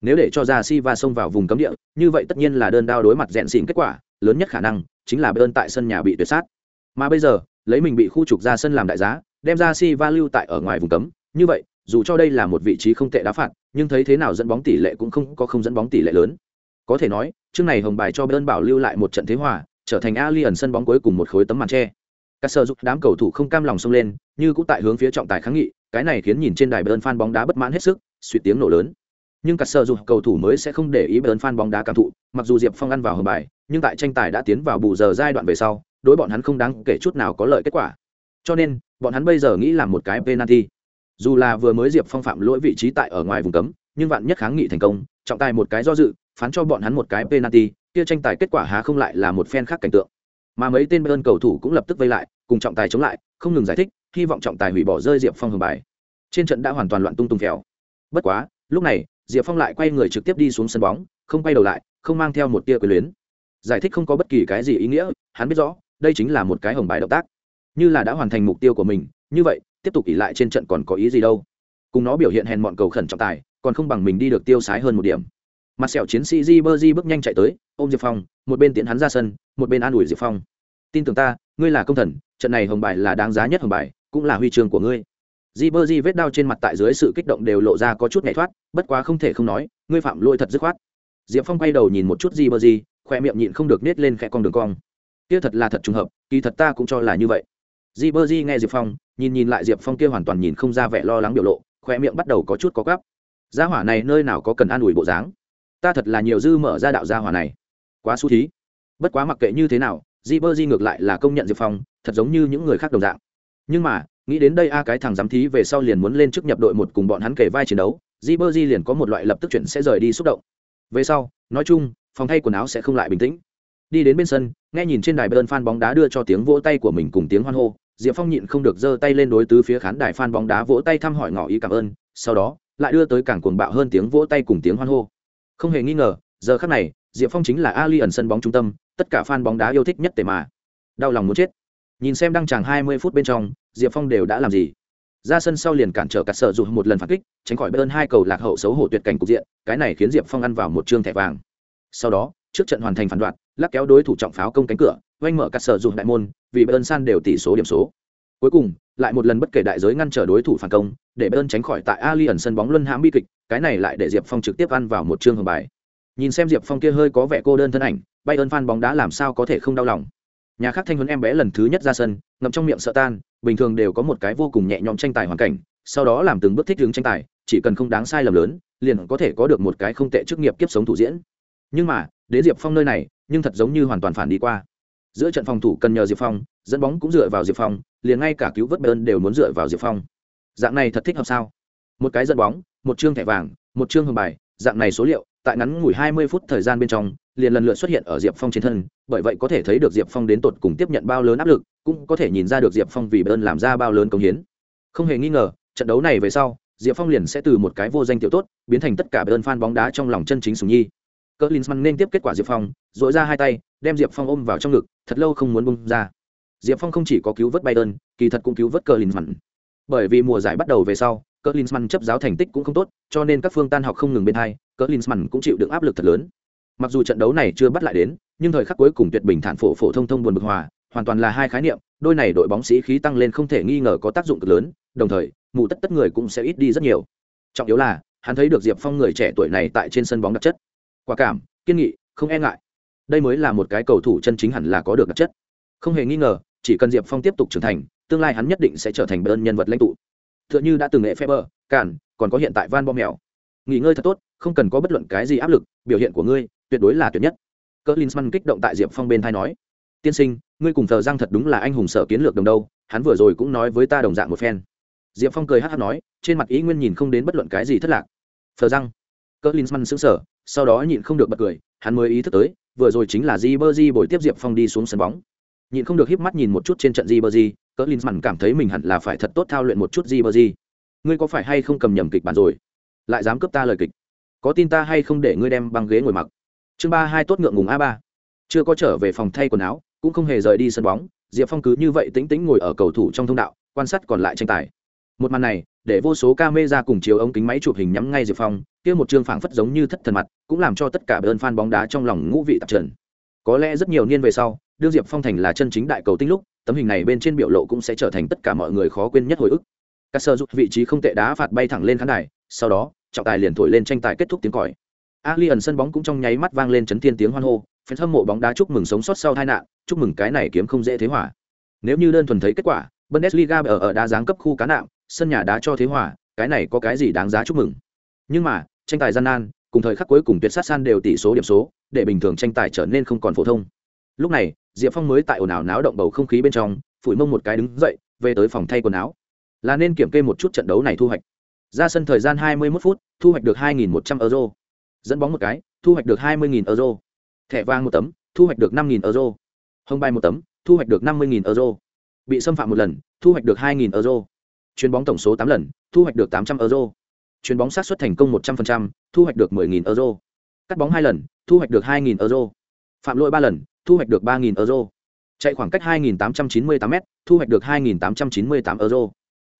S1: Nếu để cho ra si va xông vào vùng cấm địa, như vậy tất nhiên là đơn đao đối mặt rèn xỉn kết quả, lớn nhất khả năng chính là bơn tại sân nhà bị tuyệt sát. Mà bây giờ, lấy mình bị khu trục ra sân làm đại giá đem ra si va lưu tại ở ngoài vùng cấm. Như vậy, dù cho đây là một vị trí không tệ đá phạt, nhưng thấy thế nào dẫn bóng tỷ lệ cũng không có không dẫn bóng tỷ lệ lớn. Có thể nói, chương này hồng bài cho bern bảo lưu lại một trận thế hòa, trở thành alien sân bóng cuối cùng một khối tấm màn tre. Các sơ giúp đám cầu thủ không cam lòng xông lên, như cũng tại hướng phía trọng tài kháng nghị, cái này khiến nhìn trên đài bern fan bóng đá bất mãn hết sức suy tiếng nổ lớn. Nhưng các sơ giúp cầu thủ mới sẽ không để ý bern fan bóng đá cảm thụ, mặc dù diệp phong ăn vào hồng bài, nhưng tại tranh tài đã tiến vào bù giờ giai đoạn về sau, đối bọn hắn không đáng kể chút nào có lợi kết quả. Cho nên bọn hắn bây giờ nghĩ làm một cái penalty. Dù là vừa mới diệp phong phạm lỗi vị trí tại ở ngoài vùng cấm, nhưng vạn nhất kháng nghị thành công, trọng tài một cái do dự, phán cho bọn hắn một cái penalty, kia tranh tài kết quả há không lại là một phen khác cảnh tượng. Mà mấy tên bên cầu thủ cũng lập tức vây lại, cùng trọng tài chống lại, không ngừng giải thích, hy vọng trọng tài hủy bỏ rơi diệp phong hưởng bài. Trên trận đã hoàn toàn loạn tung tung phèo. Bất quá, lúc này, diệp phong lại quay người trực tiếp đi xuống sân bóng, không quay đầu lại, không mang theo một tia quyền luyến. Giải thích không có bất kỳ cái gì ý nghĩa, hắn biết rõ, đây chính là một cái hồng bài động tác như là đã hoàn thành mục tiêu của mình, như vậy, tiếp tục ỉ lại trên trận còn có ý gì đâu. Cùng nó biểu hiện hèn mọn cầu khẩn trọng tài, còn không bằng mình đi được tiêu sái hơn một điểm. Mặt sẹo chiến sĩ di bơ di bước nhanh chạy tới, ôm diệp phong, một bên tiễn hắn ra sân, một bên an ủi diệp phong. Tin tưởng ta, ngươi là công thần, trận này hồng bài là đáng giá nhất hồng bài, cũng là huy chương của ngươi. Di bơ di vết đau trên mặt tại dưới sự kích động đều lộ ra có chút nhảy thoát, bất quá không thể không nói, ngươi phạm lỗi thật dứt khoát. Diệp phong quay đầu nhìn một chút di bơ di khoe miệng nhịn không được nết lên khẽ con đường cong. Kia thật là thật trùng hợp, kỳ thật ta cũng cho là như vậy di bơ di nghe diệp phong, nhìn nhìn lại diệp phong kia hoàn toàn nhìn không ra vẻ lo lắng biểu lộ khoe miệng bắt đầu có chút có gắp. Gia hỏa này nơi nào có cần an ủi bộ dáng? Ta thật là nhiều dư mở ra đạo gia hỏa này. Quá xu thí. Bất quá mặc kệ như thế nào, di bơ di ngược lại là công nhận diệp phong, thật giống như những người khác đồng dạng. Nhưng mà, nghĩ đến đây a cái thằng giám thí về sau liền muốn lên chức nhập đội một cùng bọn hắn kể vai chiến đấu, di bơ di liền có một loại lập tức chuyển sẽ rời đi xúc động. Về sau, nói chung, phòng thay quần áo sẽ không lại bình tĩnh. Đi đến bên sân, nghe nhìn trên đài bơn phan bóng đá đưa cho tiếng vỗ tay của mình cùng tiếng hoan hô diệp phong nhịn không được giơ tay lên đối tứ phía khán đài phan bóng đá vỗ tay thăm hỏi ngỏ ý cảm ơn, sau đó, lại đưa tới càng cuồng bạo hơn tiếng vỗ tay cùng tiếng hoan hô. Không hề nghi ngờ, giờ khắc này, diệp phong chính là ali ẩn sân bóng trung tâm, tất cả fan bóng đá yêu thích nhất tề mà. Đau lòng muốn chết. Nhìn xem đăng tràng hai mươi phút bên trong, diệp phong đều đã làm gì? Ra sân sau liền cản trở cả sợ dù một lần phản kích, tránh khỏi bơn hai cầu lạc hậu xấu hổ tuyệt cảnh cục diện, cái này khiến diệp phong ăn vào một chương thẻ vàng. Sau đó, trước trận hoàn thành phản đoạn lắc kéo đối thủ trọng pháo công cánh cửa oanh mở cả sợ dù đại môn vì bên san đều tỷ số điểm số. Cuối cùng, lại một lần bất kể đại giới ngăn trở đối thủ phản công, để bên tránh khỏi tại ali ẩn sân bóng luân hãm bi kịch, cái này lại để diệp phong trực tiếp ăn vào một chương hồng bài. Nhìn xem diệp phong kia hơi có vẻ cô đơn thân ảnh bay ơn phan bóng đá làm sao có thể không đau lòng. Nhà khác thanh huấn em bé lần thứ nhất ra sân, ngậm trong miệng sợ tan, bình thường đều có một cái vô cùng nhẹ nhõm tranh tài hoàn cảnh, sau đó làm từng bước thích ứng tranh tài, chỉ cần không đáng sai lầm lớn, liền có thể có được một cái không tệ chức nghiệp kiếp sống thủ diễn. Nhưng mà, đến diệp phong nơi này, nhưng thật giống như hoàn toàn phản đi qua giữa trận phòng thủ cần nhờ diệp phong dẫn bóng cũng dựa vào diệp phong liền ngay cả cứu vớt bern đều muốn dựa vào diệp phong dạng này thật thích hợp sao một cái dẫn bóng một chương thẻ vàng một chương hồng bài dạng này số liệu tại ngắn ngủi 20 phút thời gian bên trong, liền lần lượt xuất hiện ở Diệp Phong trên thân, bởi vậy có thể thấy được Diệp Phong đến tột cùng tiếp nhận bao lớn áp lực, cũng có thể nhìn ra được Diệp Phong vì bern làm ra bao lớn công hiến. Không hề nghi ngờ, trận đấu này về sau, Diệp Phong liền sẽ từ một cái vô danh tiểu tốt, biến thành tất cả bern fan bóng đá trong lòng chân chính sủng nhi. Klinsmann nên tiếp kết quả Diệp Phong, rũa ra hai tay, đem Diệp Phong ôm vào trong ngực, thật lâu không muốn buông ra. Diệp Phong không chỉ có cứu vớt Bayern, kỳ thật cũng cứu vớt Klinsmann. Bởi vì mùa giải bắt đầu về sau, Klinsmann chấp giáo thành tích cũng không tốt, cho nên các phương tan học không ngừng bên hai, Klinsmann cũng chịu được áp lực thật lớn. Mặc dù trận đấu này chưa bắt lại đến, nhưng thời khắc cuối cùng tuyệt bình thản phổ phổ thông thông buồn bực hòa, hoàn toàn là hai khái niệm, đôi này đội bóng sĩ khí tăng lên không thể nghi ngờ có tác dụng cực lớn, đồng thời, mù tất tất người cũng sẽ ít đi rất nhiều. Trọng yếu là, hắn thấy được Diệp Phong người trẻ tuổi này tại trên sân bóng đặc chất. Quả cảm, kiên nghị, không e ngại. Đây mới là một cái cầu thủ chân chính hẳn là có được đặc chất. Không hề nghi ngờ, chỉ cần Diệp Phong tiếp tục trưởng thành, tương lai hắn nhất định sẽ trở thành bên nhân vật lãnh tụ. Tựa như đã từng nghệ Feber, Cản, còn có hiện tại Van bom mèo. Nghỉ ngơi thật tốt, không cần có bất luận cái gì áp lực, biểu hiện của ngươi tuyệt đối là tuyệt nhất. Klinsmann kích động tại Diệp Phong bên thay nói: "Tiên sinh, ngươi cùng Thờ Giang thật đúng là anh hùng sở kiến lược đồng đâu, hắn vừa rồi cũng nói với ta đồng dạng một phen." Diệp Phong cười hát hát nói, trên mặt ý nguyên nhìn không đến bất luận cái gì thất lạc. Thờ Giang. Klinsmann sững sờ, sau đó nhịn không được bật cười, hắn mới ý thức tới, vừa rồi chính là Ribery bồi tiếp Diệp Phong đi xuống sân bóng. Nhịn không được híp mắt nhìn một chút trên trận Ribery, Klinsmann cảm thấy mình hẳn là phải thật tốt thao luyện một chút Ribery. Ngươi có phải hay không cầm nhầm kịch bản rồi? Lại dám cướp ta lời kịch? Có tin ta hay không để ngươi đem băng ghế ngồi mặc? Chương ba hai tốt ngượng ngùng a ba. Chưa có trở về phòng thay quần áo, cũng không hề rời đi sân bóng, Diệp Phong cứ như vậy tĩnh tĩnh ngồi ở cầu thủ trong thông đạo, quan sát còn lại tranh tài. Một màn này, để vô số camera cùng chiếu ống kính máy chụp hình nhắm ngay Diệp Phong, kia một trương phảng phất giống như thất thần mặt, cũng làm cho tất cả bên fan bóng đá trong lòng ngũ vị tạp trần. Có lẽ rất nhiều niên về sau, đương Diệp Phong thành là chân chính đại cầu tinh lúc, tấm hình này bên trên biểu lộ cũng sẽ trở thành tất cả mọi người khó quên nhất hồi ức. Các sơ giúp vị trí không tệ đá phạt bay thẳng lên khán đài sau đó trọng tài liền thổi lên tranh tài kết thúc tiếng còi. Ali ẩn sân bóng cũng trong nháy mắt vang lên chấn thiên tiếng hoan hô phen hâm mộ bóng đá chúc mừng sống sót sau tai nạn chúc mừng cái này kiếm không dễ thế hỏa. Nếu như đơn thuần thấy kết quả bundesliga ở ở đá giáng cấp khu cá nạm sân nhà đá cho thế hòa, cái này có cái gì đáng giá chúc mừng? Nhưng mà tranh tài gian nan cùng thời khắc cuối cùng tuyệt sát san đều tỷ số điểm số để bình thường tranh tài trở nên không còn phổ thông. Lúc này diệp phong mới tại ồn ào náo động bầu không khí bên trong phủi mông một cái đứng dậy về tới phòng thay quần áo. Là nên kiểm kê một chút trận đấu này thu hoạch. Ra sân thời gian 21 phút thu hoạch được 2.100 euro. Dẫn bóng một cái thu hoạch được 20.000 euro. Thẻ vàng một tấm thu hoạch được 5.000 euro. Hông bay một tấm thu hoạch được 50.000 euro. Bị xâm phạm một lần thu hoạch được 2.000 euro chuyền bóng tổng số 8 lần thu hoạch được 800 euro. Chuyền bóng sát xuất thành công 100%, thu hoạch được 10000 euro. Cắt bóng hai lần thu hoạch được 2000 euro. Phạm lỗi ba lần thu hoạch được 3000 euro. Chạy khoảng cách 2898m, thu hoạch được 2898 euro.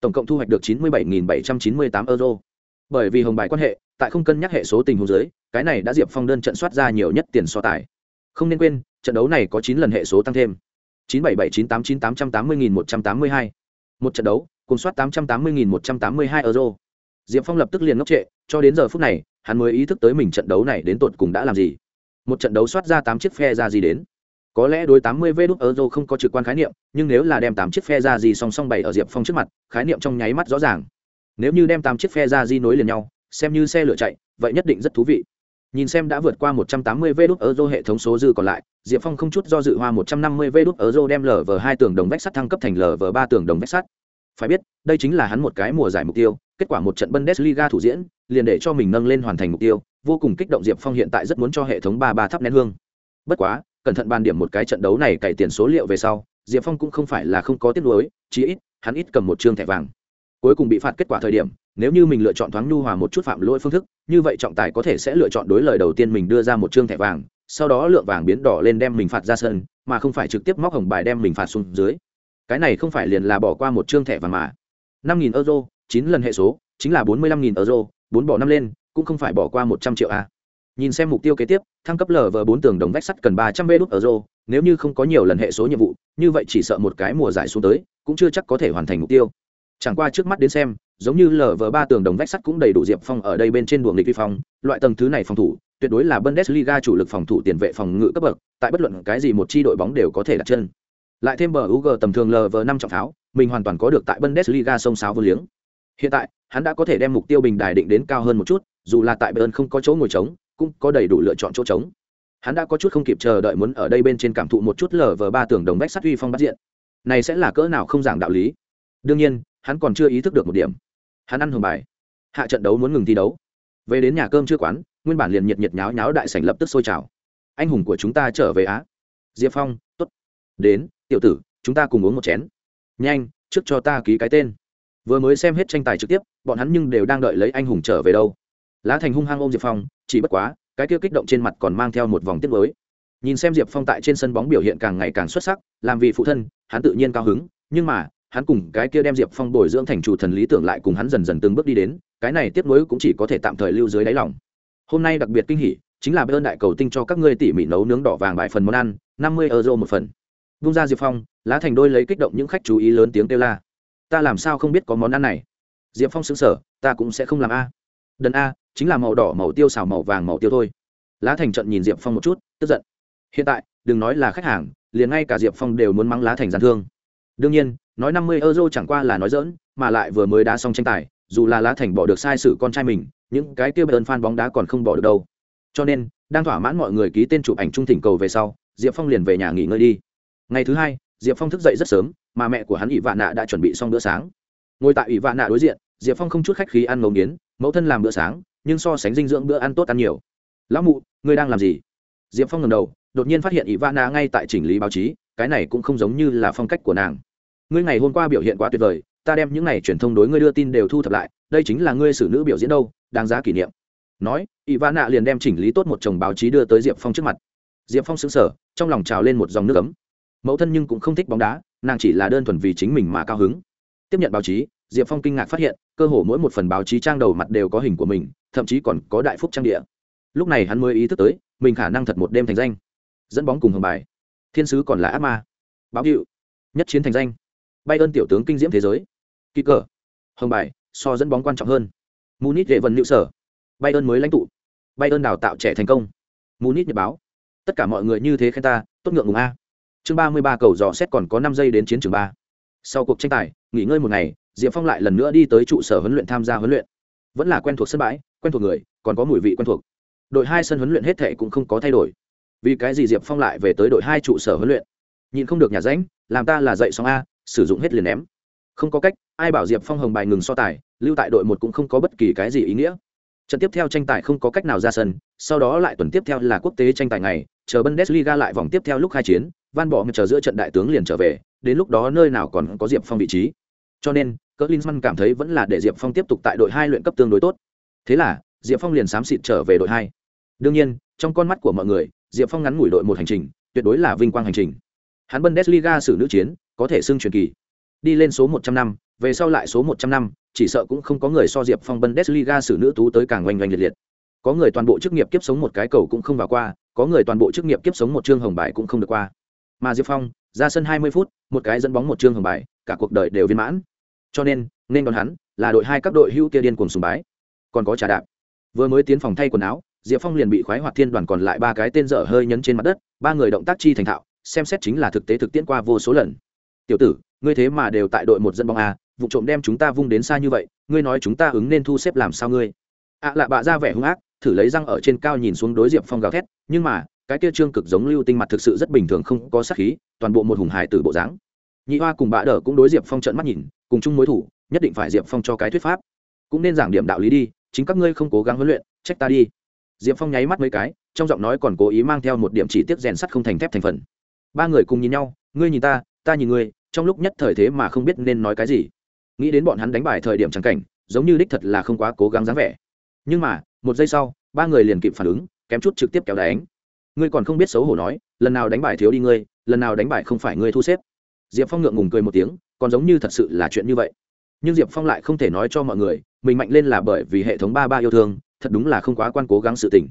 S1: Tổng cộng thu hoạch được 97798 euro. Bởi vì hồng bài quan hệ tại không cân nhắc hệ số tình huống dưới cái này đã diệp phong đơn trận soát ra nhiều nhất tiền so tài. Không nên quên trận đấu này có chín lần hệ số tăng thêm. chín bảy bảy chín tám chín tám trăm tám mươi nghìn một trăm tám mươi hai. Một trận đấu cùng soát tám trăm tám mươi nghìn một trăm tám mươi hai euro. Diệp phong lập tức liền ngốc trệ, cho đến giờ phút này, hắn mới ý thức tới mình trận đấu này đến tột cùng đã làm gì. Một trận đấu soát ra tám chiếc phe ra gì đến. Có lẽ đối tám mươi v đút euro không có trực quan khái niệm, nhưng nếu là đem tám chiếc phe ra gì song song bày ở diệp phong trước mặt, khái niệm trong nháy mắt rõ ràng. Nếu như đem tám chiếc phe ra gì nối liền nhau, xem như xe lửa chạy, vậy nhất định rất thú vị. Nhìn xem đã vượt qua 180 v đút euro hệ thống số dư còn lại, diệp phong không chút do dự hoa 150 v đút euro đem lở vở hai tường đồng vách sắt thăng cấp thành lở vở ba tường đồng vách sắt phải biết, đây chính là hắn một cái mùa giải mục tiêu, kết quả một trận bundesliga thủ diễn, liền để cho mình nâng lên hoàn thành mục tiêu, vô cùng kích động diệp phong hiện tại rất muốn cho hệ thống ba ba thắp nén hương. Bất quá, cẩn thận bàn điểm một cái trận đấu này cày tiền số liệu về sau, diệp phong cũng không phải là không có tiết lối chí ít, hắn ít cầm một chương thẻ vàng. Cuối cùng bị phạt kết quả thời điểm, nếu như mình lựa chọn thoáng nhu hòa một chút phạm lỗi phương thức, như vậy trọng tài có thể sẽ lựa chọn đối lời đầu tiên mình đưa ra một chương thẻ vàng, sau đó lượng vàng biến đỏ lên đem mình phạt ra sân, mà không phải trực tiếp móc hồng bài đem mình phạt xuống dưới cái này không phải liền là bỏ qua một chương thẻ vàng mà. năm nghìn euro, chín lần hệ số, chính là bốn mươi lăm nghìn euro, bốn bỏ năm lên, cũng không phải bỏ qua một trăm triệu a. Nhìn xem mục tiêu kế tiếp, thăng cấp lv bốn tường đồng vách sắt cần ba trăm vê đốt euro, nếu như không có nhiều lần hệ số nhiệm vụ, như vậy chỉ sợ một cái mùa giải xuống tới, cũng chưa chắc có thể hoàn thành mục tiêu. Chẳng qua trước mắt đến xem, giống như lv ba tường đồng vách sắt cũng đầy đủ diệp phong ở đây bên trên đường lịch vi phong, loại tầng thứ này phòng thủ, tuyệt đối là bundesliga chủ lực phòng thủ tiền vệ phòng ngự cấp bậc, tại bất luận cái gì một chi đội bóng đều có thể đặt chân lại thêm bờ UG tầm thường lv năm trọng pháo, mình hoàn toàn có được tại bundesliga sông sáo vô liếng. Hiện tại, hắn đã có thể đem mục tiêu bình đài định đến cao hơn một chút, dù là tại bayern không có chỗ ngồi trống, cũng có đầy đủ lựa chọn chỗ trống. Hắn đã có chút không kịp chờ đợi muốn ở đây bên trên cảm thụ một chút lv ba tường đồng bách sát uy phong bắt diện. Này sẽ là cỡ nào không giảng đạo lý? Đương nhiên, hắn còn chưa ý thức được một điểm. Hắn ăn hưởng bài. Hạ trận đấu muốn ngừng thi đấu. Về đến nhà cơm chưa quán, nguyên bản liền nhiệt nhiệt nháo nháo đại sảnh lập tức sôi trào. Anh hùng của chúng ta trở về á. Diệp phong, tốt. đến tiểu tử, chúng ta cùng uống một chén. Nhanh, trước cho ta ký cái tên. Vừa mới xem hết tranh tài trực tiếp, bọn hắn nhưng đều đang đợi lấy anh hùng trở về đâu. Lá thành hung hăng ôm diệp phong, chỉ bất quá, cái kia kích động trên mặt còn mang theo một vòng tiết mới nhìn xem diệp phong tại trên sân bóng biểu hiện càng ngày càng xuất sắc, làm vì phụ thân, hắn tự nhiên cao hứng, nhưng mà, hắn cùng cái kia đem diệp phong bồi dưỡng thành chủ thần lý tưởng lại cùng hắn dần dần từng bước đi đến, cái này tiếp nối cũng chỉ có thể tạm thời lưu dưới đáy lòng. Hôm nay đặc biệt kinh hỉ, chính là ơn đại cầu tinh cho các ngươi tỉ mỉ nấu nướng đỏ vàng bài phần món ăn, năm mươi euro một phần vung ra diệp phong lá thành đôi lấy kích động những khách chú ý lớn tiếng kêu la ta làm sao không biết có món ăn này diệp phong xứng sở ta cũng sẽ không làm a đần a chính là màu đỏ màu tiêu xào màu vàng màu tiêu thôi lá thành trận nhìn diệp phong một chút tức giận hiện tại đừng nói là khách hàng liền ngay cả diệp phong đều muốn mắng lá thành gian thương đương nhiên nói năm mươi euro chẳng qua là nói dỡn mà lại vừa mới đá xong tranh tài dù là lá thành bỏ được sai sự con trai mình những cái kia ơn phan bóng đá còn không bỏ được đâu cho nên đang thỏa mãn mọi người ký tên chụp ảnh trung thỉnh cầu về sau diệp phong liền về nhà nghỉ ngơi đi ngày thứ hai, diệp phong thức dậy rất sớm, mà mẹ của hắn ỷ vạn nạ đã chuẩn bị xong bữa sáng. Ngồi tại ỷ vạn nạ đối diện, diệp phong không chút khách khí ăn ngấu nghiến, mẫu thân làm bữa sáng, nhưng so sánh dinh dưỡng bữa ăn tốt ăn nhiều. Lão mụ, ngươi đang làm gì? Diệp phong ngầm đầu, đột nhiên phát hiện ỷ vạn nạ ngay tại chỉnh lý báo chí, cái này cũng không giống như là phong cách của nàng. Ngươi ngày hôm qua biểu hiện quá tuyệt vời, ta đem những này truyền thông đối ngươi đưa tin đều thu thập lại, đây chính là ngươi xử nữ biểu diễn đâu, đáng giá kỷ niệm. Nói ỷ vạn nạ liền đem chỉnh lý tốt một chồng báo chí đưa tới diệp phong trước mặt. Diệp phong xứng sở trong lòng trào lên một dòng nước ấm mẫu thân nhưng cũng không thích bóng đá, nàng chỉ là đơn thuần vì chính mình mà cao hứng. Tiếp nhận báo chí, diệp phong kinh ngạc phát hiện, cơ hồ mỗi một phần báo chí trang đầu mặt đều có hình của mình, thậm chí còn có đại phúc trang địa. Lúc này hắn mới ý thức tới, mình khả năng thật một đêm thành danh. Dẫn bóng cùng hồng bài. Thiên sứ còn là ác ma. Báo hiệu. Nhất chiến thành danh. Bay ơn tiểu tướng kinh diễm thế giới. Kỳ cờ. Hồng bài, so dẫn bóng quan trọng hơn. Munich vệ vần nữ sở. Bay ơn mới lãnh tụ. Bay ơn đào tạo trẻ thành công. Munich nhật báo. Tất cả mọi người như thế khen ta, tốt ngượng ngùng a chương ba mươi ba cầu dò xét còn có năm giây đến chiến trường ba. Sau cuộc tranh tài, nghỉ ngơi một ngày, diệp phong lại lần nữa đi tới trụ sở huấn luyện tham gia huấn luyện. Vẫn là quen thuộc sân bãi, quen thuộc người, còn có mùi vị quen thuộc. Đội hai sân huấn luyện hết thệ cũng không có thay đổi. Vì cái gì diệp phong lại về tới đội hai trụ sở huấn luyện? Nhìn không được nhà ránh làm ta là dậy xong a, sử dụng hết liền ném. Không có cách, ai bảo diệp phong hồng bài ngừng so tài, lưu tại đội một cũng không có bất kỳ cái gì ý nghĩa. Trận tiếp theo tranh tài không có cách nào ra sân, sau đó lại tuần tiếp theo là quốc tế tranh tài ngày, chờ bundesliga lại vòng tiếp theo lúc khai chiến van bỏ chờ giữa trận đại tướng liền trở về, đến lúc đó nơi nào còn có diệp phong vị trí. Cho nên, cỡ linsman cảm thấy vẫn là để diệp phong tiếp tục tại đội hai luyện cấp tương đối tốt. Thế là, diệp phong liền xám xịt trở về đội hai. Đương nhiên, trong con mắt của mọi người, diệp phong ngắn ngủi đội một hành trình, tuyệt đối là vinh quang hành trình. Hắn bundesliga xử nữ chiến, có thể xưng truyền kỳ. Đi lên số một trăm năm, về sau lại số một trăm năm, chỉ sợ cũng không có người so diệp phong bundesliga xử nữ tú tới càng oanh oanh liệt liệt. Có người toàn bộ chức nghiệp kiếp sống một cái cầu cũng không vào qua, có người toàn bộ chức nghiệp kiếp sống một chương hồng bài cũng không được qua mà diệp phong ra sân hai mươi phút, một cái dẫn bóng một chương hồng bài, cả cuộc đời đều viên mãn. Cho nên nên còn hắn là đội hai các đội hữu kia điên cuồng sùng bái. Còn có trà đạp. Vừa mới tiến phòng thay quần áo, diệp phong liền bị khoái hoạt thiên đoàn còn lại ba cái tên dở hơi nhấn trên mặt đất, ba người động tác chi thành thạo, xem xét chính là thực tế thực tiễn qua vô số lần. Tiểu tử, ngươi thế mà đều tại đội một dân bóng a vụ trộm đem chúng ta vung đến xa như vậy, ngươi nói chúng ta ứng nên thu xếp làm sao ngươi? Ạ lạ bạ ra vẻ hung ác, thử lấy răng ở trên cao nhìn xuống đối diệp phong gào thét, nhưng mà cái kia trương cực giống lưu tinh mặt thực sự rất bình thường không có sát khí, toàn bộ một hùng hải tử bộ dáng. Nhị hoa cùng bạ đờ cũng đối diệp phong trận mắt nhìn, cùng chung mối thủ, nhất định phải diệp phong cho cái thuyết pháp. Cũng nên giảng điểm đạo lý đi, chính các ngươi không cố gắng huấn luyện, trách ta đi. Diệp phong nháy mắt mấy cái, trong giọng nói còn cố ý mang theo một điểm chỉ tiết rèn sắt không thành thép thành phần. Ba người cùng nhìn nhau, ngươi nhìn ta ta nhìn ngươi, trong lúc nhất thời thế mà không biết nên nói cái gì. Nghĩ đến bọn hắn đánh bài thời điểm trắng cảnh, giống như đích thật là không quá cố gắng dáng vẻ. Nhưng mà, một giây sau, ba người liền kịp phản ứng, kém chút trực tiếp kéo đánh ngươi còn không biết xấu hổ nói, lần nào đánh bài thiếu đi ngươi, lần nào đánh bài không phải ngươi thu xếp. Diệp phong ngượng ngùng cười một tiếng, còn giống như thật sự là chuyện như vậy. Nhưng diệp phong lại không thể nói cho mọi người, mình mạnh lên là bởi vì hệ thống ba ba yêu thương, thật đúng là không quá quan cố gắng sự tình.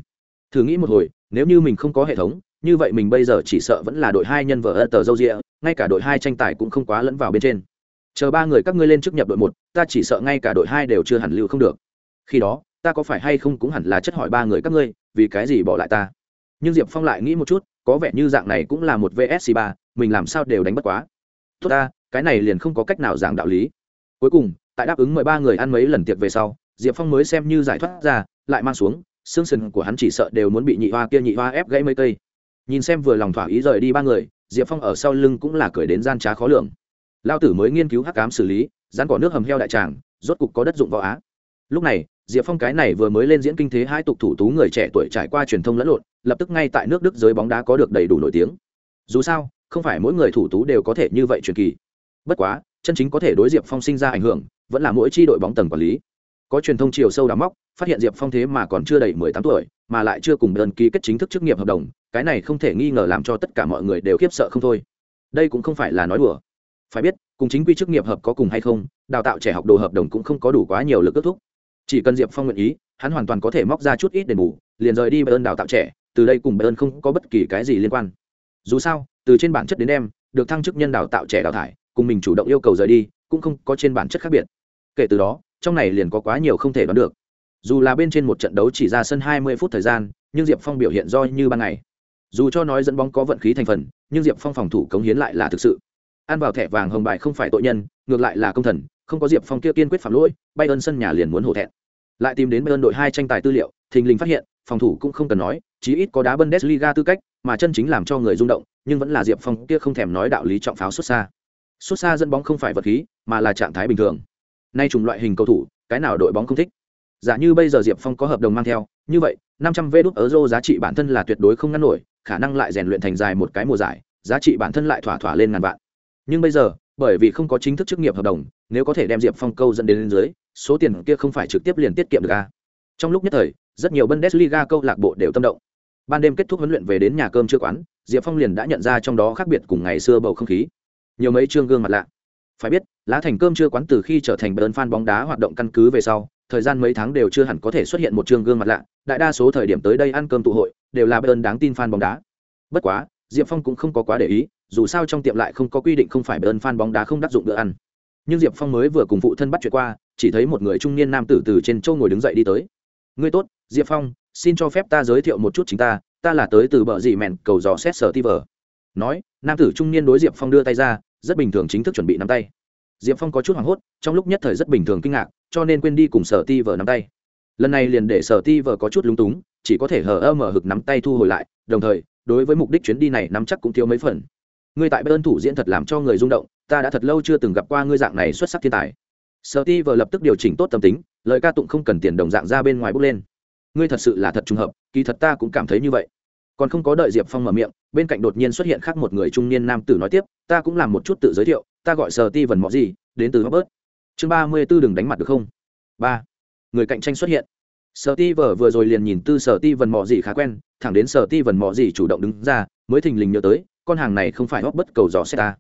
S1: Thử nghĩ một hồi, nếu như mình không có hệ thống, như vậy mình bây giờ chỉ sợ vẫn là đội hai nhân vợ ơ tờ dâu rịa, ngay cả đội hai tranh tài cũng không quá lẫn vào bên trên. Chờ ba người các ngươi lên trước nhập đội một, ta chỉ sợ ngay cả đội hai đều chưa hẳn lưu không được. Khi đó, ta có phải hay không cũng hẳn là chất hỏi ba người các ngươi, vì cái gì bỏ lại ta? Nhưng diệp phong lại nghĩ một chút, có vẻ như dạng này cũng là một vsc ba, mình làm sao đều đánh bất quá. Tốt ta, cái này liền không có cách nào giảng đạo lý. Cuối cùng, tại đáp ứng mười ba người ăn mấy lần tiệc về sau, diệp phong mới xem như giải thoát ra, lại mang xuống, xương sừng của hắn chỉ sợ đều muốn bị nhị hoa kia nhị hoa ép gãy mấy cây. Nhìn xem vừa lòng thỏa ý rời đi ba người, diệp phong ở sau lưng cũng là cười đến gian trá khó lường. Lao tử mới nghiên cứu hắc cám xử lý rán cỏ nước hầm heo đại tràng, rốt cục có đất dụng võ á. Lúc này diệp phong cái này vừa mới lên diễn kinh thế hai tục thủ tú người trẻ tuổi trải qua truyền thông lẫn lộn, lập tức ngay tại nước đức giới bóng đá có được đầy đủ nổi tiếng. Dù sao, không phải mỗi người thủ tú đều có thể như vậy truyền kỳ. Bất quá, chân chính có thể đối diệp phong sinh ra ảnh hưởng, vẫn là mỗi chi đội bóng tầng quản lý. Có truyền thông chiều sâu đắm móc, phát hiện diệp phong thế mà còn chưa đầy mười tám tuổi, mà lại chưa cùng đơn ký kết chính thức chức nghiệp hợp đồng, cái này không thể nghi ngờ làm cho tất cả mọi người đều khiếp sợ không thôi. Đây cũng không phải là nói đùa. Phải biết, cùng chính quy chức nghiệp hợp có cùng hay không, đào tạo trẻ học đồ hợp đồng cũng không có đủ quá nhiều lực kết thúc chỉ cần diệp phong nguyện ý, hắn hoàn toàn có thể móc ra chút ít đền bù, liền rời đi bayern đào tạo trẻ, từ đây cùng bayern không có bất kỳ cái gì liên quan. Dù sao, từ trên bản chất đến em, được thăng chức nhân đào tạo trẻ đào thải, cùng mình chủ động yêu cầu rời đi, cũng không có trên bản chất khác biệt. Kể từ đó, trong này liền có quá nhiều không thể đoán được. Dù là bên trên một trận đấu chỉ ra sân 20 phút thời gian, nhưng diệp phong biểu hiện do như ban ngày. Dù cho nói dẫn bóng có vận khí thành phần, nhưng diệp phong phòng thủ cống hiến lại là thực sự. Ăn vào thẻ vàng hồng bài không phải tội nhân, ngược lại là công thần không có diệp phong kia kiên quyết phạm lỗi, bay ơn sân nhà liền muốn hổ thẹn. Lại tìm đến bay ơn đội hai tranh tài tư liệu, thình lình phát hiện, phòng thủ cũng không cần nói, chí ít có đá bundesliga tư cách, mà chân chính làm cho người rung động, nhưng vẫn là diệp phong kia không thèm nói đạo lý trọng pháo xuất xa. Xuất xa dẫn bóng không phải vật khí, mà là trạng thái bình thường. Nay trùng loại hình cầu thủ, cái nào đội bóng không thích? Giả như bây giờ diệp phong có hợp đồng mang theo, như vậy, năm trăm vê đốt euro giá trị bản thân là tuyệt đối không ngăn nổi, khả năng lại rèn luyện thành dài một cái mùa giải, giá trị bản thân lại thỏa thỏa lên ngàn vạn. Nhưng bây giờ bởi vì không có chính thức chức nghiệp hợp đồng, nếu có thể đem diệp phong câu dẫn đến dưới, số tiền kia không phải trực tiếp liền tiết kiệm được a à? trong lúc nhất thời, rất nhiều bundesliga câu lạc bộ đều tâm động. Ban đêm kết thúc huấn luyện về đến nhà cơm chưa quán, diệp phong liền đã nhận ra trong đó khác biệt cùng ngày xưa bầu không khí. Nhiều mấy chương gương mặt lạ. Phải biết, lá thành cơm chưa quán từ khi trở thành bơn fan bóng đá hoạt động căn cứ về sau, thời gian mấy tháng đều chưa hẳn có thể xuất hiện một chương gương mặt lạ. Đại đa số thời điểm tới đây ăn cơm tụ hội, đều là bơn đáng tin fan bóng đá. Bất quá, diệp phong cũng không có quá để ý dù sao trong tiệm lại không có quy định không phải bơn fan bóng đá không đắc dụng bữa ăn. Nhưng diệp phong mới vừa cùng phụ thân bắt chuyện qua, chỉ thấy một người trung niên nam tử từ trên châu ngồi đứng dậy đi tới. Ngươi tốt, diệp phong, xin cho phép ta giới thiệu một chút chính ta ta là tới từ bờ dị mẹn, cầu dò xét sở ti vờ nói, nam tử trung niên đối diệp phong đưa tay ra, rất bình thường chính thức chuẩn bị nắm tay. Diệp phong có chút hoảng hốt, trong lúc nhất thời rất bình thường kinh ngạc, cho nên quên đi cùng sở ti vờ nắm tay. Lần này liền để sở ti vờ có chút lúng túng, chỉ có thể hờ ơ mở hực nắm tay thu hồi lại, đồng thời, đối với mục đích chuyến đi này nắm chắc cũng thiếu mấy phần ngươi tại bên thủ diễn thật làm cho người rung động, ta đã thật lâu chưa từng gặp qua ngươi dạng này xuất sắc thiên tài. Sợ ti vờ lập tức điều chỉnh tốt tâm tính, lời ca tụng không cần tiền đồng dạng ra bên ngoài bước lên. Ngươi thật sự là thật trùng hợp, kỳ thật ta cũng cảm thấy như vậy. Còn không có đợi diệp phong mở miệng, bên cạnh đột nhiên xuất hiện khác một người trung niên nam tử nói tiếp, ta cũng làm một chút tự giới thiệu, ta gọi sở ti vần mọi gì đến từ bớt chương ba mươi b ố đừng đánh mặt được không? Ba. Người cạnh tranh xuất hiện. Sở ti vờ vừa rồi liền nhìn tư sở ti vần mọ gì khá quen, thẳng đến sở ti vần mọ gì chủ động đứng ra, mới thình lình nhớ tới con hàng này không phải hóp bất cầu giò xét ta.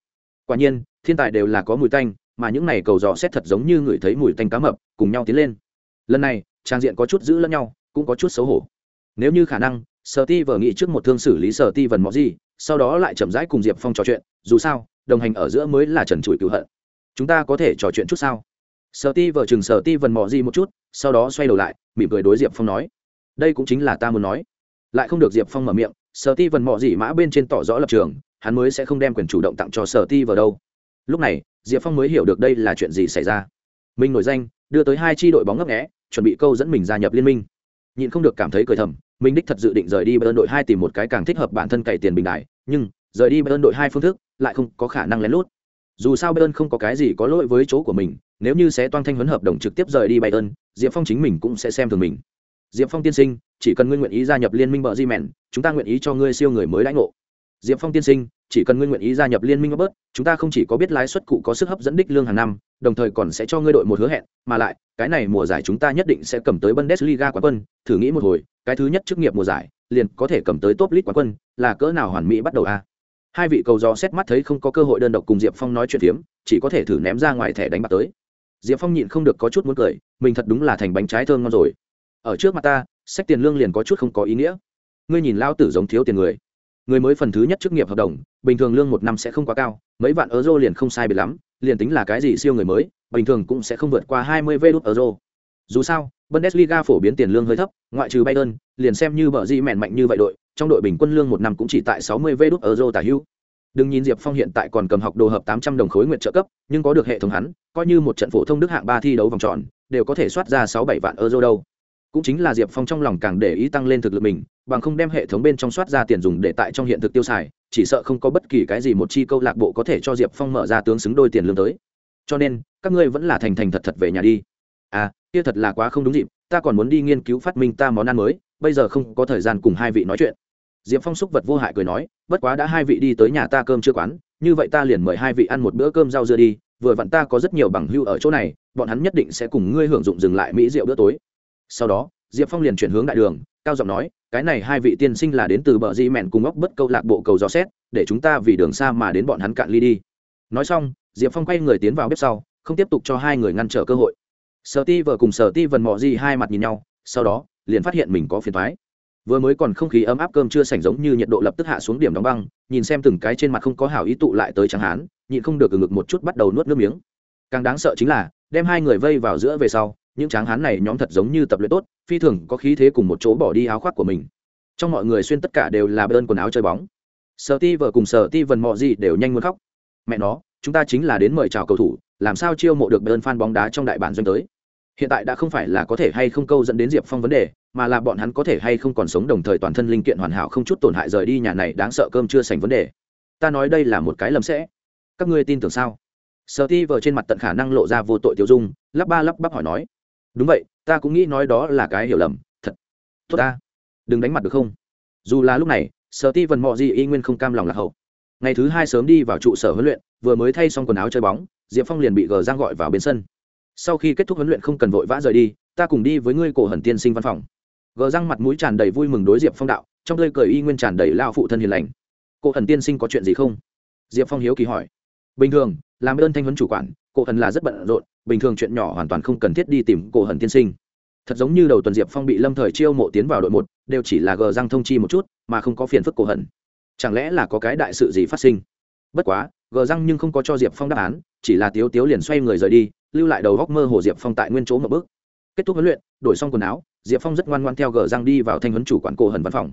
S1: Quả nhiên, thiên tài đều là có mùi tanh, mà những này cầu giò xét thật giống như người thấy mùi tanh cá mập, cùng nhau tiến lên. Lần này, trang diện có chút giữ lẫn nhau, cũng có chút xấu hổ. Nếu như khả năng, sở ti vờ nghĩ trước một thương xử lý sở ti vần mọi gì, sau đó lại chậm rãi cùng diệp phong trò chuyện, dù sao, đồng hành ở giữa mới là trần trụi cựu hận. Chúng ta có thể trò chuyện chút sao? Sở ti vờ chừng sở ti vần mọi gì một chút, sau đó xoay đầu lại, mỉm cười đối diệp phong nói. Đây cũng chính là ta muốn nói. Lại không được diệp phong mở miệng sở ti vần mọ gì mã bên trên tỏ rõ lập trường, hắn mới sẽ không đem quyền chủ động tặng cho sở ti vào đâu. Lúc này, diệp phong mới hiểu được đây là chuyện gì xảy ra. Mình nổi danh, đưa tới hai tri đội bóng ngấp nghẽ chuẩn bị câu dẫn mình gia nhập liên minh. Nhịn không được cảm thấy cười thầm, mình đích thật dự định rời đi bên đội hai tìm một cái càng thích hợp bản thân cày tiền bình đại nhưng, rời đi bên đội hai phương thức, lại không có khả năng lén lút. Dù sao bayern không có cái gì có lỗi với chỗ của mình, nếu như sẽ toan thanh huấn hợp đồng trực tiếp rời đi bayern, diệp phong chính mình cũng sẽ xem thường mình diệp phong tiên sinh, chỉ cần ngươi nguyện ý gia nhập liên minh bờ di mèn chúng ta nguyện ý cho ngươi siêu người mới lãnh ngộ. Diệp phong tiên sinh, chỉ cần ngươi nguyện ý gia nhập liên minh bớt, chúng ta không chỉ có biết lái suất cụ có sức hấp dẫn đích lương hàng năm, đồng thời còn sẽ cho ngươi đội một hứa hẹn, mà lại, cái này mùa giải chúng ta nhất định sẽ cầm tới bundesliga quán quân, thử nghĩ một hồi, cái thứ nhất chức nghiệp mùa giải, liền có thể cầm tới top league quán quân, là cỡ nào hoàn mỹ bắt đầu a? Hai vị cầu gió xét mắt thấy không có cơ hội đơn độc cùng diệp phong nói chuyện phiếm, chỉ có thể thử ném ra ngoài thẻ đánh bạc tới. Diệp phong nhịn không được có chút muốn cười, mình thật đúng là thành bánh trái thơm ngon rồi ở trước mặt ta, sách tiền lương liền có chút không có ý nghĩa. Ngươi nhìn lao tử giống thiếu tiền người. Người mới phần thứ nhất chức nghiệp hợp đồng, bình thường lương một năm sẽ không quá cao, mấy vạn euro liền không sai biệt lắm, liền tính là cái gì siêu người mới, bình thường cũng sẽ không vượt qua hai mươi vê euro. Dù sao, bundesliga phổ biến tiền lương hơi thấp, ngoại trừ bayern, liền xem như bờ di mẹn mạnh như vậy đội, trong đội bình quân lương một năm cũng chỉ tại sáu mươi vê euro tả hữu đừng nhìn diệp phong hiện tại còn cầm học đồ hợp tám trăm đồng khối nguyện trợ cấp, nhưng có được hệ thống hắn, coi như một trận phổ thông đức hạng ba thi đấu vòng tròn, đều có thể soát ra sáu bảy vạn euro đâu cũng chính là diệp phong trong lòng càng để ý tăng lên thực lực mình, bằng không đem hệ thống bên trong soát ra tiền dùng để tại trong hiện thực tiêu xài, chỉ sợ không có bất kỳ cái gì một chi câu lạc bộ có thể cho diệp phong mở ra tướng xứng đôi tiền lương tới. Cho nên, các ngươi vẫn là thành thành thật thật về nhà đi. À kia thật là quá không đúng dịp, ta còn muốn đi nghiên cứu phát minh ta món ăn mới, bây giờ không có thời gian cùng hai vị nói chuyện. Diệp phong xúc vật vô hại cười nói, bất quá đã hai vị đi tới nhà ta cơm chưa quán, như vậy ta liền mời hai vị ăn một bữa cơm rau dưa đi, vừa vặn ta có rất nhiều bằng hưu ở chỗ này, bọn hắn nhất định sẽ cùng ngươi hưởng dụng dừng lại mỹ rượu bữa tối sau đó, diệp phong liền chuyển hướng đại đường, cao giọng nói, cái này hai vị tiên sinh là đến từ bờ di mẹn cùng ốc bất câu lạc bộ cầu dò xét, để chúng ta vì đường xa mà đến bọn hắn cạn ly đi. Nói xong, diệp phong quay người tiến vào bếp sau, không tiếp tục cho hai người ngăn trở cơ hội. Sở ti vợ cùng sở ti vần mò di hai mặt nhìn nhau, sau đó, liền phát hiện mình có phiền thoái vừa mới còn không khí ấm áp cơm chưa sành giống như nhiệt độ lập tức hạ xuống điểm đóng băng, nhìn xem từng cái trên mặt không có hảo ý tụ lại tới chẳng hán, nhịn không được từ ngực một chút bắt đầu nuốt nước miếng. Càng đáng sợ chính là, đem hai người vây vào giữa về sau những tráng hán này nhóm thật giống như tập luyện tốt, phi thường có khí thế cùng một chỗ bỏ đi áo khoác của mình. Trong mọi người xuyên tất cả đều là bơn quần áo chơi bóng. Sợ ti vợ cùng sợ ti vần mò gì đều nhanh muốn khóc. Mẹ nó, chúng ta chính là đến mời chào cầu thủ, làm sao chiêu mộ được bơn fan bóng đá trong đại bản doanh tới? Hiện tại đã không phải là có thể hay không câu dẫn đến diệp phong vấn đề, mà là bọn hắn có thể hay không còn sống đồng thời toàn thân linh kiện hoàn hảo không chút tổn hại rời đi nhà này đáng sợ cơm chưa sành vấn đề. Ta nói đây là một cái lầm sẽ. Các ngươi tin tưởng sao? Sợ ti vợ trên mặt tận khả năng lộ ra vô tội tiêu dung, lắp ba lắp bắp hỏi nói đúng vậy, ta cũng nghĩ nói đó là cái hiểu lầm, thật. Tốt ta. Đừng đánh mặt được không? Dù là lúc này, sở ti vần mò gì y nguyên không cam lòng lạc hậu. Ngày thứ hai sớm đi vào trụ sở huấn luyện, vừa mới thay xong quần áo chơi bóng, diệp phong liền bị gờ giang gọi vào bên sân. Sau khi kết thúc huấn luyện không cần vội vã rời đi, ta cùng đi với ngươi cổ hẩn tiên sinh văn phòng. Gờ răng mặt mũi tràn đầy vui mừng đối diệp phong đạo, trong tơi cười y nguyên tràn đầy lao phụ thân hiền lành. Cổ hẩn tiên sinh có chuyện gì không? Diệp phong hiếu kỳ hỏi. Bình thường, làm ơn thanh huấn chủ quản cổ hần là rất bận rộn, bình thường chuyện nhỏ hoàn toàn không cần thiết đi tìm cổ hần tiên sinh. Thật giống như đầu tuần diệp phong bị lâm thời chiêu mộ tiến vào đội một, đều chỉ là gờ răng thông chi một chút, mà không có phiền phức cổ hẩn chẳng lẽ là có cái đại sự gì phát sinh? Bất quá, gờ răng nhưng không có cho diệp phong đáp án, chỉ là tiếu tiếu liền xoay người rời đi, lưu lại đầu góc mơ hồ diệp phong tại nguyên chỗ một bước. Kết thúc huấn luyện, đổi xong quần áo, diệp phong rất ngoan ngoan theo gờ răng đi vào thanh huấn chủ quản cổ hần văn phòng.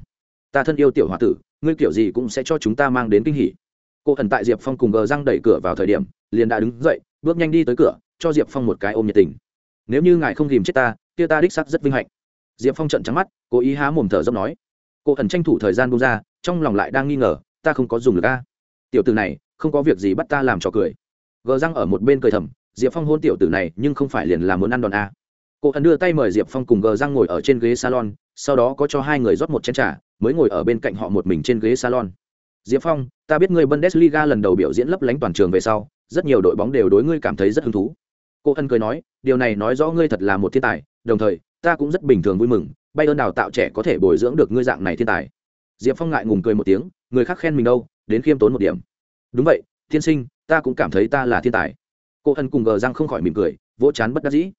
S1: Ta thân yêu tiểu h o a tử, ngươi kiểu gì cũng sẽ cho chúng ta mang đến kinh hỉ. Cô hần tại diệp phong cùng gờ răng đẩy cửa vào thời điểm, liền đã đứng dậy bước nhanh đi tới cửa, cho diệp phong một cái ôm nhiệt tình. Nếu như ngài không ghìm chết ta, kia ta đích sắc rất vinh hạnh. Diệp phong trận trắng mắt, cố ý há mồm thở dốc nói. Cô ẩn tranh thủ thời gian bung ra, trong lòng lại đang nghi ngờ, ta không có dùng được a. Tiểu tử này, không có việc gì bắt ta làm trò cười. Gờ răng ở một bên cười thầm, diệp phong hôn tiểu tử này, nhưng không phải liền là muốn ăn đòn a. Cô ẩn đưa tay mời diệp phong cùng gờ răng ngồi ở trên ghế salon, sau đó có cho hai người rót một chén t r à mới ngồi ở bên cạnh họ một mình trên ghế salon. Diệp phong, ta biết ngươi bundesliga lần đầu biểu diễn lấp lánh toàn trường về sau rất nhiều đội bóng đều đối ngươi cảm thấy rất hứng thú. Cô ân cười nói, điều này nói rõ ngươi thật là một thiên tài, đồng thời, ta cũng rất bình thường vui mừng bay ơn đào tạo trẻ có thể bồi dưỡng được ngươi dạng này thiên tài. Diệp phong ngại ngùng cười một tiếng, người khác khen mình đâu, đến khiêm tốn một điểm. Đúng vậy, tiên sinh, ta cũng cảm thấy ta là thiên tài. Cô ân cùng gờ răng không khỏi mỉm cười, vỗ chán bất đắc dĩ.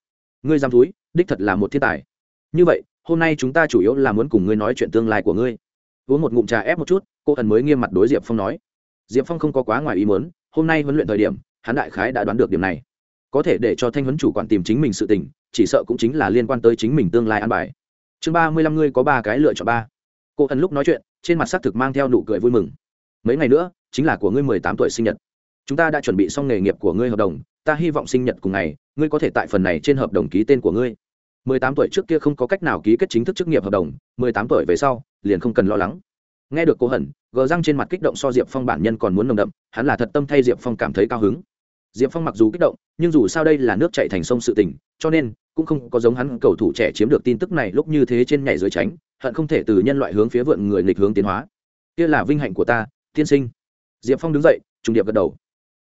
S1: Ngươi giam túi đích thật là một thiên tài. Như vậy, hôm nay chúng ta chủ yếu là muốn cùng ngươi nói chuyện tương lai của ngươi. Uống một ngụm trà ép một chút, cô ân mới nghiêm mặt đối diệp phong nói. Diệp phong không có quá ngoài ý muốn hôm nay huấn luyện thời điểm, hắn đại khái đã đoán được điểm này. Có thể để cho thanh huấn chủ quản tìm chính mình sự tình, chỉ sợ cũng chính là liên quan tới chính mình tương lai an bài. Chương ba mươi lăm ngươi có ba cái lựa chọn ba. Cô ẩn lúc nói chuyện, trên mặt xác thực mang theo nụ cười vui mừng. Mấy ngày nữa, chính là của ngươi mười tám tuổi sinh nhật. Chúng ta đã chuẩn bị xong nghề nghiệp của ngươi hợp đồng, ta hy vọng sinh nhật cùng ngày, ngươi có thể tại phần này trên hợp đồng ký tên của ngươi. Mười tám tuổi trước kia không có cách nào ký kết chính thức chức nghiệp hợp đồng, mười tám tuổi về sau, liền không cần lo lắng nghe được cô hẩn gờ răng trên mặt kích động so diệp phong bản nhân còn muốn nồng đậm, hắn là thật tâm thay diệp phong cảm thấy cao hứng. Diệp phong mặc dù kích động, nhưng dù sao đây là nước chạy thành sông sự tình, cho nên cũng không có giống hắn cầu thủ trẻ chiếm được tin tức này lúc như thế trên nhảy dưới tránh, hận không thể từ nhân loại hướng phía vượn người nghịch hướng tiến hóa. Kia là vinh hạnh của ta, tiên sinh. Diệp phong đứng dậy, trùng điệp gật đầu.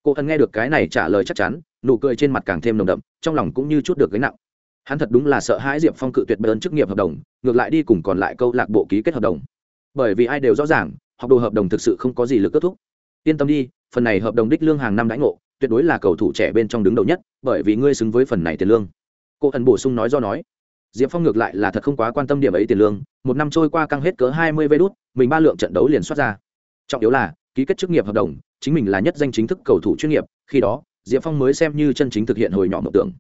S1: Cô hận nghe được cái này trả lời chắc chắn, nụ cười trên mặt càng thêm nồng đậm, trong lòng cũng như chút được gánh nặng. Hắn thật đúng là sợ hãi diệp phong cự tuyệt bơn chức nghiệp hợp đồng, ngược lại đi cùng còn lại câu lạc bộ ký kết hợp đồng bởi vì ai đều rõ ràng học đồ hợp đồng thực sự không có gì lực kết thúc. Yên tâm đi phần này hợp đồng đích lương hàng năm đãi ngộ tuyệt đối là cầu thủ trẻ bên trong đứng đầu nhất bởi vì ngươi xứng với phần này tiền lương. Cô ẩn bổ sung nói do nói. Diệp phong ngược lại là thật không quá quan tâm điểm ấy tiền lương một năm trôi qua căng hết cỡ hai mươi vê đút, mình ba lượng trận đấu liền xuất ra. Trọng yếu là ký kết chức nghiệp hợp đồng chính mình là nhất danh chính thức cầu thủ chuyên nghiệp khi đó diệp phong mới xem như chân chính thực hiện hồi nhỏ mộng tưởng.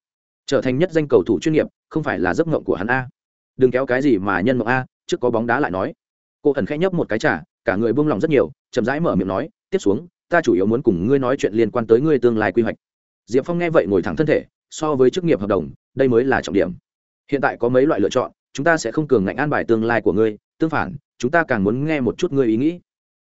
S1: Trở thành nhất danh cầu thủ chuyên nghiệp không phải là giấc mộng của hắn a. Đừng kéo cái gì mà nhân mộng a trước có bóng đá lại nói cô ẩn khẽ nhấp một cái trà, cả người buông lòng rất nhiều chậm rãi mở miệng nói tiếp xuống ta chủ yếu muốn cùng ngươi nói chuyện liên quan tới ngươi tương lai quy hoạch. Diệp phong nghe vậy ngồi thẳng thân thể so với chức nghiệp hợp đồng đây mới là trọng điểm. Hiện tại có mấy loại lựa chọn chúng ta sẽ không cường ngạnh an bài tương lai của ngươi tương phản chúng ta càng muốn nghe một chút ngươi ý nghĩ.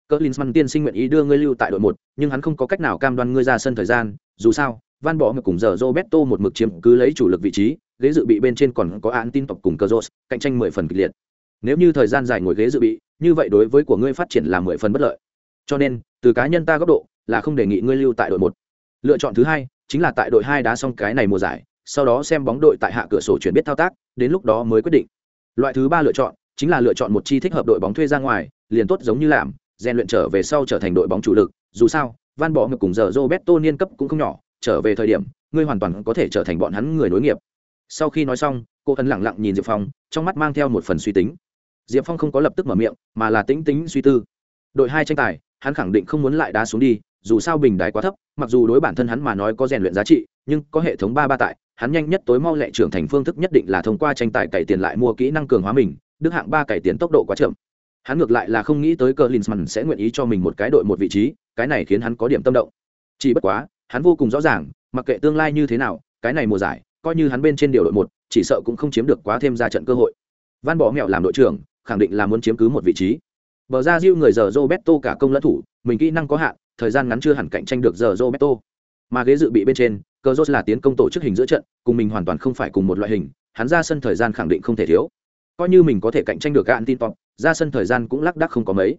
S1: Cỡ linsman tiên sinh nguyện ý đưa ngươi lưu tại đội một nhưng hắn không có cách nào cam đoan ngươi ra sân thời gian dù sao van bỏ ngược cùng giờ roberto một mực chiếm cứ lấy chủ lực vị trí ghế dự bị bên trên còn có án tin tộc cùng cơ rốt cạnh tranh mười phần kịch liệt. Nếu như thời gian dài ngồi ghế dự bị như vậy đối với của ngươi phát triển là mười phần bất lợi. Cho nên, từ cá nhân ta góc độ, là không đề nghị ngươi lưu tại đội một. Lựa chọn thứ hai, chính là tại đội hai đá xong cái này mùa giải, sau đó xem bóng đội tại hạ cửa sổ chuyển biết thao tác, đến lúc đó mới quyết định. Loại thứ ba lựa chọn, chính là lựa chọn một chi thích hợp đội bóng thuê ra ngoài, liền tốt giống như làm, rèn luyện trở về sau trở thành đội bóng chủ lực, dù sao, van bỏ ngược cùng giờ roberto niên cấp cũng không nhỏ, trở về thời điểm, ngươi hoàn toàn có thể trở thành bọn hắn người nối nghiệp. Sau khi nói xong, cô ấn lẳng lặng nhìn diệp phong, trong mắt mang theo một phần suy tính diệp phong không có lập tức mở miệng, mà là tính tính suy tư. Đội hai tranh tài, hắn khẳng định không muốn lại đá xuống đi, dù sao bình đài quá thấp, mặc dù đối bản thân hắn mà nói có rèn luyện giá trị, nhưng có hệ thống ba ba tại, hắn nhanh nhất tối mau lệ trưởng thành phương thức nhất định là thông qua tranh tài cày tiền lại mua kỹ năng cường hóa mình, đức hạng ba cày tiền tốc độ quá chậm. Hắn ngược lại là không nghĩ tới cờ linsman sẽ nguyện ý cho mình một cái đội một vị trí, cái này khiến hắn có điểm tâm động. Chỉ bất quá, hắn vô cùng rõ ràng, mặc kệ tương lai như thế nào, cái này mùa giải, coi như hắn bên trên điều đội một, chỉ sợ cũng không chiếm được quá thêm ra trận cơ hội. Van bỏ mẹo làm đội trưởng khẳng định là muốn chiếm cứ một vị trí. Bờ ra diêu người giờ roberto cả công lẫn thủ, mình kỹ năng có hạn, thời gian ngắn chưa hẳn cạnh tranh được giờ roberto. Mà ghế dự bị bên trên, cơ rốt là tiến công tổ chức hình giữa trận, cùng mình hoàn toàn không phải cùng một loại hình, hắn ra sân thời gian khẳng định không thể thiếu. Coi như mình có thể cạnh tranh được gạn tin top ra sân thời gian cũng lác đác không có mấy.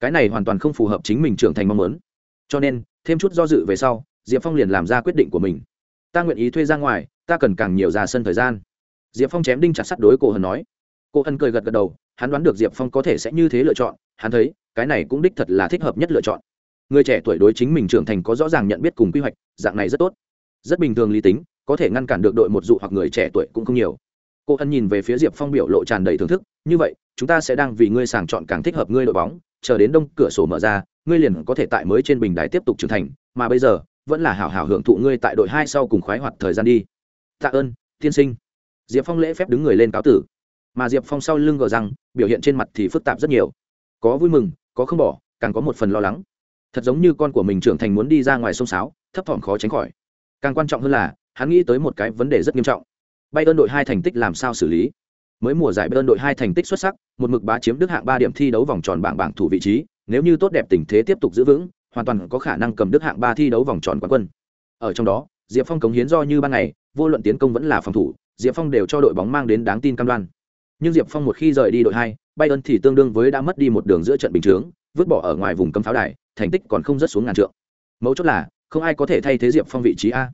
S1: Cái này hoàn toàn không phù hợp chính mình trưởng thành mong muốn. Cho nên, thêm chút do dự về sau, diệp phong liền làm ra quyết định của mình. Ta nguyện ý thuê ra ngoài, ta cần càng nhiều ra sân thời gian. Diệp phong chém đinh chặt sắt đối cổ hân nói. Cô hân cười gật gật đầu hắn đoán được diệp phong có thể sẽ như thế lựa chọn, hắn thấy, cái này cũng đích thật là thích hợp nhất lựa chọn. Người trẻ tuổi đối chính mình trưởng thành có rõ ràng nhận biết cùng quy hoạch, dạng này rất tốt. Rất bình thường lý tính, có thể ngăn cản được đội một dụ hoặc người trẻ tuổi cũng không nhiều. Cô ân nhìn về phía diệp phong biểu lộ tràn đầy thưởng thức, như vậy, chúng ta sẽ đang vì ngươi sàng chọn càng thích hợp ngươi đội bóng, chờ đến đông cửa sổ mở ra, ngươi liền có thể tại mới trên bình đài tiếp tục trưởng thành, mà bây giờ, vẫn là hảo hảo hưởng thụ ngươi tại đội hai sau cùng khoái hoạt thời gian đi. Tạ ơn, tiên sinh. Diệp phong lễ phép đứng người lên cáo tử mà diệp phong sau lưng gờ rằng biểu hiện trên mặt thì phức tạp rất nhiều. Có vui mừng, có không bỏ, càng có một phần lo lắng. Thật giống như con của mình trưởng thành muốn đi ra ngoài sông sáo, thấp thỏm khó tránh khỏi. Càng quan trọng hơn là, hắn nghĩ tới một cái vấn đề rất nghiêm trọng. Bay ơn đội hai thành tích làm sao xử lý? Mới mùa giải bay ơn đội hai thành tích xuất sắc, một mực bá chiếm đức hạng ba điểm thi đấu vòng tròn bảng bảng thủ vị trí, nếu như tốt đẹp tình thế tiếp tục giữ vững, hoàn toàn có khả năng cầm đức hạng ba thi đấu vòng tròn quán quân. Ở trong đó, diệp phong cống hiến do như ban ngày, vô luận tiến công vẫn là phòng thủ, diệp phong đều cho đội bóng mang đến đáng tin cam đoan nhưng diệp phong một khi rời đi đội hai, bayern thì tương đương với đã mất đi một đường giữa trận bình chướng, vứt bỏ ở ngoài vùng cấm pháo đài, thành tích còn không rất xuống ngàn trượng. Mấu chốt là, không ai có thể thay thế diệp phong vị trí a.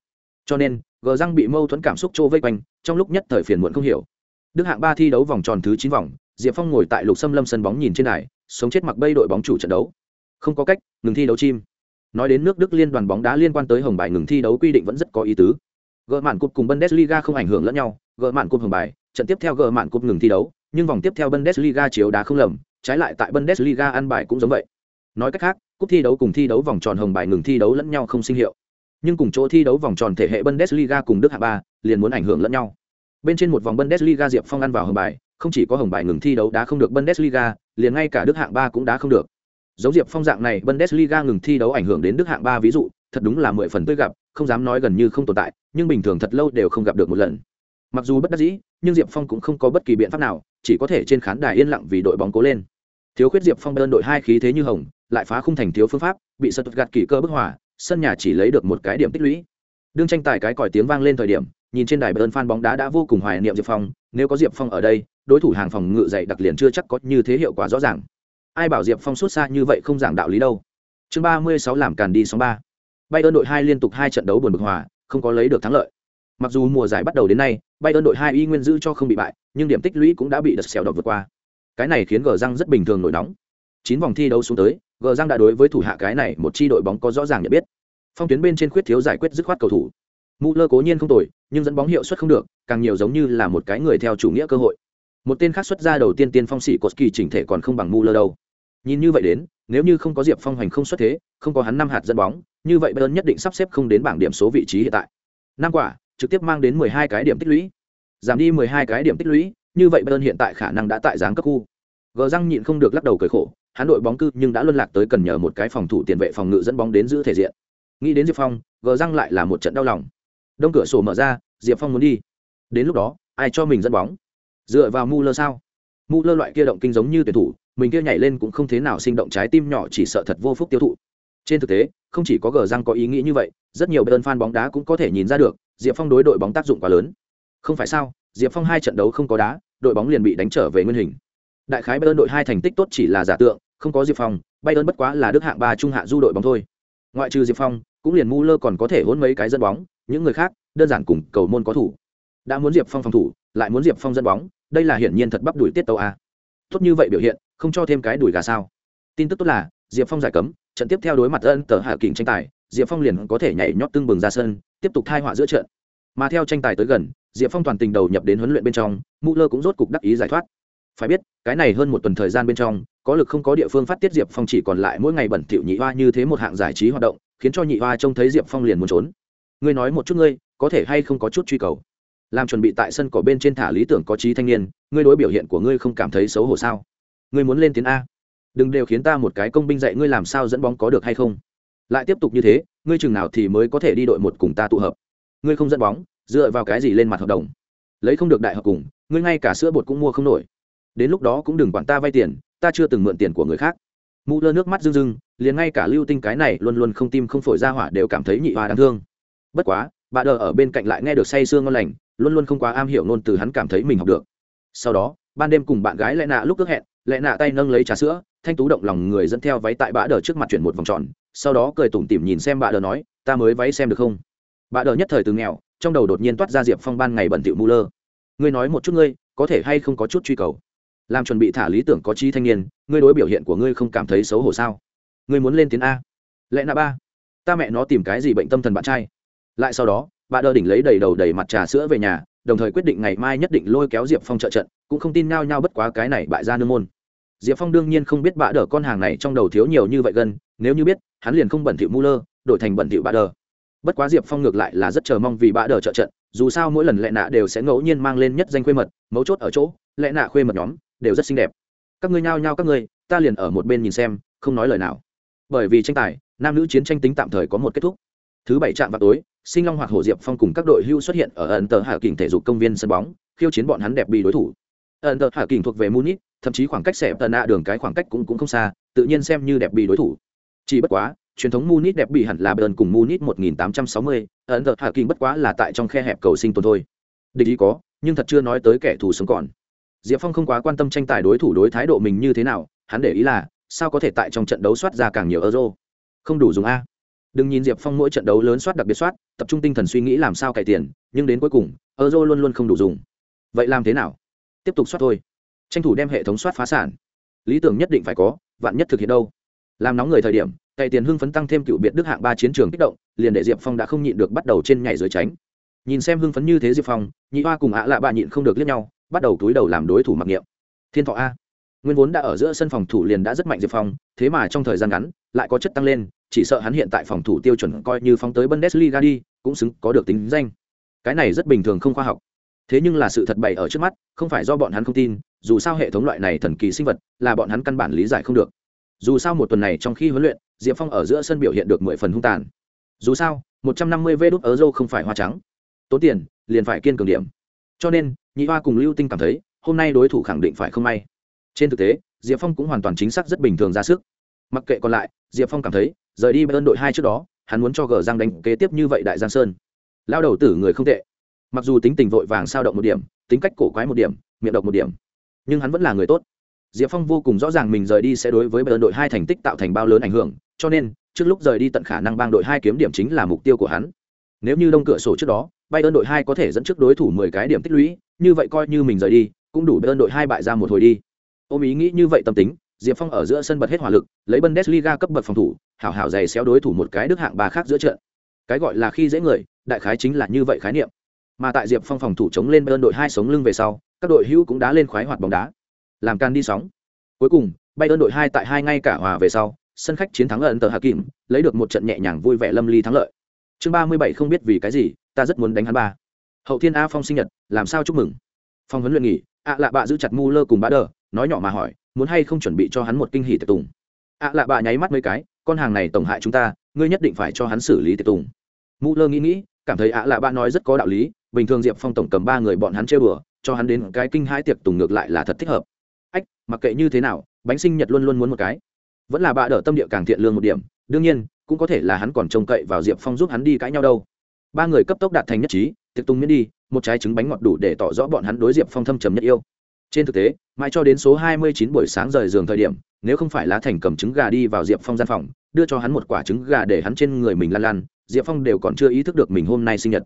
S1: Cho nên, gờ răng bị mâu thuẫn cảm xúc trô vây quanh, trong lúc nhất thời phiền muộn không hiểu. Đức hạng ba thi đấu vòng tròn thứ chín vòng, diệp phong ngồi tại lục xâm lâm sân bóng nhìn trên đài, sống chết mặc bây đội bóng chủ trận đấu. Không có cách, ngừng thi đấu chim. Nói đến nước đức liên đoàn bóng đá liên quan tới hồng bài ngừng thi đấu quy định vẫn rất có ý tứ. Gợ mạn cúp cùng bundesliga không ảnh hưởng lẫn nhau gợ mạn cúp hồng bài trận tiếp theo gờ mạn cúp ngừng thi đấu, nhưng vòng tiếp theo bundesliga chiếu đá không lầm, trái lại tại bundesliga ăn bài cũng giống vậy. Nói cách khác, cúp thi đấu cùng thi đấu vòng tròn hồng bài ngừng thi đấu lẫn nhau không sinh hiệu. Nhưng cùng chỗ thi đấu vòng tròn thể hệ bundesliga cùng đức hạ ba, liền muốn ảnh hưởng lẫn nhau. Bên trên một vòng bundesliga diệp phong ăn vào hồng bài, không chỉ có hồng bài ngừng thi đấu đá không được bundesliga, liền ngay cả đức hạng ba cũng đá không được. Giống diệp phong dạng này, bundesliga ngừng thi đấu ảnh hưởng đến đức hạng ba ví dụ, thật đúng là mười phần tươi gặp, không dám nói gần như không tồn tại, nhưng bình thường thật lâu đều không gặp được một lần. Mặc dù bất đắc dĩ nhưng diệp phong cũng không có bất kỳ biện pháp nào, chỉ có thể trên khán đài yên lặng vì đội bóng cố lên. Thiếu khuyết diệp phong đơn đội hai khí thế như hồng, lại phá khung thành thiếu phương pháp, bị sật gạt kỳ cơ bức hỏa sân nhà chỉ lấy được một cái điểm tích lũy. Đương tranh tài cái còi tiếng vang lên thời điểm, nhìn trên đài bơn fan bóng đá đã vô cùng hoài niệm diệp phong, nếu có diệp phong ở đây, đối thủ hàng phòng ngự dày đặc liền chưa chắc có như thế hiệu quả rõ ràng. Ai bảo diệp phong xuất xa như vậy không giảng đạo lý đâu. Chương ba mươi sáu làm càn đi sóng ba. Bay ơn đội hai liên tục hai trận đấu buồn bực hòa, không có lấy được thắng lợi. Mặc dù mùa giải bắt đầu đến nay bay ơn đội hai y nguyên giữ cho không bị bại, nhưng điểm tích lũy cũng đã bị đợt xèo đột vượt qua. Cái này khiến gờ răng rất bình thường nổi nóng. Chín vòng thi đấu xuống tới, gờ răng đã đối với thủ hạ cái này một chi đội bóng có rõ ràng nhận biết. Phong tuyến bên trên khuyết thiếu giải quyết dứt khoát cầu thủ. Mũ lơ cố nhiên không tồi, nhưng dẫn bóng hiệu suất không được, càng nhiều giống như là một cái người theo chủ nghĩa cơ hội. Một tên khác xuất ra đầu tiên tiên phong sĩ cột chỉnh thể còn không bằng mũ lơ đâu. Nhìn như vậy đến, nếu như không có diệp phong hành không xuất thế, không có hắn năm hạt dẫn bóng, như vậy bayern nhất định sắp xếp không đến bảng điểm số vị trí hiện tại. Năm quả trực tiếp mang đến 12 cái điểm tích lũy. Giảm đi 12 cái điểm tích lũy, như vậy bayern hiện tại khả năng đã tại giáng cấp khu. Gờ răng nhịn không được lắc đầu cười khổ, hắn đội bóng cư nhưng đã luân lạc tới cần nhờ một cái phòng thủ tiền vệ phòng ngự dẫn bóng đến giữ thể diện. Nghĩ đến diệp phong, gờ răng lại là một trận đau lòng. Đông cửa sổ mở ra, diệp phong muốn đi. Đến lúc đó, ai cho mình dẫn bóng? Dựa vào mu lơ sao? Mu lơ loại kia động kinh giống như tuyển thủ, mình kia nhảy lên cũng không thế nào sinh động trái tim nhỏ chỉ sợ thật vô phúc tiêu thụ. Trên thực tế, không chỉ có gờ răng có ý nghĩ như vậy, rất nhiều bên fan bóng đá cũng có thể nhìn ra được diệp phong đối đội bóng tác dụng quá lớn. Không phải sao, diệp phong hai trận đấu không có đá, đội bóng liền bị đánh trở về nguyên hình. Đại khái bayern đội hai thành tích tốt chỉ là giả tượng, không có diệp phong, bayern bất quá là đức hạng ba trung hạ du đội bóng thôi. Ngoại trừ diệp phong, cũng liền mu lơ còn có thể hôn mấy cái dẫn bóng, những người khác, đơn giản cùng cầu môn có thủ. Đã muốn diệp phong phòng thủ, lại muốn diệp phong dẫn bóng, đây là hiển nhiên thật bắp đuổi tiết tàu a. Tốt như vậy biểu hiện, không cho thêm cái đuổi gà sao. Tin tức tốt là, diệp phong giải cấm, trận tiếp theo đối mặt ân tờ hạ kình tranh tài, diệp phong liền có thể nhảy nhót tương bừng ra sân tiếp tục thai họa giữa trận. Mà theo tranh tài tới gần, diệp phong toàn tình đầu nhập đến huấn luyện bên trong mũ lơ cũng rốt cục đắc ý giải thoát. Phải biết, cái này hơn một tuần thời gian bên trong, có lực không có địa phương phát tiết diệp phong chỉ còn lại mỗi ngày bẩn thỉu nhị hoa như thế một hạng giải trí hoạt động, khiến cho nhị hoa trông thấy diệp phong liền muốn trốn. Ngươi nói một chút ngươi, có thể hay không có chút truy cầu? Làm chuẩn bị tại sân cỏ bên trên thả lý tưởng có trí thanh niên, ngươi đối biểu hiện của ngươi không cảm thấy xấu hổ sao? Ngươi muốn lên tiếng a. Đừng đều khiến ta một cái công binh dạy ngươi làm sao dẫn bóng có được hay không? Lại tiếp tục như thế ngươi chừng nào thì mới có thể đi đội một cùng ta tụ hợp. Ngươi không dẫn bóng, dựa vào cái gì lên mặt hợp đồng? Lấy không được đại hợp cùng, ngươi ngay cả sữa bột cũng mua không nổi. Đến lúc đó cũng đừng quản ta vay tiền, ta chưa từng mượn tiền của người khác. Mũ lơ nước mắt rưng rưng, liền ngay cả lưu tinh cái này luôn luôn không tim không phổi ra hỏa đều cảm thấy nhị hoa đáng thương. Bất quá, bà đờ ở bên cạnh lại nghe được say sương ngon lành, luôn luôn không quá am hiểu ngôn từ hắn cảm thấy mình học được. Sau đó, ban đêm cùng bạn gái lẽ nạ lúc ước hẹn lẹ nạ tay nâng lấy trà sữa, thanh tú động lòng người dẫn theo váy tại bã đờ trước mặt chuyển một vòng tròn, sau đó cười tủm tỉm nhìn xem bà đờ nói, ta mới váy xem được không? Bà đờ nhất thời từ nghèo, trong đầu đột nhiên toát ra diệp phong ban ngày bẩn thỉu mù lơ. Ngươi nói một chút ngươi, có thể hay không có chút truy cầu? Làm chuẩn bị thả lý tưởng có trí thanh niên, ngươi đối biểu hiện của ngươi không cảm thấy xấu hổ sao? Ngươi muốn lên tiếng a? Lẽ nạ ba, ta mẹ nó tìm cái gì bệnh tâm thần bạn trai. Lại sau đó bà đờ đỉnh lấy đầy đầu đầy mặt trà sữa về nhà đồng thời quyết định ngày mai nhất định lôi kéo diệp phong trợ trận, cũng không tin nhau nhau bất quá cái này bại ra nương môn. Diệp phong đương nhiên không biết bạ đờ con hàng này trong đầu thiếu nhiều như vậy gần, nếu như biết, hắn liền không bẩn thỉu mu lơ, đổi thành bẩn thỉu bạ đờ. Bất quá diệp phong ngược lại là rất chờ mong vì bạ đờ trợ trận, dù sao mỗi lần lệ nạ đều sẽ ngẫu nhiên mang lên nhất danh khuê mật, mấu chốt ở chỗ, lệ nạ khuê mật nhóm đều rất xinh đẹp. Các ngươi nhao nhao các ngươi, ta liền ở một bên nhìn xem, không nói lời nào. Bởi vì tranh tài, nam nữ chiến tranh tính tạm thời có một kết thúc thứ bảy trạm vào tối sinh long hoặc hồ diệp phong cùng các đội hưu xuất hiện ở ẩn tờ hạ kình thể dục công viên sân bóng khiêu chiến bọn hắn đẹp bị đối thủ. Ẩn tờ hạ kình thuộc về munich thậm chí khoảng cách xẻ tần ạ đường cái khoảng cách cũng cũng không xa tự nhiên xem như đẹp bị đối thủ. Chỉ bất quá truyền thống munich đẹp bị hẳn là bern cùng munich 1860, ẩn tờ hạ kình bất quá là tại trong khe hẹp cầu sinh tồn thôi. Địch ý có nhưng thật chưa nói tới kẻ thù sống còn. Diệp phong không quá quan tâm tranh tài đối thủ đối thái độ mình như thế nào hắn để ý là sao có thể tại trong trận đấu soát ra càng nhiều euro? Không đủ dùng a đừng nhìn diệp phong mỗi trận đấu lớn soát đặc biệt soát, tập trung tinh thần suy nghĩ làm sao cải tiền, nhưng đến cuối cùng, euro luôn luôn không đủ dùng. Vậy làm thế nào? Tiếp tục soát thôi. Tranh thủ đem hệ thống soát phá sản. Lý tưởng nhất định phải có, vạn nhất thực hiện đâu? Làm nóng người thời điểm cày tiền hưng phấn tăng thêm cựu biệt đức hạng ba chiến trường kích động, liền để diệp phong đã không nhịn được bắt đầu trên nhảy dưới tránh. Nhìn xem hưng phấn như thế diệp phong, nhị hoa cùng ạ lạ bạ nhịn không được liếc nhau, bắt đầu túi đầu làm đối thủ mặc niệm. Thiên thọ a. Nguyên vốn đã ở giữa sân phòng thủ liền đã rất mạnh diệp phong, thế mà trong thời gian ngắn lại có chất tăng lên, chỉ sợ hắn hiện tại phòng thủ tiêu chuẩn coi như phóng tới bundesliga đi, cũng xứng có được tính danh. Cái này rất bình thường không khoa học. Thế nhưng là sự thật bày ở trước mắt, không phải do bọn hắn không tin, dù sao hệ thống loại này thần kỳ sinh vật, là bọn hắn căn bản lý giải không được. Dù sao một tuần này trong khi huấn luyện, diệp phong ở giữa sân biểu hiện được mười phần hung tàn. Dù sao, một trăm năm mươi đốt euro không phải hoa trắng. Tốn tiền, liền phải kiên cường điểm. Cho nên, nhị hoa cùng lưu tinh cảm thấy, hôm nay đối thủ khẳng định phải không may. Trên thực tế, diệp phong cũng hoàn toàn chính xác rất bình thường ra sức. Mặc kệ còn lại diệp phong cảm thấy, rời đi bên đội hai trước đó, hắn muốn cho gờ giang đánh kế tiếp như vậy đại giang sơn. Lao đầu tử người không tệ. Mặc dù tính tình vội vàng sao động một điểm, tính cách cổ quái một điểm, miệng độc một điểm, nhưng hắn vẫn là người tốt. Diệp phong vô cùng rõ ràng mình rời đi sẽ đối với bên đội hai thành tích tạo thành bao lớn ảnh hưởng, cho nên, trước lúc rời đi tận khả năng bang đội hai kiếm điểm chính là mục tiêu của hắn. Nếu như đông cửa sổ trước đó bay ơn đội hai có thể dẫn trước đối thủ mười cái điểm tích lũy, như vậy coi như mình rời đi, cũng đủ bay ơn đội hai bại ra một hồi đi. Ôm ý nghĩ như vậy tâm tính diệp phong ở giữa sân bật hết hỏa lực, lấy bundesliga cấp bậc phòng thủ, hảo hảo dày xéo đối thủ một cái đức hạng ba khác giữa trận. Cái gọi là khi dễ người, đại khái chính là như vậy khái niệm. Mà tại diệp phong phòng thủ chống lên bayern đội hai sống lưng về sau, các đội hữu cũng đã lên khoái hoạt bóng đá. Làm can đi sóng. Cuối cùng, bayern đội hai tại hai ngay cả hòa về sau, sân khách chiến thắng ẩn tờ hà kim lấy được một trận nhẹ nhàng vui vẻ lâm ly thắng lợi. Chương ba mươi bảy không biết vì cái gì, ta rất muốn đánh hắn ba. Hậu thiên a phong sinh nhật, làm sao chúc mừng? Phong huấn luyện nghỉ, ạ lạ bạ giữ chặt mu lơ cùng bá đờ nói nhỏ mà hỏi muốn hay không chuẩn bị cho hắn một kinh hỉ tiệc tùng? Ạ lạ bạ nháy mắt mấy cái, con hàng này tổng hại chúng ta, ngươi nhất định phải cho hắn xử lý tiệc tùng. Mu lơ nghĩ nghĩ, cảm thấy ạ lạ bạ nói rất có đạo lý, bình thường diệp phong tổng cầm ba người bọn hắn chơi bừa, cho hắn đến cái kinh hãi tiệc tùng ngược lại là thật thích hợp. Ách, mặc kệ như thế nào, bánh sinh nhật luôn luôn muốn một cái. Vẫn là bạ đỡ tâm địa càng thiện lương một điểm, đương nhiên, cũng có thể là hắn còn trông cậy vào diệp phong giúp hắn đi cãi nhau đâu. Ba người cấp tốc đạt thành nhất trí, tiệc tùng miễn đi, một trái trứng bánh ngọt đủ để tỏ rõ bọn hắn đối diệp phong thâm trầm nhất yêu trên thực tế mãi cho đến số hai mươi chín buổi sáng rời giường thời điểm nếu không phải lá thành cầm trứng gà đi vào diệp phong gian phòng đưa cho hắn một quả trứng gà để hắn trên người mình Lan Lan, diệp phong đều còn chưa ý thức được mình hôm nay sinh nhật.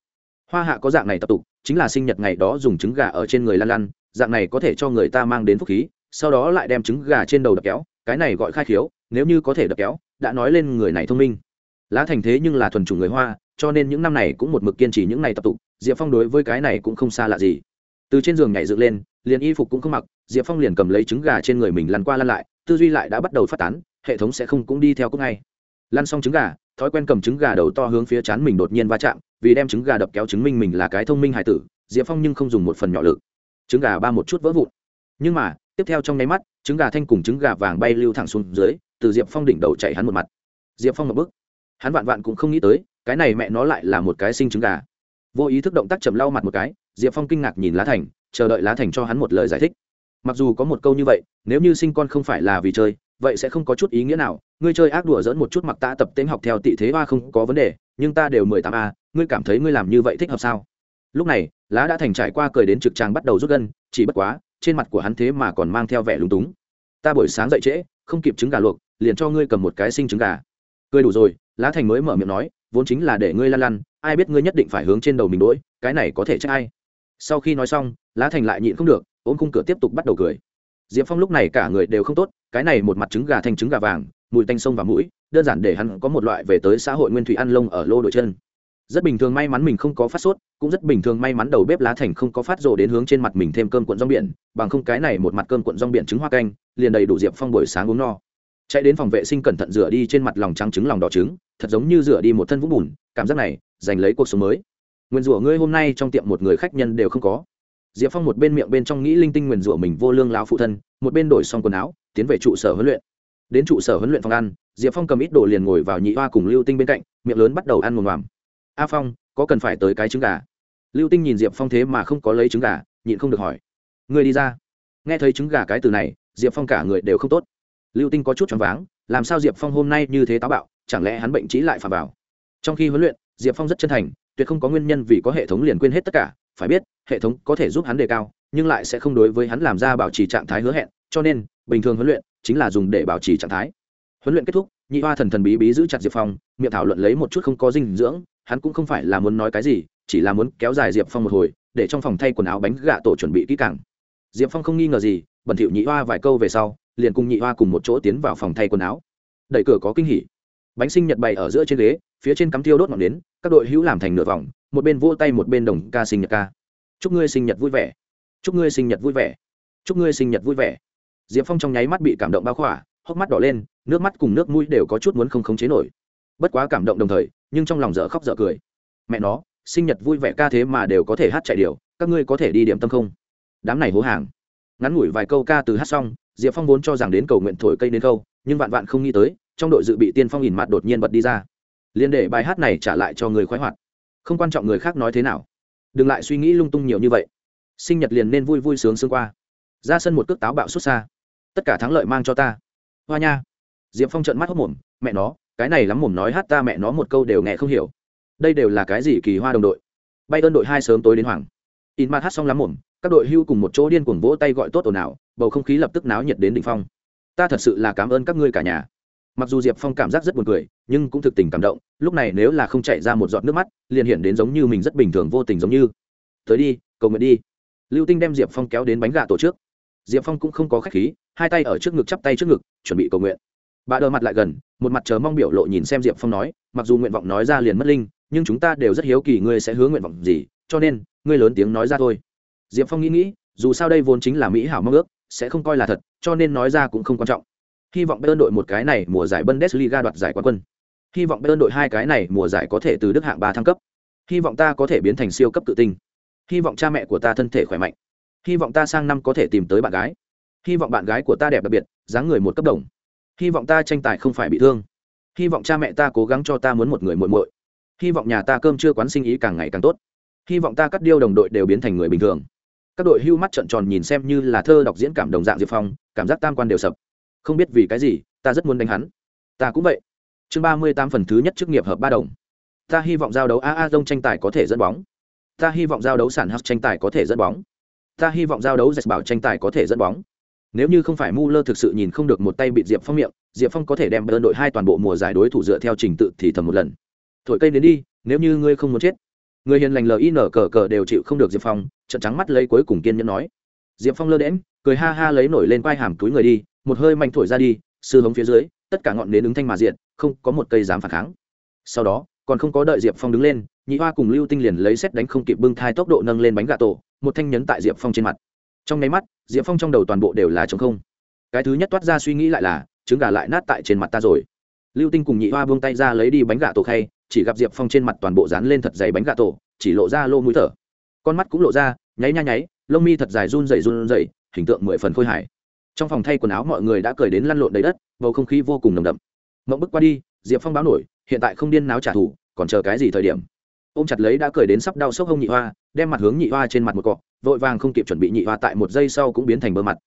S1: Hoa hạ có dạng này tập tục chính là sinh nhật ngày đó dùng trứng gà ở trên người Lan Lan, dạng này có thể cho người ta mang đến phúc khí sau đó lại đem trứng gà trên đầu đập kéo cái này gọi khai khiếu nếu như có thể đập kéo đã nói lên người này thông minh. Lá thành thế nhưng là thuần chủng người hoa cho nên những năm này cũng một mực kiên trì những ngày tập tục diệp phong đối với cái này cũng không xa lạ gì. Từ trên giường nhảy dựng lên liền y phục cũng không mặc, diệp phong liền cầm lấy trứng gà trên người mình lăn qua lăn lại, tư duy lại đã bắt đầu phát tán, hệ thống sẽ không cũng đi theo cũng ngay. Lăn xong trứng gà, thói quen cầm trứng gà đầu to hướng phía chán mình đột nhiên va chạm, vì đem trứng gà đập kéo chứng minh mình là cái thông minh hải tử, diệp phong nhưng không dùng một phần nhỏ lực. Trứng gà ba một chút vỡ vụn. Nhưng mà, tiếp theo trong nháy mắt, trứng gà thanh cùng trứng gà vàng bay lưu thẳng xuống dưới, từ diệp phong đỉnh đầu chạy hắn một mặt. Diệp phong một bước. Hắn vạn vạn cũng không nghĩ tới, cái này mẹ nó lại là một cái sinh trứng gà. Vô ý thức động tác chầm lau mặt một cái, diệp phong kinh ngạc nhìn lá thành chờ đợi lá thành cho hắn một lời giải thích. Mặc dù có một câu như vậy, nếu như sinh con không phải là vì chơi, vậy sẽ không có chút ý nghĩa nào. Ngươi chơi ác đùa dẫn một chút mặc ta tập tính học theo tị thế hoa không có vấn đề, nhưng ta đều mười tám a, ngươi cảm thấy ngươi làm như vậy thích hợp sao? Lúc này, lá đã thành trải qua cười đến trực tràng bắt đầu rút gân, chỉ bất quá, trên mặt của hắn thế mà còn mang theo vẻ lúng túng. Ta buổi sáng dậy trễ, không kịp trứng gà luộc, liền cho ngươi cầm một cái sinh trứng gà. Cười đủ rồi, lá thành mới mở miệng nói, vốn chính là để ngươi lăn lăn, ai biết ngươi nhất định phải hướng trên đầu mình đỗi cái này có thể trách ai? Sau khi nói xong, lá thành lại nhịn không được, ôm khung cửa tiếp tục bắt đầu cười. Diệp phong lúc này cả người đều không tốt, cái này một mặt trứng gà thành trứng gà vàng, mùi tanh sông và mũi, đơn giản để hắn có một loại về tới xã hội nguyên thủy ăn lông ở lô đội chân. Rất bình thường may mắn mình không có phát sốt, cũng rất bình thường may mắn đầu bếp lá thành không có phát rồ đến hướng trên mặt mình thêm cơm cuộn rong biển, bằng không cái này một mặt cơm cuộn rong biển trứng hoa canh, liền đầy đủ diệp phong buổi sáng uống no. Chạy đến phòng vệ sinh cẩn thận rửa đi trên mặt lòng trắng trứng lòng đỏ trứng, thật giống như rửa đi một thân vũng bùn, cảm giác này, giành lấy cuộc sống mới nguyên rủa ngươi hôm nay trong tiệm một người khách nhân đều không có. Diệp phong một bên miệng bên trong nghĩ linh tinh nguyền rủa mình vô lương lao phụ thân, một bên đổi xong quần áo, tiến về trụ sở huấn luyện. Đến trụ sở huấn luyện phòng ăn, diệp phong cầm ít đồ liền ngồi vào nhị hoa cùng lưu tinh bên cạnh, miệng lớn bắt đầu ăn mồm mòm a phong, có cần phải tới cái trứng gà? Lưu tinh nhìn diệp phong thế mà không có lấy trứng gà, nhịn không được hỏi. Người đi ra. Nghe thấy trứng gà cái từ này, diệp phong cả người đều không tốt. Lưu tinh có chút choáng váng, làm sao diệp phong hôm nay như thế táo bạo, chẳng lẽ hắn bệnh trí lại phà vào? Trong khi huấn luyện, diệp phong rất chân thành tuyệt không có nguyên nhân vì có hệ thống liền quên hết tất cả, phải biết, hệ thống có thể giúp hắn đề cao, nhưng lại sẽ không đối với hắn làm ra bảo trì trạng thái hứa hẹn, cho nên, bình thường huấn luyện chính là dùng để bảo trì trạng thái. Huấn luyện kết thúc, nhị hoa thần thần bí bí giữ chặt diệp phong, miệng thảo luận lấy một chút không có dinh dưỡng, hắn cũng không phải là muốn nói cái gì, chỉ là muốn kéo dài diệp phong một hồi, để trong phòng thay quần áo bánh gạ tổ chuẩn bị kỹ càng. Diệp phong không nghi ngờ gì, bẩn thỉu nhị hoa vài câu về sau, liền cùng nhị hoa cùng một chỗ tiến vào phòng thay quần áo. Đẩy cửa có kinh hỉ. Bánh sinh nhật bày ở giữa trên ghế, phía trên cắm tiêu đốt ngọn nến các đội hữu làm thành nửa vòng, một bên vỗ tay một bên đồng ca sinh nhật ca. Chúc ngươi sinh nhật vui vẻ. Chúc ngươi sinh nhật vui vẻ. Chúc ngươi sinh nhật vui vẻ. Diệp phong trong nháy mắt bị cảm động bao khỏa, hốc mắt đỏ lên, nước mắt cùng nước mũi đều có chút muốn không khống chế nổi. Bất quá cảm động đồng thời, nhưng trong lòng dở khóc dở cười. Mẹ nó, sinh nhật vui vẻ ca thế mà đều có thể hát chạy điều các ngươi có thể đi điểm tâm không? Đám này hố hàng. Ngắn ngủi vài câu ca từ hát xong, diệp phong vốn cho rằng đến cầu nguyện thổi cây đến câu nhưng vạn vạn không nghĩ tới, trong đội dự bị tiên phong ỉn mặt đột nhiên bật đi ra liên để bài hát này trả lại cho người khoái hoạt. Không quan trọng người khác nói thế nào. Đừng lại suy nghĩ lung tung nhiều như vậy. Sinh nhật liền nên vui vui sướng sướng qua. Ra sân một cước táo bạo xuất xa. Tất cả thắng lợi mang cho ta. Hoa nha. Diệp phong trận mắt hốc mồm, mẹ nó, cái này lắm mồm nói hát ta mẹ nó một câu đều nghe không hiểu. Đây đều là cái gì kỳ hoa đồng đội. Bay ơn đội hai sớm tối đến hoàng in mặt hát xong lắm mồm, các đội hưu cùng một chỗ điên cuồng vỗ tay gọi tốt ồn ào, bầu không khí lập tức náo nhiệt đến đỉnh phong. Ta thật sự là cảm ơn các ngươi cả nhà mặc dù diệp phong cảm giác rất buồn cười, nhưng cũng thực tình cảm động, lúc này nếu là không chạy ra một giọt nước mắt, liền hiện đến giống như mình rất bình thường vô tình giống như. Tới đi, cầu nguyện đi. Lưu tinh đem diệp phong kéo đến bánh gà tổ trước. Diệp phong cũng không có k h á c h khí, hai tay ở trước ngực chắp tay trước ngực, chuẩn bị cầu nguyện. Bà đờ mặt lại gần, một mặt chờ mong biểu lộ nhìn xem diệp phong nói, mặc dù nguyện vọng nói ra liền mất linh, nhưng chúng ta đều rất hiếu kỳ ngươi sẽ hướng nguyện vọng gì, cho nên, ngươi lớn tiếng nói ra thôi. Diệp phong nghĩ nghĩ, dù sao đây vốn chính là mỹ hảo mong ước, sẽ không coi là thật, cho nên nói ra cũng không quan trọng hy vọng bayern đội một cái này mùa giải bundesliga đoạt giải quán quân hy vọng bayern đội hai cái này mùa giải có thể từ đức hạng ba thăng cấp hy vọng ta có thể biến thành siêu cấp tự tinh hy vọng cha mẹ của ta thân thể khỏe mạnh hy vọng ta sang năm có thể tìm tới bạn gái hy vọng bạn gái của ta đẹp đặc biệt dáng người một cấp đồng hy vọng ta tranh tài không phải bị thương hy vọng cha mẹ ta cố gắng cho ta muốn một người muội muội hy vọng nhà ta cơm chưa quán sinh ý càng ngày càng tốt hy vọng ta cắt điêu đồng đội đều biến thành người bình thường các đội hưu mắt trận tròn nhìn xem như là thơ đọc diễn cảm đồng dạng diệp phong cảm giác tam quan đều sập không biết vì cái gì, ta rất muốn đánh hắn. Ta cũng vậy. Chương ba mươi tám phần thứ nhất chức nghiệp hợp ba đồng. Ta hy vọng giao đấu a a dông tranh tài có thể dẫn bóng. Ta hy vọng giao đấu sản hắc tranh tài có thể dẫn bóng. Ta hy vọng giao đấu dạch bảo tranh tài có thể dẫn bóng. Nếu như không phải mu lơ thực sự nhìn không được một tay bị diệp phong miệng, diệp phong có thể đem bơn đội hai toàn bộ mùa giải đối thủ dựa theo trình tự thì thầm một lần. Thổi cây đến đi, nếu như ngươi không muốn chết. Người hiền lành lin cờ cờ đều chịu không được diệp phong trận trắng mắt lấy cuối cùng kiên nhẫn nói. Diệp phong lơ đễm cười ha ha lấy nổi lên quai hàm túi người đi một hơi mạnh thổi ra đi, sư hống phía dưới, tất cả ngọn nến ứng thanh mà diện không có một cây dám phản kháng. Sau đó, còn không có đợi diệp phong đứng lên, nhị hoa cùng lưu tinh liền lấy xét đánh không kịp bưng thai tốc độ nâng lên bánh gà tổ, một thanh nhấn tại diệp phong trên mặt. Trong nháy mắt, diệp phong trong đầu toàn bộ đều là t không. Cái thứ nhất toát ra suy nghĩ lại là, trứng gà lại nát tại trên mặt ta rồi. Lưu tinh cùng nhị hoa buông tay ra lấy đi bánh gà tổ khay, chỉ gặp diệp phong trên mặt toàn bộ dán lên thật dày bánh gà tổ, chỉ lộ ra lô mũi thở. Con mắt cũng lộ ra, nháy nha nháy, lông mi thật dài run dày run dày hình tượng mười phần khôi hài trong phòng thay quần áo mọi người đã cười đến lăn lộn đầy đất, bầu không khí vô cùng nồng đậm. Mộng bức qua đi, diệp phong báo nổi, hiện tại không điên náo trả thù, còn chờ cái gì thời điểm? Ô m chặt lấy đã cười đến sắp đau sốc hông nhị hoa, đem mặt hướng nhị hoa trên mặt một cọ, vội vàng không kịp chuẩn bị nhị hoa tại một giây sau cũng biến thành bơ mặt.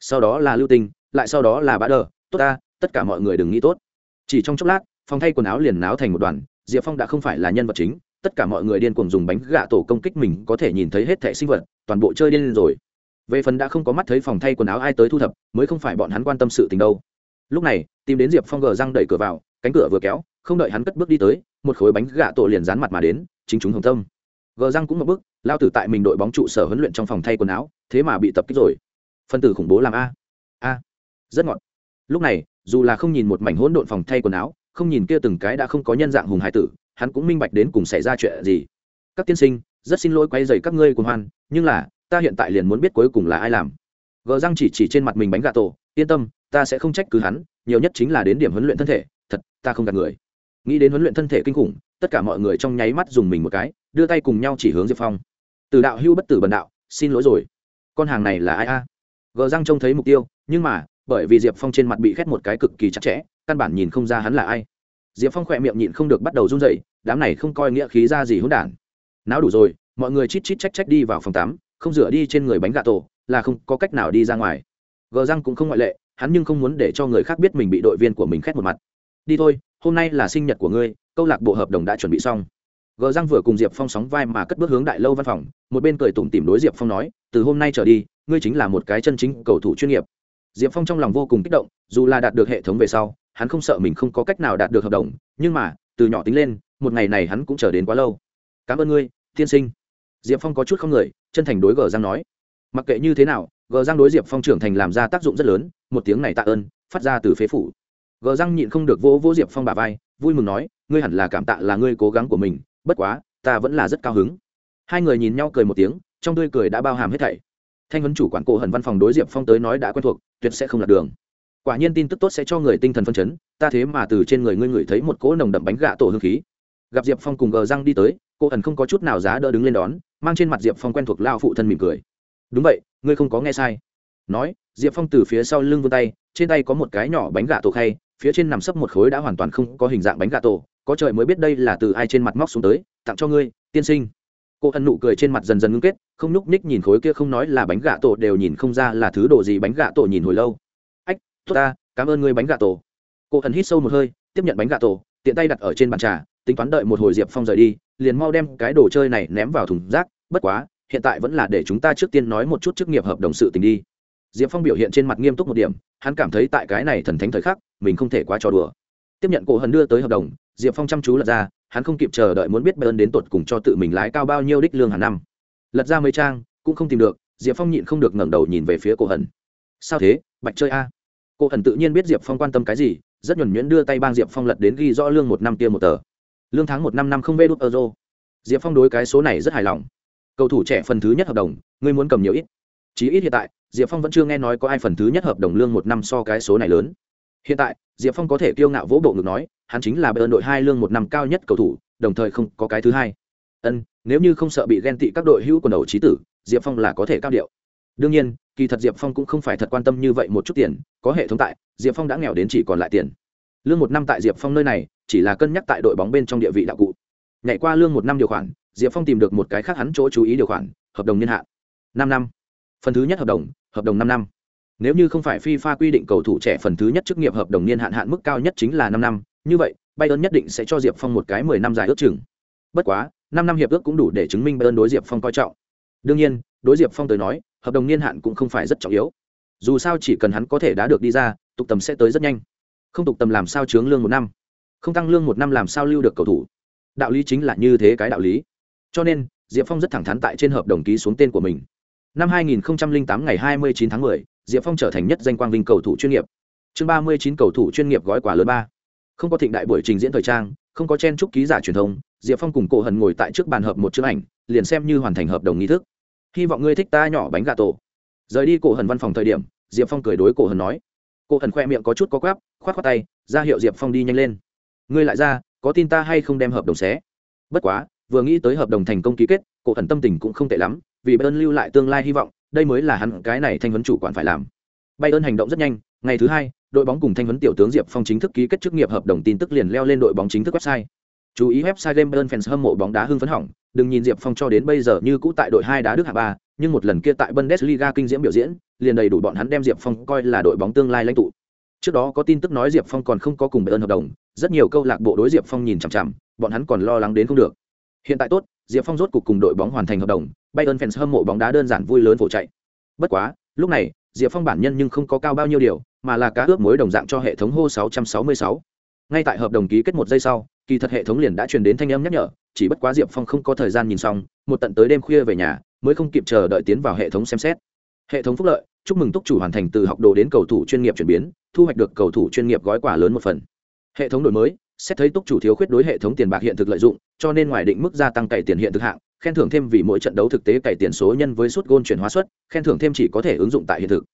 S1: Sau đó là lưu tinh, lại sau đó là bã đờ, tốt ta, tất cả mọi người đừng nghĩ tốt. Chỉ trong chốc lát, phòng thay quần áo liền náo thành một đoàn, diệp phong đã không phải là nhân vật chính, tất cả mọi người điên cuồng dùng bánh gạ tổ công kích mình có thể nhìn thấy hết thẻ sinh vật, toàn bộ chơi điên lên rồi về phần đã không có mắt thấy phòng thay quần áo ai tới thu thập, mới không phải bọn hắn quan tâm sự tình đâu. Lúc này, tìm đến diệp phong gờ răng đẩy cửa vào, cánh cửa vừa kéo, không đợi hắn cất bước đi tới, một khối bánh gạ tổ liền dán mặt mà đến, chính chúng hồng tâm. Gờ răng cũng một bước, lao tử tại mình đội bóng trụ sở huấn luyện trong phòng thay quần áo, thế mà bị tập kích rồi. Phân tử khủng bố làm a. A. Rất ngọt. Lúc này, dù là không nhìn một mảnh hỗn độn phòng thay quần áo, không nhìn kia từng cái đã không có nhân dạng hùng hải tử, hắn cũng minh bạch đến cùng xảy ra chuyện gì. Các tiên sinh, rất xin lỗi quay dày các ngươi cùng hoan, nhưng là ta hiện tại liền muốn biết cuối cùng là ai làm. Gờ răng chỉ chỉ trên mặt mình bánh gà tổ, yên tâm, ta sẽ không trách cứ hắn, nhiều nhất chính là đến điểm huấn luyện thân thể, thật, ta không gạt người. Nghĩ đến huấn luyện thân thể kinh khủng, tất cả mọi người trong nháy mắt dùng mình một cái, đưa tay cùng nhau chỉ hướng diệp phong. Từ đạo hưu bất tử bần đạo, xin lỗi rồi. Con hàng này là ai a? Gờ răng trông thấy mục tiêu, nhưng mà, bởi vì diệp phong trên mặt bị khét một cái cực kỳ chặt chẽ, căn bản nhìn không ra hắn là ai. Diệp phong khỏe miệng nhịn không được bắt đầu run dậy đám này không coi nghĩa khí ra gì hỗn đản. Não đủ rồi, mọi người chít chít trách trách đi vào phòng tắm không rửa đi trên người bánh gà tổ, là không có cách nào đi ra ngoài. Gờ răng cũng không ngoại lệ, hắn nhưng không muốn để cho người khác biết mình bị đội viên của mình khét một mặt. Đi thôi, hôm nay là sinh nhật của ngươi, câu lạc bộ hợp đồng đã chuẩn bị xong. Gờ răng vừa cùng diệp phong sóng vai mà cất bước hướng đại lâu văn phòng, một bên cười tủm tìm đối diệp phong nói, từ hôm nay trở đi, ngươi chính là một cái chân chính cầu thủ chuyên nghiệp. Diệp phong trong lòng vô cùng kích động, dù là đạt được hệ thống về sau, hắn không sợ mình không có cách nào đạt được hợp đồng, nhưng mà, từ nhỏ tính lên, một ngày này hắn cũng chờ đến quá lâu. Cảm ơn ngươi, tiên sinh. Diệp phong có chút không người chân thành đối gờ giang nói. Mặc kệ như thế nào, gờ giang đối diệp phong trưởng thành làm ra tác dụng rất lớn, một tiếng này tạ ơn, phát ra từ phế phủ. Gờ giang nhịn không được vỗ vỗ diệp phong bà vai, vui mừng nói, ngươi hẳn là cảm tạ là ngươi cố gắng của mình, bất quá, ta vẫn là rất cao hứng. Hai người nhìn nhau cười một tiếng, trong tươi cười đã bao hàm hết thảy. Thanh huấn chủ quản cổ hận văn phòng đối diệp phong tới nói đã quen thuộc, tuyệt sẽ không lạc đường. Quả nhiên tin tức tốt sẽ cho người tinh thần phân chấn, ta thế mà từ trên người ngươi ngửi thấy một cỗ nồng đậm bánh gạ tổ hương khí. Gặp diệp phong cùng gờ răng đi tới cô ẩn không có chút nào giá đỡ đứng lên đón, mang trên mặt diệp phong quen thuộc lao phụ thân mỉm cười. Đúng vậy, ngươi không có nghe sai. Nói, diệp phong từ phía sau lưng vươn tay, trên tay có một cái nhỏ bánh gà tổ khay, phía trên nằm sấp một khối đã hoàn toàn không có hình dạng bánh gà tổ, có trời mới biết đây là từ ai trên mặt móc xuống tới, tặng cho ngươi, tiên sinh. Cô ẩn nụ cười trên mặt dần dần ngưng kết, không nhúc ních nhìn khối kia không nói là bánh gà tổ đều nhìn không ra là thứ đồ gì bánh gà tổ nhìn hồi lâu. Ách, tốt ta, cảm ơn ngươi bánh gà tổ. Cô ẩn hít sâu một hơi, tiếp nhận bánh gà tổ, tiện tay đặt ở trên bàn trà, tính toán đợi một hồi diệp phong rời đi liền mau đem cái đồ chơi này ném vào thùng rác, bất quá, hiện tại vẫn là để chúng ta trước tiên nói một chút chức nghiệp hợp đồng sự tình đi. Diệp phong biểu hiện trên mặt nghiêm túc một điểm, hắn cảm thấy tại cái này thần thánh thời khắc, mình không thể quá trò đùa. Tiếp nhận cổ hần đưa tới hợp đồng, diệp phong chăm chú lật ra, hắn không kịp chờ đợi muốn biết bayern đến tột cùng cho tự mình lái cao bao nhiêu đích lương hàng năm. Lật ra mấy trang, cũng không tìm được, diệp phong nhịn không được ngẩng đầu nhìn về phía cổ hần sao thế, bạch chơi a? Cổ hần tự nhiên biết diệp phong quan tâm cái gì, rất nhuẩn nhuyễn đưa tay bang diệp phong lật đến ghi rõ lương một năm kia một tờ lương tháng một năm năm không vê đốt euro. Diệp phong đối cái số này rất hài lòng. Cầu thủ trẻ phần thứ nhất hợp đồng, ngươi muốn cầm nhiều ít? Chí ít hiện tại, diệp phong vẫn chưa nghe nói có ai phần thứ nhất hợp đồng lương một năm so cái số này lớn. Hiện tại, diệp phong có thể kiêu ngạo vỗ bộ ngực nói, hắn chính là bờ đội hai lương một năm cao nhất cầu thủ, đồng thời không có cái thứ hai. Ân, nếu như không sợ bị ghen tị các đội hữu quần đầu trí tử, diệp phong là có thể cao điệu. Đương nhiên, kỳ thật diệp phong cũng không phải thật quan tâm như vậy một chút tiền, có hệ thống tại, diệp phong đã nghèo đến chỉ còn lại tiền lương một năm tại diệp phong nơi này chỉ là cân nhắc tại đội bóng bên trong địa vị đạo cụ nhảy qua lương một năm điều khoản diệp phong tìm được một cái khác hắn chỗ chú ý điều khoản hợp đồng niên hạn năm năm phần thứ nhất hợp đồng hợp đồng năm năm nếu như không phải FIFA quy định cầu thủ trẻ phần thứ nhất chức nghiệp hợp đồng niên hạn hạn mức cao nhất chính là năm năm, như vậy, Bayern nhất định sẽ cho Diệp Phong một cái mười năm dài ước chừng. Bất quá, năm năm hiệp ước cũng đủ để chứng minh Bayern đối Diệp Phong coi trọng. Đương nhiên, đối Diệp Phong tới nói, hợp đồng niên hạn cũng không phải rất trọng yếu. Dù sao chỉ cần hắn có thể đá được đi ra, tục tầm sẽ tới rất nhanh. Không tục tầm làm sao chướng lương một năm, không tăng lương một năm làm sao lưu được cầu thủ. Đạo lý chính là như thế cái đạo lý. Cho nên, Diệp Phong rất thẳng thắn tại trên hợp đồng ký xuống tên của mình. Năm 2008 ngày 29 tháng 10, Diệp Phong trở thành nhất danh quang vinh cầu thủ chuyên nghiệp. Chương 39 cầu thủ chuyên nghiệp gói quà lớn ba. Không có thịnh đại buổi trình diễn thời trang, không có chen trúc ký giả truyền thông, Diệp Phong cùng Cổ Hần ngồi tại trước bàn hợp một chiếc ảnh, liền xem như hoàn thành hợp đồng nghi thức. Hy vọng ngươi thích ta nhỏ bánh gà tổ. Rời đi Cổ Hần văn phòng thời điểm, Diệp Phong cười đối Cổ Hần nói. Cô thần khoe miệng có chút có quắp, khoát khoát tay, ra hiệu Diệp Phong đi nhanh lên. Ngươi lại ra, có tin ta hay không đem hợp đồng xé? Bất quá, vừa nghĩ tới hợp đồng thành công ký kết, Cổ thần tâm tình cũng không tệ lắm, vì bay ơn lưu lại tương lai hy vọng, đây mới là hắn cái này thanh vấn chủ quản phải làm. Bay ơn hành động rất nhanh, ngày thứ hai, đội bóng cùng thanh vấn tiểu tướng Diệp Phong chính thức ký kết chức nghiệp hợp đồng tin tức liền leo lên đội bóng chính thức website. Chú ý website Game Bayern fans hâm mộ bóng đá hưng phấn hỏng, đừng nhìn Diệp Phong cho đến bây giờ như cũ tại đội hai đá Đức hạng ba, nhưng một lần kia tại Bundesliga kinh diễm biểu diễn, liền đầy đủ bọn hắn đem Diệp Phong coi là đội bóng tương lai lãnh tụ. Trước đó có tin tức nói Diệp Phong còn không có cùng Bayern hợp đồng, rất nhiều câu lạc bộ đối Diệp Phong nhìn chằm chằm, bọn hắn còn lo lắng đến không được. Hiện tại tốt, Diệp Phong rốt cục cùng đội bóng hoàn thành hợp đồng, Bayern fans hâm mộ bóng đá đơn giản vui lớn phổ chạy. Bất quá, lúc này, Diệp Phong bản nhân nhưng không có cao bao nhiêu điều, mà là cá ước mối đồng dạng cho hệ thống hô 666. Ngay tại hợp đồng ký kết một giây sau, kỳ thật hệ thống liền đã truyền đến thanh âm nhắc nhở, chỉ bất quá Diệp Phong không có thời gian nhìn xong, một tận tới đêm khuya về nhà, mới không kịp chờ đợi tiến vào hệ thống xem xét. Hệ thống phúc lợi, chúc mừng túc chủ hoàn thành từ học đồ đến cầu thủ chuyên nghiệp chuyển biến, thu hoạch được cầu thủ chuyên nghiệp gói quà lớn một phần. Hệ thống đổi mới, xét thấy túc chủ thiếu khuyết đối hệ thống tiền bạc hiện thực lợi dụng, cho nên ngoài định mức gia tăng cày tiền hiện thực hạng, khen thưởng thêm vì mỗi trận đấu thực tế cày tiền số nhân với suất gôn chuyển hóa suất, khen thưởng thêm chỉ có thể ứng dụng tại hiện thực.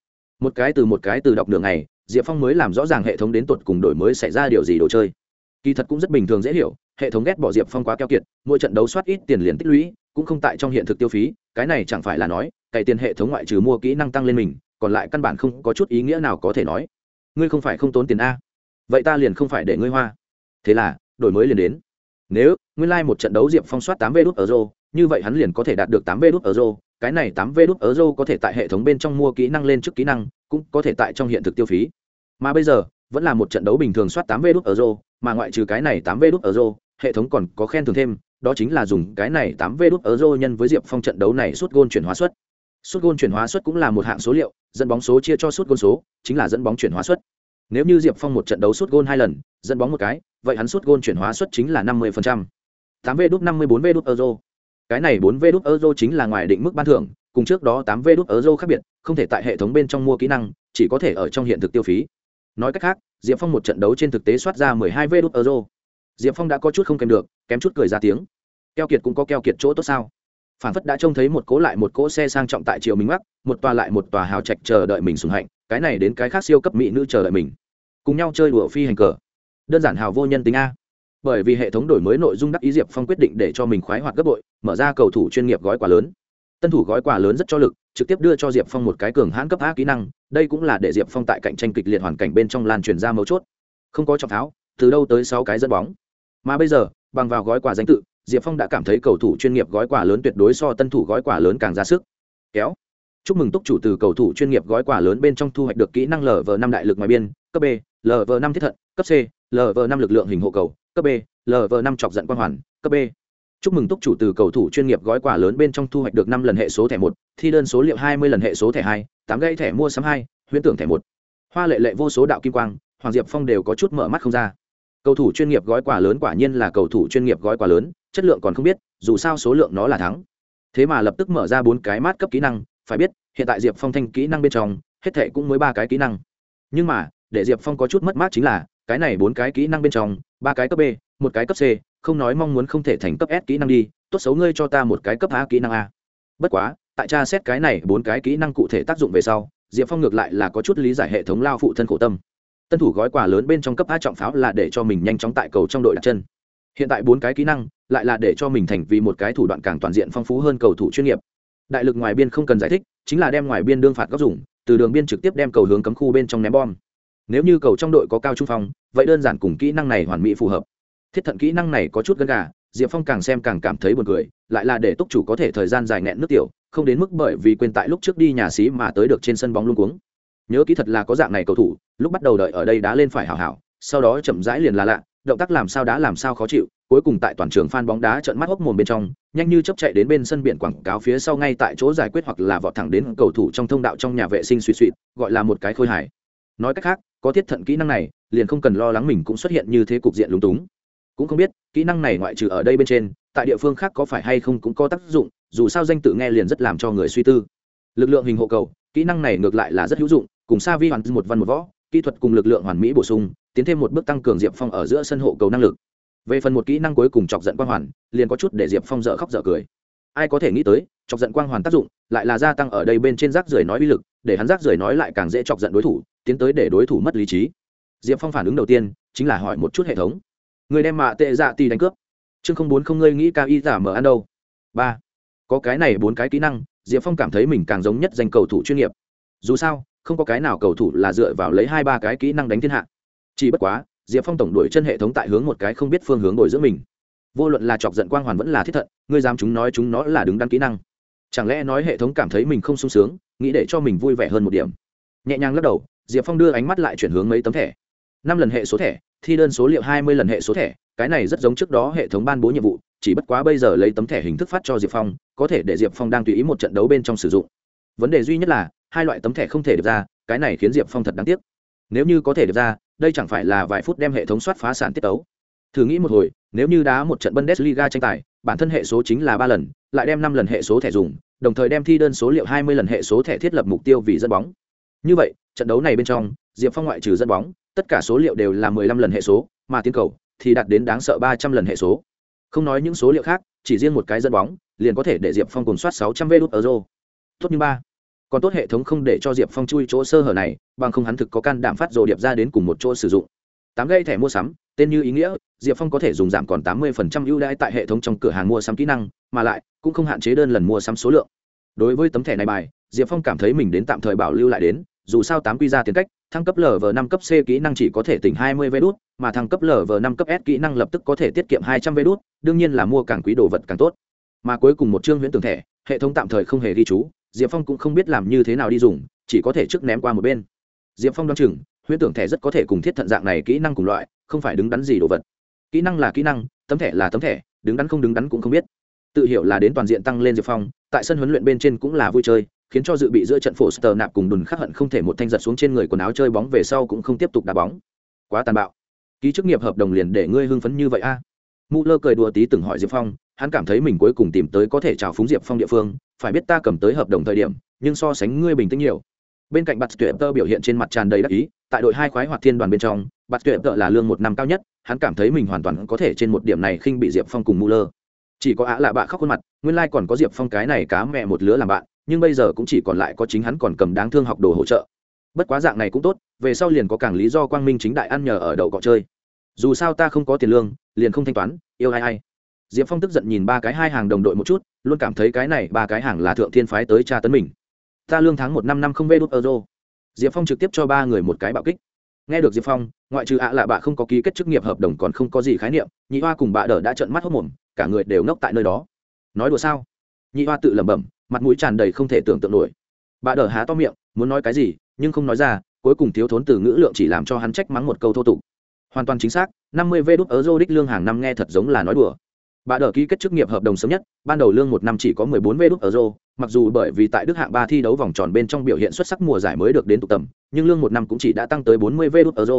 S1: Một cái từ một cái từ đọc đường này, Diệp Phong mới làm rõ ràng hệ thống đến tuột cùng đổi mới xảy ra điều gì đồ chơi. Kỳ thật cũng rất bình thường dễ hiểu, hệ thống ghét bỏ Diệp Phong quá keo kiệt, mỗi trận đấu soát ít tiền liền tích lũy, cũng không tại trong hiện thực tiêu phí, cái này chẳng phải là nói, cày tiền hệ thống ngoại trừ mua kỹ năng tăng lên mình, còn lại căn bản không có chút ý nghĩa nào có thể nói. Ngươi không phải không tốn tiền a? Vậy ta liền không phải để ngươi hoa. Thế là, đổi mới liền đến. Nếu, nguyên lai like một trận đấu Diệp Phong soát 8 vé đút euro, như vậy hắn liền có thể đạt được 8 vé đút euro, cái này 8 vé đút euro có thể tại hệ thống bên trong mua kỹ năng lên trước kỹ năng, cũng có thể tại trong hiện thực tiêu phí. Mà bây giờ, vẫn là một trận đấu bình thường soát 8 vé đút euro, mà ngoại trừ cái này 8v đút euro, hệ thống còn có khen thưởng thêm, đó chính là dùng cái này 8v đút euro nhân với Diệp Phong trận đấu này suốt gôn chuyển hóa suất. Suốt gôn chuyển hóa suất cũng là một hạng số liệu, dẫn bóng số chia cho suốt gôn số, chính là dẫn bóng chuyển hóa suất. Nếu như Diệp Phong một trận đấu suốt gôn hai lần, dẫn bóng một cái, vậy hắn suốt gôn chuyển hóa suất chính là 50%. 8 v đút 54 v đút euro. Cái này 4 v đút euro chính là ngoài định mức ban thưởng, cùng trước đó 8 v đút euro khác biệt, không thể tại hệ thống bên trong mua kỹ năng, chỉ có thể ở trong hiện thực tiêu phí. Nói cách khác, Diệp Phong một trận đấu trên thực tế soát ra mười hai vê đốt euro. diệp phong đã có chút không kèm được kém chút cười ra tiếng. Keo kiệt cũng có keo kiệt chỗ tốt sao? Phản phất đã trông thấy một cỗ lại một cỗ xe sang trọng tại triều minh mắc một tòa lại một tòa hào trạch chờ đợi mình sùng hạnh cái này đến cái khác siêu cấp mỹ nữ chờ đợi mình. Cùng nhau chơi đùa phi hành cờ. Đơn giản hào vô nhân tính a. Bởi vì hệ thống đổi mới nội dung đắc ý diệp phong quyết định để cho mình khoái hoạt gấp bội mở ra cầu thủ chuyên nghiệp gói quà lớn. Tân thủ gói quà lớn rất cho lực trực tiếp đưa cho diệp phong một cái cường hãn cấp a kỹ năng đây cũng là để diệp phong tại cạnh tranh kịch liệt hoàn cảnh bên trong lan truyền ra mấu chốt không có trọng tháo từ đâu tới sáu cái dẫn bóng mà bây giờ bằng vào gói quà danh tự diệp phong đã cảm thấy cầu thủ chuyên nghiệp gói quà lớn tuyệt đối so tân thủ gói quà lớn càng ra sức kéo chúc mừng túc chủ từ cầu thủ chuyên nghiệp gói quà lớn bên trong thu hoạch được kỹ năng lv năm đại lực ngoài biên cấp b lv năm thiết thận cấp c lv năm lực lượng hình hộ cầu cấp b lv năm chọc giận quang hoàn cấp b chúc mừng túc chủ từ cầu thủ chuyên nghiệp gói quà lớn bên trong thu hoạch được năm lần hệ số thẻ một thi đơn số liệu hai mươi lần hệ số thẻ hai tám gây thẻ mua sắm hai, huyễn tưởng thẻ một. Hoa lệ lệ vô số đạo kim quang, hoàng diệp phong đều có chút mở mắt không ra. Cầu thủ chuyên nghiệp gói quà lớn quả nhiên là cầu thủ chuyên nghiệp gói quà lớn, chất lượng còn không biết, dù sao số lượng nó là thắng. Thế mà lập tức mở ra bốn cái mát cấp kỹ năng, phải biết, hiện tại diệp phong thanh kỹ năng bên trong, hết thệ cũng mới ba cái kỹ năng. Nhưng mà, để diệp phong có chút mất mát chính là, cái này bốn cái kỹ năng bên trong, ba cái cấp b, một cái cấp c, không nói mong muốn không thể thành cấp s kỹ năng đi, tốt xấu ngươi cho ta một cái cấp a kỹ năng a. Bất quá tại tra xét cái này bốn cái kỹ năng cụ thể tác dụng về sau, diệp phong ngược lại là có chút lý giải hệ thống lao phụ thân khổ tâm. Tân thủ gói quà lớn bên trong cấp a trọng pháo là để cho mình nhanh chóng tại cầu trong đội đặt chân. Hiện tại bốn cái kỹ năng lại là để cho mình thành vì một cái thủ đoạn càng toàn diện phong phú hơn cầu thủ chuyên nghiệp. Đại lực ngoài biên không cần giải thích, chính là đem ngoài biên đương phạt góc dùng, từ đường biên trực tiếp đem cầu hướng cấm khu bên trong ném bom. Nếu như cầu trong đội có cao trung phong, vậy đơn giản cùng kỹ năng này hoàn mỹ phù hợp. Thiết thận kỹ năng này có chút gân gà, diệp phong càng xem càng cảm thấy buồn cười, lại là để túc chủ có thể thời gian dài nghẹn nước tiểu không đến mức bởi vì quên tại lúc trước đi nhà xí mà tới được trên sân bóng luôn cuống. Nhớ kỹ thật là có dạng này cầu thủ, lúc bắt đầu đợi ở đây đá lên phải hảo hảo, sau đó chậm rãi liền là lạ, động tác làm sao đá làm sao khó chịu, cuối cùng tại toàn trường phan bóng đá trợn mắt hốc mồm bên trong, nhanh như chấp chạy đến bên sân biển quảng cáo phía sau ngay tại chỗ giải quyết hoặc là vọt thẳng đến cầu thủ trong thông đạo trong nhà vệ sinh suy suy, gọi là một cái khôi hài. Nói cách khác, có thiết thận kỹ năng này, liền không cần lo lắng mình cũng xuất hiện như thế cục diện lúng túng cũng không biết, kỹ năng này ngoại trừ ở đây bên trên, tại địa phương khác có phải hay không cũng có tác dụng, dù sao danh tự nghe liền rất làm cho người suy tư. Lực lượng hình hộ cầu, kỹ năng này ngược lại là rất hữu dụng, cùng sa vi hoàn một văn một võ, kỹ thuật cùng lực lượng hoàn mỹ bổ sung, tiến thêm một bước tăng cường diệp phong ở giữa sân hộ cầu năng lực. Về phần một kỹ năng cuối cùng chọc giận quang hoàn, liền có chút để diệp phong dở khóc dở cười. Ai có thể nghĩ tới, chọc giận quang hoàn tác dụng, lại là gia tăng ở đây bên trên rác rưởi nói uy lực, để hắn rác rưởi nói lại càng dễ chọc giận đối thủ, tiến tới để đối thủ mất lý trí. Diệp phong phản ứng đầu tiên, chính là hỏi một chút hệ thống người đem mạ tệ dạ ti đánh cướp. Chương không bốn không, ngươi nghĩ cao y giả mở ăn đâu? Ba. Có cái này bốn cái kỹ năng, diệp phong cảm thấy mình càng giống nhất danh cầu thủ chuyên nghiệp. Dù sao, không có cái nào cầu thủ là dựa vào lấy hai ba cái kỹ năng đánh thiên hạ. Chỉ bất quá, diệp phong tổng đuổi chân hệ thống tại hướng một cái không biết phương hướng đổi giữa mình. Vô luận là chọc giận quang hoàn vẫn là thiết thận, ngươi dám chúng nói chúng nó là đứng đắn kỹ năng. Chẳng lẽ nói hệ thống cảm thấy mình không sung sướng, nghĩ để cho mình vui vẻ hơn một điểm? Nhẹ nhàng lắc đầu, diệp phong đưa ánh mắt lại chuyển hướng mấy tấm thẻ. Năm lần hệ số thẻ thi đơn số liệu hai mươi lần hệ số thẻ, cái này rất giống trước đó hệ thống ban bố nhiệm vụ, chỉ bất quá bây giờ lấy tấm thẻ hình thức phát cho diệp phong, có thể để diệp phong đang tùy ý một trận đấu bên trong sử dụng. Vấn đề duy nhất là, hai loại tấm thẻ không thể được ra, cái này khiến diệp phong thật đáng tiếc. Nếu như có thể được ra, đây chẳng phải là vài phút đem hệ thống soát phá sản tiết tấu. Thử nghĩ một hồi, nếu như đá một trận bundesliga tranh tài, bản thân hệ số chính là ba lần, lại đem năm lần hệ số thẻ dùng, đồng thời đem thi đơn số liệu hai mươi lần hệ số thẻ thiết lập mục tiêu vì dẫn bóng. Như vậy, trận đấu này bên trong, diệp phong ngoại trừ dẫn bóng tất cả số liệu đều là mười lăm lần hệ số, mà tiến cầu thì đạt đến đáng sợ ba trăm lần hệ số. Không nói những số liệu khác, chỉ riêng một cái dẫn bóng, liền có thể để diệp phong cùng soát sáu trăm vê đốt euro. Tốt như ba. Còn tốt hệ thống không để cho diệp phong chui chỗ sơ hở này, bằng không hắn thực có can đảm phát rồ điệp ra đến cùng một chỗ sử dụng. Tám gây thẻ mua sắm, tên như ý nghĩa, diệp phong có thể dùng giảm còn tám mươi ưu đãi tại hệ thống trong cửa hàng mua sắm kỹ năng, mà lại cũng không hạn chế đơn lần mua sắm số lượng. Đối với tấm thẻ này bài, diệp phong cảm thấy mình đến tạm thời bảo lưu lại đến dù sao tám quy ra tiền cách, thăng cấp lv năm cấp c kỹ năng chỉ có thể tỉnh hai mươi vé đút, mà thăng cấp lv năm cấp s kỹ năng lập tức có thể tiết kiệm hai trăm vé đút, đương nhiên là mua càng quý đồ vật càng tốt. Mà cuối cùng một chương huyễn tưởng thẻ, hệ thống tạm thời không hề ghi chú, diệp phong cũng không biết làm như thế nào đi dùng, chỉ có thể trước ném qua một bên. Diệp phong đ o á n chừng, huyễn tưởng thẻ rất có thể cùng thiết thận dạng này kỹ năng cùng loại, không phải đứng đắn gì đồ vật. Kỹ năng là kỹ năng, tấm thẻ là tấm thẻ, đứng đắn không đứng đắn cũng không biết. Tự hiểu là đến toàn diện tăng lên diệp phong, tại sân huấn luyện bên trên cũng là vui chơi khiến cho dự bị giữa trận Foster nạp cùng đùn khắc hận không thể một thanh giật xuống trên người quần áo chơi bóng về sau cũng không tiếp tục đá bóng quá tàn bạo ký chức nghiệp hợp đồng liền để ngươi hưng phấn như vậy a à? cười đùa tí từng hỏi diệp phong, hắn cảm thấy mình cuối cùng tìm tới có thể chào phúng diệp phong địa phương, phải biết ta cầm tới hợp đồng thời điểm, nhưng so sánh ngươi bình tĩnh nhiều bên cạnh Bạt tuyệt tơ biểu hiện trên mặt tràn đầy đắc ý, tại đội hai khoái hoạt thiên đoàn bên trong, bạt Tuyệt Tơ là lương một năm cao nhất, hắn cảm thấy mình hoàn toàn có thể trên một điểm này khinh bị diệp phong cùng Muller. chỉ có ạ lạ bạ khóc khuôn mặt, nguyên lai còn có diệp phong cái này cá mẹ một lứa làm bạn nhưng bây giờ cũng chỉ còn lại có chính hắn còn cầm đáng thương học đồ hỗ trợ. Bất quá dạng này cũng tốt, về sau liền có càng lý do quang minh chính đại ăn nhờ ở đậu cọ chơi. Dù sao ta không có tiền lương, liền không thanh toán, yêu ai ai. Diệp phong tức giận nhìn ba cái hai hàng đồng đội một chút, luôn cảm thấy cái này ba cái hàng là thượng thiên phái tới tra tấn mình. Ta lương tháng một năm năm không vê đốt euro. Diệp phong trực tiếp cho ba người một cái bạo kích. Nghe được diệp phong, ngoại trừ ạ à lạ bạ không có ký kết chức nghiệp hợp đồng còn không có gì khái niệm, nhị hoa cùng bạ đờ đã trợn mắt hốc mồm, cả người đều ngốc tại nơi đó. Nói đùa sao? Nhị hoa tự lẩm bẩm mặt mũi tràn đầy không thể tưởng tượng nổi. Bà đờ há to miệng, muốn nói cái gì, nhưng không nói ra, cuối cùng thiếu thốn từ ngữ lượng chỉ làm cho hắn trách mắng một câu thô tục. Hoàn toàn chính xác, năm mươi vê đốt euro đích lương hàng năm nghe thật giống là nói đùa. Bà đờ ký kết chức nghiệp hợp đồng sớm nhất, ban đầu lương một năm chỉ có mười bốn vê đốt euro, mặc dù bởi vì tại đức hạng ba thi đấu vòng tròn bên trong biểu hiện xuất sắc mùa giải mới được đến tụ tầm, nhưng lương một năm cũng chỉ đã tăng tới bốn mươi vê đốt euro.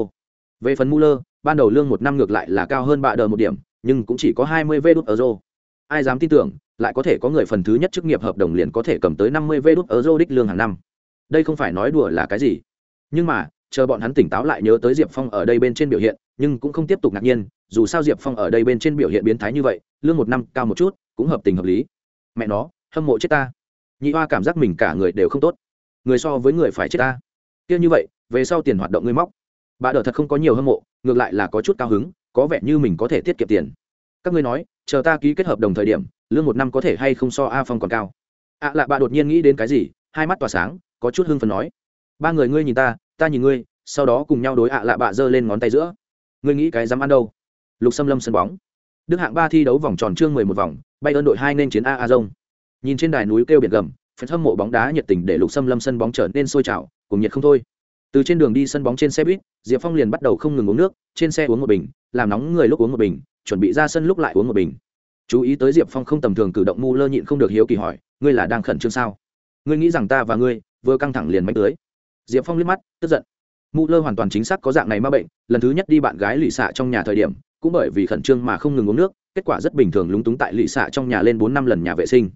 S1: Về phần muller, ban đầu lương một năm ngược lại là cao hơn bà đờ một điểm, nhưng cũng chỉ có hai mươi vê đốt euro. Ai dám tin tưởng lại có thể có người phần thứ nhất chức nghiệp hợp đồng liền có thể cầm tới năm mươi vê euro đích lương hàng năm. Đây không phải nói đùa là cái gì. Nhưng mà, chờ bọn hắn tỉnh táo lại nhớ tới diệp phong ở đây bên trên biểu hiện, nhưng cũng không tiếp tục ngạc nhiên, dù sao diệp phong ở đây bên trên biểu hiện biến thái như vậy, lương một năm cao một chút, cũng hợp tình hợp lý. Mẹ nó, hâm mộ chết ta. Nhị hoa cảm giác mình cả người đều không tốt. Người so với người phải chết ta. Kia như vậy, về sau tiền hoạt động ngươi móc. Bà đỡ thật không có nhiều hâm mộ, ngược lại là có chút cao hứng, có vẻ như mình có thể tiết kiệm tiền. Các ngươi nói, chờ ta ký kết hợp đồng thời điểm lương một năm có thể hay không so a phong còn cao? Ạ à lạ bạ đột nhiên nghĩ đến cái gì, hai mắt tỏa sáng, có chút hưng phần nói. Ba người ngươi nhìn ta ta nhìn ngươi, sau đó cùng nhau đối ạ lạ bạ giơ lên ngón tay giữa. Ngươi nghĩ cái dám ăn đâu? Lục xâm lâm sân bóng. Đức hạng ba thi đấu vòng tròn chương mười một vòng bay ơn đội hai nên chiến a a dông nhìn trên đài núi kêu biển gầm phần hâm mộ bóng đá nhiệt tình để lục xâm lâm sân bóng trở nên sôi trào, cùng nhiệt không thôi. Từ trên đường đi sân bóng trên xe buýt, diệp phong liền bắt đầu không ngừng uống nước, trên xe uống một bình, làm nóng người lúc uống một bình, chuẩn bị ra sân lúc lại uống một bình chú ý tới diệp phong không tầm thường cử động mu lơ nhịn không được hiếu kỳ hỏi, ngươi là đang khẩn trương sao? Ngươi nghĩ rằng ta và ngươi vừa căng thẳng liền mánh tới diệp phong liếc mắt, tức giận. Mu lơ hoàn toàn chính xác có dạng này ma bệnh, lần thứ nhất đi bạn gái lì xạ trong nhà thời điểm, cũng bởi vì khẩn trương mà không ngừng uống nước, kết quả rất bình thường lúng túng tại lì xạ trong nhà lên bốn năm lần nhà vệ sinh.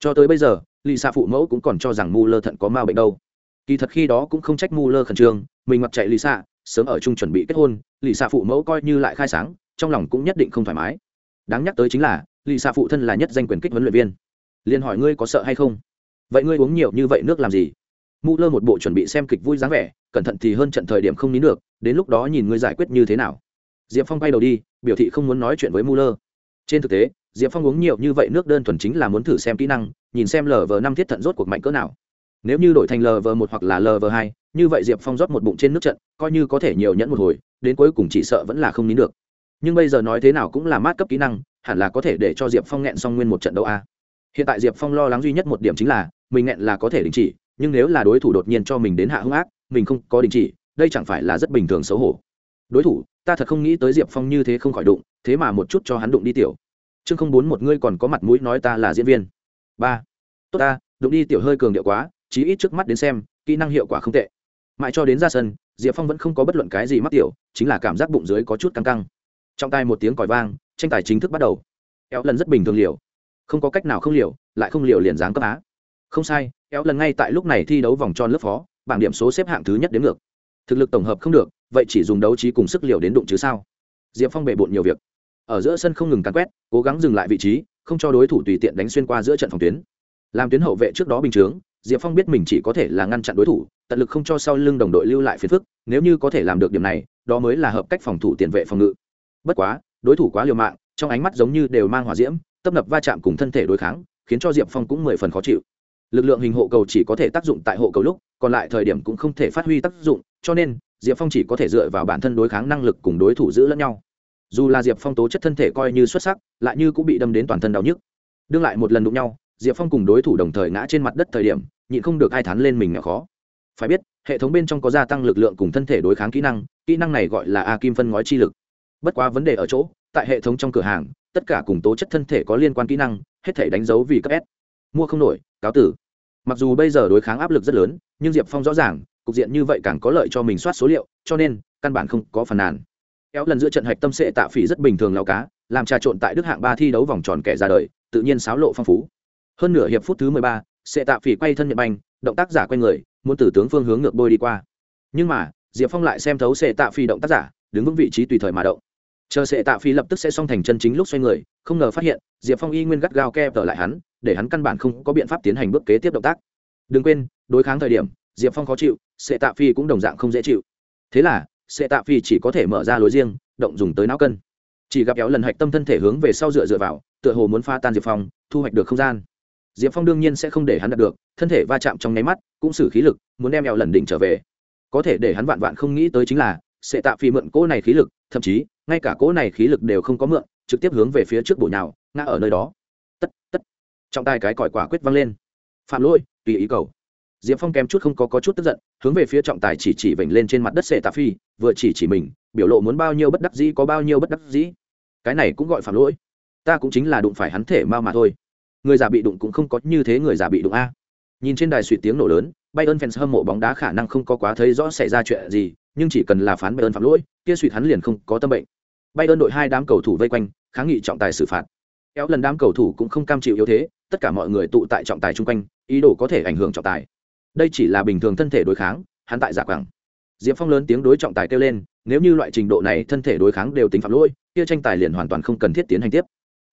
S1: Cho tới bây giờ, lì xạ phụ mẫu cũng còn cho rằng mu lơ thận có ma bệnh đâu. Kỳ thật khi đó cũng không trách mu lơ khẩn trương, mình mặc chạy lì xạ, sớm ở chung chuẩn bị kết hôn, lì xạ phụ mẫu coi như lại khai sáng, trong lòng cũng nhất định không thoải mái. Đáng nhắc tới chính là lì xạ phụ thân là nhất danh quyền kích huấn luyện viên. Liền hỏi ngươi có sợ hay không? Vậy ngươi uống nhiều như vậy nước làm gì? Mu lơ một bộ chuẩn bị xem kịch vui dáng vẻ, cẩn thận thì hơn trận thời điểm không nín được, đến lúc đó nhìn ngươi giải quyết như thế nào. Diệp phong bay đầu đi, biểu thị không muốn nói chuyện với mù lơ. Trên thực tế, diệp phong uống nhiều như vậy nước đơn thuần chính là muốn thử xem kỹ năng, nhìn xem lờ vờ năm thiết thận rốt cuộc mạnh cỡ nào. Nếu như đổi thành lờ vờ một hoặc là lờ vờ hai, như vậy diệp phong rót một bụng trên nước trận, coi như có thể nhiều nhẫn một hồi, đến cuối cùng chỉ sợ vẫn là không nín được. Nhưng bây giờ nói thế nào cũng là mát cấp kỹ năng hẳn là có thể để cho diệp phong nghẹn xong nguyên một trận đấu a. Hiện tại diệp phong lo lắng duy nhất một điểm chính là, mình nghẹn là có thể đình chỉ, nhưng nếu là đối thủ đột nhiên cho mình đến hạ hung ác, mình không có đình chỉ, đây chẳng phải là rất bình thường xấu hổ. Đối thủ, ta thật không nghĩ tới diệp phong như thế không khỏi đụng, thế mà một chút cho hắn đụng đi tiểu. Chương không bốn một ngươi còn có mặt mũi nói ta là diễn viên. Ba. Tốt ta, đụng đi tiểu hơi cường điệu quá, chí ít trước mắt đến xem, kỹ năng hiệu quả không tệ. Mãi cho đến ra sân, diệp phong vẫn không có bất luận cái gì mắc tiểu, chính là cảm giác bụng dưới có chút căng căng. Trong tay một tiếng còi vang tranh tài chính thức bắt đầu. Éo lần rất bình thường liều. Không có cách nào không liều, lại không liều liền dáng cấp á. Không sai éo lần ngay tại lúc này thi đấu vòng tròn lớp phó, bảng điểm số xếp hạng thứ nhất đến ngược. Thực lực tổng hợp không được, vậy chỉ dùng đấu trí cùng sức liều đến đụng chứ sao? Diệp phong bề bộn nhiều việc. Ở giữa sân không ngừng càn quét, cố gắng dừng lại vị trí, không cho đối thủ tùy tiện đánh xuyên qua giữa trận phòng tuyến. Làm tuyến hậu vệ trước đó bình chướng, diệp phong biết mình chỉ có thể là ngăn chặn đối thủ, tận lực không cho sau lưng đồng đội lưu lại phiền phức, nếu như có thể làm được điểm này, đó mới là hợp cách phòng thủ tiền vệ phòng ngự. Bất quá đối thủ quá liều mạng, trong ánh mắt giống như đều mang hỏa diễm, tấp nập va chạm cùng thân thể đối kháng, khiến cho diệp phong cũng mười phần khó chịu. Lực lượng hình hộ cầu chỉ có thể tác dụng tại hộ cầu lúc, còn lại thời điểm cũng không thể phát huy tác dụng, cho nên, diệp phong chỉ có thể dựa vào bản thân đối kháng năng lực cùng đối thủ giữ lẫn nhau. Dù là diệp phong tố chất thân thể coi như xuất sắc, lại như cũng bị đâm đến toàn thân đau nhức. Đương lại một lần đụng nhau, diệp phong cùng đối thủ đồng thời ngã trên mặt đất thời điểm, nhịn không được ai thán lên mình nghèo khó. Phải biết, hệ thống bên trong có gia tăng lực lượng cùng thân thể đối kháng kỹ năng kỹ năng này gọi là a kim phân ngói chi lực bất quá vấn đề ở chỗ, tại hệ thống trong cửa hàng, tất cả cùng tố chất thân thể có liên quan kỹ năng, hết thể đánh dấu vì cấp s. Mua không nổi, cáo tử. Mặc dù bây giờ đối kháng áp lực rất lớn, nhưng diệp phong rõ ràng, cục diện như vậy càng có lợi cho mình soát số liệu, cho nên, căn bản không có phản nàn. Kéo lần giữa trận hạch tâm sệ tạ phỉ rất bình thường lao cá, làm trà trộn tại đức hạng ba thi đấu vòng tròn kẻ ra đời, tự nhiên sáo lộ phong phú. Hơn nửa hiệp phút thứ mười ba sệ tạ phỉ quay thân nhật banh, động tác giả quay người, muốn từ tướng phương hướng ngược bôi đi qua. Nhưng mà, diệp phong lại xem thấu sệ tạ phỉ động tác giả, đứng vững vị trí tùy thời mà động chờ sệ tạ phi lập tức sẽ xong thành chân chính lúc xoay người, không ngờ phát hiện, diệp phong y nguyên gắt gao keo tở lại hắn, để hắn căn bản không có biện pháp tiến hành bước kế tiếp động tác. Đừng quên, đối kháng thời điểm, diệp phong khó chịu, sệ tạ phi cũng đồng dạng không dễ chịu. Thế là, sệ tạ phi chỉ có thể mở ra lối riêng, động dùng tới não cân. Chỉ gặp kéo lần hạch tâm thân thể hướng về sau dựa dựa vào, tựa hồ muốn pha tan diệp phong, thu hoạch được không gian. Diệp phong đương nhiên sẽ không để hắn đạt được, thân thể va chạm trong nháy mắt, cũng xử khí lực, muốn đem eo lần đỉnh trở về. Có thể để hắn vạn vạn không nghĩ tới chính là sẽ tạ phi mượn cỗ này khí lực thậm chí ngay cả cỗ này khí lực đều không có mượn trực tiếp hướng về phía trước bổ nhào, ngã ở nơi đó. Tất tất. Trọng tài cái còi quả quyết văng lên. Phạm lỗi tùy ý cầu. Diệp phong kém chút không có, có chút tức giận hướng về phía trọng tài chỉ chỉ vểnh lên trên mặt đất sệ tạ phi vừa chỉ chỉ mình biểu lộ muốn bao nhiêu bất đắc dĩ có bao nhiêu bất đắc dĩ. Cái này cũng gọi phạm lỗi. Ta cũng chính là đụng phải hắn thể mau mà thôi. Người già bị đụng cũng không có như thế người già bị đụng a. Nhìn trên đài suy tiếng nổ lớn bayern fans hâm mộ bóng đá khả năng không có quá thấy rõ xảy ra chuyện gì, nhưng chỉ cần là phán bayern phạm lỗi, kia suy hắn liền không có tâm bệnh. Bayern đội hai đám cầu thủ vây quanh, kháng nghị trọng tài xử phạt. Kéo lần đám cầu thủ cũng không cam chịu yếu thế, tất cả mọi người tụ tại trọng tài chung quanh, ý đồ có thể ảnh hưởng trọng tài. Đây chỉ là bình thường thân thể đối kháng, hắn tại giả quảng. Diệp phong lớn tiếng đối trọng tài kêu lên, nếu như loại trình độ này thân thể đối kháng đều tính phạm lỗi, kia tranh tài liền hoàn toàn không cần thiết tiến hành tiếp.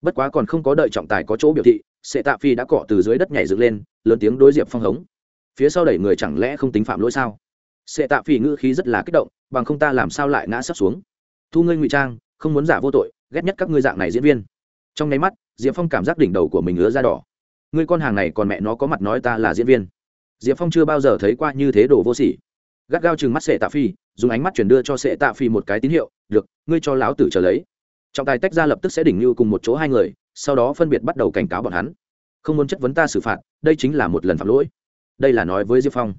S1: Bất quá còn không có đợi trọng tài có chỗ biểu thị sệ tạ phi đã cọ từ dưới đất nhảy dựng lên, lớn tiếng đối diệp phong hống phía sau đẩy người chẳng lẽ không tính phạm lỗi sao? Sệ tạ phi ngữ khí rất là kích động, bằng không ta làm sao lại ngã sắp xuống? Thu ngươi ngụy trang, không muốn giả vô tội, ghét nhất các ngươi dạng này diễn viên. Trong nháy mắt, diệp phong cảm giác đỉnh đầu của mình ngứa ra đỏ. Ngươi con hàng này còn mẹ nó có mặt nói ta là diễn viên. Diệp phong chưa bao giờ thấy qua như thế đồ vô sỉ. Gắt gao chừng mắt sệ tạ phi dùng ánh mắt chuyển đưa cho sệ tạ phi một cái tín hiệu, được, ngươi cho láo tử trở lấy. Trọng tài tách ra lập tức sẽ đỉnh như cùng một chỗ hai người, sau đó phân biệt bắt đầu cảnh cáo bọn hắn. Không muốn chất vấn ta xử phạt, đây chính là một lần phạm lỗi đây là nói với diệp phong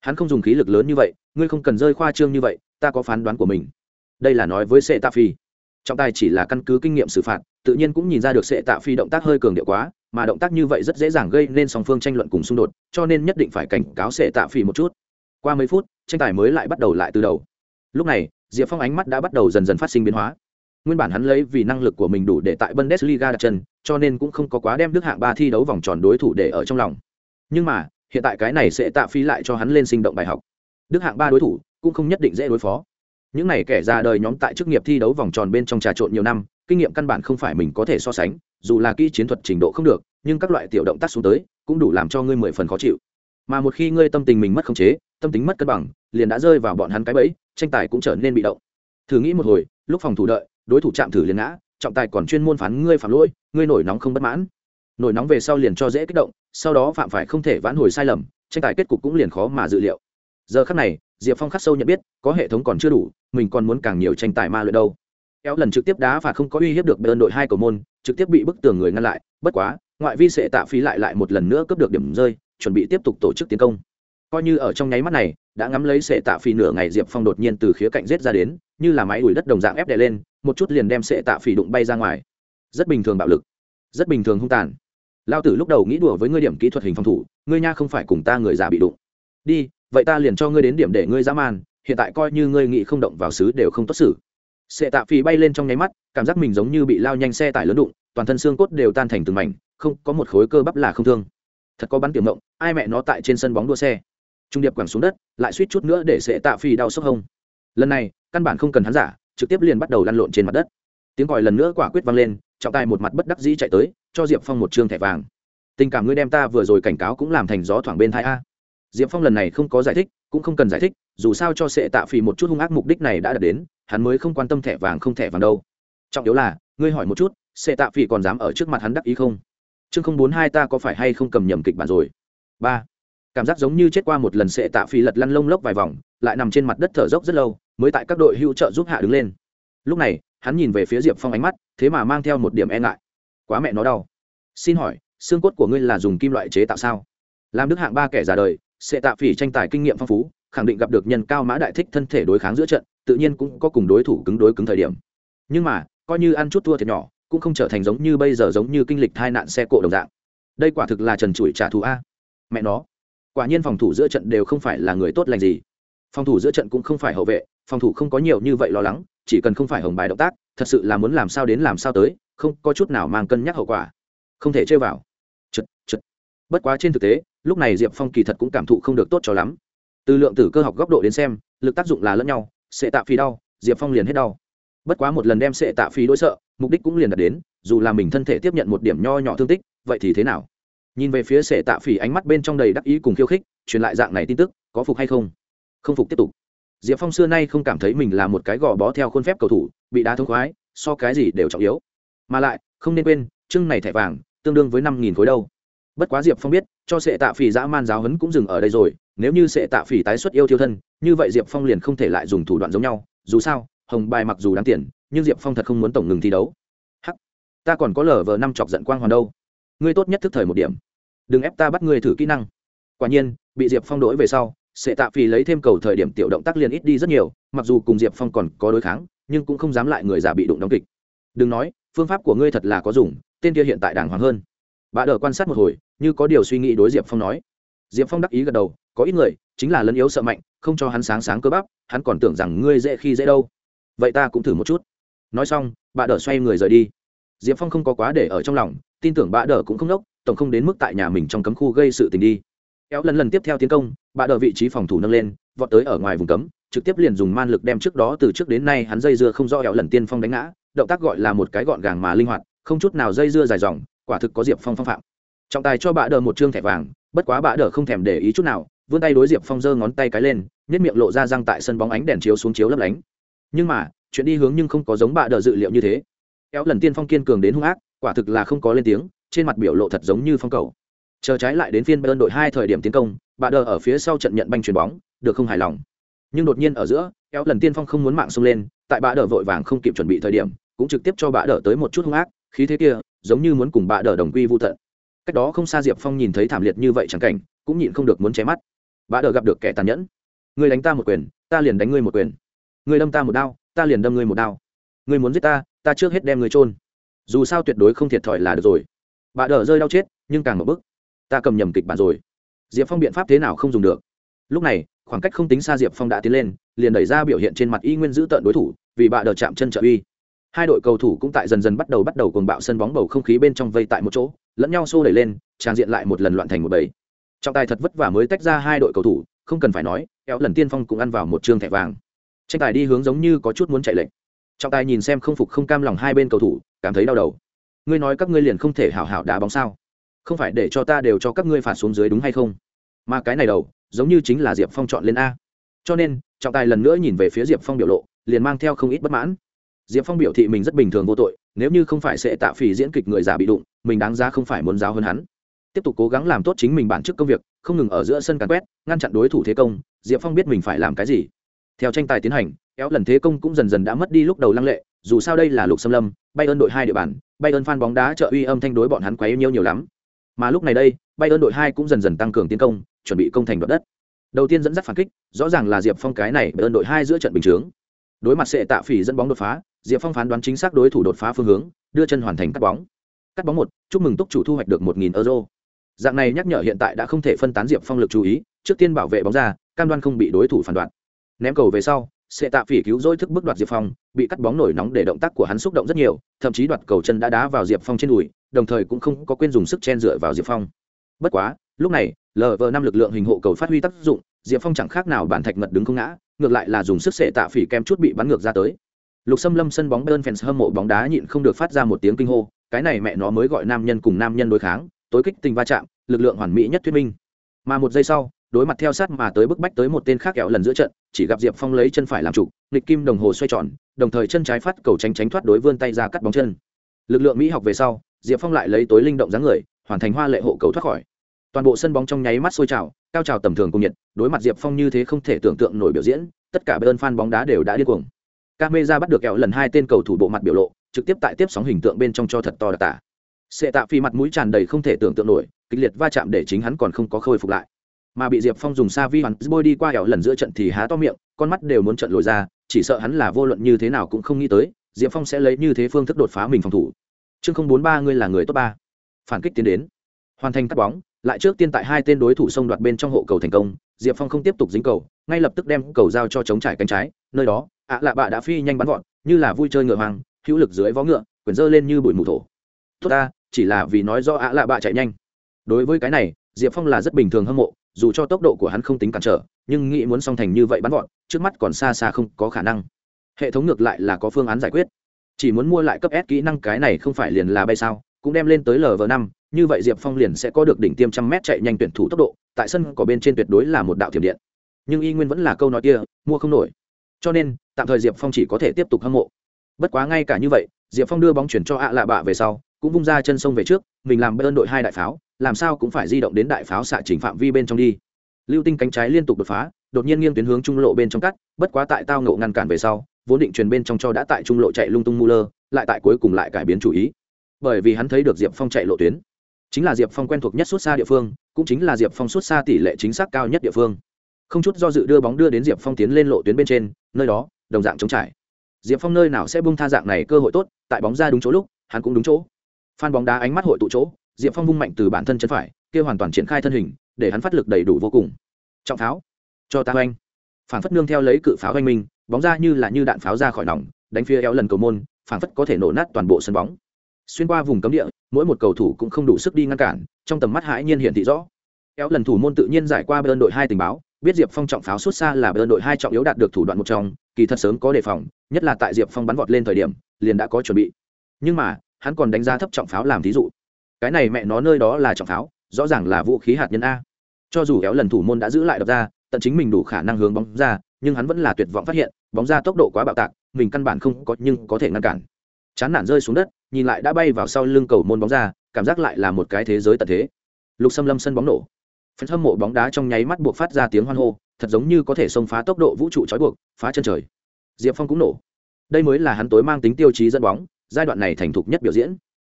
S1: hắn không dùng khí lực lớn như vậy ngươi không cần rơi khoa trương như vậy ta có phán đoán của mình đây là nói với sệ tạ phi trọng tài chỉ là căn cứ kinh nghiệm xử phạt tự nhiên cũng nhìn ra được sệ tạ phi động tác hơi cường điệu quá mà động tác như vậy rất dễ dàng gây nên song phương tranh luận cùng xung đột cho nên nhất định phải cảnh cáo sệ tạ phi một chút qua mấy phút tranh tài mới lại bắt đầu lại từ đầu lúc này diệp phong ánh mắt đã bắt đầu dần dần phát sinh biến hóa nguyên bản hắn lấy vì năng lực của mình đủ để tại bundesliga đặt chân cho nên cũng không có quá đem đức hạng ba thi đấu vòng tròn đối thủ để ở trong lòng nhưng mà hiện tại cái này sẽ tạ phi lại cho hắn lên sinh động bài học. Đức hạng ba đối thủ cũng không nhất định dễ đối phó. Những này kẻ ra đời nhóm tại chức nghiệp thi đấu vòng tròn bên trong trà trộn nhiều năm, kinh nghiệm căn bản không phải mình có thể so sánh, dù là kỹ chiến thuật trình độ không được, nhưng các loại tiểu động tác xuống tới cũng đủ làm cho ngươi mười phần khó chịu. Mà một khi ngươi tâm tình mình mất khống chế, tâm tính mất cân bằng, liền đã rơi vào bọn hắn cái bẫy, tranh tài cũng trở nên bị động. Thử nghĩ một hồi, lúc phòng thủ đợi, đối thủ chạm thử liền ngã, trọng tài còn chuyên môn phán ngươi phạm lỗi, ngươi nổi nóng không bất mãn nổi nóng về sau liền cho dễ kích động, sau đó phạm phải không thể vãn hồi sai lầm, tranh tài kết cục cũng liền khó mà dự liệu. Giờ khắc này, diệp phong khắc sâu nhận biết, có hệ thống còn chưa đủ, mình còn muốn càng nhiều tranh tài ma luyện đâu. Kéo lần trực tiếp đá và không có uy hiếp được bên đội hai cầu môn, trực tiếp bị bức tường người ngăn lại, bất quá, ngoại vi sẽ tạ phí lại lại một lần nữa cướp được điểm rơi, chuẩn bị tiếp tục tổ chức tiến công. Coi như ở trong nháy mắt này, đã ngắm lấy sệ tạ phỉ nửa ngày diệp phong đột nhiên từ khía cạnh rết ra đến, như là máy đuổi đất đồng dạng ép đè lên, một chút liền đem sệ tạ phỉ đụng bay ra ngoài. Rất bình thường bạo lực, rất bình thường hung tàn lao tử lúc đầu nghĩ đùa với ngươi điểm kỹ thuật hình phòng thủ, ngươi nha không phải cùng ta người già bị đụng. Đi, vậy ta liền cho ngươi đến điểm để ngươi dã man, hiện tại coi như ngươi nghĩ không động vào xứ đều không tốt xử. Sệ tạ Phi bay lên trong nháy mắt, cảm giác mình giống như bị lao nhanh xe tải lớn đụng, toàn thân xương cốt đều tan thành từng mảnh, không, có một khối cơ bắp là không thương. Thật có bắn tiểu mộng ai mẹ nó tại trên sân bóng đua xe. Trung điệp quẳng xuống đất, lại suýt chút nữa để sệ tạ phi đau sốc hông. Lần này, căn bản không cần hắn giả, trực tiếp liền bắt đầu lăn lộn trên mặt đất. Tiếng gọi lần nữa quả quyết vang lên, trọng tài một mặt bất đắc dĩ chạy tới cho diệp phong một t thẻ vàng. Tình cảm ngươi đem ta vừa rồi cảnh cáo cũng làm thành gió thoảng bên thai a. Diệp phong lần này không có giải thích, cũng không cần giải thích, dù sao cho sệ tạ phi một chút hung ác mục đích này đã đạt đến, hắn mới không quan tâm thẻ vàng không thẻ vàng đâu. Trọng yếu là, ngươi hỏi một chút, sệ tạ phi còn dám ở trước mặt hắn đắc ý không? Chương không bốn hai ta có phải hay không cầm nhầm kịch bản rồi? Ba. Cảm giác giống như chết qua một lần sệ tạ phi lật lăn lông lốc vài vòng, lại nằm trên mặt đất thở dốc rất lâu, mới tại các đội hữu trợ giúp hạ đứng lên. Lúc này, hắn nhìn về phía diệp phong ánh mắt, thế mà mang theo một điểm e ngại quá mẹ nó đau. Xin hỏi, xương cốt của ngươi là dùng kim loại chế tạo sao? Làm đức hạng ba kẻ già đời, sẽ tạ phỉ tranh tài kinh nghiệm phong phú, khẳng định gặp được nhân cao mã đại thích thân thể đối kháng giữa trận, tự nhiên cũng có cùng đối thủ cứng đối cứng thời điểm. Nhưng mà, coi như ăn chút thua thiệt nhỏ, cũng không trở thành giống như bây giờ giống như kinh lịch hai nạn xe cộ đồng dạng. Đây quả thực là trần trụi trả thù a. Mẹ nó, quả nhiên phòng thủ giữa trận đều không phải là người tốt lành gì. Phòng thủ giữa trận cũng không phải hậu vệ, phòng thủ không có nhiều như vậy lo lắng, chỉ cần không phải hồng bài động tác, thật sự là muốn làm sao đến làm sao tới không có chút nào mang cân nhắc hậu quả. Không thể chơi vào. Chật chật. Bất quá trên thực tế, lúc này diệp phong kỳ thật cũng cảm thụ không được tốt cho lắm. Từ lượng tử cơ học góc độ đến xem, lực tác dụng là lẫn nhau, sẽ tạ phí đau, diệp phong liền hết đau. Bất quá một lần đem sệ tạ phí đối sợ, mục đích cũng liền đạt đến, dù là mình thân thể tiếp nhận một điểm nho nhỏ thương tích, vậy thì thế nào? Nhìn về phía sệ tạ phỉ ánh mắt bên trong đầy đắc ý cùng khiêu khích, truyền lại dạng này tin tức, có phục hay không? Không phục tiếp tục. Diệp phong xưa nay không cảm thấy mình là một cái gò bó theo khuôn phép cầu thủ, bị đá thông khoái, so cái gì đều trọng yếu mà lại, không nên quên, chương này thẻ vàng, tương đương với năm nghìn khối đâu. Bất quá diệp phong biết, cho sệ tạ phỉ dã man giáo hấn cũng dừng ở đây rồi, nếu như sệ tạ phỉ tái xuất yêu thiêu thân, như vậy diệp phong liền không thể lại dùng thủ đoạn giống nhau. Dù sao, hồng bài mặc dù đáng tiền, nhưng diệp phong thật không muốn tổng ngừng thi đấu. Hắc, ta còn có lờ vờ năm chọc giận quang hoàn đâu. Ngươi tốt nhất thức thời một điểm. Đừng ép ta bắt ngươi thử kỹ năng. Quả nhiên, bị diệp phong đổi về sau, sệ tạ phỉ lấy thêm cầu thời điểm tiểu động tác liền ít đi rất nhiều, mặc dù cùng diệp phong còn có đối kháng, nhưng cũng không dám lại người già bị đụng đóng kịch đừng nói, phương pháp của ngươi thật là có dùng, tên kia hiện tại đàng hoàng hơn. Bà đờ quan sát một hồi, như có điều suy nghĩ đối diệp phong nói. Diệp phong đắc ý gật đầu, có ít người, chính là lân yếu sợ mạnh, không cho hắn sáng sáng cơ bắp, hắn còn tưởng rằng ngươi dễ khi dễ đâu. Vậy ta cũng thử một chút. Nói xong, bà đờ xoay người rời đi. Diệp phong không có quá để ở trong lòng, tin tưởng bà đờ cũng không đốc, tổng không đến mức tại nhà mình trong cấm khu gây sự tình đi. Kéo lần lần tiếp theo tiến công, bà đờ vị trí phòng thủ nâng lên, vọt tới ở ngoài vùng cấm, trực tiếp liền dùng man lực đem trước đó từ trước đến nay hắn dây dưa không do kéo lần tiên phong đánh ngã động tác gọi là một cái gọn gàng mà linh hoạt, không chút nào dây dưa dài dòng, quả thực có diệp phong phong phạm. Trọng tài cho bà đờ một chương thẻ vàng, bất quá bà đờ không thèm để ý chút nào, vươn tay đối diệp phong giơ ngón tay cái lên nhất miệng lộ ra răng tại sân bóng ánh đèn chiếu xuống chiếu lấp lánh. Nhưng mà, chuyện đi hướng nhưng không có giống bà đờ dự liệu như thế. Kéo lần tiên phong kiên cường đến hung ác, quả thực là không có lên tiếng, trên mặt biểu lộ thật giống như phong cầu. Chờ trái lại đến phiên bayern đội hai thời điểm tiến công bà đờ ở phía sau trận nhận banh chuyền bóng, được không hài lòng. Nhưng đột nhiên ở giữa, kéo lần tiên phong không muốn mạng xông lên, tại bà đờ vội vàng không kịp chuẩn bị thời điểm cũng trực tiếp cho bà đỡ tới một chút hung ác, khí thế kia, giống như muốn cùng bà đỡ đồng quy vô tận. Cách đó không xa diệp phong nhìn thấy thảm liệt như vậy chẳng cảnh, cũng nhịn không được muốn chém mắt. Bà đỡ gặp được kẻ tàn nhẫn. Người đánh ta một quyền, ta liền đánh ngươi một quyền. Người đâm ta một đao, ta liền đâm ngươi một đao. Người muốn giết ta ta trước hết đem ngươi trôn dù sao tuyệt đối không thiệt thòi là được rồi. Bà đỡ rơi đau chết, nhưng càng một bức. Ta cầm nhầm kịch bản rồi. Diệp phong biện pháp thế nào không dùng được. Lúc này, khoảng cách không tính xa diệp phong đã tiến lên, liền đẩy ra biểu hiện trên mặt y nguyên giữ tợn đối thủ, vì bà đờ chạm chân trợ uy hai đội cầu thủ cũng tại dần dần bắt đầu bắt đầu cuồng bạo sân bóng bầu không khí bên trong vây tại một chỗ, lẫn nhau xô đẩy lên trang diện lại một lần loạn thành một bầy. Trọng tài thật vất vả mới tách ra hai đội cầu thủ, không cần phải nói, kéo lần tiên phong cũng ăn vào một chương thẻ vàng. Tranh tài đi hướng giống như có chút muốn chạy lệnh trọng tài nhìn xem không phục không cam lòng hai bên cầu thủ, cảm thấy đau đầu. Ngươi nói các ngươi liền không thể hảo hảo đá bóng sao? Không phải để cho ta đều cho các ngươi phạt xuống dưới đúng hay không? Mà cái này đầu, giống như chính là diệp phong chọn lên a. Cho nên, trọng tài lần nữa nhìn về phía diệp phong biểu lộ, liền mang theo không ít bất mãn diệp phong biểu thị mình rất bình thường vô tội, nếu như không phải sẽ tạ phỉ diễn kịch người già bị đụng, mình đáng ra không phải muốn giáo hơn hắn. Tiếp tục cố gắng làm tốt chính mình bản chức công việc, không ngừng ở giữa sân càn quét, ngăn chặn đối thủ thế công, diệp phong biết mình phải làm cái gì. Theo tranh tài tiến hành, kéo lần thế công cũng dần dần đã mất đi lúc đầu lăng lệ, dù sao đây là lục xâm lâm bay ơn đội hai địa bàn bay ơn phan bóng đá trợ uy âm thanh đối bọn hắn quấy nhiêu nhiều lắm. Mà lúc này đây bay ơn đội hai cũng dần dần tăng cường tiến công, chuẩn bị công thành đoạt đất. Đầu tiên dẫn dắt phản kích, rõ ràng là diệp phong cái này bay ơn đội hai giữa trận bình chướng. Đối mặt sẽ tạ phỉ dẫn bóng đột phá diệp phong phán đoán chính xác đối thủ đột phá phương hướng, đưa chân hoàn thành cắt bóng. Cắt bóng một, chúc mừng túc chủ thu hoạch được một nghìn euro. Dạng này nhắc nhở hiện tại đã không thể phân tán diệp phong lực chú ý, trước tiên bảo vệ bóng ra, cam đoan không bị đối thủ phản đoạn ném cầu về sau, sẽ tạ phỉ cứu dỗi thức bước đoạt diệp phong, bị cắt bóng nổi nóng để động tác của hắn xúc động rất nhiều, thậm chí đoạt cầu chân đã đá vào diệp phong trên đùi, đồng thời cũng không có quên dùng sức chen dựa vào diệp phong. Bất quá, lúc này lv năm lực lượng hình hộ cầu phát huy tác dụng, diệp phong chẳng khác nào bản thạch mật đứng không ngã, ngược lại là dùng sức sệ tạ phỉ kem chút bị bắn ngược ra tới lục xâm lâm sân bóng bơn fans hâm mộ bóng đá nhịn không được phát ra một tiếng kinh hô, cái này mẹ nó mới gọi nam nhân cùng nam nhân đối kháng, tối kích tình va chạm, lực lượng hoàn mỹ nhất thuyết minh. Mà một giây sau, đối mặt theo sát mà tới bức bách tới một tên khác kẹo lần giữa trận, chỉ gặp diệp phong lấy chân phải làm trụ, nghịch kim đồng hồ xoay tròn, đồng thời chân trái phát cầu tránh tránh thoát đối vươn tay ra cắt bóng chân. Lực lượng mỹ học về sau, diệp phong lại lấy tối linh động dáng người, hoàn thành hoa lệ hộ cầu thoát khỏi. Toàn bộ sân bóng trong nháy mắt sôi trào, cao trào tầm thường cùng nhiệt, đối mặt diệp phong như thế không thể tưởng tượng nổi biểu diễn, tất cả bên fan bóng đá đều đã điên cuồng camera bắt được kẹo lần hai tên cầu thủ bộ mặt biểu lộ, trực tiếp tại tiếp sóng hình tượng bên trong cho thật to đặc tả. Sệ tạ phi mặt mũi tràn đầy không thể tưởng tượng nổi, kịch liệt va chạm để chính hắn còn không có khôi phục lại. Mà bị diệp phong dùng sa vi hoàn bôi đi qua kẹo lần giữa trận thì há to miệng, con mắt đều muốn trận lồi ra, chỉ sợ hắn là vô luận như thế nào cũng không nghĩ tới, diệp phong sẽ lấy như thế phương thức đột phá mình phòng thủ. Chương không bốn ba, ngươi là người top ba. Phản kích tiến đến. Hoàn thành cắt bóng, lại trước tiên tại hai tên đối thủ xông đoạt bên trong hộ cầu thành công, diệp phong không tiếp tục dính cầu ngay lập tức đem cầu giao cho chống trải cánh trái, nơi đó, ạ lạ bạ đã phi nhanh bắn gọn như là vui chơi ngựa hoang, hữu lực dưới vó ngựa quyển dơ lên như bụi mù thổ. Tốt ta, chỉ là vì nói do ạ lạ bạ chạy nhanh. Đối với cái này, diệp phong là rất bình thường hâm mộ, dù cho tốc độ của hắn không tính cản trở, nhưng nghĩ muốn song thành như vậy bắn gọn trước mắt còn xa xa không có khả năng. Hệ thống ngược lại là có phương án giải quyết. Chỉ muốn mua lại cấp s kỹ năng cái này không phải liền là bay sao, cũng đem lên tới lv năm, như vậy diệp phong liền sẽ có được đỉnh tiêm trăm mét chạy nhanh tuyển thủ tốc độ, tại sân có bên trên tuyệt đối là một đạo thiểm điện nhưng y nguyên vẫn là câu nói kia, mua không nổi. Cho nên, tạm thời diệp phong chỉ có thể tiếp tục hâm mộ. Bất quá ngay cả như vậy, diệp phong đưa bóng chuyển cho ạ lạ bạ về sau, cũng vung ra chân sông về trước, mình làm bên đội hai đại pháo, làm sao cũng phải di động đến đại pháo xạ chỉnh phạm vi bên trong đi. Lưu tinh cánh trái liên tục đột phá, đột nhiên nghiêng tuyến hướng trung lộ bên trong cắt, bất quá tại tao ngộ ngăn cản về sau, vốn định truyền bên trong cho đã tại trung lộ chạy lung tung mu lơ lại tại cuối cùng lại cải biến chủ ý. Bởi vì hắn thấy được diệp phong chạy lộ tuyến. Chính là diệp phong quen thuộc nhất xuất xa địa phương, cũng chính là diệp phong xuất xa tỷ lệ chính xác cao nhất địa phương không chút do dự đưa bóng đưa đến diệp phong tiến lên lộ tuyến bên trên, nơi đó, đồng dạng chống trải. Diệp phong nơi nào sẽ bung tha dạng này cơ hội tốt, tại bóng ra đúng chỗ lúc, hắn cũng đúng chỗ. Phan bóng đá ánh mắt hội tụ chỗ, diệp phong vung mạnh từ bản thân chân phải, kia hoàn toàn triển khai thân hình, để hắn phát lực đầy đủ vô cùng. Trọng pháo. Cho ta oanh phản phất nương theo lấy cự pháo oanh minh bóng ra như là như đạn pháo ra khỏi nòng, đánh phía éo lần cầu môn, phản phất có thể nổ nát toàn bộ sân bóng. Xuyên qua vùng cấm địa, mỗi một cầu thủ cũng không đủ sức đi ngăn cản, trong tầm mắt hãi nhiên hiện thị rõ. Éo lần thủ môn tự nhiên giải qua bên đội hai tình báo biết diệp phong trọng pháo xuất xa là bên đội hai trọng yếu đạt được thủ đoạn một trong, kỳ thật sớm có đề phòng, nhất là tại diệp phong bắn vọt lên thời điểm, liền đã có chuẩn bị. Nhưng mà, hắn còn đánh giá thấp trọng pháo làm thí dụ. Cái này mẹ nó nơi đó là trọng pháo, rõ ràng là vũ khí hạt nhân a. Cho dù kéo lần thủ môn đã giữ lại đập ra, tận chính mình đủ khả năng hướng bóng ra, nhưng hắn vẫn là tuyệt vọng phát hiện, bóng ra tốc độ quá bạo tạc, mình căn bản không có, nhưng có thể ngăn cản. Chán nản rơi xuống đất, nhìn lại đã bay vào sau lưng cầu môn bóng ra, cảm giác lại là một cái thế giới tận thế. Lục xâm lâm sân bóng nổ phần hâm mộ bóng đá trong nháy mắt buộc phát ra tiếng hoan hô, thật giống như có thể xông phá tốc độ vũ trụ trói buộc, phá chân trời. Diệp phong cũng nổ. Đây mới là hắn tối mang tính tiêu chí dẫn bóng, giai đoạn này thành thục nhất biểu diễn.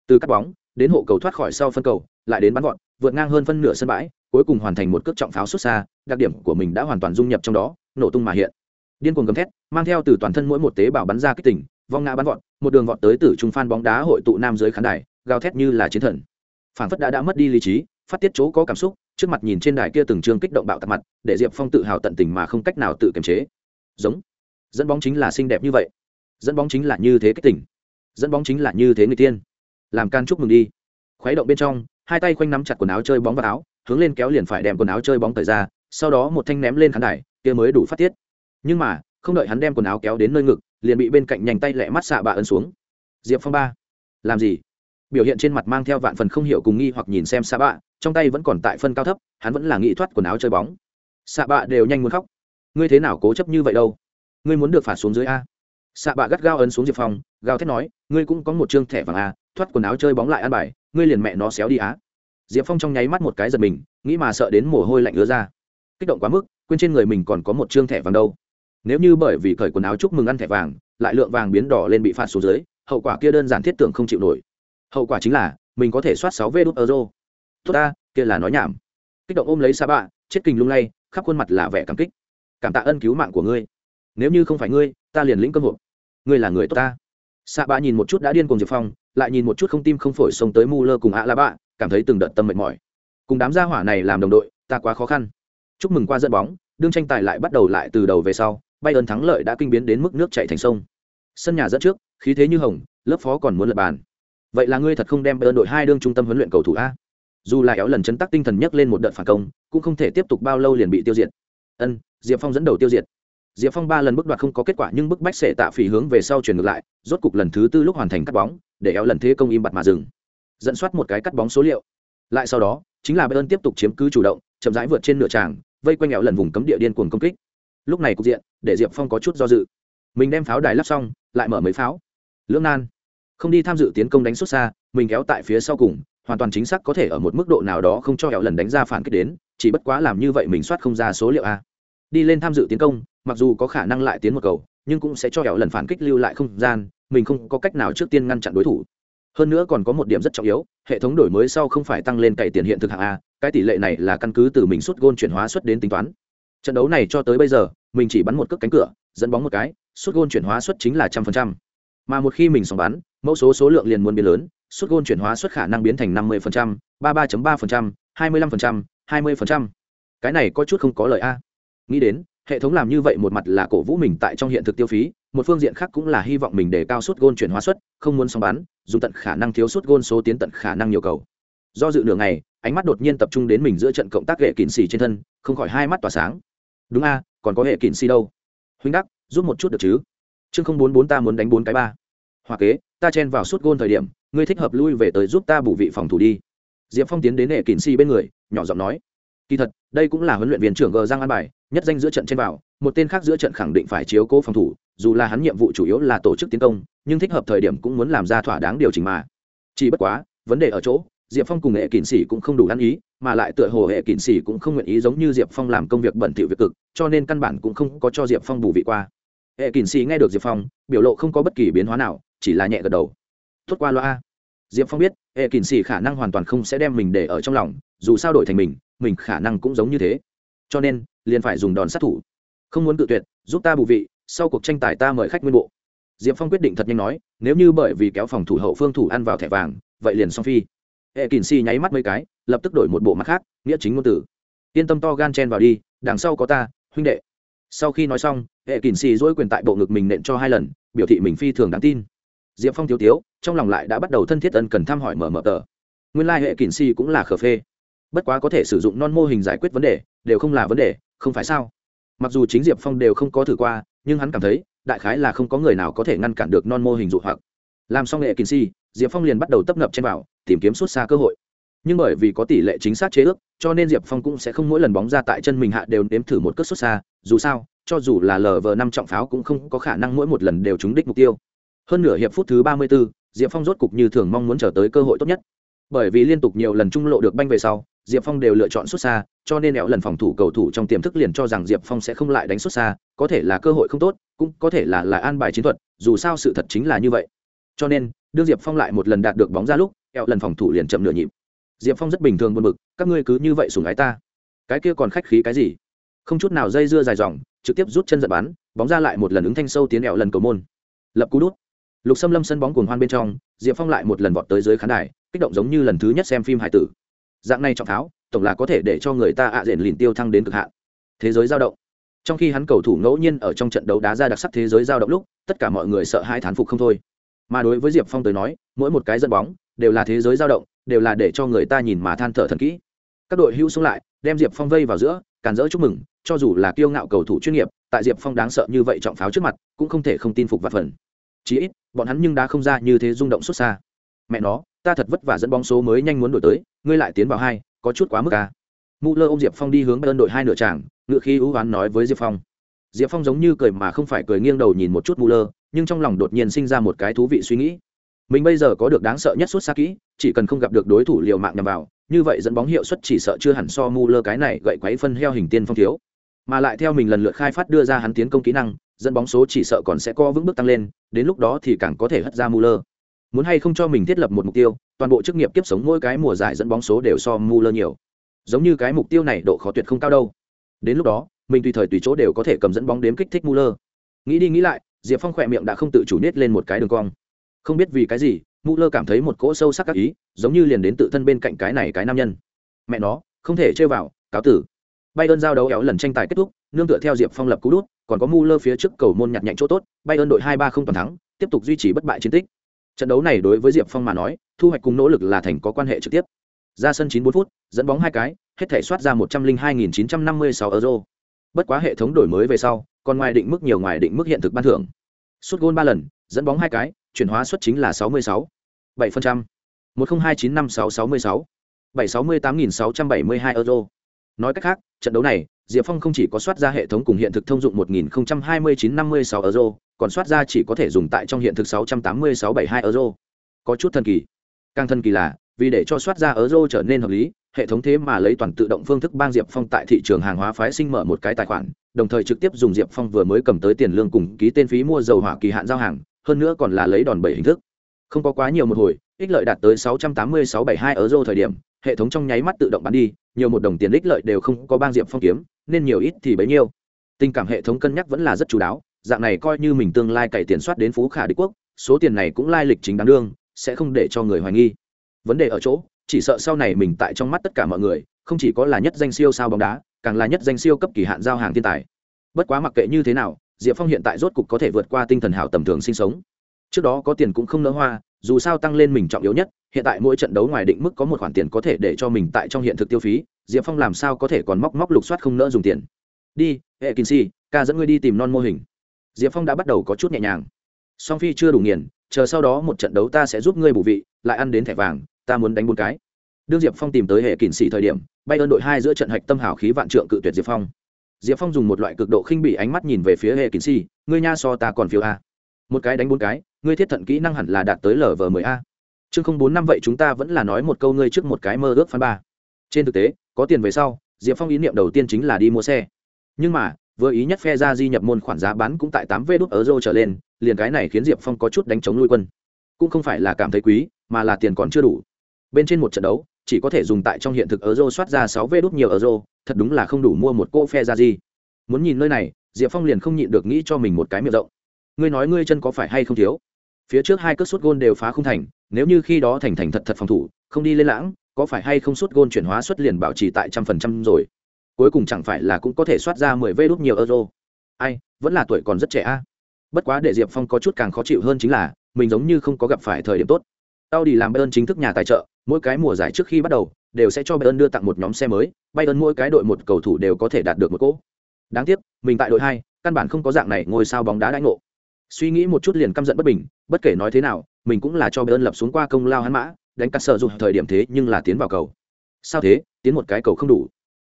S1: Từ cắt bóng, đến hộ cầu thoát khỏi sau phân cầu, lại đến bắn gọn, vượt ngang hơn phân nửa sân bãi, cuối cùng hoàn thành một cước trọng pháo xuất xa, đặc điểm của mình đã hoàn toàn dung nhập trong đó, nổ tung mà hiện. Điên cuồng gầm thét, mang theo từ toàn thân mỗi một tế bào bắn ra kích tỉnh vong ngã bắn vọt một đường vọt tới từ trung phan bóng đá hội tụ nam dưới khán đài, gào thét như là chiến thần. Phản phất đã đã mất đi lý trí, phát tiết chỗ có cảm xúc trước mặt nhìn trên đài kia từng trương kích động bạo tạc mặt, để diệp phong tự hào tận tình mà không cách nào tự kiềm chế. Giống. Dẫn bóng chính là xinh đẹp như vậy. Dẫn bóng chính là như thế kích tỉnh dẫn bóng chính là như thế người tiên. Làm can chúc mừng đi. Khuấy động bên trong, hai tay khoanh nắm chặt quần áo chơi bóng vào áo, hướng lên kéo liền phải đem quần áo chơi bóng thời ra, sau đó một thanh ném lên khán đài, kia mới đủ phát tiết. Nhưng mà, không đợi hắn đem quần áo kéo đến nơi ngực, liền bị bên cạnh nhanh tay lẹ mắt xạ bạ ấn xuống. Diệp phong ba. Làm gì? Biểu hiện trên mặt mang theo vạn phần không hiểu cùng nghi hoặc nhìn xem xạ bạ trong tay vẫn còn tại phân cao thấp, hắn vẫn là nghĩ thoát quần áo chơi bóng. Xạ bạ đều nhanh muốn khóc. Ngươi thế nào cố chấp như vậy đâu? Ngươi muốn được phạt xuống dưới a. Xạ bạ gắt gao ấn xuống diệp phong, gào thét nói, ngươi cũng có một chương thẻ vàng a, thoát quần áo chơi bóng lại ăn bài, ngươi liền mẹ nó xéo đi á diệp phong trong nháy mắt một cái giật mình, nghĩ mà sợ đến mồ hôi lạnh ứa ra. Kích động quá mức, quên trên người mình còn có một chương thẻ vàng đâu. Nếu như bởi vì cởi quần áo chúc mừng ăn thẻ vàng, lại lượng vàng biến đỏ lên bị phạt xuống dưới, hậu quả kia đơn giản thiết tưởng không chịu nổi. Hậu quả chính là, mình có thể soát sáu vê đốt euro tốt ta, kia là nói nhảm. Kích động ôm lấy xa bạ, chết kình lung lay, khắp khuôn mặt là vẻ cảm kích. Cảm tạ ân cứu mạng của ngươi. Nếu như không phải ngươi, ta liền lĩnh cơm hộp. Ngươi là người tốt ta. Xa bạ nhìn một chút đã điên cùng diệp phong, lại nhìn một chút không tim không phổi xông tới mu lơ cùng ạ la bạ cảm thấy từng đợt tâm mệt mỏi. Cùng đám gia hỏa này làm đồng đội, ta quá khó khăn. Chúc mừng qua dẫn bóng, đương tranh tài lại bắt đầu lại từ đầu về sau bay ơn thắng lợi đã kinh biến đến mức nước chạy thành sông. Sân nhà dẫn trước, khí thế như hồng, lớp phó còn muốn lập bàn. Vậy là ngươi thật không đem bay ơn đội hai đương trung tâm huấn luyện cầu thủ a? Dù là éo lần chấn tắc tinh thần nhấc lên một đợt phản công, cũng không thể tiếp tục bao lâu liền bị tiêu diệt. Ân, diệp phong dẫn đầu tiêu diệt. Diệp phong ba lần bước đoạt không có kết quả nhưng bức bách sẽ tạ phỉ hướng về sau chuyển ngược lại, rốt cục lần thứ tư lúc hoàn thành cắt bóng, để éo lần thế công im bặt mà dừng. Dẫn soát một cái cắt bóng số liệu. Lại sau đó, chính là bayern tiếp tục chiếm cứ chủ động, chậm rãi vượt trên nửa tràng, vây quanh éo lần vùng cấm địa điên cuồng công kích. Lúc này cục diện, để diệp phong có chút do dự. Mình đem pháo đài lắp xong, lại mở mấy pháo. Lưỡng nan. Không đi tham dự tiến công đánh xuất xa, mình kéo tại phía sau cùng hoàn toàn chính xác có thể ở một mức độ nào đó không cho hẹo lần đánh ra phản kích đến, chỉ bất quá làm như vậy mình soát không ra số liệu a. Đi lên tham dự tiến công, mặc dù có khả năng lại tiến một cầu, nhưng cũng sẽ cho hẹo lần phản kích lưu lại không gian, mình không có cách nào trước tiên ngăn chặn đối thủ. Hơn nữa còn có một điểm rất trọng yếu, hệ thống đổi mới sau không phải tăng lên cày tiền hiện thực hạng a, cái tỷ lệ này là căn cứ từ mình xuất gôn chuyển hóa xuất đến tính toán. Trận đấu này cho tới bây giờ, mình chỉ bắn một cước cánh cửa, dẫn bóng một cái xuất gôn chuyển hóa xuất chính là trăm phần trăm. Mà một khi mình sòng bắn, mẫu số số lượng liền muốn biến lớn suất gôn chuyển hóa suất khả năng biến thành năm mươi phần trăm ba ba ba phần trăm hai mươi lăm phần trăm hai mươi phần trăm. Cái này có chút không có lời a. Nghĩ đến hệ thống làm như vậy một mặt là cổ vũ mình tại trong hiện thực tiêu phí một phương diện khác cũng là hy vọng mình để cao suất gôn chuyển hóa suất không muốn song bán, dùng tận khả năng thiếu suất gôn số tiến tận khả năng nhiều cầu. Do dự nửa ngày ánh mắt đột nhiên tập trung đến mình giữa trận cộng tác hệ kỵ sĩ trên thân không khỏi hai mắt tỏa sáng. Đúng a còn có hệ kỵ sĩ đâu? Huynh đắc giúp một chút được chứ? Chương không bốn bốn ta muốn đánh bốn cái ba hoa kế, ta chen vào suốt gôn thời điểm, ngươi thích hợp lui về tới giúp ta bù vị phòng thủ đi. Diệp phong tiến đến hệ kín sĩ bên người, nhỏ giọng nói. Kỳ thật, đây cũng là huấn luyện viên trưởng g giang an bài, nhất danh giữa trận trên vào, một tên khác giữa trận khẳng định phải chiếu cố phòng thủ, dù là hắn nhiệm vụ chủ yếu là tổ chức tiến công, nhưng thích hợp thời điểm cũng muốn làm ra thỏa đáng điều chỉnh mà. Chỉ bất quá, vấn đề ở chỗ, diệp phong cùng hệ kỵ sĩ cũng không đủ ăn ý, mà lại tựa hồ hệ kỵ sĩ cũng không nguyện ý giống như diệp phong làm công việc bẩn thỉu việc cực, cho nên căn bản cũng không có cho diệp phong bù vị qua. Hệ kỵ sĩ nghe được diệp phong, biểu lộ không có bất kỳ biến hóa nào chỉ là nhẹ gật đầu. Tốt qua loa. Diệp phong biết, hệ kỵ sĩ khả năng hoàn toàn không sẽ đem mình để ở trong lòng, dù sao đổi thành mình mình khả năng cũng giống như thế. Cho nên, liền phải dùng đòn sát thủ. Không muốn tự tuyệt, giúp ta bù vị, sau cuộc tranh tài ta mời khách nguyên bộ. Diệp phong quyết định thật nhanh nói, nếu như bởi vì kéo phòng thủ hậu phương thủ ăn vào thẻ vàng, vậy liền song phi. Hệ kỳn xì nháy mắt mấy cái, lập tức đổi một bộ mặt khác, nghĩa chính ngôn tử yên tâm to gan chen vào đi, đằng sau có ta, huynh đệ. Sau khi nói xong, hệ kỳn xì dỗi quyền tại bộ ngực mình nện cho hai lần, biểu thị mình phi thường đáng tin diệp phong thiếu tiếu, trong lòng lại đã bắt đầu thân thiết ân cần thăm hỏi mở mở tờ. Nguyên lai、like、hệ kỳn si cũng là khờ phê. Bất quá có thể sử dụng non mô hình giải quyết vấn đề, đều không là vấn đề, không phải sao? Mặc dù chính diệp phong đều không có thử qua, nhưng hắn cảm thấy, đại khái là không có người nào có thể ngăn cản được non mô hình dụ hoặc. Làm xong hệ kỳn si, diệp phong liền bắt đầu tấp nập trên vào tìm kiếm xuất xa cơ hội. Nhưng bởi vì có tỷ lệ chính xác chế ước, cho nên diệp phong cũng sẽ không mỗi lần bóng ra tại chân mình hạ đều nếm thử một cất xuất xa. Dù sao, cho dù là lờ vờ năm trọng pháo cũng không có khả năng mỗi một lần đều trúng đích mục tiêu hơn nửa hiệp phút thứ ba mươi 34, diệp phong rốt cục như thường mong muốn trở tới cơ hội tốt nhất. Bởi vì liên tục nhiều lần trung lộ được banh về sau diệp phong đều lựa chọn xuất xa cho nên ẹo lần phòng thủ cầu thủ trong tiềm thức liền cho rằng diệp phong sẽ không lại đánh xuất xa có thể là cơ hội không tốt cũng có thể là là an bài chiến thuật dù sao sự thật chính là như vậy. Cho nên đương diệp phong lại một lần đạt được bóng ra lúc ẹo lần phòng thủ liền chậm nửa nhịp. Diệp phong rất bình thường buồn bực các ngươi cứ như vậy sùng ái ta. Cái kia còn khách khí cái gì? Không chút nào dây dưa dài dòng trực tiếp rút chân giật bắn bóng ra lại một lần ứng thanh sâu tiến ẹo lần cầu môn. Lập cú đút lục xâm lâm sân bóng cuồng hoan bên trong, diệp phong lại một lần vọt tới dưới khán đài, kích động giống như lần thứ nhất xem phim hải tử. Dạng này trọng tháo, tổng là có thể để cho người ta ạ à diện lìn tiêu thăng đến cực hạn. Thế giới giao động. Trong khi hắn cầu thủ ngẫu nhiên ở trong trận đấu đá ra đặc sắc thế giới giao động lúc, tất cả mọi người sợ hai thán phục không thôi. Mà đối với diệp phong tới nói, mỗi một cái dẫn bóng, đều là thế giới giao động, đều là để cho người ta nhìn mà than thở thần kỹ. Các đội hữu xuống lại, đem diệp phong vây vào giữa, càn rỡ chúc mừng, cho dù là kiêu ngạo cầu thủ chuyên nghiệp, tại diệp phong đáng sợ như vậy trọng pháo trước mặt, cũng không thể không tin phục vặt phần. Chí ít bọn hắn nhưng đã không ra như thế rung động xuất xa. Mẹ nó, ta thật vất vả dẫn bóng số mới nhanh muốn đổi tới, ngươi lại tiến vào hai, có chút quá mức à. ca mụ lơ ô m diệp phong đi hướng bên đội hai nửa tràng ngự khi ưu oán nói với diệp phong. Diệp phong giống như cười mà không phải cười nghiêng đầu nhìn một chút mù lơ nhưng trong lòng đột nhiên sinh ra một cái thú vị suy nghĩ. Mình bây giờ có được đáng sợ nhất suốt xa kỹ, chỉ cần không gặp được đối thủ liều mạng nhằm vào, như vậy dẫn bóng hiệu suất chỉ sợ chưa hẳn so mu lơ cái này gậy quấy phân heo hình tiên phong thiếu. Mà lại theo mình lần lượt khai phát đưa ra hắn tiến công kỹ năng dẫn bóng số chỉ sợ còn sẽ co vững bước tăng lên, đến lúc đó thì càng có thể hất ra Muller. muốn hay không cho mình thiết lập một mục tiêu, toàn bộ chức nghiệp kiếp sống mỗi cái mùa giải dẫn bóng số đều so Muller nhiều. Giống như cái mục tiêu này độ khó tuyệt không cao đâu. Đến lúc đó, mình tùy thời tùy chỗ đều có thể cầm dẫn bóng đếm kích thích Muller. nghĩ đi nghĩ lại, diệp phong khỏe miệng đã không tự chủ nết lên một cái đường cong. Không biết vì cái gì, Muller cảm thấy một cỗ sâu sắc các ý, giống như liền đến tự thân bên cạnh cái này cái nam nhân. Mẹ nó, không thể chơi vào, cáo tử. Bay giao đấu éo lần tranh tài kết thúc nương tựa theo diệp phong lập cú đút, còn có mu lơ phía trước cầu môn nhặt nhạnh chỗ tốt bay ơn đội hai ba không toàn thắng, tiếp tục duy trì bất bại chiến tích. Trận đấu này đối với diệp phong mà nói, thu hoạch cùng nỗ lực là thành có quan hệ trực tiếp. Ra sân chín bốn phút, dẫn bóng hai cái, hết thể soát ra một trăm linh hai nghìn chín trăm năm mươi sáu euro. Bất quá hệ thống đổi mới về sau, còn ngoài định mức nhiều ngoài định mức hiện thực ban thưởng. Suốt gôn ba lần, dẫn bóng hai cái, chuyển hóa suất chính là sáu mươi sáu. bảy phần trăm. một không hai chín năm sáu sáu mươi sáu. bảy sáu mươi tám nghìn sáu trăm bảy mươi hai euro. Nói cách khác, trận đấu này diệp phong không chỉ có soát ra hệ thống cùng hiện thực thông dụng một nghìn hai mươi chín năm mươi sáu euro còn soát ra chỉ có thể dùng tại trong hiện thực 68672 euro. Có chút thần kỳ. Càng thần kỳ là, vì để cho soát ra euro trở nên hợp lý, hệ thống thế mà lấy toàn tự động phương thức bang Diệp Phong tại thị trường hàng hóa phái sinh mở một cái tài khoản, đồng thời trực tiếp dùng Diệp Phong vừa mới cầm tới tiền lương cùng ký tên phí mua dầu hỏa kỳ hạn giao hàng, hơn nữa còn là lấy đòn bẩy hình thức. Không có quá nhiều một hồi, ích lợi đạt tới 68672 euro thời điểm, hệ thống trong nháy mắt tự động bán đi, nhiều một đồng tiền ích lợi đều không có bang Diệp Phong kiếm, nên nhiều ít thì bấy nhiêu. Tình cảm hệ thống cân nhắc vẫn là rất chú đáo, dạng này coi như mình tương lai cày tiền soát đến phú khả đế quốc số tiền này cũng lai lịch chính đáng đương sẽ không để cho người hoài nghi. Vấn đề ở chỗ chỉ sợ sau này mình tại trong mắt tất cả mọi người không chỉ có là nhất danh siêu sao bóng đá càng là nhất danh siêu cấp kỳ hạn giao hàng thiên tài. Bất quá mặc kệ như thế nào diệp phong hiện tại rốt cục có thể vượt qua tinh thần hảo tầm thường sinh sống. Trước đó có tiền cũng không nỡ hoa dù sao tăng lên mình trọng yếu nhất hiện tại mỗi trận đấu ngoài định mức có một khoản tiền có thể để cho mình tại trong hiện thực tiêu phí, diệp phong làm sao có thể còn móc móc lục soát không nỡ dùng tiền? Đi, hệ kinh si, ca dẫn ngươi đi tìm non mô hình. Diệp phong đã bắt đầu có chút nhẹ nhàng. Song phi chưa đủ nghiền, chờ sau đó một trận đấu ta sẽ giúp ngươi bù vị, lại ăn đến thẻ vàng, ta muốn đánh bốn cái. Đương diệp phong tìm tới hệ kín sĩ thời điểm, bay ơn đội hai giữa trận hạch tâm hảo khí vạn trượng cự tuyệt diệp phong. Diệp phong dùng một loại cực độ khinh bị ánh mắt nhìn về phía hệ kín sĩ ngươi nha so ta còn phiếu a. Một cái đánh bốn cái, ngươi thiết thận kỹ năng hẳn là đạt tới lv mười a chương không bốn năm vậy chúng ta vẫn là nói một câu ngươi trước một cái mơ ước phan ba. Trên thực tế, có tiền về sau, diệp phong ý niệm đầu tiên chính là đi mua xe. Nhưng mà, vừa ý nhất phe ra di nhập môn khoản giá bán cũng tại tám v đút euro trở lên, liền cái này khiến diệp phong có chút đánh chống nuôi quân. Cũng không phải là cảm thấy quý, mà là tiền còn chưa đủ. Bên trên một trận đấu, chỉ có thể dùng tại trong hiện thực euro soát ra sáu v đút nhiều euro, thật đúng là không đủ mua một cô phe ra di. Muốn nhìn nơi này, diệp phong liền không nhịn được nghĩ cho mình một cái miệng rộng. Ngươi nói ngươi chân có phải hay không thiếu? Phía trước hai cất sút gôn đều phá không thành nếu như khi đó thành thành thật thật phòng thủ, không đi lên lãng, có phải hay không suốt gôn chuyển hóa xuất liền bảo trì tại trăm phần trăm rồi? Cuối cùng chẳng phải là cũng có thể soát ra mười vê đốt nhiều euro? Ai, vẫn là tuổi còn rất trẻ a. Bất quá để diệp phong có chút càng khó chịu hơn chính là, mình giống như không có gặp phải thời điểm tốt. Tao đi làm bayern chính thức nhà tài trợ, mỗi cái mùa giải trước khi bắt đầu, đều sẽ cho bayern đưa tặng một nhóm xe mới. Bayern mỗi cái đội một cầu thủ đều có thể đạt được một cỗ. Đáng tiếc, mình tại đội hai, căn bản không có dạng này ngôi sao bóng đá đãi ngộ suy nghĩ một chút liền căm giận bất bình, bất kể nói thế nào, mình cũng là cho bayern lập xuống qua công lao hắn mã, đánh cắt sợ dùng thời điểm thế nhưng là tiến vào cầu. Sao thế? Tiến một cái cầu không đủ.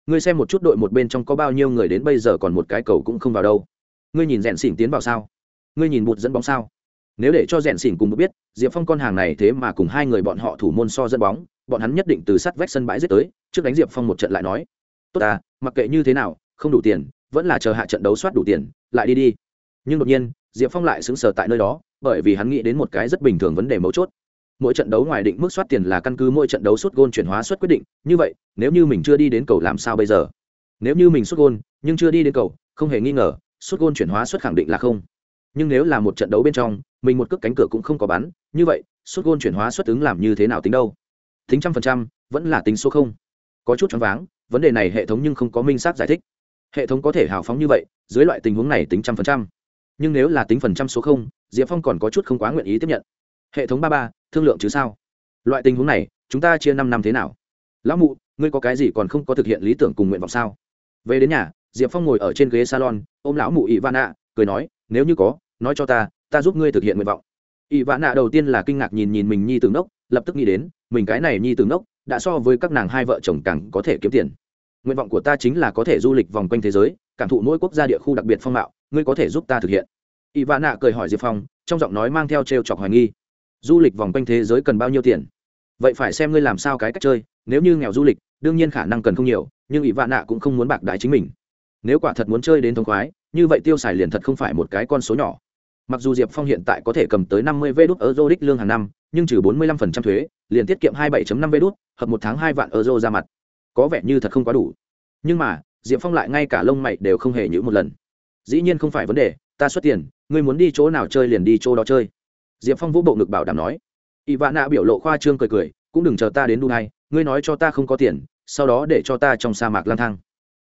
S1: Ngươi xem một chút đội một bên trong có bao nhiêu người đến bây giờ còn một cái cầu cũng không vào đâu. Ngươi nhìn rèn xỉn tiến vào sao? Ngươi nhìn bụt dẫn bóng sao? Nếu để cho rèn xỉn cùng biết, diệp phong con hàng này thế mà cùng hai người bọn họ thủ môn so dẫn bóng, bọn hắn nhất định từ sắt vách sân bãi giết tới, trước đánh diệp phong một trận lại nói. Tốt à mặc kệ như thế nào, không đủ tiền, vẫn là chờ hạ trận đấu soát đủ tiền, lại đi đi. Nhưng đột nhiên diệp phong lại xứng sờ tại nơi đó, bởi vì hắn nghĩ đến một cái rất bình thường vấn đề mấu chốt. Mỗi trận đấu ngoài định mức soát tiền là căn cứ mỗi trận đấu suất gôn chuyển hóa suất quyết định, như vậy, nếu như mình chưa đi đến cầu làm sao bây giờ? Nếu như mình suất gôn, nhưng chưa đi đến cầu, không hề nghi ngờ suất gôn chuyển hóa suất khẳng định là không. Nhưng nếu là một trận đấu bên trong, mình một cước cánh cửa cũng không có bắn, như vậy suất gôn chuyển hóa suất ứng làm như thế nào tính đâu? Tính trăm phần trăm, vẫn là tính số không. Có chút choáng váng, vấn đề này hệ thống nhưng không có minh xác giải thích. Hệ thống có thể hào phóng như vậy, dưới loại tình huống này tính trăm phần trăm nhưng nếu là tính phần trăm số không, diệp phong còn có chút không quá nguyện ý tiếp nhận. Hệ thống ba ba, thương lượng chứ sao? Loại tình huống này, chúng ta chia năm năm thế nào? Lão mụ, ngươi có cái gì còn không có thực hiện lý tưởng cùng nguyện vọng sao? Về đến nhà, diệp phong ngồi ở trên ghế salon, ôm lão mụ ỵ vạn nạ cười nói, nếu như có, nói cho ta ta giúp ngươi thực hiện nguyện vọng. Ỵ vạn nạ đầu tiên là kinh ngạc nhìn nhìn mình nhi tướng đốc lập tức nghĩ đến, mình cái này nhi tướng đốc đã so với các nàng hai vợ chồng càng có thể kiếm tiền. Nguyện vọng của ta chính là có thể du lịch vòng quanh thế giới, cảm thụ mỗi quốc gia địa khu đặc biệt phong mạo ngươi có thể giúp ta thực hiện. Ỵ vạn nạ cười hỏi diệp phong, trong giọng nói mang theo trêu chọc hoài nghi. Du lịch vòng quanh thế giới cần bao nhiêu tiền? Vậy phải xem ngươi làm sao cái cách chơi, nếu như nghèo du lịch, đương nhiên khả năng cần không nhiều, nhưng ỷ vạn nạ cũng không muốn bạc đại chính mình. Nếu quả thật muốn chơi đến thống khoái, như vậy tiêu xài liền thật không phải một cái con số nhỏ. Mặc dù diệp phong hiện tại có thể cầm tới năm mươi vê đốt euro đích lương hàng năm, nhưng trừ bốn mươi lăm phần trăm thuế, liền tiết kiệm hai bảy năm vê đốt hợp một tháng hai vạn euro ra mặt. Có vẻ như thật không quá đủ. Nhưng mà, diệp phong lại ngay cả lông mày đều không hề nhữ một lần dĩ nhiên không phải vấn đề ta xuất tiền ngươi muốn đi chỗ nào chơi liền đi chỗ đó chơi. Diệp phong vũ bộ ngực bảo đảm nói. Y vạn nạ biểu lộ khoa trương cười cười cũng đừng chờ ta đến đu này, ngươi nói cho ta không có tiền sau đó để cho ta trong sa mạc lang thang.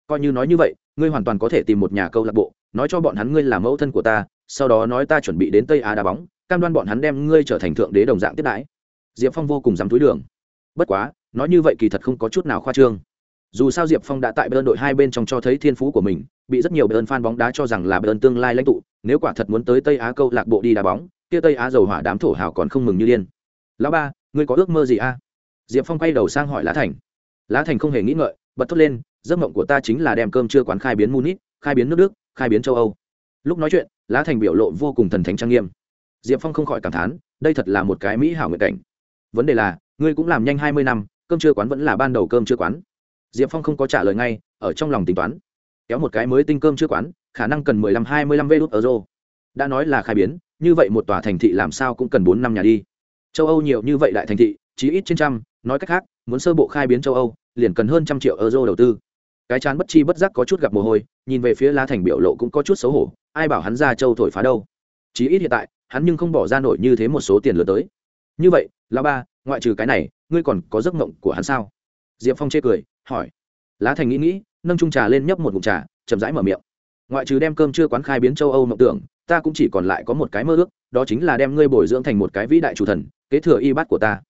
S1: Coi như nói như vậy ngươi hoàn toàn có thể tìm một nhà câu lạc bộ nói cho bọn hắn ngươi là mẫu thân của ta sau đó nói ta chuẩn bị đến tây á đá bóng cam đoan bọn hắn đem ngươi trở thành thượng đế đồng dạng tiếp đãi. Diệp phong vô cùng dám túi đường. Bất quá nói như vậy kỳ thật không có chút nào khoa trương. Dù sao diệp phong đã tại bên đội hai bên trong cho thấy thiên phú của mình bị rất nhiều bên fan bóng đá cho rằng là bên tương lai lãnh tụ, nếu quả thật muốn tới tây á câu lạc bộ đi đá bóng, kia tây á dầu hỏa đám thổ hào còn không mừng như điên. Lão ba, ngươi có ước mơ gì a? À? Diệp phong quay đầu sang hỏi lá thành. Lá thành không hề nghĩ ngợi, bật thốt lên, giấc mộng của ta chính là đem cơm trưa quán khai biến munich, khai biến nước đức, khai biến châu âu. Lúc nói chuyện, lá thành biểu lộ vô cùng thần thánh trang nghiêm. Diệp phong không khỏi cảm thán, đây thật là một cái mỹ hảo nguyện cảnh. Vấn đề là, ngươi cũng làm nhanh hai mươi năm, cơm trưa quán vẫn là ban đầu cơm trưa quán. Diệp phong không có trả lời ngay, ở trong lòng tính toán kéo một cái mới tinh cơm chưa quán, khả năng cần mười lăm, hai mươi lăm vê đốt euro. Đã nói là khai biến, như vậy một tòa thành thị làm sao cũng cần bốn năm nhà đi. Châu âu nhiều như vậy đại thành thị chí ít trên trăm, nói cách khác, muốn sơ bộ khai biến châu âu, liền cần hơn trăm triệu euro đầu tư. Cái chán bất chi bất giác có chút gặp mồ hôi, nhìn về phía lá thành biểu lộ cũng có chút xấu hổ, ai bảo hắn ra châu thổi phá đâu. Chí ít hiện tại, hắn nhưng không bỏ ra nổi như thế một số tiền lừa tới. Như vậy la ba, ngoại trừ cái này, ngươi còn có giấc mộng của hắn sao? Diệp phong chê cười, hỏi. Lá thành nghĩ nghĩ nâng trung trà lên nhấp một ngụm trà, chậm rãi mở miệng. Ngoại trừ đem cơm chưa quán khai biến châu âu mộng tưởng, ta cũng chỉ còn lại có một cái mơ ước, đó chính là đem ngươi bồi dưỡng thành một cái vĩ đại chủ thần, kế thừa y bát của ta.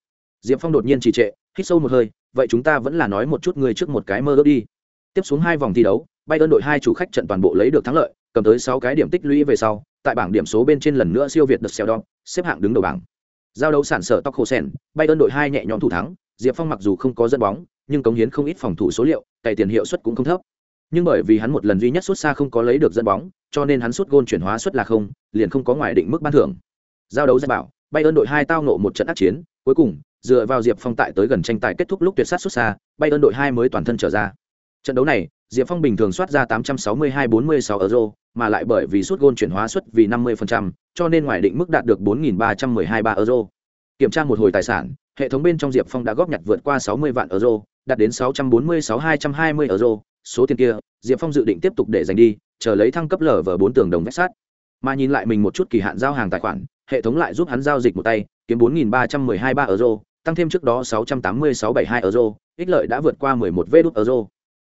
S1: Diệp phong đột nhiên trì trệ, hít sâu một hơi, vậy chúng ta vẫn là nói một chút ngươi trước một cái mơ ước đi. Tiếp xuống hai vòng thi đấu bay ơn đội hai chủ khách trận toàn bộ lấy được thắng lợi, cầm tới sáu cái điểm tích lũy về sau, tại bảng điểm số bên trên lần nữa siêu việt đợt xeo đo xếp hạng đứng đầu bảng. Giao đấu sản sở tóc khô sen bay ơn đội hai nhẹ nhõm thủ thắng, diệp phong mặc dù không có dẫn bóng, nhưng cống hiến không ít phòng thủ số liệu cày tiền hiệu suất cũng không thấp. Nhưng bởi vì hắn một lần duy nhất xuất xa không có lấy được dẫn bóng cho nên hắn xuất gôn chuyển hóa suất là không liền không có ngoài định mức ban thưởng. Giao đấu giải bảo bay ơn đội hai tao nộ một trận ác chiến cuối cùng dựa vào diệp phong tại tới gần tranh tài kết thúc lúc tuyệt sát xuất xa bay ơn đội hai mới toàn thân trở ra. Trận đấu này diệp phong bình thường soát ra 862-46 euro mà lại bởi vì xuất gôn chuyển hóa suất vì 50%, cho nên ngoài định mức đạt được 4.312 euro. Kiểm tra một hồi tài sản hệ thống bên trong diệp phong đã góp nhặt vượt qua 60 vạn euro đạt đến 646-220 euro. Số tiền kia diệp phong dự định tiếp tục để dành đi chờ lấy thăng cấp lở vở bốn tường đồng vết sát. Mà nhìn lại mình một chút kỳ hạn giao hàng tài khoản hệ thống lại giúp hắn giao dịch một tay kiếm 4.312 euro tăng thêm trước đó 686,72 euro ích lợi đã vượt qua 11 vê đút euro.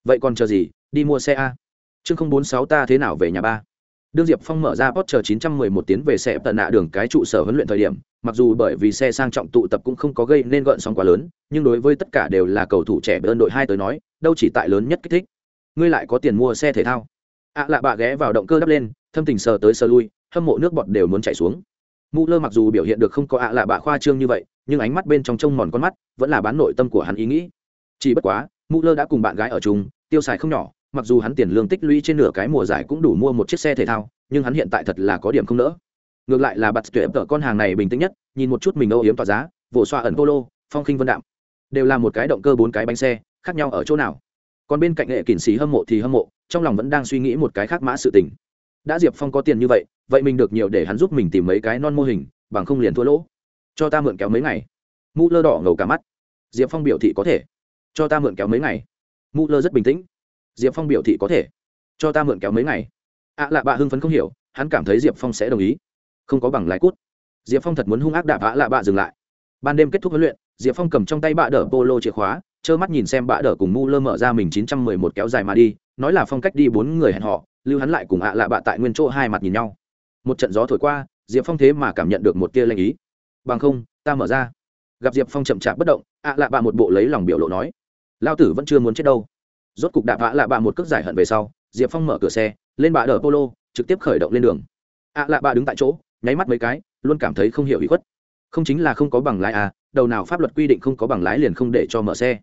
S1: Vậy còn chờ gì? Đi mua xe a. Chương không bốn sáu ta thế nào về nhà ba? Đương diệp phong mở ra post chín trăm mười tiến về xe tận nạ đường cái trụ sở huấn luyện thời điểm, mặc dù bởi vì xe sang trọng tụ tập cũng không có gây nên gợn sóng quá lớn, nhưng đối với tất cả đều là cầu thủ trẻ bên đội hai tới nói, đâu chỉ tại lớn nhất kích thích. Ngươi lại có tiền mua xe thể thao. Ạ lạ bạ ghé vào động cơ đắp lên, thâm tình sờ tới sờ lui, hâm mộ nước bọt đều muốn chảy xuống. Mù lơ mặc dù biểu hiện được không có ạ lạ bạ khoa trương như vậy, nhưng ánh mắt bên trong trông mòn con mắt, vẫn là bán nội tâm của hắn ý nghĩ. Chỉ bất quá mù lơ đã cùng bạn gái ở chung, tiêu xài không nhỏ mặc dù hắn tiền lương tích lũy trên nửa cái mùa giải cũng đủ mua một chiếc xe thể thao, nhưng hắn hiện tại thật là có điểm không nỡ. Ngược lại là bặt tuyệt tợ con hàng này bình tĩnh nhất, nhìn một chút mình âu yếm tỏa giá vỗ xoa ẩn polo, phong khinh vân đạm. Đều là một cái động cơ bốn cái bánh xe, khác nhau ở chỗ nào? Còn bên cạnh hệ kỷ xí hâm mộ thì hâm mộ, trong lòng vẫn đang suy nghĩ một cái khác mã sự tình. Đã diệp phong có tiền như vậy vậy mình được nhiều để hắn giúp mình tìm mấy cái non mô hình, bằng không liền thua lỗ. Cho ta mượn kéo mấy ngày. Mũ lơ đỏ ngầu cả mắt. Diệp phong biểu thị có thể. Cho ta mượn kéo mấy ngày. Mũ lơ rất bình tĩnh diệp phong biểu thị có thể. Cho ta mượn kéo mấy ngày. Ạ à lạ bạ hưng phấn không hiểu, hắn cảm thấy diệp phong sẽ đồng ý. Không có bằng lái cút. Diệp phong thật muốn hung ác đạp ạ lạ bạ dừng lại. Ban đêm kết thúc huấn luyện, diệp phong cầm trong tay bạ đỡ polo chìa khóa, trơ mắt nhìn xem bạ đỡ cùng mu lơ mở ra mình chín trăm mười một kéo dài mà đi, nói là phong cách đi bốn người hẹn họ lưu hắn lại cùng ạ lạ bạ tại nguyên chỗ hai mặt nhìn nhau. Một trận gió thổi qua, diệp phong thế mà cảm nhận được một tia lanh ý. Bằng không, ta mở ra. Gặp diệp phong chậm chạp bất động, ạ lạ bạ một bộ lấy lòng biểu lộ nói, lao tử vẫn chưa muốn chết đâu rốt cục đạp vã lạ bạ một cước giải hận về sau, diệp phong mở cửa xe, lên bạ đờ polo, trực tiếp khởi động lên đường. Ạ lạ bạ đứng tại chỗ, nháy mắt mấy cái, luôn cảm thấy không hiểu ủy khuất. Không chính là không có bằng lái à đầu nào pháp luật quy định không có bằng lái liền không để cho mở xe.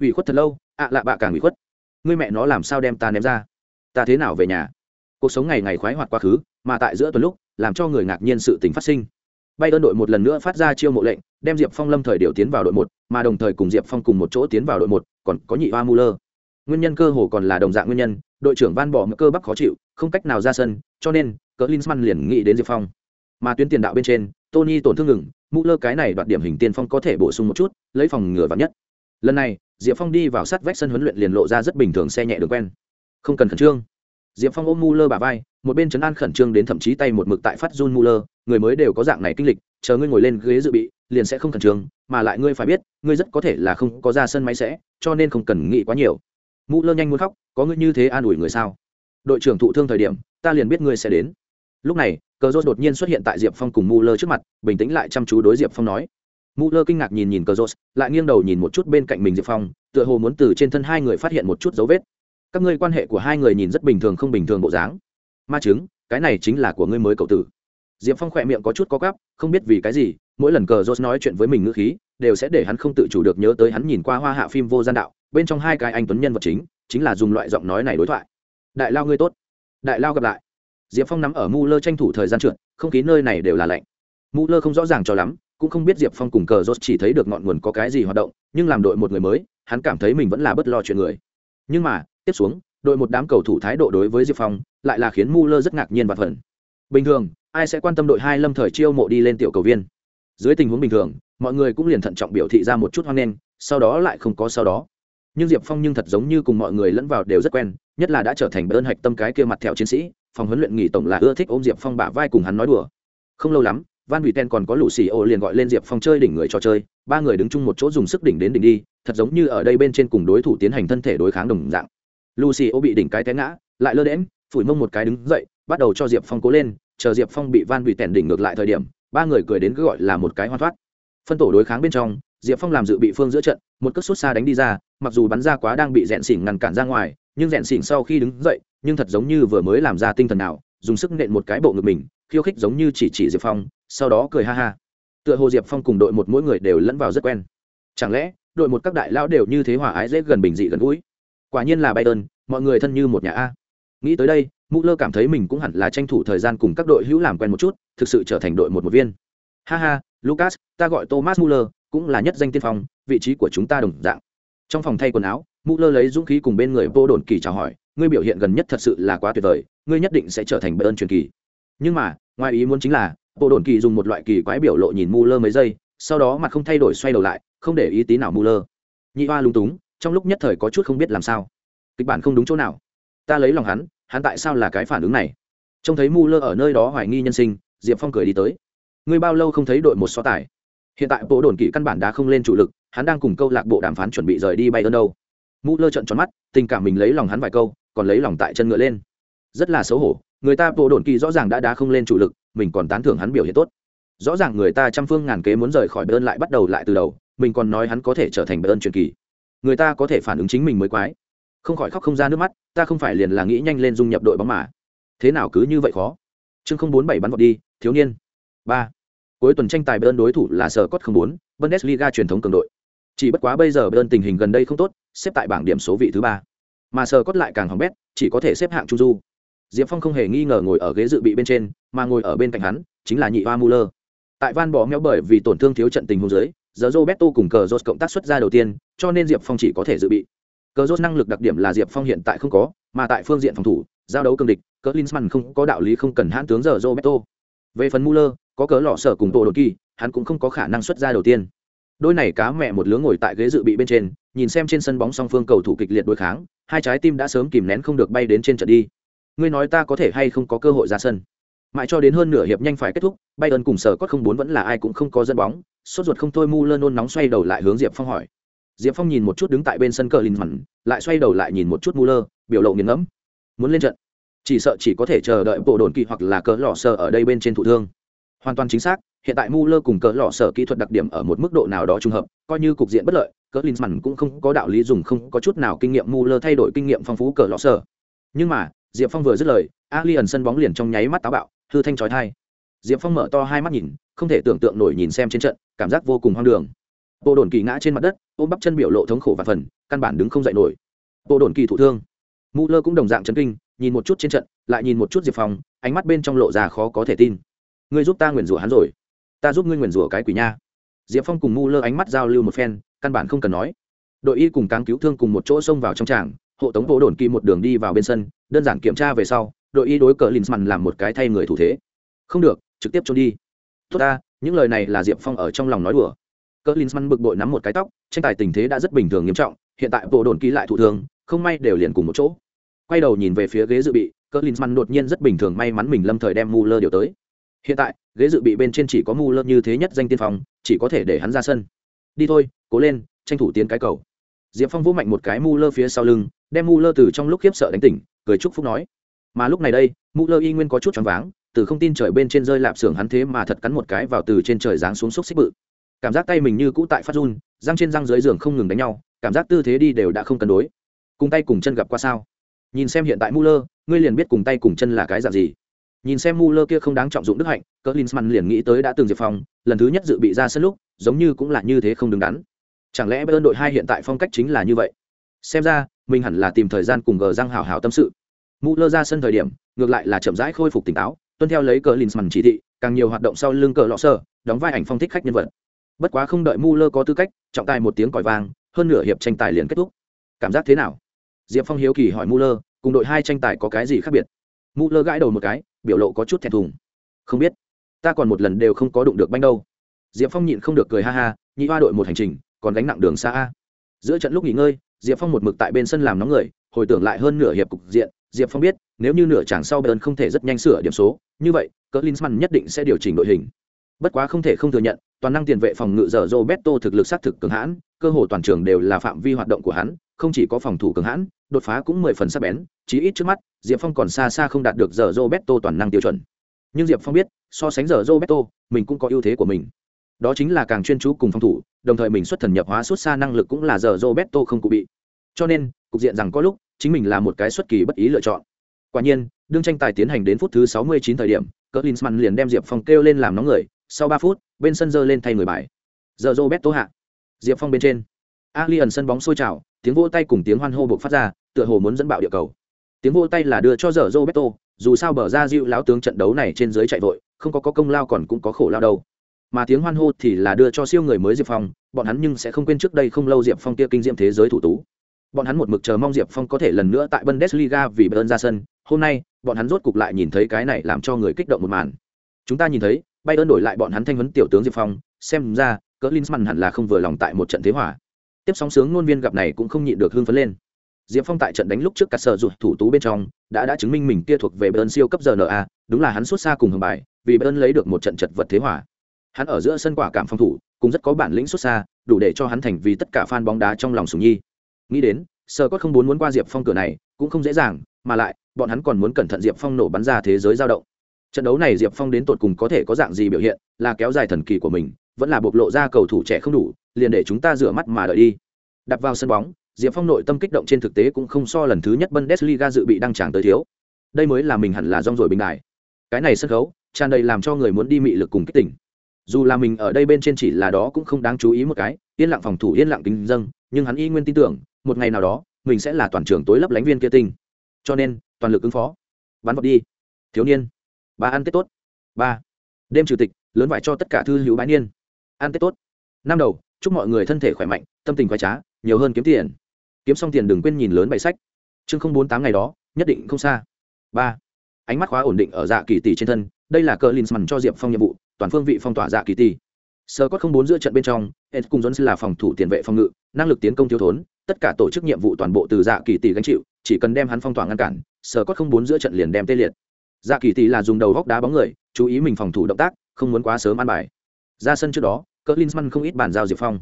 S1: Ủy khuất thật lâu ạ lạ bạ càng ủy khuất. Người mẹ nó làm sao đem ta ném ra? Ta thế nào về nhà? Cuộc sống ngày ngày khoái hoạt quá khứ, mà tại giữa tuần lúc, làm cho người ngạc nhiên sự tình phát sinh. Bay ơn đội một lần nữa phát ra chiêu mộ lệnh, đem diệp phong lâm thời điều tiến vào đội một, mà đồng thời cùng diệp phong cùng một chỗ tiến vào đội một, còn có nhị hoa muller nguyên nhân cơ hồ còn là đồng dạng nguyên nhân, đội trưởng van bỏ cơ bắp khó chịu, không cách nào ra sân, cho nên cỡ linsman liền nghĩ đến diệp phong. Mà tuyến tiền đạo bên trên, tony tổn thương ngừng mũ lơ cái này đoạt điểm hình tiên phong có thể bổ sung một chút, lấy phòng ngừa vắn nhất. Lần này, diệp phong đi vào sát vách sân huấn luyện liền lộ ra rất bình thường xe nhẹ đường quen. Không cần khẩn trương. Diệp phong ôm mu lơ bà vai, một bên chấn an khẩn trương đến thậm chí tay một mực tại phát run mu lơ người mới đều có dạng này kinh lịch, chờ ngươi ngồi lên ghế dự bị, liền sẽ không khẩn trương, mà lại ngươi phải biết, ngươi rất có thể là không có ra sân máy sẽ, cho nên không cần nghĩ quá nhiều mũ lơ nhanh muốn khóc, có ngươi như thế an ủi người sao? Đội trưởng thụ thương thời điểm, ta liền biết ngươi sẽ đến. Lúc này, cờ rốt đột nhiên xuất hiện tại diệp phong cùng mũ lơ trước mặt, bình tĩnh lại chăm chú đối diệp phong nói. Mũ lơ kinh ngạc nhìn nhìn cờ rốt, lại nghiêng đầu nhìn một chút bên cạnh mình diệp phong, tựa hồ muốn từ trên thân hai người phát hiện một chút dấu vết. Các ngươi quan hệ của hai người nhìn rất bình thường không bình thường bộ dáng. Ma chứng, cái này chính là của ngươi mới cậu tử. Diệp phong khỏe miệng có chút có gắp, không biết vì cái gì, mỗi lần cờ rốt nói chuyện với mình ngữ khí, đều sẽ để hắn không tự chủ được nhớ tới hắn nhìn qua hoa hạ phim vô gian đạo bên trong hai cái anh tuấn nhân vật chính chính là dùng loại giọng nói này đối thoại. Đại lao ngươi tốt. Đại lao gặp lại. Diệp phong nắm ở mu lơ tranh thủ thời gian trượt, không khí nơi này đều là lạnh. Mu lơ không rõ ràng cho lắm, cũng không biết diệp phong cùng cờ rốt chỉ thấy được ngọn nguồn có cái gì hoạt động, nhưng làm đội một người mới, hắn cảm thấy mình vẫn là bất lo chuyện người. Nhưng mà, tiếp xuống, đội một đám cầu thủ thái độ đối với diệp phong, lại là khiến mu lơ rất ngạc nhiên và phần bình thường, ai sẽ quan tâm đội hai lâm thời chiêu mộ đi lên tiểu cầu viên? Dưới tình huống bình thường, mọi người cũng liền thận trọng biểu thị ra một chút hoang nghênh, sau đó lại không có sau đó nhưng diệp phong nhưng thật giống như cùng mọi người lẫn vào đều rất quen, nhất là đã trở thành bơn hạch tâm cái kia mặt thẹo chiến sĩ, phòng huấn luyện nghỉ tổng là ưa thích ôm diệp phong bả vai cùng hắn nói đùa. Không lâu lắm, van hủy ten còn có lũ xì ô liền gọi lên diệp phong chơi đỉnh người cho chơi, ba người đứng chung một chỗ dùng sức đỉnh đến đỉnh đi, thật giống như ở đây bên trên cùng đối thủ tiến hành thân thể đối kháng đồng dạng. Lucy ô bị đỉnh cái té ngã, lại lơ đễm phủi mông một cái đứng dậy, bắt đầu cho diệp phong cố lên, chờ diệp phong bị van hủy tèn đỉnh ngược lại thời điểm, ba người cười đến cứ gọi là một cái hoa thoát. Phân tổ đối kháng bên trong diệp phong làm dự bị phương giữa trận, một cất sút xa đánh đi ra, mặc dù bắn ra quá đang bị rẽn xỉn ngăn cản ra ngoài, nhưng rẽn xỉn sau khi đứng dậy, nhưng thật giống như vừa mới làm ra tinh thần nào, dùng sức nện một cái bộ ngực mình, khiêu khích giống như chỉ chỉ diệp phong, sau đó cười ha ha. Tựa hồ diệp phong cùng đội một mỗi người đều lẫn vào rất quen. Chẳng lẽ, đội một các đại lão đều như thế hòa ái dễ gần bình dị gần gũi? Quả nhiên là bay ơn mọi người thân như một nhà a. Nghĩ tới đây, mũ lơ cảm thấy mình cũng hẳn là tranh thủ thời gian cùng các đội hữu làm quen một chút, thực sự trở thành đội một một viên. Ha ha, lucas, ta gọi thomas muller cũng là nhất danh tiên phong, vị trí của chúng ta đồng dạng. Trong phòng thay quần áo muller lấy dũng khí cùng bên người vô đồn kỳ chào hỏi, ngươi biểu hiện gần nhất thật sự là quá tuyệt vời, ngươi nhất định sẽ trở thành bệ ơn truyền kỳ. Nhưng mà, ngoài ý muốn chính là bộ đồn kỳ dùng một loại kỳ quái biểu lộ nhìn Muller mấy giây, sau đó mặt không thay đổi xoay đầu lại, không để ý tí nào Muller nhị hoa lung túng, trong lúc nhất thời có chút không biết làm sao. Kịch bản không đúng chỗ nào. Ta lấy lòng hắn hắn tại sao là cái phản ứng này? Trông thấy Muller ở nơi đó hoài nghi nhân sinh, diệp phong cười đi tới. Ngươi bao lâu không thấy đội một so tài? Hiện tại bộ đồn kỵ căn bản đã không lên chủ lực, hắn đang cùng câu lạc bộ đàm phán chuẩn bị rời đi bay ơn đâu. Mũ lơ trận tròn mắt, tình cảm mình lấy lòng hắn vài câu, còn lấy lòng tại chân ngựa lên. Rất là xấu hổ, người ta bộ đồn Kỵ rõ ràng đã đá không lên chủ lực, mình còn tán thưởng hắn biểu hiện tốt. Rõ ràng người ta trăm phương ngàn kế muốn rời khỏi bơn lại bắt đầu lại từ đầu, mình còn nói hắn có thể trở thành bơn truyền kỳ. Người ta có thể phản ứng chính mình mới quái. Không khỏi khóc không ra nước mắt, ta không phải liền là nghĩ nhanh lên dung nhập đội bóng mà. Thế nào cứ như vậy khó? Chương không bốn bảy bắn vọt đi, thiếu niên. Ba cuối tuần tranh tài bơn đối thủ là sở cốt không bốn, bundesliga truyền thống cường đội. Chỉ bất quá bây giờ bơn tình hình gần đây không tốt, xếp tại bảng điểm số vị thứ ba. Mà sở cốt lại càng hỏng bét, chỉ có thể xếp hạng trung du. Diệp phong không hề nghi ngờ ngồi ở ghế dự bị bên trên, mà ngồi ở bên cạnh hắn, chính là nhị hoa muller. Tại van bỏ méo bởi vì tổn thương thiếu trận tình hôn giới giờ roberto cùng cờ jose cộng tác xuất ra đầu tiên, cho nên diệp phong chỉ có thể dự bị. Cờ jose năng lực đặc điểm là diệp phong hiện tại không có, mà tại phương diện phòng thủ, giao đấu cương địch cờ linsman không có đạo lý không cần hãn tướng giờ roberto về phần muller có cớ lọ sở cùng tổ đột kỳ, hắn cũng không có khả năng xuất ra đầu tiên. Đôi này cá mẹ một lứa ngồi tại ghế dự bị bên trên, nhìn xem trên sân bóng song phương cầu thủ kịch liệt đối kháng, hai trái tim đã sớm kìm nén không được bay đến trên trận đi. Ngươi nói ta có thể hay không có cơ hội ra sân? Mãi cho đến hơn nửa hiệp nhanh phải kết thúc bay ơn cùng sở cốt không bốn vẫn là ai cũng không có dẫn bóng, sốt ruột không thôi mu lơ nôn nóng xoay đầu lại hướng diệp phong hỏi. Diệp phong nhìn một chút đứng tại bên sân cờ linh mặn lại xoay đầu lại nhìn một chút mu lơ biểu lộ nghiền ngẫm. Muốn lên trận chỉ sợ chỉ có thể chờ đợi bộ đồn kỳ hoặc là cờ lò sơ ở đây bên trên thủ thương. Hoàn toàn chính xác, hiện tại mu lơ cùng cờ lò sở kỹ thuật đặc điểm ở một mức độ nào đó trùng hợp, coi như cục diện bất lợi cờ linh mặn cũng không có đạo lý dùng không có chút nào kinh nghiệm mu lơ thay đổi kinh nghiệm phong phú cờ lò sở. Nhưng mà, diệp phong vừa dứt lời ali ẩn sân bóng liền trong nháy mắt táo bạo, hư thanh trói thai diệp phong mở to hai mắt nhìn, không thể tưởng tượng nổi nhìn xem trên trận, cảm giác vô cùng hoang đường. Bộ đồn kỳ ngã trên mặt đất, ôm bắp chân biểu lộ thống khổ và phần, căn bản đứng không dậy nổi. Bộ đồn kỳ thụ thương. Mu lơ cũng đồng dạng chấn kinh nhìn một chút trên trận, lại nhìn một chút diệp phong, ánh mắt bên trong lộ ra khó có thể tin. Ngươi giúp ta nguyền rủa hắn rồi. Ta giúp ngươi nguyền rủa cái quỷ nha. Diệp phong cùng mũ lơ ánh mắt giao lưu một phen, căn bản không cần nói. Đội y cùng cáng cứu thương cùng một chỗ xông vào trong tràng, hộ tống bộ đồn kỳ một đường đi vào bên sân, đơn giản kiểm tra về sau, đội y đối cờ linsman làm một cái thay người thủ thế. Không được, trực tiếp trốn đi. Tốt ta, những lời này là diệp phong ở trong lòng nói đùa. Cờ linsman bực bội nắm một cái tóc, tranh tài tình thế đã rất bình thường nghiêm trọng, hiện tại bộ đồn kỳ lại thủ thường, không may đều liền cùng một chỗ quay đầu nhìn về phía ghế dự bị cờ linsman đột nhiên rất bình thường may mắn mình lâm thời đem mu lơ điều tới. Hiện tại, ghế dự bị bên trên chỉ có mu lơ như thế nhất danh tiên phong, chỉ có thể để hắn ra sân. Đi thôi, cố lên, tranh thủ tiến cái cầu. Diệp phong vỗ mạnh một cái mu lơ phía sau lưng, đem mu lơ từ trong lúc khiếp sợ đánh tỉnh, cười chúc phúc nói. Mà lúc này đây mu lơ y nguyên có chút choáng váng, từ không tin trời bên trên rơi lạp xưởng hắn thế mà thật cắn một cái vào từ trên trời giáng xuống xúc xích bự. Cảm giác tay mình như cũ tại phát run, răng trên răng dưới giường không ngừng đánh nhau, cảm giác tư thế đi đều đã không cân đối. Cùng tay cùng chân gặp qua sao? Nhìn xem hiện tại muller ngươi liền biết cùng tay cùng chân là cái dạng gì. Nhìn xem muller kia không đáng trọng dụng đức hạnh cỡ linsman liền nghĩ tới đã từng diệp phong, lần thứ nhất dự bị ra sân lúc, giống như cũng là như thế không đứng đắn. Chẳng lẽ bên đội hai hiện tại phong cách chính là như vậy? Xem ra, mình hẳn là tìm thời gian cùng gờ răng hảo hảo tâm sự. Muller ra sân thời điểm, ngược lại là chậm rãi khôi phục tỉnh táo, tuân theo lấy cờ linsman chỉ thị, càng nhiều hoạt động sau lưng cờ lọ sơ đóng vai ảnh phong thích khách nhân vật. Bất quá không đợi muller có tư cách, trọng tài một tiếng còi vang hơn nửa hiệp tranh tài liền kết thúc. Cảm giác thế nào? Diệp phong hiếu kỳ hỏi muller cùng đội hai tranh tài có cái gì khác biệt? Muller gãi đầu một cái, biểu lộ có chút thẹn thùng. Không biết, ta còn một lần đều không có đụng được banh đâu. Diệp phong nhịn không được cười ha ha, nhị hoa đội một hành trình, còn gánh nặng đường xa a. Giữa trận lúc nghỉ ngơi, diệp phong một mực tại bên sân làm nóng người, hồi tưởng lại hơn nửa hiệp cục diện, diệp phong biết, nếu như nửa chàng sau bayern không thể rất nhanh sửa điểm số, như vậy cỡ linsman nhất định sẽ điều chỉnh đội hình. Bất quá không thể không thừa nhận toàn năng tiền vệ phòng ngự giờ roberto thực lực sát thực cường hãn, cơ hồ toàn trường đều là phạm vi hoạt động của hắn, không chỉ có phòng thủ cường hãn, đột phá cũng mười phần sắc bén, chí ít trước mắt, diệp phong còn xa xa không đạt được giờ roberto toàn năng tiêu chuẩn. Nhưng diệp phong biết, so sánh giờ roberto, mình cũng có ưu thế của mình. Đó chính là càng chuyên chú cùng phòng thủ, đồng thời mình xuất thần nhập hóa xuất xa năng lực cũng là giờ roberto không cụ bị. Cho nên, cục diện rằng có lúc, chính mình là một cái xuất kỳ bất ý lựa chọn. Quả nhiên, đương tranh tài tiến hành đến phút thứ 69 thời điểm Cutlinsman liền đem diệp phong kêu lên làm nóng người sau ba phút bên sân dơ lên thay người bài. Giờ roberto hạ. Diệp phong bên trên. Alien sân bóng sôi trào tiếng vỗ tay cùng tiếng hoan hô buộc phát ra tựa hồ muốn dẫn bạo địa cầu. Tiếng vỗ tay là đưa cho giờ roberto dù sao bờ ra dịu láo tướng trận đấu này trên dưới chạy vội không có, có công lao còn cũng có khổ lao đâu. Mà tiếng hoan hô thì là đưa cho siêu người mới diệp phong bọn hắn nhưng sẽ không quên trước đây không lâu diệp phong kia kinh diệm thế giới thủ tú. Bọn hắn một mực chờ mong diệp phong có thể lần nữa tại bundesliga vì bayern ra sân hôm nay bọn hắn rốt cục lại nhìn thấy cái này làm cho người kích động một màn. Chúng ta nhìn thấy Bay ơn đổi lại bọn hắn thanh huấn tiểu tướng diệp phong, xem ra, cỡ linsman hẳn là không vừa lòng tại một trận thế hỏa tiếp sóng sướng ngôn viên gặp này cũng không nhịn được hưng phấn lên. Diệp phong tại trận đánh lúc trước cả sở rụt thủ tú bên trong, đã đã chứng minh mình kia thuộc về Bern siêu cấp giờ rna đúng là hắn xuất xa cùng hưởng bài, vì Bern lấy được một trận chật vật thế hỏa hắn ở giữa sân quả cảm phòng thủ, cũng rất có bản lĩnh xuất xa, đủ để cho hắn thành vì tất cả fan bóng đá trong lòng sùng nhi. Nghĩ đến sơ có không muốn muốn qua diệp phong cửa này, cũng không dễ dàng, mà lại, bọn hắn còn muốn cẩn thận diệp phong nổ bắn ra thế giới giao động trận đấu này diệp phong đến tột cùng có thể có dạng gì biểu hiện, là kéo dài thần kỳ của mình, vẫn là bộc lộ ra cầu thủ trẻ không đủ, liền để chúng ta rửa mắt mà đợi đi. Đặt vào sân bóng, diệp phong nội tâm kích động trên thực tế cũng không so lần thứ nhất bundesliga dự bị đăng tràng tới thiếu. Đây mới là mình hẳn là rong rồi bình đại. Cái này sân khấu, tràn đầy làm cho người muốn đi mị lực cùng kích tỉnh. Dù là mình ở đây bên trên chỉ là đó cũng không đáng chú ý một cái, yên lặng phòng thủ, yên lặng kính dâng, nhưng hắn y nguyên tin tưởng, một ngày nào đó, mình sẽ là toàn trường tối lấp lánh viên kia tinh. Cho nên, toàn lực ứng phó. Bắn vọt đi. Thiếu niên ba ăn tết tốt. Ba. Đêm chủ tịch, lớn vải cho tất cả thư hữu bái niên. Ăn tết tốt. Năm đầu, chúc mọi người thân thể khỏe mạnh, tâm tình khoái trá, nhiều hơn kiếm tiền. Kiếm xong tiền đừng quên nhìn lớn bày sách. Chương không bốn tám ngày đó, nhất định không xa. Ba. Ánh mắt khóa ổn định ở dạ kỳ tỷ trên thân, đây là cờ linsman cho diệp phong nhiệm vụ, toàn phương vị phong tỏa dạ kỳ tỷ. Sơ cốt không bốn giữa trận bên trong, ed cùng jones là phòng thủ tiền vệ phòng ngự, năng lực tiến công thiếu thốn, tất cả tổ chức nhiệm vụ toàn bộ từ dạ kỳ tỷ gánh chịu, chỉ cần đem hắn phong tỏa ngăn cản sơ cốt không bốn giữa trận liền đem tê liệt dạ kỳ tỷ là dùng đầu góc đá bóng người, chú ý mình phòng thủ động tác, không muốn quá sớm ăn bài. Ra sân trước đó cỡ linzmann không ít bàn giao diệp phong.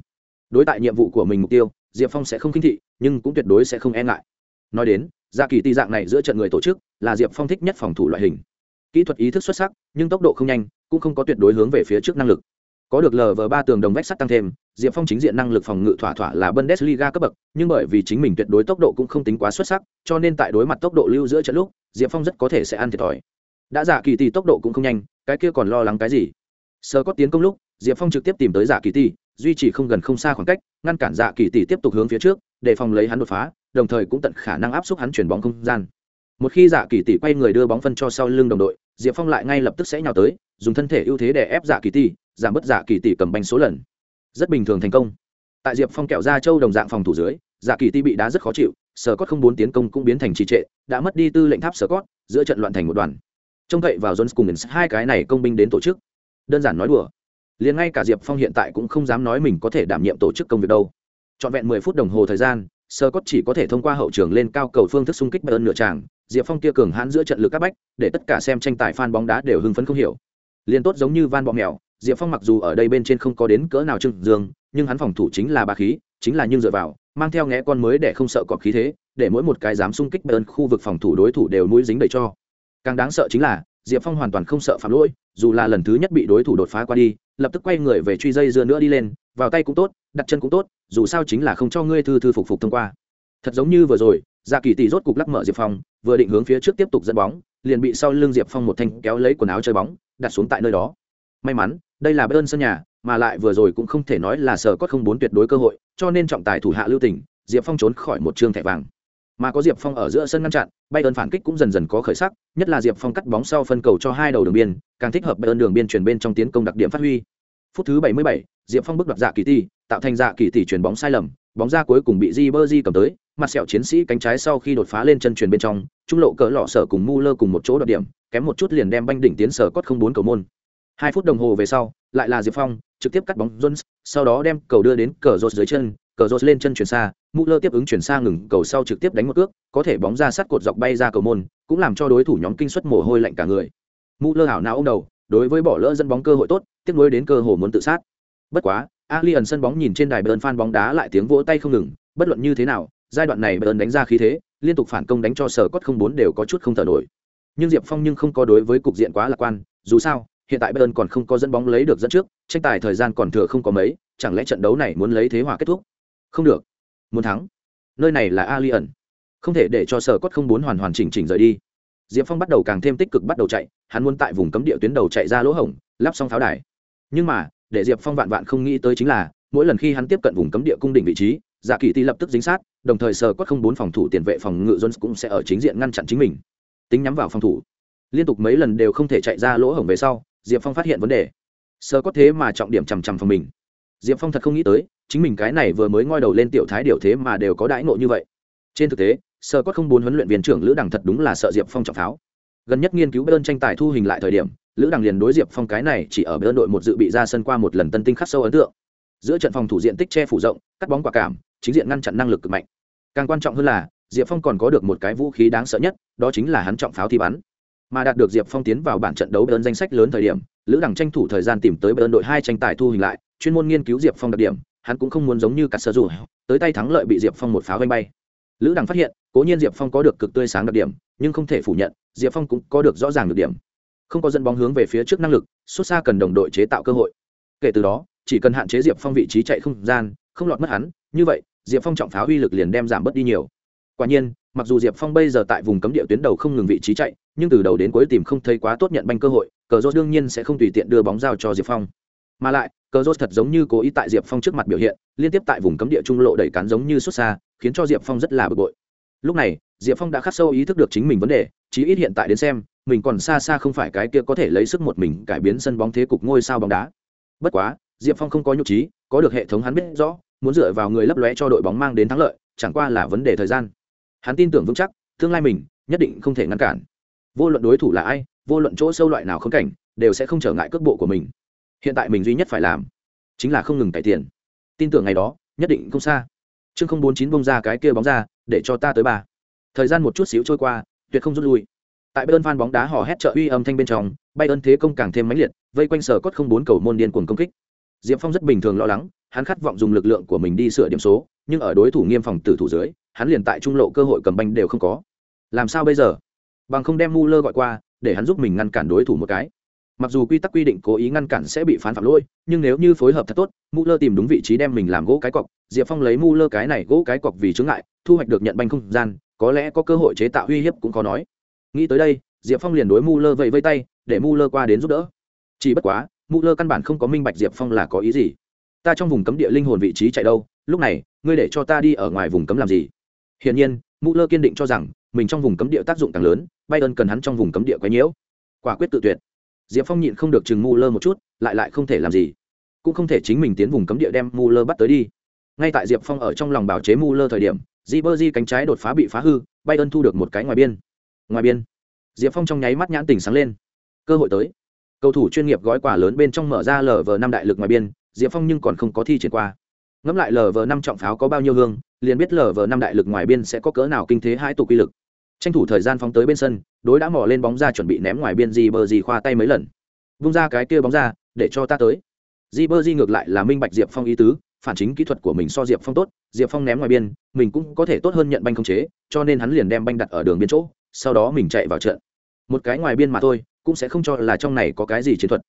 S1: Đối tại nhiệm vụ của mình mục tiêu, diệp phong sẽ không khinh thị, nhưng cũng tuyệt đối sẽ không e ngại. Nói đến dạ kỳ tỷ dạng này giữa trận người tổ chức, là diệp phong thích nhất phòng thủ loại hình. Kỹ thuật ý thức xuất sắc, nhưng tốc độ không nhanh, cũng không có tuyệt đối hướng về phía trước năng lực. Có được lờ vờ ba tường đồng vách sắt tăng thêm diệp phong chính diện năng lực phòng ngự thỏa thỏa là bundesliga cấp bậc, nhưng bởi vì chính mình tuyệt đối tốc độ cũng không tính quá xuất sắc, cho nên tại đối mặt tốc độ lưu giữa trận lúc, diệp phong rất có thể sẽ ăn thiệt thòi. Đã giả kỳ tỷ tốc độ cũng không nhanh, cái kia còn lo lắng cái gì? Sơ có tiến công lúc, diệp phong trực tiếp tìm tới giả kỳ tỷ, duy trì không gần không xa khoảng cách, ngăn cản giả kỳ tỷ tiếp tục hướng phía trước, để phòng lấy hắn đột phá, đồng thời cũng tận khả năng áp xúc hắn chuyển bóng không gian. Một khi giả kỳ tỷ quay người đưa bóng phân cho sau lưng đồng đội, diệp phong lại ngay lập tức sẽ nhào tới, dùng thân thể ưu thế để ép giả kỳ tỷ, giảm bớt giả kỳ tỷ cầm banh số lần rất bình thường thành công. Tại diệp phong kẹo ra châu đồng dạng phòng thủ dưới giả kỳ ti bị đá rất khó chịu sở cốt không bốn tiến công cũng biến thành trì trệ, đã mất đi tư lệnh tháp sở cốt, giữa trận loạn thành một đoàn. Trông cậy vào jones cùng hai cái này công binh đến tổ chức. Đơn giản nói đùa, liền ngay cả diệp phong hiện tại cũng không dám nói mình có thể đảm nhiệm tổ chức công việc đâu. Trọn vẹn mười phút đồng hồ thời gian sơ cốt chỉ có thể thông qua hậu trường lên cao cầu phương thức xung kích bayern nửa tràng, diệp phong kia cường hãn giữa trận lực các bách, để tất cả xem tranh tài fan bóng đá đều hưng phấn không hiểu. Liên tốt giống như van bọ mèo diệp phong mặc dù ở đây bên trên không có đến cỡ nào trưng dương, nhưng hắn phòng thủ chính là ba khí, chính là nhưng dựa vào, mang theo ngẽ con mới để không sợ cọp khí thế, để mỗi một cái dám xung kích bên khu vực phòng thủ đối thủ đều mũi dính đầy cho. Càng đáng sợ chính là, diệp phong hoàn toàn không sợ phạm lỗi, dù là lần thứ nhất bị đối thủ đột phá qua đi, lập tức quay người về truy dây dưa nữa đi lên, vào tay cũng tốt, đặt chân cũng tốt, dù sao chính là không cho ngươi thư thư phục phục thông qua. Thật giống như vừa rồi dạ kỳ tỷ rốt cục lắc mở diệp phong, vừa định hướng phía trước tiếp tục dẫn bóng, liền bị sau lưng diệp phong một thanh kéo lấy quần áo chơi bóng, đặt xuống tại nơi đó may mắn, đây là ơn sân nhà, mà lại vừa rồi cũng không thể nói là sở cốt không bốn tuyệt đối cơ hội, cho nên trọng tài thủ hạ lưu tỉnh diệp phong trốn khỏi một chương thẻ vàng. Mà có diệp phong ở giữa sân ngăn chặn bay ơn phản kích cũng dần dần có khởi sắc, nhất là diệp phong cắt bóng sau phân cầu cho hai đầu đường biên, càng thích hợp bay ơn đường biên chuyển bên trong tiến công đặc điểm phát huy. Phút thứ bảy mươi bảy, diệp phong bước đoạt dạ kỳ tỷ, tạo thành dạ kỳ tỷ chuyển bóng sai lầm, bóng ra cuối cùng bị di bơ di cầm tới, mặt sẹo chiến sĩ cánh trái sau khi đột phá lên chân truyền bên trong, trung lộ cỡ lọ sở cùng mu lơ cùng một chỗ đoạt điểm, kém một chút liền đem banh đỉnh tiến sở cốt không bốn cầu môn hai phút đồng hồ về sau lại là diệp phong trực tiếp cắt bóng jones sau đó đem cầu đưa đến cờ rột dưới chân cờ rột lên chân chuyển xa mũ lơ tiếp ứng chuyển xa ngừng cầu sau trực tiếp đánh một cước có thể bóng ra sát cột dọc bay ra cầu môn cũng làm cho đối thủ nhóm kinh suất mồ hôi lạnh cả người mũ lơ hảo não ông đầu đối với bỏ lỡ dẫn bóng cơ hội tốt tiếp nối đến cơ hội muốn tự sát bất quá ali ẩn sân bóng nhìn trên đài Bayern phan bóng đá lại tiếng vỗ tay không ngừng, bất luận như thế nào, giai đoạn này Bayern đánh ra khí thế, liên tục phản công đánh cho sở cốt không bốn đều có chút không thở nổi. Nhưng Diệp Phong nhưng không có đối với cục diện quá lạc quan, dù sao, hiện tại bayern còn không có dẫn bóng lấy được dẫn trước, tranh tài thời gian còn thừa không có mấy, chẳng lẽ trận đấu này muốn lấy thế hòa kết thúc? Không được. Muốn thắng. Nơi này là alien không thể để cho sở cốt không bốn hoàn hoàn chỉnh chỉnh rời đi. Diệp phong bắt đầu càng thêm tích cực bắt đầu chạy, hắn muốn tại vùng cấm địa tuyến đầu chạy ra lỗ hổng, lắp xong pháo đài. Nhưng mà, để diệp phong vạn vạn không nghĩ tới chính là, mỗi lần khi hắn tiếp cận vùng cấm địa cung đỉnh vị trí giả kỳ ti lập tức dính sát, đồng thời sở cốt không bốn phòng thủ tiền vệ phòng ngự jones cũng sẽ ở chính diện ngăn chặn chính mình. Tính nhắm vào phòng thủ. Liên tục mấy lần đều không thể chạy ra lỗ hổng về sau diệp phong phát hiện vấn đề. Sơ có thế mà trọng điểm chằm chằm phòng mình. Diệp phong thật không nghĩ tới, chính mình cái này vừa mới ngoi đầu lên tiểu thái điều thế mà đều có đãi nộ như vậy. Trên thực tế, sơ có không bốn huấn luyện viên trưởng lữ đằng thật đúng là sợ diệp phong trọng pháo. Gần nhất nghiên cứu bơn tranh tài thu hình lại thời điểm, lữ đằng liền đối diệp phong cái này chỉ ở bơn đội một dự bị ra sân qua một lần tân tinh khắc sâu ấn tượng. Giữa trận phòng thủ diện tích che phủ rộng, cắt bóng quả cảm, chính diện ngăn chặn năng lực cực mạnh. Càng quan trọng hơn là, diệp phong còn có được một cái vũ khí đáng sợ nhất, đó chính là hắn trọng pháo thi bắn mà đạt được diệp phong tiến vào bản trận đấu bên danh sách lớn thời điểm, lữ đằng tranh thủ thời gian tìm tới bên đội hai tranh tài thu hình lại, chuyên môn nghiên cứu diệp phong đặc điểm, hắn cũng không muốn giống như cả sơ dù tới tay thắng lợi bị diệp phong một pháo vanh bay. Lữ đằng phát hiện, cố nhiên diệp phong có được cực tươi sáng đặc điểm, nhưng không thể phủ nhận, diệp phong cũng có được rõ ràng được điểm. Không có dẫn bóng hướng về phía trước năng lực, xuất xa cần đồng đội chế tạo cơ hội. Kể từ đó, chỉ cần hạn chế diệp phong vị trí chạy không gian, không lọt mất hắn, như vậy, diệp phong trọng pháo uy lực liền đem giảm bớt đi nhiều. Quả nhiên, mặc dù diệp phong bây giờ tại vùng cấm địa tuyến đầu không ngừng vị trí chạy nhưng từ đầu đến cuối tìm không thấy quá tốt nhận banh cơ hội, cờ rốt đương nhiên sẽ không tùy tiện đưa bóng giao cho diệp phong. Mà lại, cờ rốt thật giống như cố ý tại diệp phong trước mặt biểu hiện, liên tiếp tại vùng cấm địa trung lộ đẩy cán giống như xuất xa, khiến cho diệp phong rất là bực bội. Lúc này, diệp phong đã khắc sâu ý thức được chính mình vấn đề, chí ít hiện tại đến xem, mình còn xa xa không phải cái kia có thể lấy sức một mình cải biến sân bóng thế cục ngôi sao bóng đá. Bất quá, diệp phong không có nhục trí, có được hệ thống hắn biết rõ, muốn dựa vào người lấp lóe cho đội bóng mang đến thắng lợi, chẳng qua là vấn đề thời gian. Hắn tin tưởng vững chắc, tương lai mình nhất định không thể ngăn cản vô luận đối thủ là ai, vô luận chỗ sâu loại nào khống cảnh, đều sẽ không trở ngại cước bộ của mình. Hiện tại mình duy nhất phải làm, chính là không ngừng cải tiền. Tin tưởng ngày đó, nhất định không xa. Chương không bốn chín bông ra cái kia bóng ra, để cho ta tới bà. thời gian một chút xíu trôi qua, tuyệt không rút lui. Tại bên phan bóng đá hò hét trợ uy âm thanh bên trong bay ơn thế công càng thêm mãnh liệt, vây quanh sở cốt không bốn cầu môn điên cuồng công kích. Diệp phong rất bình thường lo lắng, hắn khát vọng dùng lực lượng của mình đi sửa điểm số, nhưng ở đối thủ nghiêm phòng tử thủ dưới, hắn liền tại trung lộ cơ hội cầm banh đều không có. Làm sao bây giờ? Bằng không đem mu lơ gọi qua, để hắn giúp mình ngăn cản đối thủ một cái. Mặc dù quy tắc quy định cố ý ngăn cản sẽ bị phán phạm lỗi, nhưng nếu như phối hợp thật tốt mu lơ tìm đúng vị trí đem mình làm gỗ cái cọc, diệp phong lấy mu lơ cái này gỗ cái cọc vì chướng ngại, thu hoạch được nhận banh không gian, có lẽ có cơ hội chế tạo uy hiếp cũng có nói. Nghĩ tới đây, diệp phong liền đối mu lơ vẫy vây tay, để mu lơ qua đến giúp đỡ. Chỉ bất quá mu lơ căn bản không có minh bạch diệp phong là có ý gì. Ta trong vùng cấm địa linh hồn vị trí chạy đâu, lúc này, ngươi để cho ta đi ở ngoài vùng cấm làm gì? Hiển nhiên mu lơ kiên định cho rằng mình trong vùng cấm địa tác dụng càng lớn bayern cần hắn trong vùng cấm địa quấy nhiễu. Quả quyết tự tuyệt. Diệp phong nhịn không được chừng mu lơ một chút, lại lại không thể làm gì. Cũng không thể chính mình tiến vùng cấm địa đem mu lơ bắt tới đi. Ngay tại diệp phong ở trong lòng bảo chế mu lơ thời điểm di bơ di cánh trái đột phá bị phá hư bayern thu được một cái ngoài biên. Ngoài biên. Diệp phong trong nháy mắt nhãn tình sáng lên. Cơ hội tới. Cầu thủ chuyên nghiệp gói quả lớn bên trong mở ra lờ vờ năm đại lực ngoài biên, diệp phong nhưng còn không có thi triển qua. Ngẫm lại lờ vờ năm trọng pháo có bao nhiêu hương, liền biết lờ vờ năm đại lực ngoài biên sẽ có cỡ nào kinh thế hai tụ quy lực tranh thủ thời gian phóng tới bên sân, đối đã mò lên bóng ra chuẩn bị ném ngoài biên di bờ di khoa tay mấy lần. Vung ra cái kia bóng ra, để cho ta tới. Di bờ di ngược lại là minh bạch diệp phong ý tứ, phản chính kỹ thuật của mình so diệp phong tốt, diệp phong ném ngoài biên, mình cũng có thể tốt hơn nhận banh không chế, cho nên hắn liền đem banh đặt ở đường biên chỗ, sau đó mình chạy vào trận. Một cái ngoài biên mà thôi, cũng sẽ không cho là trong này có cái gì chiến thuật.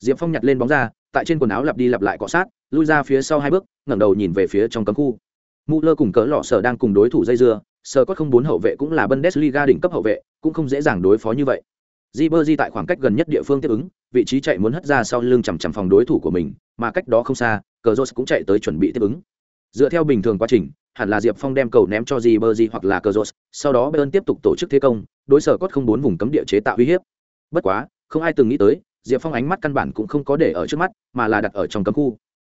S1: Diệp phong nhặt lên bóng ra, tại trên quần áo lặp đi lặp lại cọ sát, lui ra phía sau hai bước, ngẩng đầu nhìn về phía trong cấm khu. Mù lơ cùng cỡ lọ sở đang cùng đối thủ dây dưa sở có không bốn hậu vệ cũng là bundesliga đỉnh cấp hậu vệ, cũng không dễ dàng đối phó như vậy. Di tại khoảng cách gần nhất địa phương tiếp ứng, vị trí chạy muốn hất ra sau lưng chằm chằm phòng đối thủ của mình, mà cách đó không xa cờ jose cũng chạy tới chuẩn bị tiếp ứng. Dựa theo bình thường quá trình, hẳn là diệp phong đem cầu ném cho di hoặc là cờ jose sau đó bayern tiếp tục tổ chức thế công, đối sở cốt không bốn vùng cấm địa chế tạo uy hiếp. Bất quá, không ai từng nghĩ tới, diệp phong ánh mắt căn bản cũng không có để ở trước mắt, mà là đặt ở trong cấm khu.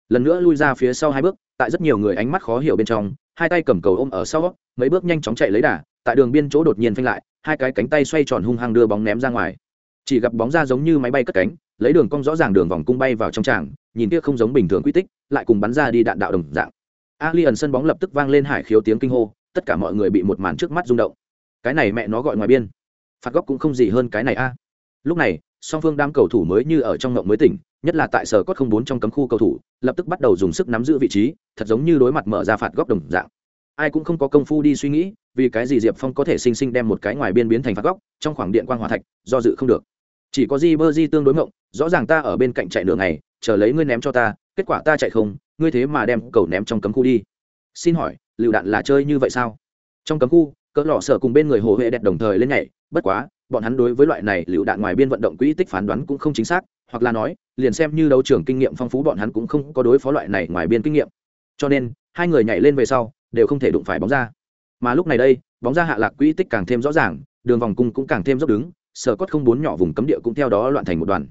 S1: Lần nữa lui ra phía sau hai bước, tại rất nhiều người ánh mắt khó hiểu bên trong hai tay cầm cầu ôm ở sau, mấy bước nhanh chóng chạy lấy đà, tại đường biên chỗ đột nhiên phanh lại, hai cái cánh tay xoay tròn hung hăng đưa bóng ném ra ngoài. Chỉ gặp bóng ra giống như máy bay cất cánh, lấy đường cong rõ ràng đường vòng cung bay vào trong tràng, nhìn kia không giống bình thường quy tích, lại cùng bắn ra đi đạn đạo đồng dạng. Ali ẩn sân bóng lập tức vang lên hải khiếu tiếng kinh hô, tất cả mọi người bị một màn trước mắt rung động. Cái này mẹ nó gọi ngoài biên. Phạt góc cũng không gì hơn cái này a. Lúc này, song phương đám cầu thủ mới như ở trong ngộng mới tỉnh nhất là tại sở cốt không bốn trong cấm khu cầu thủ, lập tức bắt đầu dùng sức nắm giữ vị trí, thật giống như đối mặt mở ra phạt góc đồng dạng. Ai cũng không có công phu đi suy nghĩ, vì cái gì diệp phong có thể sinh sinh đem một cái ngoài biên biến thành phạt góc, trong khoảng điện quan hòa thạch, do dự không được. Chỉ có di bơ di tương đối ngộng, rõ ràng ta ở bên cạnh chạy nửa ngày, chờ lấy ngươi ném cho ta, kết quả ta chạy không, ngươi thế mà đem cầu ném trong cấm khu đi. Xin hỏi, lựu đạn là chơi như vậy sao? Trong cấm khu, cỡ lọ sở cùng bên người hồ huệ đẹp đồng thời lên nhảy, bất quá bọn hắn đối với loại này lựu đạn ngoài biên vận động quỹ tích phán đoán cũng không chính xác, hoặc là nói, liền xem như đấu trường kinh nghiệm phong phú bọn hắn cũng không có đối phó loại này ngoài biên kinh nghiệm. Cho nên, hai người nhảy lên về sau, đều không thể đụng phải bóng ra. Mà lúc này đây, bóng ra hạ lạc quỹ tích càng thêm rõ ràng, đường vòng cung cũng càng thêm dốc đứng, sở cốt không bốn nhỏ vùng cấm địa cũng theo đó loạn thành một đoàn.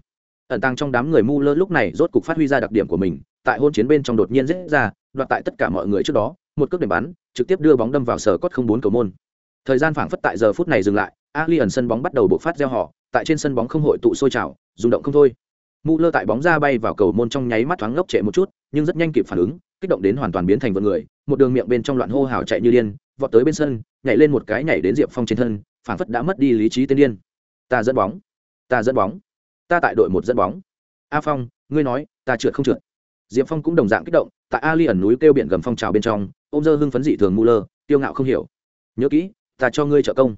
S1: Ẩn tăng trong đám người mu lơ lúc này rốt cục phát huy ra đặc điểm của mình, tại hôn chiến bên trong đột nhiên rết ra, đoạt tại tất cả mọi người trước đó, một cước để bắn, trực tiếp đưa bóng đâm vào sở cốt không bốn cầu môn. Thời gian phảng phất tại giờ phút này dừng lại ali ẩn sân bóng bắt đầu bộc phát gieo họ, tại trên sân bóng không hội tụ sôi trào, rung động không thôi. Mu lơ tại bóng ra bay vào cầu môn trong nháy mắt thoáng ngốc trệ một chút, nhưng rất nhanh kịp phản ứng, kích động đến hoàn toàn biến thành vợ người, một đường miệng bên trong loạn hô hào chạy như điên, vọt tới bên sân, nhảy lên một cái nhảy đến diệp phong trên thân phảng phất đã mất đi lý trí tên điên. Ta dẫn bóng, ta dẫn bóng, ta tại đội một dẫn bóng. A phong, ngươi nói, ta trượt không trượt. Diệp phong cũng đồng dạng kích động, tại ali ẩn núi kêu biển gầm phong trào bên trong, ôm dơ hưng phấn dị thường mù lơ tiêu ngạo không hiểu. Nhớ kỹ, ta cho ngươi trợ công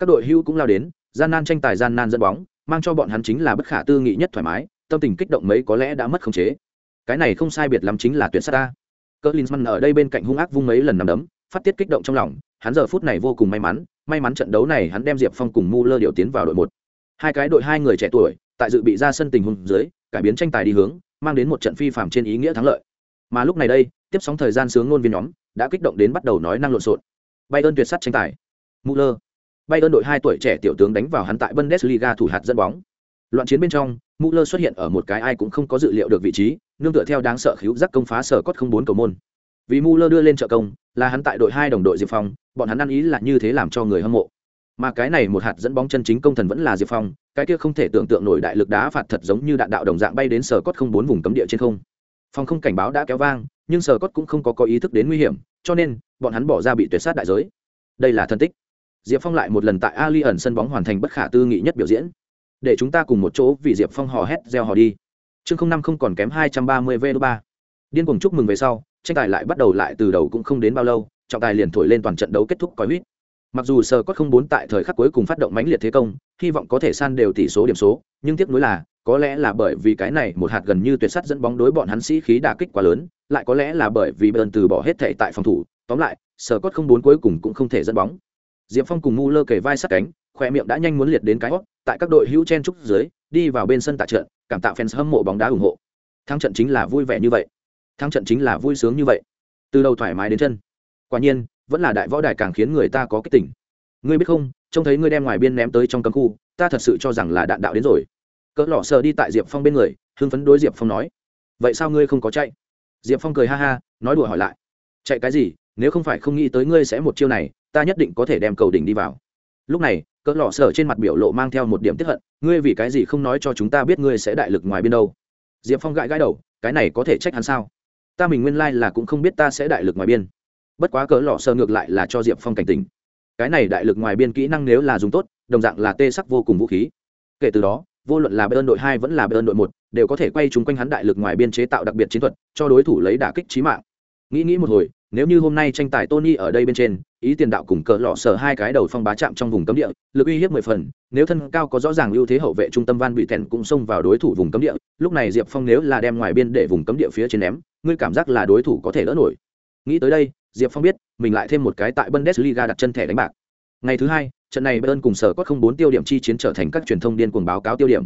S1: các đội hưu cũng lao đến, gian nan tranh tài gian nan dẫn bóng, mang cho bọn hắn chính là bất khả tư nghị nhất thoải mái, tâm tình kích động mấy có lẽ đã mất khống chế. Cái này không sai biệt lắm chính là tuyệt sát ta. Cỡ linsman ở đây bên cạnh hung ác vung mấy lần nằm đấm, phát tiết kích động trong lòng, hắn giờ phút này vô cùng may mắn may mắn trận đấu này hắn đem diệp phong cùng mu lơ điều tiến vào đội một. Hai cái đội hai người trẻ tuổi, tại dự bị ra sân tình huống dưới, cải biến tranh tài đi hướng, mang đến một trận phi phạm trên ý nghĩa thắng lợi. Mà lúc này đây, tiếp sóng thời gian sướng ngôn viên nhóm, đã kích động đến bắt đầu nói năng lộn xộn. Bay ơn tuyệt sắt tranh tài. Mu lơ ơn đội hai tuổi trẻ tiểu tướng đánh vào hắn tại Bundesliga thủ hạt dẫn bóng. Loạn chiến bên trong, Müller xuất hiện ở một cái ai cũng không có dự liệu được vị trí, nương tựa theo đáng sợ khiếu giác công phá sở cốt không bốn cầu môn. Vì Müller đưa lên trợ công, là hắn tại đội hai đồng đội diệp phong, bọn hắn ăn ý là như thế làm cho người hâm mộ. Mà cái này một hạt dẫn bóng chân chính công thần vẫn là diệp phong, cái kia không thể tưởng tượng nổi đại lực đá phạt thật giống như đạn đạo đồng dạng bay đến sở cốt không bốn vùng cấm địa trên không. Phong không cảnh báo đã kéo vang, nhưng sở cốt cũng không có có ý thức đến nguy hiểm, cho nên, bọn hắn bỏ ra bị tuyệt sát đại giới. Đây là thân tích diệp phong lại một lần tại ali ẩn sân bóng hoàn thành bất khả tư nghị nhất biểu diễn. Để chúng ta cùng một chỗ vì diệp phong hò hét gieo hò đi. Chương không năm không còn kém hai trăm ba mươi v ba. Điên cùng chúc mừng về sau, tranh tài lại bắt đầu lại từ đầu cũng không đến bao lâu, trọng tài liền thổi lên toàn trận đấu kết thúc còi huýt. Mặc dù sờ có không bốn tại thời khắc cuối cùng phát động mãnh liệt thế công, hy vọng có thể san đều tỷ số điểm số, nhưng tiếc nuối là, có lẽ là bởi vì cái này một hạt gần như tuyệt sắt dẫn bóng đối bọn hắn sĩ khí đả kích quá lớn, lại có lẽ là bởi vì bơn từ bỏ hết thể tại phòng thủ, tóm lại, sờ cốt không bốn cuối cùng cũng không thể dẫn bóng diệp phong cùng mu lơ kề vai sát cánh, khoe miệng đã nhanh muốn liệt đến cái hót, tại các đội hữu chen trúc dưới, đi vào bên sân tạ trận, cảm tạo fans hâm mộ bóng đá ủng hộ. Thắng trận chính là vui vẻ như vậy. Thắng trận chính là vui sướng như vậy. Từ đầu thoải mái đến chân. Quả nhiên, vẫn là đại võ đài càng khiến người ta có cái tỉnh ngươi biết không, trông thấy ngươi đem ngoài biên ném tới trong cấm khu, ta thật sự cho rằng là đạn đạo đến rồi. Cỡ lọ sờ đi tại diệp phong bên người, hưng phấn đối diệp phong nói. Vậy sao ngươi không có chạy? Diệp phong cười ha ha, nói đùa hỏi lại. Chạy cái gì, nếu không phải không nghĩ tới ngươi sẽ một chiêu này ta nhất định có thể đem cầu đỉnh đi vào. Lúc này, cỡ lọ sờ trên mặt biểu lộ mang theo một điểm tiếp hận, ngươi vì cái gì không nói cho chúng ta biết ngươi sẽ đại lực ngoài biên đâu? Diệp phong gãi gãi đầu, cái này có thể trách hắn sao? Ta mình nguyên lai、like、là cũng không biết ta sẽ đại lực ngoài biên. Bất quá cỡ lọ sở ngược lại là cho diệp phong cảnh tình cái này đại lực ngoài biên kỹ năng nếu là dùng tốt, đồng dạng là tê sắc vô cùng vũ khí. Kể từ đó, vô luận là bên đội hai vẫn là bên đội một, đều có thể quay chúng quanh hắn đại lực ngoài biên chế tạo đặc biệt chiến thuật, cho đối thủ lấy đả kích trí mạng. Nghĩ nghĩ một hồi, nếu như hôm nay tranh tài tony ở đây bên trên ý tiền đạo cùng cỡ lọ sở hai cái đầu phong bá chạm trong vùng cấm địa, lực uy hiếp mười phần, nếu thân cao có rõ ràng ưu thế hậu vệ trung tâm van bị thèn cũng xông vào đối thủ vùng cấm địa, lúc này diệp phong nếu là đem ngoài biên để vùng cấm địa phía trên ném, ngươi cảm giác là đối thủ có thể đỡ nổi. Nghĩ tới đây, diệp phong biết, mình lại thêm một cái tại bundesliga đặt chân thẻ đánh bạc. Ngày thứ hai, trận này bayern cùng sở có không bốn tiêu điểm chi chiến trở thành các truyền thông điên cuồng báo cáo tiêu điểm.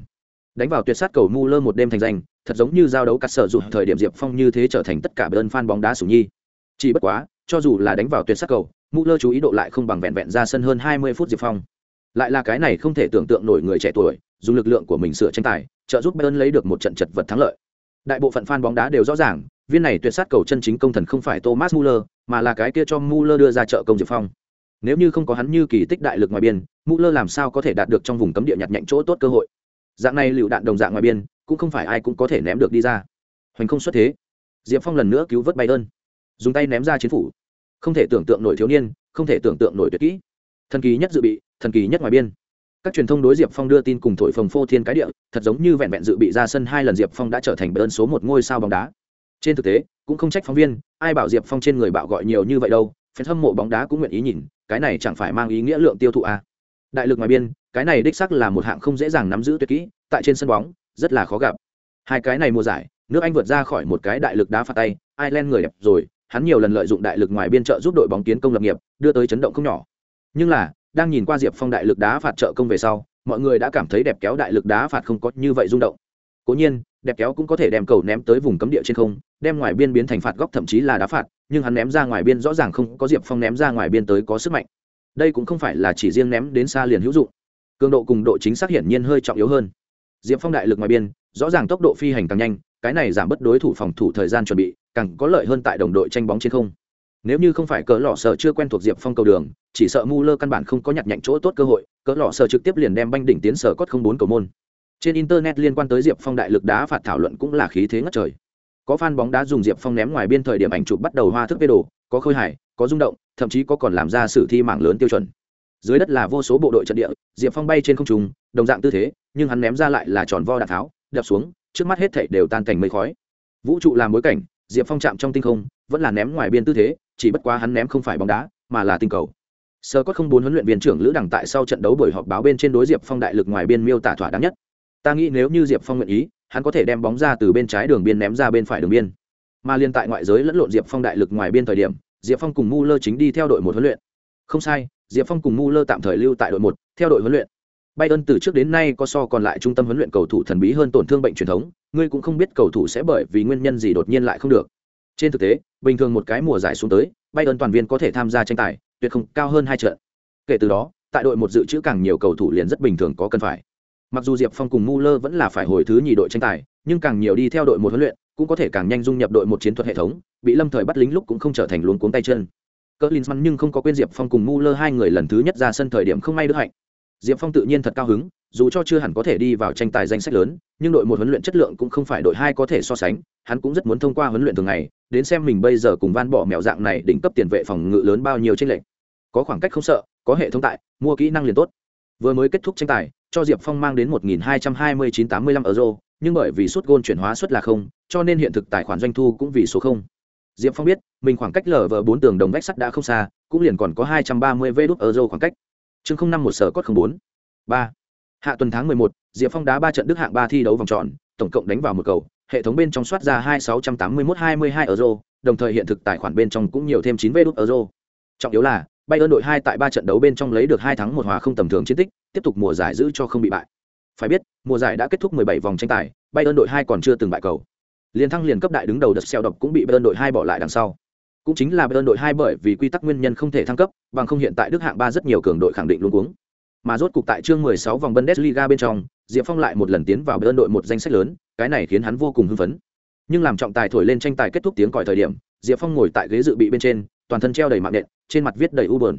S1: Đánh vào tuyệt sát cầu mu lơ một đêm thành danh, thật giống như giao đấu cắt sở dụng. thời điểm diệp phong như thế trở thành tất cả bayern fan bóng đá sủng nhi. Chỉ bất quá cho dù là đánh vào tuyệt sát cầu, Muller chú ý độ lại không bằng vẹn vẹn ra sân hơn hai mươi phút diệp phong. Lại là cái này không thể tưởng tượng nổi người trẻ tuổi, dùng lực lượng của mình sửa tranh tài, trợ giúp bayern lấy được một trận chật vật thắng lợi. Đại bộ phận fan bóng đá đều rõ ràng, viên này tuyệt sát cầu chân chính công thần không phải thomas muller, mà là cái kia cho muller đưa ra trợ công diệp phong. Nếu như không có hắn như kỳ tích đại lực ngoài biên, muller làm sao có thể đạt được trong vùng cấm địa nhặt nhạnh chỗ tốt cơ hội? Dạng này lưu đạn đồng dạng ngoài biên, cũng không phải ai cũng có thể ném được đi ra. Hoành không xuất thế. Diệp phong lần nữa cứu vớt Bayern dùng tay ném ra chiến phủ. Không thể tưởng tượng nổi thiếu niên, không thể tưởng tượng nổi tuyệt kỹ. Thần kỳ nhất dự bị, thần kỳ nhất ngoài biên. Các truyền thông đối diệp phong đưa tin cùng thổi phồng phô thiên cái địa, thật giống như vẹn vẹn dự bị ra sân hai lần diệp phong đã trở thành bơn số một ngôi sao bóng đá. Trên thực tế, cũng không trách phóng viên, ai bảo diệp phong trên người bạo gọi nhiều như vậy đâu phen hâm mộ bóng đá cũng nguyện ý nhìn, cái này chẳng phải mang ý nghĩa lượng tiêu thụ à. đại lực ngoài biên, cái này đích sắc là một hạng không dễ dàng nắm giữ tuyệt kỹ, tại trên sân bóng, rất là khó gặp. Hai cái này mùa giải, nước anh vượt ra khỏi một cái đại lực đá phạt tay, ireland người đẹp rồi hắn nhiều lần lợi dụng đại lực ngoài biên trợ giúp đội bóng kiến công lập nghiệp, đưa tới chấn động không nhỏ. Nhưng là, đang nhìn qua diệp phong đại lực đá phạt trợ công về sau, mọi người đã cảm thấy đẹp kéo đại lực đá phạt không có như vậy rung động. Cố nhiên, đẹp kéo cũng có thể đem cầu ném tới vùng cấm địa trên không, đem ngoài biên biến thành phạt góc thậm chí là đá phạt, nhưng hắn ném ra ngoài biên rõ ràng không có diệp phong ném ra ngoài biên tới có sức mạnh. Đây cũng không phải là chỉ riêng ném đến xa liền hữu dụng. Cường độ cùng độ chính xác hiển nhiên hơi trọng yếu hơn. Diệp phong đại lực ngoài biên, rõ ràng tốc độ phi hành càng nhanh cái này giảm bớt đối thủ phòng thủ thời gian chuẩn bị, càng có lợi hơn tại đồng đội tranh bóng trên không. Nếu như không phải cỡ lọ sợ chưa quen thuộc diệp phong cầu đường, chỉ sợ mu lơ căn bản không có nhặt nhạnh chỗ tốt cơ hội, cỡ lọ sợ trực tiếp liền đem banh đỉnh tiến sở cốt không bốn cầu môn. Trên internet liên quan tới diệp phong đại lực đá phạt thảo luận cũng là khí thế ngất trời. Có fan bóng đá dùng diệp phong ném ngoài biên thời điểm ảnh chụp bắt đầu hoa thức vê đồ, có khôi hài, có rung động, thậm chí có còn làm ra sử thi mạng lớn tiêu chuẩn. Dưới đất là vô số bộ đội trận địa, diệp phong bay trên không trung, đồng dạng tư thế, nhưng hắn ném ra lại là tròn vo đạn tháo, đập xuống trước mắt hết thảy đều tan cảnh mây khói. Vũ trụ làm bối cảnh, diệp phong chạm trong tinh không, vẫn là ném ngoài biên tư thế, chỉ bất quá hắn ném không phải bóng đá, mà là tinh cầu. Sơ có không bốn huấn luyện viên trưởng lữ đằng tại sau trận đấu buổi họp báo bên trên đối diệp phong đại lực ngoài biên miêu tả thỏa đáng nhất. Ta nghĩ nếu như diệp phong nguyện ý, hắn có thể đem bóng ra từ bên trái đường biên ném ra bên phải đường biên. Mà liên tại ngoại giới lẫn lộn diệp phong đại lực ngoài biên thời điểm, diệp phong cùng mu lơ chính đi theo đội một huấn luyện. Không sai, diệp phong cùng mu lơ tạm thời lưu tại đội một, theo đội huấn luyện. Bayern từ trước đến nay có so còn lại trung tâm huấn luyện cầu thủ thần bí hơn tổn thương bệnh truyền thống, ngươi cũng không biết cầu thủ sẽ bởi vì nguyên nhân gì đột nhiên lại không được. Trên thực tế, bình thường một cái mùa giải xuống tới, Bayern toàn viên có thể tham gia tranh tài, tuyệt không cao hơn hai trận. Kể từ đó, tại đội một dự trữ càng nhiều cầu thủ liền rất bình thường có cần phải. Mặc dù Diệp Phong cùng Muller vẫn là phải hồi thứ nhì đội tranh tài, nhưng càng nhiều đi theo đội một huấn luyện, cũng có thể càng nhanh dung nhập đội một chiến thuật hệ thống, bị Lâm Thời bắt lính lúc cũng không trở thành luống cuống tay chân. Klinsmann nhưng không có quên Diệp Phong cùng Muller hai người lần thứ nhất ra sân thời điểm không may được hạnh. Diệp Phong tự nhiên thật cao hứng, dù cho chưa hẳn có thể đi vào tranh tài danh sách lớn, nhưng đội một huấn luyện chất lượng cũng không phải đội hai có thể so sánh, hắn cũng rất muốn thông qua huấn luyện thường ngày, đến xem mình bây giờ cùng Van bỏ mèo dạng này đỉnh cấp tiền vệ phòng ngự lớn bao nhiêu trên lệnh. Có khoảng cách không sợ, có hệ thống tại, mua kỹ năng liền tốt. Vừa mới kết thúc tranh tài, cho Diệp Phong mang đến 1229.85 euro, nhưng bởi vì suất gôn chuyển hóa suất là không, cho nên hiện thực tài khoản doanh thu cũng vì số không. Diệp Phong biết, mình khoảng cách lở vờ bốn tường đồng vách sắt đã không xa, cũng liền còn có 230 vé đút euro khoảng cách. Chương không năm một sở cốt không bốn ba Hạ tuần tháng 11, Diệp Phong đá ba trận Đức hạng ba thi đấu vòng tròn, tổng cộng đánh vào một cầu, hệ thống bên trong soát ra 2681-22 euro, đồng thời hiện thực tài khoản bên trong cũng nhiều thêm 9 vé đút euro. Trọng yếu là, Bayern đội hai tại ba trận đấu bên trong lấy được hai thắng một hòa không tầm thường chiến tích, tiếp tục mùa giải giữ cho không bị bại. Phải biết, mùa giải đã kết thúc 17 vòng tranh tài, Bayern đội hai còn chưa từng bại cầu. Liên thăng liền cấp đại đứng đầu đợt xeo độc cũng bị Bayern đội hai bỏ lại đằng sau. Cũng chính là bên đội hai bởi vì quy tắc nguyên nhân không thể thăng cấp, bằng không hiện tại Đức hạng ba rất nhiều cường đội khẳng định luôn cuống. Mà rốt cục tại chương 16 vòng Bundesliga bên trong, Diệp Phong lại một lần tiến vào bên đội một danh sách lớn, cái này khiến hắn vô cùng hưng phấn. Nhưng làm trọng tài thổi lên tranh tài kết thúc tiếng còi thời điểm, Diệp Phong ngồi tại ghế dự bị bên trên, toàn thân treo đầy mạng nện, trên mặt viết đầy u buồn.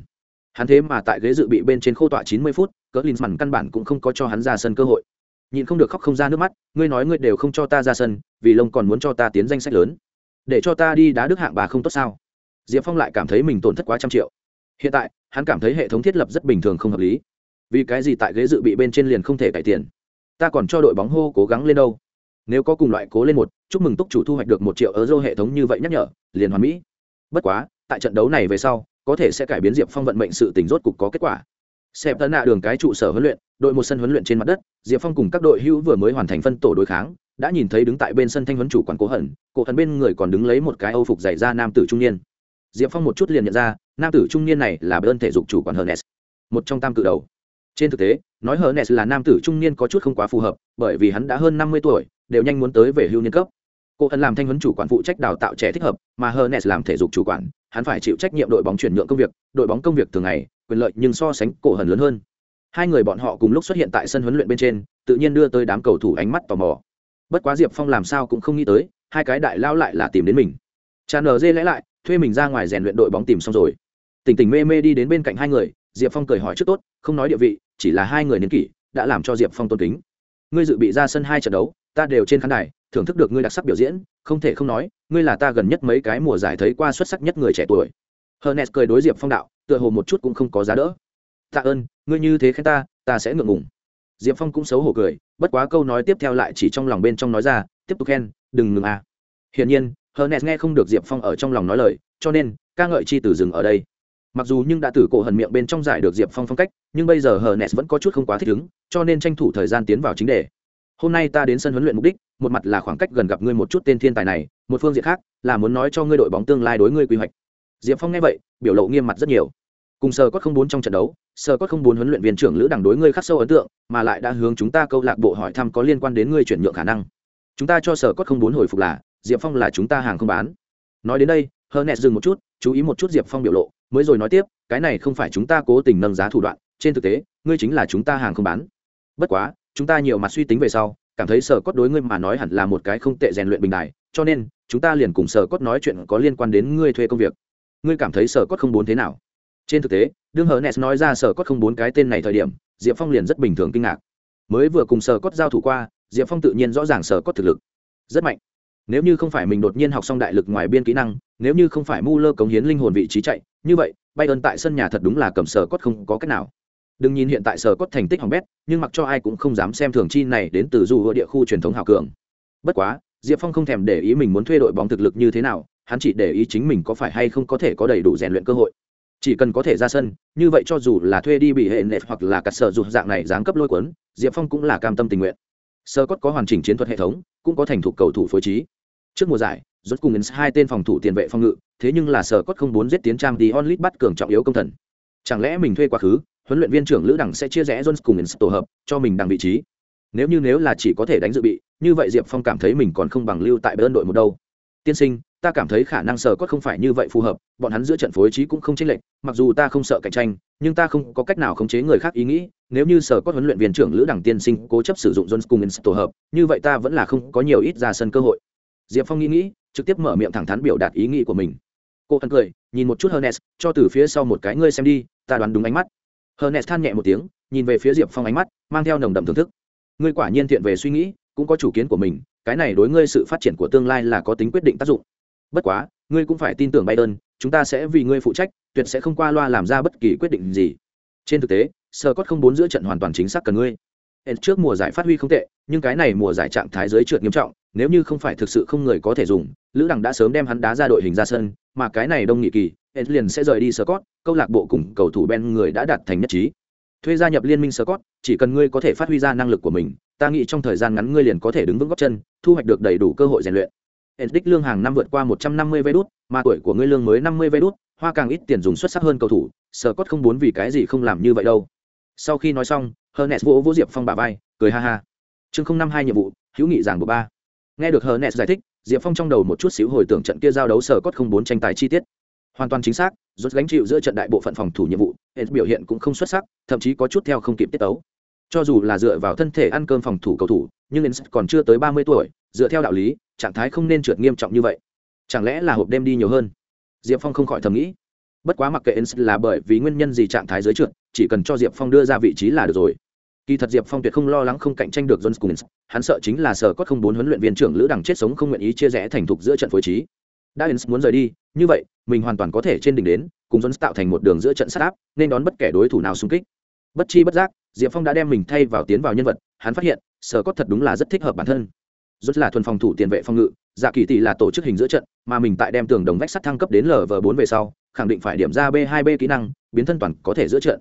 S1: Hắn thế mà tại ghế dự bị bên trên khô tọa 90 phút, cỡ Linsman căn bản cũng không có cho hắn ra sân cơ hội. Nhìn không được khóc không ra nước mắt, ngươi nói ngươi đều không cho ta ra sân, vì lông còn muốn cho ta tiến danh sách lớn. Để cho ta đi đá đức hạng bà không tốt sao? Diệp Phong lại cảm thấy mình tổn thất quá trăm triệu. Hiện tại, hắn cảm thấy hệ thống thiết lập rất bình thường không hợp lý. Vì cái gì tại ghế dự bị bên trên liền không thể cải tiền? Ta còn cho đội bóng hô cố gắng lên đâu? Nếu có cùng loại cố lên một, chúc mừng túc chủ thu hoạch được một triệu euro hệ thống như vậy nhắc nhở, liền hoàn mỹ. Bất quá, tại trận đấu này về sau, có thể sẽ cải biến diệp phong vận mệnh sự tình rốt cục có kết quả Xem tân nạ đường cái trụ sở huấn luyện đội một sân huấn luyện trên mặt đất diệp phong cùng các đội hữu vừa mới hoàn thành phân tổ đối kháng đã nhìn thấy đứng tại bên sân thanh huấn chủ quản cố hận cổ hận bên người còn đứng lấy một cái âu phục dày ra nam tử trung niên. Diệp phong một chút liền nhận ra, nam tử trung niên này là bên thể dục chủ quản hernes, một trong tam cự đầu. Trên thực tế, nói hernes là nam tử trung niên có chút không quá phù hợp, bởi vì hắn đã hơn năm mươi tuổi, đều nhanh muốn tới về hưu niên cấp. Cô hận làm thanh huấn chủ quản phụ trách đào tạo trẻ thích hợp, mà hernes làm thể dục chủ quản, hắn phải chịu trách nhiệm đội bóng chuyển nhượng công việc, đội bóng công việc thường ngày, quyền lợi nhưng so sánh cổ hần lớn hơn. Hai người bọn họ cùng lúc xuất hiện tại sân huấn luyện bên trên, tự nhiên đưa tới đám cầu thủ ánh mắt tò mò bất quá diệp phong làm sao cũng không nghĩ tới hai cái đại lao lại là tìm đến mình cha nờ dê lẽ lại thuê mình ra ngoài rèn luyện đội bóng tìm xong rồi tỉnh tỉnh mê mê đi đến bên cạnh hai người diệp phong cười hỏi trước tốt không nói địa vị chỉ là hai người niên kỷ đã làm cho diệp phong tôn kính ngươi dự bị ra sân hai trận đấu ta đều trên khán đài thưởng thức được ngươi đặc sắc biểu diễn không thể không nói ngươi là ta gần nhất mấy cái mùa giải thấy qua xuất sắc nhất người trẻ tuổi hernes cười đối diệp phong đạo tựa hồ một chút cũng không có giá đỡ tạ ơn ngươi như thế khen ta ta sẽ ngượng ngùng diệp phong cũng xấu hổ cười, bất quá câu nói tiếp theo lại chỉ trong lòng bên trong nói ra, tiếp tục khen, đừng ngừng à. Hiển nhiên hernes nghe không được diệp phong ở trong lòng nói lời, cho nên, ca ngợi chi từ dừng ở đây. Mặc dù nhưng đã từ cổ hần miệng bên trong giải được diệp phong phong cách, nhưng bây giờ hờ nes vẫn có chút không quá thích ứng, cho nên tranh thủ thời gian tiến vào chính đề. Hôm nay ta đến sân huấn luyện mục đích, một mặt là khoảng cách gần gặp ngươi một chút tên thiên tài này, một phương diện khác là muốn nói cho ngươi đội bóng tương lai đối ngươi quy hoạch. Diệp phong nghe vậy, biểu lộ nghiêm mặt rất nhiều. Cùng sơ có không bốn trong trận đấu Sở cốt không bốn huấn luyện viên trưởng lữ đẳng đối ngươi khắc sâu ấn tượng, mà lại đã hướng chúng ta câu lạc bộ hỏi thăm có liên quan đến ngươi chuyển nhượng khả năng. Chúng ta cho sở cốt không bốn hồi phục là, diệp phong là chúng ta hàng không bán. Nói đến đây hờ nẹt dừng một chút, chú ý một chút diệp phong biểu lộ, mới rồi nói tiếp, cái này không phải chúng ta cố tình nâng giá thủ đoạn, trên thực tế, ngươi chính là chúng ta hàng không bán. Bất quá, chúng ta nhiều mặt suy tính về sau, cảm thấy sở cốt đối ngươi mà nói hẳn là một cái không tệ rèn luyện bình đại cho nên, chúng ta liền cùng sở cốt nói chuyện có liên quan đến ngươi thuê công việc. Ngươi cảm thấy sở cốt không bốn thế nào? Trên thực tế, đương hờ nes nói ra sở cốt không bốn cái tên này thời điểm, diệp phong liền rất bình thường kinh ngạc. Mới vừa cùng sở cốt giao thủ qua, diệp phong tự nhiên rõ ràng sở cốt thực lực rất mạnh. Nếu như không phải mình đột nhiên học xong đại lực ngoài biên kỹ năng, nếu như không phải mu lơ cống hiến linh hồn vị trí chạy, như vậy bay ơn tại sân nhà thật đúng là cầm sở cốt không có cách nào. Đừng nhìn hiện tại sở cốt thành tích hỏng bét, nhưng mặc cho ai cũng không dám xem thường chi này đến từ dù địa khu truyền thống hào cường. Bất quá, diệp phong không thèm để ý mình muốn thuê đội bóng thực lực như thế nào, hắn chỉ để ý chính mình có phải hay không có thể có đầy đủ rèn luyện cơ hội chỉ cần có thể ra sân, như vậy cho dù là thuê đi bị hệ nệ hoặc là cắt sở dụng dạng này giáng cấp lôi cuốn, diệp phong cũng là cam tâm tình nguyện. Sơ cốt có hoàn chỉnh chiến thuật hệ thống, cũng có thành thục cầu thủ phối trí. Trước mùa giải, rốt cùng hai tên phòng thủ tiền vệ phòng ngự, thế nhưng là sở cốt không bốn giết tiến trang đi onlit bắt cường trọng yếu công thần. Chẳng lẽ mình thuê quá khứ, huấn luyện viên trưởng lữ đẳng sẽ chia rẽ jones cùng tổ hợp, cho mình đằng vị trí? Nếu như nếu là chỉ có thể đánh dự bị, như vậy diệp phong cảm thấy mình còn không bằng lưu tại bên đội một đâu. Tiên sinh ta cảm thấy khả năng sở cốt không phải như vậy phù hợp, bọn hắn giữa trận phối trí cũng không chênh lệch, mặc dù ta không sợ cạnh tranh, nhưng ta không có cách nào khống chế người khác ý nghĩ, nếu như sở cốt huấn luyện viên trưởng lữ đẳng tiên sinh cố chấp sử dụng jones cùng tổ hợp, như vậy ta vẫn là không có nhiều ít ra sân cơ hội. Diệp phong nghĩ nghĩ, trực tiếp mở miệng thẳng thắn biểu đạt ý nghĩ của mình. Cô thân cười, nhìn một chút hernes, cho từ phía sau một cái ngươi xem đi, ta đoán đúng ánh mắt. Hernes than nhẹ một tiếng, nhìn về phía diệp phong ánh mắt, mang theo nồng đậm thưởng thức. Ngươi quả nhiên thiện về suy nghĩ, cũng có chủ kiến của mình, cái này đối ngươi sự phát triển của tương lai là có tính quyết định tác dụng bất quá ngươi cũng phải tin tưởng Biden. chúng ta sẽ vì ngươi phụ trách tuyệt sẽ không qua loa làm ra bất kỳ quyết định gì trên thực tế sơ cốt không bốn giữa trận hoàn toàn chính xác cần ngươi Hẹn trước mùa giải phát huy không tệ, nhưng cái này mùa giải trạng thái dưới trượt nghiêm trọng, nếu như không phải thực sự không người có thể dùng, Lữ Đằng đã sớm đem hắn đá ra đội hình ra sân, mà cái này đông nghị kỳ, Hẹn liền sẽ rời đi Scott, câu lạc bộ cùng cầu thủ Ben người đã đạt thành nhất trí. Thuê gia nhập liên minh Scott, chỉ cần ngươi có thể phát huy ra năng lực của mình, ta nghĩ trong thời gian ngắn ngươi liền có thể đứng vững gót chân, thu hoạch được đầy đủ cơ hội rèn luyện. Endic đích lương hàng năm vượt qua 150 vé đút, mà tuổi của ngươi lương mới 50 vé đút, hoa càng ít tiền dùng xuất sắc hơn cầu thủ, Scott không muốn vì cái gì không làm như vậy đâu. Sau khi nói xong, Hernes vỗ vỗ Diệp Phong bả vai, cười ha ha. Chương năm hai nhiệm vụ, hữu nghị giảng bộ ba. Nghe được Hernes giải thích, Diệp Phong trong đầu một chút xíu hồi tưởng trận kia giao đấu sở cốt không bốn tranh tài chi tiết. Hoàn toàn chính xác, rốt gánh chịu giữa trận đại bộ phận phòng thủ nhiệm vụ, Hens biểu hiện cũng không xuất sắc, thậm chí có chút theo không kịp tiết tấu. Cho dù là dựa vào thân thể ăn cơm phòng thủ cầu thủ, nhưng Hens còn chưa tới ba mươi tuổi, dựa theo đạo lý, trạng thái không nên trượt nghiêm trọng như vậy. Chẳng lẽ là hộp đêm đi nhiều hơn? Diệp Phong không khỏi thầm nghĩ. Bất quá mặc kệ Hens là bởi vì nguyên nhân gì trạng thái dưới trượt, chỉ cần cho Diệp Phong đưa ra vị trí là được rồi kỳ thật diệp phong tuyệt không lo lắng không cạnh tranh được jones cùng hắn sợ chính là sở cốt không bốn huấn luyện viên trưởng lữ đằng chết sống không nguyện ý chia rẽ thành thục giữa trận phối trí đã muốn rời đi như vậy mình hoàn toàn có thể trên đỉnh đến cùng jones tạo thành một đường giữa trận sát áp nên đón bất kể đối thủ nào xung kích bất chi bất giác diệp phong đã đem mình thay vào tiến vào nhân vật hắn phát hiện sở cốt thật đúng là rất thích hợp bản thân rất là thuần phòng thủ tiền vệ phòng ngự dạ kỳ tỷ là tổ chức hình giữa trận, mà mình tại đem tường đồng vách sắt thăng cấp đến lv bốn về sau, khẳng định phải điểm ra b hai b kỹ năng, biến thân toàn có thể giữa trận.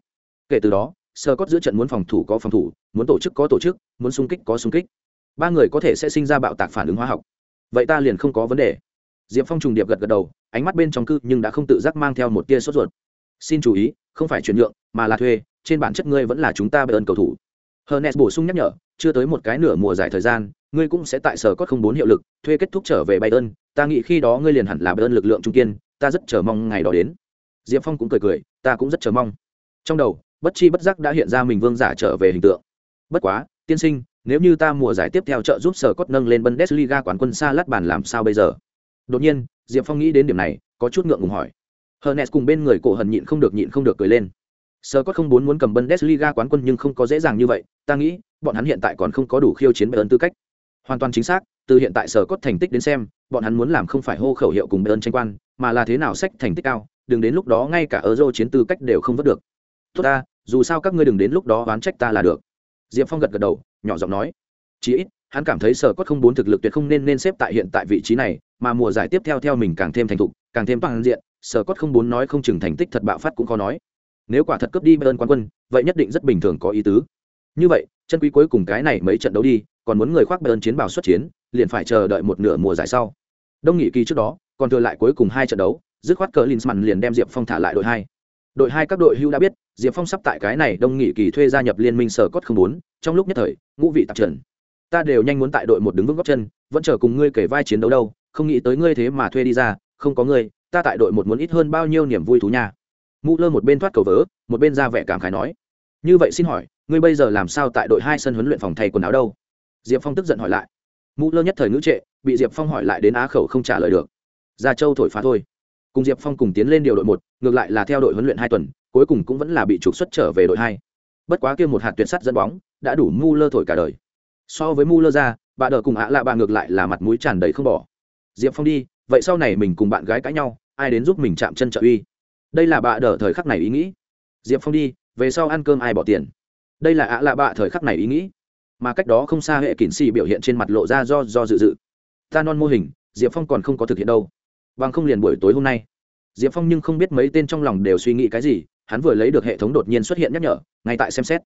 S1: Kể từ đó, sơ cót giữa trận muốn phòng thủ có phòng thủ, muốn tổ chức có tổ chức, muốn xung kích có xung kích. Ba người có thể sẽ sinh ra bạo tạc phản ứng hóa học. Vậy ta liền không có vấn đề. Diệp phong trùng điệp gật gật đầu, ánh mắt bên trong cư nhưng đã không tự giác mang theo một tia sốt ruột. Xin chú ý, không phải chuyển nhượng, mà là thuê, trên bản chất ngươi vẫn là chúng ta bê ơn cầu thủ. Hernes bổ sung nhắc nhở, chưa tới một cái nửa mùa giải thời gian ngươi cũng sẽ tại sở cốt không bốn hiệu lực, thuê kết thúc trở về bay ơn. ta nghĩ khi đó ngươi liền hẳn là bay ơn lực lượng trung kiên, ta rất chờ mong ngày đó đến. Diệp phong cũng cười cười, ta cũng rất chờ mong. Trong đầu, bất chi bất giác đã hiện ra mình vương giả trở về hình tượng. Bất quá, tiên sinh, nếu như ta mùa giải tiếp theo trợ giúp sở cốt nâng lên bundesliga quán quân xa lát bàn làm sao bây giờ? Đột nhiên, diệp phong nghĩ đến điểm này, có chút ngượng ngùng hỏi. Hernes cùng bên người cổ hận nhịn không được nhịn không được cười lên. Sở cốt không muốn muốn cầm bundesliga quán quân nhưng không có dễ dàng như vậy, ta nghĩ, bọn hắn hiện tại còn không có đủ khiêu chiến bayern tư cách hoàn toàn chính xác, từ hiện tại sở cốt thành tích đến xem, bọn hắn muốn làm không phải hô khẩu hiệu cùng bayern tranh quan, mà là thế nào sách thành tích cao, đừng đến lúc đó ngay cả euro chiến tư cách đều không vớt được. Tốt ta, dù sao các ngươi đừng đến lúc đó oán trách ta là được. Diệp phong gật gật đầu, nhỏ giọng nói. Chí ít, hắn cảm thấy sở cốt không bốn thực lực tuyệt không nên nên xếp tại hiện tại vị trí này, mà mùa giải tiếp theo theo mình càng thêm thành thục, càng thêm toàn diện, sở cốt không muốn nói không chừng thành tích thật bạo phát cũng khó nói. Nếu quả thật cướp đi bayern quán quân, vậy nhất định rất bình thường có ý tứ như vậy, chân quý cuối cùng cái này mấy trận đấu đi, còn muốn người khoác bayern chiến bào xuất chiến, liền phải chờ đợi một nửa mùa giải sau. Đông nghị kỳ trước đó, còn thừa lại cuối cùng hai trận đấu, dứt khoát cờ linsman liền đem diệp phong thả lại đội hai. Đội hai các đội hưu đã biết, diệp phong sắp tại cái này đông nghị kỳ thuê gia nhập liên minh sở cốt không bốn trong lúc nhất thời, ngũ vị tạp trần. Ta đều nhanh muốn tại đội một đứng vững góc chân, vẫn chờ cùng ngươi kể vai chiến đấu đâu, không nghĩ tới ngươi thế mà thuê đi ra, không có ngươi, ta tại đội một muốn ít hơn bao nhiêu niềm vui thú nha. Mụ lơ một bên thoát cầu vớ, một bên ra vẻ cảm khái nói. Như vậy xin hỏi ngươi bây giờ làm sao tại đội hai sân huấn luyện phòng thay quần áo đâu? Diệp phong tức giận hỏi lại. Mũ lơ nhất thời ngữ trệ, bị diệp phong hỏi lại đến á khẩu không trả lời được. Ra châu thổi phá thôi. Cùng diệp phong cùng tiến lên điều đội một, ngược lại là theo đội huấn luyện hai tuần, cuối cùng cũng vẫn là bị trục xuất trở về đội hai. Bất quá kia một hạt tuyệt sắt dẫn bóng, đã đủ mu lơ thổi cả đời. So với mu lơ ra, bà đờ cùng ạ lạ bà ngược lại là mặt mũi tràn đầy không bỏ. Diệp phong đi, vậy sau này mình cùng bạn gái cãi nhau, ai đến giúp mình chạm chân trợ uy? Đây là bà đờ thời khắc này ý nghĩ. Diệp phong đi, về sau ăn cơm ai bỏ tiền? Đây là ạ lạ bạ thời khắc này ý nghĩ. Mà cách đó không xa hệ kín xì biểu hiện trên mặt lộ ra do do dự dự. Ta non mô hình, diệp phong còn không có thực hiện đâu. Bằng không liền buổi tối hôm nay. Diệp phong nhưng không biết mấy tên trong lòng đều suy nghĩ cái gì, hắn vừa lấy được hệ thống đột nhiên xuất hiện nhắc nhở, ngay tại xem xét.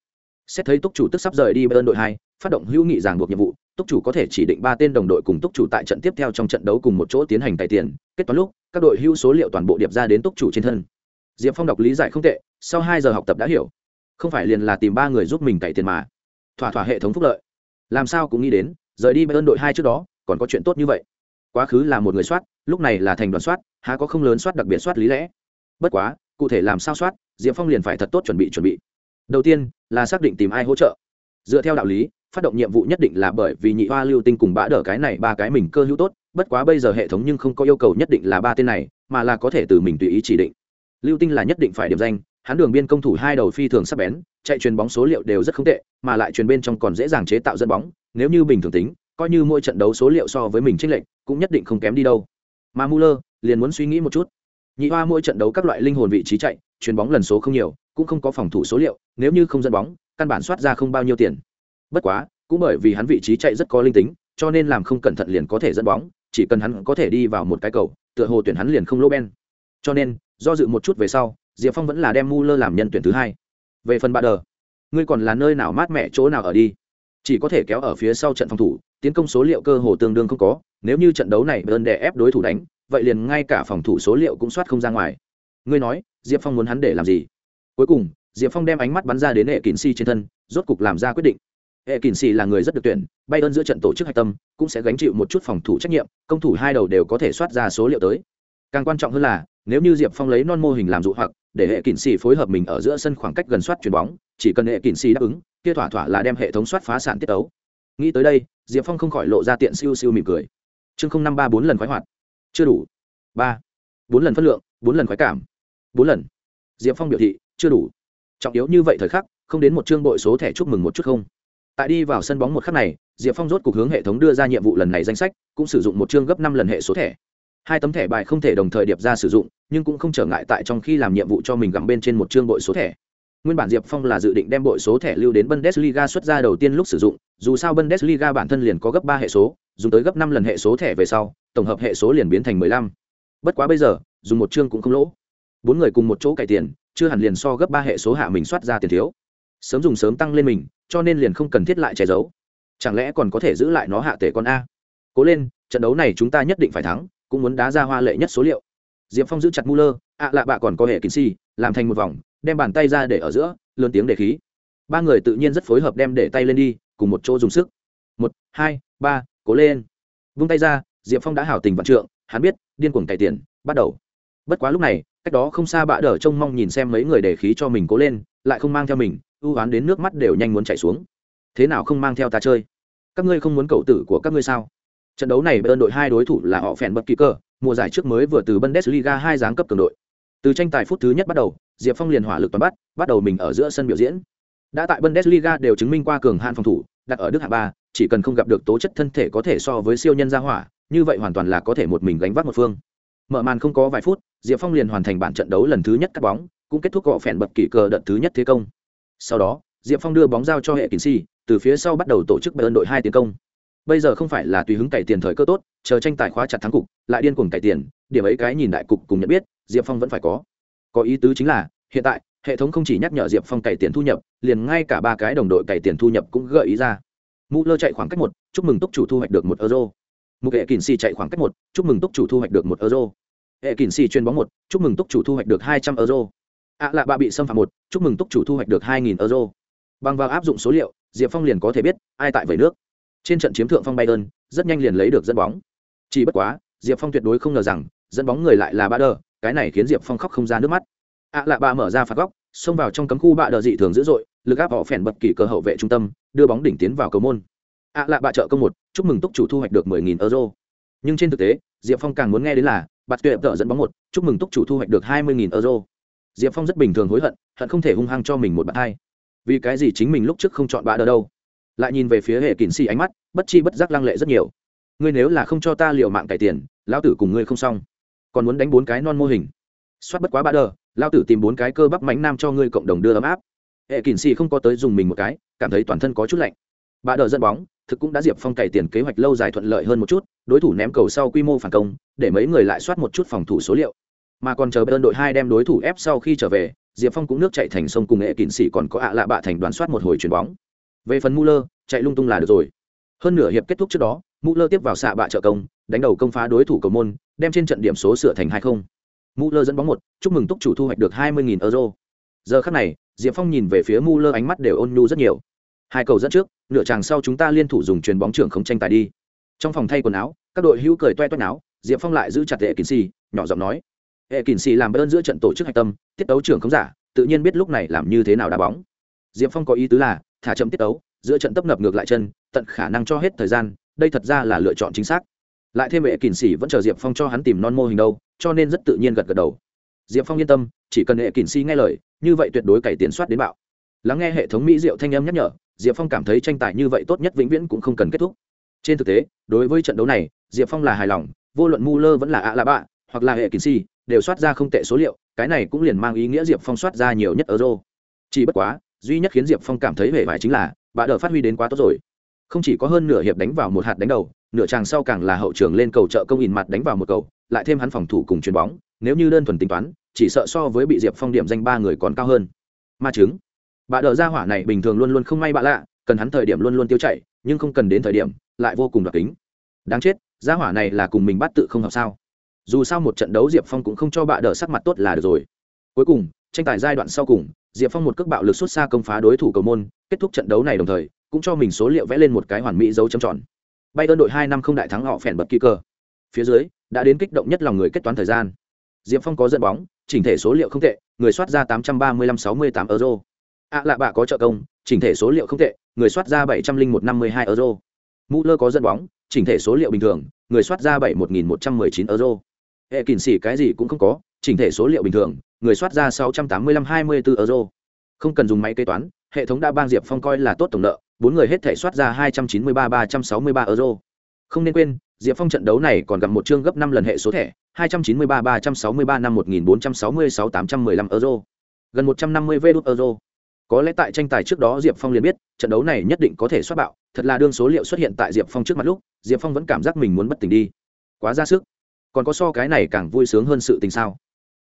S1: Xét thấy túc chủ tức sắp rời đi bên đội hai, phát động hữu nghị giảng buộc nhiệm vụ, túc chủ có thể chỉ định ba tên đồng đội cùng túc chủ tại trận tiếp theo trong trận đấu cùng một chỗ tiến hành tài tiền. Kết toán lúc, các đội hữu số liệu toàn bộ điệp ra đến túc chủ trên thân. Diệp phong đọc lý giải không tệ, sau hai giờ học tập đã hiểu không phải liền là tìm ba người giúp mình cày tiền mà. Thỏa thỏa hệ thống phúc lợi. Làm sao cũng nghĩ đến, rời đi bên đội hai trước đó, còn có chuyện tốt như vậy. Quá khứ là một người soát, lúc này là thành đoàn soát, há có không lớn soát đặc biệt soát lý lẽ. Bất quá, cụ thể làm sao soát, diệp phong liền phải thật tốt chuẩn bị chuẩn bị. Đầu tiên, là xác định tìm ai hỗ trợ. Dựa theo đạo lý, phát động nhiệm vụ nhất định là bởi vì nhị hoa lưu tinh cùng bã đỡ cái này ba cái mình cơ hữu tốt, bất quá bây giờ hệ thống nhưng không có yêu cầu nhất định là ba tên này, mà là có thể từ mình tùy ý chỉ định. Lưu tinh là nhất định phải điểm danh hắn đường biên công thủ hai đầu phi thường sắp bén, chạy chuyền bóng số liệu đều rất không tệ, mà lại chuyền bên trong còn dễ dàng chế tạo dẫn bóng, nếu như bình thường tính, coi như mỗi trận đấu số liệu so với mình tranh lệch, cũng nhất định không kém đi đâu. Mà Muller liền muốn suy nghĩ một chút. Nhị hoa mỗi trận đấu các loại linh hồn vị trí chạy, chuyền bóng lần số không nhiều, cũng không có phòng thủ số liệu, nếu như không dẫn bóng, căn bản soát ra không bao nhiêu tiền. Bất quá, cũng bởi vì hắn vị trí chạy rất có linh tính, cho nên làm không cẩn thận liền có thể dẫn bóng, chỉ cần hắn có thể đi vào một cái cầu, tựa hồ tuyển hắn liền không lỗ ben. Cho nên, do dự một chút về sau diệp phong vẫn là đem mu lơ làm nhân tuyển thứ hai. Về phần bà đờ ngươi còn là nơi nào mát mẻ chỗ nào ở đi? Chỉ có thể kéo ở phía sau trận phòng thủ, tiến công số liệu cơ hồ tương đương không có, nếu như trận đấu này bơn đè ép đối thủ đánh, vậy liền ngay cả phòng thủ số liệu cũng soát không ra ngoài. Ngươi nói, diệp phong muốn hắn để làm gì? Cuối cùng, diệp phong đem ánh mắt bắn ra đến hệ kín si trên thân, rốt cục làm ra quyết định. Hệ kín si là người rất được tuyển bay ơn giữa trận tổ chức hạch tâm, cũng sẽ gánh chịu một chút phòng thủ trách nhiệm, công thủ hai đầu đều có thể soát ra số liệu tới. Càng quan trọng hơn là, nếu như diệp phong lấy non mô hình làm dụ hoặc để hệ kỉnh xì phối hợp mình ở giữa sân khoảng cách gần soát chuyền bóng, chỉ cần hệ kỉnh xì đáp ứng, kia thỏa thỏa là đem hệ thống soát phá sản tiết tấu. nghĩ tới đây, diệp phong không khỏi lộ ra tiện siêu siêu mỉm cười. Chương không năm ba bốn lần khoái hoạt. Chưa đủ. Ba. Bốn lần phân lượng, bốn lần khoái cảm. Bốn lần. Diệp phong biểu thị, chưa đủ. Trọng yếu như vậy thời khắc, không đến một chương bội số thẻ chúc mừng một chút không? Tại đi vào sân bóng một khắc này, diệp phong rốt cuộc hướng hệ thống đưa ra nhiệm vụ lần này danh sách, cũng sử dụng một chương gấp năm lần hệ số thẻ hai tấm thẻ bài không thể đồng thời điệp ra sử dụng nhưng cũng không trở ngại tại trong khi làm nhiệm vụ cho mình gặm bên trên một chương bội số thẻ Nguyên bản Diệp Phong là dự định đem bội số thẻ lưu đến Bundesliga xuất ra đầu tiên lúc sử dụng, dù sao Bundesliga bản thân liền có gấp ba hệ số, dùng tới gấp năm lần hệ số thẻ về sau, tổng hợp hệ số liền biến thành mười lăm. Bất quá bây giờ, dùng một chương cũng không lỗ. Bốn người cùng một chỗ cải tiền, chưa hẳn liền so gấp ba hệ số hạ mình soát ra tiền thiếu. Sớm dùng sớm tăng lên mình, cho nên liền không cần thiết lại che giấu. Chẳng lẽ còn có thể giữ lại nó hạ tệ con a? Cố lên, trận đấu này chúng ta nhất định phải thắng, cũng muốn đá ra hoa lệ nhất số liệu. Diệp Phong giữ chặt Muller, ạ lạ bạ còn có hệ kín si, làm thành một vòng, đem bàn tay ra để ở giữa lớn tiếng để khí. Ba người tự nhiên rất phối hợp đem để tay lên đi cùng một chỗ dùng sức. Một hai ba cố lên. Vung tay ra diệp phong đã hảo tình vạn trượng hắn biết điên cuồng cày tiền bắt đầu. Bất quá lúc này cách đó không xa bạ đờ trông mong nhìn xem mấy người để khí cho mình cố lên lại không mang theo mình ưu oán đến nước mắt đều nhanh muốn chảy xuống. Thế nào không mang theo ta chơi? Các ngươi không muốn cậu tử của các ngươi sao? Trận đấu này bên đội hai đối thủ là họ phèn bật kỳ cơ mùa giải trước mới vừa từ bundesliga hai giáng cấp cường đội. Từ tranh tài phút thứ nhất bắt đầu, diệp phong liền hỏa lực toàn bắt bắt đầu mình ở giữa sân biểu diễn. Đã tại bundesliga đều chứng minh qua cường hạn phòng thủ, đặt ở đức hạ ba, chỉ cần không gặp được tố chất thân thể có thể so với siêu nhân gia hỏa, như vậy hoàn toàn là có thể một mình gánh vác một phương. Mở màn không có vài phút, diệp phong liền hoàn thành bản trận đấu lần thứ nhất cắt bóng, cũng kết thúc gọ phèn bật kỷ cờ đợt thứ nhất thế công. Sau đó, diệp phong đưa bóng giao cho hệ kín si từ phía sau bắt đầu tổ chức bayern đội hai tiến công bây giờ không phải là tùy hứng cày tiền thời cơ tốt, chờ tranh tài khóa chặt thắng cục, lại điên cuồng cày tiền, điểm ấy cái nhìn đại cục cùng nhận biết, diệp phong vẫn phải có. Có ý tứ chính là, hiện tại, hệ thống không chỉ nhắc nhở diệp phong cày tiền thu nhập, liền ngay cả ba cái đồng đội cày tiền thu nhập cũng gợi ý ra. Mũ lơ chạy khoảng cách một, chúc mừng túc chủ thu hoạch được một euro. Một hệ kỳn xì chạy khoảng cách một, chúc mừng túc chủ thu hoạch được một euro. Hệ kỳn xì chuyên bóng một, chúc mừng túc chủ thu hoạch được hai trăm euro. Ạ lạ bạ bị xâm phạm một, chúc mừng túc chủ thu hoạch được hai nghìn euro. Bằng vào áp dụng số liệu, diệp phong liền có thể biết, ai tại vẩy nước trên trận chiếm thượng phong bay đơn rất nhanh liền lấy được dẫn bóng. Chỉ bất quá, diệp phong tuyệt đối không ngờ rằng, dẫn bóng người lại là ba đờ, cái này khiến diệp phong khóc không ra nước mắt. Ạ lạ bạ mở ra phạt góc, xông vào trong cấm khu bạ đờ dị thường dữ dội, lực áp họ phèn bật kỳ cơ hậu vệ trung tâm, đưa bóng đỉnh tiến vào cầu môn. Ạ lạ bạ trợ công một, chúc mừng túc chủ thu hoạch được mười nghìn euro. Nhưng trên thực tế, diệp phong càng muốn nghe đến là, bạt tuyệt tợ dẫn bóng một, chúc mừng túc chủ thu hoạch được hai mươi nghìn euro. Diệp phong rất bình thường hối hận hận không thể hung hăng cho mình một bạn hai vì cái gì chính mình lúc trước không chọn bạ đờ đâu? Lại nhìn về phía hệ kỳn xì ánh mắt, bất chi bất giác lăng lệ rất nhiều. Ngươi nếu là không cho ta liệu mạng cải tiền, lão tử cùng ngươi không xong. Còn muốn đánh bốn cái non mô hình. Soát bất quá bạ đờ, lão tử tìm bốn cái cơ bắp mánh nam cho ngươi cộng đồng đưa ấm áp. Hệ kỳn xì không có tới dùng mình một cái, cảm thấy toàn thân có chút lạnh. Bạ đờ dẫn bóng, thực cũng đã diệp phong cày tiền kế hoạch lâu dài thuận lợi hơn một chút, đối thủ ném cầu sau quy mô phản công, để mấy người lại soát một chút phòng thủ số liệu. Mà còn chờ bên đội hai đem đối thủ ép sau khi trở về, diệp phong cũng nước chạy thành sông cùng hệ kỵ xì còn có ạ lạ bạ thành đoàn soát một hồi chuyền bóng về phần Muller, chạy lung tung là được rồi. Hơn nửa hiệp kết thúc trước đó Muller tiếp vào xạ bạ trợ công đánh đầu công phá đối thủ cầu môn đem trên trận điểm số sửa thành hai không. Muller dẫn bóng một chúc mừng túc chủ thu hoạch được hai mươi euro. Giờ khắc này diệp phong nhìn về phía Muller ánh mắt đều ôn nhu rất nhiều. Hai cầu dẫn trước nửa chàng sau chúng ta liên thủ dùng chuyền bóng trưởng không tranh tài đi. Trong phòng thay quần áo các đội hữu cười toe toét áo diệp phong lại giữ chặt hệ kín xì nhỏ giọng nói. Hệ kín xì làm ơn giữa trận tổ chức hạch tâm tiết đấu trưởng không giả tự nhiên biết lúc này làm như thế nào đá bóng. Diệp phong có ý tứ là thả chậm tiết đấu, giữa trận tấp nập ngược lại chân tận khả năng cho hết thời gian đây thật ra là lựa chọn chính xác. Lại thêm vệ kín sĩ vẫn chờ diệp phong cho hắn tìm non mô hình đâu cho nên rất tự nhiên gật gật đầu. Diệp phong yên tâm chỉ cần hệ kín sĩ nghe lời như vậy tuyệt đối cải tiến soát đến bạo. Lắng nghe hệ thống mỹ diệu thanh âm nhắc nhở diệp phong cảm thấy tranh tài như vậy tốt nhất vĩnh viễn cũng không cần kết thúc. Trên thực tế đối với trận đấu này diệp phong là hài lòng vô luận mu lơ vẫn là ạ là bạ hoặc là hệ kín sĩ đều soát ra không tệ số liệu cái này cũng liền mang ý nghĩa diệp phong soát ra nhiều nhất euro. Chỉ bất quá duy nhất khiến diệp phong cảm thấy vẻ vải chính là, bà đờ phát huy đến quá tốt rồi. Không chỉ có hơn nửa hiệp đánh vào một hạt đánh đầu, nửa chàng sau càng là hậu trường lên cầu trợ công in mặt đánh vào một cầu, lại thêm hắn phòng thủ cùng chuyền bóng, nếu như đơn thuần tính toán, chỉ sợ so với bị diệp phong điểm danh ba người còn cao hơn. Ma chứng. Bà đỡ ra hỏa này bình thường luôn luôn không may bạ lạ, cần hắn thời điểm luôn luôn tiêu chảy nhưng không cần đến thời điểm, lại vô cùng đặc tính đáng chết gia hỏa này là cùng mình bắt tự không hợp sao. Dù sao một trận đấu diệp phong cũng không cho bạ đỡ sắc mặt tốt là được rồi. Cuối cùng, tranh tài giai đoạn sau cùng diệp phong một cước bạo lực xuất xa công phá đối thủ cầu môn, kết thúc trận đấu này đồng thời, cũng cho mình số liệu vẽ lên một cái hoàn mỹ dấu chấm tròn. Bay ơn đội hai năm không đại thắng họ phèn bật kỳ cơ phía dưới, đã đến kích động nhất lòng người kết toán thời gian. Diệp phong có dẫn bóng, chỉnh thể số liệu không tệ, người soát ra tám trăm ba mươi lăm sáu mươi tám euro. Ạ lạ bạ có trợ công, chỉnh thể số liệu không tệ, người soát ra bảy trăm linh một năm mươi hai euro. Mũ lơ có dẫn bóng, chỉnh thể số liệu bình thường, người soát ra bảy một nghìn một trăm mười chín euro. Hệ kỳn xỉ cái gì cũng không có, chỉnh thể số liệu bình thường người soát ra sáu trăm tám mươi lăm hai mươi bốn euro. Không cần dùng máy kế toán, hệ thống đã bang diệp phong coi là tốt tổng nợ, bốn người hết thể soát ra hai trăm chín mươi ba ba trăm sáu mươi ba euro. Không nên quên, diệp phong trận đấu này còn gặp một chương gấp năm lần hệ số thẻ, hai trăm chín mươi ba ba trăm sáu mươi ba năm một nghìn bốn trăm sáu mươi sáu tám trăm mười lăm euro. Gần một trăm euro. Có lẽ tại tranh tài trước đó diệp phong liền biết, trận đấu này nhất định có thể xoát bạo, thật là đương số liệu xuất hiện tại diệp phong trước mặt lúc, diệp phong vẫn cảm giác mình muốn bất tỉnh đi. Quá ra sức. Còn có so cái này càng vui sướng hơn sự tình sao?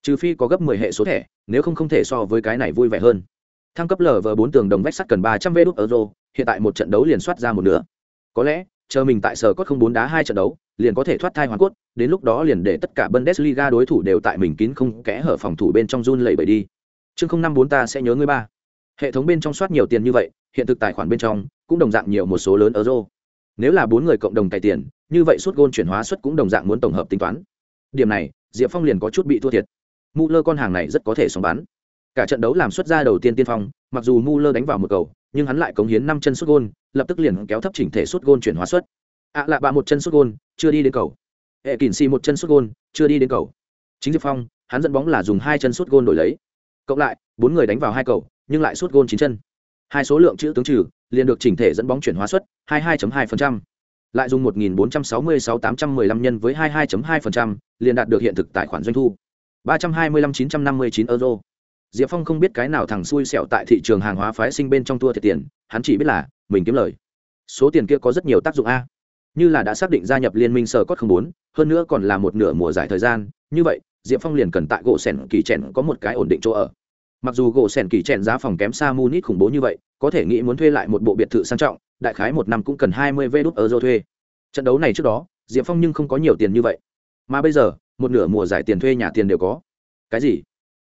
S1: Trừ phi có gấp mười hệ số thẻ, nếu không không thể so với cái này vui vẻ hơn. Thăng cấp lờ vờ bốn tường đồng vách sắt cần ba trăm vê đốt euro, hiện tại một trận đấu liền soát ra một nửa. Có lẽ, chờ mình tại sở cốt không bốn đá hai trận đấu, liền có thể thoát thai hoàn cốt, đến lúc đó liền để tất cả bundesliga đối thủ đều tại mình kín không kẽ hở phòng thủ bên trong run lẩy bẩy đi. Chương không năm bốn ta sẽ nhớ ngươi ba. Hệ thống bên trong soát nhiều tiền như vậy, hiện thực tài khoản bên trong cũng đồng dạng nhiều một số lớn euro. Nếu là bốn người cộng đồng cày tiền, như vậy suất gôn chuyển hóa suất cũng đồng dạng muốn tổng hợp tính toán. Điểm này, diệp phong liền có chút bị thua thiệt mu lơ con hàng này rất có thể sống bán cả trận đấu làm xuất ra đầu tiên tiên phong mặc dù mu lơ đánh vào một cầu nhưng hắn lại cống hiến năm chân xuất gôn lập tức liền kéo thấp chỉnh thể xuất gôn chuyển hóa suất ạ à lạ bạ một chân xuất gôn chưa đi đến cầu. Hệ kỳn xì một chân xuất gôn chưa đi đến cầu. Chính diệp phong hắn dẫn bóng là dùng hai chân xuất gôn đổi lấy. Cộng lại bốn người đánh vào hai cầu nhưng lại xuất gôn chín chân. Hai số lượng chữ tướng trừ liền được chỉnh thể dẫn bóng chuyển hóa suất 22.2%. lại dùng 1.466.815 nhân với 22.2%, liền đạt được hiện thực tài khoản doanh thu. 325.959 euro. Diệp phong không biết cái nào thằng xui xẻo tại thị trường hàng hóa phái sinh bên trong tua thiệt tiền, hắn chỉ biết là mình kiếm lời. Số tiền kia có rất nhiều tác dụng a. Như là đã xác định gia nhập liên minh sở cốt không bốn hơn nữa còn là một nửa mùa giải thời gian, như vậy, diệp phong liền cần tại gỗ sẻn kỳ chèn có một cái ổn định chỗ ở. Mặc dù gỗ sẻn kỳ chèn giá phòng kém xa munich khủng bố như vậy, có thể nghĩ muốn thuê lại một bộ biệt thự sang trọng, đại khái một năm cũng cần hai mươi euro thuê. Trận đấu này trước đó, diệp phong nhưng không có nhiều tiền như vậy. Mà bây giờ một nửa mùa giải tiền thuê nhà tiền đều có. Cái gì?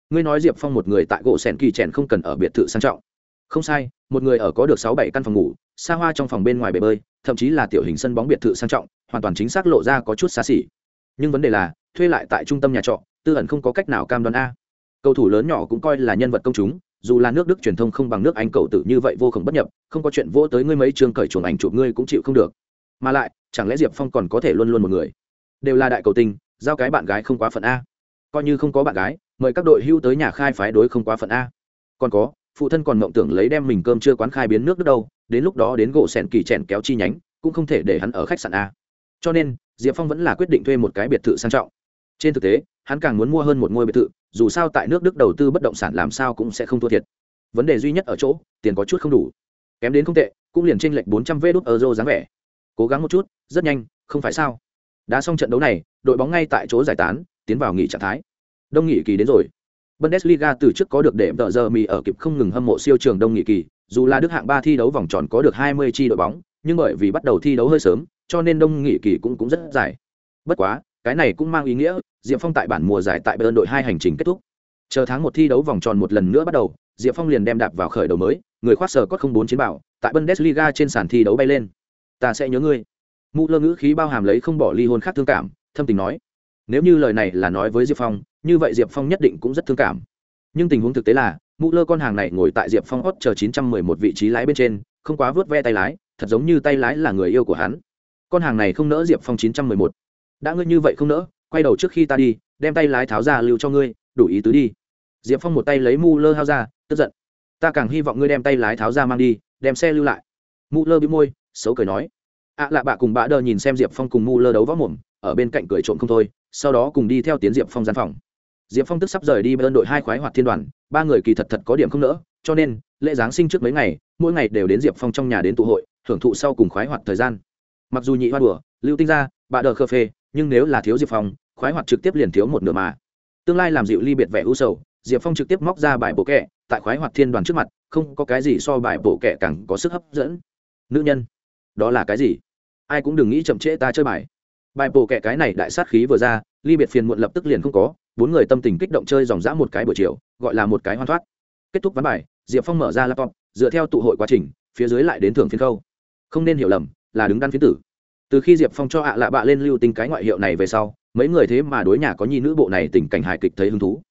S1: Ngươi nói diệp phong một người tại gỗ sẻn kỳ trẻn không cần ở biệt thự sang trọng. Không sai, một người ở có được sáu bảy căn phòng ngủ, xa hoa trong phòng bên ngoài bể bơi, thậm chí là tiểu hình sân bóng biệt thự sang trọng, hoàn toàn chính xác lộ ra có chút xa xỉ. Nhưng vấn đề là, thuê lại tại trung tâm nhà trọ, tư ẩn không có cách nào cam đoan a. Cầu thủ lớn nhỏ cũng coi là nhân vật công chúng, dù là nước đức truyền thông không bằng nước anh cầu tử như vậy vô cùng bất nhập, không có chuyện vô tới ngươi mấy trường cởi chuồng ảnh chụp ngươi cũng chịu không được. Mà lại, chẳng lẽ diệp phong còn có thể luôn luôn một người? Đều là đại cầu tình giao cái bạn gái không quá phận a. Coi như không có bạn gái, mời các đội hưu tới nhà khai phái đối không quá phận a. Còn có, phụ thân còn mộng tưởng lấy đem mình cơm chưa quán khai biến nước đất đâu đến lúc đó đến gỗ sẹn kỳ chèn kéo chi nhánh, cũng không thể để hắn ở khách sạn a. Cho nên, diệp phong vẫn là quyết định thuê một cái biệt thự sang trọng. Trên thực tế, hắn càng muốn mua hơn một ngôi biệt thự, dù sao tại nước đức đầu tư bất động sản làm sao cũng sẽ không thua thiệt. Vấn đề duy nhất ở chỗ, tiền có chút không đủ. Kém đến không tệ, cũng liền tranh lệch bốn trăm vê đốt euro dáng vẻ. Cố gắng một chút, rất nhanh, không phải sao? Đã xong trận đấu này, đội bóng ngay tại chỗ giải tán, tiến vào nghỉ trạng thái. Đông nghị kỳ đến rồi. Bundesliga từ trước có được để tờ giờ mì ở kịp không ngừng hâm mộ siêu trường đông nghị kỳ, dù là đức hạng ba thi đấu vòng tròn có được hai mươi chi đội bóng, nhưng bởi vì bắt đầu thi đấu hơi sớm, cho nên đông nghị kỳ cũng cũng rất dài. Bất quá, cái này cũng mang ý nghĩa, diệp phong tại bản mùa giải tại bayern đội hai hành trình kết thúc. Chờ tháng một thi đấu vòng tròn một lần nữa bắt đầu, diệp phong liền đem đạp vào khởi đầu mới, người khoác sờ có không bốn chiến bảo, tại bundesliga trên sàn thi đấu bay lên. Ta sẽ nhớ ngươi mụ lơ ngữ khí bao hàm lấy không bỏ ly hôn khác thương cảm, thâm tình nói, nếu như lời này là nói với diệp phong, như vậy diệp phong nhất định cũng rất thương cảm. Nhưng tình huống thực tế là, mụ lơ con hàng này ngồi tại diệp phong hót chờ chín trăm mười một vị trí lái bên trên, không quá vớt ve tay lái, thật giống như tay lái là người yêu của hắn. Con hàng này không nỡ diệp phong chín trăm mười một. Đã ngươi như vậy không nỡ, quay đầu trước khi ta đi, đem tay lái tháo ra lưu cho ngươi, đủ ý tứ đi. Diệp phong một tay lấy mu lơ hao ra, tức giận, ta càng hy vọng ngươi đem tay lái tháo ra mang đi, đem xe lưu lại. Mu lơ bị môi, xấu cười nói ạ à lạ bạ cùng bạ đờ nhìn xem diệp phong cùng mu lơ đấu võ mồm, ở bên cạnh cười trộm không thôi, sau đó cùng đi theo tiến diệp phong gian phòng. Diệp phong tức sắp rời đi bên đội hai khoái hoạt thiên đoàn, ba người kỳ thật thật có điểm không nỡ, cho nên, lễ giáng sinh trước mấy ngày, mỗi ngày đều đến diệp phong trong nhà đến tụ hội hưởng thụ sau cùng khoái hoạt thời gian. Mặc dù nhị hoa đùa, lưu tinh ra, bạ đờ khơ phê, nhưng nếu là thiếu diệp phong, khoái hoạt trực tiếp liền thiếu một nửa mà. Tương lai làm dịu ly biệt vẻ u sầu, diệp phong trực tiếp móc ra bài bộ kẹ, tại khoái hoạt thiên đoàn trước mặt, không có cái gì so bài bộ kẹ càng có sức hấp dẫn. Nữ nhân đó là cái gì? Ai cũng đừng nghĩ chậm trễ ta chơi bài. Bài bổ kẹ cái này đại sát khí vừa ra, ly biệt phiền muộn lập tức liền không có, bốn người tâm tình kích động chơi dòng dã một cái buổi chiều, gọi là một cái hoan thoát. Kết thúc ván bài, diệp phong mở ra laptop, dựa theo tụ hội quá trình, phía dưới lại đến thưởng phiên khâu. Không nên hiểu lầm, là đứng đắn phiến tử. Từ khi diệp phong cho ạ lạ bạ lên lưu tình cái ngoại hiệu này về sau, mấy người thế mà đối nhà có nhi nữ bộ này tình cảnh hài kịch thấy hứng thú.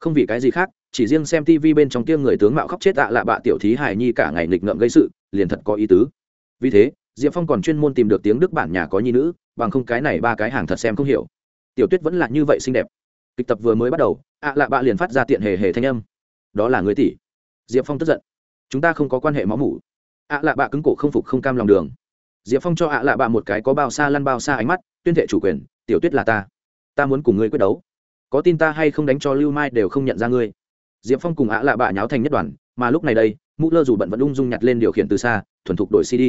S1: Không vì cái gì khác, chỉ riêng xem tv bên trong tiêm người tướng mạo khóc chết ạ lạ bạ tiểu thí hài nhi cả ngày nghịch ngợm gây sự, liền thật có ý tứ. Vì thế diệp phong còn chuyên môn tìm được tiếng đức bản nhà có nhi nữ, bằng không cái này ba cái hàng thật xem không hiểu. Tiểu tuyết vẫn là như vậy xinh đẹp. Kịch tập vừa mới bắt đầu, ạ lạ bạ liền phát ra tiện hề hề thanh âm. Đó là người tỷ. Diệp phong tức giận. Chúng ta không có quan hệ máu mủ. Ạ lạ bạ cứng cổ không phục không cam lòng đường. Diệp phong cho ạ lạ bạ một cái có bao xa lăn bao xa ánh mắt, tuyên thệ chủ quyền, tiểu tuyết là ta. Ta muốn cùng ngươi quyết đấu. Có tin ta hay không đánh cho lưu mai đều không nhận ra ngươi. Diệp phong cùng ạ lạ bạ nháo thành nhất đoàn, mà lúc này đây, mũ lơ dù bận vẫn ung dung nhặt lên điều khiển từ xa, thuần thục đổi cd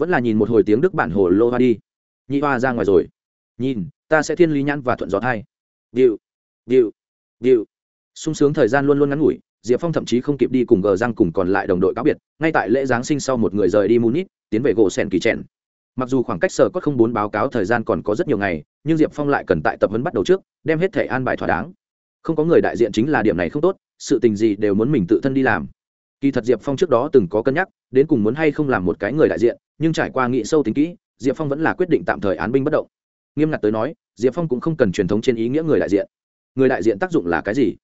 S1: vẫn là nhìn một hồi tiếng đức bản hồ lô hoa đi. Nhị hoa ra ngoài rồi. Nhìn, ta sẽ thiên lý nhãn và thuận gió thai điệu điệu điệu. Sung sướng thời gian luôn luôn ngắn ngủi, diệp phong thậm chí không kịp đi cùng gờ răng cùng còn lại đồng đội cáo biệt, ngay tại lễ giáng sinh sau một người rời đi munich, tiến về gỗ sèn kỳ trẻn mặc dù khoảng cách sở có không bốn báo cáo thời gian còn có rất nhiều ngày, nhưng diệp phong lại cần tại tập huấn bắt đầu trước, đem hết thể an bài thỏa đáng. Không có người đại diện chính là điểm này không tốt, sự tình gì đều muốn mình tự thân đi làm kỳ thật diệp phong trước đó từng có cân nhắc, đến cùng muốn hay không làm một cái người đại diện, nhưng trải qua nghị sâu tính kỹ, diệp phong vẫn là quyết định tạm thời án binh bất động. Nghiêm ngặt tới nói, diệp phong cũng không cần truyền thống trên ý nghĩa người đại diện. Người đại diện tác dụng là cái gì?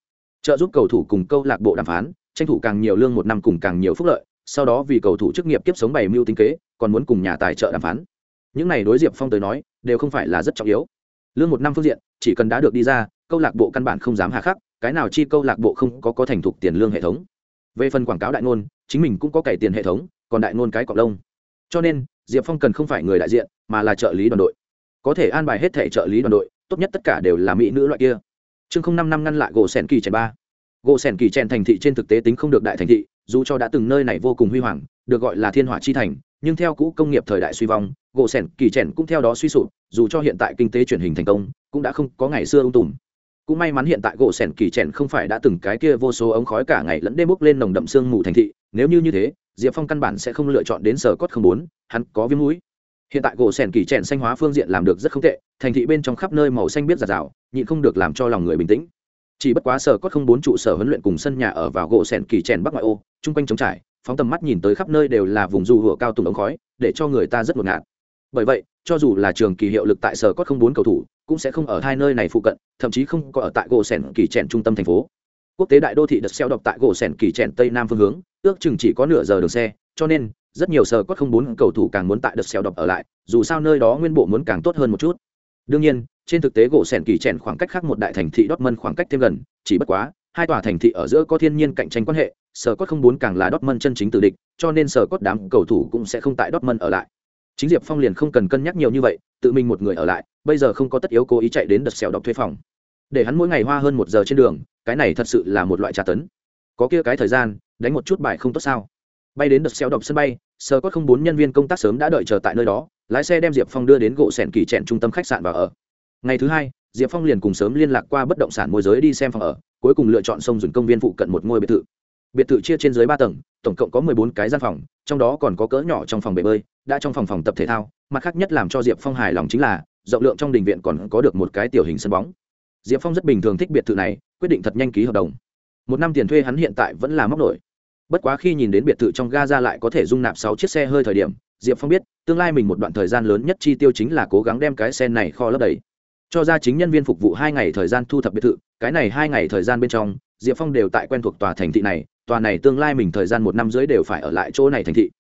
S1: Trợ giúp cầu thủ cùng câu lạc bộ đàm phán, tranh thủ càng nhiều lương một năm cùng càng nhiều phúc lợi, sau đó vì cầu thủ chức nghiệp kiếp sống bày mưu tính kế, còn muốn cùng nhà tài trợ đàm phán. Những này đối diệp phong tới nói, đều không phải là rất trọng yếu. Lương một năm phương diện, chỉ cần đã được đi ra, câu lạc bộ căn bản không dám hà khắc, cái nào chi câu lạc bộ không có có thành thục tiền lương hệ thống về phần quảng cáo đại ngôn, chính mình cũng có cày tiền hệ thống, còn đại ngôn cái cọc lông. Cho nên, diệp phong cần không phải người đại diện, mà là trợ lý đoàn đội. Có thể an bài hết thể trợ lý đoàn đội, tốt nhất tất cả đều là mỹ nữ loại kia. Chương không năm năm ngăn lại gỗ sèn kỳ chèn ba. Gỗ sèn kỳ chèn thành thị trên thực tế tính không được đại thành thị, dù cho đã từng nơi này vô cùng huy hoàng, được gọi là thiên hỏa chi thành, nhưng theo cũ công nghiệp thời đại suy vong, gỗ sèn kỳ chèn cũng theo đó suy sụp, dù cho hiện tại kinh tế truyền hình thành công, cũng đã không có ngày xưa ung tùm cũng may mắn hiện tại gỗ sẻn kỳ trẻn không phải đã từng cái kia vô số ống khói cả ngày lẫn đêm bốc lên nồng đậm sương mù thành thị, nếu như như thế, diệp phong căn bản sẽ không lựa chọn đến sở cốt không bốn hắn có viêm mũi. Hiện tại gỗ sẻn kỳ trẻn xanh hóa phương diện làm được rất không tệ, thành thị bên trong khắp nơi màu xanh biết giạt rào, nhịn không được làm cho lòng người bình tĩnh. Chỉ bất quá sở cốt không bốn trụ sở huấn luyện cùng sân nhà ở vào gỗ sẻn kỳ trẻn bắc ngoại ô, chung quanh trống trải, phóng tầm mắt nhìn tới khắp nơi đều là vùng dù hựa cao tùng ống khói, để cho người ta rất ngột ngạt. Bởi vậy cho dù là trường kỳ hiệu lực tại sở cốt không bốn cầu thủ, cũng sẽ không ở hai nơi này phụ cận, thậm chí không có ở tại gỗ sẻn kỳ trẻn trung tâm thành phố. Quốc tế đại đô thị đất xeo đọc tại gỗ sẻn kỳ trẻn tây nam phương hướng, ước chừng chỉ có nửa giờ đường xe, cho nên, rất nhiều sở cốt không bốn cầu thủ càng muốn tại đất xeo đọc ở lại, dù sao nơi đó nguyên bộ muốn càng tốt hơn một chút. Đương nhiên, trên thực tế gỗ sẻn kỳ trẻn khoảng cách khác một đại thành thị Dortmund khoảng cách thêm gần, chỉ bất quá, hai tòa thành thị ở giữa có thiên nhiên cạnh tranh quan hệ, sở cốt không bốn càng là Dortmund chân chính tử địch, cho nên sở cốt đám cầu thủ cũng sẽ không tại Dortmund ở lại chính diệp phong liền không cần cân nhắc nhiều như vậy, tự mình một người ở lại, bây giờ không có tất yếu cố ý chạy đến đợt xẻo đọc thuê phòng. Để hắn mỗi ngày hoa hơn một giờ trên đường, cái này thật sự là một loại trà tấn. Có kia cái thời gian, đánh một chút bài không tốt sao? Bay đến đợt xẻo đọc sân bay sơ có không bốn nhân viên công tác sớm đã đợi chờ tại nơi đó, lái xe đem diệp phong đưa đến gỗ sẻn kỳ trẻn trung tâm khách sạn và ở. Ngày thứ hai, diệp phong liền cùng sớm liên lạc qua bất động sản môi giới đi xem phòng ở, cuối cùng lựa chọn sông dùng công viên phụ cận một ngôi biệt thự biệt thự chia trên dưới ba tầng, tổng cộng có mười bốn cái gian phòng, trong đó còn có cỡ nhỏ trong phòng bể bơi, đã trong phòng phòng tập thể thao, mặt khác nhất làm cho diệp phong hài lòng chính là, rộng lượng trong đình viện còn có được một cái tiểu hình sân bóng. Diệp phong rất bình thường thích biệt thự này, quyết định thật nhanh ký hợp đồng. Một năm tiền thuê hắn hiện tại vẫn là móc nổi. Bất quá khi nhìn đến biệt thự trong ga ra lại có thể dung nạp sáu chiếc xe hơi thời điểm, diệp phong biết, tương lai mình một đoạn thời gian lớn nhất chi tiêu chính là cố gắng đem cái xe này kho lấp đầy. Cho ra chính nhân viên phục vụ hai ngày thời gian thu thập biệt thự, cái này hai ngày thời gian bên trong diệp phong đều tại quen thuộc tòa thành thị này, tòa này tương lai mình thời gian một năm dưới đều phải ở lại chỗ này thành thị.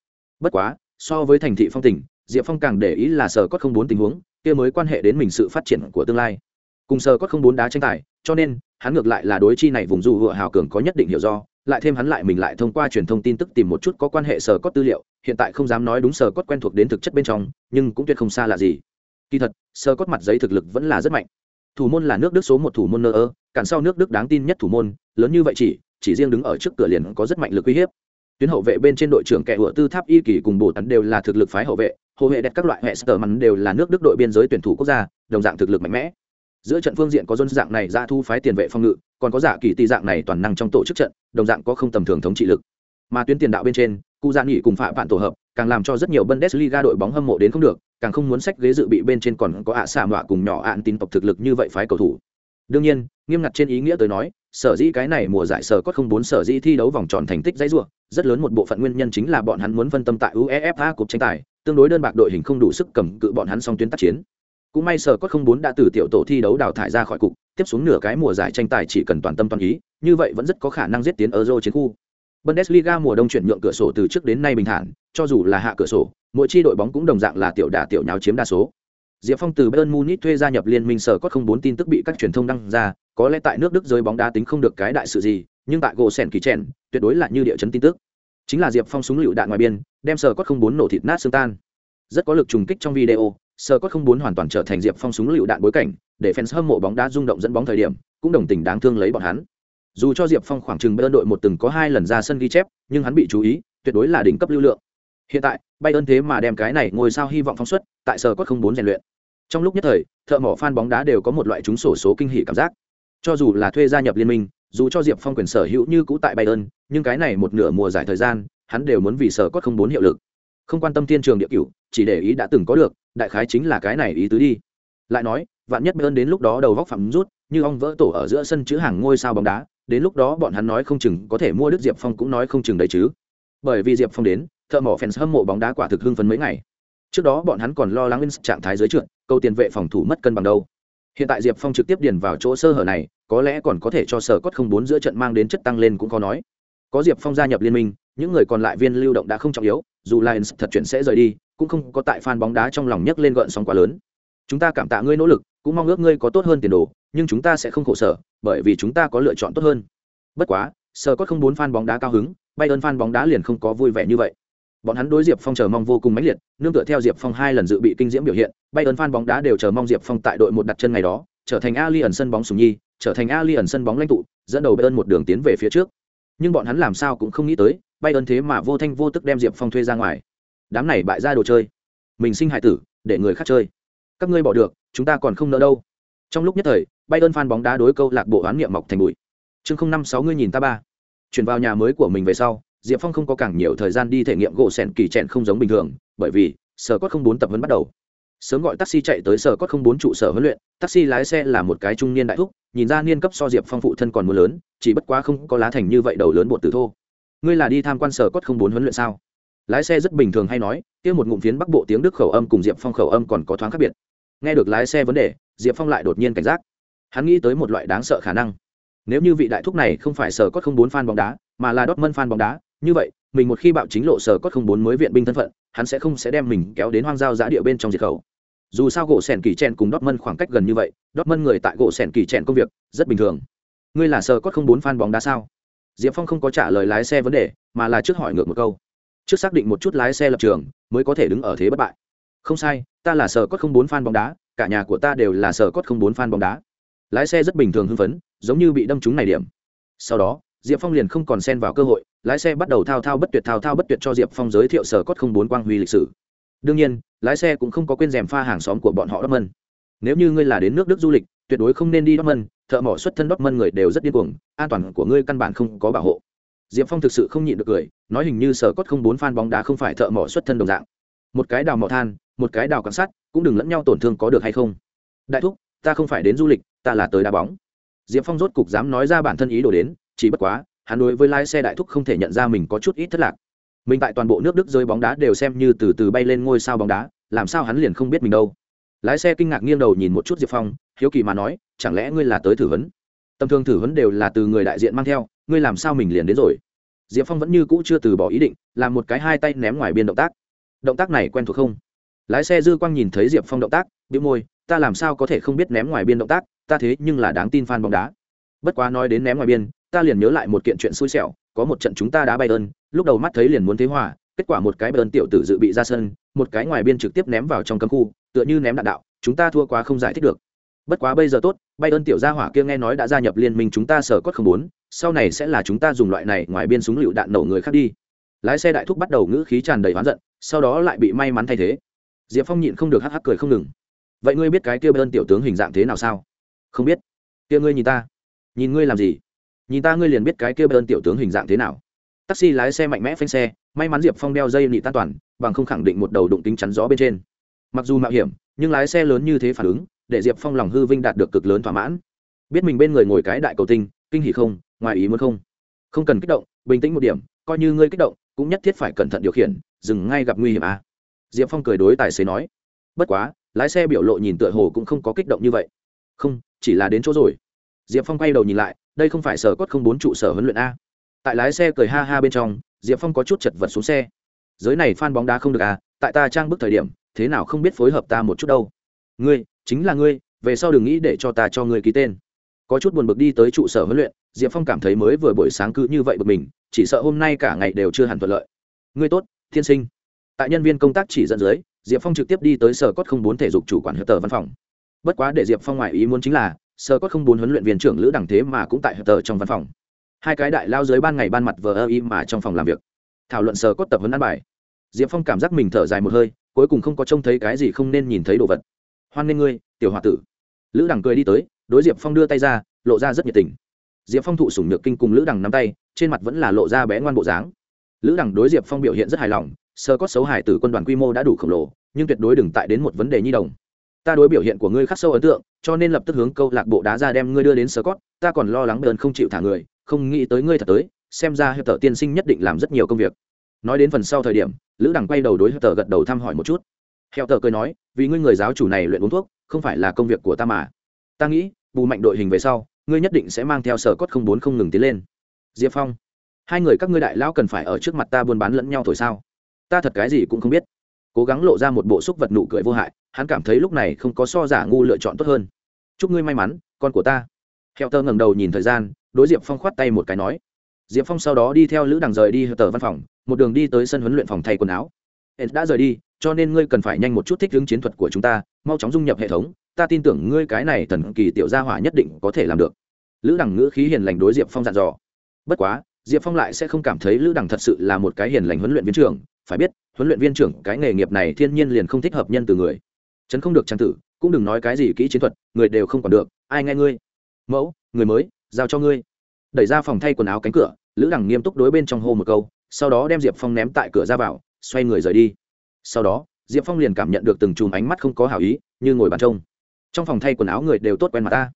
S1: Bất quá, so với thành thị phong tỉnh diệp phong càng để ý là sở cốt không bốn tình huống, kia mới quan hệ đến mình sự phát triển của tương lai. Cùng sở cốt không bốn đá tranh tài, cho nên, hắn ngược lại là đối chi này vùng dù hựa hào cường có nhất định hiểu do, lại thêm hắn lại mình lại thông qua truyền thông tin tức tìm một chút có quan hệ sở cốt tư liệu, hiện tại không dám nói đúng sở cốt quen thuộc đến thực chất bên trong, nhưng cũng tuyệt không xa là gì. Kỳ thật, sở cốt mặt giấy thực lực vẫn là rất mạnh. Thủ môn là nước đức số một thủ môn nơ ơ cản sau nước đức đáng tin nhất thủ môn, lớn như vậy chỉ chỉ riêng đứng ở trước cửa liền có rất mạnh lực uy hiếp. Tuyến hậu vệ bên trên đội trưởng kẻ hựa tư tháp y kỳ cùng bồ tấn đều là thực lực phái hậu vệ, hồ hệ đẹp các loại hệ sờ mắn đều là nước đức đội biên giới tuyển thủ quốc gia, đồng dạng thực lực mạnh mẽ. Giữa trận phương diện có dân dạng này ra thu phái tiền vệ phòng ngự, còn có giả kỳ tị dạng này toàn năng trong tổ chức trận, đồng dạng có không tầm thường thống trị lực. Mà tuyến tiền đạo bên trên, cụ dạ gia nghỉ cùng phạm bạn tổ hợp, càng làm cho rất nhiều bundesliga đội bóng hâm mộ đến không được, càng không muốn sách ghế dự bị bên trên còn có ạ xạ mọa cùng nhỏ ạn tin tộc thực lực như vậy phái cầu thủ đương nhiên, nghiêm ngặt trên ý nghĩa tới nói, sở dĩ cái này mùa giải sở có không bốn sở dĩ thi đấu vòng tròn thành tích dãy ruộng rất lớn một bộ phận nguyên nhân chính là bọn hắn muốn phân tâm tại uefa cục tranh tài, tương đối đơn bạc đội hình không đủ sức cầm cự bọn hắn song tuyến tác chiến. Cũng may sở có không bốn đã từ tiểu tổ thi đấu đào thải ra khỏi cục, tiếp xuống nửa cái mùa giải tranh tài chỉ cần toàn tâm toàn ý, như vậy vẫn rất có khả năng giết tiến euro chiến khu. Bundesliga mùa đông chuyển nhượng cửa sổ từ trước đến nay bình thản, cho dù là hạ cửa sổ, mỗi chi đội bóng cũng đồng dạng là tiểu đà tiểu nháo chiếm đa số. Diệp Phong từ Bayern Munich thuê gia nhập liên minh sở có không bốn tin tức bị các truyền thông đăng ra, có lẽ tại nước Đức giới bóng đá tính không được cái đại sự gì, nhưng tại gỗ sèn kỳ chèn, tuyệt đối là như địa chấn tin tức. Chính là Diệp Phong súng lựu đạn ngoài biên, đem sở có không bốn nổ thịt nát xương tan. Rất có lực trùng kích trong video, sở có không bốn hoàn toàn trở thành Diệp Phong súng lựu đạn bối cảnh, để fans hâm mộ bóng đá rung động dẫn bóng thời điểm, cũng đồng tình đáng thương lấy bọn hắn. Dù cho Diệp Phong khoảng chừng Bayern đội một từng có hai lần ra sân ghi chép, nhưng hắn bị chú ý, tuyệt đối là đỉnh cấp lưu lượng. Hiện tại, Bayern thế mà đem cái này ngôi sao hy vọng phóng xuất, tại sở có không bốn rèn luyện trong lúc nhất thời, thợ mỏ fan bóng đá đều có một loại trúng sổ số kinh hỉ cảm giác. Cho dù là thuê gia nhập liên minh, dù cho diệp phong quyền sở hữu như cũ tại bayern, nhưng cái này một nửa mùa giải thời gian, hắn đều muốn vì sở cốt không bốn hiệu lực. Không quan tâm thiên trường địa cửu, chỉ để ý đã từng có được, đại khái chính là cái này ý tứ đi. Lại nói, vạn nhất bayern đến lúc đó đầu góc phạm rút, như ong vỡ tổ ở giữa sân chữ hàng ngôi sao bóng đá, đến lúc đó bọn hắn nói không chừng có thể mua đức diệp phong cũng nói không chừng đấy chứ. Bởi vì diệp phong đến, thợ mỏ fans hâm mộ bóng đá quả thực hưng phấn mấy ngày. Trước đó bọn hắn còn lo lắng in trạng thái dưới trượt câu tiền vệ phòng thủ mất cân bằng đâu. Hiện tại diệp phong trực tiếp điền vào chỗ sơ hở này, có lẽ còn có thể cho sở cốt không bốn giữa trận mang đến chất tăng lên cũng có nói. Có diệp phong gia nhập liên minh, những người còn lại viên lưu động đã không trọng yếu, dù lions thật chuyện sẽ rời đi, cũng không có tại fan bóng đá trong lòng nhấc lên gợn sóng quá lớn. Chúng ta cảm tạ ngươi nỗ lực, cũng mong ước ngươi có tốt hơn tiền đồ, nhưng chúng ta sẽ không khổ sở, bởi vì chúng ta có lựa chọn tốt hơn. Bất quá, sở cốt không bốn fan bóng đá cao hứng bay ơn fan bóng đá liền không có vui vẻ như vậy bọn hắn đối diệp phong chờ mong vô cùng mãnh liệt, nương tựa theo diệp phong hai lần dự bị kinh diễm biểu hiện, bay ơn phan bóng đá đều chờ mong diệp phong tại đội một đặt chân ngày đó, trở thành ali ẩn sân bóng sùng nhi, trở thành ali ẩn sân bóng lãnh tụ, dẫn đầu bay ơn một đường tiến về phía trước. Nhưng bọn hắn làm sao cũng không nghĩ tới, bay ơn thế mà vô thanh vô tức đem diệp phong thuê ra ngoài. Đám này bại ra đồ chơi. Mình sinh hại tử, để người khác chơi. Các ngươi bỏ được, chúng ta còn không nỡ đâu. Trong lúc nhất thời, bay ơn phan bóng đá đối câu lạc bộ oán niệm mọc thành bụi. Chương năm sáu ngươi nhìn ta ba. Chuyển vào nhà mới của mình về sau diệp phong không có càng nhiều thời gian đi thể nghiệm gỗ sẻn kỳ trẻn không giống bình thường, bởi vì sở cốt không bốn tập huấn bắt đầu. Sớm gọi taxi chạy tới sở cốt không bốn trụ sở huấn luyện, taxi lái xe là một cái trung niên đại thúc, nhìn ra niên cấp so diệp phong phụ thân còn mưa lớn, chỉ bất quá không có lá thành như vậy đầu lớn bột tử thô. Ngươi là đi tham quan sở cốt không bốn huấn luyện sao? Lái xe rất bình thường hay nói, kia một ngụm phiến bắc bộ tiếng đức khẩu âm cùng diệp phong khẩu âm còn có thoáng khác biệt. Nghe được lái xe vấn đề, diệp phong lại đột nhiên cảnh giác. Hắn nghĩ tới một loại đáng sợ khả năng. Nếu như vị đại thúc này không phải sở cốt không bốn fan bóng đá, mà là đốt mân fan bóng đá như vậy, mình một khi bạo chính lộ sở cốt không bốn mới viện binh thân phận, hắn sẽ không sẽ đem mình kéo đến hoang giao giã địa bên trong diệt khẩu. Dù sao gỗ sẻn kỳ trèn cùng đốt mân khoảng cách gần như vậy đốt mân người tại gỗ sẻn kỳ trèn công việc, rất bình thường. Ngươi là sở cốt không bốn fan bóng đá sao? Diệp phong không có trả lời lái xe vấn đề, mà là trước hỏi ngược một câu. Trước xác định một chút lái xe lập trường, mới có thể đứng ở thế bất bại. Không sai, ta là sở cốt không bốn fan bóng đá, cả nhà của ta đều là sở cốt không bốn fan bóng đá. Lái xe rất bình thường hưng phấn, giống như bị đâm trúng này điểm. Sau đó diệp phong liền không còn xen vào cơ hội, lái xe bắt đầu thao thao bất tuyệt, thao thao bất tuyệt cho diệp phong giới thiệu sở cốt không bốn quang huy lịch sử. Đương nhiên, lái xe cũng không có quên rèm pha hàng xóm của bọn họ đốc mân nếu như ngươi là đến nước đức du lịch, tuyệt đối không nên đi đốc mân thợ mỏ xuất thân đốc mân người đều rất điên cuồng, an toàn của ngươi căn bản không có bảo hộ. Diệp phong thực sự không nhịn được cười, nói hình như sở cốt không bốn phan bóng đá không phải thợ mỏ xuất thân đồng dạng. Một cái đào mỏ than, một cái đào quan sát, cũng đừng lẫn nhau tổn thương có được hay không. Đại thúc, ta không phải đến du lịch, ta là tới đá bóng. Diệp phong rốt cục dám nói ra bản thân ý đồ đến chỉ bất quá, hắn đối với lái xe đại thúc không thể nhận ra mình có chút ít thất lạc. Mình tại toàn bộ nước đức rơi bóng đá đều xem như từ từ bay lên ngôi sao bóng đá, làm sao hắn liền không biết mình đâu. Lái xe kinh ngạc nghiêng đầu nhìn một chút diệp phong, hiếu kỳ mà nói, chẳng lẽ ngươi là tới thử vấn tầm thường thử vấn đều là từ người đại diện mang theo, ngươi làm sao mình liền đến rồi? Diệp phong vẫn như cũ chưa từ bỏ ý định, làm một cái hai tay ném ngoài biên động tác. Động tác này quen thuộc không? Lái xe dư quang nhìn thấy diệp phong động tác bị môi, ta làm sao có thể không biết ném ngoài biên động tác, ta thế nhưng là đáng tin fan bóng đá. Bất quá nói đến ném ngoài biên ta liền nhớ lại một kiện chuyện xui xẻo, có một trận chúng ta đá bay ơn lúc đầu mắt thấy liền muốn thế hòa, kết quả một cái ơn tiểu tử dự bị ra sân, một cái ngoài biên trực tiếp ném vào trong cấm khu, tựa như ném đạn đạo, chúng ta thua quá không giải thích được. Bất quá bây giờ tốt bay ơn tiểu gia hỏa kia nghe nói đã gia nhập liên minh chúng ta sở cốt không muốn sau này sẽ là chúng ta dùng loại này ngoài biên súng lựu đạn nổ người khác đi. Lái xe đại thúc bắt đầu ngữ khí tràn đầy oán giận, sau đó lại bị may mắn thay thế. Diệp phong nhịn không được hắc hắc cười không ngừng. Vậy ngươi biết cái kia ơn tiểu tướng hình dạng thế nào sao? Không biết. Kia ngươi nhìn ta. Nhìn ngươi làm gì? Nhìn ta ngươi liền biết cái kia bên tiểu tướng hình dạng thế nào. Taxi lái xe mạnh mẽ phanh xe, may mắn diệp phong đeo dây nị tan toàn, bằng không khẳng định một đầu đụng tính chắn gió bên trên. Mặc dù mạo hiểm, nhưng lái xe lớn như thế phản ứng, để diệp phong lòng hư vinh đạt được cực lớn thỏa mãn. Biết mình bên người ngồi cái đại cầu tinh, kinh hỉ không, ngoài ý muốn không. Không cần kích động, bình tĩnh một điểm, coi như ngươi kích động, cũng nhất thiết phải cẩn thận điều khiển, dừng ngay gặp nguy hiểm à. diệp phong cười đối tài xế nói. Bất quá, lái xe biểu lộ nhìn tựa hồ cũng không có kích động như vậy. Không, chỉ là đến chỗ rồi. Diệp phong quay đầu nhìn lại đây không phải sở cốt không bốn trụ sở huấn luyện a. Tại lái xe cười ha ha bên trong, diệp phong có chút chật vật xuống xe. Giới này phan bóng đá không được à tại ta trang bức thời điểm, thế nào không biết phối hợp ta một chút đâu. Ngươi, chính là ngươi, về sau đừng nghĩ để cho ta cho ngươi ký tên. Có chút buồn bực đi tới trụ sở huấn luyện, diệp phong cảm thấy mới vừa buổi sáng cứ như vậy bực mình, chỉ sợ hôm nay cả ngày đều chưa hẳn thuận lợi. Ngươi tốt thiên sinh. Tại nhân viên công tác chỉ dẫn dưới, diệp phong trực tiếp đi tới sở cốt không bốn thể dục chủ quản hợp tờ văn phòng. Bất quá để diệp phong ngoại ý muốn chính là Sơ cốt không bốn huấn luyện viên trưởng lữ đẳng thế mà cũng tại hợp tờ trong văn phòng. Hai cái đại lao dưới ban ngày ban mặt vờ ơ y mà trong phòng làm việc. Thảo luận sơ cốt tập huấn ăn bài. Diệp phong cảm giác mình thở dài một hơi, cuối cùng không có trông thấy cái gì không nên nhìn thấy đồ vật. Hoan nghê ngươi, tiểu h o a tử. Lữ đẳng cười đi tới, đối diệp phong đưa tay ra, lộ ra rất nhiệt tình. Diệp phong thụ sủng nhược kinh cùng lữ đằng nắm tay, trên mặt vẫn là lộ ra bé ngoan bộ dáng. Lữ đằng đối diệp phong biểu hiện rất hài lòng, sơ cốt xấu hải tử quân đoàn quy mô đã đủ khổng lồ, nhưng tuyệt đối đừng tại đến một vấn đề nhi đồng ta đối biểu hiện của ngươi khắc sâu ấn tượng, cho nên lập tức hướng câu lạc bộ đá ra đem ngươi đưa đến sơ cốt ta còn lo lắng bờn không chịu thả người, không nghĩ tới ngươi thật tới, xem ra hiệp tờ tiên sinh nhất định làm rất nhiều công việc. Nói đến phần sau thời điểm, lữ đằng quay đầu đối hiệp tờ gật đầu thăm hỏi một chút. Hiệp tờ cười nói, vì ngươi người giáo chủ này luyện uống thuốc, không phải là công việc của ta mà. Ta nghĩ, bù mạnh đội hình về sau, ngươi nhất định sẽ mang theo sở cốt không bốn không ngừng tiến lên. Diệp phong, hai người các ngươi đại lão cần phải ở trước mặt ta buôn bán lẫn nhau thổi sao? Ta thật cái gì cũng không biết. Cố gắng lộ ra một bộ xúc vật nụ cười vô hại hắn cảm thấy lúc này không có so giả ngu lựa chọn tốt hơn. Chúc ngươi may mắn, con của ta. Heo tơ ngẩng đầu nhìn thời gian, đối diệp phong khoát tay một cái nói. Diệp phong sau đó đi theo lữ đằng rời đi tờ văn phòng, một đường đi tới sân huấn luyện phòng thay quần áo. Ed đã rời đi, cho nên ngươi cần phải nhanh một chút thích ứng chiến thuật của chúng ta, mau chóng dung nhập hệ thống, ta tin tưởng ngươi cái này thần kỳ tiểu gia hỏa nhất định có thể làm được. Lữ đằng ngữ khí hiền lành đối diệp phong dặn dò. Bất quá, diệp phong lại sẽ không cảm thấy lữ đằng thật sự là một cái hiền lành huấn luyện viên trưởng, phải biết, huấn luyện viên trưởng cái nghề nghiệp này thiên nhiên liền không thích hợp nhân từ người chấn không được trang tử, cũng đừng nói cái gì kỹ chiến thuật, người đều không còn được. Ai nghe ngươi? Mẫu, người mới, giao cho ngươi. Đẩy ra phòng thay quần áo cánh cửa, lữ đằng nghiêm túc đối bên trong hô một câu, sau đó đem diệp phong ném tại cửa ra vào, xoay người rời đi. Sau đó, diệp phong liền cảm nhận được từng chùm ánh mắt không có hảo ý, như ngồi bàn trông. Trong phòng thay quần áo người đều tốt quen mặt ta.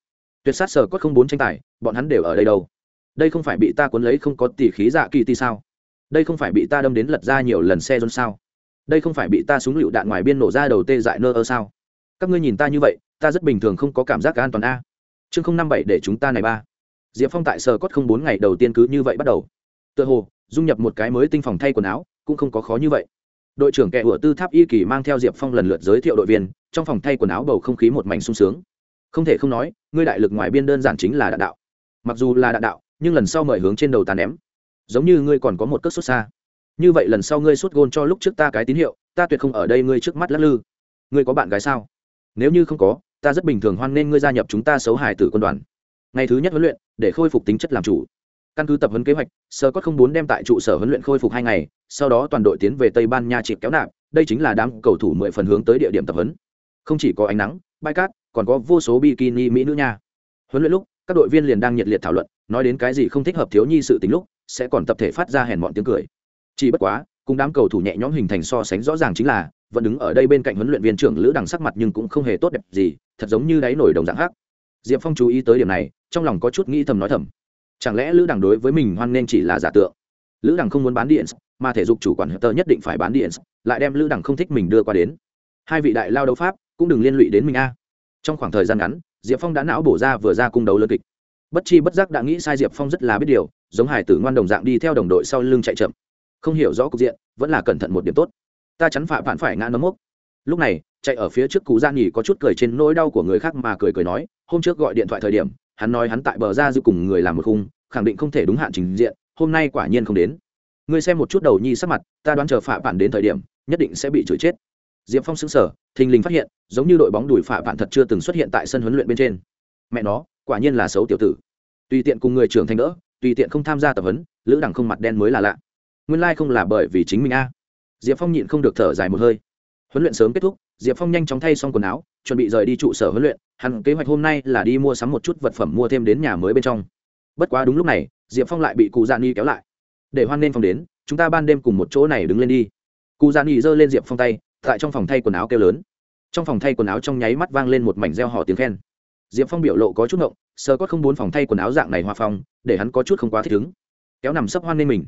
S1: Tuyệt sát sở cốt không bốn tranh tài, bọn hắn đều ở đây đâu? Đây không phải bị ta cuốn lấy không có tỉ khí dạ kỳ ti sao? Đây không phải bị ta đâm đến lật ra nhiều lần xe dôn sao? Đây không phải bị ta súng lựu đạn ngoài biên nổ ra đầu tê dại nơ ơ sao? Các ngươi nhìn ta như vậy, ta rất bình thường không có cảm giác cả an toàn a. Chương không năm bảy để chúng ta này ba. Diệp phong tại sở cốt không bốn ngày đầu tiên cứ như vậy bắt đầu. Tựa hồ, dung nhập một cái mới tinh phòng thay quần áo, cũng không có khó như vậy. Đội trưởng kẻ ủa tư tháp y kỳ mang theo diệp phong lần lượt giới thiệu đội viên, trong phòng thay quần áo bầu không khí một mảnh sung sướng. Không thể không nói, ngươi đại lực ngoài biên đơn giản chính là đạn đạo. Mặc dù là đạn đạo, nhưng lần sau mời hướng trên đầu tàn ném. Giống như ngươi còn có một cất xuất xa như vậy lần sau ngươi suốt gôn cho lúc trước ta cái tín hiệu, ta tuyệt không ở đây ngươi trước mắt lắc lư. Ngươi có bạn gái sao? Nếu như không có, ta rất bình thường hoan nên ngươi gia nhập chúng ta xấu hài tử quân đoàn. Ngày thứ nhất huấn luyện, để khôi phục tính chất làm chủ. Căn cứ tập huấn kế hoạch, sơ cốt không muốn đem tại trụ sở huấn luyện khôi phục hai ngày, sau đó toàn đội tiến về tây ban nha chịp kéo nạp, đây chính là đám cầu thủ mười phần hướng tới địa điểm tập huấn. Không chỉ có ánh nắng, bãi cát, còn có vô số bikini mỹ nữ nha. Huấn luyện lúc, các đội viên liền đang nhiệt liệt thảo luận, nói đến cái gì không thích hợp thiếu nhi sự tính lúc, sẽ còn tập thể phát ra hèn mọn tiếng cười chỉ bất quá, cùng đám cầu thủ nhẹ nhõm hình thành so sánh rõ ràng chính là, vẫn đứng ở đây bên cạnh huấn luyện viên trưởng lữ đằng sắc mặt nhưng cũng không hề tốt đẹp gì, thật giống như đáy nổi đồng dạng hắc. Diệp phong chú ý tới điểm này, trong lòng có chút nghĩ thầm nói thầm. Chẳng lẽ lữ đằng đối với mình hoan nên chỉ là giả tượng? Lữ đằng không muốn bán điện, mà thể dục chủ quản tờ nhất định phải bán điện, lại đem lữ đằng không thích mình đưa qua đến. Hai vị đại lao đấu pháp cũng đừng liên lụy đến mình a. Trong khoảng thời gian ngắn, diệp phong đã não bổ ra vừa ra cung đấu lớn kịch. Bất chi bất giác đã nghĩ sai diệp phong rất là biết điều, giống hải tử ngoan đồng dạng đi theo đồng đội sau lưng chạy chậm không hiểu rõ cục diện, vẫn là cẩn thận một điểm tốt. Ta chắn phạm bạn phải ngã nấm mốc. Lúc này, chạy ở phía trước Cú gian nghỉ có chút cười trên nỗi đau của người khác mà cười cười nói, hôm trước gọi điện thoại thời điểm, hắn nói hắn tại bờ ra giữ cùng người làm một khung, khẳng định không thể đúng hạn trình diện, hôm nay quả nhiên không đến. Ngươi xem một chút đầu nhi sắc mặt, ta đoán chờ phạm bạn đến thời điểm, nhất định sẽ bị chửi chết. Diệp phong xứng sở thình lình phát hiện, giống như đội bóng đùi phạm bạn thật chưa từng xuất hiện tại sân huấn luyện bên trên. Mẹ nó, quả nhiên là xấu tiểu tử. Tùy tiện cùng người trưởng thành đỡ, tùy tiện không tham gia tập huấn, lữ đẳng không mặt đen mới là lạ nguyên lai、like、không là bởi vì chính mình a. Diệp phong nhịn không được thở dài một hơi. Huấn luyện sớm kết thúc, diệp phong nhanh chóng thay xong quần áo, chuẩn bị rời đi trụ sở huấn luyện. Hắn kế hoạch hôm nay là đi mua sắm một chút vật phẩm mua thêm đến nhà mới bên trong. Bất quá đúng lúc này, diệp phong lại bị cụ dạ ni kéo lại. Để hoan nên phong đến, chúng ta ban đêm cùng một chỗ này đứng lên đi. Cụ dạ ni giơ lên diệp phong tay, tại trong phòng thay quần áo kêu lớn. Trong phòng thay quần áo trong nháy mắt vang lên một mảnh reo hò tiếng khen. Diệp phong biểu lộ có chút ngộng sơ có không bốn phòng thay quần áo dạng này hòa phong để hắn có chút không quá thích ứng. Kéo nằm sấp hoan nên mình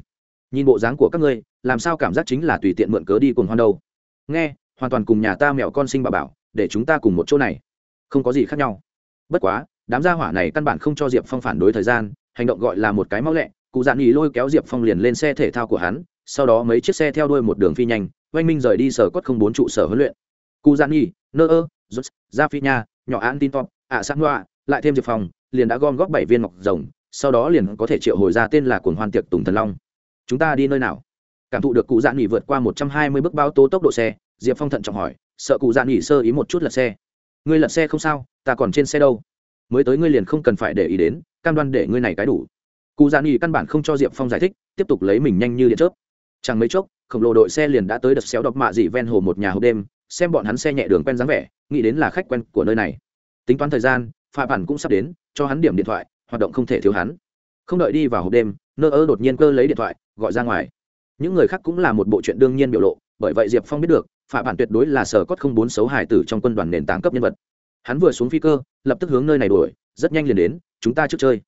S1: nhìn bộ dáng của các ngươi, làm sao cảm giác chính là tùy tiện mượn cớ đi cùng hoan đâu? Nghe, hoàn toàn cùng nhà ta mẹo con sinh bà bảo, để chúng ta cùng một chỗ này. Không có gì khác nhau. Bất quá, đám gia hỏa này căn bản không cho diệp phong phản đối thời gian, hành động gọi là một cái mau lẹ, cụ dạn nghỉ lôi kéo diệp phong liền lên xe thể thao của hắn, sau đó mấy chiếc xe theo đuôi một đường phi nhanh, oanh minh rời đi sở cốt không bốn trụ sở huấn luyện. Cụ dạn nghỉ nơ ơ rút ra phi nha, nhỏ an tin top ạ sát ngoa lại thêm diệp phong, liền đã gom góp bảy viên ngọc rồng, sau đó liền có thể triệu hồi ra tên là cuồng hoan tiệc tùng thần long chúng ta đi nơi nào? Cảm thụ được cụ dạn nghỉ vượt qua một trăm hai mươi bước bao tố tốc độ xe, diệp phong thận trọng hỏi, sợ cụ dạn nghỉ sơ ý một chút lật xe. Ngươi lật xe không sao, ta còn trên xe đâu. Mới tới ngươi liền không cần phải để ý đến, cam đoan để ngươi này cái đủ. Cụ dạn nghỉ căn bản không cho diệp phong giải thích, tiếp tục lấy mình nhanh như điện chớp. Chẳng mấy chốc, khổng lồ đội xe liền đã tới đập xéo đọc mạ dị ven hồ một nhà hộp đêm, xem bọn hắn xe nhẹ đường quen dáng vẻ, nghĩ đến là khách quen của nơi này. Tính toán thời gian phạm bản cũng sắp đến, cho hắn điểm điện thoại, hoạt động không thể thiếu hắn. Không đợi đi vào hộp đêm nơ ơ đột nhiên cơ lấy điện thoại, gọi ra ngoài. Những người khác cũng là một bộ chuyện đương nhiên biểu lộ, bởi vậy diệp phong biết được phạm bản tuyệt đối là sở cốt không bốn xấu hải tử trong quân đoàn nền tảng cấp nhân vật. Hắn vừa xuống phi cơ, lập tức hướng nơi này đuổi, rất nhanh liền đến, chúng ta trước chơi.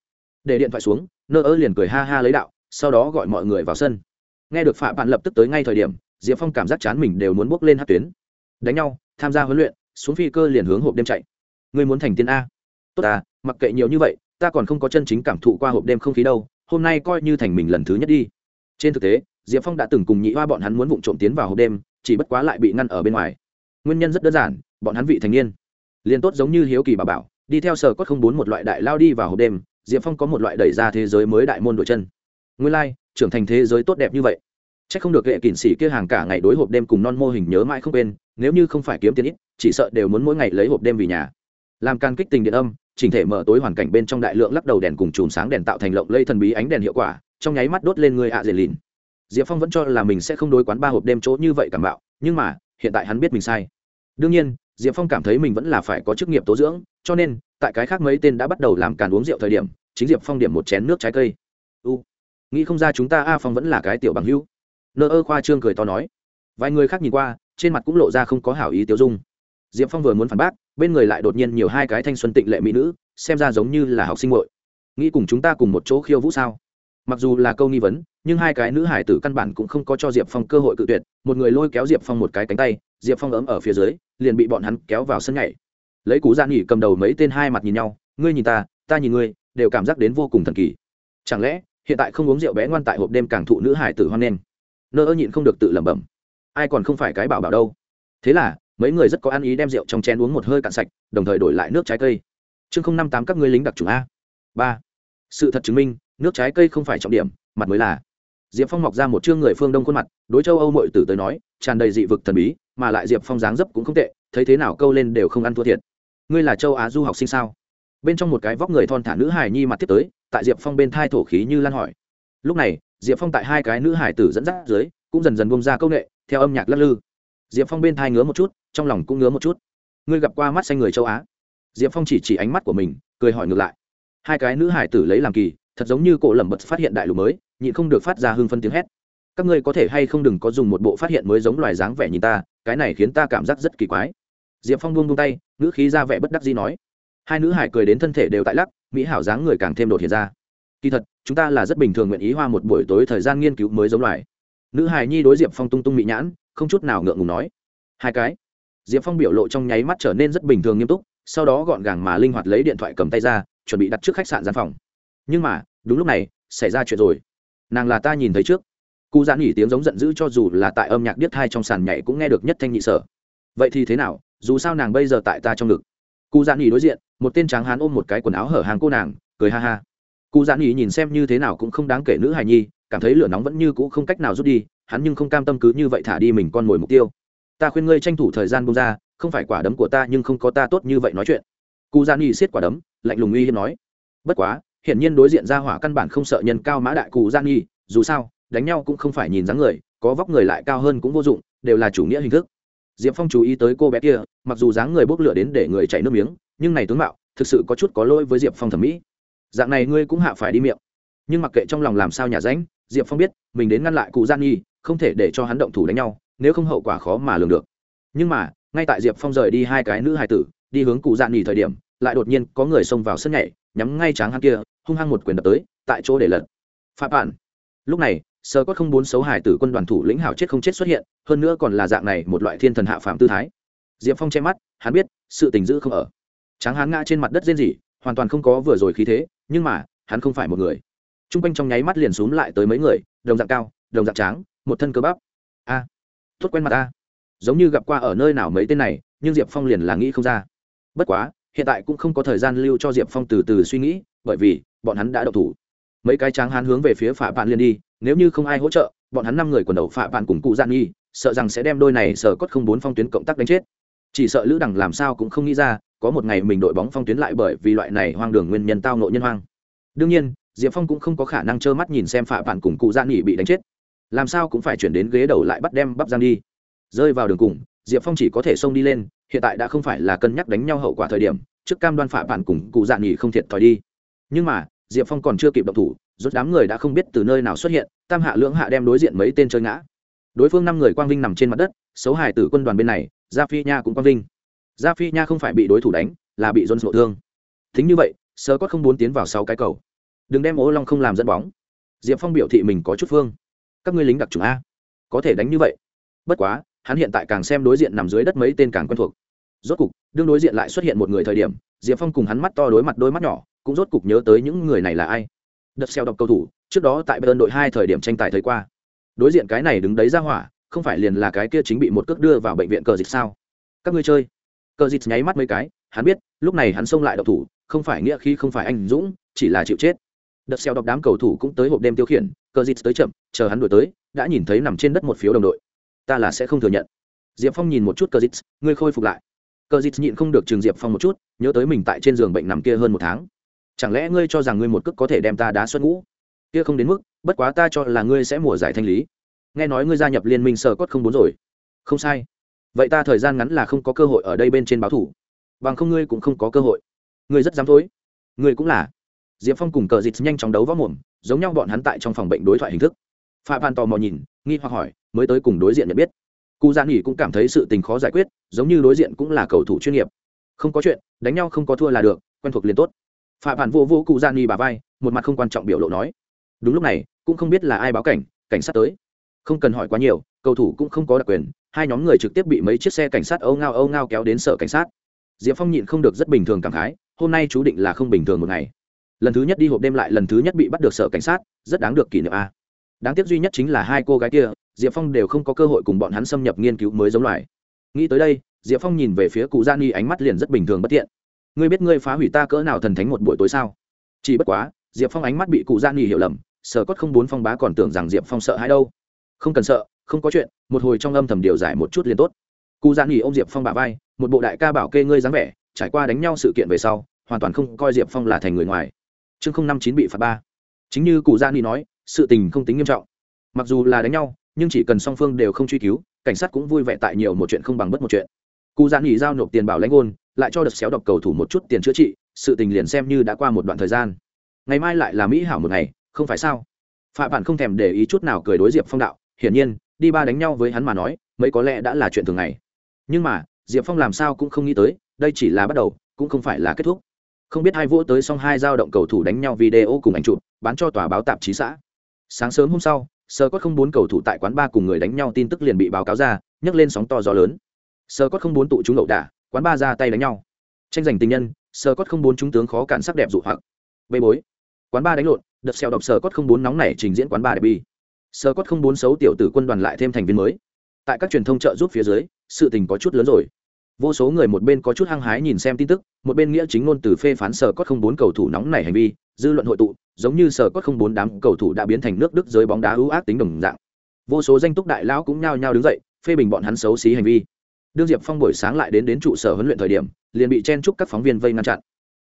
S1: Để điện thoại xuống, nơ ơ liền cười ha ha lấy đạo, sau đó gọi mọi người vào sân. Nghe được phạm bản lập tức tới ngay thời điểm, diệp phong cảm giác chán mình đều muốn bước lên hát tuyến. Đánh nhau, tham gia huấn luyện, xuống phi cơ liền hướng hộp đêm chạy. Ngươi muốn thành tiên a? Tốt à mặc kệ nhiều như vậy, ta còn không có chân chính cảm thụ qua hộp đêm không khí đâu hôm nay coi như thành mình lần thứ nhất đi. Trên thực tế diệp phong đã từng cùng nhị hoa bọn hắn muốn vụng trộm tiến vào hộp đêm chỉ bất quá lại bị ngăn ở bên ngoài. Nguyên nhân rất đơn giản bọn hắn vị thành niên. Liền tốt giống như hiếu kỳ bà bảo đi theo sở cốt không bốn một loại đại lao đi vào hộp đêm diệp phong có một loại đẩy ra thế giới mới đại môn đội chân. Nguyên lai、like, trưởng thành thế giới tốt đẹp như vậy. C h ắ c không được hệ kỷ sĩ kia hàng cả ngày đối hộp đêm cùng non mô hình nhớ mãi không quên nếu như không phải kiếm tiền ít chỉ sợ đều muốn mỗi ngày lấy hộp đêm vì nhà. Làm can kích tình điện âm chỉnh thể mở tối hoàn cảnh bên trong đại lượng lắc đầu đèn cùng chùm sáng đèn tạo thành lộng lây thần bí ánh đèn hiệu quả, trong nháy mắt đốt lên người ạ à dệt lìn. Diệp phong vẫn cho là mình sẽ không đối quán ba hộp đêm chỗ như vậy cảm bạo, nhưng mà, hiện tại hắn biết mình sai. Đương nhiên, diệp phong cảm thấy mình vẫn là phải có chức nghiệp tố dưỡng, cho nên, tại cái khác mấy tên đã bắt đầu làm càn uống rượu thời điểm, chính diệp phong điểm một chén nước trái cây. U, nghĩ không ra chúng ta a phong vẫn là cái tiểu bằng hữu. Nơ ơ khoa trương cười to nói. Vài người khác nhìn qua, trên mặt cũng lộ ra không có hảo ý tiêu dung. Diệp phong vừa muốn phản bác bên người lại đột nhiên nhiều hai cái thanh xuân tịnh lệ mỹ nữ, xem ra giống như là học sinh muội. Nghĩ cùng chúng ta cùng một chỗ khiêu vũ sao? Mặc dù là câu nghi vấn, nhưng hai cái nữ hải tử căn bản cũng không có cho diệp phong cơ hội cự tuyệt, một người lôi kéo diệp phong một cái cánh tay, diệp phong ấm ở phía dưới, liền bị bọn hắn kéo vào sân nhảy. Lấy cú gian nghỉ cầm đầu mấy tên hai mặt nhìn nhau, ngươi nhìn ta ta nhìn ngươi, đều cảm giác đến vô cùng thần kỳ. Chẳng lẽ, hiện tại không uống rượu bé ngoan tại hộp đêm càng thụ nữ hải tử hoan nghênh? Nơ ơ nhịn không được tự lẩm bẩm. Ai còn không phải cái bảo bảo đâu. Thế là mấy người rất có ăn ý đem rượu trong chén uống một hơi cạn sạch, đồng thời đổi lại nước trái cây. Chương không năm tám các ngươi lính đặc trùng a. Ba. Sự thật chứng minh, nước trái cây không phải trọng điểm, mặt mới là. Diệp phong mọc ra một chương người phương đông khuôn mặt, đối châu âu mội tử tới nói, tràn đầy dị vực thần bí, mà lại diệp phong dáng dấp cũng không tệ, thấy thế nào câu lên đều không ăn thua thiệt. Ngươi là châu á du học sinh sao? Bên trong một cái vóc người thon thả nữ hài nhi mặt tiếp tới, tại diệp phong bên thai thổ khí như lan hỏi. Lúc này, diệp phong tại hai cái nữ hài tử dẫn dắt dưới, cũng dần dần bông ra công nghệ theo âm nhạc lắc lư. Diệp phong bên thai ngứa một chút trong lòng cũng ngứa một chút. Ngươi gặp qua mắt xanh người châu á? Diệp phong chỉ chỉ ánh mắt của mình, cười hỏi ngược lại. Hai cái nữ hải tử lấy làm kỳ, thật giống như cổ lẩm bật phát hiện đại lục mới, nhịn không được phát ra hưng phân tiếng hét. Các ngươi có thể hay không đừng có dùng một bộ phát hiện mới giống loài dáng vẻ nhìn ta, cái này khiến ta cảm giác rất kỳ quái. Diệp phong buông buông tay nữ khí ra vẻ bất đắc dĩ nói. Hai nữ hải cười đến thân thể đều tại lắc, mỹ hảo dáng người càng thêm đột hiện ra. Kỳ thật, chúng ta là rất bình thường nguyện ý hoa một buổi tối thời gian nghiên cứu mới giống loài. Nữ hải nhi đối diệp phong tung tung mỹ nhãn, không chút nào ngượng ngùng nói. Hai cái diệp phong biểu lộ trong nháy mắt trở nên rất bình thường nghiêm túc, sau đó gọn gàng mà linh hoạt lấy điện thoại cầm tay ra, chuẩn bị đặt trước khách sạn gian phòng. Nhưng mà, đúng lúc này, xảy ra chuyện rồi. Nàng là ta nhìn thấy trước. Cụ giãn nghỉ tiếng giống giận dữ cho dù là tại âm nhạc điếc hai trong sàn nhảy cũng nghe được nhất thanh nhị sở. Vậy thì thế nào, dù sao nàng bây giờ tại ta trong ngực. Cụ giãn nghỉ đối diện, một tên tráng hán ôm một cái quần áo hở hàng cô nàng, cười ha ha. Cụ giãn nghỉ nhìn xem như thế nào cũng không đáng kể nữ hài nhi, cảm thấy lửa nóng vẫn như cũ không cách nào rút đi, hắn nhưng không cam tâm cứ như vậy thả đi mình con mồi mục tiêu ta khuyên ngươi tranh thủ thời gian bông ra, không phải quả đấm của ta nhưng không có ta tốt như vậy nói chuyện. Cụ gian y siết quả đấm, lạnh lùng uy hiếp nói. Bất quá, hiển nhiên đối diện ra hỏa căn bản không sợ nhân cao mã đại cụ gian y dù sao, đánh nhau cũng không phải nhìn dáng người, có vóc người lại cao hơn cũng vô dụng, đều là chủ nghĩa hình thức. Diệp phong chú ý tới cô bé kia, mặc dù dáng người bốc lửa đến để người chảy nước miếng, nhưng này tướng mạo, thực sự có chút có lỗi với diệp phong thẩm mỹ. Dạng này ngươi cũng hạ phải đi miệng. Nhưng mặc kệ trong lòng làm sao nhà ránh, diệp phong biết, mình đến ngăn lại cụ gian nhi, không thể để cho hắn động thủ đánh nhau nếu không hậu quả khó mà lường được. Nhưng mà ngay tại diệp phong rời đi hai cái nữ hài tử đi hướng cụ dạn nghỉ thời điểm lại đột nhiên có người xông vào sân nhảy nhắm ngay tráng hắn kia hung hăng một quyền đập tới tại chỗ để lật. Phạm bạn. lúc này sơ có không bốn xấu hài tử quân đoàn thủ lĩnh hảo chết không chết xuất hiện hơn nữa còn là dạng này một loại thiên thần hạ phạm tư thái. Diệp phong che mắt hắn biết sự tình dữ không ở. Tráng hán ngã trên mặt đất rên rỉ hoàn toàn không có vừa rồi khí thế nhưng mà hắn không phải một người. T r u n g quanh trong nháy mắt liền x u ố n g lại tới mấy người đồng dạng cao đồng dạng tráng một thân cơ bắp. A. à, tốt quen mặt ta, giống như gặp qua ở nơi nào mấy tên này nhưng diệp phong liền là nghĩ không ra. Bất quá hiện tại cũng không có thời gian lưu cho diệp phong từ từ suy nghĩ bởi vì bọn hắn đã đậu thủ. Mấy cái tráng hán hướng về phía phả bạn liền đi nếu như không ai hỗ trợ bọn hắn năm người quần đầu phạ bạn cùng cụ gian nghi sợ rằng sẽ đem đôi này sở cốt không bốn phong tuyến cộng tác đánh chết. Chỉ sợ lữ đẳng làm sao cũng không nghĩ ra có một ngày mình đội bóng phong tuyến lại bởi vì loại này hoang đường nguyên nhân tao nộ nhân hoang. Đương nhiên diệp phong cũng không có khả năng trơ mắt nhìn xem phạ bạn cùng cụ gian nghỉ bị đánh chết làm sao cũng phải chuyển đến ghế đầu lại bắt đem bắp giang đi. Rơi vào đường cùng, diệp phong chỉ có thể xông đi lên, hiện tại đã không phải là cân nhắc đánh nhau hậu quả thời điểm, trước cam đoan phạ bản cùng cụ dạn nghỉ không thiệt thòi đi. Nhưng mà, diệp phong còn chưa kịp động thủ rút đám người đã không biết từ nơi nào xuất hiện, tam hạ lưỡng hạ đem đối diện mấy tên chơi ngã. Đối phương năm người quang vinh nằm trên mặt đất, xấu hài tử quân đoàn bên này, gia phi nha cũng quang vinh. Gia phi nha không phải bị đối thủ đánh, là bị dôn sộ thương. Thính như vậy, sơ có không muốn tiến vào sau cái cầu. Đừng đem ố long không làm dẫn bóng. Diệp phong biểu thị mình có chút phương các ngươi lính đặc trùng a? Có thể đánh như vậy. Bất quá, hắn hiện tại càng xem đối diện nằm dưới đất mấy tên càng quen thuộc. Rốt cục, đương đối diện lại xuất hiện một người thời điểm, diệp phong cùng hắn mắt to đối mặt đôi mắt nhỏ, cũng rốt cục nhớ tới những người này là ai. Đợt xeo đọc cầu thủ, trước đó tại bayern đội hai thời điểm tranh tài thấy qua. Đối diện cái này đứng đấy ra hỏa, không phải liền là cái kia chính bị một cước đưa vào bệnh viện cờ dịch sao? Các ngươi chơi. Cờ dịch nháy mắt mấy cái, hắn biết, lúc này hắn xông lại độc thủ, không phải nghĩa khi không phải anh dũng, chỉ là chịu chết. Đợt xeo đọc đám cầu thủ cũng tới hộp đêm tiêu khiển cờ dịt tới chậm, chờ hắn đuổi tới, đã nhìn thấy nằm trên đất một phiếu đồng đội. Ta là sẽ không thừa nhận. Diệp phong nhìn một chút cờ dịt, ngươi khôi phục lại. Cờ dịt nhịn không được trường diệp phong một chút, nhớ tới mình tại trên giường bệnh nằm kia hơn một tháng. Chẳng lẽ ngươi cho rằng ngươi một cước có thể đem ta đá xuất ngũ? Kia không đến mức, bất quá ta cho là ngươi sẽ mùa giải thanh lý. Nghe nói ngươi gia nhập liên minh sơ cốt không bốn rồi. Không sai. Vậy ta thời gian ngắn là không có cơ hội ở đây bên trên báo thủ. Bằng không ngươi cũng không có cơ hội. Ngươi rất dám thối. Ngươi cũng là diệp phong cùng cờ dịt nhanh chóng đấu võ mồm, giống nhau bọn hắn tại trong phòng bệnh đối thoại hình thức. Phạm văn tò mò nhìn, nghi hoặc hỏi, mới tới cùng đối diện nhận biết. Cụ gian nghỉ cũng cảm thấy sự tình khó giải quyết, giống như đối diện cũng là cầu thủ chuyên nghiệp. Không có chuyện, đánh nhau không có thua là được, quen thuộc liền tốt. Phạm văn vô vô cụ gian nghỉ bà vai, một mặt không quan trọng biểu lộ nói. Đúng lúc này, cũng không biết là ai báo cảnh cảnh sát tới. Không cần hỏi quá nhiều, cầu thủ cũng không có đặc quyền, hai nhóm người trực tiếp bị mấy chiếc xe cảnh sát âu ngao âu ngao kéo đến sở cảnh sát. Diệp phong nhịn không được rất bình thường cảm khái, hôm nay chú định là không bình thường một ngày lần thứ nhất đi hộp đêm lại lần thứ nhất bị bắt được sở cảnh sát, rất đáng được kỷ niệm a. Đáng tiếc duy nhất chính là hai cô gái kia, diệp phong đều không có cơ hội cùng bọn hắn xâm nhập nghiên cứu mới giống loài. Nghĩ tới đây, diệp phong nhìn về phía cụ gia ni ánh mắt liền rất bình thường bất tiện ngươi biết ngươi phá hủy ta cỡ nào thần thánh một buổi tối sao? Chỉ bất quá, diệp phong ánh mắt bị cụ gia ni hiểu lầm, sở cốt không bốn phong bá còn tưởng rằng diệp phong sợ hãi đâu. Không cần sợ, không có chuyện, một hồi trong âm thầm điều giải một chút liền tốt. Cụ gia ni ô m diệp phong bà vai, một bộ đại ca bảo kê ngươi dáng vẻ, trải qua đánh nhau sự kiện về sau, hoàn toàn không coi diệp phong là thành người ngoài chương không năm chín bị phạt ba. Chính như cụ dạ gia ni nói, sự tình không tính nghiêm trọng. Mặc dù là đánh nhau, nhưng chỉ cần song phương đều không truy cứu, cảnh sát cũng vui vẻ tại nhiều một chuyện không bằng bất một chuyện. Cụ dạ gia ni giao nộp tiền bảo lãnh ngôn, lại cho đợt xéo độc cầu thủ một chút tiền chữa trị, sự tình liền xem như đã qua một đoạn thời gian. Ngày mai lại là mỹ hảo một ngày, không phải sao? Phạm bản không thèm để ý chút nào cười đối diệp phong đạo, hiển nhiên, đi ba đánh nhau với hắn mà nói, mấy có lẽ đã là chuyện thường ngày. Nhưng mà, diệp phong làm sao cũng không nghĩ tới, đây chỉ là bắt đầu, cũng không phải là kết thúc không biết hai vỗ tới xong hai giao động cầu thủ đánh nhau video cùng ảnh chụp, bán cho tòa báo tạp chí xã. Sáng sớm hôm sau sơ cốt không bốn cầu thủ tại quán ba cùng người đánh nhau tin tức liền bị báo cáo ra, nhấc lên sóng to gió lớn. Sơ cốt không bốn tụ chúng ẩu đả, quán ba ra tay đánh nhau. Tranh giành tình nhân sơ cốt không bốn chúng tướng khó cản sắc đẹp dụ hoặc. Bê bối. Quán ba đánh lộn đợt xèo đọc sơ cốt không bốn nóng này trình diễn quán ba đẹp bi sơ cốt không bốn xấu tiểu tử quân đoàn lại thêm thành viên mới. Tại các truyền thông trợ giúp phía dưới, sự tình có chút lớn rồi vô số người một bên có chút hăng hái nhìn xem tin tức, một bên nghĩa chính ngôn từ phê phán sở cốt không bốn cầu thủ nóng này hành vi, dư luận hội tụ, giống như sở cốt không bốn đám cầu thủ đã biến thành nước đức giới bóng đá ưu ác tính đồng dạng. Vô số danh túc đại lão cũng nhao nhao đứng dậy, phê bình bọn hắn xấu xí hành vi. Đương diệp phong buổi sáng lại đến đến trụ sở huấn luyện thời điểm, liền bị chen chúc các phóng viên vây ngăn chặn.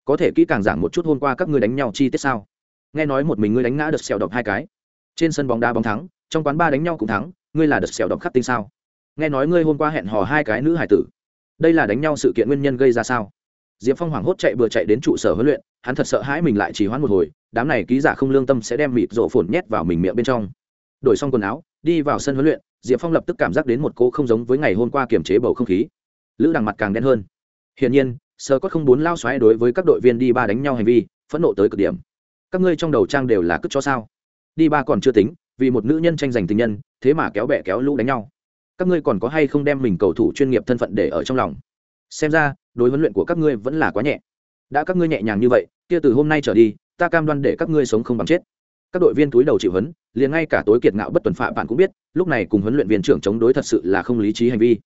S1: Có thể kỹ càng giảng một chút hôm qua các ngươi đánh nhau chi tiết sao? Nghe nói một mình ngươi đánh ngã đợt xèo độc hai cái. Trên sân bóng đá bóng thắng, trong quán ba đánh nhau cũng thắng, ngươi là đợt xèo độc khắc tinh sao? Nghe nói ngươi hôm qua hẹn hò hai cái nữ hải tử đây là đánh nhau sự kiện nguyên nhân gây ra sao? Diệp phong hoảng hốt chạy vừa chạy đến trụ sở huấn luyện, hắn thật sợ hãi mình lại chỉ hoãn một hồi, đám này ký giả không lương tâm sẽ đem mịt rổ phồn nhét vào mình miệng bên trong. Đổi xong quần áo, đi vào sân huấn luyện, diệp phong lập tức cảm giác đến một cô không giống với ngày hôm qua kiềm chế bầu không khí. Lữ đằng mặt càng đen hơn. Hiển nhiên, sơ có không muốn lao xoáy đối với các đội viên đi ba đánh nhau hành vi, phẫn nộ tới cực điểm. Các ngươi trong đầu trang đều là cất cho sao? Đi ba còn chưa tính, vì một nữ nhân tranh giành tình nhân, thế mà kéo bẹ kéo lũ đánh nhau các ngươi còn có hay không đem mình cầu thủ chuyên nghiệp thân phận để ở trong lòng? Xem ra, đối huấn luyện của các ngươi vẫn là quá nhẹ. Đã các ngươi nhẹ nhàng như vậy, kia từ hôm nay trở đi, ta cam đoan để các ngươi sống không bằng chết. Các đội viên túi đầu chịu huấn, liền ngay cả tối kiệt ngạo bất tuần phạm bạn cũng biết, lúc này cùng huấn luyện viên trưởng chống đối thật sự là không lý trí hành vi.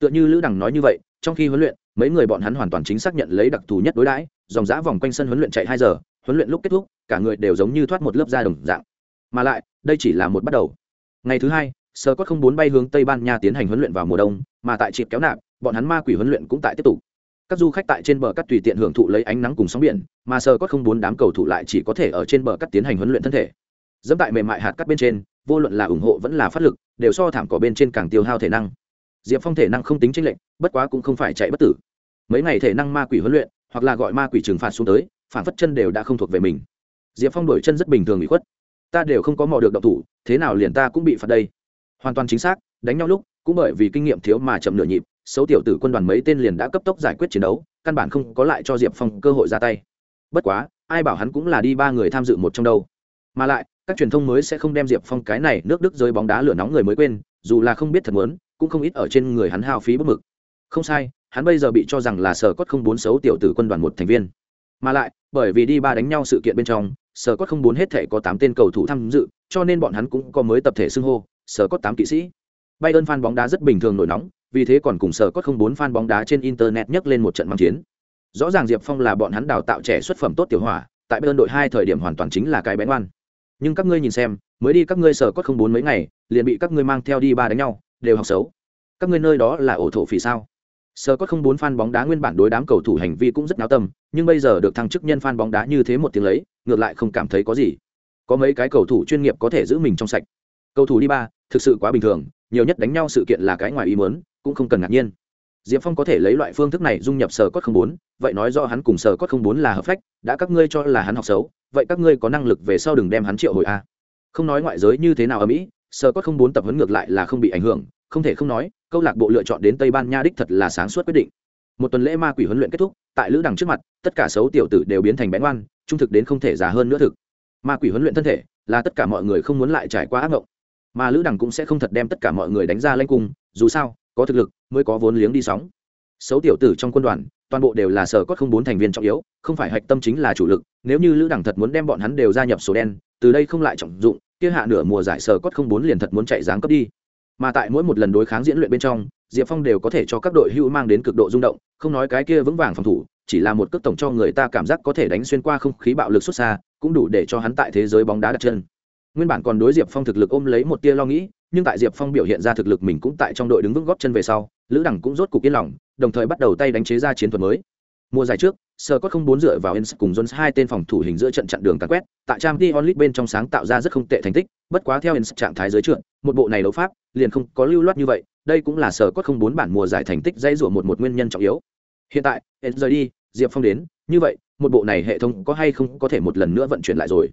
S1: Tựa như lữ đằng nói như vậy, trong khi huấn luyện, mấy người bọn hắn hoàn toàn chính xác nhận lấy đặc thù nhất đối đãi, dòng giã vòng quanh sân huấn luyện chạy hai giờ, huấn luyện lúc kết thúc, cả người đều giống như thoát một lớp da đồng dạng. Mà lại, đây chỉ là một bắt đầu. Ngày thứ hai sơ Cốt không bốn bay hướng tây ban nha tiến hành huấn luyện vào mùa đông, mà tại trịp kéo nạp, bọn hắn ma quỷ huấn luyện cũng tại tiếp tục. Các du khách tại trên bờ cắt tùy tiện hưởng thụ lấy ánh nắng cùng sóng biển, mà sơ Cốt không bốn đám cầu thủ lại chỉ có thể ở trên bờ cắt tiến hành huấn luyện thân thể. Dẫm tại mềm mại hạt cắt bên trên, vô luận là ủng hộ vẫn là phát lực, đều so thảm cỏ bên trên càng tiêu hao thể năng. Diệp phong thể năng không tính tranh lệch, bất quá cũng không phải chạy bất tử. Mấy ngày thể năng ma quỷ huấn luyện, hoặc là gọi ma quỷ trừng phạt xuống tới, phản phất chân đều đã không thuộc về mình. Diệp phong đổi chân rất bình thường bị khuất. Ta đều không có mò được độc thủ, thế nào liền ta cũng bị phạt đây hoàn toàn chính xác, đánh nhau lúc, cũng bởi vì kinh nghiệm thiếu mà chậm nửa nhịp, xấu tiểu tử quân đoàn mấy tên liền đã cấp tốc giải quyết chiến đấu, căn bản không có lại cho diệp phong cơ hội ra tay. Bất quá, ai bảo hắn cũng là đi ba người tham dự một trong đâu. Mà lại, các truyền thông mới sẽ không đem diệp phong cái này nước đức rơi bóng đá lửa nóng người mới quên, dù là không biết thật muốn, cũng không ít ở trên người hắn hao phí bất mực. Không sai, hắn bây giờ bị cho rằng là sở cốt không bốn xấu tiểu tử quân đoàn một thành viên. Mà lại, bởi vì đi ba đánh nhau sự kiện bên trong, sở cốt không bốn hết thể có tám tên cầu thủ tham dự, cho nên bọn hắn cũng có mới tập thể xưng hô sở cốt tám kỵ sĩ. Bay ơn fan bóng đá rất bình thường nổi nóng, vì thế còn cùng sở cốt không bốn fan bóng đá trên internet nhấc lên một trận mang chiến. Rõ ràng diệp phong là bọn hắn đào tạo trẻ xuất phẩm tốt tiểu hỏa, tại bên đội hai thời điểm hoàn toàn chính là cái bén oan. Nhưng các ngươi nhìn xem, mới đi các ngươi sở cốt không bốn mấy ngày, liền bị các ngươi mang theo đi ba đánh nhau, đều học xấu. Các ngươi nơi đó là ổ thổ phỉ sao? Sở cốt không bốn fan bóng đá nguyên bản đối đám cầu thủ hành vi cũng rất náo tâm, nhưng bây giờ được thăng chức nhân fan bóng đá như thế một tiếng lấy, ngược lại không cảm thấy có gì. Có mấy cái cầu thủ chuyên nghiệp có thể giữ mình trong sạch cầu thủ đi ba thực sự quá bình thường, nhiều nhất đánh nhau sự kiện là cái ngoài ý muốn, cũng không cần ngạc nhiên. Diệp phong có thể lấy loại phương thức này dung nhập sở cốt không bốn, vậy nói do hắn cùng sở cốt không bốn là hợp phách, đã các ngươi cho là hắn học xấu, vậy các ngươi có năng lực về sau đừng đem hắn triệu hồi a. Không nói ngoại giới như thế nào ở mỹ, sở cốt không bốn tập huấn ngược lại là không bị ảnh hưởng, không thể không nói, câu lạc bộ lựa chọn đến tây ban nha đích thật là sáng suốt quyết định. Một tuần lễ ma quỷ huấn luyện kết thúc, tại lữ đằng trước mặt, tất cả xấu tiểu tử đều biến thành bén ngoan, trung thực đến không thể già hơn nữa thực. Ma quỷ huấn luyện thân thể, là tất cả mọi người không muốn lại trải qua ác mộng mà lữ đằng cũng sẽ không thật đem tất cả mọi người đánh ra lanh cung, dù sao, có thực lực, mới có vốn liếng đi sóng. Xấu tiểu tử trong quân đoàn, toàn bộ đều là sở cốt không bốn thành viên trọng yếu, không phải hạch tâm chính là chủ lực. Nếu như lữ đằng thật muốn đem bọn hắn đều gia nhập số đen, từ đây không lại trọng dụng, kia hạ nửa mùa giải sở cốt không bốn liền thật muốn chạy dáng cấp đi. Mà tại mỗi một lần đối kháng diễn luyện bên trong, diệp phong đều có thể cho các đội hữu mang đến cực độ rung động, không nói cái kia vững vàng phòng thủ, chỉ là một cước tổng cho người ta cảm giác có thể đánh xuyên qua không khí bạo lực xuất xa, cũng đủ để cho hắn tại thế giới bóng đá đặt chân nguyên bản còn đối diệp phong thực lực ôm lấy một tia lo nghĩ, nhưng tại diệp phong biểu hiện ra thực lực mình cũng tại trong đội đứng vững góp chân về sau, lữ đẳng cũng rốt cục yên lòng, đồng thời bắt đầu tay đánh chế ra chiến thuật mới. Mùa giải trước sơ cốt không bốn dựa vào ens cùng jones hai tên phòng thủ hình giữa trận chặn đường tạt quét, tại trang t onlit bên trong sáng tạo ra rất không tệ thành tích, bất quá theo ens trạng thái giới trượt, một bộ này đấu pháp, liền không có lưu loát như vậy, đây cũng là sở cốt không bốn bản mùa giải thành tích dây rủa một một nguyên nhân trọng yếu. Hiện tại ens rời đi, diệp phong đến, như vậy, một bộ này hệ thống có hay không có thể một lần nữa vận chuyển lại rồi?